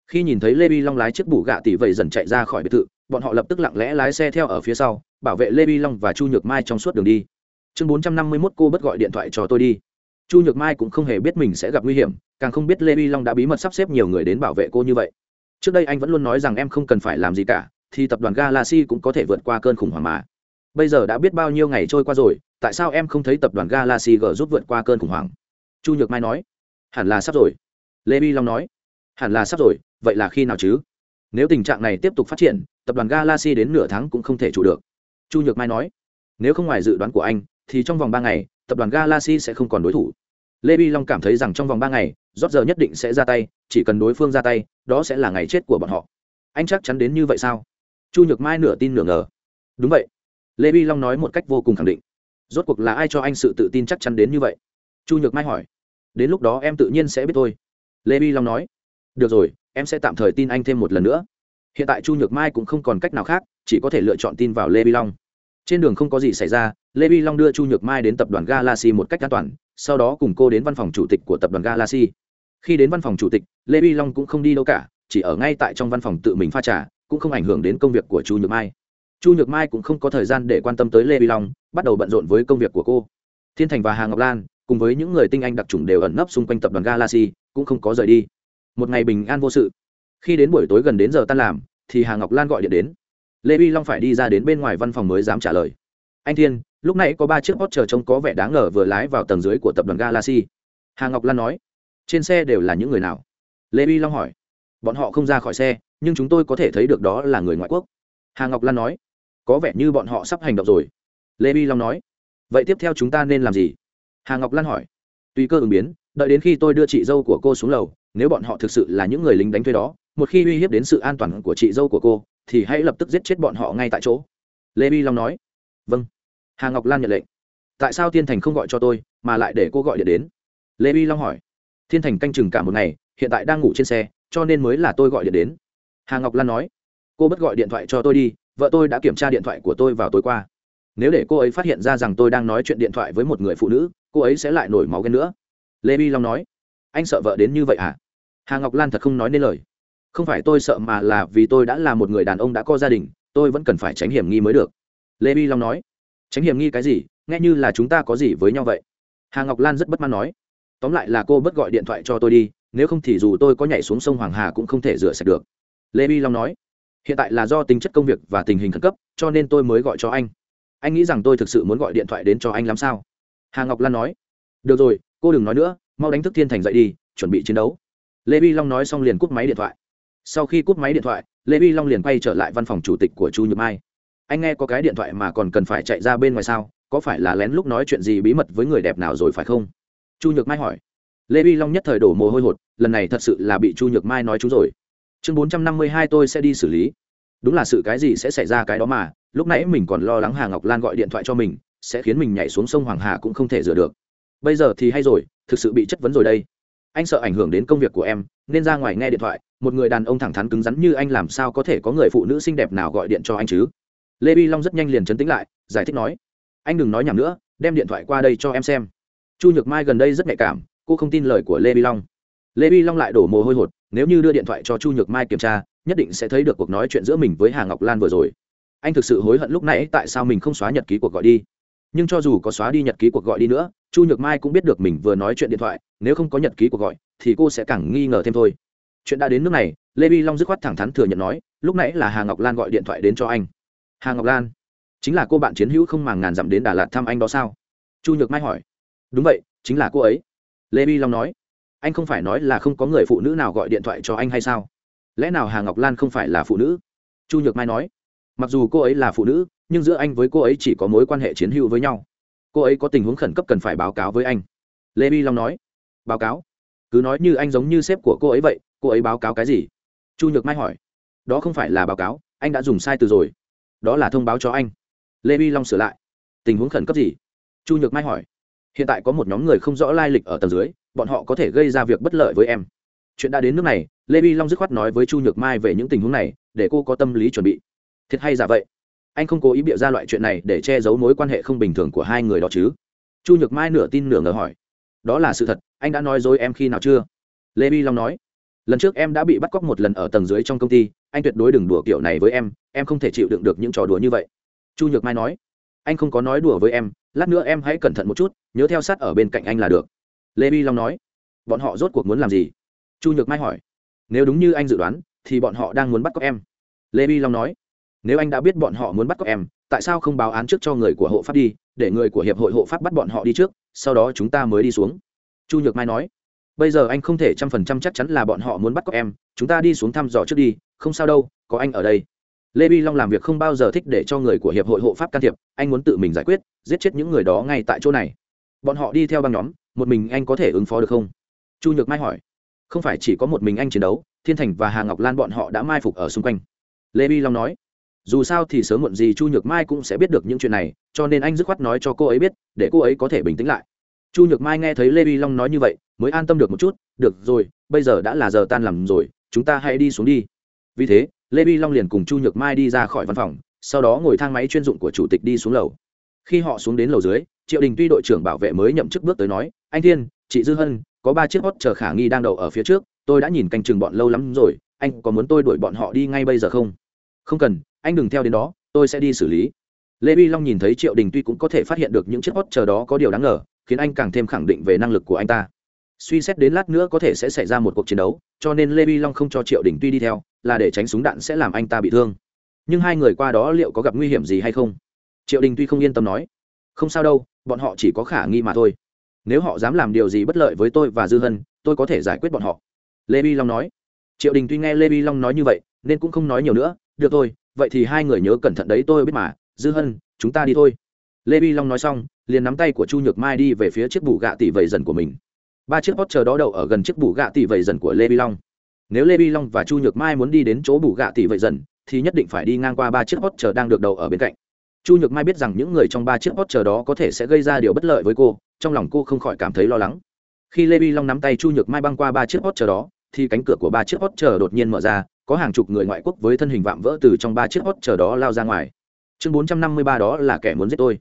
Khi nhìn thấy lê bi long lái chiếc bù gạ tỷ vầy dần chạy ra khỏi biệt thự, bọn họ lập tức lặng lẽ lái xe theo ở phía sau, bảo vệ lê bi long và chu nhược mai trong suốt đường đi. Chương bốn trăm năm mươi mốt cô bất gọi điện thoại cho tôi đi. Chu nhược mai cũng không hề biết mình sẽ gặp nguy hiểm, càng không biết lê bi long đã bí mật sắp xếp nhiều người đến bảo vệ cô như vậy. Trước đây anh vẫn luôn nói rằng em không cần phải làm gì cả, thì tập đoàn galaxy cũng có thể vượt qua cơn khủng hoảng mà. Bây giờ đã biết bao nhiêu ngày trôi qua rồi, tại sao em không thấy tập đoàn galaxy g giúp vượt qua cơn khủng hoảng? Chu nhược mai nói, hẳn là sắp rồi. Lê bi long nói, hẳn là sắp rồi, vậy là khi nào chứ? Nếu tình trạng này tiếp tục phát triển, tập đoàn galaxy đến nửa tháng cũng không thể chủ được. Chu nhược mai nói, nếu không ngoài dự đoán của anh, thì trong vòng ba ngày, tập đoàn galaxy sẽ không còn đối thủ. Lê bi long cảm thấy rằng trong vòng ba ngày rót giờ nhất định sẽ ra tay, chỉ cần đối phương ra tay, đó sẽ là ngày chết của bọn họ. Anh chắc chắn đến như vậy sao? Chu nhược mai nửa tin nửa ngờ. Đúng vậy. Lê bi long nói một cách vô cùng khẳng định. Rốt cuộc là ai cho anh sự tự tin chắc chắn đến như vậy? Chu nhược mai hỏi. Đến lúc đó em tự nhiên sẽ biết thôi. Lê vi long nói. Được rồi, em sẽ tạm thời tin anh thêm một lần nữa. Hiện tại chu nhược mai cũng không còn cách nào khác, chỉ có thể lựa chọn tin vào lê vi long. Trên đường không có gì xảy ra, lê vi long đưa chu nhược mai đến tập đoàn galaxy một cách an toàn, sau đó cùng cô đến văn phòng chủ tịch của tập đoàn galaxy. Khi đến văn phòng chủ tịch, lê vi long cũng không đi đâu cả, chỉ ở ngay tại trong văn phòng tự mình pha trà, cũng không ảnh hưởng đến công việc của chu nhược mai. Chu nhược mai cũng không có thời gian để quan tâm tới lê vi long, bắt đầu bận rộn với công việc của cô. Thiên thành và hà ngọc lan cùng với những người tinh anh đặc trùng đều ẩn nấp xung quanh tập đoàn galaxy, cũng không có rời đi. Một ngày bình an vô sự. Khi đến buổi tối gần đến giờ tan làm, thì hà ngọc lan gọi điện đến. Lê vi long phải đi ra đến bên ngoài văn phòng mới dám trả lời. Anh thiên, lúc nãy có ba chiếc hot chờ trông có vẻ đáng ngờ vừa lái vào tầng dưới của tập đoàn galaxy. Hà ngọc lan nói, trên xe đều là những người nào? Lê vi long hỏi, bọn họ không ra khỏi xe, nhưng chúng tôi có thể thấy được đó là người ngoại quốc. Hà ngọc lan nói, có vẻ như bọn họ sắp hành động rồi. Lê vi long nói, vậy tiếp theo chúng ta nên làm gì? Hà ngọc lan hỏi. Tùy cơ ứng biến, đợi đến khi tôi đưa chị dâu của cô xuống lầu, nếu bọn họ thực sự là những người lính đánh thuê đó, một khi uy hiếp đến sự an toàn của chị dâu của cô, thì hãy lập tức giết chết bọn họ ngay tại chỗ. Lê vi long nói. Vâng. Hà ngọc lan nhận lệnh. Tại sao thiên thành không gọi cho tôi, mà lại để cô gọi điện đến? Lê vi long hỏi. Thiên thành canh chừng cả một ngày, hiện tại đang ngủ trên xe, cho nên mới là tôi gọi điện đến. Hà ngọc lan nói. Cô bất gọi điện thoại cho tôi đi, vợ tôi đã kiểm tra điện thoại của tôi vào tối qua. Nếu để cô ấy phát hiện ra rằng tôi đang nói chuyện điện thoại với một người phụ nữ cô ấy sẽ lại nổi máu ghen nữa. Lê vi long nói, anh sợ vợ đến như vậy à? Hà ngọc lan thật không nói nên lời. Không phải tôi sợ mà là vì tôi đã là một người đàn ông đã có gia đình, tôi vẫn cần phải tránh hiểm nghi mới được. Lê vi long nói, tránh hiểm nghi cái gì? Nghe như là chúng ta có gì với nhau vậy? Hà ngọc lan rất bất mãn nói, tóm lại là cô bất gọi điện thoại cho tôi đi, nếu không thì dù tôi có nhảy xuống sông hoàng hà cũng không thể rửa sạch được. Lê vi long nói, hiện tại là do tính chất công việc và tình hình khẩn cấp, cho nên tôi mới gọi cho anh. Anh nghĩ rằng tôi thực sự muốn gọi điện thoại đến cho anh làm sao? Hà ngọc lan nói được rồi cô đừng nói nữa mau đánh thức thiên thành dậy đi chuẩn bị chiến đấu lê vi long nói xong liền cúp máy điện thoại sau khi cúp máy điện thoại lê vi long liền quay trở lại văn phòng chủ tịch của chu nhược mai anh nghe có cái điện thoại mà còn cần phải chạy ra bên ngoài sao có phải là lén lúc nói chuyện gì bí mật với người đẹp nào rồi phải không chu nhược mai hỏi lê vi long nhất thời đổ mồ hôi hột lần này thật sự là bị chu nhược mai nói chú rồi chương bốn trăm năm mươi hai tôi sẽ đi xử lý đúng là sự cái gì sẽ xảy ra cái đó mà lúc nãy mình còn lo lắng hà ngọc lan gọi điện thoại cho mình sẽ khiến mình nhảy xuống sông hoàng hà cũng không thể rửa được. Bây giờ thì hay rồi, thực sự bị chất vấn rồi đây. Anh sợ ảnh hưởng đến công việc của em, nên ra ngoài nghe điện thoại, một người đàn ông thẳng thắn cứng rắn như anh làm sao có thể có người phụ nữ xinh đẹp nào gọi điện cho anh chứ? Lê vi long rất nhanh liền chấn tĩnh lại, giải thích nói, anh đừng nói nhảm nữa, đem điện thoại qua đây cho em xem. Chu nhược mai gần đây rất nhạy cảm, cô không tin lời của lê vi long. Lê vi long lại đổ mồ hôi hột, nếu như đưa điện thoại cho chu nhược mai kiểm tra, nhất định sẽ thấy được cuộc nói chuyện giữa mình với hà ngọc lan vừa rồi. Anh thực sự hối hận lúc nãy tại sao mình không xóa nhật ký cuộc gọi đi nhưng cho dù có xóa đi nhật ký cuộc gọi đi nữa, chu nhược mai cũng biết được mình vừa nói chuyện điện thoại, nếu không có nhật ký cuộc gọi, thì cô sẽ càng nghi ngờ thêm thôi. Chuyện đã đến nước này, lê vi long dứt khoát thẳng thắn thừa nhận nói, lúc nãy là hà ngọc lan gọi điện thoại đến cho anh. Hà ngọc lan? Chính là cô bạn chiến hữu không màng ngàn dặm đến đà lạt thăm anh đó sao? Chu nhược mai hỏi. Đúng vậy, chính là cô ấy. Lê vi long nói. Anh không phải nói là không có người phụ nữ nào gọi điện thoại cho anh hay sao? Lẽ nào hà ngọc lan không phải là phụ nữ? Chu nhược mai nói mặc dù cô ấy là phụ nữ, nhưng giữa anh với cô ấy chỉ có mối quan hệ chiến hữu với nhau. Cô ấy có tình huống khẩn cấp cần phải báo cáo với anh. Lê bi long nói. Báo cáo? Cứ nói như anh giống như sếp của cô ấy vậy, cô ấy báo cáo cái gì? Chu nhược mai hỏi. Đó không phải là báo cáo, anh đã dùng sai từ rồi. Đó là thông báo cho anh. Lê bi long sửa lại. Tình huống khẩn cấp gì? Chu nhược mai hỏi. Hiện tại có một nhóm người không rõ lai lịch ở tầng dưới, bọn họ có thể gây ra việc bất lợi với em. Chuyện đã đến nước này, lê bi long dứt khoát nói với chu nhược mai về những tình huống này, để cô có tâm lý chuẩn bị thiệt hay giả vậy? Anh không cố ý bịa ra loại chuyện này để che giấu mối quan hệ không bình thường của hai người đó chứ? Chu nhược mai nửa tin nửa ngờ hỏi. Đó là sự thật, anh đã nói dối em khi nào chưa? Lê bi long nói. Lần trước em đã bị bắt cóc một lần ở tầng dưới trong công ty, anh tuyệt đối đừng đùa kiểu này với em em không thể chịu đựng được những trò đùa như vậy. Chu nhược mai nói. Anh không có nói đùa với em, lát nữa em hãy cẩn thận một chút, nhớ theo sát ở bên cạnh anh là được. Lê bi long nói. Bọn họ rốt cuộc muốn làm gì? Chu nhược mai hỏi. Nếu đúng như anh dự đoán, thì bọn họ đang muốn bắt cóc em. Lê bi long nói nếu anh đã biết bọn họ muốn bắt cóc em, tại sao không báo án trước cho người của hộ pháp đi, để người của hiệp hội hộ pháp bắt bọn họ đi trước, sau đó chúng ta mới đi xuống? Chu nhược mai nói. Bây giờ anh không thể trăm phần trăm chắc chắn là bọn họ muốn bắt cóc em, chúng ta đi xuống thăm dò trước đi, không sao đâu, có anh ở đây. Lê bi long làm việc không bao giờ thích để cho người của hiệp hội hộ pháp can thiệp, anh muốn tự mình giải quyết, giết chết những người đó ngay tại chỗ này. Bọn họ đi theo băng nhóm, một mình anh có thể ứng phó được không? Chu nhược mai hỏi. Không phải chỉ có một mình anh chiến đấu, thiên thành và hà ngọc lan bọn họ đã mai phục ở xung quanh. Lê bi long nói dù sao thì sớm muộn gì chu nhược mai cũng sẽ biết được những chuyện này, cho nên anh dứt khoát nói cho cô ấy biết, để cô ấy có thể bình tĩnh lại. Chu nhược mai nghe thấy lê vi long nói như vậy, mới an tâm được một chút, được rồi, bây giờ đã là giờ tan làm rồi, chúng ta hãy đi xuống đi. Vì thế, lê vi long liền cùng chu nhược mai đi ra khỏi văn phòng, sau đó ngồi thang máy chuyên dụng của chủ tịch đi xuống lầu. Khi họ xuống đến lầu dưới, triệu đình tuy đội trưởng bảo vệ mới nhậm chức bước tới nói, anh thiên, chị dư hân, có ba chiếc hot chờ khả nghi đang đậu ở phía trước, tôi đã nhìn canh chừng bọn lâu lắm rồi, anh có muốn tôi đuổi bọn họ đi ngay bây giờ không? Không cần anh đừng theo đến đó, tôi sẽ đi xử lý. Lê vi long nhìn thấy triệu đình tuy cũng có thể phát hiện được những chiếc hot chờ đó có điều đáng ngờ, khiến anh càng thêm khẳng định về năng lực của anh ta. Suy xét đến lát nữa có thể sẽ xảy ra một cuộc chiến đấu, cho nên lê vi long không cho triệu đình tuy đi theo, là để tránh súng đạn sẽ làm anh ta bị thương. Nhưng hai người qua đó liệu có gặp nguy hiểm gì hay không? Triệu đình tuy không yên tâm nói. Không sao đâu, bọn họ chỉ có khả nghi mà thôi. Nếu họ dám làm điều gì bất lợi với tôi và dư hân, tôi có thể giải quyết bọn họ. Lê vi long nói. Triệu đình tuy nghe lê vi long nói như vậy, nên cũng không nói nhiều nữa. Được thôi vậy thì hai người nhớ cẩn thận đấy, tôi biết mà, dư hân, chúng ta đi thôi. Lê vi long nói xong, liền nắm tay của chu nhược mai đi về phía chiếc bù gạ tỷ vầy dần của mình. Ba chiếc hot chờ đó đậu ở gần chiếc bù gạ tỷ vầy dần của lê vi long. Nếu lê vi long và chu nhược mai muốn đi đến chỗ bù gạ tỷ vầy dần, thì nhất định phải đi ngang qua ba chiếc hot chờ đang được đậu ở bên cạnh. Chu nhược mai biết rằng những người trong ba chiếc hot chờ đó có thể sẽ gây ra điều bất lợi với cô, trong lòng cô không khỏi cảm thấy lo lắng. Khi lê vi long nắm tay chu nhược mai băng qua ba chiếc hot chờ đó, thì cánh cửa của ba chiếc hot chờ đột nhiên mở ra có hàng chục người ngoại quốc với thân hình vạm vỡ từ trong ba chiếc hot chờ đó lao ra ngoài. Chương bốn trăm năm mươi ba đó là kẻ muốn giết tôi.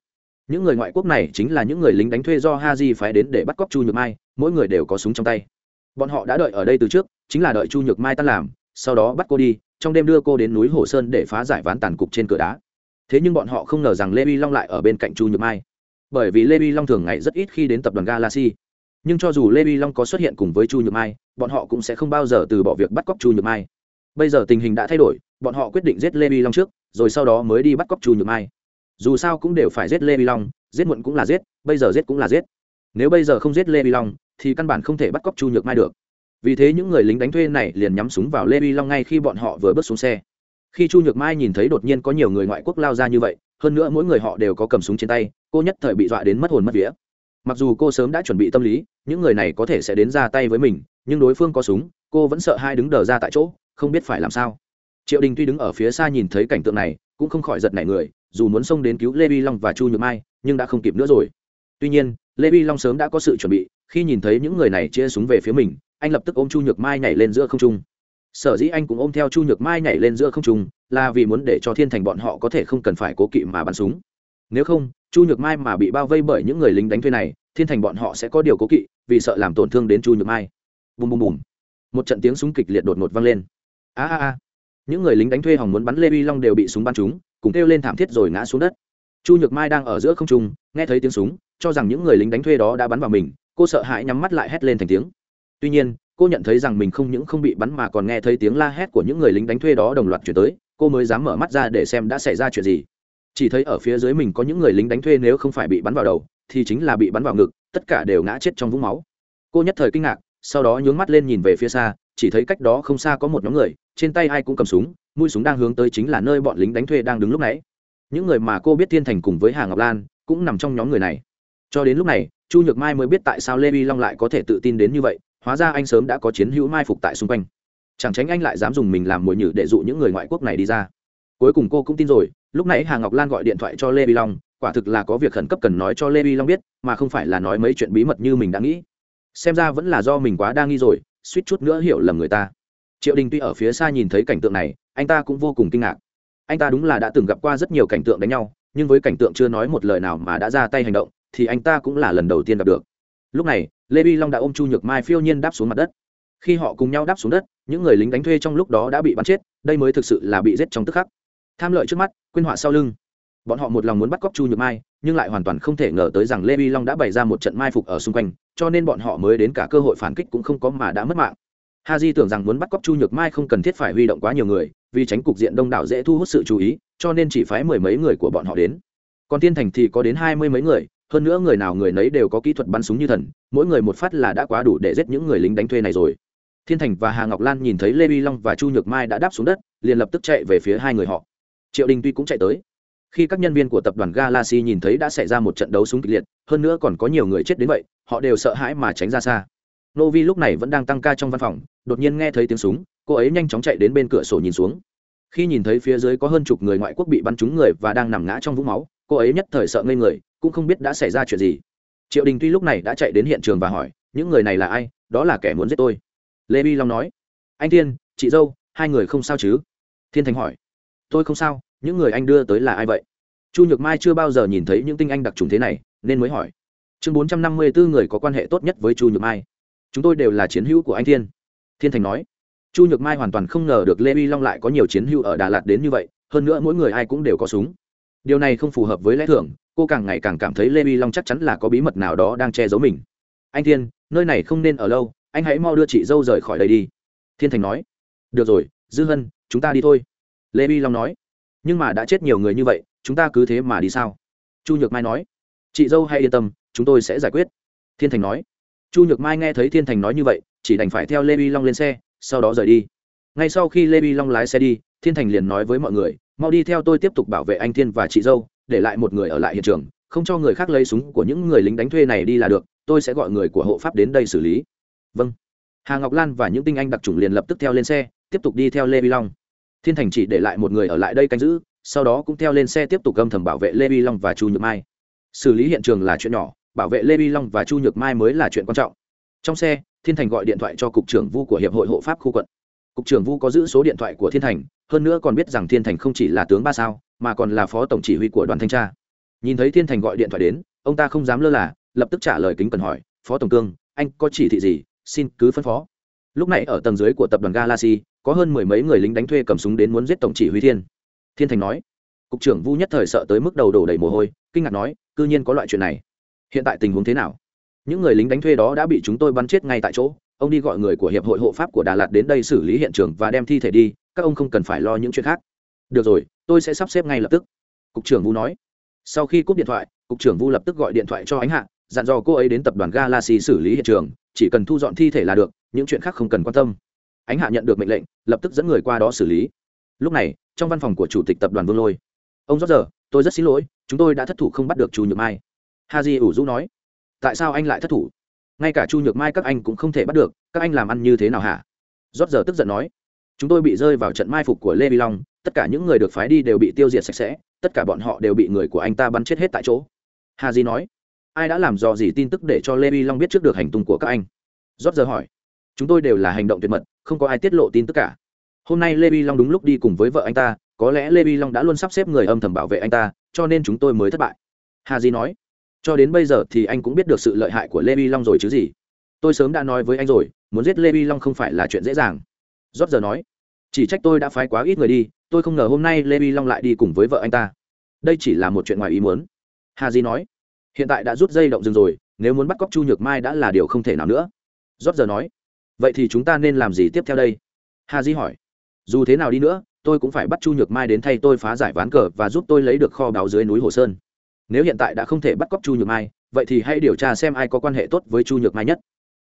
Những người ngoại quốc này chính là những người lính đánh thuê do ha di phái đến để bắt cóc chu nhược mai, mỗi người đều có súng trong tay. Bọn họ đã đợi ở đây từ trước, chính là đợi chu nhược mai tan làm, sau đó bắt cô đi, trong đêm đưa cô đến núi hồ sơn để phá giải ván tàn cục trên cửa đá. Thế nhưng bọn họ không ngờ rằng lê vi long lại ở bên cạnh chu nhược mai. Bởi vì lê vi long thường ngày rất ít khi đến tập đoàn galaxy. Nhưng cho dù lê vi long có xuất hiện cùng với chu nhược mai, bọn họ cũng sẽ không bao giờ từ bỏ việc bắt cóc chu nhược mai bây giờ tình hình đã thay đổi, bọn họ quyết định giết lê vi long trước, rồi sau đó mới đi bắt cóc chu nhược mai. Dù sao cũng đều phải giết lê vi long, giết muộn cũng là giết, bây giờ giết cũng là giết. Nếu bây giờ không giết lê vi long, thì căn bản không thể bắt cóc chu nhược mai được. Vì thế những người lính đánh thuê này liền nhắm súng vào lê vi long ngay khi bọn họ vừa bước xuống xe. Khi chu nhược mai nhìn thấy đột nhiên có nhiều người ngoại quốc lao ra như vậy, hơn nữa mỗi người họ đều có cầm súng trên tay, cô nhất thời bị dọa đến mất hồn mất vía. Mặc dù cô sớm đã chuẩn bị tâm lý, những người này có thể sẽ đến ra tay với mình, nhưng đối phương có súng, cô vẫn sợ hai đứng đờ ra tại chỗ không biết phải làm sao. Triệu đình tuy đứng ở phía xa nhìn thấy cảnh tượng này, cũng không khỏi giật nảy người, dù muốn xông đến cứu lê vi long và chu nhược mai, nhưng đã không kịp nữa rồi. Tuy nhiên, lê vi long sớm đã có sự chuẩn bị, khi nhìn thấy những người này chia súng về phía mình, anh lập tức ôm chu nhược mai nhảy lên giữa không trung. Sở dĩ anh cũng ôm theo chu nhược mai nhảy lên giữa không trung, là vì muốn để cho thiên thành bọn họ có thể không cần phải cố kỵ mà bắn súng. Nếu không, chu nhược mai mà bị bao vây bởi những người lính đánh thuê này, thiên thành bọn họ sẽ có điều cố kỵ, vì sợ làm tổn thương đến chu nhược mai. Bùm bùm bùm. Một trận tiếng súng kịch liệt đột ngột vang lên a a a. Những người lính đánh thuê hòng muốn bắn lê vi long đều bị súng bắn trúng, cùng kêu lên thảm thiết rồi ngã xuống đất. Chu nhược mai đang ở giữa không trung, nghe thấy tiếng súng, cho rằng những người lính đánh thuê đó đã bắn vào mình, cô sợ hãi nhắm mắt lại hét lên thành tiếng. Tuy nhiên, cô nhận thấy rằng mình không những không bị bắn mà còn nghe thấy tiếng la hét của những người lính đánh thuê đó đồng loạt chuyển tới, cô mới dám mở mắt ra để xem đã xảy ra chuyện gì. Chỉ thấy ở phía dưới mình có những người lính đánh thuê nếu không phải bị bắn vào đầu, thì chính là bị bắn vào ngực, tất cả đều ngã chết trong vũng máu. Cô nhất thời kinh ngạc, sau đó nhướng mắt lên nhìn về phía xa chỉ thấy cách đó không xa có một nhóm người, trên tay ai cũng cầm súng, mũi súng đang hướng tới chính là nơi bọn lính đánh thuê đang đứng lúc nãy. Những người mà cô biết thiên thành cùng với hà ngọc lan cũng nằm trong nhóm người này. Cho đến lúc này, chu nhược mai mới biết tại sao lê vi long lại có thể tự tin đến như vậy, hóa ra anh sớm đã có chiến hữu mai phục tại xung quanh. Chẳng tránh anh lại dám dùng mình làm mồi nhử để dụ những người ngoại quốc này đi ra. Cuối cùng cô cũng tin rồi, lúc nãy hà ngọc lan gọi điện thoại cho lê vi long, quả thực là có việc khẩn cấp cần nói cho lê vi long biết, mà không phải là nói mấy chuyện bí mật như mình đã nghĩ. Xem ra vẫn là do mình quá đa nghi rồi suýt chút nữa hiểu lầm người ta. Triệu đình tuy ở phía xa nhìn thấy cảnh tượng này, anh ta cũng vô cùng kinh ngạc. Anh ta đúng là đã từng gặp qua rất nhiều cảnh tượng đánh nhau, nhưng với cảnh tượng chưa nói một lời nào mà đã ra tay hành động, thì anh ta cũng là lần đầu tiên gặp được. Lúc này, lê vi long đã ôm chu nhược mai phiêu nhiên đáp xuống mặt đất. Khi họ cùng nhau đáp xuống đất, những người lính đánh thuê trong lúc đó đã bị bắn chết, đây mới thực sự là bị giết trong tức khắc. Tham lợi trước mắt quyên họa sau lưng. Bọn họ một lòng muốn bắt cóc chu nhược mai, nhưng lại hoàn toàn không thể ngờ tới rằng lê vi long đã bày ra một trận mai phục ở xung quanh cho nên bọn họ mới đến cả cơ hội phản kích cũng không có mà đã mất mạng. Ha di tưởng rằng muốn bắt cóc chu nhược mai không cần thiết phải huy động quá nhiều người, vì tránh cục diện đông đảo dễ thu hút sự chú ý, cho nên chỉ phái mười mấy người của bọn họ đến. Còn tiên thành thì có đến hai mươi mấy người, hơn nữa người nào người nấy đều có kỹ thuật bắn súng như thần, mỗi người một phát là đã quá đủ để giết những người lính đánh thuê này rồi. Thiên thành và hà ngọc lan nhìn thấy lê vi long và chu nhược mai đã đáp xuống đất, liền lập tức chạy về phía hai người họ. Triệu đình tuy cũng chạy tới khi các nhân viên của tập đoàn galaxy nhìn thấy đã xảy ra một trận đấu súng kịch liệt, hơn nữa còn có nhiều người chết đến vậy, họ đều sợ hãi mà tránh ra xa. Nô vi lúc này vẫn đang tăng ca trong văn phòng, đột nhiên nghe thấy tiếng súng, cô ấy nhanh chóng chạy đến bên cửa sổ nhìn xuống. Khi nhìn thấy phía dưới có hơn chục người ngoại quốc bị bắn trúng người và đang nằm ngã trong vũng máu, cô ấy nhất thời sợ ngây người, cũng không biết đã xảy ra chuyện gì. Triệu đình tuy lúc này đã chạy đến hiện trường và hỏi, những người này là ai? Đó là kẻ muốn giết tôi. Lê vi long nói, anh thiên, chị dâu, hai người không sao chứ? Thiên thành hỏi, tôi không sao những người anh đưa tới là ai vậy? Chu nhược mai chưa bao giờ nhìn thấy những tinh anh đặc trùng thế này, nên mới hỏi. Chương bốn trăm năm mươi bốn người có quan hệ tốt nhất với chu nhược mai. Chúng tôi đều là chiến hữu của anh thiên. Thiên thành nói. Chu nhược mai hoàn toàn không ngờ được lê vi long lại có nhiều chiến hữu ở đà lạt đến như vậy, hơn nữa mỗi người ai cũng đều có súng. Điều này không phù hợp với lẽ thường, cô càng ngày càng cảm thấy lê vi long chắc chắn là có bí mật nào đó đang che giấu mình. Anh thiên, nơi này không nên ở lâu, anh hãy mau đưa chị dâu rời khỏi đây đi. Thiên thành nói. Được rồi, dư hân, chúng ta đi thôi. Lê vi long nói nhưng mà đã chết nhiều người như vậy, chúng ta cứ thế mà đi sao? Chu nhược mai nói. Chị dâu hãy yên tâm, chúng tôi sẽ giải quyết. Thiên thành nói. Chu nhược mai nghe thấy thiên thành nói như vậy, chỉ đành phải theo lê vi long lên xe, sau đó rời đi. Ngay sau khi lê vi long lái xe đi, thiên thành liền nói với mọi người, mau đi theo tôi tiếp tục bảo vệ anh thiên và chị dâu, để lại một người ở lại hiện trường, không cho người khác lấy súng của những người lính đánh thuê này đi là được, tôi sẽ gọi người của hộ pháp đến đây xử lý. Vâng. Hà ngọc lan và những tinh anh đặc trùng liền lập tức theo lên xe, tiếp tục đi theo lê vi long thiên thành chỉ để lại một người ở lại đây canh giữ, sau đó cũng theo lên xe tiếp tục âm thầm bảo vệ lê vi long và chu nhược mai. Xử lý hiện trường là chuyện nhỏ, bảo vệ lê vi long và chu nhược mai mới là chuyện quan trọng. Trong xe, thiên thành gọi điện thoại cho cục trưởng vu của hiệp hội hộ pháp khu quận. Cục trưởng vu có giữ số điện thoại của thiên thành, hơn nữa còn biết rằng thiên thành không chỉ là tướng ba sao, mà còn là phó tổng chỉ huy của đoàn thanh tra. Nhìn thấy thiên thành gọi điện thoại đến, ông ta không dám lơ là, lập tức trả lời kính cần hỏi, phó tổng cương, anh có chỉ thị gì? Xin cứ phân phó. Lúc này ở tầng dưới của tập đoàn galaxy có hơn mười mấy người lính đánh thuê cầm súng đến muốn giết tổng chỉ huy thiên. Thiên thành nói, cục trưởng vu nhất thời sợ tới mức đầu đổ đầy mồ hôi, kinh ngạc nói, cư nhiên có loại chuyện này. Hiện tại tình huống thế nào? Những người lính đánh thuê đó đã bị chúng tôi bắn chết ngay tại chỗ. Ông đi gọi người của hiệp hội hộ pháp của đà lạt đến đây xử lý hiện trường và đem thi thể đi. Các ông không cần phải lo những chuyện khác. Được rồi, tôi sẽ sắp xếp ngay lập tức. Cục trưởng vu nói. Sau khi cúp điện thoại, cục trưởng vu lập tức gọi điện thoại cho ánh hạ, dặn dò cô ấy đến tập đoàn galaxy xử lý hiện trường. Chỉ cần thu dọn thi thể là được, những chuyện khác không cần quan tâm ánh hạ nhận được mệnh lệnh, lập tức dẫn người qua đó xử lý. Lúc này, trong văn phòng của chủ tịch tập đoàn vương lôi, ông rót giờ, tôi rất xin lỗi, chúng tôi đã thất thủ không bắt được chu nhược mai. Ha di ủ rũ nói, tại sao anh lại thất thủ? Ngay cả chu nhược mai các anh cũng không thể bắt được, các anh làm ăn như thế nào hả? Rót giờ tức giận nói, chúng tôi bị rơi vào trận mai phục của lê vi long, tất cả những người được phái đi đều bị tiêu diệt sạch sẽ, tất cả bọn họ đều bị người của anh ta bắn chết hết tại chỗ. Hà di nói, ai đã làm dò gì tin tức để cho lê vi long biết trước được hành tung của các anh? Rót giờ hỏi, chúng tôi đều là hành động tuyệt mật không có ai tiết lộ tin tức cả. Hôm nay lê vi long đúng lúc đi cùng với vợ anh ta, có lẽ lê vi long đã luôn sắp xếp người âm thầm bảo vệ anh ta, cho nên chúng tôi mới thất bại. Hà di nói, cho đến bây giờ thì anh cũng biết được sự lợi hại của lê vi long rồi chứ gì. Tôi sớm đã nói với anh rồi, muốn giết lê vi long không phải là chuyện dễ dàng. Rót giờ nói, chỉ trách tôi đã phái quá ít người đi, tôi không ngờ hôm nay lê vi long lại đi cùng với vợ anh ta. Đây chỉ là một chuyện ngoài ý muốn. Hà di nói, hiện tại đã rút dây động rừng rồi, nếu muốn bắt cóc chu nhược mai đã là điều không thể nào nữa. Rót giờ nói vậy thì chúng ta nên làm gì tiếp theo đây? Hà di hỏi. Dù thế nào đi nữa, tôi cũng phải bắt chu nhược mai đến thay tôi phá giải ván cờ và giúp tôi lấy được kho báu dưới núi hồ sơn. Nếu hiện tại đã không thể bắt cóc chu nhược mai, vậy thì hãy điều tra xem ai có quan hệ tốt với chu nhược mai nhất.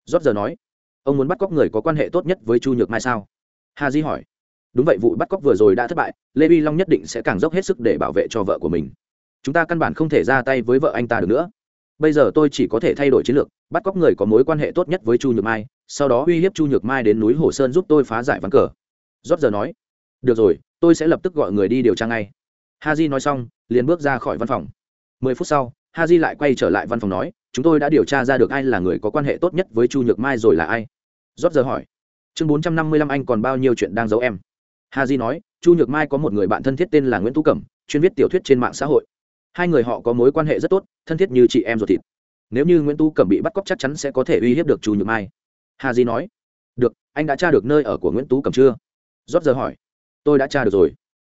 Rót giờ nói. Ông muốn bắt cóc người có quan hệ tốt nhất với chu nhược mai sao? Hà di hỏi. Đúng vậy, vụ bắt cóc vừa rồi đã thất bại, lê vi long nhất định sẽ càng dốc hết sức để bảo vệ cho vợ của mình. Chúng ta căn bản không thể ra tay với vợ anh ta được nữa bây giờ tôi chỉ có thể thay đổi chiến lược, bắt cóc người có mối quan hệ tốt nhất với chu nhược mai, sau đó uy hiếp chu nhược mai đến núi hồ sơn giúp tôi phá giải ván cờ. Rót giờ nói. Được rồi, tôi sẽ lập tức gọi người đi điều tra ngay. Ha j nói xong, liền bước ra khỏi văn phòng. Mười phút sau ha j lại quay trở lại văn phòng nói, chúng tôi đã điều tra ra được ai là người có quan hệ tốt nhất với chu nhược mai rồi là ai? Rót giờ hỏi. Chương bốn trăm năm mươi lăm anh còn bao nhiêu chuyện đang giấu em? Ha di nói, chu nhược mai có một người bạn thân thiết tên là nguyễn tú cẩm, chuyên viết tiểu thuyết trên mạng xã hội hai người họ có mối quan hệ rất tốt, thân thiết như chị em ruột thịt. Nếu như nguyễn Tu cẩm bị bắt cóc chắc chắn sẽ có thể uy hiếp được chu nhược mai. Hà di nói, được, anh đã tra được nơi ở của nguyễn tú cẩm chưa? Rót giờ hỏi, tôi đã tra được rồi.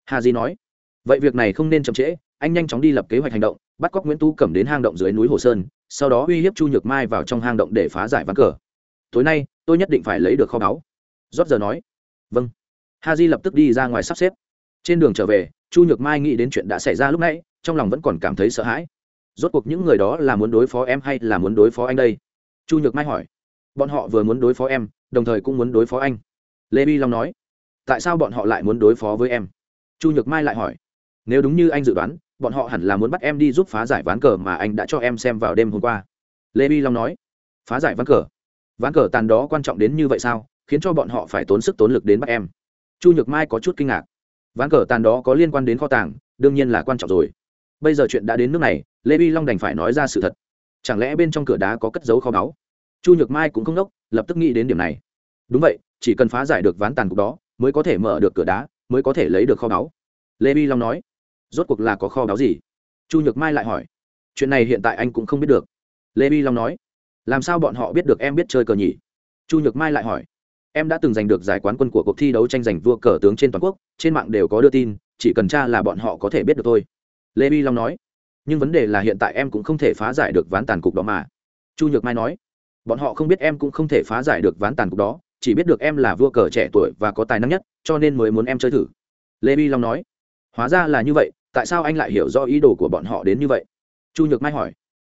Hà di nói, vậy việc này không nên chậm trễ, anh nhanh chóng đi lập kế hoạch hành động, bắt cóc nguyễn tú cẩm đến hang động dưới núi hồ sơn, sau đó uy hiếp chu nhược mai vào trong hang động để phá giải ván cờ. Tối nay, tôi nhất định phải lấy được kho báu. Rót giờ nói vâng. Ha di lập tức đi ra ngoài sắp xếp. Trên đường trở về, chu nhược mai nghĩ đến chuyện đã xảy ra lúc nãy trong lòng vẫn còn cảm thấy sợ hãi. Rốt cuộc những người đó là muốn đối phó em hay là muốn đối phó anh đây? Chu nhược mai hỏi. Bọn họ vừa muốn đối phó em, đồng thời cũng muốn đối phó anh. Lê bi long nói. Tại sao bọn họ lại muốn đối phó với em? Chu nhược mai lại hỏi. Nếu đúng như anh dự đoán, bọn họ hẳn là muốn bắt em đi giúp phá giải ván cờ mà anh đã cho em xem vào đêm hôm qua. Lê bi long nói. Phá giải ván cờ? Ván cờ tàn đó quan trọng đến như vậy sao, khiến cho bọn họ phải tốn sức tốn lực đến bắt em? Chu nhược mai có chút kinh ngạc. Ván cờ tàn đó có liên quan đến kho tàng, đương nhiên là quan trọng rồi bây giờ chuyện đã đến nước này, lê vi long đành phải nói ra sự thật. Chẳng lẽ bên trong cửa đá có cất dấu kho báu? Chu nhược mai cũng không đốc, lập tức nghĩ đến điểm này. Đúng vậy, chỉ cần phá giải được ván tàn cục đó, mới có thể mở được cửa đá, mới có thể lấy được kho báu. Lê vi long nói, rốt cuộc là có kho báu gì? Chu nhược mai lại hỏi, chuyện này hiện tại anh cũng không biết được. Lê vi long nói, làm sao bọn họ biết được em biết chơi cờ nhỉ? Chu nhược mai lại hỏi, em đã từng giành được giải quán quân của cuộc thi đấu tranh giành vua cờ tướng trên toàn quốc, trên mạng đều có đưa tin, chỉ cần tra là bọn họ có thể biết được thôi lê bi long nói, nhưng vấn đề là hiện tại em cũng không thể phá giải được ván tàn cục đó mà. Chu nhược mai nói, bọn họ không biết em cũng không thể phá giải được ván tàn cục đó, chỉ biết được em là vua cờ trẻ tuổi và có tài năng nhất, cho nên mới muốn em chơi thử. Lê bi long nói, hóa ra là như vậy, tại sao anh lại hiểu rõ ý đồ của bọn họ đến như vậy? Chu nhược mai hỏi,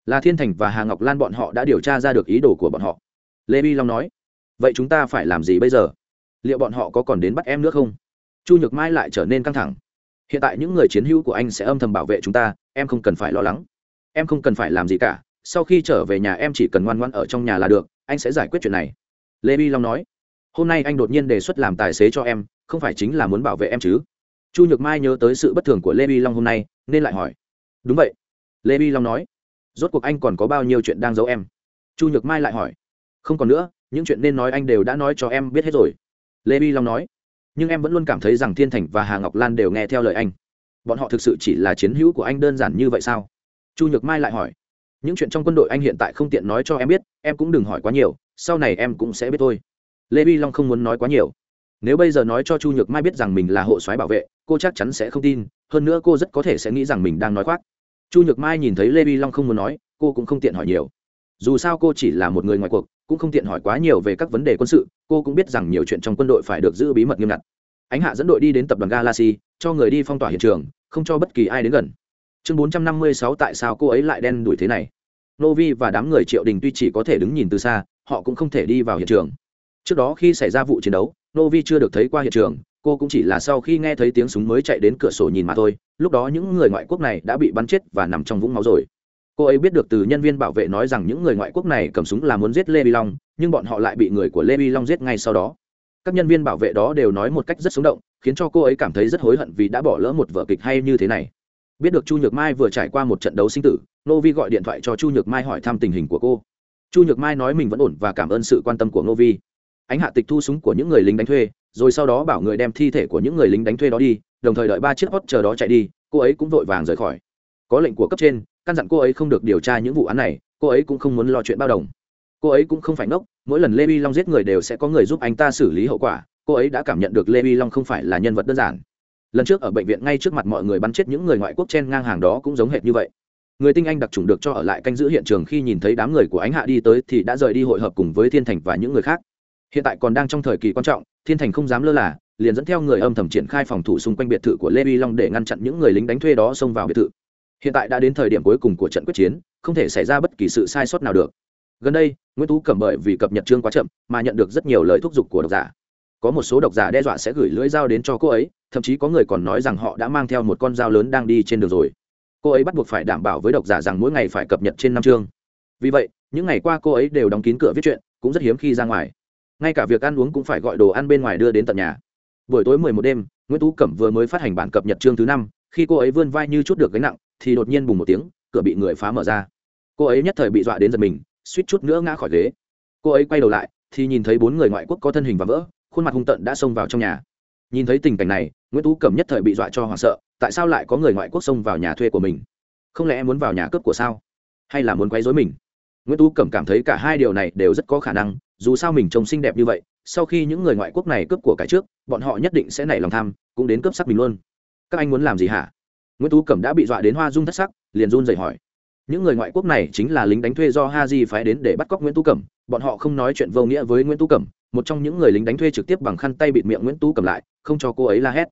là thiên thành và hà ngọc lan bọn họ đã điều tra ra được ý đồ của bọn họ. Lê bi long nói, vậy chúng ta phải làm gì bây giờ? Liệu bọn họ có còn đến bắt em nữa không? Chu nhược mai lại trở nên căng thẳng hiện tại những người chiến hữu của anh sẽ âm thầm bảo vệ chúng ta, em không cần phải lo lắng. Em không cần phải làm gì cả, sau khi trở về nhà em chỉ cần ngoan ngoan ở trong nhà là được, anh sẽ giải quyết chuyện này. Lê vi long nói. Hôm nay anh đột nhiên đề xuất làm tài xế cho em, không phải chính là muốn bảo vệ em chứ? Chu nhược mai nhớ tới sự bất thường của lê vi long hôm nay, nên lại hỏi. Đúng vậy. Lê vi long nói. Rốt cuộc anh còn có bao nhiêu chuyện đang giấu em? Chu nhược mai lại hỏi. Không còn nữa, những chuyện nên nói anh đều đã nói cho em biết hết rồi. Lê bi long nói nhưng em vẫn luôn cảm thấy rằng thiên thành và hà ngọc lan đều nghe theo lời anh. Bọn họ thực sự chỉ là chiến hữu của anh đơn giản như vậy sao? Chu nhược mai lại hỏi. Những chuyện trong quân đội anh hiện tại không tiện nói cho em biết, em cũng đừng hỏi quá nhiều, sau này em cũng sẽ biết thôi. Lê vi long không muốn nói quá nhiều. Nếu bây giờ nói cho chu nhược mai biết rằng mình là hộ soái bảo vệ, cô chắc chắn sẽ không tin, hơn nữa cô rất có thể sẽ nghĩ rằng mình đang nói khoác. Chu nhược mai nhìn thấy lê vi long không muốn nói, cô cũng không tiện hỏi nhiều dù sao cô chỉ là một người ngoài cuộc, cũng không tiện hỏi quá nhiều về các vấn đề quân sự, cô cũng biết rằng nhiều chuyện trong quân đội phải được giữ bí mật nghiêm ngặt. Ánh hạ dẫn đội đi đến tập đoàn galaxy, cho người đi phong tỏa hiện trường, không cho bất kỳ ai đến gần. Chương bốn trăm năm mươi sáu tại sao cô ấy lại đen đuổi thế này? Novi và đám người triệu đình tuy chỉ có thể đứng nhìn từ xa, họ cũng không thể đi vào hiện trường. Trước đó khi xảy ra vụ chiến đấu, novi chưa được thấy qua hiện trường, cô cũng chỉ là sau khi nghe thấy tiếng súng mới chạy đến cửa sổ nhìn mà thôi. Lúc đó những người ngoại quốc này đã bị bắn chết và nằm trong vũng máu rồi cô ấy biết được từ nhân viên bảo vệ nói rằng những người ngoại quốc này cầm súng là muốn giết lê vi long, nhưng bọn họ lại bị người của lê vi long giết ngay sau đó. Các nhân viên bảo vệ đó đều nói một cách rất sống động, khiến cho cô ấy cảm thấy rất hối hận vì đã bỏ lỡ một vở kịch hay như thế này. Biết được chu nhược mai vừa trải qua một trận đấu sinh tử nô vi gọi điện thoại cho chu nhược mai hỏi thăm tình hình của cô. Chu nhược mai nói mình vẫn ổn và cảm ơn sự quan tâm của nô vi. Ánh hạ tịch thu súng của những người lính đánh thuê, rồi sau đó bảo người đem thi thể của những người lính đánh thuê đó đi, đồng thời đợi ba chiếc hot chờ đó chạy đi, cô ấy cũng vội vàng rời khỏi. Có lệnh của cấp trên căn dặn cô ấy không được điều tra những vụ án này, cô ấy cũng không muốn lo chuyện bao đồng. Cô ấy cũng không phải ngốc, mỗi lần lê vi long giết người đều sẽ có người giúp anh ta xử lý hậu quả, cô ấy đã cảm nhận được lê vi long không phải là nhân vật đơn giản. Lần trước ở bệnh viện ngay trước mặt mọi người bắn chết những người ngoại quốc trên ngang hàng đó cũng giống hệt như vậy. Người tinh anh đặc trùng được cho ở lại canh giữ hiện trường khi nhìn thấy đám người của ánh hạ đi tới thì đã rời đi hội hợp cùng với thiên thành và những người khác. Hiện tại còn đang trong thời kỳ quan trọng, thiên thành không dám lơ là, liền dẫn theo người âm thầm triển khai phòng thủ xung quanh biệt thự của lê vi long để ngăn chặn những người lính đánh thuê đó xông vào biệt thự hiện tại đã đến thời điểm cuối cùng của trận quyết chiến, không thể xảy ra bất kỳ sự sai sót nào được. Gần đây, nguyễn tú cẩm bởi vì cập nhật chương quá chậm mà nhận được rất nhiều lời thúc giục của độc giả. Có một số độc giả đe dọa sẽ gửi lưỡi dao đến cho cô ấy, thậm chí có người còn nói rằng họ đã mang theo một con dao lớn đang đi trên đường rồi. Cô ấy bắt buộc phải đảm bảo với độc giả rằng mỗi ngày phải cập nhật trên năm chương. Vì vậy, những ngày qua cô ấy đều đóng kín cửa viết chuyện, cũng rất hiếm khi ra ngoài. Ngay cả việc ăn uống cũng phải gọi đồ ăn bên ngoài đưa đến tận nhà. Buổi tối mười một đêm, nguyễn tú cẩm vừa mới phát hành bản cập nhật chương thứ năm khi cô ấy vươn vai như chút được gánh nặng, thì đột nhiên bùng một tiếng, cửa bị người phá mở ra. Cô ấy nhất thời bị dọa đến giật mình, suýt chút nữa ngã khỏi ghế. Cô ấy quay đầu lại, thì nhìn thấy bốn người ngoại quốc có thân hình và vỡ, khuôn mặt hung tận đã xông vào trong nhà. Nhìn thấy tình cảnh này, nguyễn tú cẩm nhất thời bị dọa cho hoảng sợ, tại sao lại có người ngoại quốc xông vào nhà thuê của mình? Không lẽ muốn vào nhà cướp của sao? Hay là muốn quấy dối mình? Nguyễn tú cẩm cảm thấy cả hai điều này đều rất có khả năng, dù sao mình trông xinh đẹp như vậy, sau khi những người ngoại quốc này cướp của cái trước, bọn họ nhất định sẽ nảy lòng tham, cũng đến cướp sắc mình luôn các anh muốn làm gì hả? Nguyễn tú cẩm đã bị dọa đến hoa dung thất sắc, liền run dậy hỏi. Những người ngoại quốc này chính là lính đánh thuê do ha di phái đến để bắt cóc nguyễn tú cẩm, bọn họ không nói chuyện vô nghĩa với nguyễn tú cẩm, một trong những người lính đánh thuê trực tiếp bằng khăn tay bịt miệng nguyễn tú cẩm lại, không cho cô ấy la hét.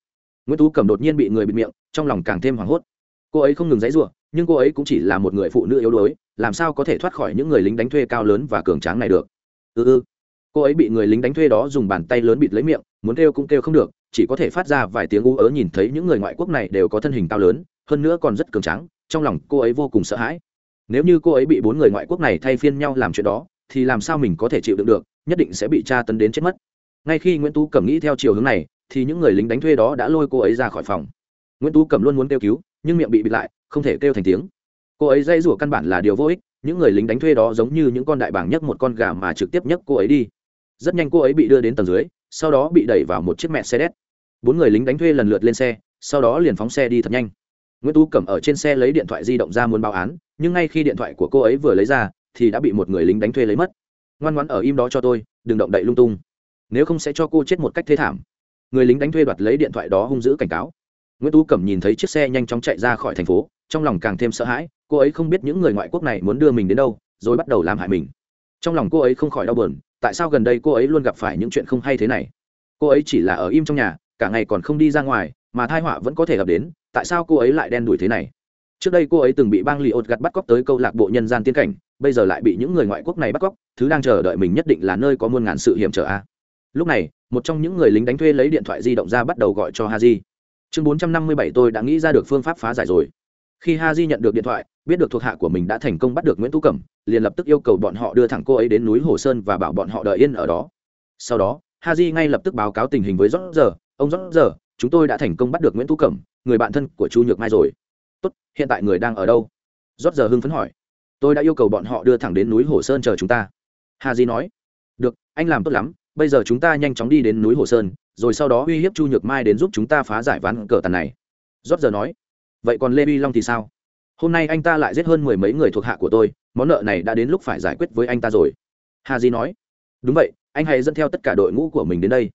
Nguyễn tú cẩm đột nhiên bị người bịt miệng, trong lòng càng thêm hoảng hốt. Cô ấy không ngừng dãy ruộng nhưng cô ấy cũng chỉ là một người phụ nữ yếu đuối, làm sao có thể thoát khỏi những người lính đánh thuê cao lớn và cường tráng này được? Ừ ừ. Cô ấy bị người lính đánh thuê đó dùng bàn tay lớn bịt lấy miệng, muốn kêu cũng kêu không được chỉ có thể phát ra vài tiếng u ớ nhìn thấy những người ngoại quốc này đều có thân hình cao lớn, hơn nữa còn rất cường tráng, trong lòng cô ấy vô cùng sợ hãi. Nếu như cô ấy bị bốn người ngoại quốc này thay phiên nhau làm chuyện đó, thì làm sao mình có thể chịu đựng được, nhất định sẽ bị tra tấn đến chết mất. Ngay khi nguyễn tú cẩm nghĩ theo chiều hướng này, thì những người lính đánh thuê đó đã lôi cô ấy ra khỏi phòng. Nguyễn tú cẩm luôn muốn kêu cứu, nhưng miệng bị bịt lại, không thể kêu thành tiếng. Cô ấy dây rủa căn bản là điều vô ích, những người lính đánh thuê đó giống như những con đại bàng nhấc một con gà mà trực tiếp nhấc cô ấy đi. Rất nhanh cô ấy bị đưa đến tầng dưới sau đó bị đẩy vào một chiếc mẹ xe đét bốn người lính đánh thuê lần lượt lên xe, sau đó liền phóng xe đi thật nhanh. Nguyễn tú cẩm ở trên xe lấy điện thoại di động ra muốn báo án, nhưng ngay khi điện thoại của cô ấy vừa lấy ra, thì đã bị một người lính đánh thuê lấy mất. Ngoan ngoãn ở im đó cho tôi, đừng động đậy lung tung. Nếu không sẽ cho cô chết một cách thế thảm. Người lính đánh thuê đoạt lấy điện thoại đó hung dữ cảnh cáo. Nguyễn tú cẩm nhìn thấy chiếc xe nhanh chóng chạy ra khỏi thành phố, trong lòng càng thêm sợ hãi, cô ấy không biết những người ngoại quốc này muốn đưa mình đến đâu, rồi bắt đầu làm hại mình. Trong lòng cô ấy không khỏi đau buồn tại sao gần đây cô ấy luôn gặp phải những chuyện không hay thế này? Cô ấy chỉ là ở im trong nhà, cả ngày còn không đi ra ngoài, mà thai họa vẫn có thể gặp đến, tại sao cô ấy lại đen đủi thế này? Trước đây cô ấy từng bị bang lì ột gặt bắt cóc tới câu lạc bộ nhân gian tiên cảnh, bây giờ lại bị những người ngoại quốc này bắt cóc, thứ đang chờ đợi mình nhất định là nơi có muôn ngàn sự hiểm trở a. Lúc này, một trong những người lính đánh thuê lấy điện thoại di động ra bắt đầu gọi cho haji. Chương bốn trăm năm mươi bảy tôi đã nghĩ ra được phương pháp phá giải rồi. Khi haji nhận được điện thoại biết được thuộc hạ của mình đã thành công bắt được nguyễn tú cẩm, liền lập tức yêu cầu bọn họ đưa thẳng cô ấy đến núi hồ sơn và bảo bọn họ đợi yên ở đó. Sau đó haji ngay lập tức báo cáo tình hình với rót giờ. Ông rót giờ, chúng tôi đã thành công bắt được nguyễn tú cẩm, người bạn thân của chu nhược mai rồi. Tốt, hiện tại người đang ở đâu? Rót giờ hưng phấn hỏi. Tôi đã yêu cầu bọn họ đưa thẳng đến núi hồ sơn chờ chúng ta. Hà di nói. Được, anh làm tốt lắm, bây giờ chúng ta nhanh chóng đi đến núi hồ sơn, rồi sau đó uy hiếp chu nhược mai đến giúp chúng ta phá giải ván cờ tàn này. Rót giờ nói. Vậy còn lê vi long thì sao? Hôm nay anh ta lại giết hơn mười mấy người thuộc hạ của tôi, món nợ này đã đến lúc phải giải quyết với anh ta rồi. Hà di nói. Đúng vậy, anh hãy dẫn theo tất cả đội ngũ của mình đến đây.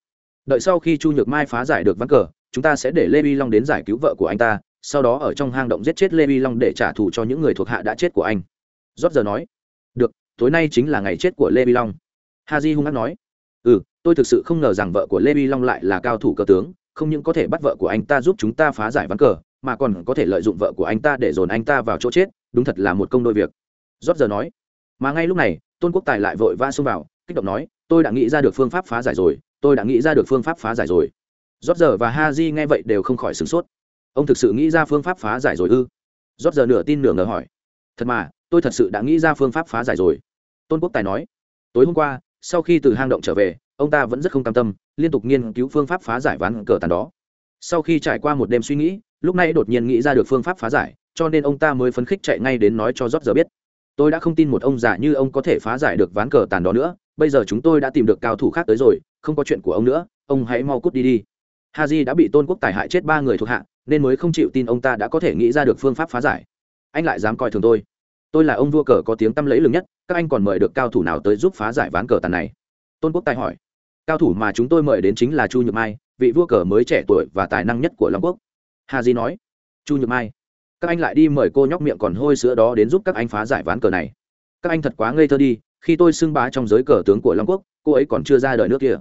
Đợi sau khi chu nhược mai phá giải được ván cờ, chúng ta sẽ để lê vi long đến giải cứu vợ của anh ta, sau đó ở trong hang động giết chết lê vi long để trả thù cho những người thuộc hạ đã chết của anh. Rót giờ nói. Được, tối nay chính là ngày chết của lê vi long. Ha di hung hát nói. Ừ tôi thực sự không ngờ rằng vợ của lê vi long lại là cao thủ cờ tướng, không những có thể bắt vợ của anh ta giúp chúng ta phá giải ván cờ mà còn có thể lợi dụng vợ của anh ta để dồn anh ta vào chỗ chết, đúng thật là một công đôi việc. Rót giờ nói. Mà ngay lúc này, tôn quốc tài lại vội va xông vào, kích động nói, tôi đã nghĩ ra được phương pháp phá giải rồi, tôi đã nghĩ ra được phương pháp phá giải rồi. Rót giờ và ha di nghe vậy đều không khỏi sửng sốt. Ông thực sự nghĩ ra phương pháp phá giải rồi ư? Rót giờ nửa tin nửa ngờ hỏi. Thật mà, tôi thật sự đã nghĩ ra phương pháp phá giải rồi. Tôn quốc tài nói. Tối hôm qua, sau khi từ hang động trở về, ông ta vẫn rất không cam tâm, liên tục nghiên cứu phương pháp phá giải ván cờ tàn đó sau khi trải qua một đêm suy nghĩ, lúc này đột nhiên nghĩ ra được phương pháp phá giải, cho nên ông ta mới phấn khích chạy ngay đến nói cho rót giờ biết. Tôi đã không tin một ông già như ông có thể phá giải được ván cờ tàn đó nữa, bây giờ chúng tôi đã tìm được cao thủ khác tới rồi, không có chuyện của ông nữa, ông hãy mau cút đi đi. Ha j đã bị tôn quốc tài hại chết ba người thuộc hạ, nên mới không chịu tin ông ta đã có thể nghĩ ra được phương pháp phá giải. Anh lại dám coi thường tôi. Tôi là ông vua cờ có tiếng tăm lẫy lừng nhất, các anh còn mời được cao thủ nào tới giúp phá giải ván cờ tàn này? Tôn quốc tài hỏi cao thủ mà chúng tôi mời đến chính là chu nhược mai, vị vua cờ mới trẻ tuổi và tài năng nhất của long quốc. Hà di nói, chu nhược mai, các anh lại đi mời cô nhóc miệng còn hôi sữa đó đến giúp các anh phá giải ván cờ này. Các anh thật quá ngây thơ đi, khi tôi xưng bá trong giới cờ tướng của long quốc, cô ấy còn chưa ra đời nước kia.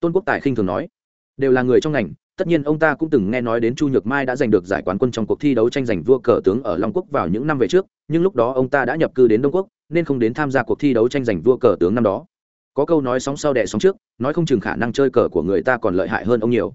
Tôn quốc tài khinh thường nói, đều là người trong ngành, tất nhiên ông ta cũng từng nghe nói đến chu nhược mai đã giành được giải quán quân trong cuộc thi đấu tranh giành vua cờ tướng ở long quốc vào những năm về trước, nhưng lúc đó ông ta đã nhập cư đến đông quốc, nên không đến tham gia cuộc thi đấu tranh giành vua cờ tướng năm đó có câu nói sóng sau đẻ sóng trước, nói không chừng khả năng chơi cờ của người ta còn lợi hại hơn ông nhiều.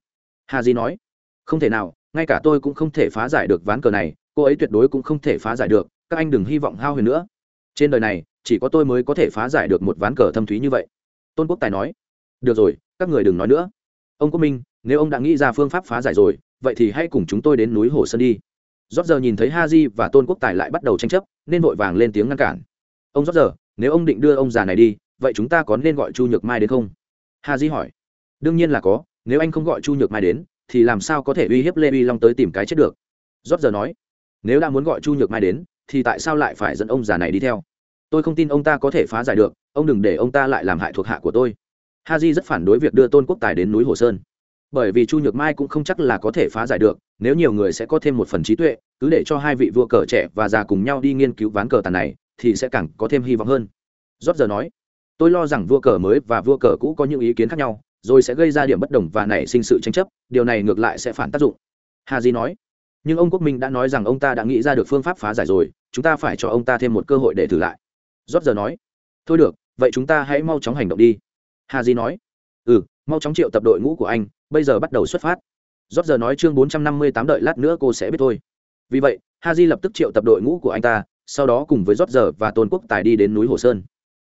Hà di nói, không thể nào, ngay cả tôi cũng không thể phá giải được ván cờ này, cô ấy tuyệt đối cũng không thể phá giải được, các anh đừng hy vọng hao huyền nữa. Trên đời này, chỉ có tôi mới có thể phá giải được một ván cờ thâm thúy như vậy. Tôn quốc tài nói, được rồi, các người đừng nói nữa. Ông quốc minh, nếu ông đã nghĩ ra phương pháp phá giải rồi, vậy thì hãy cùng chúng tôi đến núi hồ sơn đi. Rót giờ nhìn thấy ha di và tôn quốc tài lại bắt đầu tranh chấp, nên vội vàng lên tiếng ngăn cản. Ông rót giờ nếu ông định đưa ông già này đi vậy chúng ta có nên gọi chu nhược mai đến không? Hà di hỏi. Đương nhiên là có, nếu anh không gọi chu nhược mai đến, thì làm sao có thể uy hiếp lê uy long tới tìm cái chết được? Rót giờ nói. Nếu đã muốn gọi chu nhược mai đến, thì tại sao lại phải dẫn ông già này đi theo? Tôi không tin ông ta có thể phá giải được, ông đừng để ông ta lại làm hại thuộc hạ của tôi. Ha di rất phản đối việc đưa tôn quốc tài đến núi hồ sơn. Bởi vì chu nhược mai cũng không chắc là có thể phá giải được, nếu nhiều người sẽ có thêm một phần trí tuệ, cứ để cho hai vị vua cờ trẻ và già cùng nhau đi nghiên cứu ván cờ tàn này, thì sẽ càng có thêm hy vọng hơn. Rót giờ nói tôi lo rằng vua cờ mới và vua cờ cũ có những ý kiến khác nhau, rồi sẽ gây ra điểm bất đồng và nảy sinh sự tranh chấp, điều này ngược lại sẽ phản tác dụng. Hà di nói. Nhưng ông quốc minh đã nói rằng ông ta đã nghĩ ra được phương pháp phá giải rồi, chúng ta phải cho ông ta thêm một cơ hội để thử lại. Rót giờ nói. Thôi được, vậy chúng ta hãy mau chóng hành động đi. Hà di nói. Ừ mau chóng triệu tập đội ngũ của anh, bây giờ bắt đầu xuất phát. Rót giờ nói chương bốn trăm năm mươi tám đợi lát nữa cô sẽ biết thôi. Vì vậy ha di lập tức triệu tập đội ngũ của anh ta, sau đó cùng với rót giờ và tôn quốc tài đi đến núi hồ sơn.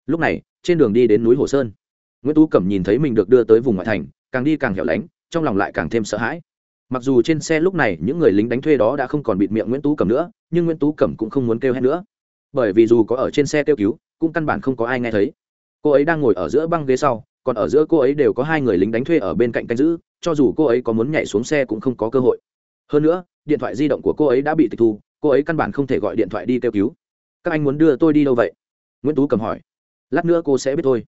Lúc này trên đường đi đến núi hồ sơn. Nguyễn tú cẩm nhìn thấy mình được đưa tới vùng ngoại thành, càng đi càng hẻo lánh, trong lòng lại càng thêm sợ hãi. Mặc dù trên xe lúc này những người lính đánh thuê đó đã không còn bịt miệng nguyễn tú cẩm nữa, nhưng nguyễn tú cẩm cũng không muốn kêu hết nữa. Bởi vì dù có ở trên xe kêu cứu, cũng căn bản không có ai nghe thấy. Cô ấy đang ngồi ở giữa băng ghế sau, còn ở giữa cô ấy đều có hai người lính đánh thuê ở bên cạnh canh giữ, cho dù cô ấy có muốn nhảy xuống xe cũng không có cơ hội. Hơn nữa, điện thoại di động của cô ấy đã bị tịch thu, cô ấy căn bản không thể gọi điện thoại đi kêu cứu. Các anh muốn đưa tôi đi đâu vậy? Nguyễn tú cầm hỏi lát nữa cô sẽ biết thôi.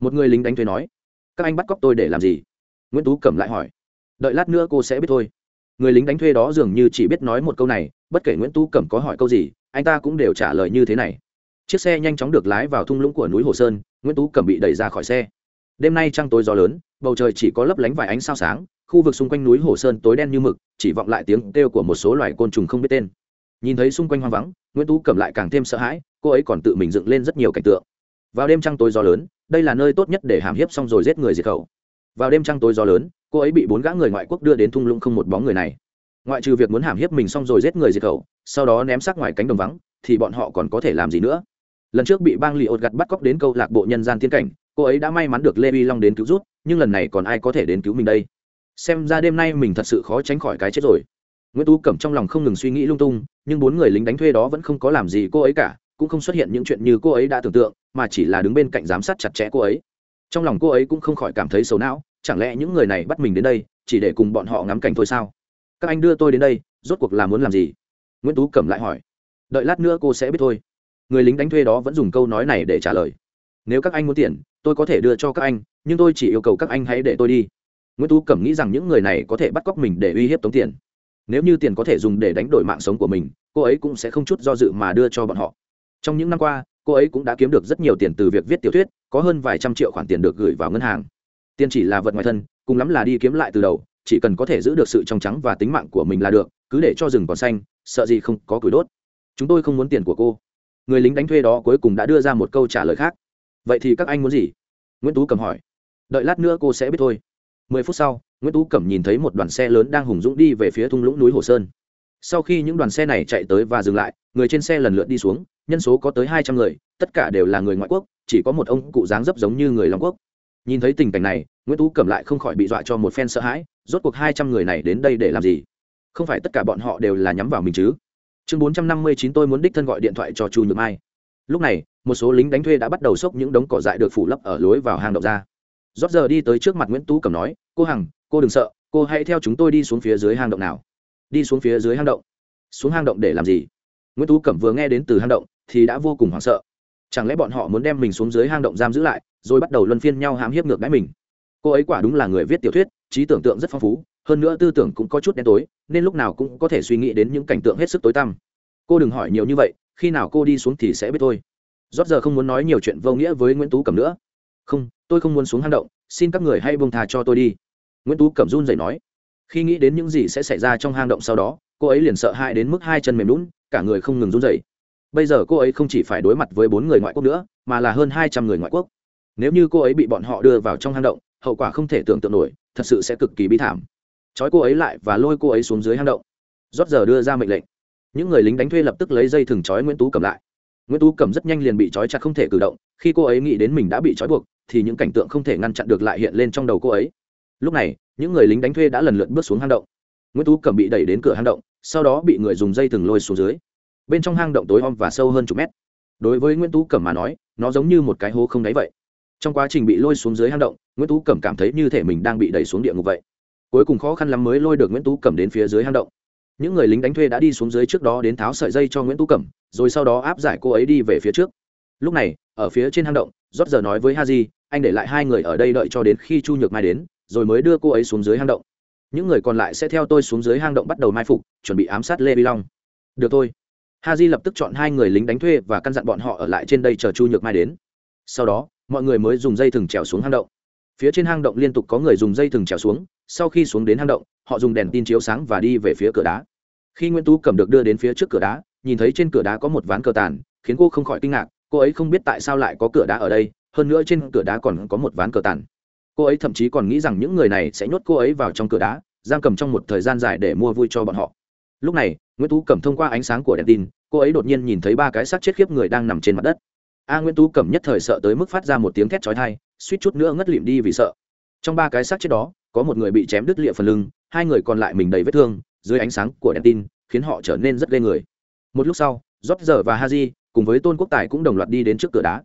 Một người lính đánh thuê nói. Các anh bắt cóc tôi để làm gì? Nguyễn tú cẩm lại hỏi. Đợi lát nữa cô sẽ biết thôi. Người lính đánh thuê đó dường như chỉ biết nói một câu này, bất kể nguyễn tú cẩm có hỏi câu gì, anh ta cũng đều trả lời như thế này. Chiếc xe nhanh chóng được lái vào thung lũng của núi hồ sơn, nguyễn tú cẩm bị đẩy ra khỏi xe. Đêm nay trăng tối gió lớn, bầu trời chỉ có lấp lánh vài ánh sao sáng, khu vực xung quanh núi hồ sơn tối đen như mực, chỉ vọng lại tiếng kêu của một số loài côn trùng không biết tên. Nhìn thấy xung quanh hoang vắng, nguyễn tú cẩm lại càng thêm sợ hãi, cô ấy còn tự mình dựng lên rất nhiều cảnh tượng vào đêm trăng tối gió lớn, đây là nơi tốt nhất để hàm hiếp xong rồi giết người diệt khẩu. Vào đêm trăng tối gió lớn, cô ấy bị bốn gã người ngoại quốc đưa đến thung lũng không một bóng người này. Ngoại trừ việc muốn hàm hiếp mình xong rồi giết người diệt khẩu, sau đó ném xác ngoài cánh đồng vắng, thì bọn họ còn có thể làm gì nữa? Lần trước bị bang lì ột gặt bắt cóc đến câu lạc bộ nhân gian tiên cảnh, cô ấy đã may mắn được lê vi long đến cứu rút, nhưng lần này còn ai có thể đến cứu mình đây? Xem ra đêm nay mình thật sự khó tránh khỏi cái chết rồi. Nguyễn tú cẩm trong lòng không ngừng suy nghĩ lung tung, nhưng bốn người lính đánh thuê đó vẫn không có làm gì cô ấy cả cũng không xuất hiện những chuyện như cô ấy đã tưởng tượng, mà chỉ là đứng bên cạnh giám sát chặt chẽ cô ấy. Trong lòng cô ấy cũng không khỏi cảm thấy xấu não, chẳng lẽ những người này bắt mình đến đây, chỉ để cùng bọn họ ngắm cảnh thôi sao? Các anh đưa tôi đến đây, rốt cuộc là muốn làm gì? Nguyễn tú cẩm lại hỏi. Đợi lát nữa cô sẽ biết thôi. Người lính đánh thuê đó vẫn dùng câu nói này để trả lời. Nếu các anh muốn tiền, tôi có thể đưa cho các anh, nhưng tôi chỉ yêu cầu các anh hãy để tôi đi. Nguyễn tú cẩm nghĩ rằng những người này có thể bắt cóc mình để uy hiếp tống tiền. Nếu như tiền có thể dùng để đánh đổi mạng sống của mình, cô ấy cũng sẽ không chút do dự mà đưa cho bọn họ trong những năm qua, cô ấy cũng đã kiếm được rất nhiều tiền từ việc viết tiểu thuyết, có hơn vài trăm triệu khoản tiền được gửi vào ngân hàng. Tiền chỉ là vật ngoài thân, cùng lắm là đi kiếm lại từ đầu, chỉ cần có thể giữ được sự trong trắng và tính mạng của mình là được, cứ để cho rừng còn xanh, sợ gì không có củi đốt. Chúng tôi không muốn tiền của cô. Người lính đánh thuê đó cuối cùng đã đưa ra một câu trả lời khác. Vậy thì các anh muốn gì? Nguyễn tú cầm hỏi. Đợi lát nữa cô sẽ biết thôi. Mười phút sau, nguyễn tú cẩm nhìn thấy một đoàn xe lớn đang hùng dũng đi về phía thung lũng núi hồ sơn. Sau khi những đoàn xe này chạy tới và dừng lại, người trên xe lần lượt đi xuống nhân số có tới hai trăm người, tất cả đều là người ngoại quốc, chỉ có một ông cụ dáng dấp giống như người long quốc. Nhìn thấy tình cảnh này, nguyễn tú cẩm lại không khỏi bị dọa cho một phen sợ hãi, rốt cuộc hai trăm người này đến đây để làm gì? Không phải tất cả bọn họ đều là nhắm vào mình chứ? Chương bốn trăm năm mươi chín tôi muốn đích thân gọi điện thoại cho chu nhược mai. Lúc này, một số lính đánh thuê đã bắt đầu xốc những đống cỏ dại được phủ lấp ở lối vào hang động ra. Rót giờ đi tới trước mặt nguyễn tú cẩm nói, cô hằng, cô đừng sợ, cô hãy theo chúng tôi đi xuống phía dưới hang động nào. Đi xuống phía dưới hang động? Xuống hang động để làm gì? Nguyễn tú cẩm vừa nghe đến từ hang động thì đã vô cùng hoảng sợ. Chẳng lẽ bọn họ muốn đem mình xuống dưới hang động giam giữ lại, rồi bắt đầu luân phiên nhau hãm hiếp ngược đáy mình? Cô ấy quả đúng là người viết tiểu thuyết, trí tưởng tượng rất phong phú, hơn nữa tư tưởng cũng có chút đen tối, nên lúc nào cũng có thể suy nghĩ đến những cảnh tượng hết sức tối tăm. Cô đừng hỏi nhiều như vậy, khi nào cô đi xuống thì sẽ biết thôi. Rót giờ không muốn nói nhiều chuyện vô nghĩa với nguyễn tú cẩm nữa. Không, tôi không muốn xuống hang động, xin các người hãy bông thà cho tôi đi. Nguyễn tú cẩm run dậy nói. Khi nghĩ đến những gì sẽ xảy ra trong hang động sau đó, cô ấy liền sợ hãi đến mức hai chân mềm lún, cả người không ngừng run dậy bây giờ cô ấy không chỉ phải đối mặt với bốn người ngoại quốc nữa, mà là hơn hai trăm người ngoại quốc. Nếu như cô ấy bị bọn họ đưa vào trong hang động, hậu quả không thể tưởng tượng nổi, thật sự sẽ cực kỳ bi thảm. Trói cô ấy lại và lôi cô ấy xuống dưới hang động. Rót giờ đưa ra mệnh lệnh. Những người lính đánh thuê lập tức lấy dây thừng trói nguyễn tú cầm lại. Nguyễn tú cầm rất nhanh liền bị trói chặt không thể cử động, khi cô ấy nghĩ đến mình đã bị trói buộc, thì những cảnh tượng không thể ngăn chặn được lại hiện lên trong đầu cô ấy. Lúc này, những người lính đánh thuê đã lần lượt bước xuống hang động. Nguyễn tú cầm bị đẩy đến cửa hang động, sau đó bị người dùng dây thừng lôi xuống dưới bên trong hang động tối om và sâu hơn chục mét. Đối với nguyễn tú cẩm mà nói, nó giống như một cái hố không đáy vậy. Trong quá trình bị lôi xuống dưới hang động, nguyễn tú cẩm cảm thấy như thể mình đang bị đẩy xuống địa ngục vậy. Cuối cùng khó khăn lắm mới lôi được nguyễn tú cẩm đến phía dưới hang động. Những người lính đánh thuê đã đi xuống dưới trước đó đến tháo sợi dây cho nguyễn tú cẩm, rồi sau đó áp giải cô ấy đi về phía trước. Lúc này, ở phía trên hang động, rót giờ nói với ha di anh để lại hai người ở đây đợi cho đến khi chu nhược mai đến, rồi mới đưa cô ấy xuống dưới hang động. Những người còn lại sẽ theo tôi xuống dưới hang động bắt đầu mai phục, chuẩn bị ám sát lê vi long. Được thôi ha di lập tức chọn hai người lính đánh thuê và căn dặn bọn họ ở lại trên đây chờ chu nhược mai đến. Sau đó, mọi người mới dùng dây thừng trèo xuống hang động. Phía trên hang động liên tục có người dùng dây thừng trèo xuống, sau khi xuống đến hang động, họ dùng đèn tin chiếu sáng và đi về phía cửa đá. Khi nguyễn tú cầm được đưa đến phía trước cửa đá, nhìn thấy trên cửa đá có một ván cờ tàn, khiến cô không khỏi kinh ngạc, cô ấy không biết tại sao lại có cửa đá ở đây, hơn nữa trên cửa đá còn có một ván cờ tàn. Cô ấy thậm chí còn nghĩ rằng những người này sẽ nhốt cô ấy vào trong cửa đá, giam cầm trong một thời gian dài để mua vui cho bọn họ. Lúc này, nguyễn tú cầm thông qua ánh sáng của đèn tin cô ấy đột nhiên nhìn thấy ba cái xác chết khiếp người đang nằm trên mặt đất. A nguyễn tú cẩm nhất thời sợ tới mức phát ra một tiếng thét chói tai, suýt chút nữa ngất lịm đi vì sợ. Trong ba cái xác chết đó, có một người bị chém đứt lịa phần lưng, hai người còn lại mình đầy vết thương, dưới ánh sáng của đèn tin, khiến họ trở nên rất ghê người. Một lúc sau rót giờ và haji cùng với tôn quốc tài cũng đồng loạt đi đến trước cửa đá.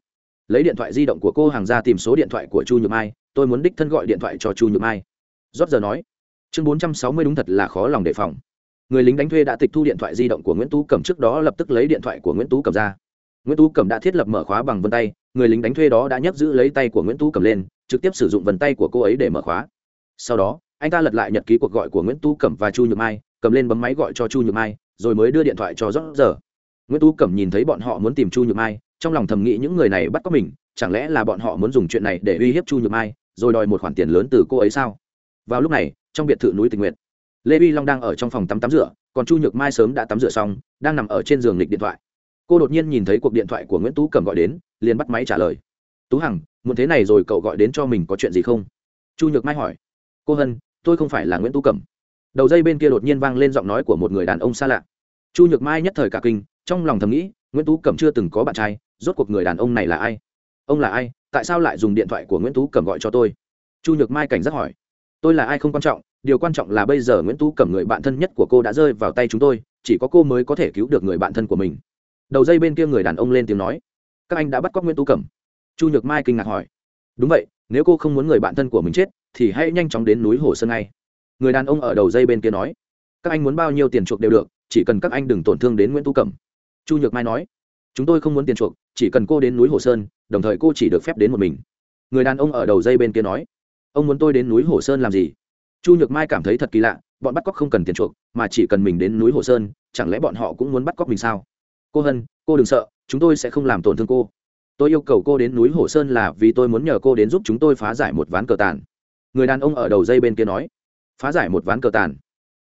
Lấy điện thoại di động của cô hàng ra tìm số điện thoại của chu nhược mai, tôi muốn đích thân gọi điện thoại cho chu nhược mai. Rót giờ nói, chương bốn trăm sáu mươi đúng thật là khó lòng đề phòng người lính đánh thuê đã tịch thu điện thoại di động của nguyễn tú cẩm trước đó lập tức lấy điện thoại của nguyễn tú cẩm ra. Nguyễn tú cẩm đã thiết lập mở khóa bằng vân tay, người lính đánh thuê đó đã nhấc giữ lấy tay của nguyễn tú cẩm lên, trực tiếp sử dụng vân tay của cô ấy để mở khóa. Sau đó, anh ta lật lại nhật ký cuộc gọi của nguyễn tú cẩm và chu nhược mai, cầm lên bấm máy gọi cho chu nhược mai, rồi mới đưa điện thoại cho rót giờ. Nguyễn tú cẩm nhìn thấy bọn họ muốn tìm chu nhược mai, trong lòng thầm nghĩ những người này bắt có mình, chẳng lẽ là bọn họ muốn dùng chuyện này để uy hiếp chu nhược mai, rồi đòi một khoản tiền lớn từ cô ấy sao? Vào lúc này, trong biệt thự núi tình nguyện lê vi long đang ở trong phòng tắm tắm rửa, còn chu nhược mai sớm đã tắm rửa xong, đang nằm ở trên giường lịch điện thoại. Cô đột nhiên nhìn thấy cuộc điện thoại của nguyễn tú cầm gọi đến, liền bắt máy trả lời. Tú hằng muốn thế này rồi cậu gọi đến cho mình có chuyện gì không? Chu nhược mai hỏi. Cô hân, tôi không phải là nguyễn tú cẩm đầu dây bên kia đột nhiên vang lên giọng nói của một người đàn ông xa lạ. Chu nhược mai nhất thời cả kinh, trong lòng thầm nghĩ, nguyễn tú cẩm chưa từng có bạn trai, rốt cuộc người đàn ông này là ai? Ông là ai? Tại sao lại dùng điện thoại của nguyễn tú cẩm gọi cho tôi? Chu nhược mai cảnh giác hỏi. Tôi là ai không quan trọng điều quan trọng là bây giờ nguyễn tú cẩm người bạn thân nhất của cô đã rơi vào tay chúng tôi, chỉ có cô mới có thể cứu được người bạn thân của mình. Đầu dây bên kia người đàn ông lên tiếng nói. Các anh đã bắt cóc nguyễn tú cẩm. Chu nhược mai kinh ngạc hỏi. Đúng vậy, nếu cô không muốn người bạn thân của mình chết, thì hãy nhanh chóng đến núi hồ sơn ngay. Người đàn ông ở đầu dây bên kia nói. Các anh muốn bao nhiêu tiền chuộc đều được, chỉ cần các anh đừng tổn thương đến nguyễn tu cẩm. Chu nhược mai nói. Chúng tôi không muốn tiền chuộc, chỉ cần cô đến núi hồ sơn, đồng thời cô chỉ được phép đến một mình. Người đàn ông ở đầu dây bên kia nói. Ông muốn tôi đến núi hồ sơn làm gì? Chu nhược mai cảm thấy thật kỳ lạ, bọn bắt cóc không cần tiền chuộc, mà chỉ cần mình đến núi hồ sơn, chẳng lẽ bọn họ cũng muốn bắt cóc mình sao? Cô hân, cô đừng sợ, chúng tôi sẽ không làm tổn thương cô. Tôi yêu cầu cô đến núi hồ sơn là vì tôi muốn nhờ cô đến giúp chúng tôi phá giải một ván cờ tàn. Người đàn ông ở đầu dây bên kia nói. Phá giải một ván cờ tàn.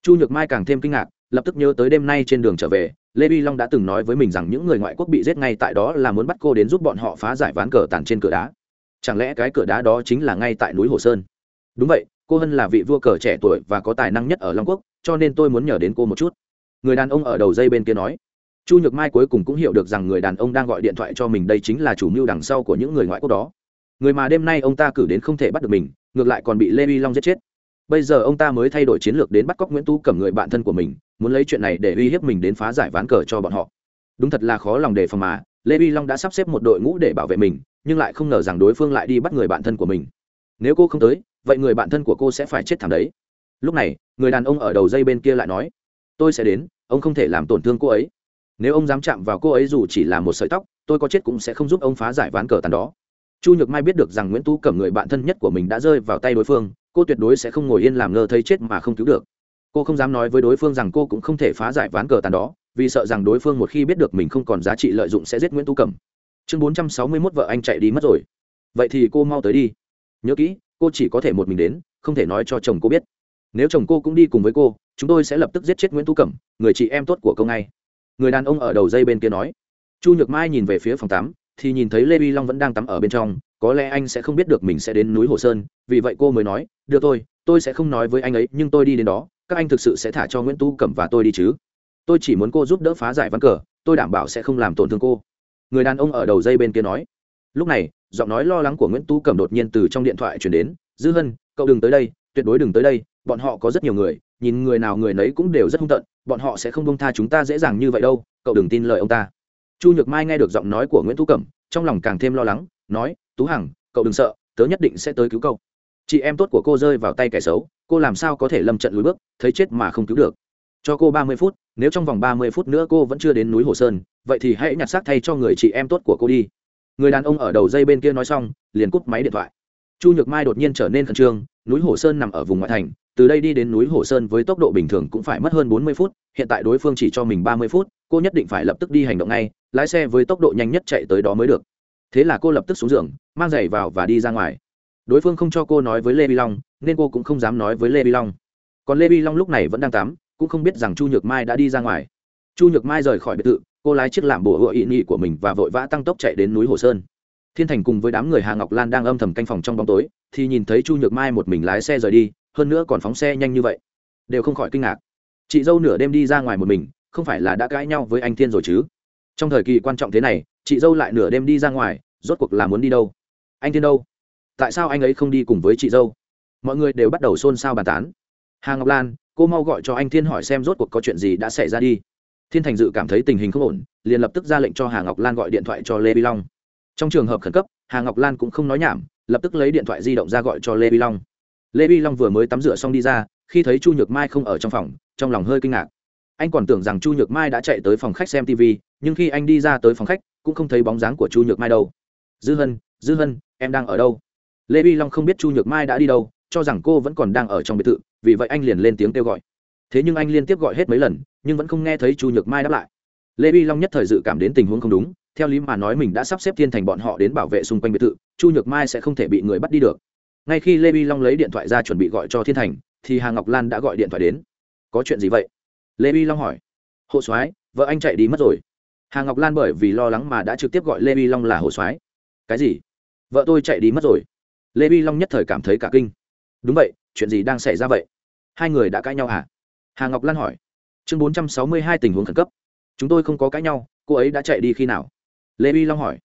Chu nhược mai càng thêm kinh ngạc, lập tức nhớ tới đêm nay trên đường trở về, lê vi long đã từng nói với mình rằng những người ngoại quốc bị giết ngay tại đó là muốn bắt cô đến giúp bọn họ phá giải ván cờ tàn trên cửa đá. Chẳng lẽ cái cửa đá đó chính là ngay tại núi hồ sơn? Đúng vậy cô hân là vị vua cờ trẻ tuổi và có tài năng nhất ở long quốc, cho nên tôi muốn nhờ đến cô một chút. Người đàn ông ở đầu dây bên kia nói. Chu nhược mai cuối cùng cũng hiểu được rằng người đàn ông đang gọi điện thoại cho mình đây chính là chủ mưu đằng sau của những người ngoại quốc đó. Người mà đêm nay ông ta cử đến không thể bắt được mình, ngược lại còn bị lê vi long giết chết. Bây giờ ông ta mới thay đổi chiến lược đến bắt cóc nguyễn tu cầm người bạn thân của mình, muốn lấy chuyện này để uy hiếp mình đến phá giải ván cờ cho bọn họ. Đúng thật là khó lòng đề phòng mà, lê vi long đã sắp xếp một đội ngũ để bảo vệ mình, nhưng lại không ngờ rằng đối phương lại đi bắt người bạn thân của mình. Nếu cô không tới vậy người bạn thân của cô sẽ phải chết thảm đấy. Lúc này, người đàn ông ở đầu dây bên kia lại nói, tôi sẽ đến, ông không thể làm tổn thương cô ấy. Nếu ông dám chạm vào cô ấy dù chỉ là một sợi tóc, tôi có chết cũng sẽ không giúp ông phá giải ván cờ tàn đó. Chu nhược mai biết được rằng nguyễn tú cẩm người bạn thân nhất của mình đã rơi vào tay đối phương, cô tuyệt đối sẽ không ngồi yên làm ngơ thấy chết mà không cứu được. Cô không dám nói với đối phương rằng cô cũng không thể phá giải ván cờ tàn đó, vì sợ rằng đối phương một khi biết được mình không còn giá trị lợi dụng sẽ giết nguyễn tú cẩm. Chương bốn trăm sáu mươi mốt vợ anh chạy đi mất rồi. Vậy thì cô mau tới đi. Nhớ kỹ cô chỉ có thể một mình đến, không thể nói cho chồng cô biết. Nếu chồng cô cũng đi cùng với cô, chúng tôi sẽ lập tức giết chết nguyễn tú cẩm, người chị em tốt của cô ngay. Người đàn ông ở đầu dây bên kia nói. Chu nhược mai nhìn về phía phòng tắm, thì nhìn thấy lê vi long vẫn đang tắm ở bên trong, có lẽ anh sẽ không biết được mình sẽ đến núi hồ sơn, vì vậy cô mới nói, được tôi tôi sẽ không nói với anh ấy, nhưng tôi đi đến đó, các anh thực sự sẽ thả cho nguyễn tú cẩm và tôi đi chứ. Tôi chỉ muốn cô giúp đỡ phá giải ván cờ, tôi đảm bảo sẽ không làm tổn thương cô. Người đàn ông ở đầu dây bên kia nói. Lúc này giọng nói lo lắng của nguyễn tú cẩm đột nhiên từ trong điện thoại chuyển đến, dư hân, cậu đừng tới đây, tuyệt đối đừng tới đây, bọn họ có rất nhiều người, nhìn người nào người nấy cũng đều rất hung tận bọn họ sẽ không bông tha chúng ta dễ dàng như vậy đâu, cậu đừng tin lời ông ta. Chu nhược mai nghe được giọng nói của nguyễn tú cẩm, trong lòng càng thêm lo lắng, nói, tú hằng, cậu đừng sợ, tớ nhất định sẽ tới cứu cậu. Chị em tốt của cô rơi vào tay kẻ xấu, cô làm sao có thể lâm trận lùi bước, thấy chết mà không cứu được. Cho cô ba mươi phút, nếu trong vòng ba mươi phút nữa cô vẫn chưa đến núi hồ sơn, vậy thì hãy nhặt xác thay cho người chị em tốt của cô đi người đàn ông ở đầu dây bên kia nói xong, liền cúp máy điện thoại. Chu nhược mai đột nhiên trở nên khẩn trương, núi hồ sơn nằm ở vùng ngoại thành, từ đây đi đến núi hồ sơn với tốc độ bình thường cũng phải mất hơn bốn mươi phút, hiện tại đối phương chỉ cho mình ba mươi phút, cô nhất định phải lập tức đi hành động ngay, lái xe với tốc độ nhanh nhất chạy tới đó mới được. Thế là cô lập tức xuống giường, mang giày vào và đi ra ngoài. Đối phương không cho cô nói với lê vi long, nên cô cũng không dám nói với lê vi long. Còn lê vi long lúc này vẫn đang tắm, cũng không biết rằng chu nhược mai đã đi ra ngoài. Chu nhược mai rời khỏi biệt thự cô lái chiếc làm bùa hựa ị nghị của mình và vội vã tăng tốc chạy đến núi hồ sơn. Thiên thành cùng với đám người hà ngọc lan đang âm thầm canh phòng trong bóng tối, thì nhìn thấy chu nhược mai một mình lái xe rời đi, hơn nữa còn phóng xe nhanh như vậy. Đều không khỏi kinh ngạc. Chị dâu nửa đêm đi ra ngoài một mình, không phải là đã cãi nhau với anh thiên rồi chứ? Trong thời kỳ quan trọng thế này, chị dâu lại nửa đêm đi ra ngoài, rốt cuộc là muốn đi đâu? Anh thiên đâu? Tại sao anh ấy không đi cùng với chị dâu? Mọi người đều bắt đầu xôn xao bàn tán. Hà ngọc lan, cô mau gọi cho anh thiên hỏi xem rốt cuộc có chuyện gì đã xảy ra đi thiên thành dự cảm thấy tình hình không ổn, liền lập tức ra lệnh cho hà ngọc lan gọi điện thoại cho lê vi long. Trong trường hợp khẩn cấp, hà ngọc lan cũng không nói nhảm, lập tức lấy điện thoại di động ra gọi cho lê vi long. Lê vi long vừa mới tắm rửa xong đi ra, khi thấy chu nhược mai không ở trong phòng, trong lòng hơi kinh ngạc. Anh còn tưởng rằng chu nhược mai đã chạy tới phòng khách xem tv nhưng khi anh đi ra tới phòng khách, cũng không thấy bóng dáng của chu nhược mai đâu. Dư hân dư hân, em đang ở đâu? Lê vi long không biết chu nhược mai đã đi đâu, cho rằng cô vẫn còn đang ở trong biệt thự, vì vậy anh liền lên tiếng kêu gọi thế nhưng anh liên tiếp gọi hết mấy lần, nhưng vẫn không nghe thấy chu nhược mai đáp lại. Lê vi long nhất thời dự cảm đến tình huống không đúng, theo lý mà nói mình đã sắp xếp thiên thành bọn họ đến bảo vệ xung quanh biệt thự, chu nhược mai sẽ không thể bị người bắt đi được. Ngay khi lê vi long lấy điện thoại ra chuẩn bị gọi cho thiên thành, thì hà ngọc lan đã gọi điện thoại đến. Có chuyện gì vậy? Lê vi long hỏi. Hộ soái, vợ anh chạy đi mất rồi. Hà ngọc lan bởi vì lo lắng mà đã trực tiếp gọi lê vi long là hộ soái. Cái gì? Vợ tôi chạy đi mất rồi. Lê vi long nhất thời cảm thấy cả kinh. Đúng vậy, chuyện gì đang xảy ra vậy? Hai người đã cãi nhau hả? Hà ngọc lan hỏi, chương bốn trăm sáu mươi hai tình huống khẩn cấp. Chúng tôi không có cãi nhau, cô ấy đã chạy đi khi nào? Lê vi long hỏi,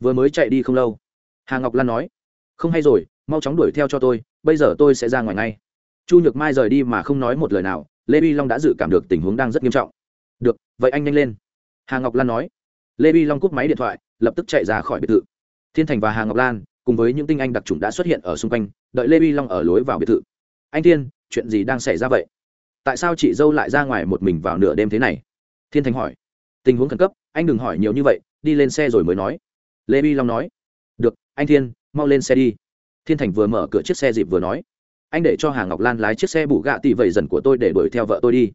vừa mới chạy đi không lâu. Hà ngọc lan nói, không hay rồi, mau chóng đuổi theo cho tôi, bây giờ tôi sẽ ra ngoài ngay. Chu nhược mai rời đi mà không nói một lời nào, lê vi long đã dự cảm được tình huống đang rất nghiêm trọng. Được, vậy anh nhanh lên. Hà ngọc lan nói, lê vi long cúp máy điện thoại, lập tức chạy ra khỏi biệt thự. Thiên thành và hà ngọc lan cùng với những tinh anh đặc trùng đã xuất hiện ở xung quanh, đợi lê vi long ở lối vào biệt thự. Anh thiên, chuyện gì đang xảy ra vậy? Tại sao chị dâu lại ra ngoài một mình vào nửa đêm thế này? Thiên thành hỏi. Tình huống khẩn cấp, anh đừng hỏi nhiều như vậy, đi lên xe rồi mới nói. Lê vi long nói. Được, anh thiên, mau lên xe đi. Thiên thành vừa mở cửa chiếc xe dịp vừa nói. Anh để cho hà ngọc lan lái chiếc xe bù gạ tị vầy dần của tôi để đuổi theo vợ tôi đi.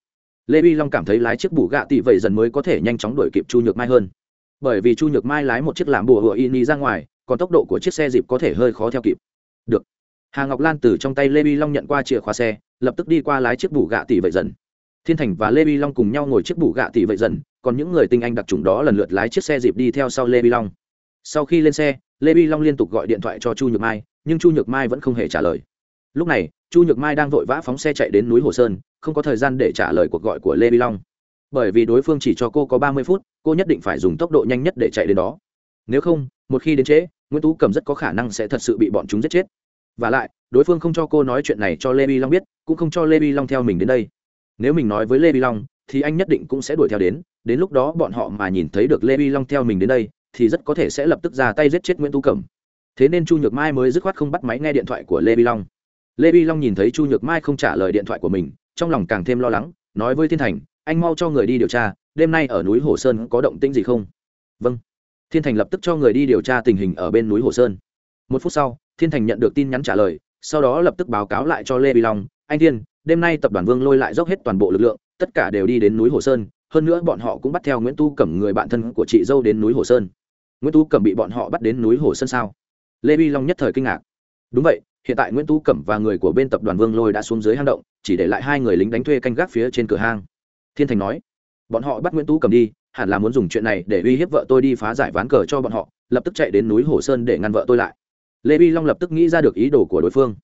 Lê vi long cảm thấy lái chiếc bù gạ tị vầy dần mới có thể nhanh chóng đuổi kịp chu nhược mai hơn. Bởi vì chu nhược mai lái một chiếc làm bùa hựa Ini ra ngoài, còn tốc độ của chiếc xe dịp có thể hơi khó theo kịp. Được hà ngọc lan từ trong tay lê bi long nhận qua chìa khóa xe, lập tức đi qua lái chiếc bù gạ tỷ vậy dần. Thiên thành và lê bi long cùng nhau ngồi chiếc bù gạ tỷ vậy dần, còn những người tinh anh đặc trùng đó lần lượt lái chiếc xe dịp đi theo sau lê bi long. Sau khi lên xe, lê bi long liên tục gọi điện thoại cho chu nhược mai, nhưng chu nhược mai vẫn không hề trả lời. Lúc này, chu nhược mai đang vội vã phóng xe chạy đến núi hồ sơn, không có thời gian để trả lời cuộc gọi của lê bi long. Bởi vì đối phương chỉ cho cô có ba mươi phút, cô nhất định phải dùng tốc độ nhanh nhất để chạy đến đó. Nếu không, một khi đến trễ, nguyễn tú cầm rất có khả năng sẽ thật sự bị bọn chúng giết chết và lại, đối phương không cho cô nói chuyện này cho lê bi long biết, cũng không cho lê bi long theo mình đến đây. Nếu mình nói với lê bi long, thì anh nhất định cũng sẽ đuổi theo đến. Đến lúc đó bọn họ mà nhìn thấy được lê bi long theo mình đến đây, thì rất có thể sẽ lập tức ra tay giết chết nguyễn Tu cẩm. Thế nên chu nhược mai mới dứt khoát không bắt máy nghe điện thoại của lê bi long. Lê bi long nhìn thấy chu nhược mai không trả lời điện thoại của mình, trong lòng càng thêm lo lắng, nói với thiên thành, anh mau cho người đi điều tra, đêm nay ở núi hồ sơn có động tĩnh gì không? Vâng. Thiên thành lập tức cho người đi điều tra tình hình ở bên núi hồ sơn. Một phút sau thiên thành nhận được tin nhắn trả lời, sau đó lập tức báo cáo lại cho lê vi long, anh thiên, đêm nay tập đoàn vương lôi lại dốc hết toàn bộ lực lượng, tất cả đều đi đến núi hồ sơn, hơn nữa bọn họ cũng bắt theo nguyễn tu cẩm người bạn thân của chị dâu đến núi hồ sơn. Nguyễn tu cẩm bị bọn họ bắt đến núi hồ sơn sao? Lê vi long nhất thời kinh ngạc. Đúng vậy, hiện tại nguyễn tu cẩm và người của bên tập đoàn vương lôi đã xuống dưới hang động, chỉ để lại hai người lính đánh thuê canh gác phía trên cửa hang. Thiên thành nói. Bọn họ bắt nguyễn tu cẩm đi, hẳn là muốn dùng chuyện này để uy hiếp vợ tôi đi phá giải ván cờ cho bọn họ, lập tức chạy đến núi hồ sơn để ngăn vợ tôi lại lê vi long lập tức nghĩ ra được ý đồ của đối phương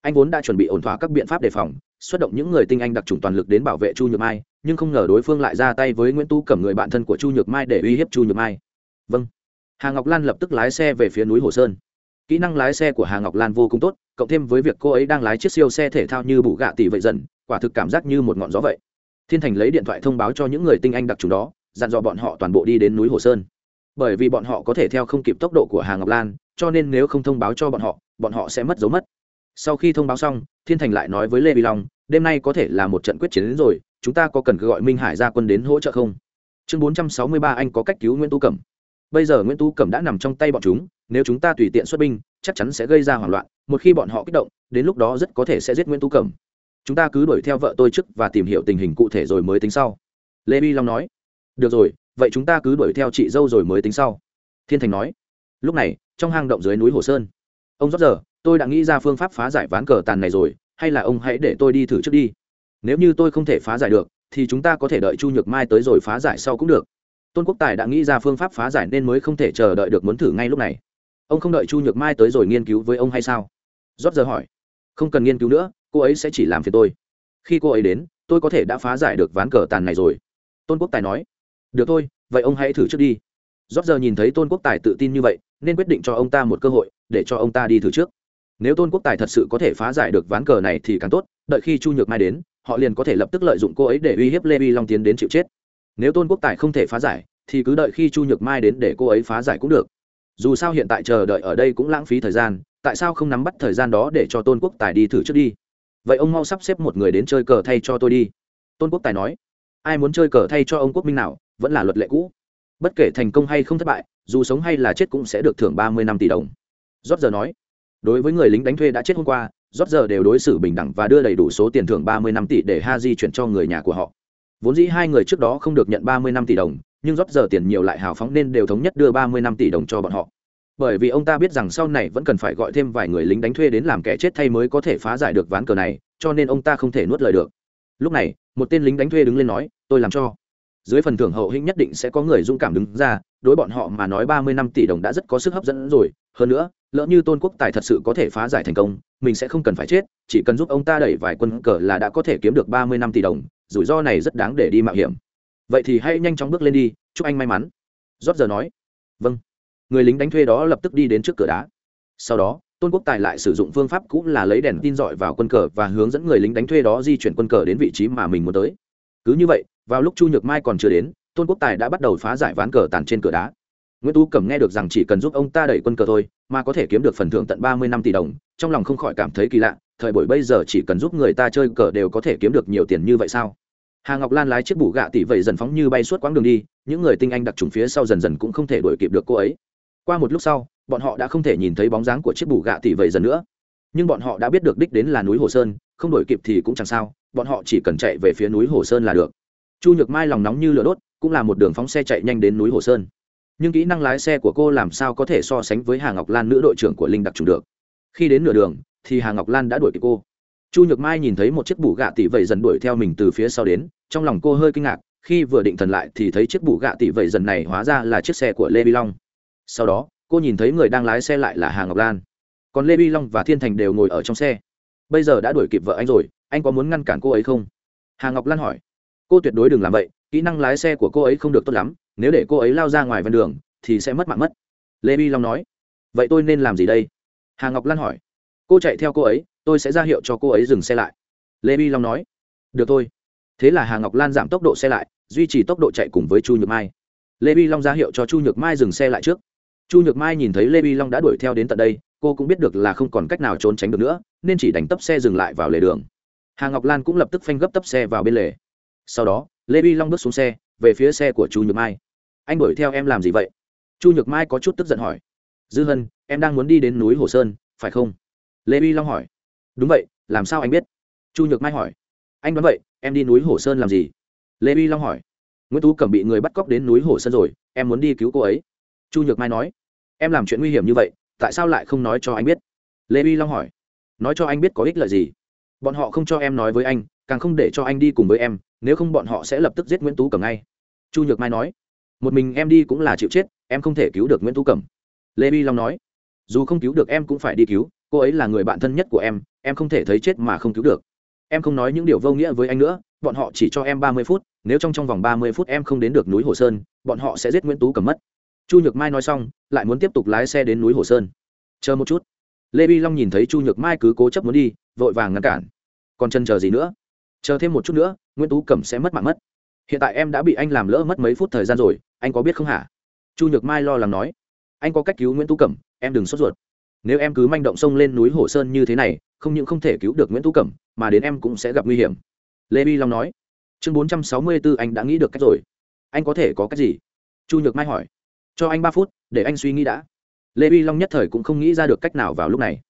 anh vốn đã chuẩn bị ổn thỏa các biện pháp đề phòng xuất động những người tinh anh đặc trùng toàn lực đến bảo vệ chu nhược mai nhưng không ngờ đối phương lại ra tay với nguyễn tu cẩm người bạn thân của chu nhược mai để uy hiếp chu nhược mai vâng hà ngọc lan lập tức lái xe về phía núi hồ sơn kỹ năng lái xe của hà ngọc lan vô cùng tốt cộng thêm với việc cô ấy đang lái chiếc siêu xe thể thao như bụ gạ tỷ vậy dần quả thực cảm giác như một ngọn gió vậy thiên thành lấy điện thoại thông báo cho những người tinh anh đặc trùng đó dặn dò bọn họ toàn bộ đi đến núi hồ sơn bởi vì bọn họ có thể theo không kịp tốc độ của hà ngọc lan, cho nên nếu không thông báo cho bọn họ bọn họ sẽ mất dấu mất. Sau khi thông báo xong, thiên thành lại nói với lê vi long, đêm nay có thể là một trận quyết chiến đến rồi, chúng ta có cần gọi minh hải ra quân đến hỗ trợ không? Chương bốn trăm sáu mươi ba, anh có cách cứu nguyễn tu cẩm. Bây giờ nguyễn tu cẩm đã nằm trong tay bọn chúng, nếu chúng ta tùy tiện xuất binh, chắc chắn sẽ gây ra hoảng loạn, một khi bọn họ kích động, đến lúc đó rất có thể sẽ giết nguyễn tu cẩm. Chúng ta cứ đuổi theo vợ tôi trước và tìm hiểu tình hình cụ thể rồi mới tính sau. Lê vi long nói. Được rồi vậy chúng ta cứ đuổi theo chị dâu rồi mới tính sau. Thiên thành nói. Lúc này, trong hang động dưới núi hồ sơn, ông rót giờ, tôi đã nghĩ ra phương pháp phá giải ván cờ tàn này rồi, hay là ông hãy để tôi đi thử trước đi. Nếu như tôi không thể phá giải được, thì chúng ta có thể đợi chu nhược mai tới rồi phá giải sau cũng được. Tôn quốc tài đã nghĩ ra phương pháp phá giải nên mới không thể chờ đợi được muốn thử ngay lúc này. Ông không đợi chu nhược mai tới rồi nghiên cứu với ông hay sao? Rót giờ hỏi. Không cần nghiên cứu nữa, cô ấy sẽ chỉ làm phiền tôi. Khi cô ấy đến, tôi có thể đã phá giải được ván cờ tàn này rồi. Tôn quốc tài nói được thôi, vậy ông hãy thử trước đi. Rót giờ nhìn thấy tôn quốc tài tự tin như vậy, nên quyết định cho ông ta một cơ hội, để cho ông ta đi thử trước. Nếu tôn quốc tài thật sự có thể phá giải được ván cờ này thì càng tốt, đợi khi chu nhược mai đến, họ liền có thể lập tức lợi dụng cô ấy để uy hiếp lê vi long tiến đến chịu chết. Nếu tôn quốc tài không thể phá giải, thì cứ đợi khi chu nhược mai đến để cô ấy phá giải cũng được. Dù sao hiện tại chờ đợi ở đây cũng lãng phí thời gian, tại sao không nắm bắt thời gian đó để cho tôn quốc tài đi thử trước đi? Vậy ông mau sắp xếp một người đến chơi cờ thay cho tôi đi. Tôn quốc tài nói, ai muốn chơi cờ thay cho ông quốc minh nào vẫn là luật lệ cũ. Bất kể thành công hay không thất bại, dù sống hay là chết cũng sẽ được thưởng ba mươi năm tỷ đồng. Rót giờ nói, đối với người lính đánh thuê đã chết hôm qua rót giờ đều đối xử bình đẳng và đưa đầy đủ số tiền thưởng ba mươi năm tỷ để ha di chuyển cho người nhà của họ. Vốn dĩ hai người trước đó không được nhận ba mươi năm tỷ đồng, nhưng rót giờ tiền nhiều lại hào phóng nên đều thống nhất đưa ba mươi năm tỷ đồng cho bọn họ. Bởi vì ông ta biết rằng sau này vẫn cần phải gọi thêm vài người lính đánh thuê đến làm kẻ chết thay mới có thể phá giải được ván cờ này, cho nên ông ta không thể nuốt lời được. Lúc này, một tên lính đánh thuê đứng lên nói, tôi làm cho dưới phần thưởng hậu hĩnh nhất định sẽ có người dũng cảm đứng ra, đối bọn họ mà nói ba mươi năm tỷ đồng đã rất có sức hấp dẫn rồi. Hơn nữa, lỡ như tôn quốc tài thật sự có thể phá giải thành công, mình sẽ không cần phải chết, chỉ cần giúp ông ta đẩy vài quân cờ là đã có thể kiếm được ba mươi năm tỷ đồng, rủi ro này rất đáng để đi mạo hiểm. Vậy thì hãy nhanh chóng bước lên đi, chúc anh may mắn. Rót giờ nói. Vâng. Người lính đánh thuê đó lập tức đi đến trước cửa đá. Sau đó, tôn quốc tài lại sử dụng phương pháp cũ là lấy đèn tin dọi vào quân cờ và hướng dẫn người lính đánh thuê đó di chuyển quân cờ đến vị trí mà mình muốn tới cứ như vậy, vào lúc chu nhược mai còn chưa đến, tôn quốc tài đã bắt đầu phá giải ván cờ tàn trên cửa đá. Nguyễn tú cẩm nghe được rằng chỉ cần giúp ông ta đẩy quân cờ thôi, mà có thể kiếm được phần thưởng tận ba mươi năm tỷ đồng, trong lòng không khỏi cảm thấy kỳ lạ, thời buổi bây giờ chỉ cần giúp người ta chơi cờ đều có thể kiếm được nhiều tiền như vậy sao? Hà ngọc lan lái chiếc bù gạ tỷ vậy dần phóng như bay suốt quãng đường đi, những người tinh anh đặc trùng phía sau dần dần cũng không thể đuổi kịp được cô ấy. Qua một lúc sau, bọn họ đã không thể nhìn thấy bóng dáng của chiếc bù gạ tỷ vậy dần nữa. Nhưng bọn họ đã biết được đích đến là núi hồ sơn, không đổi kịp thì cũng chẳng sao bọn họ chỉ cần chạy về phía núi hồ sơn là được. Chu nhược mai lòng nóng như lửa đốt, cũng là một đường phóng xe chạy nhanh đến núi hồ sơn. Nhưng kỹ năng lái xe của cô làm sao có thể so sánh với hà ngọc lan nữ đội trưởng của linh đặc trùng được? Khi đến nửa đường, thì hà ngọc lan đã đuổi kịp cô. Chu nhược mai nhìn thấy một chiếc bù gạ tỷ vậy dần đuổi theo mình từ phía sau đến, trong lòng cô hơi kinh ngạc, khi vừa định thần lại thì thấy chiếc bù gạ tỷ vậy dần này hóa ra là chiếc xe của lê vi long. Sau đó, cô nhìn thấy người đang lái xe lại là hà ngọc lan. Còn lê vi long và thiên thành đều ngồi ở trong xe. Bây giờ đã đuổi kịp vợ anh rồi anh có muốn ngăn cản cô ấy không? Hà ngọc lan hỏi. Cô tuyệt đối đừng làm vậy, kỹ năng lái xe của cô ấy không được tốt lắm, nếu để cô ấy lao ra ngoài ven đường, thì sẽ mất mạng mất. Lê bi long nói. Vậy tôi nên làm gì đây? Hà ngọc lan hỏi. Cô chạy theo cô ấy, tôi sẽ ra hiệu cho cô ấy dừng xe lại. Lê bi long nói. Được thôi. Thế là hà ngọc lan giảm tốc độ xe lại, duy trì tốc độ chạy cùng với chu nhược mai. Lê bi long ra hiệu cho chu nhược mai dừng xe lại trước. Chu nhược mai nhìn thấy lê bi long đã đuổi theo đến tận đây, cô cũng biết được là không còn cách nào trốn tránh được nữa, nên chỉ đánh tấp xe dừng lại vào lề đường hà ngọc lan cũng lập tức phanh gấp tấp xe vào bên lề sau đó lê vi long bước xuống xe về phía xe của chu nhược mai anh đuổi theo em làm gì vậy chu nhược mai có chút tức giận hỏi dư hân em đang muốn đi đến núi hồ sơn phải không lê vi long hỏi đúng vậy làm sao anh biết chu nhược mai hỏi anh đoán vậy em đi núi hồ sơn làm gì lê vi long hỏi nguyễn tú cẩm bị người bắt cóc đến núi hồ sơn rồi em muốn đi cứu cô ấy chu nhược mai nói em làm chuyện nguy hiểm như vậy tại sao lại không nói cho anh biết lê vi long hỏi nói cho anh biết có ích lợi gì bọn họ không cho em nói với anh, càng không để cho anh đi cùng với em, nếu không bọn họ sẽ lập tức giết nguyễn tú cẩm ngay. Chu nhược mai nói. Một mình em đi cũng là chịu chết, em không thể cứu được nguyễn tú cẩm. Lê vi long nói. Dù không cứu được em cũng phải đi cứu, cô ấy là người bạn thân nhất của em em không thể thấy chết mà không cứu được. Em không nói những điều vô nghĩa với anh nữa, bọn họ chỉ cho em ba mươi phút, nếu trong trong vòng ba mươi phút em không đến được núi hồ sơn, bọn họ sẽ giết nguyễn tú cầm mất. Chu nhược mai nói xong, lại muốn tiếp tục lái xe đến núi hồ sơn. Chờ một chút lê vi long nhìn thấy chu nhược mai cứ cố chấp muốn đi, vội vàng ngăn cản. Còn chân chờ gì nữa? Chờ thêm một chút nữa, nguyễn tú cẩm sẽ mất mạng mất. Hiện tại em đã bị anh làm lỡ mất mấy phút thời gian rồi, anh có biết không hả? Chu nhược mai lo lắng nói. Anh có cách cứu nguyễn tú cẩm, em đừng sốt ruột. Nếu em cứ manh động xông lên núi hồ sơn như thế này, không những không thể cứu được nguyễn tú cẩm, mà đến em cũng sẽ gặp nguy hiểm. Lê vi long nói. Chương bốn trăm sáu mươi b ố anh đã nghĩ được cách rồi. Anh có thể có cách gì? Chu nhược mai hỏi. Cho anh ba phút, để anh suy nghĩ đã lê Vi long nhất thời cũng không nghĩ ra được cách nào vào lúc này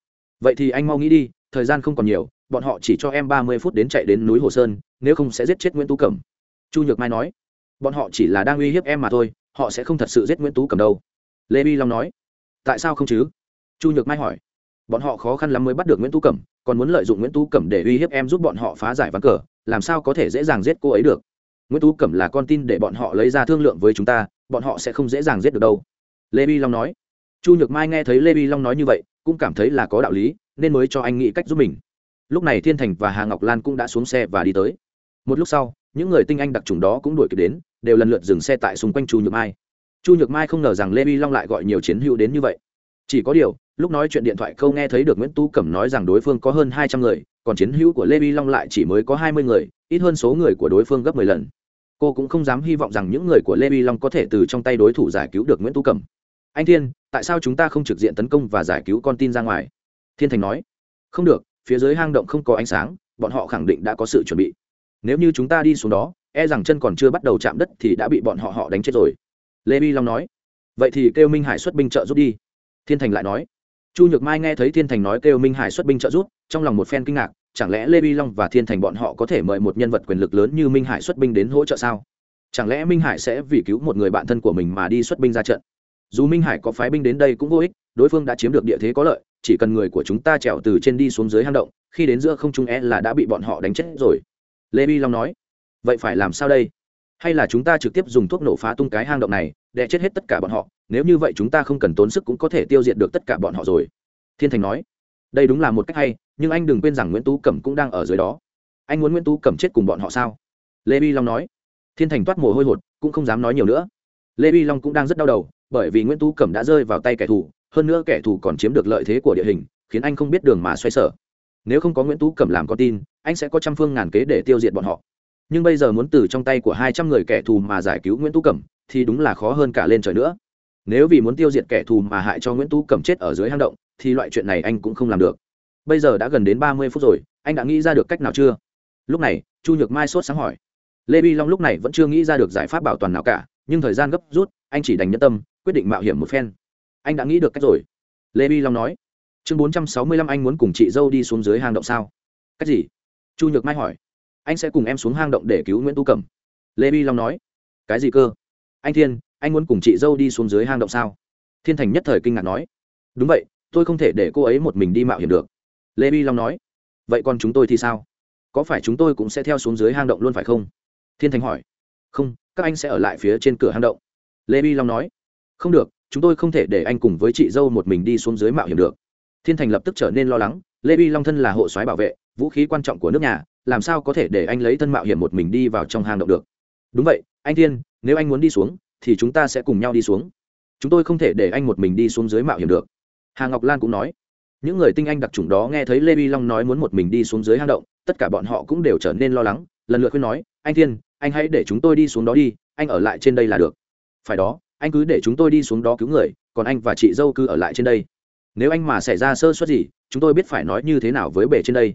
vậy thì anh mau nghĩ đi thời gian không còn nhiều bọn họ chỉ cho em ba mươi phút đến chạy đến núi hồ sơn nếu không sẽ giết chết nguyễn tú cẩm chu nhược mai nói bọn họ chỉ là đang uy hiếp em mà thôi họ sẽ không thật sự giết nguyễn tú cẩm đâu lê Vi long nói tại sao không chứ chu nhược mai hỏi bọn họ khó khăn lắm mới bắt được nguyễn tú cẩm còn muốn lợi dụng nguyễn tú cẩm để uy hiếp em giúp bọn họ phá giải ván cờ làm sao có thể dễ dàng giết cô ấy được nguyễn tú cẩm là con tin để bọn họ lấy ra thương lượng với chúng ta bọn họ sẽ không dễ dàng giết được đâu lê Vi long nói chu nhược mai nghe thấy lê vi long nói như vậy, cũng cảm thấy là có đạo lý, nên mới cho anh nghĩ cách giúp mình. Lúc này thiên thành và hà ngọc lan cũng đã xuống xe và đi tới. Một lúc sau, những người tinh anh đặc trùng đó cũng đuổi kịp đến, đều lần lượt dừng xe tại xung quanh chu nhược mai. Chu nhược mai không ngờ rằng lê vi long lại gọi nhiều chiến hữu đến như vậy. Chỉ có điều, lúc nói chuyện điện thoại câu nghe thấy được nguyễn tu cẩm nói rằng đối phương có hơn hai trăm người, còn chiến hữu của lê vi long lại chỉ mới có hai mươi người, ít hơn số người của đối phương gấp mười lần. Cô cũng không dám hy vọng rằng những người của lê vi long có thể từ trong tay đối thủ giải cứu được nguyễn tu cẩm. Anh thiên tại sao chúng ta không trực diện tấn công và giải cứu con tin ra ngoài? Thiên thành nói. Không được, phía dưới hang động không có ánh sáng, bọn họ khẳng định đã có sự chuẩn bị. Nếu như chúng ta đi xuống đó e rằng chân còn chưa bắt đầu chạm đất thì đã bị bọn họ họ đánh chết rồi. Lê vi long nói. Vậy thì kêu minh hải xuất binh trợ giúp đi. Thiên thành lại nói. Chu nhược mai nghe thấy thiên thành nói kêu minh hải xuất binh trợ giúp, trong lòng một phen kinh ngạc, chẳng lẽ lê vi long và thiên thành bọn họ có thể mời một nhân vật quyền lực lớn như minh hải xuất binh đến hỗ trợ sao? Chẳng lẽ minh hải sẽ vì cứu một người bạn thân của mình mà đi xuất binh ra trận? Dù minh hải có phái binh đến đây cũng vô ích, đối phương đã chiếm được địa thế có lợi, chỉ cần người của chúng ta trèo từ trên đi xuống dưới hang động, khi đến giữa không trung e là đã bị bọn họ đánh chết rồi. Lê Bi long nói. Vậy phải làm sao đây? Hay là chúng ta trực tiếp dùng thuốc nổ phá tung cái hang động này để chết hết tất cả bọn họ, nếu như vậy chúng ta không cần tốn sức cũng có thể tiêu diệt được tất cả bọn họ rồi. Thiên thành nói. Đây đúng là một cách hay, nhưng anh đừng quên rằng nguyễn tú cẩm cũng đang ở dưới đó. Anh muốn nguyễn tú cẩm chết cùng bọn họ sao? Lê Bi long nói. Thiên thành toát mồ hôi hột, cũng không dám nói nhiều nữa lê vi long cũng đang rất đau đầu, bởi vì nguyễn tú cẩm đã rơi vào tay kẻ thù, hơn nữa kẻ thù còn chiếm được lợi thế của địa hình, khiến anh không biết đường mà xoay sở. Nếu không có nguyễn tú cẩm làm con tin, anh sẽ có trăm phương ngàn kế để tiêu diệt bọn họ. Nhưng bây giờ muốn từ trong tay của hai trăm người kẻ thù mà giải cứu nguyễn tú cẩm, thì đúng là khó hơn cả lên trời nữa. Nếu vì muốn tiêu diệt kẻ thù mà hại cho nguyễn tú cẩm chết ở dưới hang động, thì loại chuyện này anh cũng không làm được. Bây giờ đã gần đến ba mươi phút rồi, anh đã nghĩ ra được cách nào chưa? Lúc này, chu nhược mai sốt sáng hỏi. Lê vi long lúc này vẫn chưa nghĩ ra được giải pháp bảo toàn nào cả nhưng thời gian gấp rút, anh chỉ đành nhân tâm, quyết định mạo hiểm một phen. Anh đã nghĩ được cách rồi. Lê vi long nói, chương bốn trăm sáu mươi lăm anh muốn cùng chị dâu đi xuống dưới hang động sao? Cách gì? Chu nhược mai hỏi. Anh sẽ cùng em xuống hang động để cứu nguyễn tu cẩm. Lê vi long nói, cái gì cơ? Anh thiên, anh muốn cùng chị dâu đi xuống dưới hang động sao? Thiên thành nhất thời kinh ngạc nói, đúng vậy, tôi không thể để cô ấy một mình đi mạo hiểm được. Lê vi long nói, vậy còn chúng tôi thì sao? Có phải chúng tôi cũng sẽ theo xuống dưới hang động luôn phải không? Thiên thành hỏi không, các anh sẽ ở lại phía trên cửa hang động. Lê vi long nói, không được, chúng tôi không thể để anh cùng với chị dâu một mình đi xuống dưới mạo hiểm được. Thiên thành lập tức trở nên lo lắng, lê vi long thân là hộ soái bảo vệ, vũ khí quan trọng của nước nhà, làm sao có thể để anh lấy thân mạo hiểm một mình đi vào trong hang động được? Đúng vậy, anh thiên, nếu anh muốn đi xuống, thì chúng ta sẽ cùng nhau đi xuống. Chúng tôi không thể để anh một mình đi xuống dưới mạo hiểm được. Hà ngọc lan cũng nói, những người tinh anh đặc trùng đó nghe thấy lê vi long nói muốn một mình đi xuống dưới hang động, tất cả bọn họ cũng đều trở nên lo lắng, lần lượt khuyên nói, anh thiên anh hãy để chúng tôi đi xuống đó đi, anh ở lại trên đây là được. Phải đó, anh cứ để chúng tôi đi xuống đó cứu người, còn anh và chị dâu cứ ở lại trên đây. Nếu anh mà xảy ra sơ suất gì, chúng tôi biết phải nói như thế nào với bể trên đây.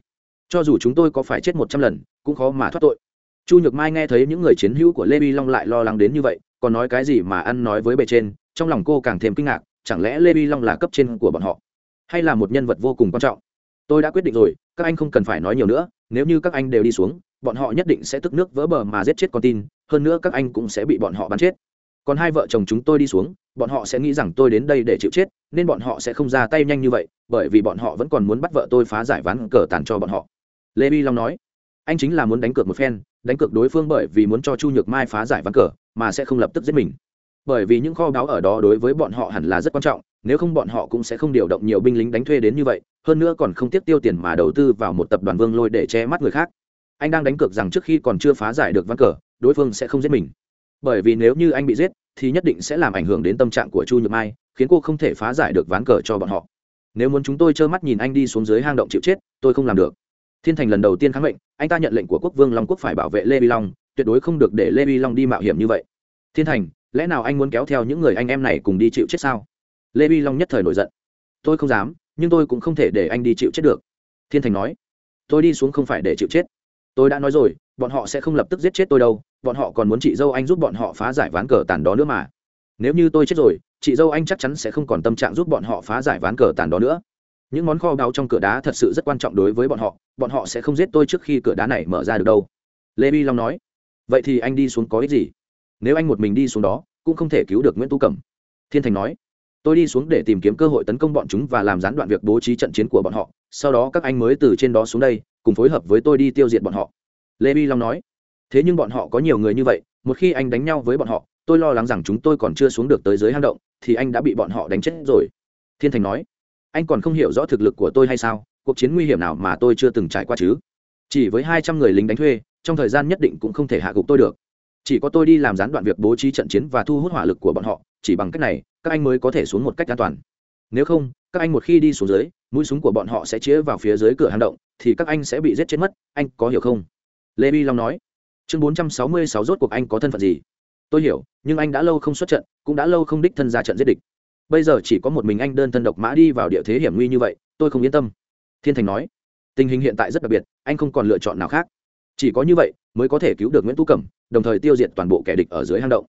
Cho dù chúng tôi có phải chết một trăm lần, cũng khó mà thoát tội. Chu nhược mai nghe thấy những người chiến hữu của lê vi long lại lo lắng đến như vậy, còn nói cái gì mà ăn nói với bề trên, trong lòng cô càng thêm kinh ngạc, chẳng lẽ lê vi long là cấp trên của bọn họ, hay là một nhân vật vô cùng quan trọng? Tôi đã quyết định rồi, các anh không cần phải nói nhiều nữa, nếu như các anh đều đi xuống bọn họ nhất định sẽ tức nước vỡ bờ mà giết chết con tin, hơn nữa các anh cũng sẽ bị bọn họ bắn chết. Còn hai vợ chồng chúng tôi đi xuống, bọn họ sẽ nghĩ rằng tôi đến đây để chịu chết, nên bọn họ sẽ không ra tay nhanh như vậy, bởi vì bọn họ vẫn còn muốn bắt vợ tôi phá giải ván cờ tàn cho bọn họ. Lê bi long nói. Anh chính là muốn đánh cược một phen, đánh cược đối phương bởi vì muốn cho chu nhược mai phá giải ván cờ, mà sẽ không lập tức giết mình. Bởi vì những kho báu ở đó đối với bọn họ hẳn là rất quan trọng, nếu không bọn họ cũng sẽ không điều động nhiều binh lính đánh thuê đến như vậy, hơn nữa còn không tiếp tiêu tiền mà đầu tư vào một tập đoàn vương lôi để che mắt người khác anh đang đánh cược rằng trước khi còn chưa phá giải được ván cờ, đối phương sẽ không giết mình. Bởi vì nếu như anh bị giết, thì nhất định sẽ làm ảnh hưởng đến tâm trạng của chu nhược mai, khiến cô không thể phá giải được ván cờ cho bọn họ. Nếu muốn chúng tôi trơ mắt nhìn anh đi xuống dưới hang động chịu chết, tôi không làm được. Thiên thành lần đầu tiên kháng mệnh, anh ta nhận lệnh của quốc vương long quốc phải bảo vệ lê vi long, tuyệt đối không được để lê vi long đi mạo hiểm như vậy. Thiên thành, lẽ nào anh muốn kéo theo những người anh em này cùng đi chịu chết sao? Lê vi long nhất thời nổi giận. Tôi không dám, nhưng tôi cũng không thể để anh đi chịu chết được. Thiên thành nói. Tôi đi xuống không phải để chịu chết tôi đã nói rồi, bọn họ sẽ không lập tức giết chết tôi đâu, bọn họ còn muốn chị dâu anh giúp bọn họ phá giải ván cờ tàn đó nữa mà. Nếu như tôi chết rồi, chị dâu anh chắc chắn sẽ không còn tâm trạng giúp bọn họ phá giải ván cờ tàn đó nữa. Những món kho báu trong cửa đá thật sự rất quan trọng đối với bọn họ bọn họ sẽ không giết tôi trước khi cửa đá này mở ra được đâu. Lê bi long nói. Vậy thì anh đi xuống có ích gì? Nếu anh một mình đi xuống đó, cũng không thể cứu được nguyễn tu cẩm. Thiên thành nói. Tôi đi xuống để tìm kiếm cơ hội tấn công bọn chúng và làm gián đoạn việc bố trí trận chiến của bọn họ, sau đó các anh mới từ trên đó xuống đây cùng phối hợp với tôi đi tiêu diệt bọn họ. Lê bi long nói, thế nhưng bọn họ có nhiều người như vậy, một khi anh đánh nhau với bọn họ, tôi lo lắng rằng chúng tôi còn chưa xuống được tới dưới hang động, thì anh đã bị bọn họ đánh chết rồi. Thiên thành nói, anh còn không hiểu rõ thực lực của tôi hay sao, cuộc chiến nguy hiểm nào mà tôi chưa từng trải qua chứ? Chỉ với hai trăm người lính đánh thuê, trong thời gian nhất định cũng không thể hạ gục tôi được. Chỉ có tôi đi làm gián đoạn việc bố trí trận chiến và thu hút hỏa lực của bọn họ, chỉ bằng cách này, các anh mới có thể xuống một cách an toàn. Nếu không các anh một khi đi xuống dưới, mũi súng của bọn họ sẽ chĩa vào phía dưới cửa hang động, thì các anh sẽ bị giết chết mất, anh có hiểu không? Lê bi long nói. Chương bốn trăm sáu mươi sáu rốt cuộc anh có thân phận gì? Tôi hiểu, nhưng anh đã lâu không xuất trận, cũng đã lâu không đích thân ra trận giết địch. Bây giờ chỉ có một mình anh đơn thân độc mã đi vào địa thế hiểm nguy như vậy, tôi không yên tâm. Thiên thành nói. Tình hình hiện tại rất đặc biệt, anh không còn lựa chọn nào khác. Chỉ có như vậy, mới có thể cứu được nguyễn Tú cẩm, đồng thời tiêu diệt toàn bộ kẻ địch ở dưới hang động.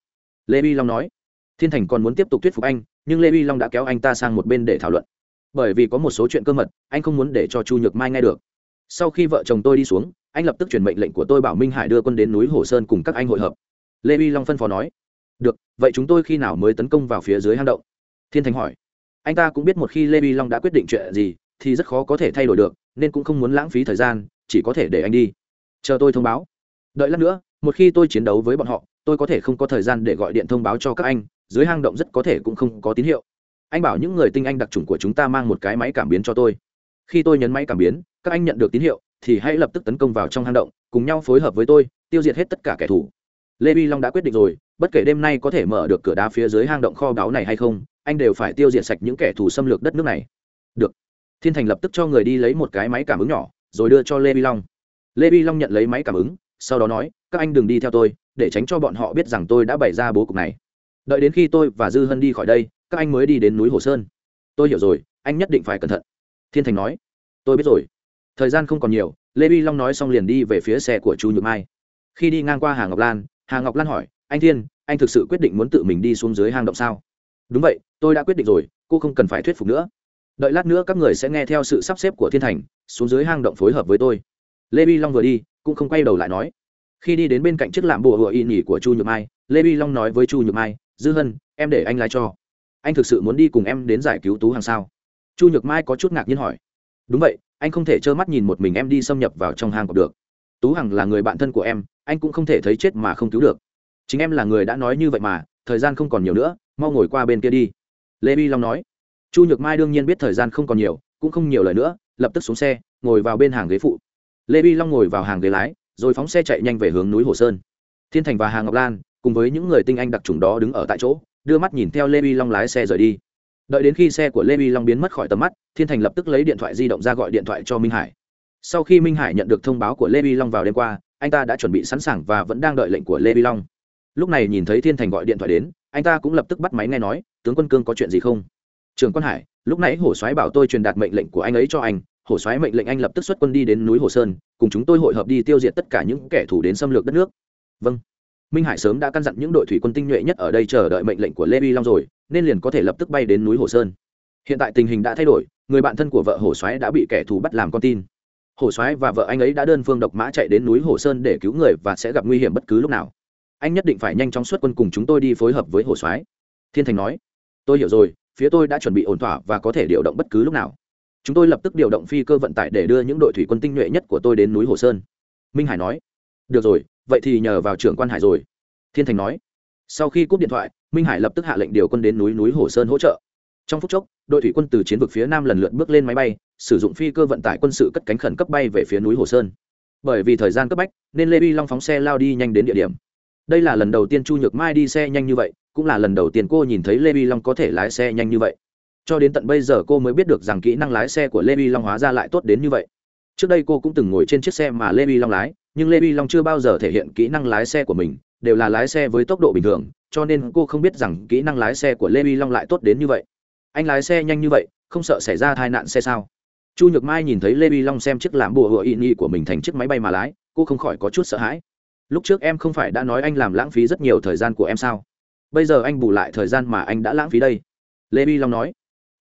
Lê bi long nói. Thiên thành còn muốn tiếp tục thuyết phục anh, nhưng lê bi long đã kéo anh ta sang một bên để thảo luận bởi vì có một số chuyện cơ mật, anh không muốn để cho chu nhược mai nghe được. Sau khi vợ chồng tôi đi xuống, anh lập tức chuyển mệnh lệnh của tôi bảo minh hải đưa quân đến núi hồ sơn cùng các anh hội hợp. Lê bi long phân phó nói, được, vậy chúng tôi khi nào mới tấn công vào phía dưới hang động? Thiên thành hỏi. Anh ta cũng biết một khi lê bi long đã quyết định chuyện gì, thì rất khó có thể thay đổi được, nên cũng không muốn lãng phí thời gian, chỉ có thể để anh đi. Chờ tôi thông báo. Đợi lát nữa, một khi tôi chiến đấu với bọn họ, tôi có thể không có thời gian để gọi điện thông báo cho các anh, dưới hang động rất có thể cũng không có tín hiệu anh bảo những người tinh anh đặc trùng của chúng ta mang một cái máy cảm biến cho tôi. Khi tôi nhấn máy cảm biến, các anh nhận được tín hiệu, thì hãy lập tức tấn công vào trong hang động, cùng nhau phối hợp với tôi, tiêu diệt hết tất cả kẻ thù. Lê vi long đã quyết định rồi, bất kể đêm nay có thể mở được cửa đá phía dưới hang động kho báu này hay không, anh đều phải tiêu diệt sạch những kẻ thù xâm lược đất nước này. Được. Thiên thành lập tức cho người đi lấy một cái máy cảm ứng nhỏ, rồi đưa cho lê vi long. Lê vi long nhận lấy máy cảm ứng, sau đó nói, các anh đừng đi theo tôi, để tránh cho bọn họ biết rằng tôi đã bày ra bố cục này. Đợi đến khi tôi và dư hân đi khỏi đây các anh mới đi đến núi hồ sơn. Tôi hiểu rồi, anh nhất định phải cẩn thận. Thiên thành nói. Tôi biết rồi. Thời gian không còn nhiều, lê vi long nói xong liền đi về phía xe của chu nhược mai. Khi đi ngang qua hà ngọc lan, hà ngọc lan hỏi, anh thiên, anh thực sự quyết định muốn tự mình đi xuống dưới hang động sao? Đúng vậy, tôi đã quyết định rồi, cô không cần phải thuyết phục nữa. Đợi lát nữa các người sẽ nghe theo sự sắp xếp của thiên thành, xuống dưới hang động phối hợp với tôi. Lê vi long vừa đi, cũng không quay đầu lại nói. Khi đi đến bên cạnh chiếc lạm bùa hựa y nhỉ của chu nhược mai, lê vi long nói với chu nhược mai, dư hân, em để anh lái cho anh thực sự muốn đi cùng em đến giải cứu tú hàng sao? Chu nhược mai có chút ngạc nhiên hỏi. Đúng vậy, anh không thể trơ mắt nhìn một mình em đi xâm nhập vào trong hang cọp được. Tú hằng là người bạn thân của em, anh cũng không thể thấy chết mà không cứu được. Chính em là người đã nói như vậy mà, thời gian không còn nhiều nữa, mau ngồi qua bên kia đi. Lê vi long nói. Chu nhược mai đương nhiên biết thời gian không còn nhiều, cũng không nhiều lời nữa, lập tức xuống xe, ngồi vào bên hàng ghế phụ. Lê vi long ngồi vào hàng ghế lái, rồi phóng xe chạy nhanh về hướng núi hồ sơn. Thiên thành và hà ngọc lan, cùng với những người tinh anh đặc trùng đó đứng ở tại chỗ đưa mắt nhìn theo lê vi long lái xe rời đi. Đợi đến khi xe của lê vi long biến mất khỏi tầm mắt, thiên thành lập tức lấy điện thoại di động ra gọi điện thoại cho minh hải. Sau khi minh hải nhận được thông báo của lê vi long vào đêm qua, anh ta đã chuẩn bị sẵn sàng và vẫn đang đợi lệnh của lê vi long. Lúc này nhìn thấy thiên thành gọi điện thoại đến, anh ta cũng lập tức bắt máy nghe nói, tướng quân cương có chuyện gì không? Trường quân hải, lúc nãy hổ soái bảo tôi truyền đạt mệnh lệnh của anh ấy cho anh. Hổ soái mệnh lệnh anh lập tức xuất quân đi đến núi hồ sơn, cùng chúng tôi hội hợp đi tiêu diệt tất cả những kẻ thù đến xâm lược đất nước. Vâng minh hải sớm đã căn dặn những đội thủy quân tinh nhuệ nhất ở đây chờ đợi mệnh lệnh của lê vi long rồi, nên liền có thể lập tức bay đến núi hồ sơn. Hiện tại tình hình đã thay đổi, người bạn thân của vợ hổ soái đã bị kẻ thù bắt làm con tin. Hổ soái và vợ anh ấy đã đơn phương độc mã chạy đến núi hồ sơn để cứu người và sẽ gặp nguy hiểm bất cứ lúc nào. Anh nhất định phải nhanh chóng xuất quân cùng chúng tôi đi phối hợp với hổ soái. Thiên thành nói, tôi hiểu rồi, phía tôi đã chuẩn bị ổn thỏa và có thể điều động bất cứ lúc nào. Chúng tôi lập tức điều động phi cơ vận tải để đưa những đội thủy quân tinh nhuệ nhất của tôi đến núi hồ sơn. Minh hải nói, được rồi vậy thì nhờ vào trưởng quan hải rồi. Thiên thành nói. Sau khi cúp điện thoại, minh hải lập tức hạ lệnh điều quân đến núi núi hồ sơn hỗ trợ. Trong phút chốc, đội thủy quân từ chiến vực phía nam lần lượt bước lên máy bay, sử dụng phi cơ vận tải quân sự cất cánh khẩn cấp bay về phía núi hồ sơn. Bởi vì thời gian cấp bách, nên lê vi long phóng xe lao đi nhanh đến địa điểm. Đây là lần đầu tiên chu nhược mai đi xe nhanh như vậy, cũng là lần đầu tiên cô nhìn thấy lê vi long có thể lái xe nhanh như vậy. Cho đến tận bây giờ cô mới biết được rằng kỹ năng lái xe của lê vi long hóa ra lại tốt đến như vậy trước đây cô cũng từng ngồi trên chiếc xe mà lê vi long lái, nhưng lê vi long chưa bao giờ thể hiện kỹ năng lái xe của mình, đều là lái xe với tốc độ bình thường, cho nên cô không biết rằng kỹ năng lái xe của lê vi long lại tốt đến như vậy. Anh lái xe nhanh như vậy, không sợ xảy ra tai nạn xe sao? Chu nhược mai nhìn thấy lê vi long xem chiếc làm bùa hựa ị nghị của mình thành chiếc máy bay mà lái, cô không khỏi có chút sợ hãi. Lúc trước em không phải đã nói anh làm lãng phí rất nhiều thời gian của em sao? Bây giờ anh bù lại thời gian mà anh đã lãng phí đây. Lê vi long nói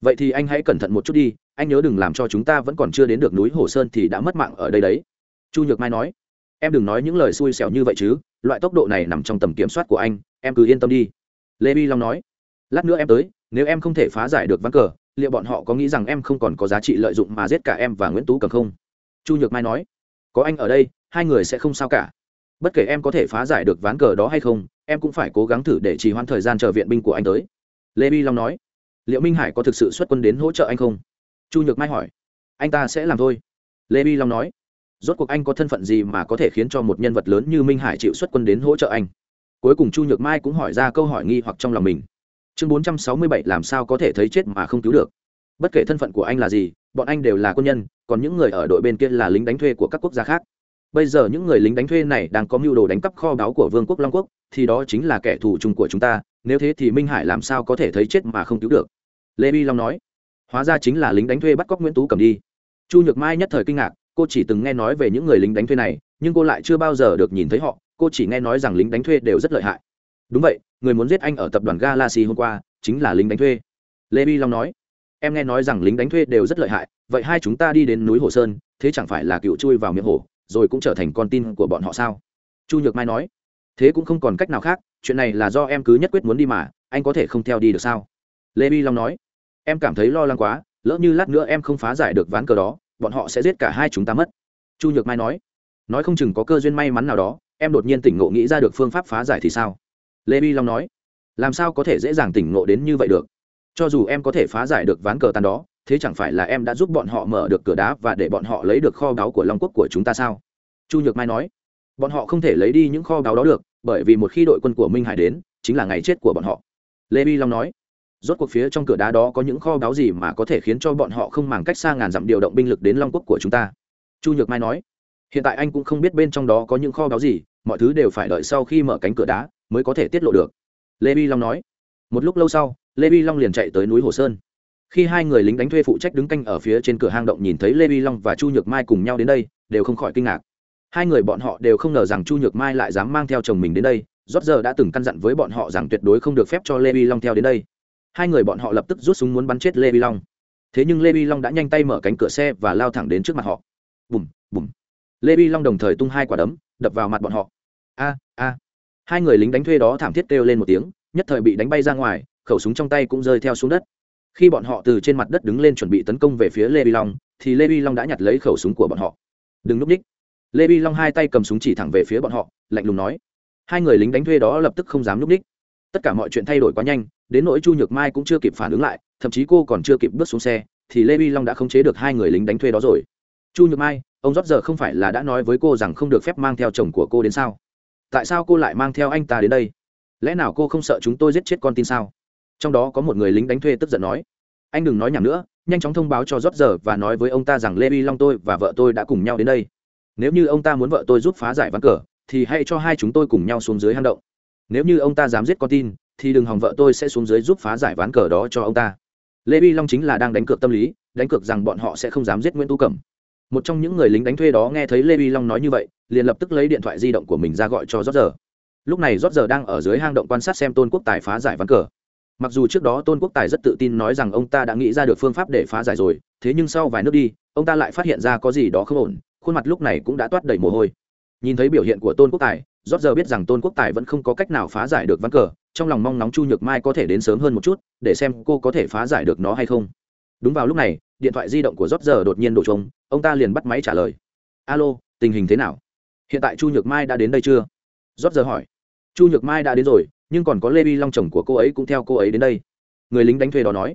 vậy thì anh hãy cẩn thận một chút đi, anh nhớ đừng làm cho chúng ta vẫn còn chưa đến được núi hồ sơn thì đã mất mạng ở đây đấy. Chu nhược mai nói. Em đừng nói những lời xui xẻo như vậy chứ, loại tốc độ này nằm trong tầm kiểm soát của anh, em cứ yên tâm đi. Lê bi long nói. Lát nữa em tới, nếu em không thể phá giải được ván cờ, liệu bọn họ có nghĩ rằng em không còn có giá trị lợi dụng mà giết cả em và nguyễn tú cầm không? Chu nhược mai nói. Có anh ở đây, hai người sẽ không sao cả. Bất kể em có thể phá giải được ván cờ đó hay không, em cũng phải cố gắng thử để trì hoãn thời gian chờ viện binh của anh tới. Lê bi long nói liệu minh hải có thực sự xuất quân đến hỗ trợ anh không? Chu nhược mai hỏi. Anh ta sẽ làm thôi. Lê Bi long nói. Rốt cuộc anh có thân phận gì mà có thể khiến cho một nhân vật lớn như minh hải chịu xuất quân đến hỗ trợ anh? Cuối cùng chu nhược mai cũng hỏi ra câu hỏi nghi hoặc trong lòng mình. Chương bốn trăm sáu mươi bảy, làm sao có thể thấy chết mà không cứu được? Bất kể thân phận của anh là gì, bọn anh đều là quân nhân, còn những người ở đội bên kia là lính đánh thuê của các quốc gia khác. Bây giờ những người lính đánh thuê này đang có mưu đồ đánh cắp kho báu của vương quốc long quốc, thì đó chính là kẻ thù chung của chúng ta nếu thế thì minh hải làm sao có thể thấy chết mà không cứu được? Lê vi long nói, hóa ra chính là lính đánh thuê bắt cóc nguyễn tú cầm đi. Chu nhược mai nhất thời kinh ngạc, cô chỉ từng nghe nói về những người lính đánh thuê này, nhưng cô lại chưa bao giờ được nhìn thấy họ, cô chỉ nghe nói rằng lính đánh thuê đều rất lợi hại. Đúng vậy, người muốn giết anh ở tập đoàn galaxy hôm qua, chính là lính đánh thuê. Lê vi long nói, em nghe nói rằng lính đánh thuê đều rất lợi hại, vậy hai chúng ta đi đến núi hồ sơn, thế chẳng phải là cựu chui vào miệng hồ, rồi cũng trở thành con tin của bọn họ sao? Chu nhược mai nói thế cũng không còn cách nào khác, chuyện này là do em cứ nhất quyết muốn đi mà, anh có thể không theo đi được sao? Lê bi long nói. Em cảm thấy lo lắng quá, lỡ như lát nữa em không phá giải được ván cờ đó, bọn họ sẽ giết cả hai chúng ta mất. Chu nhược mai nói. Nói không chừng có cơ duyên may mắn nào đó, em đột nhiên tỉnh ngộ nghĩ ra được phương pháp phá giải thì sao? Lê bi long nói. Làm sao có thể dễ dàng tỉnh ngộ đến như vậy được? Cho dù em có thể phá giải được ván cờ tàn đó, thế chẳng phải là em đã giúp bọn họ mở được cửa đá và để bọn họ lấy được kho báu của long quốc của chúng ta sao? Chu nhược mai nói bọn họ không thể lấy đi những kho báu đó được, bởi vì một khi đội quân của minh hải đến, chính là ngày chết của bọn họ. Lê bi long nói. Rốt cuộc phía trong cửa đá đó có những kho báu gì mà có thể khiến cho bọn họ không màng cách xa ngàn dặm điều động binh lực đến long quốc của chúng ta? Chu nhược mai nói. Hiện tại anh cũng không biết bên trong đó có những kho báu gì, mọi thứ đều phải đợi sau khi mở cánh cửa đá mới có thể tiết lộ được. Lê bi long nói. Một lúc lâu sau, lê bi long liền chạy tới núi hồ sơn. Khi hai người lính đánh thuê phụ trách đứng canh ở phía trên cửa hang động nhìn thấy lê vi long và chu nhược mai cùng nhau đến đây, đều không khỏi kinh ngạc hai người bọn họ đều không ngờ rằng chu nhược mai lại dám mang theo chồng mình đến đây, rót giờ đã từng căn dặn với bọn họ rằng tuyệt đối không được phép cho lê vi long theo đến đây. Hai người bọn họ lập tức rút súng muốn bắn chết lê vi long. Thế nhưng lê vi long đã nhanh tay mở cánh cửa xe và lao thẳng đến trước mặt họ. Bùm bùm. Lê vi long đồng thời tung hai quả đấm, đập vào mặt bọn họ. A a. Hai người lính đánh thuê đó thảm thiết kêu lên một tiếng, nhất thời bị đánh bay ra ngoài, khẩu súng trong tay cũng rơi theo xuống đất. Khi bọn họ từ trên mặt đất đứng lên chuẩn bị tấn công về phía lê vi long, thì lê vi long đã nhặt lấy khẩu súng của bọn họ. Đừng núp ních lê vi long hai tay cầm súng chỉ thẳng về phía bọn họ, lạnh lùng nói. Hai người lính đánh thuê đó lập tức không dám núp ních tất cả mọi chuyện thay đổi quá nhanh, đến nỗi chu nhược mai cũng chưa kịp phản ứng lại, thậm chí cô còn chưa kịp bước xuống xe, thì lê vi long đã khống chế được hai người lính đánh thuê đó rồi. Chu nhược mai, ông rót giờ không phải là đã nói với cô rằng không được phép mang theo chồng của cô đến sao? Tại sao cô lại mang theo anh ta đến đây? Lẽ nào cô không sợ chúng tôi giết chết con tin sao? Trong đó có một người lính đánh thuê tức giận nói. Anh đừng nói nhảm nữa, nhanh chóng thông báo cho rót giờ và nói với ông ta rằng lê vi long tôi và vợ tôi đã cùng nhau đến đây nếu như ông ta muốn vợ tôi giúp phá giải ván cờ, thì hãy cho hai chúng tôi cùng nhau xuống dưới hang động. Nếu như ông ta dám giết con tin, thì đừng hòng vợ tôi sẽ xuống dưới giúp phá giải ván cờ đó cho ông ta. Lê bi long chính là đang đánh cược tâm lý, đánh cược rằng bọn họ sẽ không dám giết nguyễn tu cẩm. Một trong những người lính đánh thuê đó nghe thấy lê bi long nói như vậy, liền lập tức lấy điện thoại di động của mình ra gọi cho rót giờ. Lúc này rót giờ đang ở dưới hang động quan sát xem tôn quốc tài phá giải ván cờ. Mặc dù trước đó tôn quốc tài rất tự tin nói rằng ông ta đã nghĩ ra được phương pháp để phá giải rồi, thế nhưng sau vài nước đi, ông ta lại phát hiện ra có gì đó không ổn khuôn mặt lúc này cũng đã toát đầy mồ hôi. Nhìn thấy biểu hiện của tôn quốc tài rót giờ biết rằng tôn quốc tài vẫn không có cách nào phá giải được ván cờ, trong lòng mong nóng chu nhược mai có thể đến sớm hơn một chút, để xem cô có thể phá giải được nó hay không. Đúng vào lúc này, điện thoại di động của rót giờ đột nhiên đổ trống ông ta liền bắt máy trả lời. Alo, tình hình thế nào? Hiện tại chu nhược mai đã đến đây chưa? Rót giờ hỏi. Chu nhược mai đã đến rồi, nhưng còn có lê vi long chồng của cô ấy cũng theo cô ấy đến đây. Người lính đánh thuê đó nói.